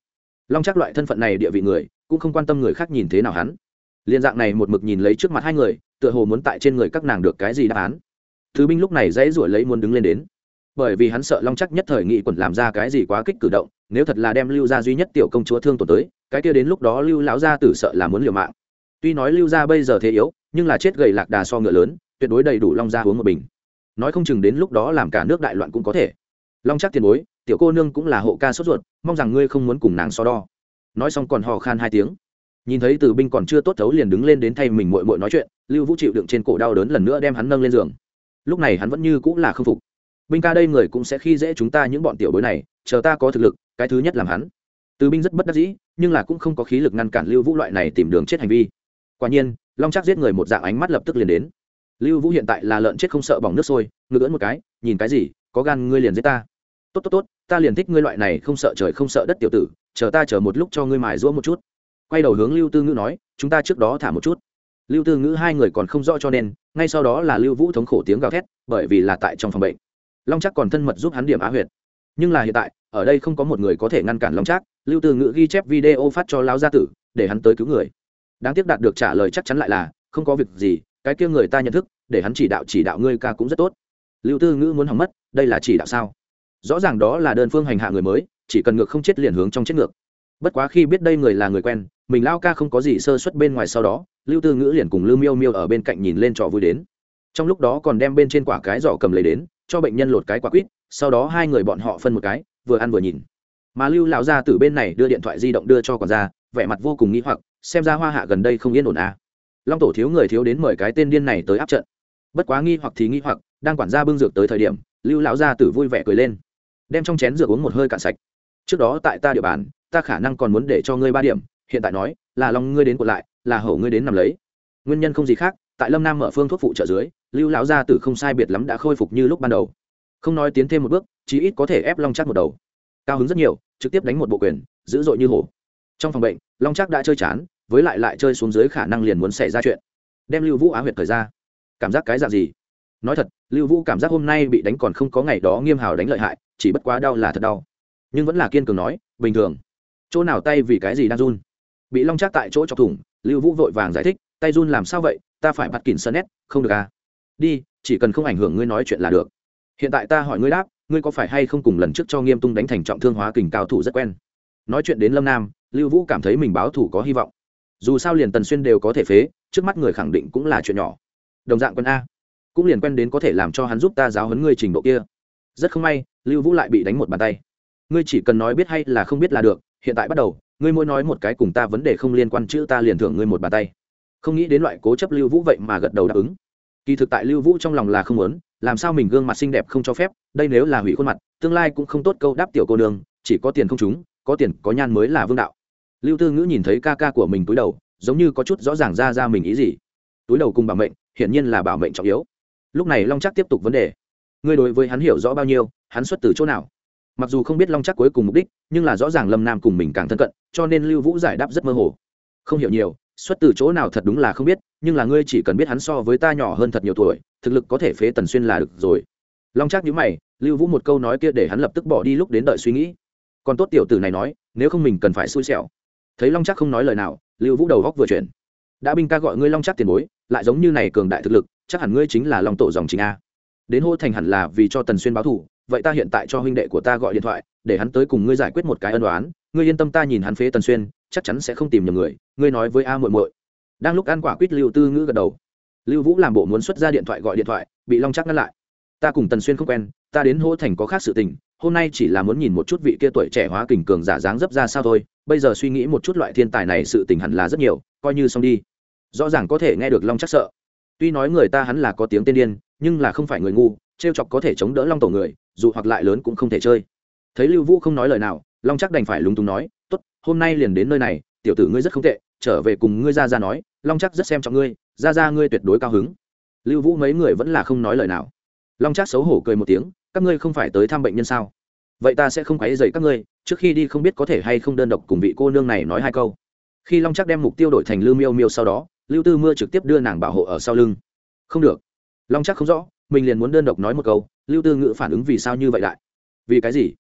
Long trác loại thân phận này địa vị người, cũng không quan tâm người khác nhìn thế nào hắn. Liên dạng này một mực nhìn lấy trước mặt hai người, tựa hồ muốn tại trên người các nàng được cái gì đáp án. Thứ binh lúc này dãy ruổi lấy muốn đứng lên đến. Bởi vì hắn sợ long chắc nhất thời nghị quẩn làm ra cái gì quá kích cử động, nếu thật là đem lưu ra duy nhất tiểu công chúa thương tổn tới, cái kia đến lúc đó lưu lão gia tử sợ là muốn liều mạng. Tuy nói lưu ra bây giờ thế yếu nhưng là chết gầy lạc đà so ngựa lớn, tuyệt đối đầy đủ long ra uống một bình. Nói không chừng đến lúc đó làm cả nước đại loạn cũng có thể. Long chắc tiền bối, tiểu cô nương cũng là hộ ca sốt ruột, mong rằng ngươi không muốn cùng nàng so đo. Nói xong còn hò khan hai tiếng. Nhìn thấy từ binh còn chưa tốt thấu liền đứng lên đến thay mình mội mội nói chuyện, lưu vũ chịu đựng trên cổ đau đớn lần nữa đem hắn nâng lên giường. Lúc này hắn vẫn như cũng là k phục. Binh ca đây người cũng sẽ khi dễ chúng ta những bọn tiểu bối này, chờ ta có thực lực, cái thứ nhất làm hắn. Từ binh rất bất đắc dĩ, nhưng là cũng không có khí lực ngăn cản lưu vũ loại này tìm đường chết hành vi. Quả nhiên long chắc giết người một dạng ánh mắt lập tức liền đến. Lưu vũ hiện tại là lợn chết không sợ bỏng nước sôi ngược ưỡn một cái, nhìn cái gì, có gan ngươi liền giết ta. Tốt tốt tốt, ta liền thích ngươi loại này không sợ trời không sợ đất tiểu tử, chờ ta chờ một lúc cho ngươi mài rũa một chút. Quay đầu hướng lưu tư ngữ nói, chúng ta trước đó thả một chút. Lưu tư ngữ hai người còn không rõ cho nên, ngay sau đó là lưu vũ thống khổ tiếng gào thét, bởi vì là tại trong phòng bệnh. Long chắc còn thân mật giúp hắn điểm á huyệt. Nhưng là hiện tại, ở đây không có một người có thể ngăn cản long chắc, lưu tư ngữ ghi chép video phát cho lão gia tử, để hắn tới cứu người đáng tiếc đạt được trả lời chắc chắn lại là, không có việc gì, cái kia người ta nhận thức, để hắn chỉ đạo chỉ đạo ngươi ca cũng rất tốt. Lưu tư ngữ muốn hỏng mất, đây là chỉ đạo sao? Rõ ràng đó là đơn phương hành hạ người mới, chỉ cần ngược không chết liền hướng trong chết ngược. Bất quá khi biết đây người là người quen, mình lao ca không có gì sơ xuất bên ngoài sau đó, lưu tư ngữ liền cùng lưu miêu miêu ở bên cạnh nhìn lên trò vui đến. Trong lúc đó còn đem bên trên quả cái giỏ cầm lấy đến, cho bệnh nhân lột cái quả quýt, sau đó hai người bọn họ phân một cái, vừa ăn vừa nhìn. Mà lưu lão ra từ bên này đưa điện thoại di động đưa cho còn ra vẻ mặt vô cùng nghĩ hoặc xem ra hoa hạ gần đây không yên ổn à. long tổ thiếu người thiếu đến mời cái tên điên này tới áp trận. Bất quá nghi hoặc thì nghi hoặc, đang quản gia bưng dược tới thời điểm, lưu lão gia tử vui vẻ cười lên. Đem trong chén dược uống một hơi cạn sạch. Trước đó tại ta địa bàn, ta khả năng còn muốn để cho ngươi ba điểm, hiện tại nói, là lòng ngươi đến của lại, là hổ ngươi đến nằm lấy. Nguyên nhân không gì khác, tại lâm nam mở phương thuốc phụ trợ dưới, lưu lão gia tử không sai biệt lắm đã khôi phục như lúc ban đầu. Không nói tiến thêm một bước, chí ít có thể ép long chắc một đầu. Cao hứng rất nhiều, trực tiếp đánh một bộ quyền, dữ dội như hổ. Trong phòng bệnh long Trác đã chơi chán, với lại lại chơi xuống dưới khả năng liền muốn xảy ra chuyện. Đem lưu vũ á huyệt thời ra. Cảm giác cái dạng gì? Nói thật, lưu vũ cảm giác hôm nay bị đánh còn không có ngày đó nghiêm hào đánh lợi hại, chỉ bất quá đau là thật đau. Nhưng vẫn là kiên cường nói, bình thường. Chỗ nào tay vì cái gì đang run? Bị long Trác tại chỗ chọc thủng, lưu vũ vội vàng giải thích, tay run làm sao vậy? Ta phải bắt kỉnh sân nét, không được à? Đi, chỉ cần không ảnh hưởng ngươi nói chuyện là được. Hiện tại ta hỏi ngươi đáp, ngươi có phải hay không cùng lần trước cho nghiêm tung đánh thành trọng thương hóa kình cao thủ rất quen? Nói chuyện đến lâm nam lưu vũ cảm thấy mình báo thủ có hy vọng. Dù sao liền tần xuyên đều có thể phế, trước mắt người khẳng định cũng là chuyện nhỏ. Đồng dạng quân a. Cũng liền quen đến có thể làm cho hắn giúp ta giáo hấn ngươi trình độ kia. Rất không may, lưu vũ lại bị đánh một bàn tay. Ngươi chỉ cần nói biết hay là không biết là được, hiện tại bắt đầu, ngươi mỗi nói một cái cùng ta vấn đề không liên quan chữ ta liền thưởng ngươi một bàn tay. Không nghĩ đến loại cố chấp lưu vũ vậy mà gật đầu đáp ứng. Kỳ thực tại lưu vũ trong lòng là không muốn, làm sao mình gương mặt xinh đẹp không cho phép, đây nếu là hủy khuôn mặt, tương lai cũng không tốt câu đáp tiểu cô nương, chỉ có tiền không chúng có tiền, có nhan mới là vương đạo lưu tư ngữ nhìn thấy ca ca của mình túi đầu, giống như có chút rõ ràng ra ra mình ý gì. Túi đầu cùng bảo mệnh, hiển nhiên là bảo mệnh trọng yếu. Lúc này long chắc tiếp tục vấn đề. Ngươi đối với hắn hiểu rõ bao nhiêu, hắn xuất từ chỗ nào? Mặc dù không biết long chắc cuối cùng mục đích, nhưng là rõ ràng lâm nam cùng mình càng thân cận, cho nên lưu vũ giải đáp rất mơ hồ. Không hiểu nhiều, xuất từ chỗ nào thật đúng là không biết, nhưng là ngươi chỉ cần biết hắn so với ta nhỏ hơn thật nhiều tuổi, thực lực có thể phế tần xuyên là được rồi. Long chắc nhíu mày, lưu vũ một câu nói kia để hắn lập tức bỏ đi lúc đến đợi suy nghĩ. Còn tốt tiểu tử này nói, nếu không mình cần phải xui xẻo thấy long chắc không nói lời nào, lưu vũ đầu góc vừa chuyển. Đã binh ca gọi ngươi long chắc tiền bối, lại giống như này cường đại thực lực, chắc hẳn ngươi chính là long tổ dòng chính a. Đến hô thành hẳn là vì cho tần xuyên báo thù, vậy ta hiện tại cho huynh đệ của ta gọi điện thoại, để hắn tới cùng ngươi giải quyết một cái ân đoán ngươi yên tâm ta nhìn hắn phế tần xuyên, chắc chắn sẽ không tìm nhầm người, ngươi nói với a muội muội. Đang lúc ăn quả quýt lưu tư ngữ gật đầu. Lưu vũ làm bộ muốn xuất ra điện thoại gọi điện thoại, bị long chắc ngăn lại. Ta cùng tần xuyên không quen, ta đến hô thành có khác sự tình hôm nay chỉ là muốn nhìn một chút vị kia tuổi trẻ hóa kình cường giả dáng dấp ra sao thôi, bây giờ suy nghĩ một chút loại thiên tài này sự tình hẳn là rất nhiều, coi như xong đi. Rõ ràng có thể nghe được long chắc sợ. Tuy nói người ta hắn là có tiếng tên điên, nhưng là không phải người ngu t r e o chọc có thể chống đỡ long tổ người, dù hoặc lại lớn cũng không thể chơi. Thấy lưu vũ không nói lời nào, long chắc đành phải lúng túng nói t ố t hôm nay liền đến nơi này, tiểu tử ngươi rất không tệ, trở về cùng ngươi ra ra nói, long chắc rất xem trọng ngươi, ra ra ngươi tuyệt đối cao hứng. Lưu vũ mấy người vẫn là không nói lời nào. Long chắc xấu hổ cười một tiếng các ngươi không phải tới thăm bệnh nhân sao? Vậy ta sẽ không quấy dậy các ngươi, trước khi đi không biết có thể hay không đơn độc cùng vị cô nương này nói hai câu. Khi long chắc đem mục tiêu đổi thành lưu miêu miêu sau đó, lưu tư mưa trực tiếp đưa nàng bảo hộ ở sau lưng. Không được. Long chắc không rõ, mình liền muốn đơn độc nói một câu, lưu tư ngữ phản ứng vì sao như vậy lại? Vì cái gì?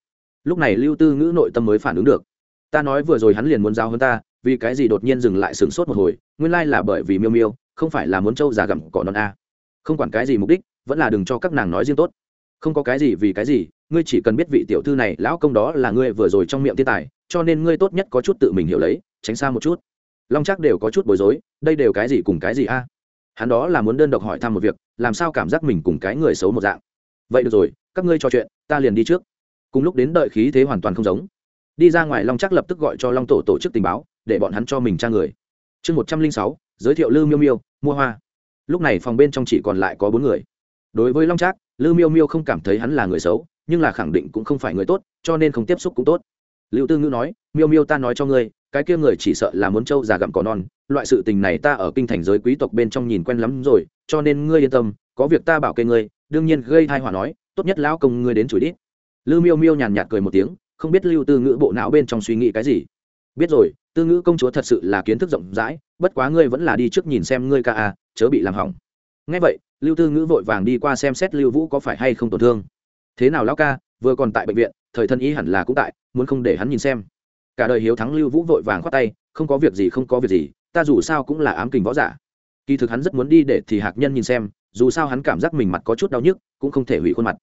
Lúc này lưu tư ngữ nội tâm mới phản ứng được. Ta nói vừa rồi hắn liền muốn giao hơn ta, vì cái gì đột nhiên dừng lại sửng sốt một hồi, nguyên lai là bởi vì miêu miêu, không phải là muốn trâu già gặm cỏ non a. Không quản cái gì mục đích, vẫn là đừng cho các nàng nói riêng tốt không có cái gì vì cái gì, ngươi chỉ cần biết vị tiểu thư này, lão công đó là ngươi vừa rồi trong miệng thiên tài, cho nên ngươi tốt nhất có chút tự mình hiểu lấy, tránh xa một chút. Long chắc đều có chút bối rối, đây đều cái gì cùng cái gì a? Hắn đó là muốn đơn độc hỏi thăm một việc, làm sao cảm giác mình cùng cái người xấu một dạng. Vậy được rồi, các ngươi trò chuyện, ta liền đi trước. Cùng lúc đến đợi khí thế hoàn toàn không giống. Đi ra ngoài, long chắc lập tức gọi cho long tổ tổ chức tình báo, để bọn hắn cho mình tra người. Chương một trăm linh sáu, giới thiệu lư miêu miêu, mua hoa. Lúc này phòng bên trong chỉ còn lại có bốn người đối với long trác, lưu miêu miêu không cảm thấy hắn là người xấu, nhưng là khẳng định cũng không phải người tốt, cho nên không tiếp xúc cũng tốt. Lưu tư ngữ nói, miêu miêu ta nói cho ngươi, cái kia người chỉ sợ là muốn trâu già gặm cỏ non, loại sự tình này ta ở kinh thành giới quý tộc bên trong nhìn quen lắm rồi, cho nên ngươi yên tâm, có việc ta bảo kê ngươi, đương nhiên gây thai hỏa nói, tốt nhất lão công ngươi đến chửi đít lưu miêu miêu nhàn nhạt cười một tiếng, không biết lưu tư ngữ bộ não bên trong suy nghĩ cái gì. Biết rồi, tư ngữ công chúa thật sự là kiến thức rộng rãi, bất quá ngươi vẫn là đi trước nhìn xem ngươi ca à chớ bị làm hỏng ngay vậy, lưu tư ngữ vội vàng đi qua xem xét lưu vũ có phải hay không tổn thương. Thế nào lão ca, vừa còn tại bệnh viện, thời thân ý hẳn là cũng tại, muốn không để hắn nhìn xem. Cả đời hiếu thắng lưu vũ vội vàng khoát tay, không có việc gì, không có việc gì, ta dù sao cũng là ám kình võ giả. Kỳ thực hắn rất muốn đi để thì hạc nhân nhìn xem, dù sao hắn cảm giác mình mặt có chút đau nhức, cũng không thể hủy khuôn mặt.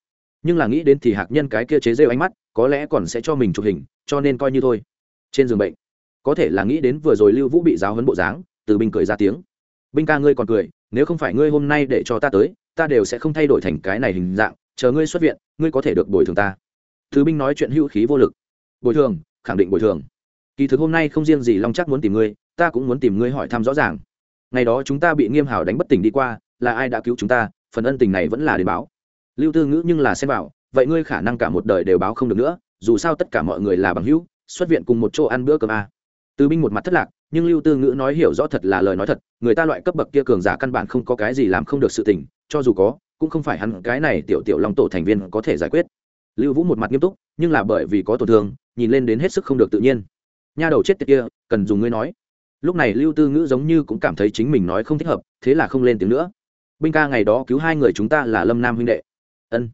Nhưng là nghĩ đến thì hạc nhân cái kia chế rêu ánh mắt, có lẽ còn sẽ cho mình chụp hình, cho nên coi như thôi. Trên giường bệnh, có thể là nghĩ đến vừa rồi lưu vũ bị giáo hấn bộ dáng, từ binh cười ra tiếng. Binh ca ngươi còn cười nếu không phải ngươi hôm nay để cho ta tới, ta đều sẽ không thay đổi thành cái này hình dạng, chờ ngươi xuất viện, ngươi có thể được bồi thường ta. Thứ binh nói chuyện hữu khí vô lực. Bồi thường, khẳng định bồi thường. Kỳ thực hôm nay không riêng gì long chắc muốn tìm ngươi, ta cũng muốn tìm ngươi hỏi thăm rõ ràng. Ngày đó chúng ta bị nghiêm hảo đánh bất tỉnh đi qua, là ai đã cứu chúng ta, phần ân tình này vẫn là đến báo. Lưu tư ngữ nhưng là xem bảo, vậy ngươi khả năng cả một đời đều báo không được nữa, dù sao tất cả mọi người là bằng hữu, xuất viện cùng một chỗ ăn bữa cơm a. À. từ binh một mặt thất lạc nhưng lưu tư ngữ nói hiểu rõ thật là lời nói thật, người ta loại cấp bậc kia cường giả căn bản không có cái gì làm không được sự tình, cho dù có, cũng không phải hắn cái này tiểu tiểu long tổ thành viên có thể giải quyết. Lưu vũ một mặt nghiêm túc, nhưng là bởi vì có tổn thương, nhìn lên đến hết sức không được tự nhiên. Nha đầu chết tiệt kia, cần dùng ngươi nói. Lúc này lưu tư ngữ giống như cũng cảm thấy chính mình nói không thích hợp, thế là không lên tiếng nữa. Binh ca ngày đó cứu hai người chúng ta là lâm nam huynh đệ. Ân.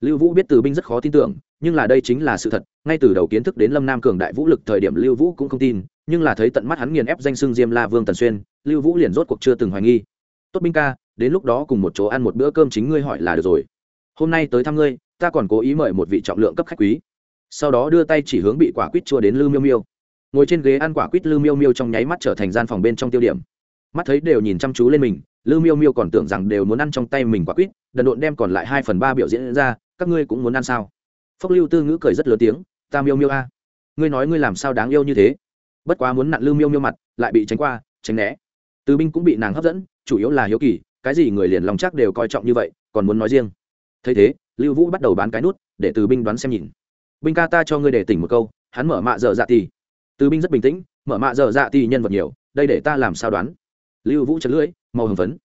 Lưu vũ biết từ binh rất khó tin tưởng, nhưng là đây chính là sự thật, ngay từ đầu kiến thức đến lâm nam cường đại vũ lực thời điểm lưu vũ cũng không tin nhưng là thấy tận mắt hắn nghiền ép danh xưng diêm la vương tần xuyên, lưu vũ liền rốt cuộc chưa từng hoài nghi. Tốt binh ca, đến lúc đó cùng một chỗ ăn một bữa cơm chính ngươi hỏi là được rồi. Hôm nay tới thăm ngươi, ta còn cố ý mời một vị trọng lượng cấp khách quý. Sau đó đưa tay chỉ hướng bị quả quýt chua đến lư miêu miêu. Ngồi trên ghế ăn quả quýt lư miêu miêu trong nháy mắt trở thành gian phòng bên trong tiêu điểm. Mắt thấy đều nhìn chăm chú lên mình lư miêu miêu còn tưởng rằng đều muốn ăn trong tay mình quả quýt, đần độn đem còn lại hai phần ba biểu diễn ra, các ngươi cũng muốn ăn sao? Phốc lưu tư ngữ cười rất lớn tiếng, ta miêu miêu a. Ngươi nói ngươi làm sao đáng yêu như thế? Bất quá muốn nặn lư miêu miêu mặt, lại bị tránh qua, tránh né. Từ binh cũng bị nàng hấp dẫn, chủ yếu là hiếu kỳ, cái gì người liền lòng chắc đều coi trọng như vậy, còn muốn nói riêng. Thấy thế, lưu vũ bắt đầu bán cái nút, để từ binh đoán xem nhìn. Binh ca ta cho ngươi để tỉnh một câu, hắn mở mạ dở dạ tì từ binh rất bình tĩnh, mở mạ dở dạ tì nhân vật nhiều, đây để ta làm sao đoán? Lưu vũ chật lưỡi, màu hồng phấn.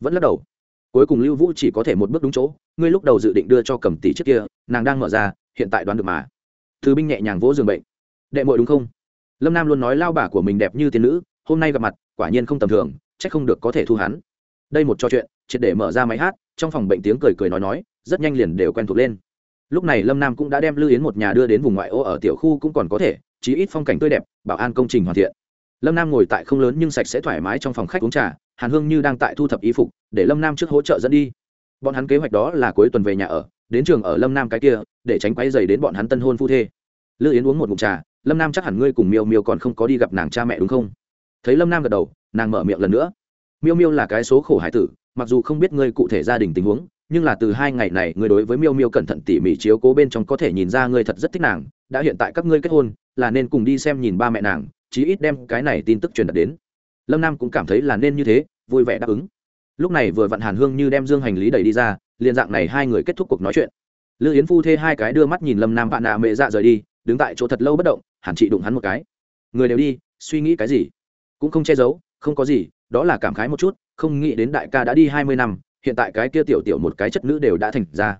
Vẫn lắc đầu. Cuối cùng lưu vũ chỉ có thể một bước đúng chỗ, ngươi lúc đầu dự định đưa cho cầm tỷ trước kia, nàng đang mở ra, hiện tại đoán được mà. Từ binh nhẹ nhàng vỗ giường bệnh. Đệ muội đúng không? Lâm nam luôn nói lao bà của mình đẹp như tiên nữ, hôm nay gặp mặt, quả nhiên không tầm thường c h ắ c không được có thể thu hắn. Đây một trò chuyện, triệt để mở ra máy hát, trong phòng bệnh tiếng cười cười nói nói, rất nhanh liền đều quen thuộc lên. Lúc này lâm nam cũng đã đem lưu yến một nhà đưa đến vùng ngoại ô ở tiểu khu cũng còn có thể, chí ít phong cảnh tươi đẹp, bảo an công trình hoàn thiện. Lâm nam ngồi tại không lớn nhưng sạch sẽ thoải mái trong phòng khách uống trà, hàn hương như đang tại thu thập y phục, để lâm nam trước hỗ trợ dẫn đi. Bọn hắn kế hoạch đó là cuối tuần về nhà ở, đến trường ở lâm nam cái kia, để tránh quay dày đến bọn hắn tân hôn phu thê lư yến uống một mục trà, lâm nam chắc hẳn ngươi cùng miêu miêu còn không có đi gặp nàng cha mẹ đúng không? Thấy lâm nam gật đầu, nàng mở miệng lần nữa. Miêu miêu là cái số khổ hải tử, mặc dù không biết ngươi cụ thể gia đình tình huống, nhưng là từ hai ngày này ngươi đối với miêu miêu cẩn thận tỉ mỉ chiếu cố bên trong có thể nhìn ra ngươi thật rất thích nàng, đã hiện tại các ngươi kết hôn, là nên cùng đi xem nhìn ba mẹ nàng, chí ít đem cái này tin tức truyền đạt đến. Lâm nam cũng cảm thấy là nên như thế, vui vẻ đáp ứng. Lúc này vừa vặn hàn hương như đem dương hành lý đẩy đi ra, liền dạng này hai người kết thúc cuộc nói chuyện. Lư yến phu thê hai cái đưa mắt nhìn lâm nam bạn nạ mẹ dạ rời đi đứng tại chỗ thật lâu bất động, hẳn chị đụng hắn một cái. Người đều đi, suy nghĩ cái gì? Cũng không che giấu, không có gì, đó là cảm khái một chút, không nghĩ đến đại ca đã đi hai mươi năm, hiện tại cái kia tiểu tiểu một cái chất nữ đều đã thành ra.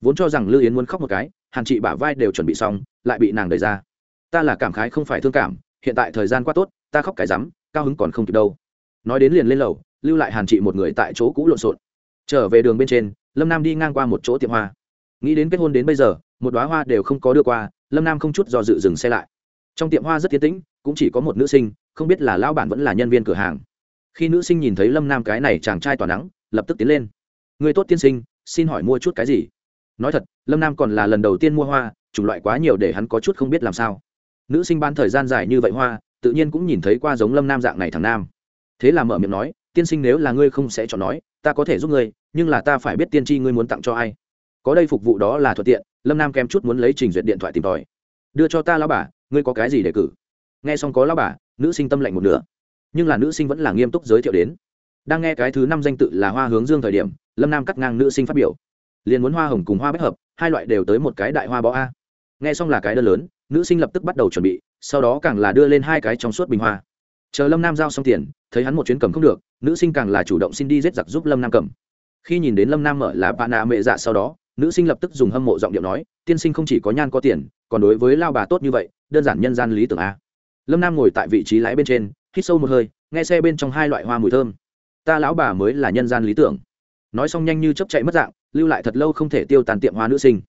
Vốn cho rằng lư yến muốn khóc một cái hàn chị bả vai đều chuẩn bị xong, lại bị nàng đẩy ra. Ta là cảm khái không phải thương cảm, hiện tại thời gian quá tốt, ta khóc cái rắm, cao hứng còn không kịp đâu. Nói đến liền lên lầu, lưu lại hàn chị một người tại chỗ cũ lộn xộn. Trở về đường bên trên, lâm nam đi ngang qua một chỗ tiệm hoa. Nghĩ đến kết hôn đến bây giờ, một đoá hoa đều không có đưa qua lâm nam không chút do dự dừng xe lại trong tiệm hoa rất tiến tĩnh cũng chỉ có một nữ sinh không biết là lão bản vẫn là nhân viên cửa hàng khi nữ sinh nhìn thấy lâm nam cái này chàng trai tỏa nắng lập tức tiến lên người tốt tiên sinh xin hỏi mua chút cái gì nói thật lâm nam còn là lần đầu tiên mua hoa chủng loại quá nhiều để hắn có chút không biết làm sao nữ sinh ban thời gian dài như vậy hoa tự nhiên cũng nhìn thấy qua giống lâm nam dạng này thằng nam thế là mở miệng nói tiên sinh nếu là ngươi không sẽ chọn nói ta có thể giúp ngươi nhưng là ta phải biết tiên tri ngươi muốn tặng cho ai có đây phục vụ đó là thuận tiện lâm nam kém chút muốn lấy trình duyệt điện thoại tìm tòi. đưa cho ta lao bà, ngươi có cái gì để cử? nghe xong có lao bà, nữ sinh tâm lạnh một nửa. nhưng là nữ sinh vẫn là nghiêm túc giới thiệu đến. đang nghe cái thứ năm danh tự là hoa hướng dương thời điểm, lâm nam cắt ngang nữ sinh phát biểu. liền muốn hoa hồng cùng hoa bách hợp, hai loại đều tới một cái đại hoa bó a. nghe xong là cái đơn lớn, nữ sinh lập tức bắt đầu chuẩn bị, sau đó càng là đưa lên hai cái trong suốt bình hoa. chờ lâm nam giao xong tiền, thấy hắn một chuyến cầm không được, nữ sinh càng là chủ động xin đi giết giặc giúp lâm nam cầm. khi nhìn đến lâm nam mở là bạn nạ mệ dạ sau đó nữ sinh lập tức dùng hâm mộ giọng điệu nói, tiên sinh không chỉ có nhan có tiền, còn đối với lao bà tốt như vậy, đơn giản nhân gian lý tưởng a. Lâm nam ngồi tại vị trí lái bên trên, hít sâu một hơi, nghe xe bên trong hai loại hoa mùi thơm. Ta lão bà mới là nhân gian lý tưởng. Nói xong nhanh như chấp chạy mất dạng, lưu lại thật lâu không thể tiêu tàn tiệm hoa nữ sinh.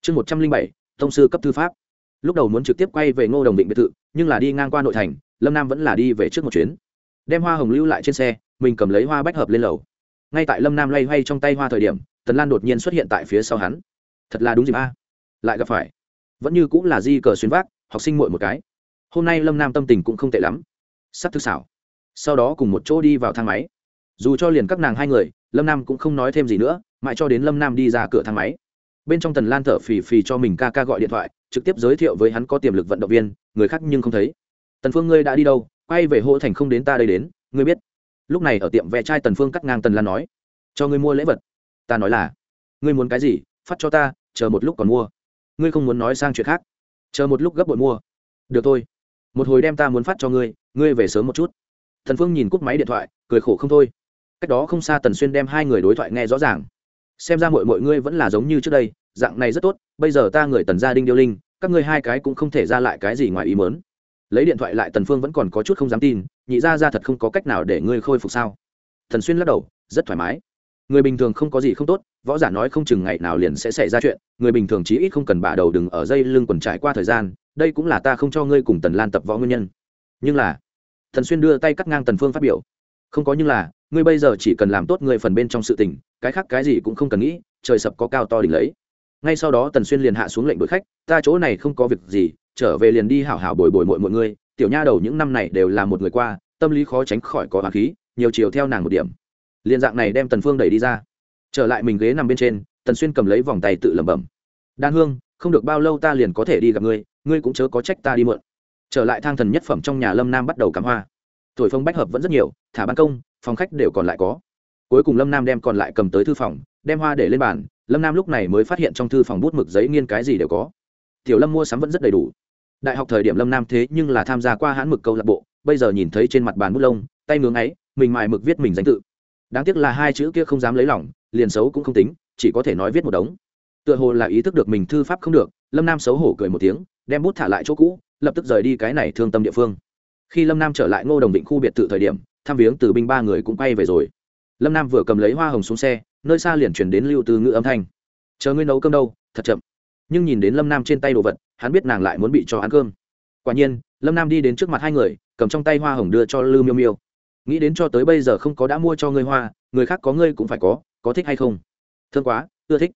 Chương một trăm linh bảy, thông sư cấp thư pháp. Lúc đầu muốn trực tiếp quay về ngô đồng định biệt thự, nhưng là đi ngang qua nội thành, lâm nam vẫn là đi về trước một chuyến. Đem hoa hồng lưu lại trên xe, mình cầm lấy hoa bách hợp lên lầu ngay tại lâm nam loay hoay trong tay hoa thời điểm, tần lan đột nhiên xuất hiện tại phía sau hắn. Thật là đúng dịp a. Lại gặp phải. Vẫn như cũng là di cờ xuyên vác, học sinh muội một cái. Hôm nay lâm nam tâm tình cũng không tệ lắm. Sắp thức xảo. Sau đó cùng một chỗ đi vào thang máy. Dù cho liền các nàng hai người, lâm nam cũng không nói thêm gì nữa, mãi cho đến lâm nam đi ra cửa thang máy. Bên trong tần lan thở phì phì cho mình ca ca gọi điện thoại, trực tiếp giới thiệu với hắn có tiềm lực vận động viên, người khác nhưng không thấy. Tần phương, ngươi đã đi đâu? Quay về hộ thành không đến ta đây đến, ngươi biết lúc này ở tiệm ve chai tần phương cắt ngang tần lan nói, cho ngươi mua lễ vật. Ta nói là, ngươi muốn cái gì, phát cho ta, chờ một lúc còn mua. Ngươi không muốn nói sang chuyện khác, chờ một lúc gấp bội mua. Được thôi, một hồi đem ta muốn phát cho ngươi ngươi về sớm một chút. Thần phương nhìn cúp máy điện thoại, cười khổ không thôi. Cách đó không xa tần xuyên đem hai người đối thoại nghe rõ ràng. Xem ra mọi mọi ngươi vẫn là giống như trước đây, dạng này rất tốt, bây giờ ta người tần gia đinh điêu linh, các ngươi hai cái cũng không thể ra lại cái gì ngoài ý mớn lấy điện thoại lại tần phương vẫn còn có chút không dám tin nhị ra ra thật không có cách nào để ngươi khôi phục sao? Thần xuyên lắc đầu, rất thoải mái. Người bình thường không có gì không tốt, võ giả nói không chừng ngày nào liền sẽ xảy ra chuyện, người bình thường chí ít không cần bả đầu đừng ở dây lưng quần trải qua thời gian, đây cũng là ta không cho ngươi cùng tần lan tập võ nguyên nhân. Nhưng là, thần xuyên đưa tay cắt ngang tần phương phát biểu. Không có nhưng là, ngươi bây giờ chỉ cần làm tốt người phần bên trong sự tình, cái khác cái gì cũng không cần nghĩ, trời sập có cao to đỉnh lấy. Ngay sau đó tần xuyên liền hạ xuống lệnh đội khách, ta chỗ này không có việc gì, trở về liền đi hảo hảo bồi bồi mọi mọi người tiểu nha đầu những năm này đều là một người qua, tâm lý khó tránh khỏi có hoàng khí, nhiều chiều theo nàng một điểm. Liên dạng này đem tần phương đẩy đi ra. Trở lại mình ghế nằm bên trên, tần xuyên cầm lấy vòng tay tự lẩm bẩm. Đan hương, không được bao lâu ta liền có thể đi gặp ngươi ngươi cũng chớ có trách ta đi mượn trở lại thang thần nhất phẩm trong nhà lâm nam bắt đầu cắm hoa. Thổi phong bách hợp vẫn rất nhiều, thả ban công, phòng khách đều còn lại có. Cuối cùng lâm nam đem còn lại cầm tới thư phòng, đem hoa để lên bàn, lâm nam lúc này mới phát hiện trong thư phòng bút mực giấy nghiên cái gì đều có. Tiểu lâm mua sắm vẫn rất đầy đủ đại học thời điểm lâm nam thế nhưng là tham gia qua hãn mực câu lạc bộ, bây giờ nhìn thấy trên mặt bàn bút lông, tay ngưỡng ấy, mình mài mực viết mình danh tự. Đáng tiếc là hai chữ kia không dám lấy lỏng, liền xấu cũng không tính, chỉ có thể nói viết một đống. Tựa hồ là ý thức được mình thư pháp không được, lâm nam xấu hổ cười một tiếng, đem bút thả lại chỗ cũ, lập tức rời đi cái này thương tâm địa phương. Khi lâm nam trở lại ngô đồng định khu biệt thự thời điểm tham viếng từ binh ba người cũng quay về rồi. Lâm nam vừa cầm lấy hoa hồng xuống xe, nơi xa liền chuyển đến lưu từ ngữ âm thanh. Chờ ngươi nấu cơm đâu, thật chậm. Nhưng nhìn đến lâm nam trên tay đồ vật hắn biết nàng lại muốn bị cho ăn cơm. Quả nhiên, lâm nam đi đến trước mặt hai người, cầm trong tay hoa hồng đưa cho lư miêu miêu. Nghĩ đến cho tới bây giờ không có đã mua cho ngươi hoa, người khác có ngươi cũng phải có có thích hay không? Thương quá, ưa thích.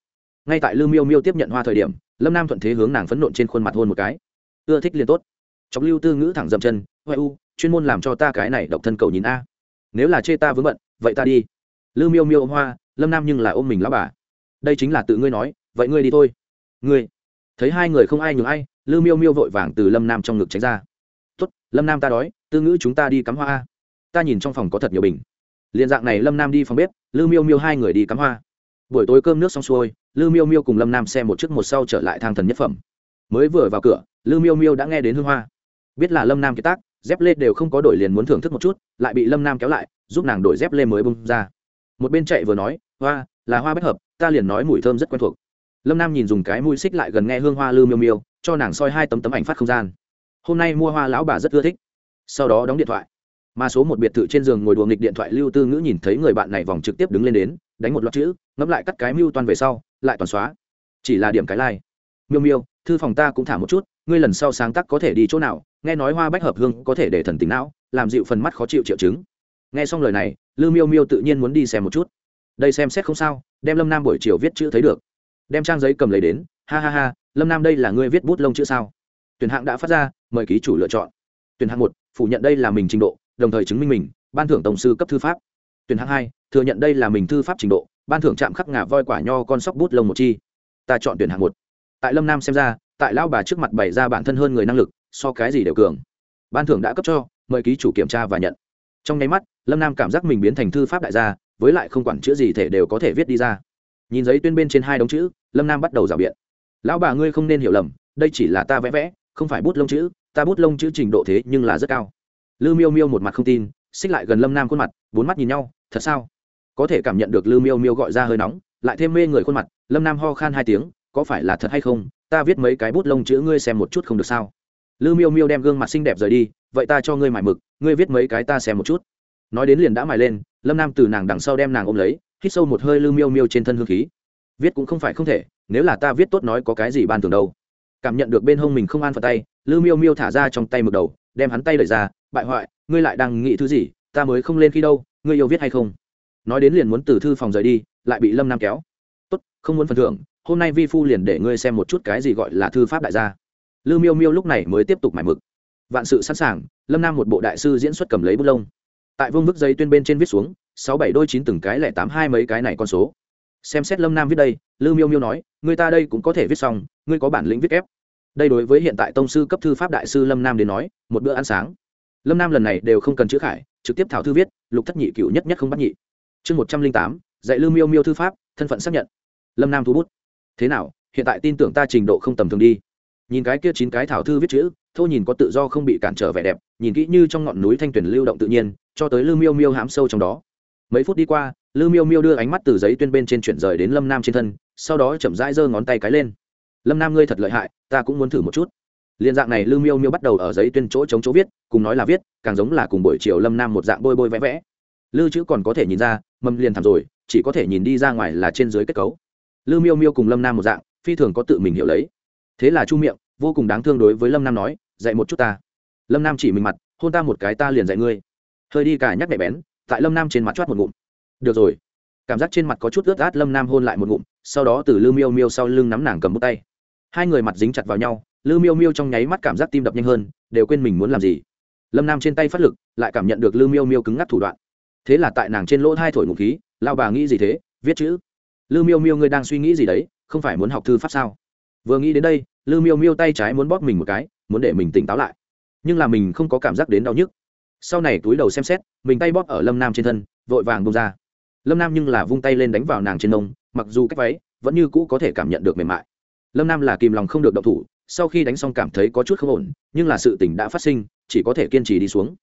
Ngay tại lư miêu miêu tiếp nhận hoa thời điểm, lâm nam thuận thế hướng nàng phấn nộn trên khuôn mặt hôn một cái. Ưa thích liền tốt. Chọc lưu tư ngữ thẳng dậm chân huệ u, chuyên môn làm cho ta cái này độc thân cầu nhìn a. Nếu là chê ta vướng bận, vậy ta đi. Lư miêu miêu ôm hoa, lâm nam nhưng là ôm mình lão bà. Đây chính là tự ngươi nói, vậy ngươi đi thôi. Ngươi? Thấy hai người không ai nhường ai, lư miêu miêu vội vàng từ lâm nam trong ngực tránh ra. Tuất lâm nam ta đói, tư ngữ chúng ta đi cắm hoa a. Ta nhìn trong phòng có thật nhiều bình. Liền dạng này lâm nam đi phòng bếp, lư miêu miêu hai người đi cắm hoa. Buổi tối cơm nước xong xuôi, lư miêu miêu cùng lâm nam xe một chiếc một sau trở lại thang thần nhất phẩm. Mới vừa vào cửa, lư miêu miêu đã nghe đến hương hoa. Biết là lâm nam kiệt tác, dép lê đều không có đổi liền muốn thưởng thức một chút, lại bị lâm nam kéo lại, giúp nàng đổi dép lê mới bung ra. Một bên chạy vừa nói, hoa, là hoa bách hợp, ta liền nói mùi thơm rất quen thuộc lâm nam nhìn dùng cái mũi xích lại gần nghe hương hoa lư miêu miêu, cho nàng soi hai tấm tấm ảnh phát không gian. Hôm nay mua hoa lão bà rất ưa thích. Sau đó đóng điện thoại. Mà số một biệt thự trên giường ngồi đùa nghịch điện thoại lưu tư ngữ nhìn thấy người bạn này vòng trực tiếp đứng lên đến, đánh một loạt chữ, ngẫm lại cắt cái mưu toàn về sau, lại toàn xóa. Chỉ là điểm cái lai、like. miêu miêu, thư phòng ta cũng thả một chút, ngươi lần sau sáng tác có thể đi chỗ nào, nghe nói hoa bách hợp hương có thể để thần tính não, làm dịu phần mắt khó chịu triệu chứng. Nghe xong lời này lư miêu miêu tự nhiên muốn đi xem một chút. Đây xem xét không sao, đem lâm nam buổi chiều viết chữ thấy được đem trang giấy cầm lấy đến, ha ha ha, lâm nam đây là ngươi viết bút lông chữ sao? Tuyển hạng đã phát ra, mời ký chủ lựa chọn. Tuyển hạng một, phủ nhận đây là mình trình độ, đồng thời chứng minh mình, ban thưởng tổng sư cấp thư pháp. Tuyển hạng hai, thừa nhận đây là mình thư pháp trình độ, ban thưởng chạm khắc ngà voi quả nho con sóc bút lông một chi. Ta chọn tuyển hạng một. Tại lâm nam xem ra, tại lao bà trước mặt bày ra bản thân hơn người năng lực, so cái gì đều cường. Ban thưởng đã cấp cho, mời ký chủ kiểm tra và nhận. Trong nháy mắt, lâm nam cảm giác mình biến thành thư pháp đại gia, với lại không quản chữ gì thể đều có thể viết đi ra. Nhìn giấy tuyên bên trên hai đống chữ lâm nam bắt đầu rào biện. Lão bà ngươi không nên hiểu lầm, đây chỉ là ta vẽ vẽ, không phải bút lông chữ, ta bút lông chữ trình độ thế nhưng là rất cao. Lư miêu miêu một mặt không tin, xích lại gần lâm nam khuôn mặt, bốn mắt nhìn nhau, thật sao? Có thể cảm nhận được lư miêu miêu gọi ra hơi nóng, lại thêm mê người khuôn mặt, lâm nam ho khan hai tiếng, có phải là thật hay không, ta viết mấy cái bút lông chữ ngươi xem một chút không được sao? Lư miêu miêu đem gương mặt xinh đẹp rời đi, vậy ta cho ngươi mải mực, ngươi viết mấy cái ta xem một chút. Nói đến liền đã mài lên, lâm nam từ nàng đằng sau đem nàng ôm lấy, hít sâu một hơi lư miêu miêu trên thân hương khí viết cũng không phải không thể, nếu là ta viết tốt nói có cái gì ban thường đâu. Cảm nhận được bên hông mình không an phận tay lư miêu miêu thả ra trong tay mực đầu, đem hắn tay đẩy ra, bại hoại, ngươi lại đang nghĩ thứ gì? Ta mới không lên khi đâu, ngươi yêu viết hay không? Nói đến liền muốn từ thư phòng rời đi, lại bị lâm nam kéo. Tốt, không muốn phần thưởng, hôm nay vi phu liền để ngươi xem một chút cái gì gọi là thư pháp đại gia. Lư miêu miêu lúc này mới tiếp tục mải mực. Vạn sự sẵn sàng, lâm nam một bộ đại sư diễn xuất cầm lấy bút lông. Tại vương bức giấy tuyên bên trên viết xuống, sáu bảy đôi chín từng cái lẻ tám hai mấy cái này con số xem xét lâm nam viết đây, lư miêu miêu nói, người ta đây cũng có thể viết xong, ngươi có bản lĩnh viết ép đây đối với hiện tại tông sư cấp thư pháp đại sư lâm nam đến nói, một bữa ăn sáng. Lâm nam lần này đều không cần chữ khải, trực tiếp thảo thư viết, lục thất nhị cựu nhất nhất không bắt nhị. Chương một trăm linh tám, dạy lư miêu miêu thư pháp, thân phận xác nhận. Lâm nam thu bút. Thế nào, hiện tại tin tưởng ta trình độ không tầm thường đi. Nhìn cái kia chín cái thảo thư viết chữ, thô nhìn có tự do không bị cản trở vẻ đẹp, nhìn kỹ như trong ngọn núi thanh tuyển lưu động tự nhiên, cho tới lư miêu miêu hám sâu trong đó. Mấy phút đi qua lư miêu miêu đưa ánh mắt từ giấy tuyên bên trên chuyển rời đến lâm nam trên thân, sau đó chậm rãi giơ ngón tay cái lên. Lâm nam ngươi thật lợi hại, ta cũng muốn thử một chút. Liên dạng này lưu miêu miêu bắt đầu ở giấy tuyên chỗ chống chỗ viết, cùng nói là viết, càng giống là cùng buổi chiều lâm nam một dạng bôi bôi vẽ vẽ. Lưu chữ còn có thể nhìn ra mâm liền thảm rồi, chỉ có thể nhìn đi ra ngoài là trên dưới kết cấu. Lưu miêu miêu cùng lâm nam một dạng, phi thường có tự mình hiểu lấy. Thế là chu miệng, vô cùng đáng thương đối với lâm nam nói, dạy một chút ta. Lâm nam chỉ mình mặt, hôn ta một cái ta liền dạy ngươi. Hơi đi cả nhắc nhẹ bén, tại lâm nam trên mặt chót một ngụm được rồi. Cảm giác trên mặt có chút ướt át, lâm nam hôn lại một ngụm, sau đó từ lư miêu miêu sau lưng nắm nàng cầm bút tay. Hai người mặt dính chặt vào nhau, lư miêu miêu trong nháy mắt cảm giác tim đập nhanh hơn, đều quên mình muốn làm gì. Lâm nam trên tay phát lực, lại cảm nhận được lư miêu miêu cứng ngắc thủ đoạn. Thế là tại nàng trên lỗ hai thổi ngụ khí lao bà nghĩ gì thế? Viết chữ. Lư miêu miêu, ngươi đang suy nghĩ gì đấy? Không phải muốn học thư pháp sao? Vừa nghĩ đến đây, lư miêu miêu tay trái muốn bóp mình một cái, muốn để mình tỉnh táo lại. Nhưng là mình không có cảm giác đến đau nhức. Sau này túi đầu xem xét, mình tay bóp ở lâm nam trên thân, vội vàng bông ra lâm nam nhưng là vung tay lên đánh vào nàng trên nông, mặc dù cách váy vẫn như cũ có thể cảm nhận được mềm mại. Lâm nam là kìm lòng không được động thủ, sau khi đánh xong cảm thấy có chút không ổn, nhưng là sự tỉnh đã phát sinh, chỉ có thể kiên trì đi xuống.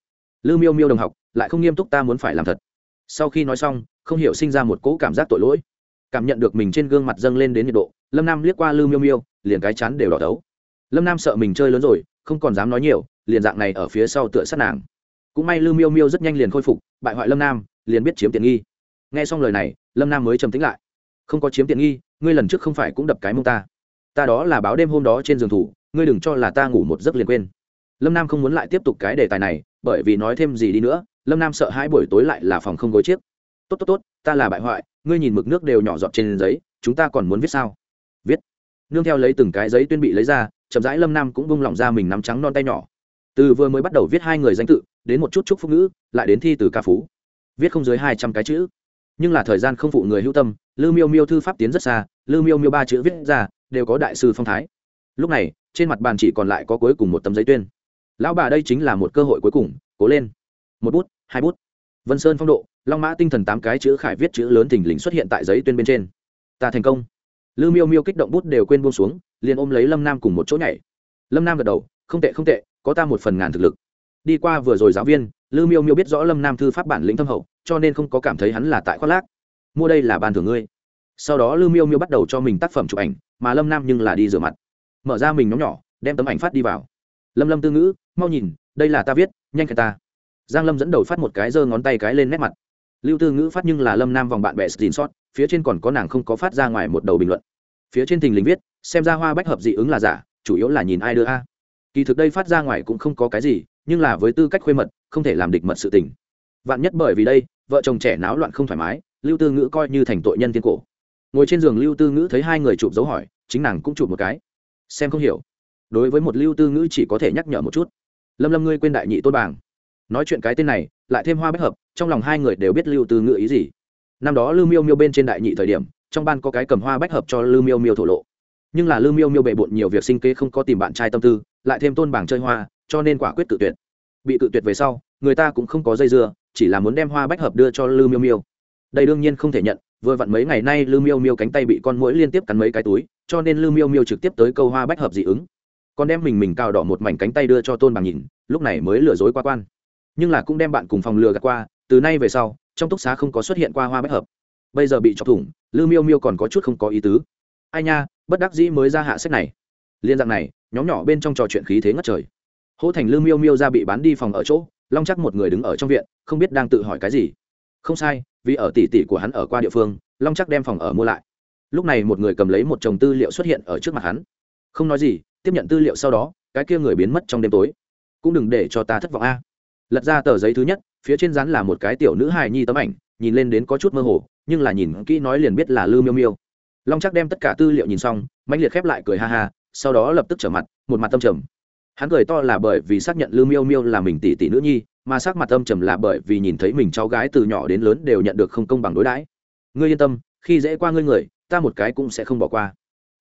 Lư miêu miêu đồng học, lại không nghiêm túc ta muốn phải làm thật. Sau khi nói xong, không hiểu sinh ra một cỗ cảm giác tội lỗi. Cảm nhận được mình trên gương mặt dâng lên đến nhiệt độ, lâm nam liếc qua lư miêu miêu, liền cái chán đều đỏ đấu lâm nam sợ mình chơi lớn rồi, không còn dám nói nhiều, liền dạng này ở phía sau tựa sát nàng. Cũng may lư miêu miêu rất nhanh liền khôi phục, bại hoại lâm nam, liền biết chiếm tiện nghi nghe xong lời này, lâm nam mới trầm tính lại. Không có chiếm tiện nghi, ngươi lần trước không phải cũng đập cái mông ta. Ta đó là báo đêm hôm đó trên giường thủ, ngươi đừng cho là ta ngủ một giấc liền quên. Lâm nam không muốn lại tiếp tục cái đề tài này, bởi vì nói thêm gì đi nữa, lâm nam sợ hai buổi tối lại là phòng không gối chiếc. Tốt tốt tốt, ta là bại hoại, ngươi nhìn mực nước đều nhỏ giọt trên giấy, chúng ta còn muốn viết sao? Viết. Nương theo lấy từng cái giấy tuyên bị lấy ra, chậm rãi lâm nam cũng bung lỏng ra mình nắm trắng non tay nhỏ. Từ vừa mới bắt đầu viết hai người danh tự, đến một chút chúc phúc ngữ, lại đến thi từ ca phú. Viết không dưới hai trăm cái chữ nhưng là thời gian không phụ người hữu tâm, lư miêu miêu thư pháp tiến rất xa, lư miêu miêu ba chữ viết ra, đều có đại sư phong thái. Lúc này, trên mặt bàn chỉ còn lại có cuối cùng một tấm giấy tuyên. Lão bà đây chính là một cơ hội cuối cùng, cố lên. Một bút, hai bút. Vân sơn phong độ, long mã tinh thần tám cái chữ khải viết chữ lớn thình lình xuất hiện tại giấy tuyên bên trên. Ta thành công. Lư miêu miêu kích động bút đều quên buông xuống, liền ôm lấy lâm nam cùng một chỗ nhảy. Lâm nam gật đầu, không tệ không tệ, có ta một phần ngàn thực lực. Đi qua vừa rồi giáo viên, lư miêu miêu biết rõ lâm nam thư pháp bản lĩnh thâm hậu cho nên không có cảm thấy hắn là tại khoác lác. Mua đây là bàn thưởng ngươi. Sau đó lư miêu miêu bắt đầu cho mình tác phẩm chụp ảnh, mà lâm nam nhưng là đi rửa mặt. Mở ra mình nhóm nhỏ, đem tấm ảnh phát đi vào. Lâm lâm tư ngữ, mau nhìn, đây là ta viết, nhanh khen ta. Giang lâm dẫn đầu phát một cái giơ ngón tay cái lên nét mặt. Lưu tư ngữ phát nhưng là lâm nam vòng bạn bè xin sót phía trên còn có nàng không có phát ra ngoài một đầu bình luận. Phía trên thình lình viết, xem ra hoa bách hợp dị ứng là giả, chủ yếu là nhìn ai đưa a. Kỳ thực đây phát ra ngoài cũng không có cái gì, nhưng là với tư cách khuê mật, không thể làm địch mật sự tình. Vạn nhất bởi vì đây vợ chồng trẻ náo loạn không thoải mái, lưu tư ngữ coi như thành tội nhân tiên cổ. Ngồi trên giường lưu tư ngữ thấy hai người chụp dấu hỏi, chính nàng cũng chụp một cái. Xem không hiểu. Đối với một lưu tư ngữ chỉ có thể nhắc nhở một chút. Lâm lâm ngươi quên đại nhị tôn bảng nói chuyện cái tên này, lại thêm hoa bách hợp, trong lòng hai người đều biết lưu tư ngữ ý gì. Năm đó lưu miêu miêu bên trên đại nhị thời điểm, trong ban có cái cầm hoa bách hợp cho lưu miêu miêu thổ lộ. Nhưng là lưu miêu miêu bề bộn nhiều việc sinh kế không có tìm bạn trai tâm tư, lại thêm tôn bảng chơi hoa, cho nên quả quyết tự tuyệt. Bị tự tuyệt về sau, người ta cũng không có dây dưa chỉ là muốn đem hoa bách hợp đưa cho lưu miêu miêu. Đây đương nhiên không thể nhận, vừa vặn mấy ngày nay lưu miêu miêu cánh tay bị con mũi liên tiếp cắn mấy cái túi, cho nên lưu miêu miêu trực tiếp tới câu hoa bách hợp dị ứng. Còn đem mình mình cào đỏ một mảnh cánh tay đưa cho tôn bằng nhìn, lúc này mới lừa dối qua quan. Nhưng là cũng đem bạn cùng phòng lừa gạt qua, từ nay về sau, trong túc xá không có xuất hiện qua hoa bách hợp. Bây giờ bị chọc thủng lưu miêu miêu còn có chút không có ý tứ. Ai nha, bất đắc dĩ mới ra hạ sách này. Liên dạng này, nhóm nhỏ bên trong trò chuyện khí thế ngất trời. Hỗ thành lưu miêu miêu ra bị bán đi phòng ở chỗ long chắc một người đứng ở trong viện, không biết đang tự hỏi cái gì. Không sai, vì ở tỷ tỷ của hắn ở qua địa phương, long chắc đem phòng ở mua lại. Lúc này một người cầm lấy một chồng tư liệu xuất hiện ở trước mặt hắn. Không nói gì, tiếp nhận tư liệu sau đó, cái kia người biến mất trong đêm tối. Cũng đừng để cho ta thất vọng a. Lật ra tờ giấy thứ nhất, phía trên rán là một cái tiểu nữ hài nhi tấm ảnh, nhìn lên đến có chút mơ hồ, nhưng là nhìn kỹ nói liền biết là lư miêu miêu. Long chắc đem tất cả tư liệu nhìn xong mạnh liệt khép lại cười ha ha, sau đó lập tức trở mặt, một mặt tâm trầm hắn cười to là bởi vì xác nhận Lưu miêu miêu là mình tỷ tỷ nữ nhi, mà sắc mặt âm trầm là bởi vì nhìn thấy mình cháu gái từ nhỏ đến lớn đều nhận được không công bằng đối đãi. Ngươi yên tâm, khi dễ qua ngươi người, ta một cái cũng sẽ không bỏ qua.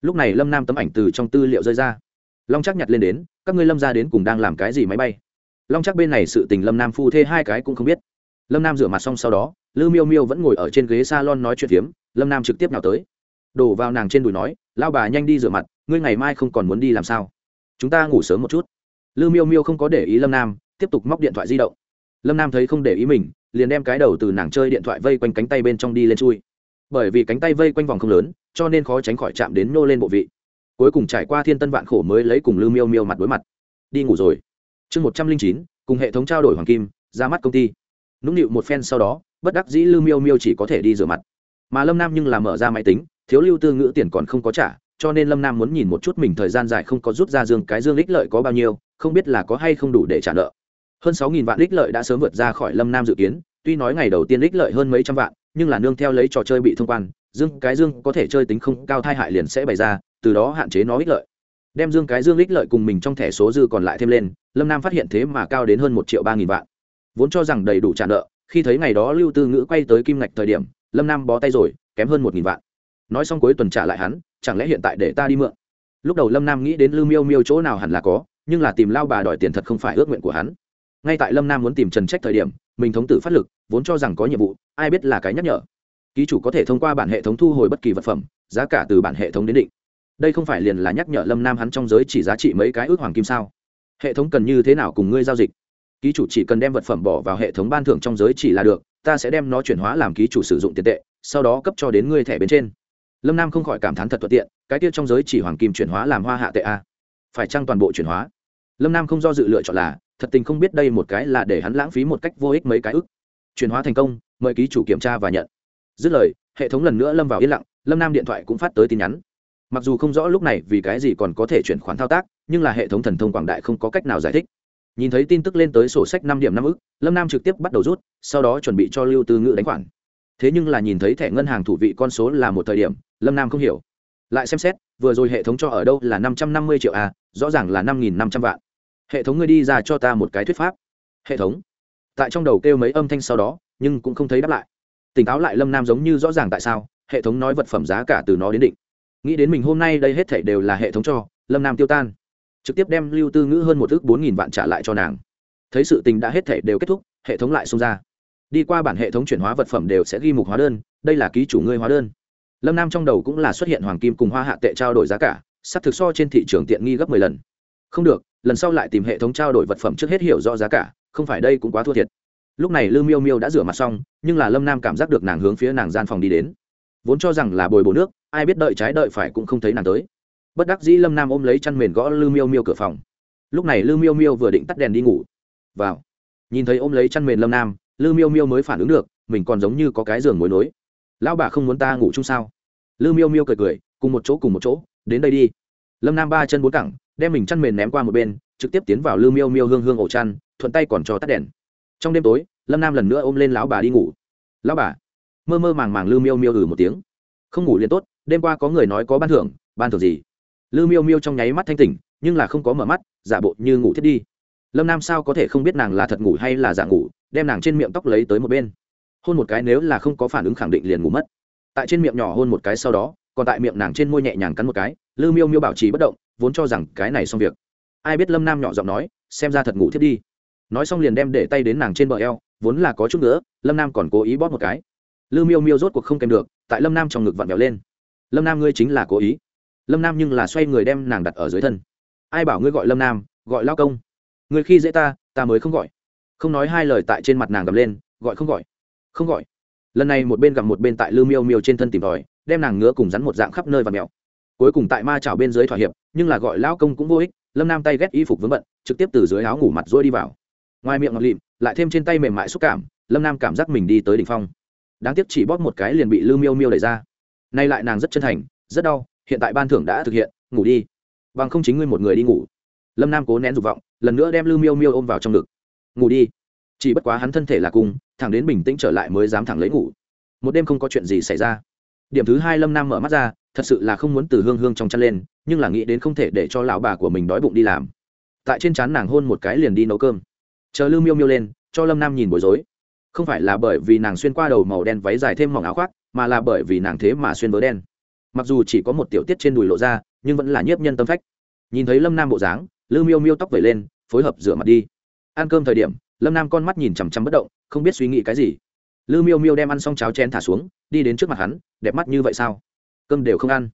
Lúc này lâm nam tấm ảnh từ trong tư liệu rơi ra. Long chắc nhặt lên đến, các ngươi lâm ra đến cùng đang làm cái gì máy bay? Long chắc bên này sự tình lâm nam phu thê hai cái cũng không biết. Lâm nam rửa mặt xong sau đó lư miêu miêu vẫn ngồi ở trên ghế s a lon nói chuyện phiếm, lâm nam trực tiếp nào tới. Đổ vào nàng trên đùi nói lao bà nhanh đi rửa mặt, ngươi ngày mai không còn muốn đi làm sao? Chúng ta ngủ sớm một chút. Lư miêu miêu không có để ý lâm nam, tiếp tục móc điện thoại di động. Lâm nam thấy không để ý mình, liền đem cái đầu từ nàng chơi điện thoại vây quanh cánh tay bên trong đi lên chui. Bởi vì cánh tay vây quanh vòng không lớn, cho nên khó tránh khỏi chạm đến nô lên bộ vị. Cuối cùng trải qua thiên tân vạn khổ mới lấy cùng Lư miêu miêu mặt đối mặt. Đi ngủ rồi. Chương một trăm linh chín, cùng hệ thống trao đổi hoàng kim, ra mắt công ty. Nũng nịu một phen sau đó, bất đắc dĩ Lư miêu miêu chỉ có thể đi rửa mặt. Mà lâm nam nhưng là mở ra máy tính, thiếu lưu tư ngữ tiền còn không có trả cho nên lâm nam muốn nhìn một chút mình thời gian dài không có rút ra dương cái dương ích lợi có bao nhiêu, không biết là có hay không đủ để trả nợ. Hơn sáu nghìn vạn ích lợi đã sớm vượt ra khỏi lâm nam dự kiến, tuy nói ngày đầu tiên ích lợi hơn mấy trăm vạn, nhưng là nương theo lấy trò chơi bị thông quan, dương cái dương có thể chơi tính không cao thai hại liền sẽ bày ra, từ đó hạn chế nó ích lợi. Đem dương cái dương ích lợi cùng mình trong thẻ số dư còn lại thêm lên, lâm nam phát hiện thế mà cao đến hơn một triệu ba nghìn vạn. Vốn cho rằng đầy đủ trả nợ, khi thấy ngày đó lưu tư ngữ quay tới kim ngạch thời điểm, lâm nam bó tay rồi, kém hơn một nghìn vạn. Nói xong cuối tuần trả lại hắn chẳng lẽ hiện tại để ta đi mượn? Lúc đầu lâm nam nghĩ đến lưu miêu miêu chỗ nào hẳn là có, nhưng là tìm lao bà đòi tiền thật không phải ước nguyện của hắn. Ngay tại lâm nam muốn tìm trần trách thời điểm, mình thống tử phát lực, vốn cho rằng có nhiệm vụ, ai biết là cái nhắc nhở. Ký chủ có thể thông qua bản hệ thống thu hồi bất kỳ vật phẩm, giá cả từ bản hệ thống đến định. Đây không phải liền là nhắc nhở lâm nam hắn trong giới chỉ giá trị mấy cái ước hoàng kim sao? Hệ thống cần như thế nào cùng ngươi giao dịch? Ký chủ chỉ cần đem vật phẩm bỏ vào hệ thống ban thưởng trong giới chỉ là được, ta sẽ đem nó chuyển hóa làm ký chủ sử dụng tiền tệ, sau đó cấp cho đến ngươi thẻ bên trên lâm nam không khỏi cảm thán thật thuận tiện, cái tiết trong giới chỉ hoàng kim chuyển hóa làm hoa hạ tệ a. Phải chăng toàn bộ chuyển hóa? Lâm nam không do dự lựa chọn là, thật tình không biết đây một cái là để hắn lãng phí một cách vô ích mấy cái ức. Chuyển hóa thành công, mời ký chủ kiểm tra và nhận. Dứt lời, hệ thống lần nữa lâm vào yên lặng, lâm nam điện thoại cũng phát tới tin nhắn. Mặc dù không rõ lúc này vì cái gì còn có thể chuyển khoản thao tác, nhưng là hệ thống thần thông quảng đại không có cách nào giải thích. Nhìn thấy tin tức lên tới sổ sách năm điểm năm ức, lâm nam trực tiếp bắt đầu rút, sau đó chuẩn bị cho lưu tư ngữ đánh khoản. Thế nhưng là nhìn thấy thẻ ngân hàng thủ vị con số là một thời điểm lâm nam không hiểu. Lại xem xét, vừa rồi hệ thống cho ở đâu là năm trăm năm mươi triệu a rõ ràng là năm nghìn năm trăm vạn. Hệ thống ngươi đi ra cho ta một cái thuyết pháp. Hệ thống. Tại trong đầu kêu mấy âm thanh sau đó, nhưng cũng không thấy đáp lại. Tỉnh táo lại lâm nam giống như rõ ràng tại sao, hệ thống nói vật phẩm giá cả từ nó đến định. Nghĩ đến mình hôm nay đây hết thảy đều là hệ thống cho, lâm nam tiêu tan. Trực tiếp đem lưu tư ngữ hơn một ước bốn nghìn vạn trả lại cho nàng. Thấy sự tình đã hết thảy đều kết thúc, hệ thống lại xông ra. Đi qua bản hệ thống chuyển hóa vật phẩm đều sẽ ghi mục hóa đơn, đây là ký chủ ngươi hóa đơn lâm nam trong đầu cũng là xuất hiện hoàng kim cùng hoa hạ tệ trao đổi giá cả, sắp thực so trên thị trường tiện nghi gấp mười lần. Không được, lần sau lại tìm hệ thống trao đổi vật phẩm trước hết hiểu rõ giá cả, không phải đây cũng quá thua thiệt. Lúc này lư miêu miêu đã rửa mặt xong, nhưng là lâm nam cảm giác được nàng hướng phía nàng gian phòng đi đến. Vốn cho rằng là bồi bổ nước, ai biết đợi trái đợi phải cũng không thấy nàng tới. Bất đắc dĩ lâm nam ôm lấy chăn mền gõ lư miêu miêu cửa phòng. Lúc này lư miêu miêu vừa định tắt đèn đi ngủ. Vào. Nhìn thấy ôm lấy chăn mền lâm nam, lư miêu miêu mới phản ứng được, mình còn giống như có cái giường mối nối lão bà không muốn ta ngủ chung sao? Lư miêu miêu cười cười, cùng một chỗ cùng một chỗ, đến đây đi. Lâm nam ba chân bốn cẳng, đem mình chăn mền ném qua một bên, trực tiếp tiến vào lư miêu miêu hương hương ổ chăn, thuận tay còn cho tắt đèn. Trong đêm tối, lâm nam lần nữa ôm lên lão bà đi ngủ. Lão bà. Mơ mơ màng màng lư miêu miêu ừ một tiếng. Không ngủ liền tốt, đêm qua có người nói có ban thưởng ban thưởng gì? Lư miêu miêu trong nháy mắt thanh tỉnh, nhưng là không có mở mắt, giả bộ như ngủ thiết đi. Lâm nam sao có thể không biết nàng là thật ngủ hay là giả ngủ, đem nàng trên miệng tóc lấy tới một bên hôn một cái nếu là không có phản ứng khẳng định liền ngủ mất. Tại trên miệng nhỏ hôn một cái sau đó, còn tại miệng nàng trên môi nhẹ nhàng cắn một cái, lư miêu miêu bảo trì bất động, vốn cho rằng cái này xong việc. Ai biết lâm nam nhỏ giọng nói, xem ra thật ngủ thiết đi. Nói xong liền đem để tay đến nàng trên bờ eo, vốn là có chút nữa, lâm nam còn cố ý bóp một cái. Lư miêu miêu rốt cuộc không kèm được, tại lâm nam trong ngực vặn vẹo lên. Lâm nam ngươi chính là cố ý. Lâm nam nhưng là xoay người đem nàng đặt ở dưới thân. Ai bảo ngươi gọi lâm nam, gọi lao công? Ngươi khi dễ ta ta mới không gọi. Không nói hai lời tại trên mặt nàng gầm lên, gọi không gọi không gọi. Lần này một bên gặp một bên tại lư miêu miêu trên thân tìm tòi, đem nàng ngứa cùng rắn một dạng khắp nơi và mèo cuối cùng tại ma chảo bên dưới thỏa hiệp, nhưng là gọi lão công cũng vô ích, lâm nam tay ghét y phục vướng bận, trực tiếp từ dưới áo ngủ mặt rôi đi vào. Ngoài miệng ngọt lịm, lại thêm trên tay mềm mại xúc cảm, lâm nam cảm giác mình đi tới đ ỉ n h phong. Đáng tiếc chỉ bóp một cái liền bị lư miêu miêu đẩy ra. Nay lại nàng rất chân thành, rất đau, hiện tại ban thưởng đã thực hiện, ngủ đi. Bằng không chính ngươi một người đi ngủ. Lâm nam cố nén dục vọng, lần nữa đem lư miêu miêu ôm vào trong ngực. Ngủ đi chỉ bất quá hắn thân thể là cung, thẳng đến bình tĩnh trở lại mới dám thẳng lấy ngủ. Một đêm không có chuyện gì xảy ra. Điểm thứ hai lâm nam mở mắt ra, thật sự là không muốn từ hương hương trong chăn lên, nhưng là nghĩ đến không thể để cho lão bà của mình đói bụng đi làm. Tại trên trán nàng hôn một cái liền đi nấu cơm. Chờ lưu miêu miêu lên, cho lâm nam nhìn bối rối. Không phải là bởi vì nàng xuyên qua đầu màu đen váy dài thêm mỏng áo khoác, mà là bởi vì nàng thế mà xuyên vớ đen. Mặc dù chỉ có một tiểu tiết trên đùi lộ ra, nhưng vẫn là nhiếp nhân tâm phách. Nhìn thấy lâm nam bộ dáng, lưu miêu miêu tóc vẩy lên, phối hợp rửa mặt đi. Ăn cơm thời điểm lâm nam con mắt nhìn chằm chằm bất động, không biết suy nghĩ cái gì. Lư miêu miêu đem ăn xong cháo chén thả xuống, đi đến trước mặt hắn, đẹp mắt như vậy sao? Cơm đều không ăn.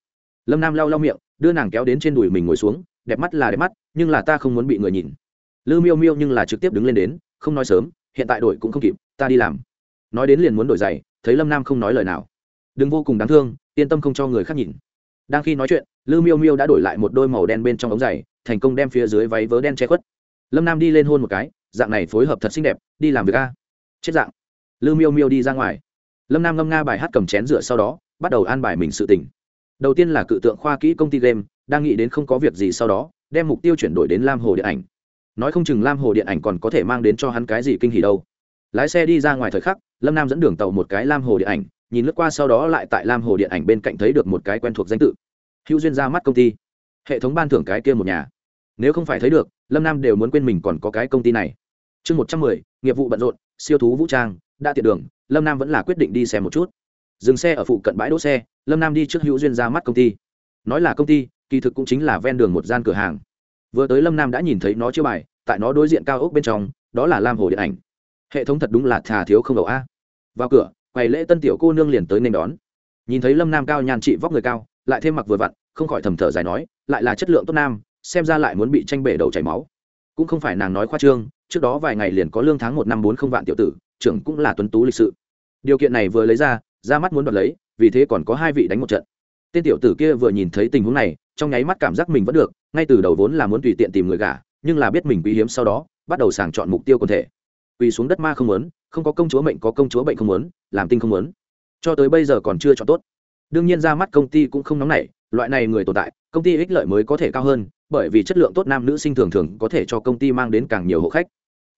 Lâm nam lau lau miệng, đưa nàng kéo đến trên đùi mình ngồi xuống, đẹp mắt là đẹp mắt, nhưng là ta không muốn bị người nhìn. Lư miêu miêu nhưng là trực tiếp đứng lên đến, không nói sớm, hiện tại đổi cũng không kịp, ta đi làm. Nói đến liền muốn đổi giày, thấy lâm nam không nói lời nào. Đừng vô cùng đáng thương, yên tâm không cho người khác nhìn. Đang khi nói chuyện, lư miêu miêu đã đổi lại một đôi màu đen bên trong ống giày, thành công đem phía dưới váy vớ đen che khuất lâm nam đi lên hôn một cái, dạng này phối hợp thật xinh đẹp, đi làm việc a. Chết dạng. Lư miêu miêu đi ra ngoài. Lâm nam ngâm nga bài hát cầm chén rửa sau đó, bắt đầu an bài mình sự tỉnh đầu tiên là cự tượng khoa kỹ công ty game, đang nghĩ đến không có việc gì sau đó, đem mục tiêu chuyển đổi đến lam hồ điện ảnh. Nói không chừng lam hồ điện ảnh còn có thể mang đến cho hắn cái gì kinh hỉ đâu. Lái xe đi ra ngoài thời khắc, lâm nam dẫn đường tàu một cái lam hồ điện ảnh, nhìn lướt qua sau đó lại tại lam hồ điện ảnh bên cạnh thấy được một cái quen thuộc danh tự. Hữu duyên ra mắt công ty. Hệ thống ban thưởng cái kia một nhà nếu không phải thấy được, lâm nam đều muốn quên mình còn có cái công ty này. Chương một trăm mười, nghiệp vụ bận rộn, siêu thú vũ trang, đã tiện đường, lâm nam vẫn là quyết định đi xem một chút. Dừng xe ở phụ cận bãi đỗ xe, lâm nam đi trước hữu duyên ra mắt công ty. Nói là công ty, kỳ thực cũng chính là ven đường một gian cửa hàng. Vừa tới lâm nam đã nhìn thấy nó chiêu bài, tại nó đối diện cao ốc bên trong, đó là lam hồ điện ảnh. Hệ thống thật đúng là thà thiếu không đầu a. Vào cửa, quầy lễ tân tiểu cô nương liền tới nên đón. Nhìn thấy lâm nam cao nhàn trị vóc người cao, lại thêm mặc vừa vặn, không khỏi thầm thở dài nói, lại là chất lượng tốt nam xem ra lại muốn bị tranh bể đầu chảy máu. Cũng không phải nàng nói khoa trương, trước đó vài ngày liền có lương tháng một năm bốn không vạn tiểu tử, trưởng cũng là tuấn tú lịch sự. Điều kiện này vừa lấy ra ra mắt muốn đoạt lấy, vì thế còn có hai vị đánh một trận. Tên tiểu tử kia vừa nhìn thấy tình huống này, trong nháy mắt cảm giác mình vẫn được, ngay từ đầu vốn là muốn tùy tiện tìm người gả, nhưng là biết mình quý hiếm sau đó, bắt đầu sàng chọn mục tiêu quần thể. Quỳ xuống đất ma không muốn, không có công chúa mệnh có công chúa bệnh không muốn, làm tinh không muốn. Cho tới bây giờ còn chưa chọn tốt. Đương nhiên ra mắt công ty cũng không nóng nảy loại này người tồn tại, công ty ích lợi mới có thể cao hơn, bởi vì chất lượng tốt nam nữ sinh thường thường có thể cho công ty mang đến càng nhiều hộ khách.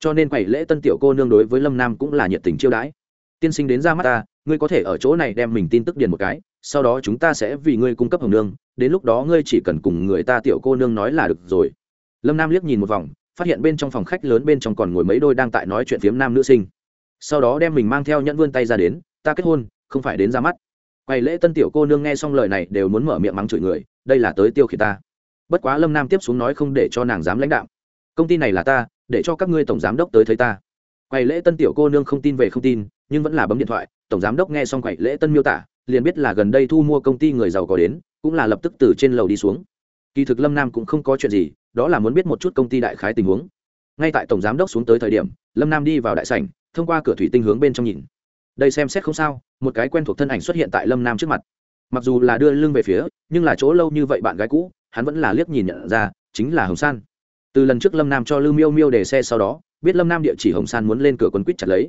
Cho nên quầy lễ tân tiểu cô nương đối với lâm nam cũng là nhiệt tình chiêu đãi. Tiên sinh đến ra mắt ta, ngươi có thể ở chỗ này đem mình tin tức điền một cái, sau đó chúng ta sẽ vì ngươi cung cấp hồng nương, đến lúc đó ngươi chỉ cần cùng người ta tiểu cô nương nói là được rồi. Lâm nam liếc nhìn một vòng, phát hiện bên trong phòng khách lớn bên trong còn ngồi mấy đôi đang tại nói chuyện phiếm nam nữ sinh. Sau đó đem mình mang theo nhẫn vươn tay ra đến, ta kết hôn, không phải đến ra mắt quầy lễ tân tiểu cô nương nghe xong lời này đều muốn mở miệng mắng chửi người, đây là tới tiêu khiển ta. Bất quá lâm nam tiếp xuống nói không để cho nàng dám lãnh đạo công ty này là ta, để cho các ngươi tổng giám đốc tới thấy ta. Quầy lễ tân tiểu cô nương không tin về không tin, nhưng vẫn là bấm điện thoại, tổng giám đốc nghe xong quầy lễ tân miêu tả, liền biết là gần đây thu mua công ty người giàu có đến, cũng là lập tức từ trên lầu đi xuống. Kỳ thực lâm nam cũng không có chuyện gì, đó là muốn biết một chút công ty đại khái tình huống. Ngay tại tổng giám đốc xuống tới thời điểm, lâm nam đi vào đại sảnh, thông qua cửa thủy tinh hướng bên trong nhìn. Đây xem xét không sao một cái quen thuộc thân ảnh xuất hiện tại lâm nam trước mặt. Mặc dù là đưa lưng về phía, nhưng là chỗ lâu như vậy bạn gái cũ, hắn vẫn là liếc nhìn nhận ra, chính là hồng san. Từ lần trước lâm nam cho lư miêu miêu để xe sau đó, biết lâm nam địa chỉ hồng san muốn lên cửa quân quýt chặt lấy.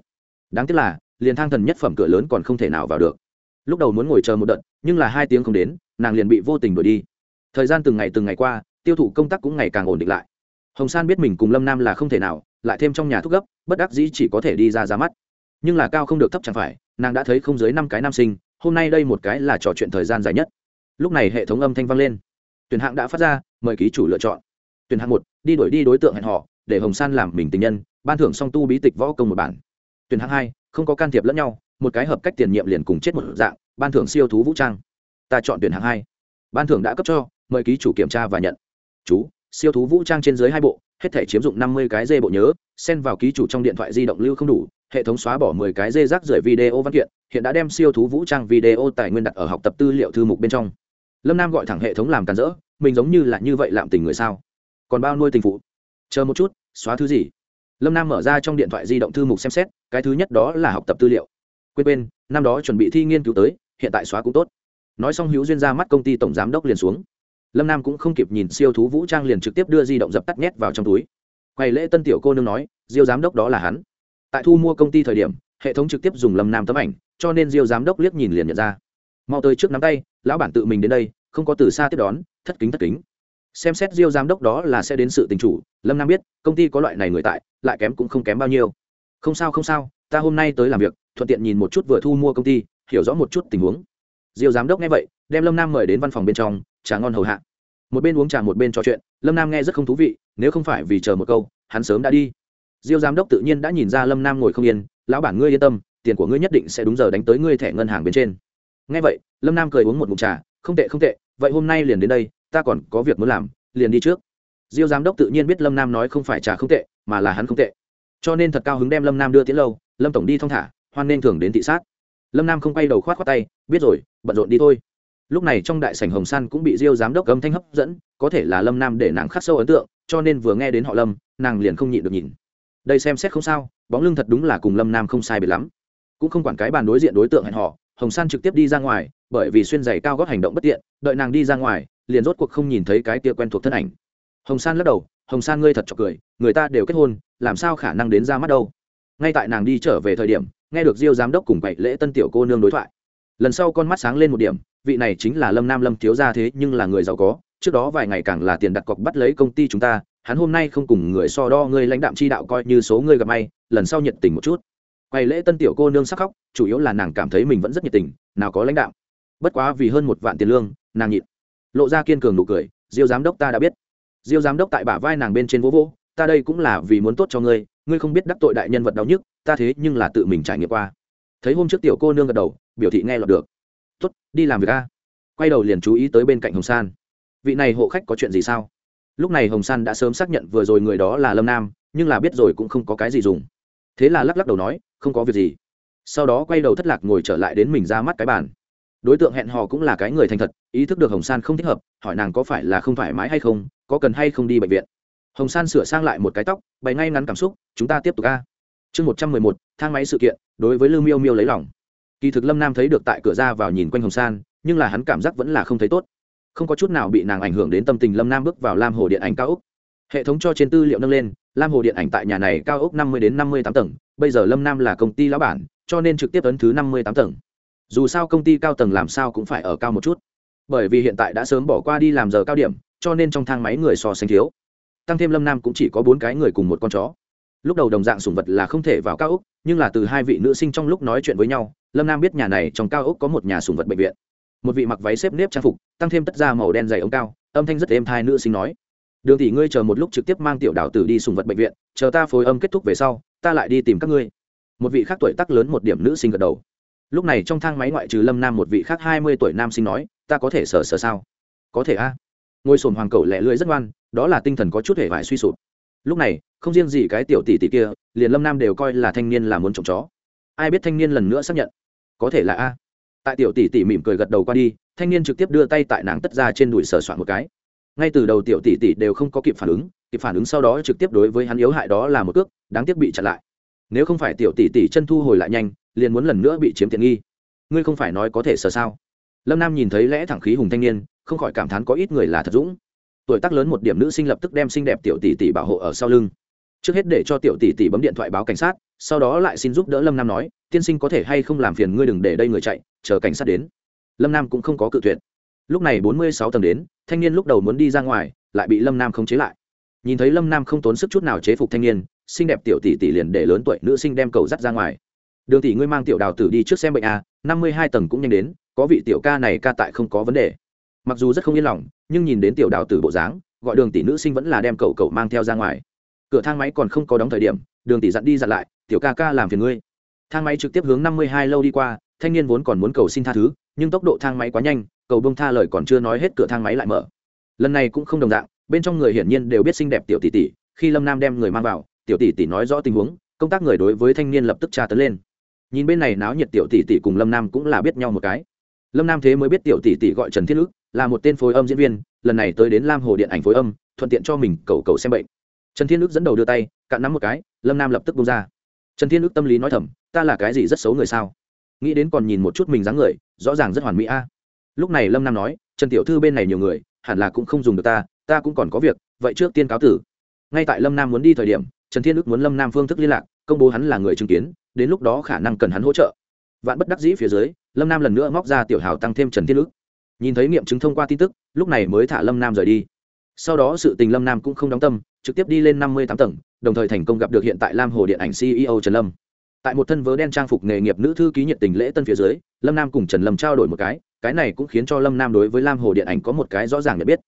Đáng tiếc là, liền thang thần nhất phẩm cửa lớn còn không thể nào vào được. Lúc đầu muốn ngồi chờ một đợt, nhưng là hai tiếng không đến, nàng liền bị vô tình đuổi đi. Thời gian từng ngày từng ngày qua, tiêu thụ công tác cũng ngày càng ổn định lại. Hồng san biết mình cùng lâm nam là không thể nào, lại thêm trong nhà thúc gấp, bất đắc dĩ chỉ có thể đi ra ra mắt. Nhưng là cao không được thấp chẳng phải nàng đã thấy không dưới năm cái nam sinh, hôm nay đây một cái là trò chuyện thời gian dài nhất. Lúc này hệ thống âm thanh vang lên. Tuyển hạng đã phát ra, mời ký chủ lựa chọn. Tuyển hạng một, đi đuổi đi đối tượng hẹn họ để hồng san làm mình tình nhân, ban thưởng song tu bí tịch võ công một bản. Tuyển hạng hai, không có can thiệp lẫn nhau, một cái hợp cách tiền nhiệm liền cùng chết một dạng, ban thưởng siêu thú vũ trang. Ta chọn tuyển hạng hai. Ban thưởng đã cấp cho, mời ký chủ kiểm tra và nhận. Chú, siêu thú vũ trang trên dưới hai bộ, hết thể chiếm dụng năm mươi cái dê bộ nhớ, xen vào ký chủ trong điện thoại di động lưu không đủ hệ thống xóa bỏ mười cái dê rác rưởi video văn kiện, hiện đã đem siêu thú vũ trang video tài nguyên đặt ở học tập tư liệu thư mục bên trong. Lâm nam gọi thẳng hệ thống làm càn rỡ, mình giống như là như vậy làm tình người sao? Còn bao nuôi tình phụ? Chờ một chút, xóa thứ gì? Lâm nam mở ra trong điện thoại di động thư mục xem xét, cái thứ nhất đó là học tập tư liệu. Quên quên, năm đó chuẩn bị thi nghiên cứu tới, hiện tại xóa cũng tốt. Nói xong hữu duyên ra mắt công ty tổng giám đốc liền xuống. Lâm nam cũng không kịp nhìn siêu thú vũ trang liền trực tiếp đưa di động dập tắt nhét vào trong túi. Quầy lễ tân tiểu cô nương nói, diêu giám đốc đó là hắn tại thu mua công ty thời điểm, hệ thống trực tiếp dùng lâm nam tấm ảnh, cho nên diêu giám đốc liếc nhìn liền nhận ra. Mau tới trước nắm tay, lão bản tự mình đến đây, không có từ xa tiếp đón, thất kính thất kính. Xem xét diêu giám đốc đó là sẽ đến sự tình chủ, lâm nam biết, công ty có loại này người tại, lại kém cũng không kém bao nhiêu. Không sao không sao, ta hôm nay tới làm việc, thuận tiện nhìn một chút vừa thu mua công ty, hiểu rõ một chút tình huống. Diêu giám đốc nghe vậy, đem lâm nam mời đến văn phòng bên trong, trà ngon hầu hạ. Một bên uống trà một bên trò chuyện, lâm nam nghe rất không thú vị, nếu không phải vì chờ một câu, hắn sớm đã đi diêu giám đốc tự nhiên đã nhìn ra lâm nam ngồi không yên, lão bản ngươi yên tâm, tiền của ngươi nhất định sẽ đúng giờ đánh tới ngươi thẻ ngân hàng bên trên. Ngay vậy, lâm nam cười uống một ngụm trà, không tệ không tệ, vậy hôm nay liền đến đây, ta còn có việc muốn làm, liền đi trước. Diêu giám đốc tự nhiên biết lâm nam nói không phải trà không tệ, mà là hắn không tệ. Cho nên thật cao hứng đem lâm nam đưa tiến lâu, lâm tổng đi thong thả, hoan nên thường đến thị sát. Lâm nam không quay đầu khoát khoát tay, biết rồi, bận rộn đi thôi. Lúc này trong đại sảnh hồng san cũng bị diêu giám đốc âm thanh hấp dẫn, có thể là lâm nam để nàng khắc sâu ấn tượng, cho nên vừa nghe đến họ lâm, nàng liền không nhịn được nhìn đây xem xét không sao, bóng lưng thật đúng là cùng lâm nam không sai biệt lắm. Cũng không quản cái bàn đối diện đối tượng hẹn họ hồng san trực tiếp đi ra ngoài, bởi vì xuyên giày cao gót hành động bất tiện, đợi nàng đi ra ngoài, liền rốt cuộc không nhìn thấy cái kia quen thuộc thân ảnh. Hồng san lắc đầu, hồng san ngươi thật chọc cười, người ta đều kết hôn, làm sao khả năng đến ra mắt đâu? Ngay tại nàng đi trở về thời điểm, nghe được diêu giám đốc cùng bảy lễ tân tiểu cô nương đối thoại. Lần sau con mắt sáng lên một điểm, vị này chính là lâm nam lâm thiếu gia thế nhưng là người giàu có, trước đó vài ngày càng là tiền đặt cọc bắt lấy công ty chúng ta hắn hôm nay không cùng người so đo ngươi lãnh đạm chi đạo coi như số ngươi gặp may, lần sau nhiệt tình một chút. Quay lễ tân tiểu cô nương sắc khóc, chủ yếu là nàng cảm thấy mình vẫn rất nhiệt tình, nào có lãnh đạm. Bất quá vì hơn một vạn tiền lương, nàng nhịn. Lộ ra kiên cường nụ cười, diêu giám đốc ta đã biết. Diêu giám đốc tại bả vai nàng bên trên vỗ vỗ, ta đây cũng là vì muốn tốt cho ngươi ngươi không biết đắc tội đại nhân vật đau nhức, ta thế nhưng là tự mình trải nghiệm qua. Thấy hôm trước tiểu cô nương gật đầu, biểu thị nghe lọt được. Tốt, đi làm việc a. Quay đầu liền chú ý tới bên cạnh hồng san. Vị này hộ khách có chuyện gì sao? Lúc này hồng san đã sớm xác nhận vừa rồi người đó là lâm nam, nhưng là biết rồi cũng không có cái gì dùng. Thế là lắc lắc đầu nói, không có việc gì. Sau đó quay đầu thất lạc ngồi trở lại đến mình ra mắt cái bàn. Đối tượng hẹn hò cũng là cái người thành thật, ý thức được hồng san không thích hợp, hỏi nàng có phải là không thoải mái hay không, có cần hay không đi bệnh viện. Hồng san sửa sang lại một cái tóc, bày ngay ngắn cảm xúc, chúng ta tiếp tục ca chương một trăm mười một, thang máy sự kiện, đối với lưu miêu miêu lấy lòng. Kỳ thực lâm nam thấy được tại cửa ra vào nhìn quanh hồng san, nhưng là hắn cảm giác vẫn là không thấy tốt không có chút nào bị nàng ảnh hưởng đến tâm tình lâm nam bước vào lam hồ điện ảnh cao úc hệ thống cho trên tư liệu nâng lên, lam hồ điện ảnh tại nhà này cao úc năm mươi đến năm mươi tám tầng, bây giờ lâm nam là công ty lão bản, cho nên trực tiếp ấn thứ năm mươi tám tầng. Dù sao công ty cao tầng làm sao cũng phải ở cao một chút. Bởi vì hiện tại đã sớm bỏ qua đi làm giờ cao điểm, cho nên trong thang máy người so sánh thiếu. Tăng thêm lâm nam cũng chỉ có bốn cái người cùng một con chó. Lúc đầu đồng dạng sủng vật là không thể vào cao úc nhưng là từ hai vị nữ sinh trong lúc nói chuyện với nhau, lâm nam biết nhà này trong cao úc có một nhà sủng vật bệnh viện một vị mặc váy xếp nếp trang phục, tăng thêm tất da màu đen dày ống cao, âm thanh rất êm thai nữ sinh nói. Đường tỷ ngươi chờ một lúc trực tiếp mang tiểu đào tử đi sùng vật bệnh viện, chờ ta phối âm kết thúc về sau, ta lại đi tìm các ngươi. Một vị khác tuổi tác lớn một điểm nữ sinh gật đầu. Lúc này trong thang máy ngoại trừ lâm nam một vị khác hai mươi tuổi nam sinh nói, ta có thể sờ sờ sao? Có thể a. À? ngôi sồn hoàng cầu lẹ lưỡi rất ngoan, đó là tinh thần có chút hề vải suy sụp. Lúc này, không riêng gì cái tiểu tỷ tỷ kia, liền lâm nam đều coi là thanh niên là muốn trồng chó. Ai biết thanh niên lần nữa xác nhận? Có thể là a tại tiểu tỷ tỷ mỉm cười gật đầu qua đi, thanh niên trực tiếp đưa tay tại nàng tất ra trên đùi sờ soạn một cái. Ngay từ đầu tiểu tỷ tỷ đều không có kịp phản ứng, kịp phản ứng sau đó trực tiếp đối với hắn yếu hại đó là một cước, đáng tiếc bị chặn lại. Nếu không phải tiểu tỷ tỷ chân thu hồi lại nhanh, liền muốn lần nữa bị chiếm tiện nghi. Ngươi không phải nói có thể sờ sao? Lâm nam nhìn thấy lẽ thẳng khí hùng thanh niên, không khỏi cảm thán có ít người là thật dũng. Tuổi tác lớn một điểm nữ sinh lập tức đem xinh đẹp tiểu tỷ tỷ bảo hộ ở sau lưng trước hết để cho tiểu tỷ tỷ bấm điện thoại báo cảnh sát, sau đó lại xin giúp đỡ lâm nam nói, tiên sinh có thể hay không làm phiền ngươi đừng để đây người chạy, chờ cảnh sát đến. Lâm nam cũng không có cự tuyệt. Lúc này bốn mươi sáu tầng đến, thanh niên lúc đầu muốn đi ra ngoài, lại bị lâm nam không chế lại. Nhìn thấy lâm nam không tốn sức chút nào chế phục thanh niên, xinh đẹp tiểu tỷ tỷ liền để lớn tuổi nữ sinh đem cầu dắt ra ngoài. Đường tỷ ngươi mang tiểu đào tử đi trước xem bệnh a năm mươi hai tầng cũng nhanh đến, có vị tiểu ca này ca tại không có vấn đề. Mặc dù rất không yên lòng, nhưng nhìn đến tiểu đào tử bộ dáng, gọi đường tỷ nữ sinh vẫn là đem cậu cậu mang theo ra ngoài cửa thang máy còn không có đóng thời điểm, đường tỷ dặn đi dặn lại, tiểu ca ca làm phiền ngươi. Thang máy trực tiếp hướng năm mươi hai lâu đi qua, thanh niên vốn còn muốn cầu xin tha thứ, nhưng tốc độ thang máy quá nhanh, cầu bông tha lời còn chưa nói hết cửa thang máy lại mở. Lần này cũng không đồng dạng, bên trong người hiển nhiên đều biết xinh đẹp tiểu tỷ tỷ, khi lâm nam đem người mang vào, tiểu tỷ tỷ nói rõ tình huống, công tác người đối với thanh niên lập tức tra tấn lên. Nhìn bên này náo nhiệt tiểu tỷ tỷ cùng lâm nam cũng là biết nhau một cái. Lâm nam thế mới biết tiểu tỷ tỷ gọi trần thiên ức là một tên phối âm diễn viên, lần này tới đến lam hồ điện ảnh phối âm, thuận tiện cho mình cầu cầu xem bệnh trần thiên ước dẫn đầu đưa tay, cạn nắm một cái, lâm nam lập tức bung ra. Trần thiên ước tâm lý nói thầm, ta là cái gì rất xấu người sao? Nghĩ đến còn nhìn một chút mình dáng người, rõ ràng rất hoàn mỹ a. À. Lúc này lâm nam nói, trần tiểu thư bên này nhiều người, hẳn là cũng không dùng được ta ta cũng còn có việc, vậy trước tiên cáo tử. Ngay tại lâm nam muốn đi thời điểm, trần thiên ước muốn lâm nam phương thức liên lạc, công bố hắn là người chứng kiến, đến lúc đó khả năng cần hắn hỗ trợ. Vạn bất đắc dĩ phía dưới, lâm nam lần nữa móc ra tiểu hào tăng thêm trần thiên ước. Nhìn thấy nghiệm chứng thông qua tin tức, lúc này mới thả lâm nam rời đi sau đó sự tình lâm nam cũng không đóng tâm, trực tiếp đi lên năm mươi tám tầng, đồng thời thành công gặp được hiện tại lam hồ điện ảnh ceo trần lâm. Tại một thân vớ đen trang phục nghề nghiệp nữ thư ký nhiệt tình lễ tân phía dưới, lâm nam cùng trần lâm trao đổi một cái cái này cũng khiến cho lâm nam đối với lam hồ điện ảnh có một cái rõ ràng nhận biết.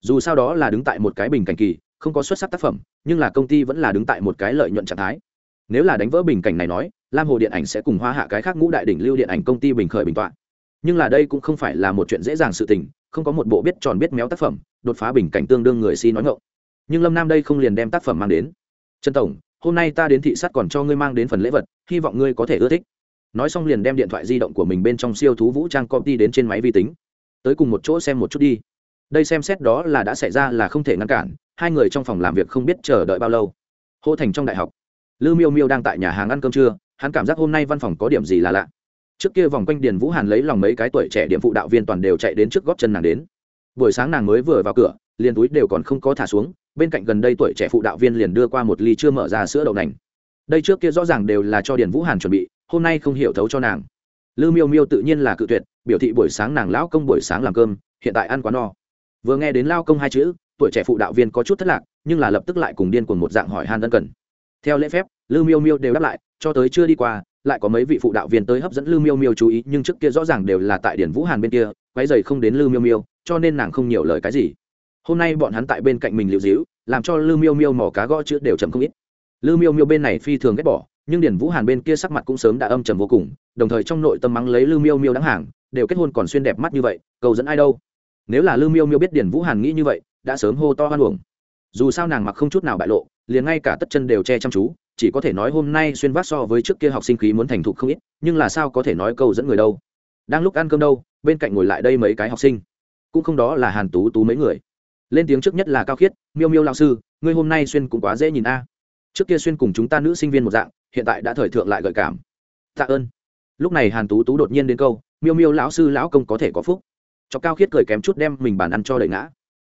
Dù sau đó là đứng tại một cái bình cảnh kỳ, không có xuất sắc tác phẩm, nhưng là công ty vẫn là đứng tại một cái lợi nhuận trạng thái. Nếu là đánh vỡ bình cảnh này nói, lam hồ điện ảnh sẽ cùng hoa hạ cái khác ngũ đại đỉnh lưu điện ảnh công ty bình khởi bình tọa. Nhưng là đây cũng không phải là một chuyện dễ dàng sự tình, không có một bộ biết tròn biết méo tác phẩm đột phá bình cảnh tương đương người si nói ngộng nhưng lâm nam đây không liền đem tác phẩm mang đến. Trần tổng, hôm nay ta đến thị sát còn cho ngươi mang đến phần lễ vật, hy vọng ngươi có thể ưa thích. Nói xong liền đem điện thoại di động của mình bên trong siêu thú vũ trang copy đến trên máy vi tính. Tới cùng một chỗ xem một chút đi. Đây xem xét đó là đã xảy ra là không thể ngăn cản, hai người trong phòng làm việc không biết chờ đợi bao lâu. Hô thành trong đại học. Lư miêu miêu đang tại nhà hàng ăn cơm trưa, hắn cảm giác hôm nay văn phòng có điểm gì là lạ. Trước kia vòng quanh điền vũ hàn lấy lòng mấy cái tuổi trẻ điểm phụ đạo viên toàn đều chạy đến trước góp chân nàng đến buổi sáng nàng mới vừa vào cửa, liền túi đều còn không có thả xuống, bên cạnh gần đây tuổi trẻ phụ đạo viên liền đưa qua một ly chưa mở ra sữa đậu nành. Đây trước kia rõ ràng đều là cho điền vũ hàn chuẩn bị, hôm nay không hiểu thấu cho nàng. Lư miêu miêu tự nhiên là cự tuyệt, biểu thị buổi sáng nàng lão công buổi sáng làm cơm, hiện tại ăn quá no. Vừa nghe đến lao công hai chữ, tuổi trẻ phụ đạo viên có chút thất lạc, nhưng là lập tức lại cùng điên cuồng một dạng hỏi han ân cần. Theo lễ phép, lư miêu miêu đều đáp lại, cho tới chưa đi qua, lại có mấy vị phụ đạo viên tới hấp dẫn lư miêu miêu chú ý, nhưng trước kia rõ ràng đều là tại điển vũ hàn bên kia quái dày không đến lư miêu miêu cho nên nàng không nhiều lời cái gì. Hôm nay bọn hắn tại bên cạnh mình liệu dĩu, làm cho lư miêu miêu mỏ cá gõ chữ đều chậm không ít. Lư miêu miêu bên này phi thường ghét bỏ, nhưng điển vũ hàn bên kia sắc mặt cũng sớm đã âm trầm vô cùng, đồng thời trong nội tâm mắng lấy lư miêu miêu đáng hàng, đều kết hôn còn xuyên đẹp mắt như vậy, cầu dẫn ai đâu. Nếu là lư miêu miêu biết điển vũ hàn nghĩ như vậy, đã sớm hô to hoan uổng. Dù sao nàng mặc không chút nào bại lộ, liền ngay cả tất chân đều che chăm chú, chỉ có thể nói hôm nay xuyên vác so với trước kia học sinh khí muốn thành thục không ít, nhưng là sao có thể nói câu dẫn người đâu. Đang lúc ăn cơm đâu, bên cạnh ngồi lại đây mấy cái học sinh cũng không đó là hàn tú tú mấy người. Lên tiếng trước nhất là cao khiết, miêu miêu lao sư, ngươi hôm nay xuyên cũng quá dễ nhìn a. Trước kia xuyên cùng chúng ta nữ sinh viên một dạng, hiện tại đã thời thượng lại gợi cảm. Tạ ơn. Lúc này hàn tú tú đột nhiên đến câu, miêu miêu lão sư lão công có thể có phúc. Cho cao khiết cười kém chút đem mình bàn ăn cho đợi ngã.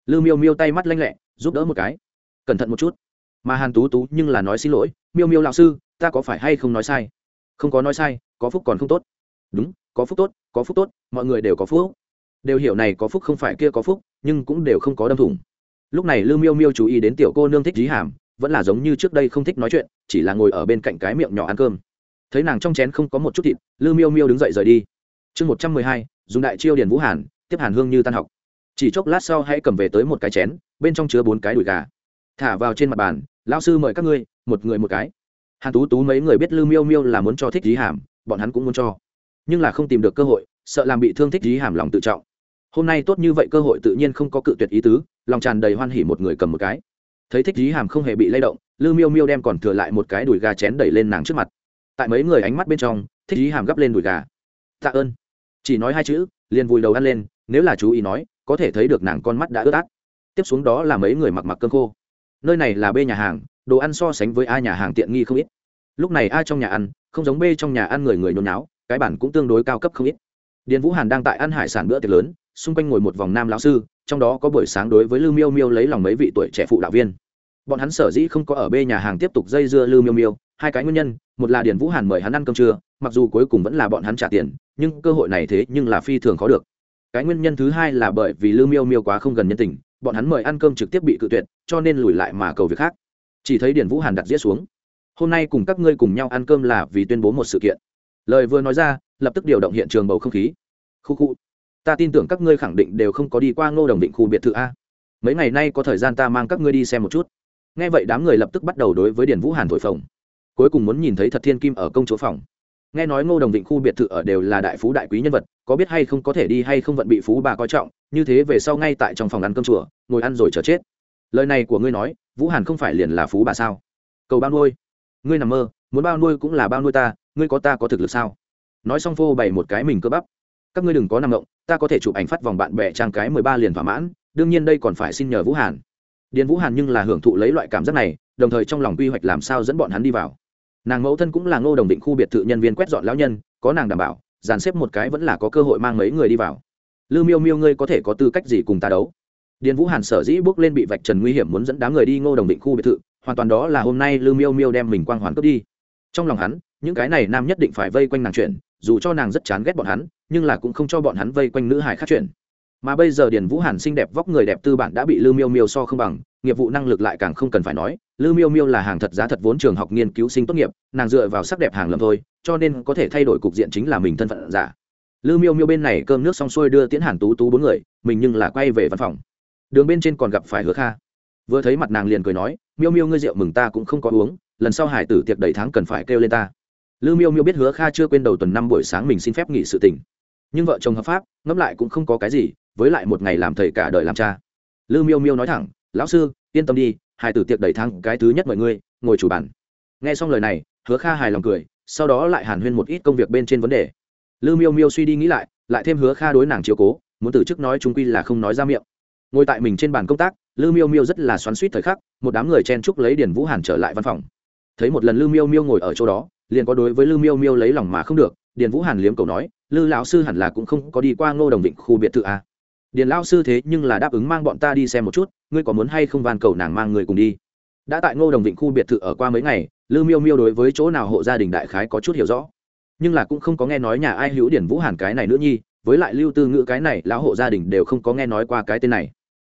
Lư miêu miêu tay mắt lanh lẹ, giúp đỡ một cái. Cẩn thận một chút. Mà hàn tú tú nhưng là nói xin lỗi, miêu miêu lão sư, ta có phải hay không nói sai? Không có nói sai, có phúc còn không tốt. Đúng, có phúc tốt, có phúc tốt, mọi người đều có phúc đều hiểu này có phúc không phải kia có phúc, nhưng cũng đều không có đâm thủng. Lúc này Lưu miêu miêu chú ý đến tiểu cô nương thích dí hàm, vẫn là giống như trước đây không thích nói chuyện, chỉ là ngồi ở bên cạnh cái miệng nhỏ ăn cơm. Thấy nàng trong chén không có một chút thịt, Lưu miêu miêu đứng dậy rời đi. Chương một trăm mười hai, dùng đại chiêu điền vũ hàn, tiếp hàn hương như tan học. Chỉ chốc lát sau hãy cầm về tới một cái chén, bên trong chứa bốn cái đùi gà. Thả vào trên mặt bàn lao sư mời các ngươi, một người một cái. Hàn tú tú mấy người biết Lưu miêu miêu là muốn cho thích dí hàm, bọn hắn cũng muốn cho. Nhưng là không tìm được cơ hội, sợ làm bị thương thích dí hàm lòng tự trọng hôm nay tốt như vậy cơ hội tự nhiên không có cự tuyệt ý tứ, lòng tràn đầy hoan hỉ một người cầm một cái. Thấy thích dí hàm không hề bị lay động, lư miêu miêu đem còn thừa lại một cái đùi gà chén đẩy lên nàng trước mặt. Tại mấy người ánh mắt bên trong, thích dí hàm gắp lên đùi gà. Tạ ơn. Chỉ nói hai chữ, liền vùi đầu ăn lên, nếu là chú ý nói, có thể thấy được nàng con mắt đã ướt át. Tiếp xuống đó là mấy người mặc mặc cơm khô. Nơi này là b nhà hàng, đồ ăn so sánh với a nhà hàng tiện nghi không ít. Lúc này a trong nhà ăn, không giống b trong nhà ăn người người nhôn nháo, cái bản cũng tương đối cao cấp không ít. Điền vũ hàn đang tại ăn hải sản bữa tiệc lớn xung quanh ngồi một vòng nam lão sư, trong đó có buổi sáng đối với lư miêu miêu lấy lòng mấy vị tuổi trẻ phụ đạo viên. Bọn hắn sở dĩ không có ở bê nhà hàng tiếp tục dây dưa lư miêu miêu, hai cái nguyên nhân, một là điền vũ hàn mời hắn ăn cơm trưa, mặc dù cuối cùng vẫn là bọn hắn trả tiền, nhưng cơ hội này thế nhưng là phi thường khó được. Cái nguyên nhân thứ hai là bởi vì lư miêu miêu quá không gần nhân tình, bọn hắn mời ăn cơm trực tiếp bị cự tuyệt, cho nên lùi lại mà cầu việc khác. Chỉ thấy điền vũ hàn đặt dĩa xuống. Hôm nay cùng các ngươi cùng nhau ăn cơm là vì tuyên bố một sự kiện. Lời vừa nói ra, lập tức điều động hiện trường bầu không khí. Khu khu ta tin tưởng các ngươi khẳng định đều không có đi qua ngô đồng định khu biệt thự a. Mấy ngày nay có thời gian ta mang các ngươi đi xem một chút. Nghe vậy đám người lập tức bắt đầu đối với điền vũ hàn thổi phồng. Cuối cùng muốn nhìn thấy thật thiên kim ở công chỗ phòng. Nghe nói ngô đồng định khu biệt thự ở đều là đại phú đại quý nhân vật, có biết hay không có thể đi hay không vận bị phú bà coi trọng, như thế về sau ngay tại trong phòng ăn cơm chùa, ngồi ăn rồi chờ chết. Lời này của ngươi nói, vũ hàn không phải liền là phú bà sao? Cầu bao nuôi. Ngươi nằm mơ, muốn bao nuôi cũng là bao nuôi ta, ngươi có ta có thực lực sao? Nói xong phô bày một cái mình cơ bắp các ngươi đừng có nằm động, ta có thể chụp ảnh phát vòng bạn bè trang cái mười ba liền thỏa mãn, đương nhiên đây còn phải xin nhờ vũ hàn. Điền vũ hàn nhưng là hưởng thụ lấy loại cảm giác này, đồng thời trong lòng quy hoạch làm sao dẫn bọn hắn đi vào. Nàng mẫu thân cũng là ngô đồng định khu biệt thự nhân viên quét dọn lão nhân, có nàng đảm bảo, dàn xếp một cái vẫn là có cơ hội mang mấy người đi vào. Lư miêu miêu ngươi có thể có tư cách gì cùng ta đấu? Điền vũ hàn sở dĩ bước lên bị vạch trần nguy hiểm muốn dẫn đám người đi ngô đồng định khu biệt thự, hoàn toàn đó là hôm nay lư miêu miêu đem mình quang hoàn cướp đi. Trong lòng hắn, những cái này nam nhất định phải vây quanh nàng chuyện, dù cho nàng rất chán ghét bọn hắn nhưng là cũng không cho bọn hắn vây quanh nữ hải khác chuyện. Mà bây giờ điền vũ hàn xinh đẹp vóc người đẹp tư bản đã bị lư miêu miêu so không bằng, nghiệp vụ năng lực lại càng không cần phải nói. Lư miêu miêu là hàng thật giá thật vốn trường học nghiên cứu sinh tốt nghiệp, nàng dựa vào sắc đẹp hàng lầm thôi, cho nên có thể thay đổi cục diện chính là mình thân phận giả. Lư miêu miêu bên này cơm nước xong xuôi đưa tiễn hàn tú tú bốn người, mình nhưng là quay về văn phòng. Đường bên trên còn gặp phải hứa kha. Vừa thấy mặt nàng liền cười nói, miêu miêu ngươi rượu mừng ta cũng không có uống, lần sau hải tử tiệc đầy tháng cần phải kêu lên ta. Lư miêu miêu biết hứa kha chưa quên đầu tuần năm buổi sáng mình xin phép nghỉ sự tình nhưng vợ chồng hợp pháp, ngẫm lại cũng không có cái gì, với lại một ngày làm thầy cả đời làm cha. Lư miêu miêu nói thẳng, lão sư, yên tâm đi hài tử tiệc đầy tháng, cái thứ nhất mọi ngươi, ngồi chủ bàn. Nghe xong lời này, hứa kha hài lòng cười, sau đó lại hàn huyên một ít công việc bên trên vấn đề. Lư miêu miêu suy đi nghĩ lại lại thêm hứa kha đối nàng chiều cố, muốn từ chức nói trung quy là không nói ra miệng. Ngồi tại mình trên bàn công tác, lư miêu miêu rất là xoắn suýt thời khắc, một đám người chen chúc lấy điền vũ hàn trở lại văn phòng. Thấy một lần lư miêu miêu ngồi ở chỗ đó, liền có đối với lư miêu miêu lấy lòng mà không được, điền vũ hàn liếm cầu nói lư lão sư hẳn là cũng không có đi qua ngô đồng vịnh khu biệt thự à. điền lão sư thế nhưng là đáp ứng mang bọn ta đi xem một chút, ngươi có muốn hay không van cầu nàng mang người cùng đi? Đã tại ngô đồng vịnh khu biệt thự ở qua mấy ngày, lư miêu miêu đối với chỗ nào hộ gia đình đại khái có chút hiểu rõ. Nhưng là cũng không có nghe nói nhà ai hữu điển vũ hàn cái này nữa nhi, với lại lưu tư ngữ cái này lão hộ gia đình đều không có nghe nói qua cái tên này.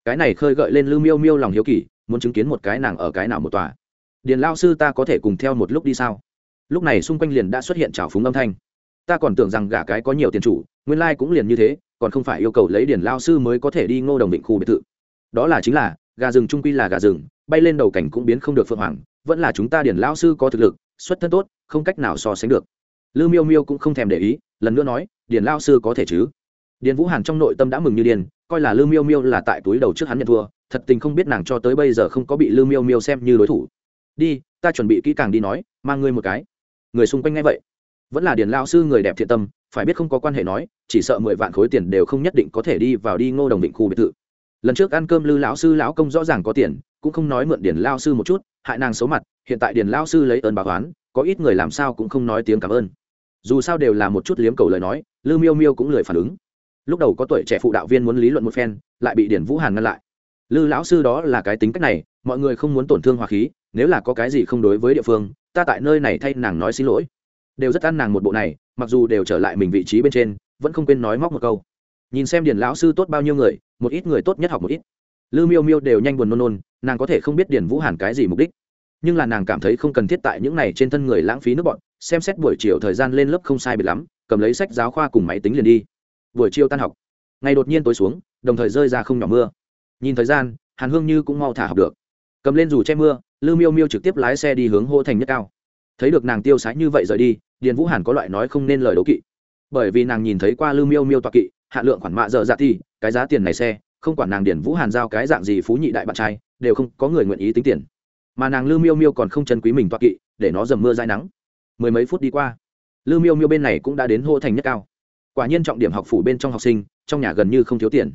Cái này khơi gợi lên lư miêu miêu lòng hiếu kỳ, muốn chứng kiến một cái nàng ở cái nào một tòa. Điền lao sư ta có thể cùng theo một lúc đi sao? Lúc này xung quanh liền đã xuất hiện trào phúng âm thanh ta còn tưởng rằng gả cái có nhiều tiền chủ, nguyên lai、like、cũng liền như thế, còn không phải yêu cầu lấy điển lao sư mới có thể đi ngô đồng định khu biệt thự. Đó là chính là, gà rừng trung quy là gà rừng, bay lên đầu cảnh cũng biến không được phượng hoàng, vẫn là chúng ta điển lao sư có thực lực, xuất thân tốt, không cách nào so sánh được. Lư miêu miêu cũng không thèm để ý, lần nữa nói, điển lao sư có thể chứ? Điền vũ hàn trong nội tâm đã mừng như điền coi là lư miêu miêu là tại túi đầu trước hắn nhận thua, thật tình không biết nàng cho tới bây giờ không có bị lư miêu miêu xem như đối thủ. Đi, ta chuẩn bị kỹ càng đi nói, mang ngươi một cái. Người xung quanh nghe vậy vẫn là điền lao sư người đẹp thiện tâm, phải biết không có quan hệ nói, chỉ sợ mười vạn khối tiền đều không nhất định có thể đi vào đi ngô đồng định khu biệt thự. Lần trước ăn cơm lư lão sư lão công rõ ràng có tiền, cũng không nói mượn điền lao sư một chút, hại nàng xấu mặt, hiện tại điền lao sư lấy ơn bà toán có ít người làm sao cũng không nói tiếng cảm ơn. Dù sao đều là một chút liếm cầu lời nói, lư miêu miêu cũng lười phản ứng. Lúc đầu có tuổi trẻ phụ đạo viên muốn lý luận một phen, lại bị điển vũ hàn ngăn lại. Lư lão sư đó là cái tính cách này, mọi người không muốn tổn thương hòa khí, nếu là có cái gì không đối với địa phương, ta tại nơi này thay nàng nói xin lỗi đều rất ăn nàng một bộ này, mặc dù đều trở lại mình vị trí bên trên, vẫn không quên nói móc một câu. Nhìn xem điền lão sư tốt bao nhiêu người, một ít người tốt nhất học một ít. Lư miêu miêu đều nhanh buồn nôn nôn, nàng có thể không biết điền vũ hàn cái gì mục đích. Nhưng là nàng cảm thấy không cần thiết tại những này trên thân người lãng phí nước bọn, xem xét buổi chiều thời gian lên lớp không sai biệt lắm, cầm lấy sách giáo khoa cùng máy tính liền đi. Buổi chiều tan học. Ngày đột nhiên tối xuống, đồng thời rơi ra không nhỏ mưa. Nhìn thời gian, hàn hương như cũng mau thả học được. Cầm lên dù che mưa, lư miêu miêu trực tiếp lái xe đi hướng hô thành nhất cao. Thấy được nàng tiêu sái như vậy rời đi điền vũ hàn có loại nói không nên lời đấu kỵ. Bởi vì nàng nhìn thấy qua lư miêu miêu toạc kỵ hạn lượng khoản mạ dở dạ thì, cái giá tiền này xe, không quản nàng điền vũ hàn giao cái dạng gì phú nhị đại bạn trai, đều không có người nguyện ý tính tiền. Mà nàng lư miêu miêu còn không chân quý mình toạc kỵ, để nó dầm mưa dai nắng. Mười mấy phút đi qua, lư miêu miêu bên này cũng đã đến hô thành nhất cao. Quả nhiên trọng điểm học phủ bên trong học sinh, trong nhà gần như không thiếu tiền.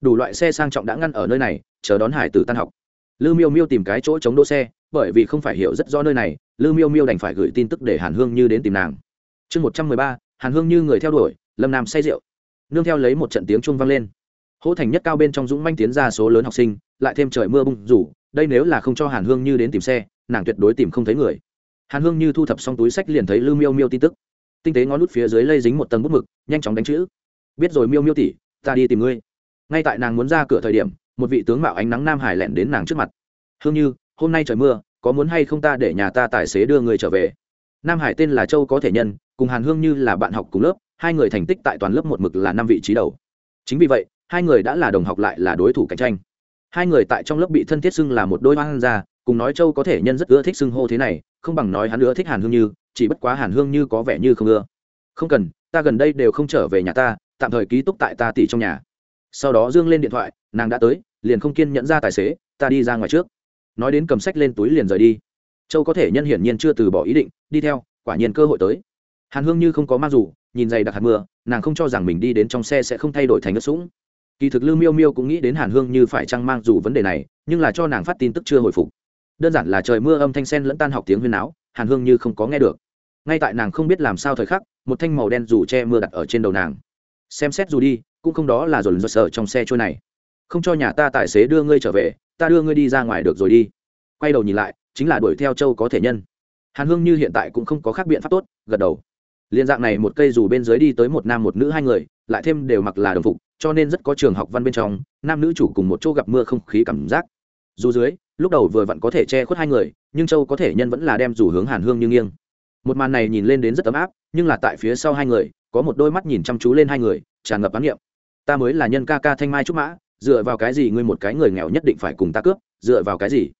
Đủ loại xe sang trọng đã ngăn ở nơi này, chờ đón hải tử tan học lư miêu miêu tìm cái chỗ chống đỗ xe, bởi vì không phải hiểu rất rõ nơi này, lư miêu miêu đành phải gửi tin tức để hàn hương như đến tìm nàng. Chương một trăm mười ba, hàn hương như người theo đuổi, lâm nam say rượu. Nương theo lấy một trận tiếng chuông vang lên. Hỗ thành nhất cao bên trong dũng manh tiến ra số lớn học sinh, lại thêm trời mưa bung rủ, đây nếu là không cho hàn hương như đến tìm xe, nàng tuyệt đối tìm không thấy người. Hàn hương như thu thập xong túi sách liền thấy lư miêu miêu tin tức. Tinh tế ngón nút phía dưới lây dính một tầng bút mực, nhanh chóng đánh chữ. Biết rồi miêu miêu tỉ ta đi tìm ngươi. Ngay tại nàng muốn ra cửa thời điểm một vị tướng mạo ánh nắng nam hải lẹn đến nàng trước mặt. Hương như, hôm nay trời mưa, có muốn hay không ta để nhà ta tài xế đưa người trở về? Nam hải tên là châu có thể nhân, cùng hàn hương như là bạn học cùng lớp, hai người thành tích tại toàn lớp một mực là năm vị trí đầu. Chính vì vậy, hai người đã là đồng học lại là đối thủ cạnh tranh. Hai người tại trong lớp bị thân thiết xưng là một đôi hoang gia, cùng nói châu có thể nhân rất ưa thích xưng hô thế này, không bằng nói hắn ưa thích hàn hương như, chỉ bất quá hàn hương như có vẻ như không ưa. Không cần, ta gần đây đều không trở về nhà ta, tạm thời ký túc tại ta tỷ trong nhà sau đó dương lên điện thoại, nàng đã tới, liền không kiên nhẫn ra tài xế, ta đi ra ngoài trước. Nói đến cầm sách lên túi liền rời đi. Châu có thể nhân hiển nhiên chưa từ bỏ ý định, đi theo, quả nhiên cơ hội tới. Hàn hương như không có mang dù, nhìn giày đặc hạt mưa, nàng không cho rằng mình đi đến trong xe sẽ không thay đổi thành ớt sũng. Kỳ thực lưu miêu miêu cũng nghĩ đến hàn hương như phải chăng mang dù vấn đề này, nhưng là cho nàng phát tin tức chưa hồi phục. Đơn giản là trời mưa âm thanh sen lẫn tan học tiếng huyên áo hàn hương như không có nghe được. Ngay tại nàng không biết làm sao thời khắc, một thanh màu đen dù che mưa đặt ở trên đầu nàng. Xem xét dù đi cũng không đó là dồn dồn sợ trong xe trôi này. Không cho nhà ta tài xế đưa ngươi trở về, ta đưa ngươi đi ra ngoài được rồi đi. Quay đầu nhìn lại, chính là đuổi theo châu có thể nhân. Hàn hương như hiện tại cũng không có khác biện pháp tốt, gật đầu. Liên dạng này một cây dù bên dưới đi tới một nam một nữ hai người, lại thêm đều mặc là đồng phục, cho nên rất có trường học văn bên trong, nam nữ chủ cùng một chỗ gặp mưa không khí cảm giác. Dù dưới, lúc đầu vừa vặn có thể che khuất hai người, nhưng châu có thể nhân vẫn là đem dù hướng hàn hương như nghiêng. Một màn này nhìn lên đến rất ấm áp, nhưng là tại phía sau hai người, có một đôi mắt nhìn chăm chú lên hai người, tràn ngập bán niệm ta mới là nhân ca ca thanh mai trúc mã, dựa vào cái gì ngươi một cái người nghèo nhất định phải cùng ta cướp, dựa vào cái gì?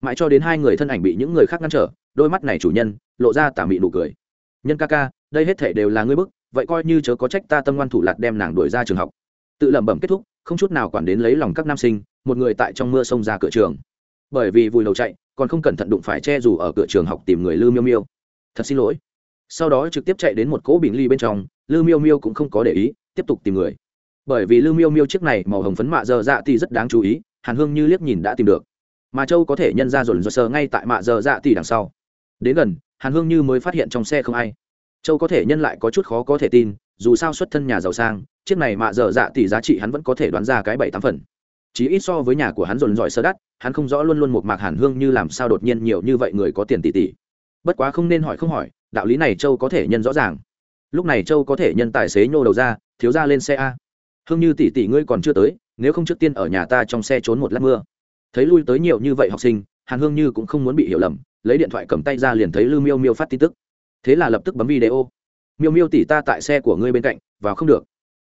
Mãi cho đến hai người thân ảnh bị những người khác ngăn trở, đôi mắt này chủ nhân lộ ra tà mị nụ cười. Nhân ca ca, đây hết thể đều là ngươi bức, vậy coi như chớ có trách ta tâm ngoan thủ lạt đem nàng đuổi ra trường học. Tự lẩm bẩm kết thúc, không chút nào quản đến lấy lòng các nam sinh, một người tại trong mưa xông ra cửa trường. Bởi vì vùi đầu chạy, còn không cẩn thận đụng phải che dù ở cửa trường học tìm người lư miêu miêu. Thật xin lỗi. Sau đó trực tiếp chạy đến một cỗ bình ly bên trong lư miêu miêu cũng không có để ý, tiếp tục tìm người bởi vì lư miêu miêu chiếc này màu hồng phấn mạ dơ dạ thì rất đáng chú ý, hàn hương như liếc nhìn đã tìm được. Mà châu có thể nhân ra dồn dơ sờ ngay tại mạ dơ dạ thì đằng sau. Đến gần, hàn hương như mới phát hiện trong xe không ai. Châu có thể nhân lại có chút khó có thể tin, dù sao xuất thân nhà giàu sang, chiếc này mạ dở dạ tỷ giá trị hắn vẫn có thể đoán ra cái bảy tám phần. Chỉ ít so với nhà của hắn dồn dọi sơ đắt, hắn không rõ luôn luôn một mạc hàn hương như làm sao đột nhiên nhiều như vậy người có tiền tỷ tỷ. Bất quá không nên hỏi không hỏi, đạo lý này châu có thể nhân rõ ràng. Lúc này châu có thể nhân tài xế nhô đầu ra, thiếu ra lên xe a hương như tỷ tỷ ngươi còn chưa tới, nếu không trước tiên ở nhà ta trong xe trốn một lát mưa. Thấy lui tới nhiều như vậy học sinh, hàn hương như cũng không muốn bị hiểu lầm, lấy điện thoại cầm tay ra liền thấy lư miêu miêu phát tin tức. Thế là lập tức bấm video. Miêu miêu tỷ ta tại xe của ngươi bên cạnh, vào không được.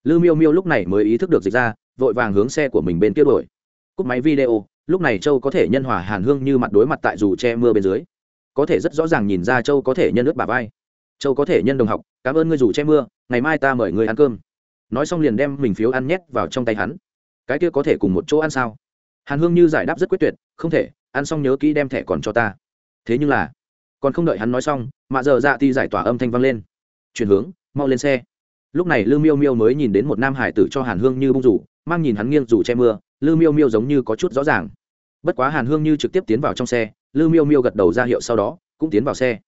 Lư miêu miêu lúc này mới ý thức được dịch ra, vội vàng hướng xe của mình bên kia đổi cúp máy video, lúc này châu có thể nhân hòa hàn hương như mặt đối mặt tại dù che mưa bên dưới. Có thể rất rõ ràng nhìn ra châu có thể nhân ướt bà vai. Châu có thể nhân đồng học, cảm ơn ngươi dù che mưa, ngày mai ta mời ngươi ăn cơm nói xong liền đem mình phiếu ăn nhét vào trong tay hắn. Cái kia có thể cùng một chỗ ăn sao? Hàn hương như giải đáp rất quyết tuyệt, không thể, ăn xong nhớ kỹ đem thẻ còn cho ta. Thế nhưng là, còn không đợi hắn nói xong, mạ giờ dạ ti giải tỏa âm thanh vang lên. Chuyển hướng, mau lên xe. Lúc này lư miêu miêu mới nhìn đến một nam hải tử cho hàn hương như bung rủ, mang nhìn hắn nghiêng rủ che mưa, lư miêu miêu giống như có chút rõ ràng. Bất quá hàn hương như trực tiếp tiến vào trong xe, lư miêu miêu gật đầu ra hiệu sau đó, cũng tiến vào xe.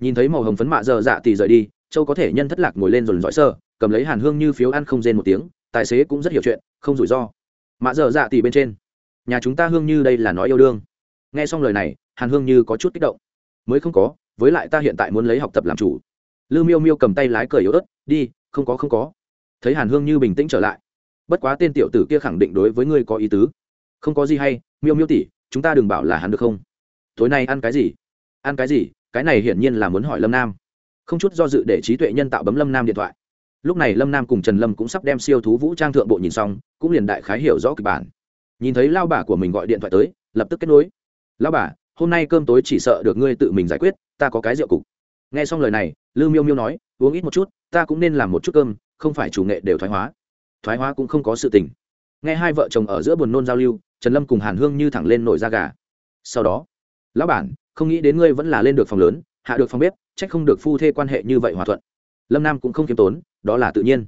Nhìn thấy màu hồng phấn mạ giờ dạ thì rời đi, châu có thể nhân thất lạc ngồi lên rồi dõi sơ cầm lấy hàn hương như phiếu ăn không rên một tiếng tài xế cũng rất hiểu chuyện không rủi ro mạ dở dạ tỉ bên trên nhà chúng ta hương như đây là nói yêu đương nghe xong lời này hàn hương như có chút kích động mới không có với lại ta hiện tại muốn lấy học tập làm chủ lư miêu miêu cầm tay lái cởi yếu ớt đi không có không có thấy hàn hương như bình tĩnh trở lại bất quá tên tiểu tử kia khẳng định đối với ngươi có ý tứ không có gì hay miêu miêu tỉ chúng ta đừng bảo là hắn được không tối nay ăn cái gì ăn cái gì cái này hiển nhiên là muốn hỏi lâm nam không chút do dự để trí tuệ nhân tạo bấm lâm nam điện thoại lúc này lâm nam cùng trần lâm cũng sắp đem siêu thú vũ trang thượng bộ nhìn xong, cũng liền đại khái hiểu rõ kịch bản. Nhìn thấy lao bà của mình gọi điện thoại tới, lập tức kết nối. Lao bà, hôm nay cơm tối chỉ sợ được ngươi tự mình giải quyết, ta có cái rượu cục. Nghe xong lời này lư miêu miêu nói, uống ít một chút, ta cũng nên làm một chút cơm, không phải chủ nghệ đều thoái hóa. Thoái hóa cũng không có sự tình. Nghe hai vợ chồng ở giữa buồn nôn giao lưu, trần lâm cùng hàn hương như thẳng lên nổi da gà. Sau đó, lão bản, không nghĩ đến ngươi vẫn là lên được phòng lớn, hạ được phòng bếp trách không được phu thê quan hệ như vậy hòa thuận lâm nam cũng không khiêm tốn, đó là tự nhiên.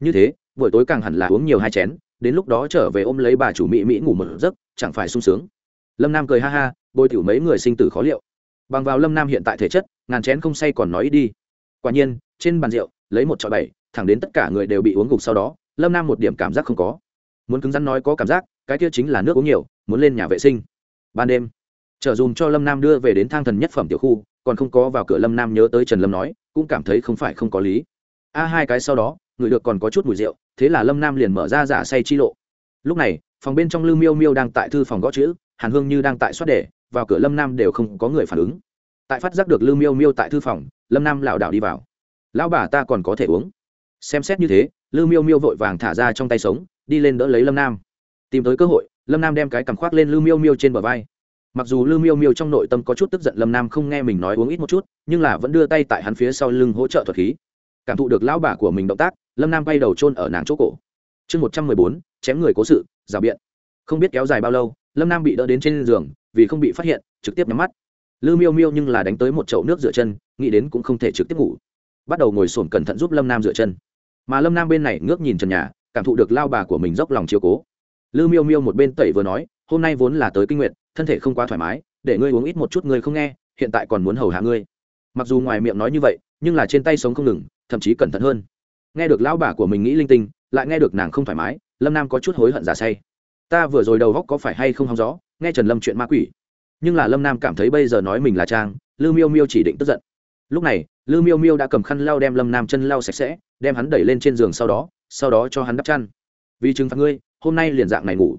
Như thế, buổi tối càng hẳn là uống nhiều hai chén, đến lúc đó trở về ôm lấy bà chủ mỹ mỹ ngủ một giấc, chẳng phải sung sướng. Lâm nam cười ha ha, bôi tiểu mấy người sinh tử khó liệu. Bằng vào lâm nam hiện tại thể chất, ngàn chén không say còn nói đi. Quả nhiên, trên bàn rượu, lấy một trọi bảy, thẳng đến tất cả người đều bị uống gục sau đó, lâm nam một điểm cảm giác không có. Muốn cứng rắn nói có cảm giác, cái kia chính là nước uống nhiều, muốn lên nhà vệ sinh. Ban đêm trở dùm cho lâm nam đưa về đến thang thần nhất phẩm tiểu khu, còn không có vào cửa lâm nam nhớ tới trần lâm nói cũng cảm thấy không phải không có lý. A hai cái sau đó, người được còn có chút mùi rượu, thế là lâm nam liền mở ra giả say chi lộ. Lúc này, phòng bên trong lư miêu miêu đang tại thư phòng gõ chữ, hàn hương như đang tại soát đề, vào cửa lâm nam đều không có người phản ứng. Tại phát giác được lư miêu miêu tại thư phòng, lâm nam lảo đảo đi vào. Lão bà ta còn có thể uống. Xem xét như thế lư miêu miêu vội vàng thả ra trong tay sống, đi lên đỡ lấy lâm nam. Tìm tới cơ hội, lâm nam đem cái cằm khoác lên lư miêu miêu trên bờ vai mặc dù lư miêu miêu trong nội tâm có chút tức giận lâm nam không nghe mình nói uống ít một chút, nhưng là vẫn đưa tay tại hắn phía sau lưng hỗ trợ thuật khí. Cảm thụ được lão bà của mình động tác, lâm nam bay đầu trôn ở nàng chỗ cổ. Chương một trăm mười bốn, chém người cố sự, rào biện. Không biết kéo dài bao lâu, lâm nam bị đỡ đến trên giường, vì không bị phát hiện, trực tiếp nhắm mắt. Lư miêu miêu nhưng là đánh tới một chậu nước rửa chân, nghĩ đến cũng không thể trực tiếp ngủ. Bắt đầu ngồi sổm cẩn thận giúp lâm nam rửa chân. Mà lâm nam bên này ngước nhìn trần nhà, cảm thụ được lao bà của mình dốc lòng chiều cố. Lư miêu miêu một bên tẩy vừa nói, hôm nay vốn là tới kinh nguyện thân thể không quá thoải mái, để ngươi uống ít một chút ngươi không nghe, hiện tại còn muốn hầu hạ ngươi. Mặc dù ngoài miệng nói như vậy, nhưng là trên tay sống không ngừng, thậm chí cẩn thận hơn. Nghe được lão bà của mình nghĩ linh tinh, lại nghe được nàng không thoải mái, lâm nam có chút hối hận giả say. Ta vừa rồi đầu góc có phải hay không hóng gió, nghe trần lâm chuyện ma quỷ. Nhưng là lâm nam cảm thấy bây giờ nói mình là trang lư miêu miêu chỉ định tức giận. Lúc này lư miêu miêu đã cầm khăn lau đem lâm nam chân lau sạch sẽ, đem hắn đẩy lên trên giường sau đó sau đó cho hắn đắp chăn. Vì chừng phạt ngươi, hôm nay liền dạng này ngủ.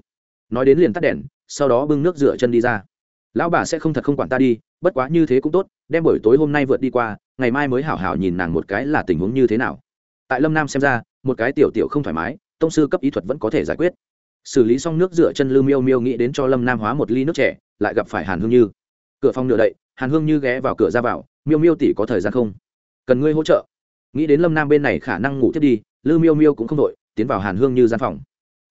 Nói đến liền tắt đèn sau đó bưng nước rửa chân đi ra. Lão bà sẽ không thật không quản ta đi, bất quá như thế cũng tốt, đem buổi tối hôm nay vượt đi qua, ngày mai mới hảo hảo nhìn nàng một cái là tình huống như thế nào. Tại lâm nam xem ra, một cái tiểu tiểu không thoải mái, tông sư cấp ý thuật vẫn có thể giải quyết. Xử lý xong nước rửa chân lư miêu miêu nghĩ đến cho lâm nam hóa một ly nước trẻ lại gặp phải hàn hương như. Cửa phòng nửa đậy, hàn hương như ghé vào cửa ra vào, miêu miêu tỷ có thời gian không? Cần ngươi hỗ trợ. Nghĩ đến lâm nam bên này khả năng ngủ thiết đi lư miêu miêu cũng không đội, tiến vào hàn hương như gian phòng.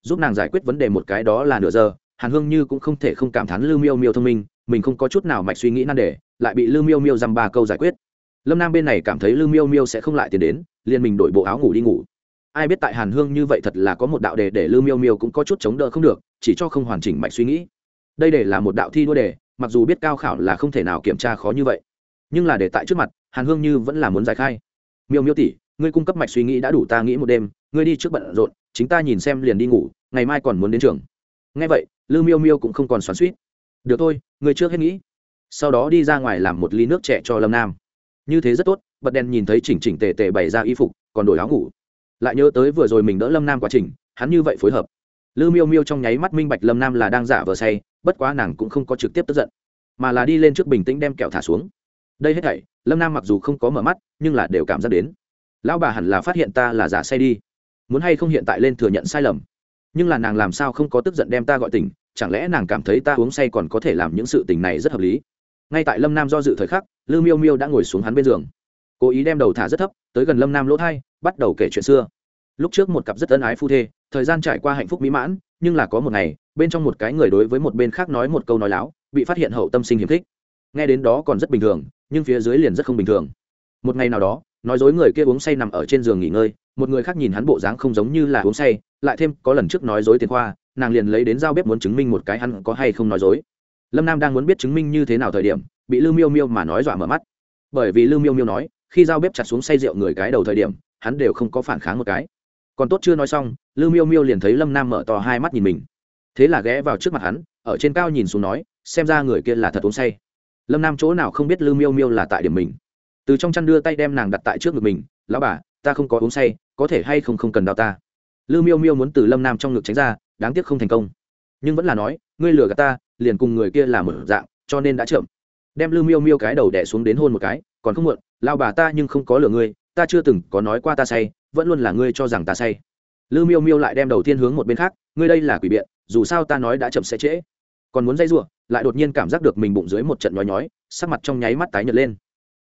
Giúp nàng giải quyết vấn đề một cái đó là nửa giờ hàn hương như cũng không thể không cảm thán lư miêu miêu thông minh, mình không có chút nào mạch suy nghĩ nan đề, lại bị lư miêu miêu dăm ba câu giải quyết. Lâm nam bên này cảm thấy lư miêu miêu sẽ không lại tiền đến, liền mình đổi bộ áo ngủ đi ngủ. Ai biết tại hàn hương như vậy thật là có một đạo đề để lư miêu miêu cũng có chút chống đỡ không được, chỉ cho không hoàn chỉnh mạch suy nghĩ. Đây để là một đạo thi đua đề, mặc dù biết cao khảo là không thể nào kiểm tra khó như vậy. Nhưng là để tại trước mặt, hàn hương như vẫn là muốn giải khai. Miêu miêu tỷ, ngươi cung cấp mạch suy nghĩ đã đủ ta nghĩ một đêm, ngươi đi trước bận rộn, chính ta nhìn xem liền đi ngủ, ngày mai còn muốn đến trường. Ngay vậy lư miêu miêu cũng không còn xoắn suýt được thôi người trước hết nghĩ, sau đó đi ra ngoài làm một ly nước trẻ cho lâm nam. Như thế rất tốt, bật đèn nhìn thấy chỉnh chỉnh tề tề bày ra y phục, còn đổi áo ngủ. Lại nhớ tới vừa rồi mình đỡ lâm nam quá trình, hắn như vậy phối hợp. Lư miêu miêu trong nháy mắt minh bạch lâm nam là đang giả vờ say, bất quá nàng cũng không có trực tiếp tức giận, mà là đi lên trước bình tĩnh đem kẹo thả xuống. Đây hết thảy, lâm nam mặc dù không có mở mắt, nhưng là đều cảm giác đến. Lão bà hẳn là phát hiện ta là giả say đi. Muốn hay không hiện tại lên thừa nhận sai lầm nhưng là nàng làm sao không có tức giận đem ta gọi tỉnh, chẳng lẽ nàng cảm thấy ta uống say còn có thể làm những sự tình này rất hợp lý? Ngay tại lâm nam do dự thời khắc lư miêu miêu đã ngồi xuống hắn bên giường. Cố ý đem đầu thả rất thấp, tới gần lâm nam lỗ thai, bắt đầu kể chuyện xưa. Lúc trước một cặp rất ân ái phu thê, thời gian trải qua hạnh phúc mỹ mãn, nhưng là có một ngày, bên trong một cái người đối với một bên khác nói một câu nói láo, bị phát hiện hậu tâm sinh hiếm thích nghe đến đó còn rất bình thường, nhưng phía dưới liền rất không bình thường. Một ngày nào đó, nói dối người kia uống say nằm ở trên giường nghỉ ngơi, một người khác nhìn hắn bộ dáng không giống như là uống say lại thêm có lần trước nói dối tiền khoa, nàng liền lấy đến giao bếp muốn chứng minh một cái hắn có hay không nói dối. Lâm nam đang muốn biết chứng minh như thế nào thời điểm, bị lưu miêu miêu mà nói dọa mở mắt. Bởi vì lưu miêu miêu nói, khi giao bếp chặt xuống say rượu người cái đầu thời điểm, hắn đều không có phản kháng một cái. Còn tốt chưa nói xong, lưu miêu miêu liền thấy lâm nam mở to hai mắt nhìn mình. Thế là ghé vào trước mặt hắn, ở trên cao nhìn xuống nói, xem ra người kia là thật uống say. Lâm nam chỗ nào không biết lưu miêu miêu là tại điểm mình. Từ trong chăn đưa tay đem nàng đặt tại trước ngực mình, lão bà, ta không có uống say, có thể hay không không cần đau ta? Lưu miêu miêu muốn từ lâm nam trong ngực tránh ra, đáng tiếc không thành công. Nhưng vẫn là nói, ngươi lừa gạt ta, liền cùng người kia là một dạng, cho nên đã chậm. Đem lưu miêu miêu cái đầu đẻ xuống đến hôn một cái, còn không muộn lao bà ta nhưng không có lừa ngươi, ta chưa từng có nói qua ta say, vẫn luôn là ngươi cho rằng ta say. Lưu miêu miêu lại đem đầu tiên hướng một bên khác, ngươi đây là quỷ biện, dù sao ta nói đã chậm sẽ trễ. Còn muốn dây giụa lại đột nhiên cảm giác được mình bụng dưới một trận nhói nhói, sắc mặt trong nháy mắt tái nhợt lên.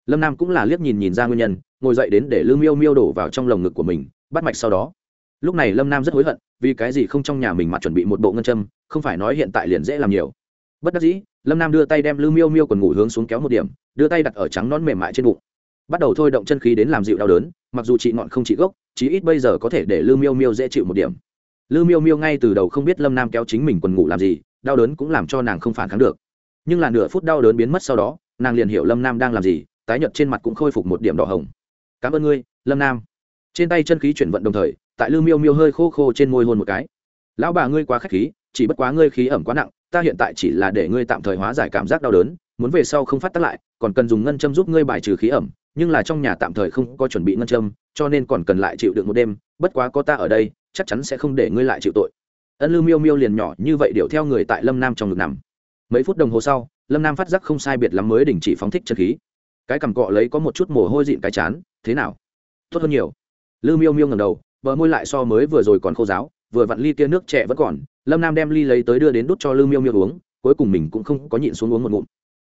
Lâm nam cũng là liếc nhìn nhìn ra nguyên nhân, ngồi dậy đến để lưu miêu miêu đổ vào trong lồng ngực của mình, bắt mạch sau đó lúc này lâm nam rất hối hận, vì cái gì không trong nhà mình mà chuẩn bị một bộ ngân châm, không phải nói hiện tại liền dễ làm nhiều. Bất đắc dĩ, lâm nam đưa tay đem lư miêu miêu còn ngủ hướng xuống kéo một điểm, đưa tay đặt ở trắng nón mềm mại trên bụng. Bắt đầu thôi động chân khí đến làm dịu đau đớn, mặc dù chị ngọn không chị gốc, chí ít bây giờ có thể để lư miêu miêu dễ chịu một điểm. Lư miêu miêu ngay từ đầu không biết lâm nam kéo chính mình quần ngủ làm gì, đau đớn cũng làm cho nàng không phản kháng được. Nhưng là nửa phút đau đớn biến mất sau đó, nàng liền hiểu lâm nam đang làm gì, tái nhợt trên mặt cũng khôi phục một điểm đỏ hồng. Cảm ơn ngươi, lâm nam. Trên tay chân khí chuyển vận đồng thời tại lư miêu miêu hơi khô khô trên môi hôn một cái. Lão bà ngươi quá k h á c h khí, chỉ bất quá ngươi khí ẩm quá nặng, ta hiện tại chỉ là để ngươi tạm thời hóa giải cảm giác đau đớn, muốn về sau không phát tác lại, còn cần dùng ngân châm giúp ngươi bài trừ khí ẩm, nhưng là trong nhà tạm thời không có chuẩn bị ngân châm, cho nên còn cần lại chịu được một đêm, bất quá có ta ở đây, chắc chắn sẽ không để ngươi lại chịu tội. Ân lư miêu miêu liền nhỏ như vậy điệu theo người tại lâm nam trong ngực nằm. Mấy phút đồng hồ sau, lâm nam phát giác không sai biệt lắm mới đình chỉ phóng thích chân khí. Cái cằm cọ lấy có một chút mồ hôi dịn cái chán, thế nào? Tốt hơn nhiều. Lư miêu miêu ngầm đầu bờ môi lại so mới vừa rồi còn khô giáo vừa vặn ly kia nước trẻ vẫn còn. Lâm nam đem ly lấy tới đưa đến đút cho lưu miêu miêu uống, cuối cùng mình cũng không có nhịn xuống uống một ngụm.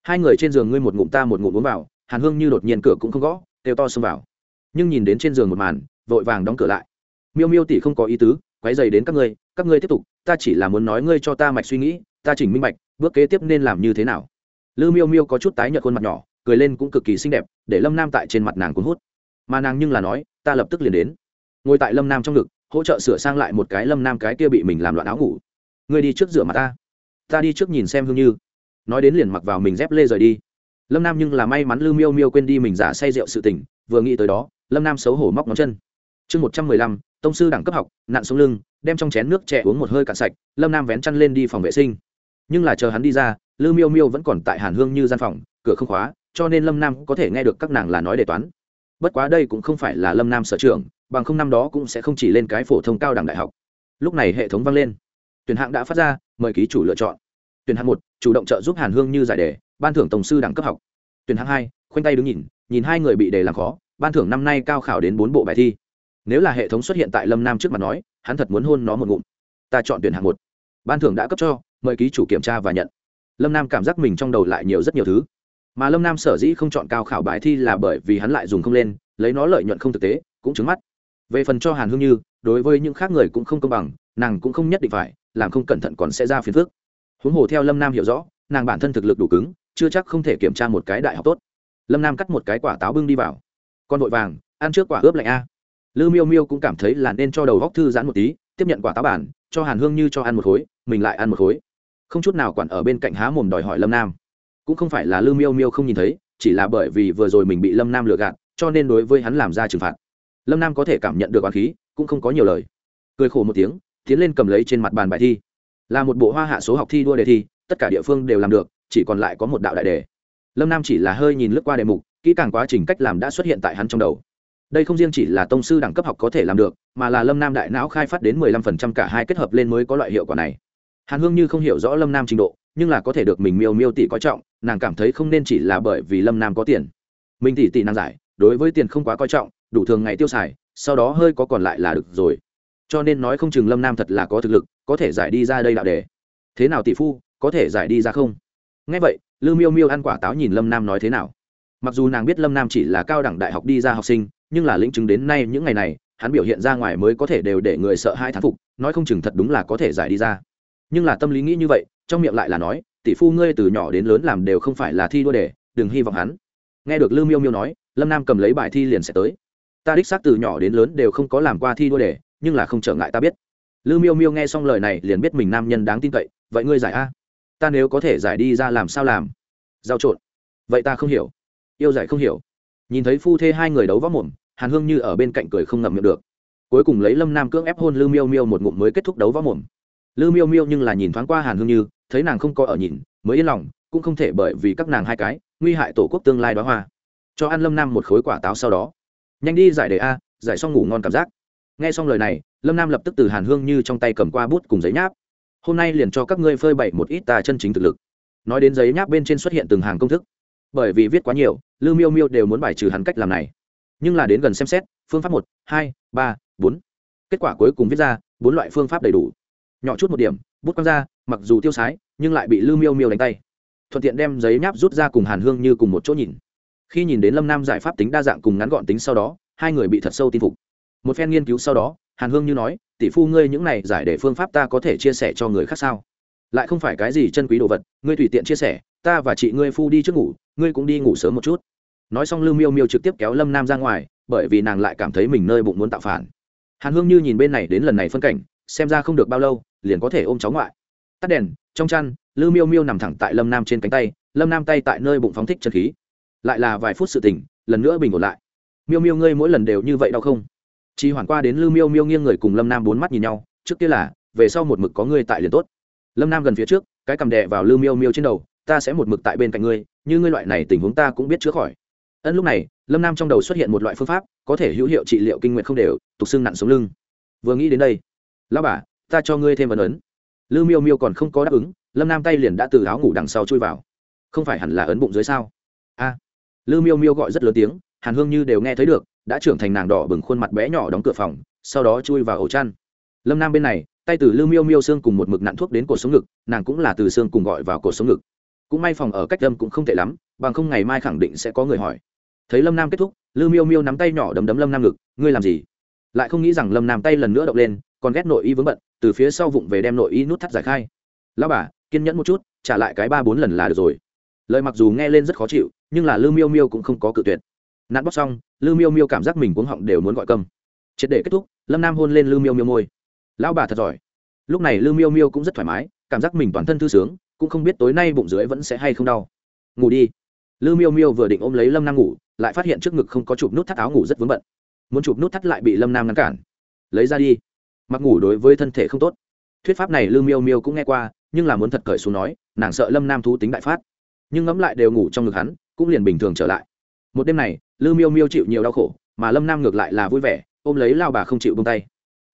Hai người trên giường ngươi một ngụm ta một ngụm uống vào, hàn hương như đột nhiên cửa cũng không gõ, kêu to xông vào. Nhưng nhìn đến trên giường một màn, vội vàng đóng cửa lại. Miêu miêu tỷ không có ý tứ, quấy dày đến các ngươi các ngươi tiếp tục, ta chỉ là muốn nói ngươi cho ta mạch suy nghĩ, ta chỉnh minh bạch bước kế tiếp nên làm như thế nào? Lư miêu miêu có chút tái nhợt khuôn mặt nhỏ, cười lên cũng cực kỳ xinh đẹp, để lâm nam tại trên mặt nàng cuốn hút. Mà nàng nhưng là nói, ta lập tức liền đến ngồi tại lâm nam trong ngực, hỗ trợ sửa sang lại một cái lâm nam cái kia bị mình làm loạn áo ngủ. Ngươi đi trước rửa mặt ta. Ta đi trước nhìn xem hương như. Nói đến liền mặc vào mình dép lê rời đi. Lâm nam nhưng là may mắn lư miêu miêu quên đi mình giả say rượu sự tình, vừa nghĩ tới đó, lâm nam xấu hổ móc ngón chân. Chương một trăm mười lăm, tông sư đẳng cấp học nạn xuống lưng, đem trong chén nước trẻ uống một hơi cạn sạch, lâm nam vén chăn lên đi phòng vệ sinh. Nhưng là chờ hắn đi ra, lư miêu miêu vẫn còn tại hàn hương như gian phòng, cửa không khóa, cho nên lâm nam có thể nghe được các nàng là nói đề toán. Bất quá đây cũng không phải là lâm nam sở trường bằng không năm đó cũng sẽ không chỉ lên cái phổ thông cao đẳng đại học. Lúc này hệ thống vang lên. Tuyển hạng đã phát ra, mời ký chủ lựa chọn. Tuyển hạng một, chủ động trợ giúp hàn hương như giải đề, ban thưởng tổng sư đẳng cấp học. Tuyển hạng hai, khoanh tay đứng nhìn nhìn hai người bị đề làm khó, ban thưởng năm nay cao khảo đến bốn bộ bài thi. Nếu là hệ thống xuất hiện tại lâm nam trước mặt nói, hắn thật muốn hôn nó một ngụm. Ta chọn tuyển hạng một. Ban thưởng đã cấp cho, mời ký chủ kiểm tra và nhận. Lâm nam cảm giác mình trong đầu lại nhiều rất nhiều thứ. Mà lâm nam sở dĩ không chọn cao khảo bài thi là bởi vì hắn lại dùng không lên, lấy nó lợi nhuận không thực tế, cũng chứng mắt về phần cho hàn hương như, đối với những khác người cũng không công bằng, nàng cũng không nhất định phải, làm không cẩn thận còn sẽ ra phiền phước huống hồ theo lâm nam hiểu rõ, nàng bản thân thực lực đủ cứng, chưa chắc không thể kiểm tra một cái đại học tốt. Lâm nam cắt một cái quả táo bưng đi vào. Con vội vàng, ăn trước quả ướp lạnh a. Lư miêu miêu cũng cảm thấy là nên cho đầu góc thư giãn một tí, tiếp nhận quả táo bản, cho hàn hương như cho ăn một khối, mình lại ăn một khối. Không chút nào quản ở bên cạnh há mồm đòi hỏi lâm nam. Cũng không phải là lư miêu miêu không nhìn thấy, chỉ là bởi vì vừa rồi mình bị lâm nam lừa gạt, cho nên đối với hắn làm ra trừng phạt lâm nam có thể cảm nhận được oán khí cũng không có nhiều lời cười khổ một tiếng tiến lên cầm lấy trên mặt bàn bài thi là một bộ hoa hạ số học thi đua đề thi tất cả địa phương đều làm được chỉ còn lại có một đạo đại đề lâm nam chỉ là hơi nhìn lướt qua đề mục kỹ càng quá trình cách làm đã xuất hiện tại hắn trong đầu đây không riêng chỉ là tông sư đẳng cấp học có thể làm được mà là lâm nam đại não khai phát đến mười lăm phần trăm cả hai kết hợp lên mới có loại hiệu quả này hàn hương như không hiểu rõ lâm nam trình độ nhưng là có thể được mình miêu miêu tỷ coi trọng nàng cảm thấy không nên chỉ là bởi vì lâm nam có tiền mình tỷ tỷ nàng giải đối với tiền không quá coi trọng đủ thường ngày tiêu xài, sau đó hơi có còn lại là được rồi. Cho nên nói không chừng lâm nam thật là có thực lực, có thể giải đi ra đây đạo đề. Thế nào tỷ phu, có thể giải đi ra không? Ngay vậy, lư miêu miêu ăn quả táo nhìn lâm nam nói thế nào. Mặc dù nàng biết lâm nam chỉ là cao đẳng đại học đi ra học sinh, nhưng là lĩnh chứng đến nay những ngày này, hắn biểu hiện ra ngoài mới có thể đều để người sợ hai thán phục, nói không chừng thật đúng là có thể giải đi ra. Nhưng là tâm lý nghĩ như vậy, trong miệng lại là nói, tỷ phu ngươi từ nhỏ đến lớn làm đều không phải là thi đua đề, đừng hy vọng hắn. Nghe được lư miêu miêu nói, lâm nam cầm lấy bài thi liền sẽ tới ta đích xác từ nhỏ đến lớn đều không có làm qua thi đua đề, nhưng là không trở ngại ta biết. Lư miêu miêu nghe xong lời này liền biết mình nam nhân đáng tin cậy, vậy ngươi giải a? Ta nếu có thể giải đi ra làm sao làm? Giao trộn. Vậy ta không hiểu. Yêu giải không hiểu. Nhìn thấy phu thê hai người đấu võ mồm, hàn hương như ở bên cạnh cười không ngậm miệng được. Cuối cùng lấy lâm nam cưỡng ép hôn lư miêu miêu một ngụm mới kết thúc đấu võ mồm. Lư miêu miêu nhưng là nhìn thoáng qua hàn hương như, thấy nàng không có ở nhìn, mới yên lòng, cũng không thể bởi vì các nàng hai cái, nguy hại tổ quốc tương lai đó hoa. Cho ăn lâm nam một khối quả táo sau đó nhanh đi, giải đề a, giải xong ngủ ngon cảm giác. Nghe xong lời này, lâm nam lập tức từ hàn hương như trong tay cầm qua bút cùng giấy nháp. Hôm nay liền cho các ngươi phơi bày một ít ta chân chính thực lực. Nói đến giấy nháp bên trên xuất hiện từng hàng công thức. Bởi vì viết quá nhiều, lư miêu miêu đều muốn bài trừ hắn cách làm này. Nhưng là đến gần xem xét, phương pháp một, hai, ba, bốn. Kết quả cuối cùng viết ra, bốn loại phương pháp đầy đủ. Nhỏ chút một điểm, bút quăng ra, mặc dù tiêu sái, nhưng lại bị lư miêu miêu đánh tay. Thuận tiện đem giấy nháp rút ra cùng hàn hương như cùng một chỗ nhìn khi nhìn đến lâm nam giải pháp tính đa dạng cùng ngắn gọn tính sau đó, hai người bị thật sâu tin phục. Một phen nghiên cứu sau đó, hàn hương như nói, tỷ phu ngươi những này giải để phương pháp ta có thể chia sẻ cho người khác sao? Lại không phải cái gì chân quý đồ vật, ngươi tùy tiện chia sẻ, ta và chị ngươi phu đi trước ngủ, ngươi cũng đi ngủ sớm một chút. Nói xong lưu miêu miêu trực tiếp kéo lâm nam ra ngoài, bởi vì nàng lại cảm thấy mình nơi bụng muốn tạo phản. Hàn hương như nhìn bên này đến lần này phân cảnh, xem ra không được bao lâu, liền có thể ôm cháu ngoại. Tắt đèn, trong chăn, lưu miêu miêu nằm thẳng tại lâm nam trên cánh tay, lâm nam tay tại nơi bụng phóng thích chân khí lại là vài phút sự tỉnh lần nữa bình ổn lại. Miêu miêu ngươi mỗi lần đều như vậy đau không? Chỉ hoàn qua đến lư miêu miêu nghiêng người cùng lâm nam bốn mắt nhìn nhau, trước kia là, về sau một mực có ngươi tại liền tốt. Lâm nam gần phía trước, cái cầm đè vào lư miêu miêu trên đầu, ta sẽ một mực tại bên cạnh ngươi, như ngươi loại này tình huống ta cũng biết chữa khỏi. Ân lúc này, lâm nam trong đầu xuất hiện một loại phương pháp, có thể hữu hiệu trị liệu kinh nguyện không đều, tục xương nặng sống lưng. Vừa nghĩ đến đây lao bà, ta cho ngươi thêm vấn ấn. Lư miêu miêu còn không có đáp ứng, lâm nam tay liền đã từ áo ngủ đằng sau chui vào. Không phải hẳn là ấn bụng dưới sao? Lư miêu miêu gọi rất lớn tiếng, hàn hương như đều nghe thấy được, đã trưởng thành nàng đỏ bừng khuôn mặt bé nhỏ đóng cửa phòng, sau đó chui vào ổ chăn. Lâm nam bên này, tay từ lư miêu miêu xương cùng một mực nặn thuốc đến cổ sống ngực, nàng cũng là từ xương cùng gọi vào cổ sống ngực. Cũng may phòng ở cách lâm cũng không tệ lắm, bằng không ngày mai khẳng định sẽ có người hỏi. Thấy lâm nam kết thúc, lư miêu miêu nắm tay nhỏ đấm đấm lâm nam ngực, ngươi làm gì? Lại không nghĩ rằng lâm nam tay lần nữa động lên, còn ghét nội y vướng bận, từ phía sau vụng về đem nội y nút thắt giải khai. Lao bà, kiên nhẫn một chút, trả lại cái ba bốn lần là được rồi. Lời mặc dù nghe lên rất khó chịu nhưng là lư miêu miêu cũng không có cự tuyệt. Nạn bóc xong, lư miêu miêu cảm giác mình cuống họng đều muốn gọi câm. Triệt để kết thúc, lâm nam hôn lên lư miêu miêu môi. Lão bà thật giỏi. Lúc này lư miêu miêu cũng rất thoải mái, cảm giác mình toàn thân thư sướng, cũng không biết tối nay bụng dưới vẫn sẽ hay không đau. Ngủ đi. Lư miêu miêu vừa định ôm lấy lâm nam ngủ, lại phát hiện trước ngực không có chụp nút thắt áo ngủ rất vướng bận. Muốn chụp nút thắt lại bị lâm nam ngăn cản. Lấy ra đi. Mặc ngủ đối với thân thể không tốt. Thuyết pháp này lư miêu miêu cũng nghe qua, nhưng là muốn thật cởi xuống nói, nàng sợ lâm nam thú tính đại phát. Nhưng ngẫm lại đều ngủ trong ngực hắn cũng liền bình thường trở lại. Một đêm này, lư miêu miêu chịu nhiều đau khổ, mà lâm nam ngược lại là vui vẻ, ôm lấy lao bà không chịu bông tay.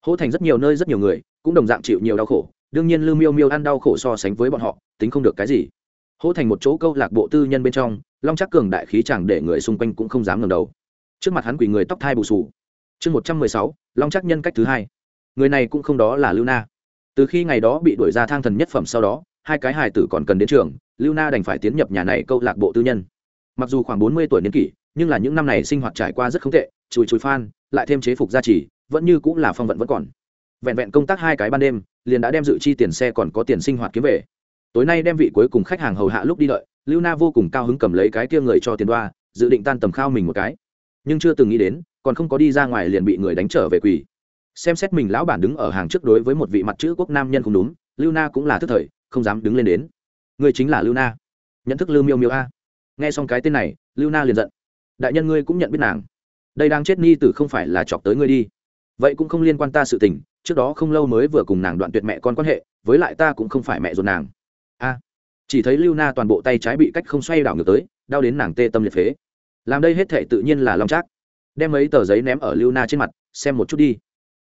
Hỗ thành rất nhiều nơi rất nhiều người cũng đồng dạng chịu nhiều đau khổ, đương nhiên lư miêu miêu ăn đau khổ so sánh với bọn họ, tính không được cái gì. Hỗ thành một chỗ câu lạc bộ tư nhân bên trong, long chắc cường đại khí chẳng để người xung quanh cũng không dám ngẩng đầu. Trước mặt hắn quỳ người tóc thai bù sù chương một trăm mười sáu, long chắc nhân cách thứ hai. Người này cũng không đó là lưu na. Từ khi ngày đó bị đuổi ra thang thần nhất phẩm sau đó, hai cái hài tử còn cần đến trường, lưu na đành phải tiến nhập nhà này câu lạc bộ tư nhân mặc dù khoảng bốn mươi tuổi niên kỷ, nhưng là những năm này sinh hoạt trải qua rất không tệ, chùi chùi phan, lại thêm chế phục gia trì, vẫn như cũng là phong vận vẫn còn. Vẹn vẹn công tác hai cái ban đêm, liền đã đem dự chi tiền xe còn có tiền sinh hoạt kiếm về. Tối nay đem vị cuối cùng khách hàng hầu hạ lúc đi đợi, lưu na vô cùng cao hứng cầm lấy cái kia người cho tiền đoa, dự định tan tầm khao mình một cái. Nhưng chưa từng nghĩ đến, còn không có đi ra ngoài liền bị người đánh trở về quỳ. Xem xét mình lão bản đứng ở hàng trước đối với một vị mặt chữ quốc nam nhân không đúng, lưu na cũng là thức thời, không dám đứng lên đến. Người chính là lưu na. Nhận thức lưu miêu miêu a nghe xong cái tên này, lưu na liền giận. Đại nhân ngươi cũng nhận biết nàng. Đây đang chết ni tử không phải là chọc tới ngươi đi. Vậy cũng không liên quan ta sự tình, trước đó không lâu mới vừa cùng nàng đoạn tuyệt mẹ con quan hệ, với lại ta cũng không phải mẹ ruột nàng. A. À, chỉ thấy lưu na toàn bộ tay trái bị cách không xoay đảo ngược tới, đau đến nàng tê tâm liệt phế. Làm đây hết thể tự nhiên là long trác. Đem mấy tờ giấy ném ở lưu na trên mặt, xem một chút đi.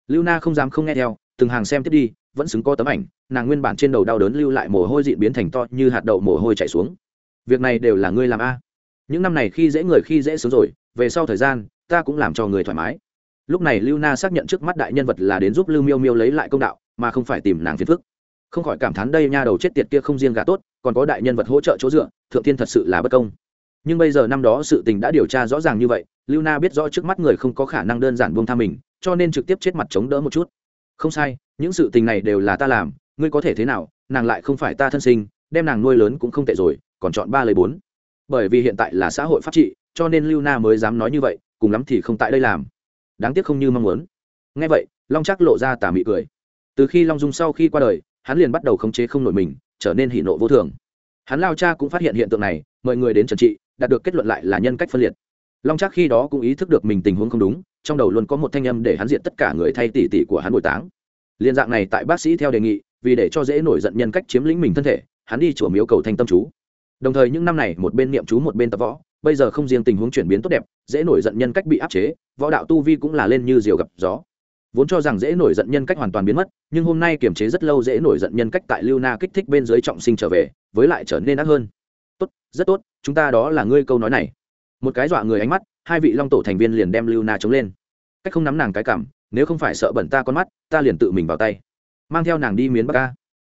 Lưu na không dám không nghe theo, từng hàng xem tiếp đi, vẫn xứng có tấm ảnh, nàng nguyên bản trên đầu đau đớn lưu lại mồ hôi dị biến thành to như hạt đậu mồ hôi chảy xuống việc này đều là ngươi làm a. À. Những năm này khi dễ người khi dễ sướng rồi, về sau thời gian, ta cũng làm cho người thoải mái. Lúc này lưu na xác nhận trước mắt đại nhân vật là đến giúp lưu miêu miêu lấy lại công đạo, mà không phải tìm nàng phiền phức. Không khỏi cảm thán đây nha đầu chết tiệt kia không riêng gà tốt, còn có đại nhân vật hỗ trợ chỗ dựa, thượng tiên thật sự là bất công. Nhưng bây giờ năm đó sự tình đã điều tra rõ ràng như vậy, lưu na biết rõ trước mắt người không có khả năng đơn giản buông tha mình, cho nên trực tiếp chết mặt chống đỡ một chút. Không sai, những sự tình này đều là ta làm, ngươi có thể thế nào, nàng lại không phải ta thân sinh, đem nàng nuôi lớn cũng không tệ rồi còn chọn ba lấy bốn. Bởi vì hiện tại là xã hội pháp trị, cho nên lưu na mới dám nói như vậy, cùng lắm thì không tại đây làm. Đáng tiếc không như mong muốn. Ngay vậy, long chắc lộ ra tà mị cười. Từ khi long dung sau khi qua đời, hắn liền bắt đầu khống chế không nổi mình, trở nên hỉ nộ vô thường. Hắn lao cha cũng phát hiện hiện tượng này mời người đến trần trị, đạt được kết luận lại là nhân cách phân liệt. Long chắc khi đó cũng ý thức được mình tình huống không đúng, trong đầu luôn có một thanh âm để hắn diện tất cả người thay tỷ tỷ của hắn bồi táng. Liên dạng này tại bác sĩ theo đề nghị, vì để cho dễ nổi giận nhân cách chiếm lĩnh mình thân thể, hắn đi chùa miếu cầu thanh tâm chú đồng thời những năm này, một bên niệm chú, một bên tập võ, bây giờ không riêng tình huống chuyển biến tốt đẹp, dễ nổi giận nhân cách bị áp chế, võ đạo tu vi cũng là lên như diều gặp gió. Vốn cho rằng dễ nổi giận nhân cách hoàn toàn biến mất, nhưng hôm nay kiềm chế rất lâu dễ nổi giận nhân cách tại lưu na kích thích bên dưới trọng sinh trở về, với lại trở nên ác hơn. Tốt, rất tốt, chúng ta đó là ngươi câu nói này. Một cái dọa người ánh mắt, hai vị long tổ thành viên liền đem lưu na chống lên. Cách không nắm nàng cái cảm, nếu không phải sợ bẩn ta con mắt, ta liền tự mình vào tay. Mang theo nàng đi miến bắc ca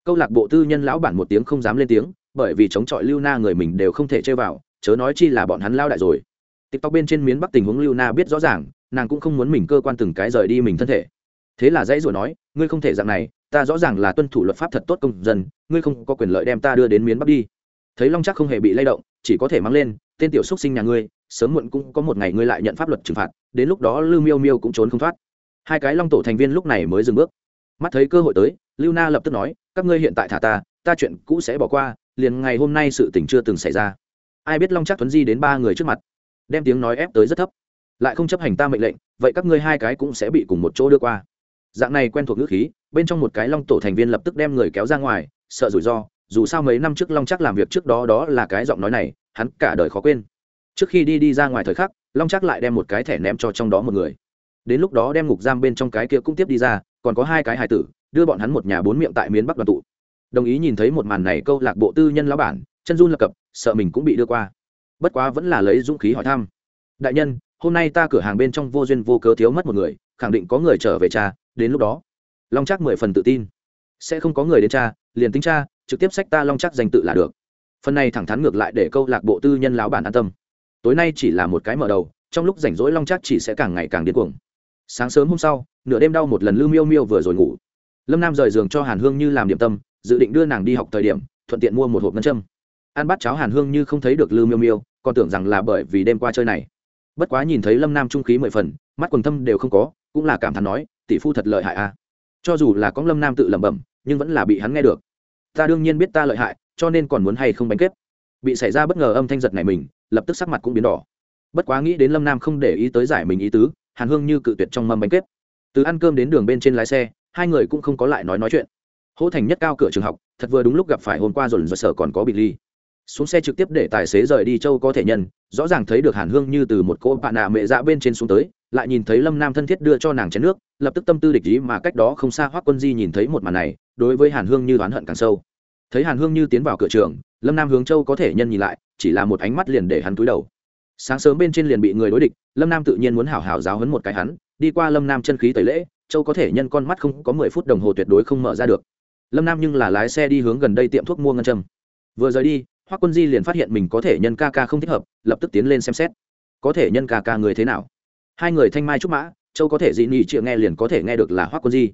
câu lạc bộ tư nhân lão bản một tiếng không dám lên tiếng bởi vì chống chọi lưu na người mình đều không thể chơi vào, chớ nói chi là bọn hắn lao đại rồi. Tiktok bên trên miến bắc tình huống lưu na biết rõ ràng, nàng cũng không muốn mình cơ quan từng cái rời đi mình thân thể. Thế là dãy rồi nói, ngươi không thể dạng này, ta rõ ràng là tuân thủ luật pháp thật tốt công dân, ngươi không có quyền lợi đem ta đưa đến miến bắc đi. Thấy long chắc không hề bị lay động, chỉ có thể mang lên, tên tiểu xúc sinh nhà ngươi, sớm muộn cũng có một ngày ngươi lại nhận pháp luật trừng phạt, đến lúc đó lưu miêu miêu cũng trốn không thoát. Hai cái long tổ thành viên lúc này mới dừng bước. Mắt thấy cơ hội tới, lưu na lập tức nói, các ngươi hiện tại thả ta ta chuyện cũ sẽ bỏ qua liền ngày hôm nay sự tình chưa từng xảy ra. Ai biết long chắc tuấn di đến ba người trước mặt, đem tiếng nói ép tới rất thấp. Lại không chấp hành ta mệnh lệnh, vậy các ngươi hai cái cũng sẽ bị cùng một chỗ đưa qua. Dạng này quen thuộc ngữ khí, bên trong một cái long tổ thành viên lập tức đem người kéo ra ngoài, sợ rủi ro, dù sao mấy năm trước long chắc làm việc trước đó đó là cái giọng nói này, hắn cả đời khó quên. Trước khi đi đi ra ngoài thời khắc, long chắc lại đem một cái thẻ ném cho trong đó một người. Đến lúc đó đem ngục giam bên trong cái kia cũng tiếp đi ra, còn có hai cái hài tử, đưa bọn hắn một nhà bốn miệng tại miến bắc đoàn tụ đồng ý nhìn thấy một màn này câu lạc bộ tư nhân lão bản, chân run lập cập, sợ mình cũng bị đưa qua. Bất quá vẫn là lấy dũng khí hỏi thăm. Đại nhân, hôm nay ta cửa hàng bên trong vô duyên vô cớ thiếu mất một người, khẳng định có người trở về cha, đến lúc đó, long chắc mười phần tự tin. Sẽ không có người đến cha, liền tính cha, trực tiếp sách ta long chắc danh tự là được. Phần này thẳng thắn ngược lại để câu lạc bộ tư nhân lão bản an tâm. Tối nay chỉ là một cái mở đầu, trong lúc rảnh rỗi long chắc chỉ sẽ càng ngày càng điên cuồng. Sáng sớm hôm sau, nửa đêm đau một lần lư miêu miêu vừa rồi ngủ. Lâm nam rời giường cho hàn hương như làm điểm tâm dự định đưa nàng đi học thời điểm, thuận tiện mua một hộp ngân châm. Ăn bát cháo hàn hương như không thấy được lưu miêu miêu, còn tưởng rằng là bởi vì đêm qua chơi này. Bất quá nhìn thấy lâm nam trung khí mười phần, mắt quần thâm đều không có, cũng là cảm thán nói, tỷ phu thật lợi hại a cho dù là có lâm nam tự lẩm bẩm, nhưng vẫn là bị hắn nghe được. Ta đương nhiên biết ta lợi hại, cho nên còn muốn hay không bánh kết bị xảy ra bất ngờ âm thanh giật này mình, lập tức sắc mặt cũng biến đỏ. Bất quá nghĩ đến lâm nam không để ý tới giải mình ý tứ, hàn hương như cự tuyệt trong mâm bánh kết từ ăn cơm đến đường bên trên lái xe, hai người cũng không có lại nói nói chuyện hỗ thành nhất cao cửa trường học, thật vừa đúng lúc gặp phải hôm qua dồn rồi sở còn có bị ly. Xuống xe trực tiếp để tài xế rời đi châu có thể nhân, rõ ràng thấy được hàn hương như từ một cô bạn nạ mẹ dạ bên trên xuống tới, lại nhìn thấy lâm nam thân thiết đưa cho nàng chén nước, lập tức tâm tư địch ý mà cách đó không xa hoác quân di nhìn thấy một màn này, đối với hàn hương như oán hận càng sâu. Thấy hàn hương như tiến vào cửa trường, lâm nam hướng châu có thể nhân nhìn lại, chỉ là một ánh mắt liền để hắn túi đầu. Sáng sớm bên trên liền bị người đối địch, lâm nam tự nhiên muốn hảo hảo giáo hấn một cái hắn, đi qua lâm nam chân khí tẩy lễ, châu có thể nhân con mắt không có mười phút đồng hồ tuyệt đối không mở ra được lâm nam nhưng là lái xe đi hướng gần đây tiệm thuốc mua ngân châm. Vừa rời đi hoa quân di liền phát hiện mình có thể nhân ca ca không thích hợp, lập tức tiến lên xem xét. Có thể nhân ca ca người thế nào? Hai người thanh mai trúc mã, châu có thể dị nghị chịu nghe liền có thể nghe được là hoa quân di.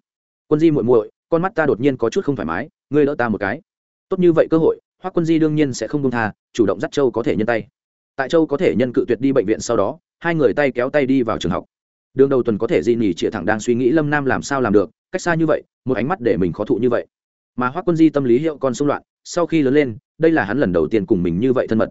Quân di muội muội, con mắt ta đột nhiên có chút không thoải mái, ngươi đỡ ta một cái. Tốt như vậy cơ hội hoa quân di đương nhiên sẽ không công tha, chủ động dắt châu có thể nhân tay. Tại châu có thể nhân cự tuyệt đi bệnh viện sau đó, hai người tay kéo tay đi vào trường học. Đường đầu tuần có thể di nỉ chĩa thẳng đang suy nghĩ lâm nam làm sao làm được, cách xa như vậy, một ánh mắt để mình khó thụ như vậy mà hoắc quân di tâm lý hiệu con xung loạn, sau khi lớn lên, đây là hắn lần đầu tiên cùng mình như vậy thân mật.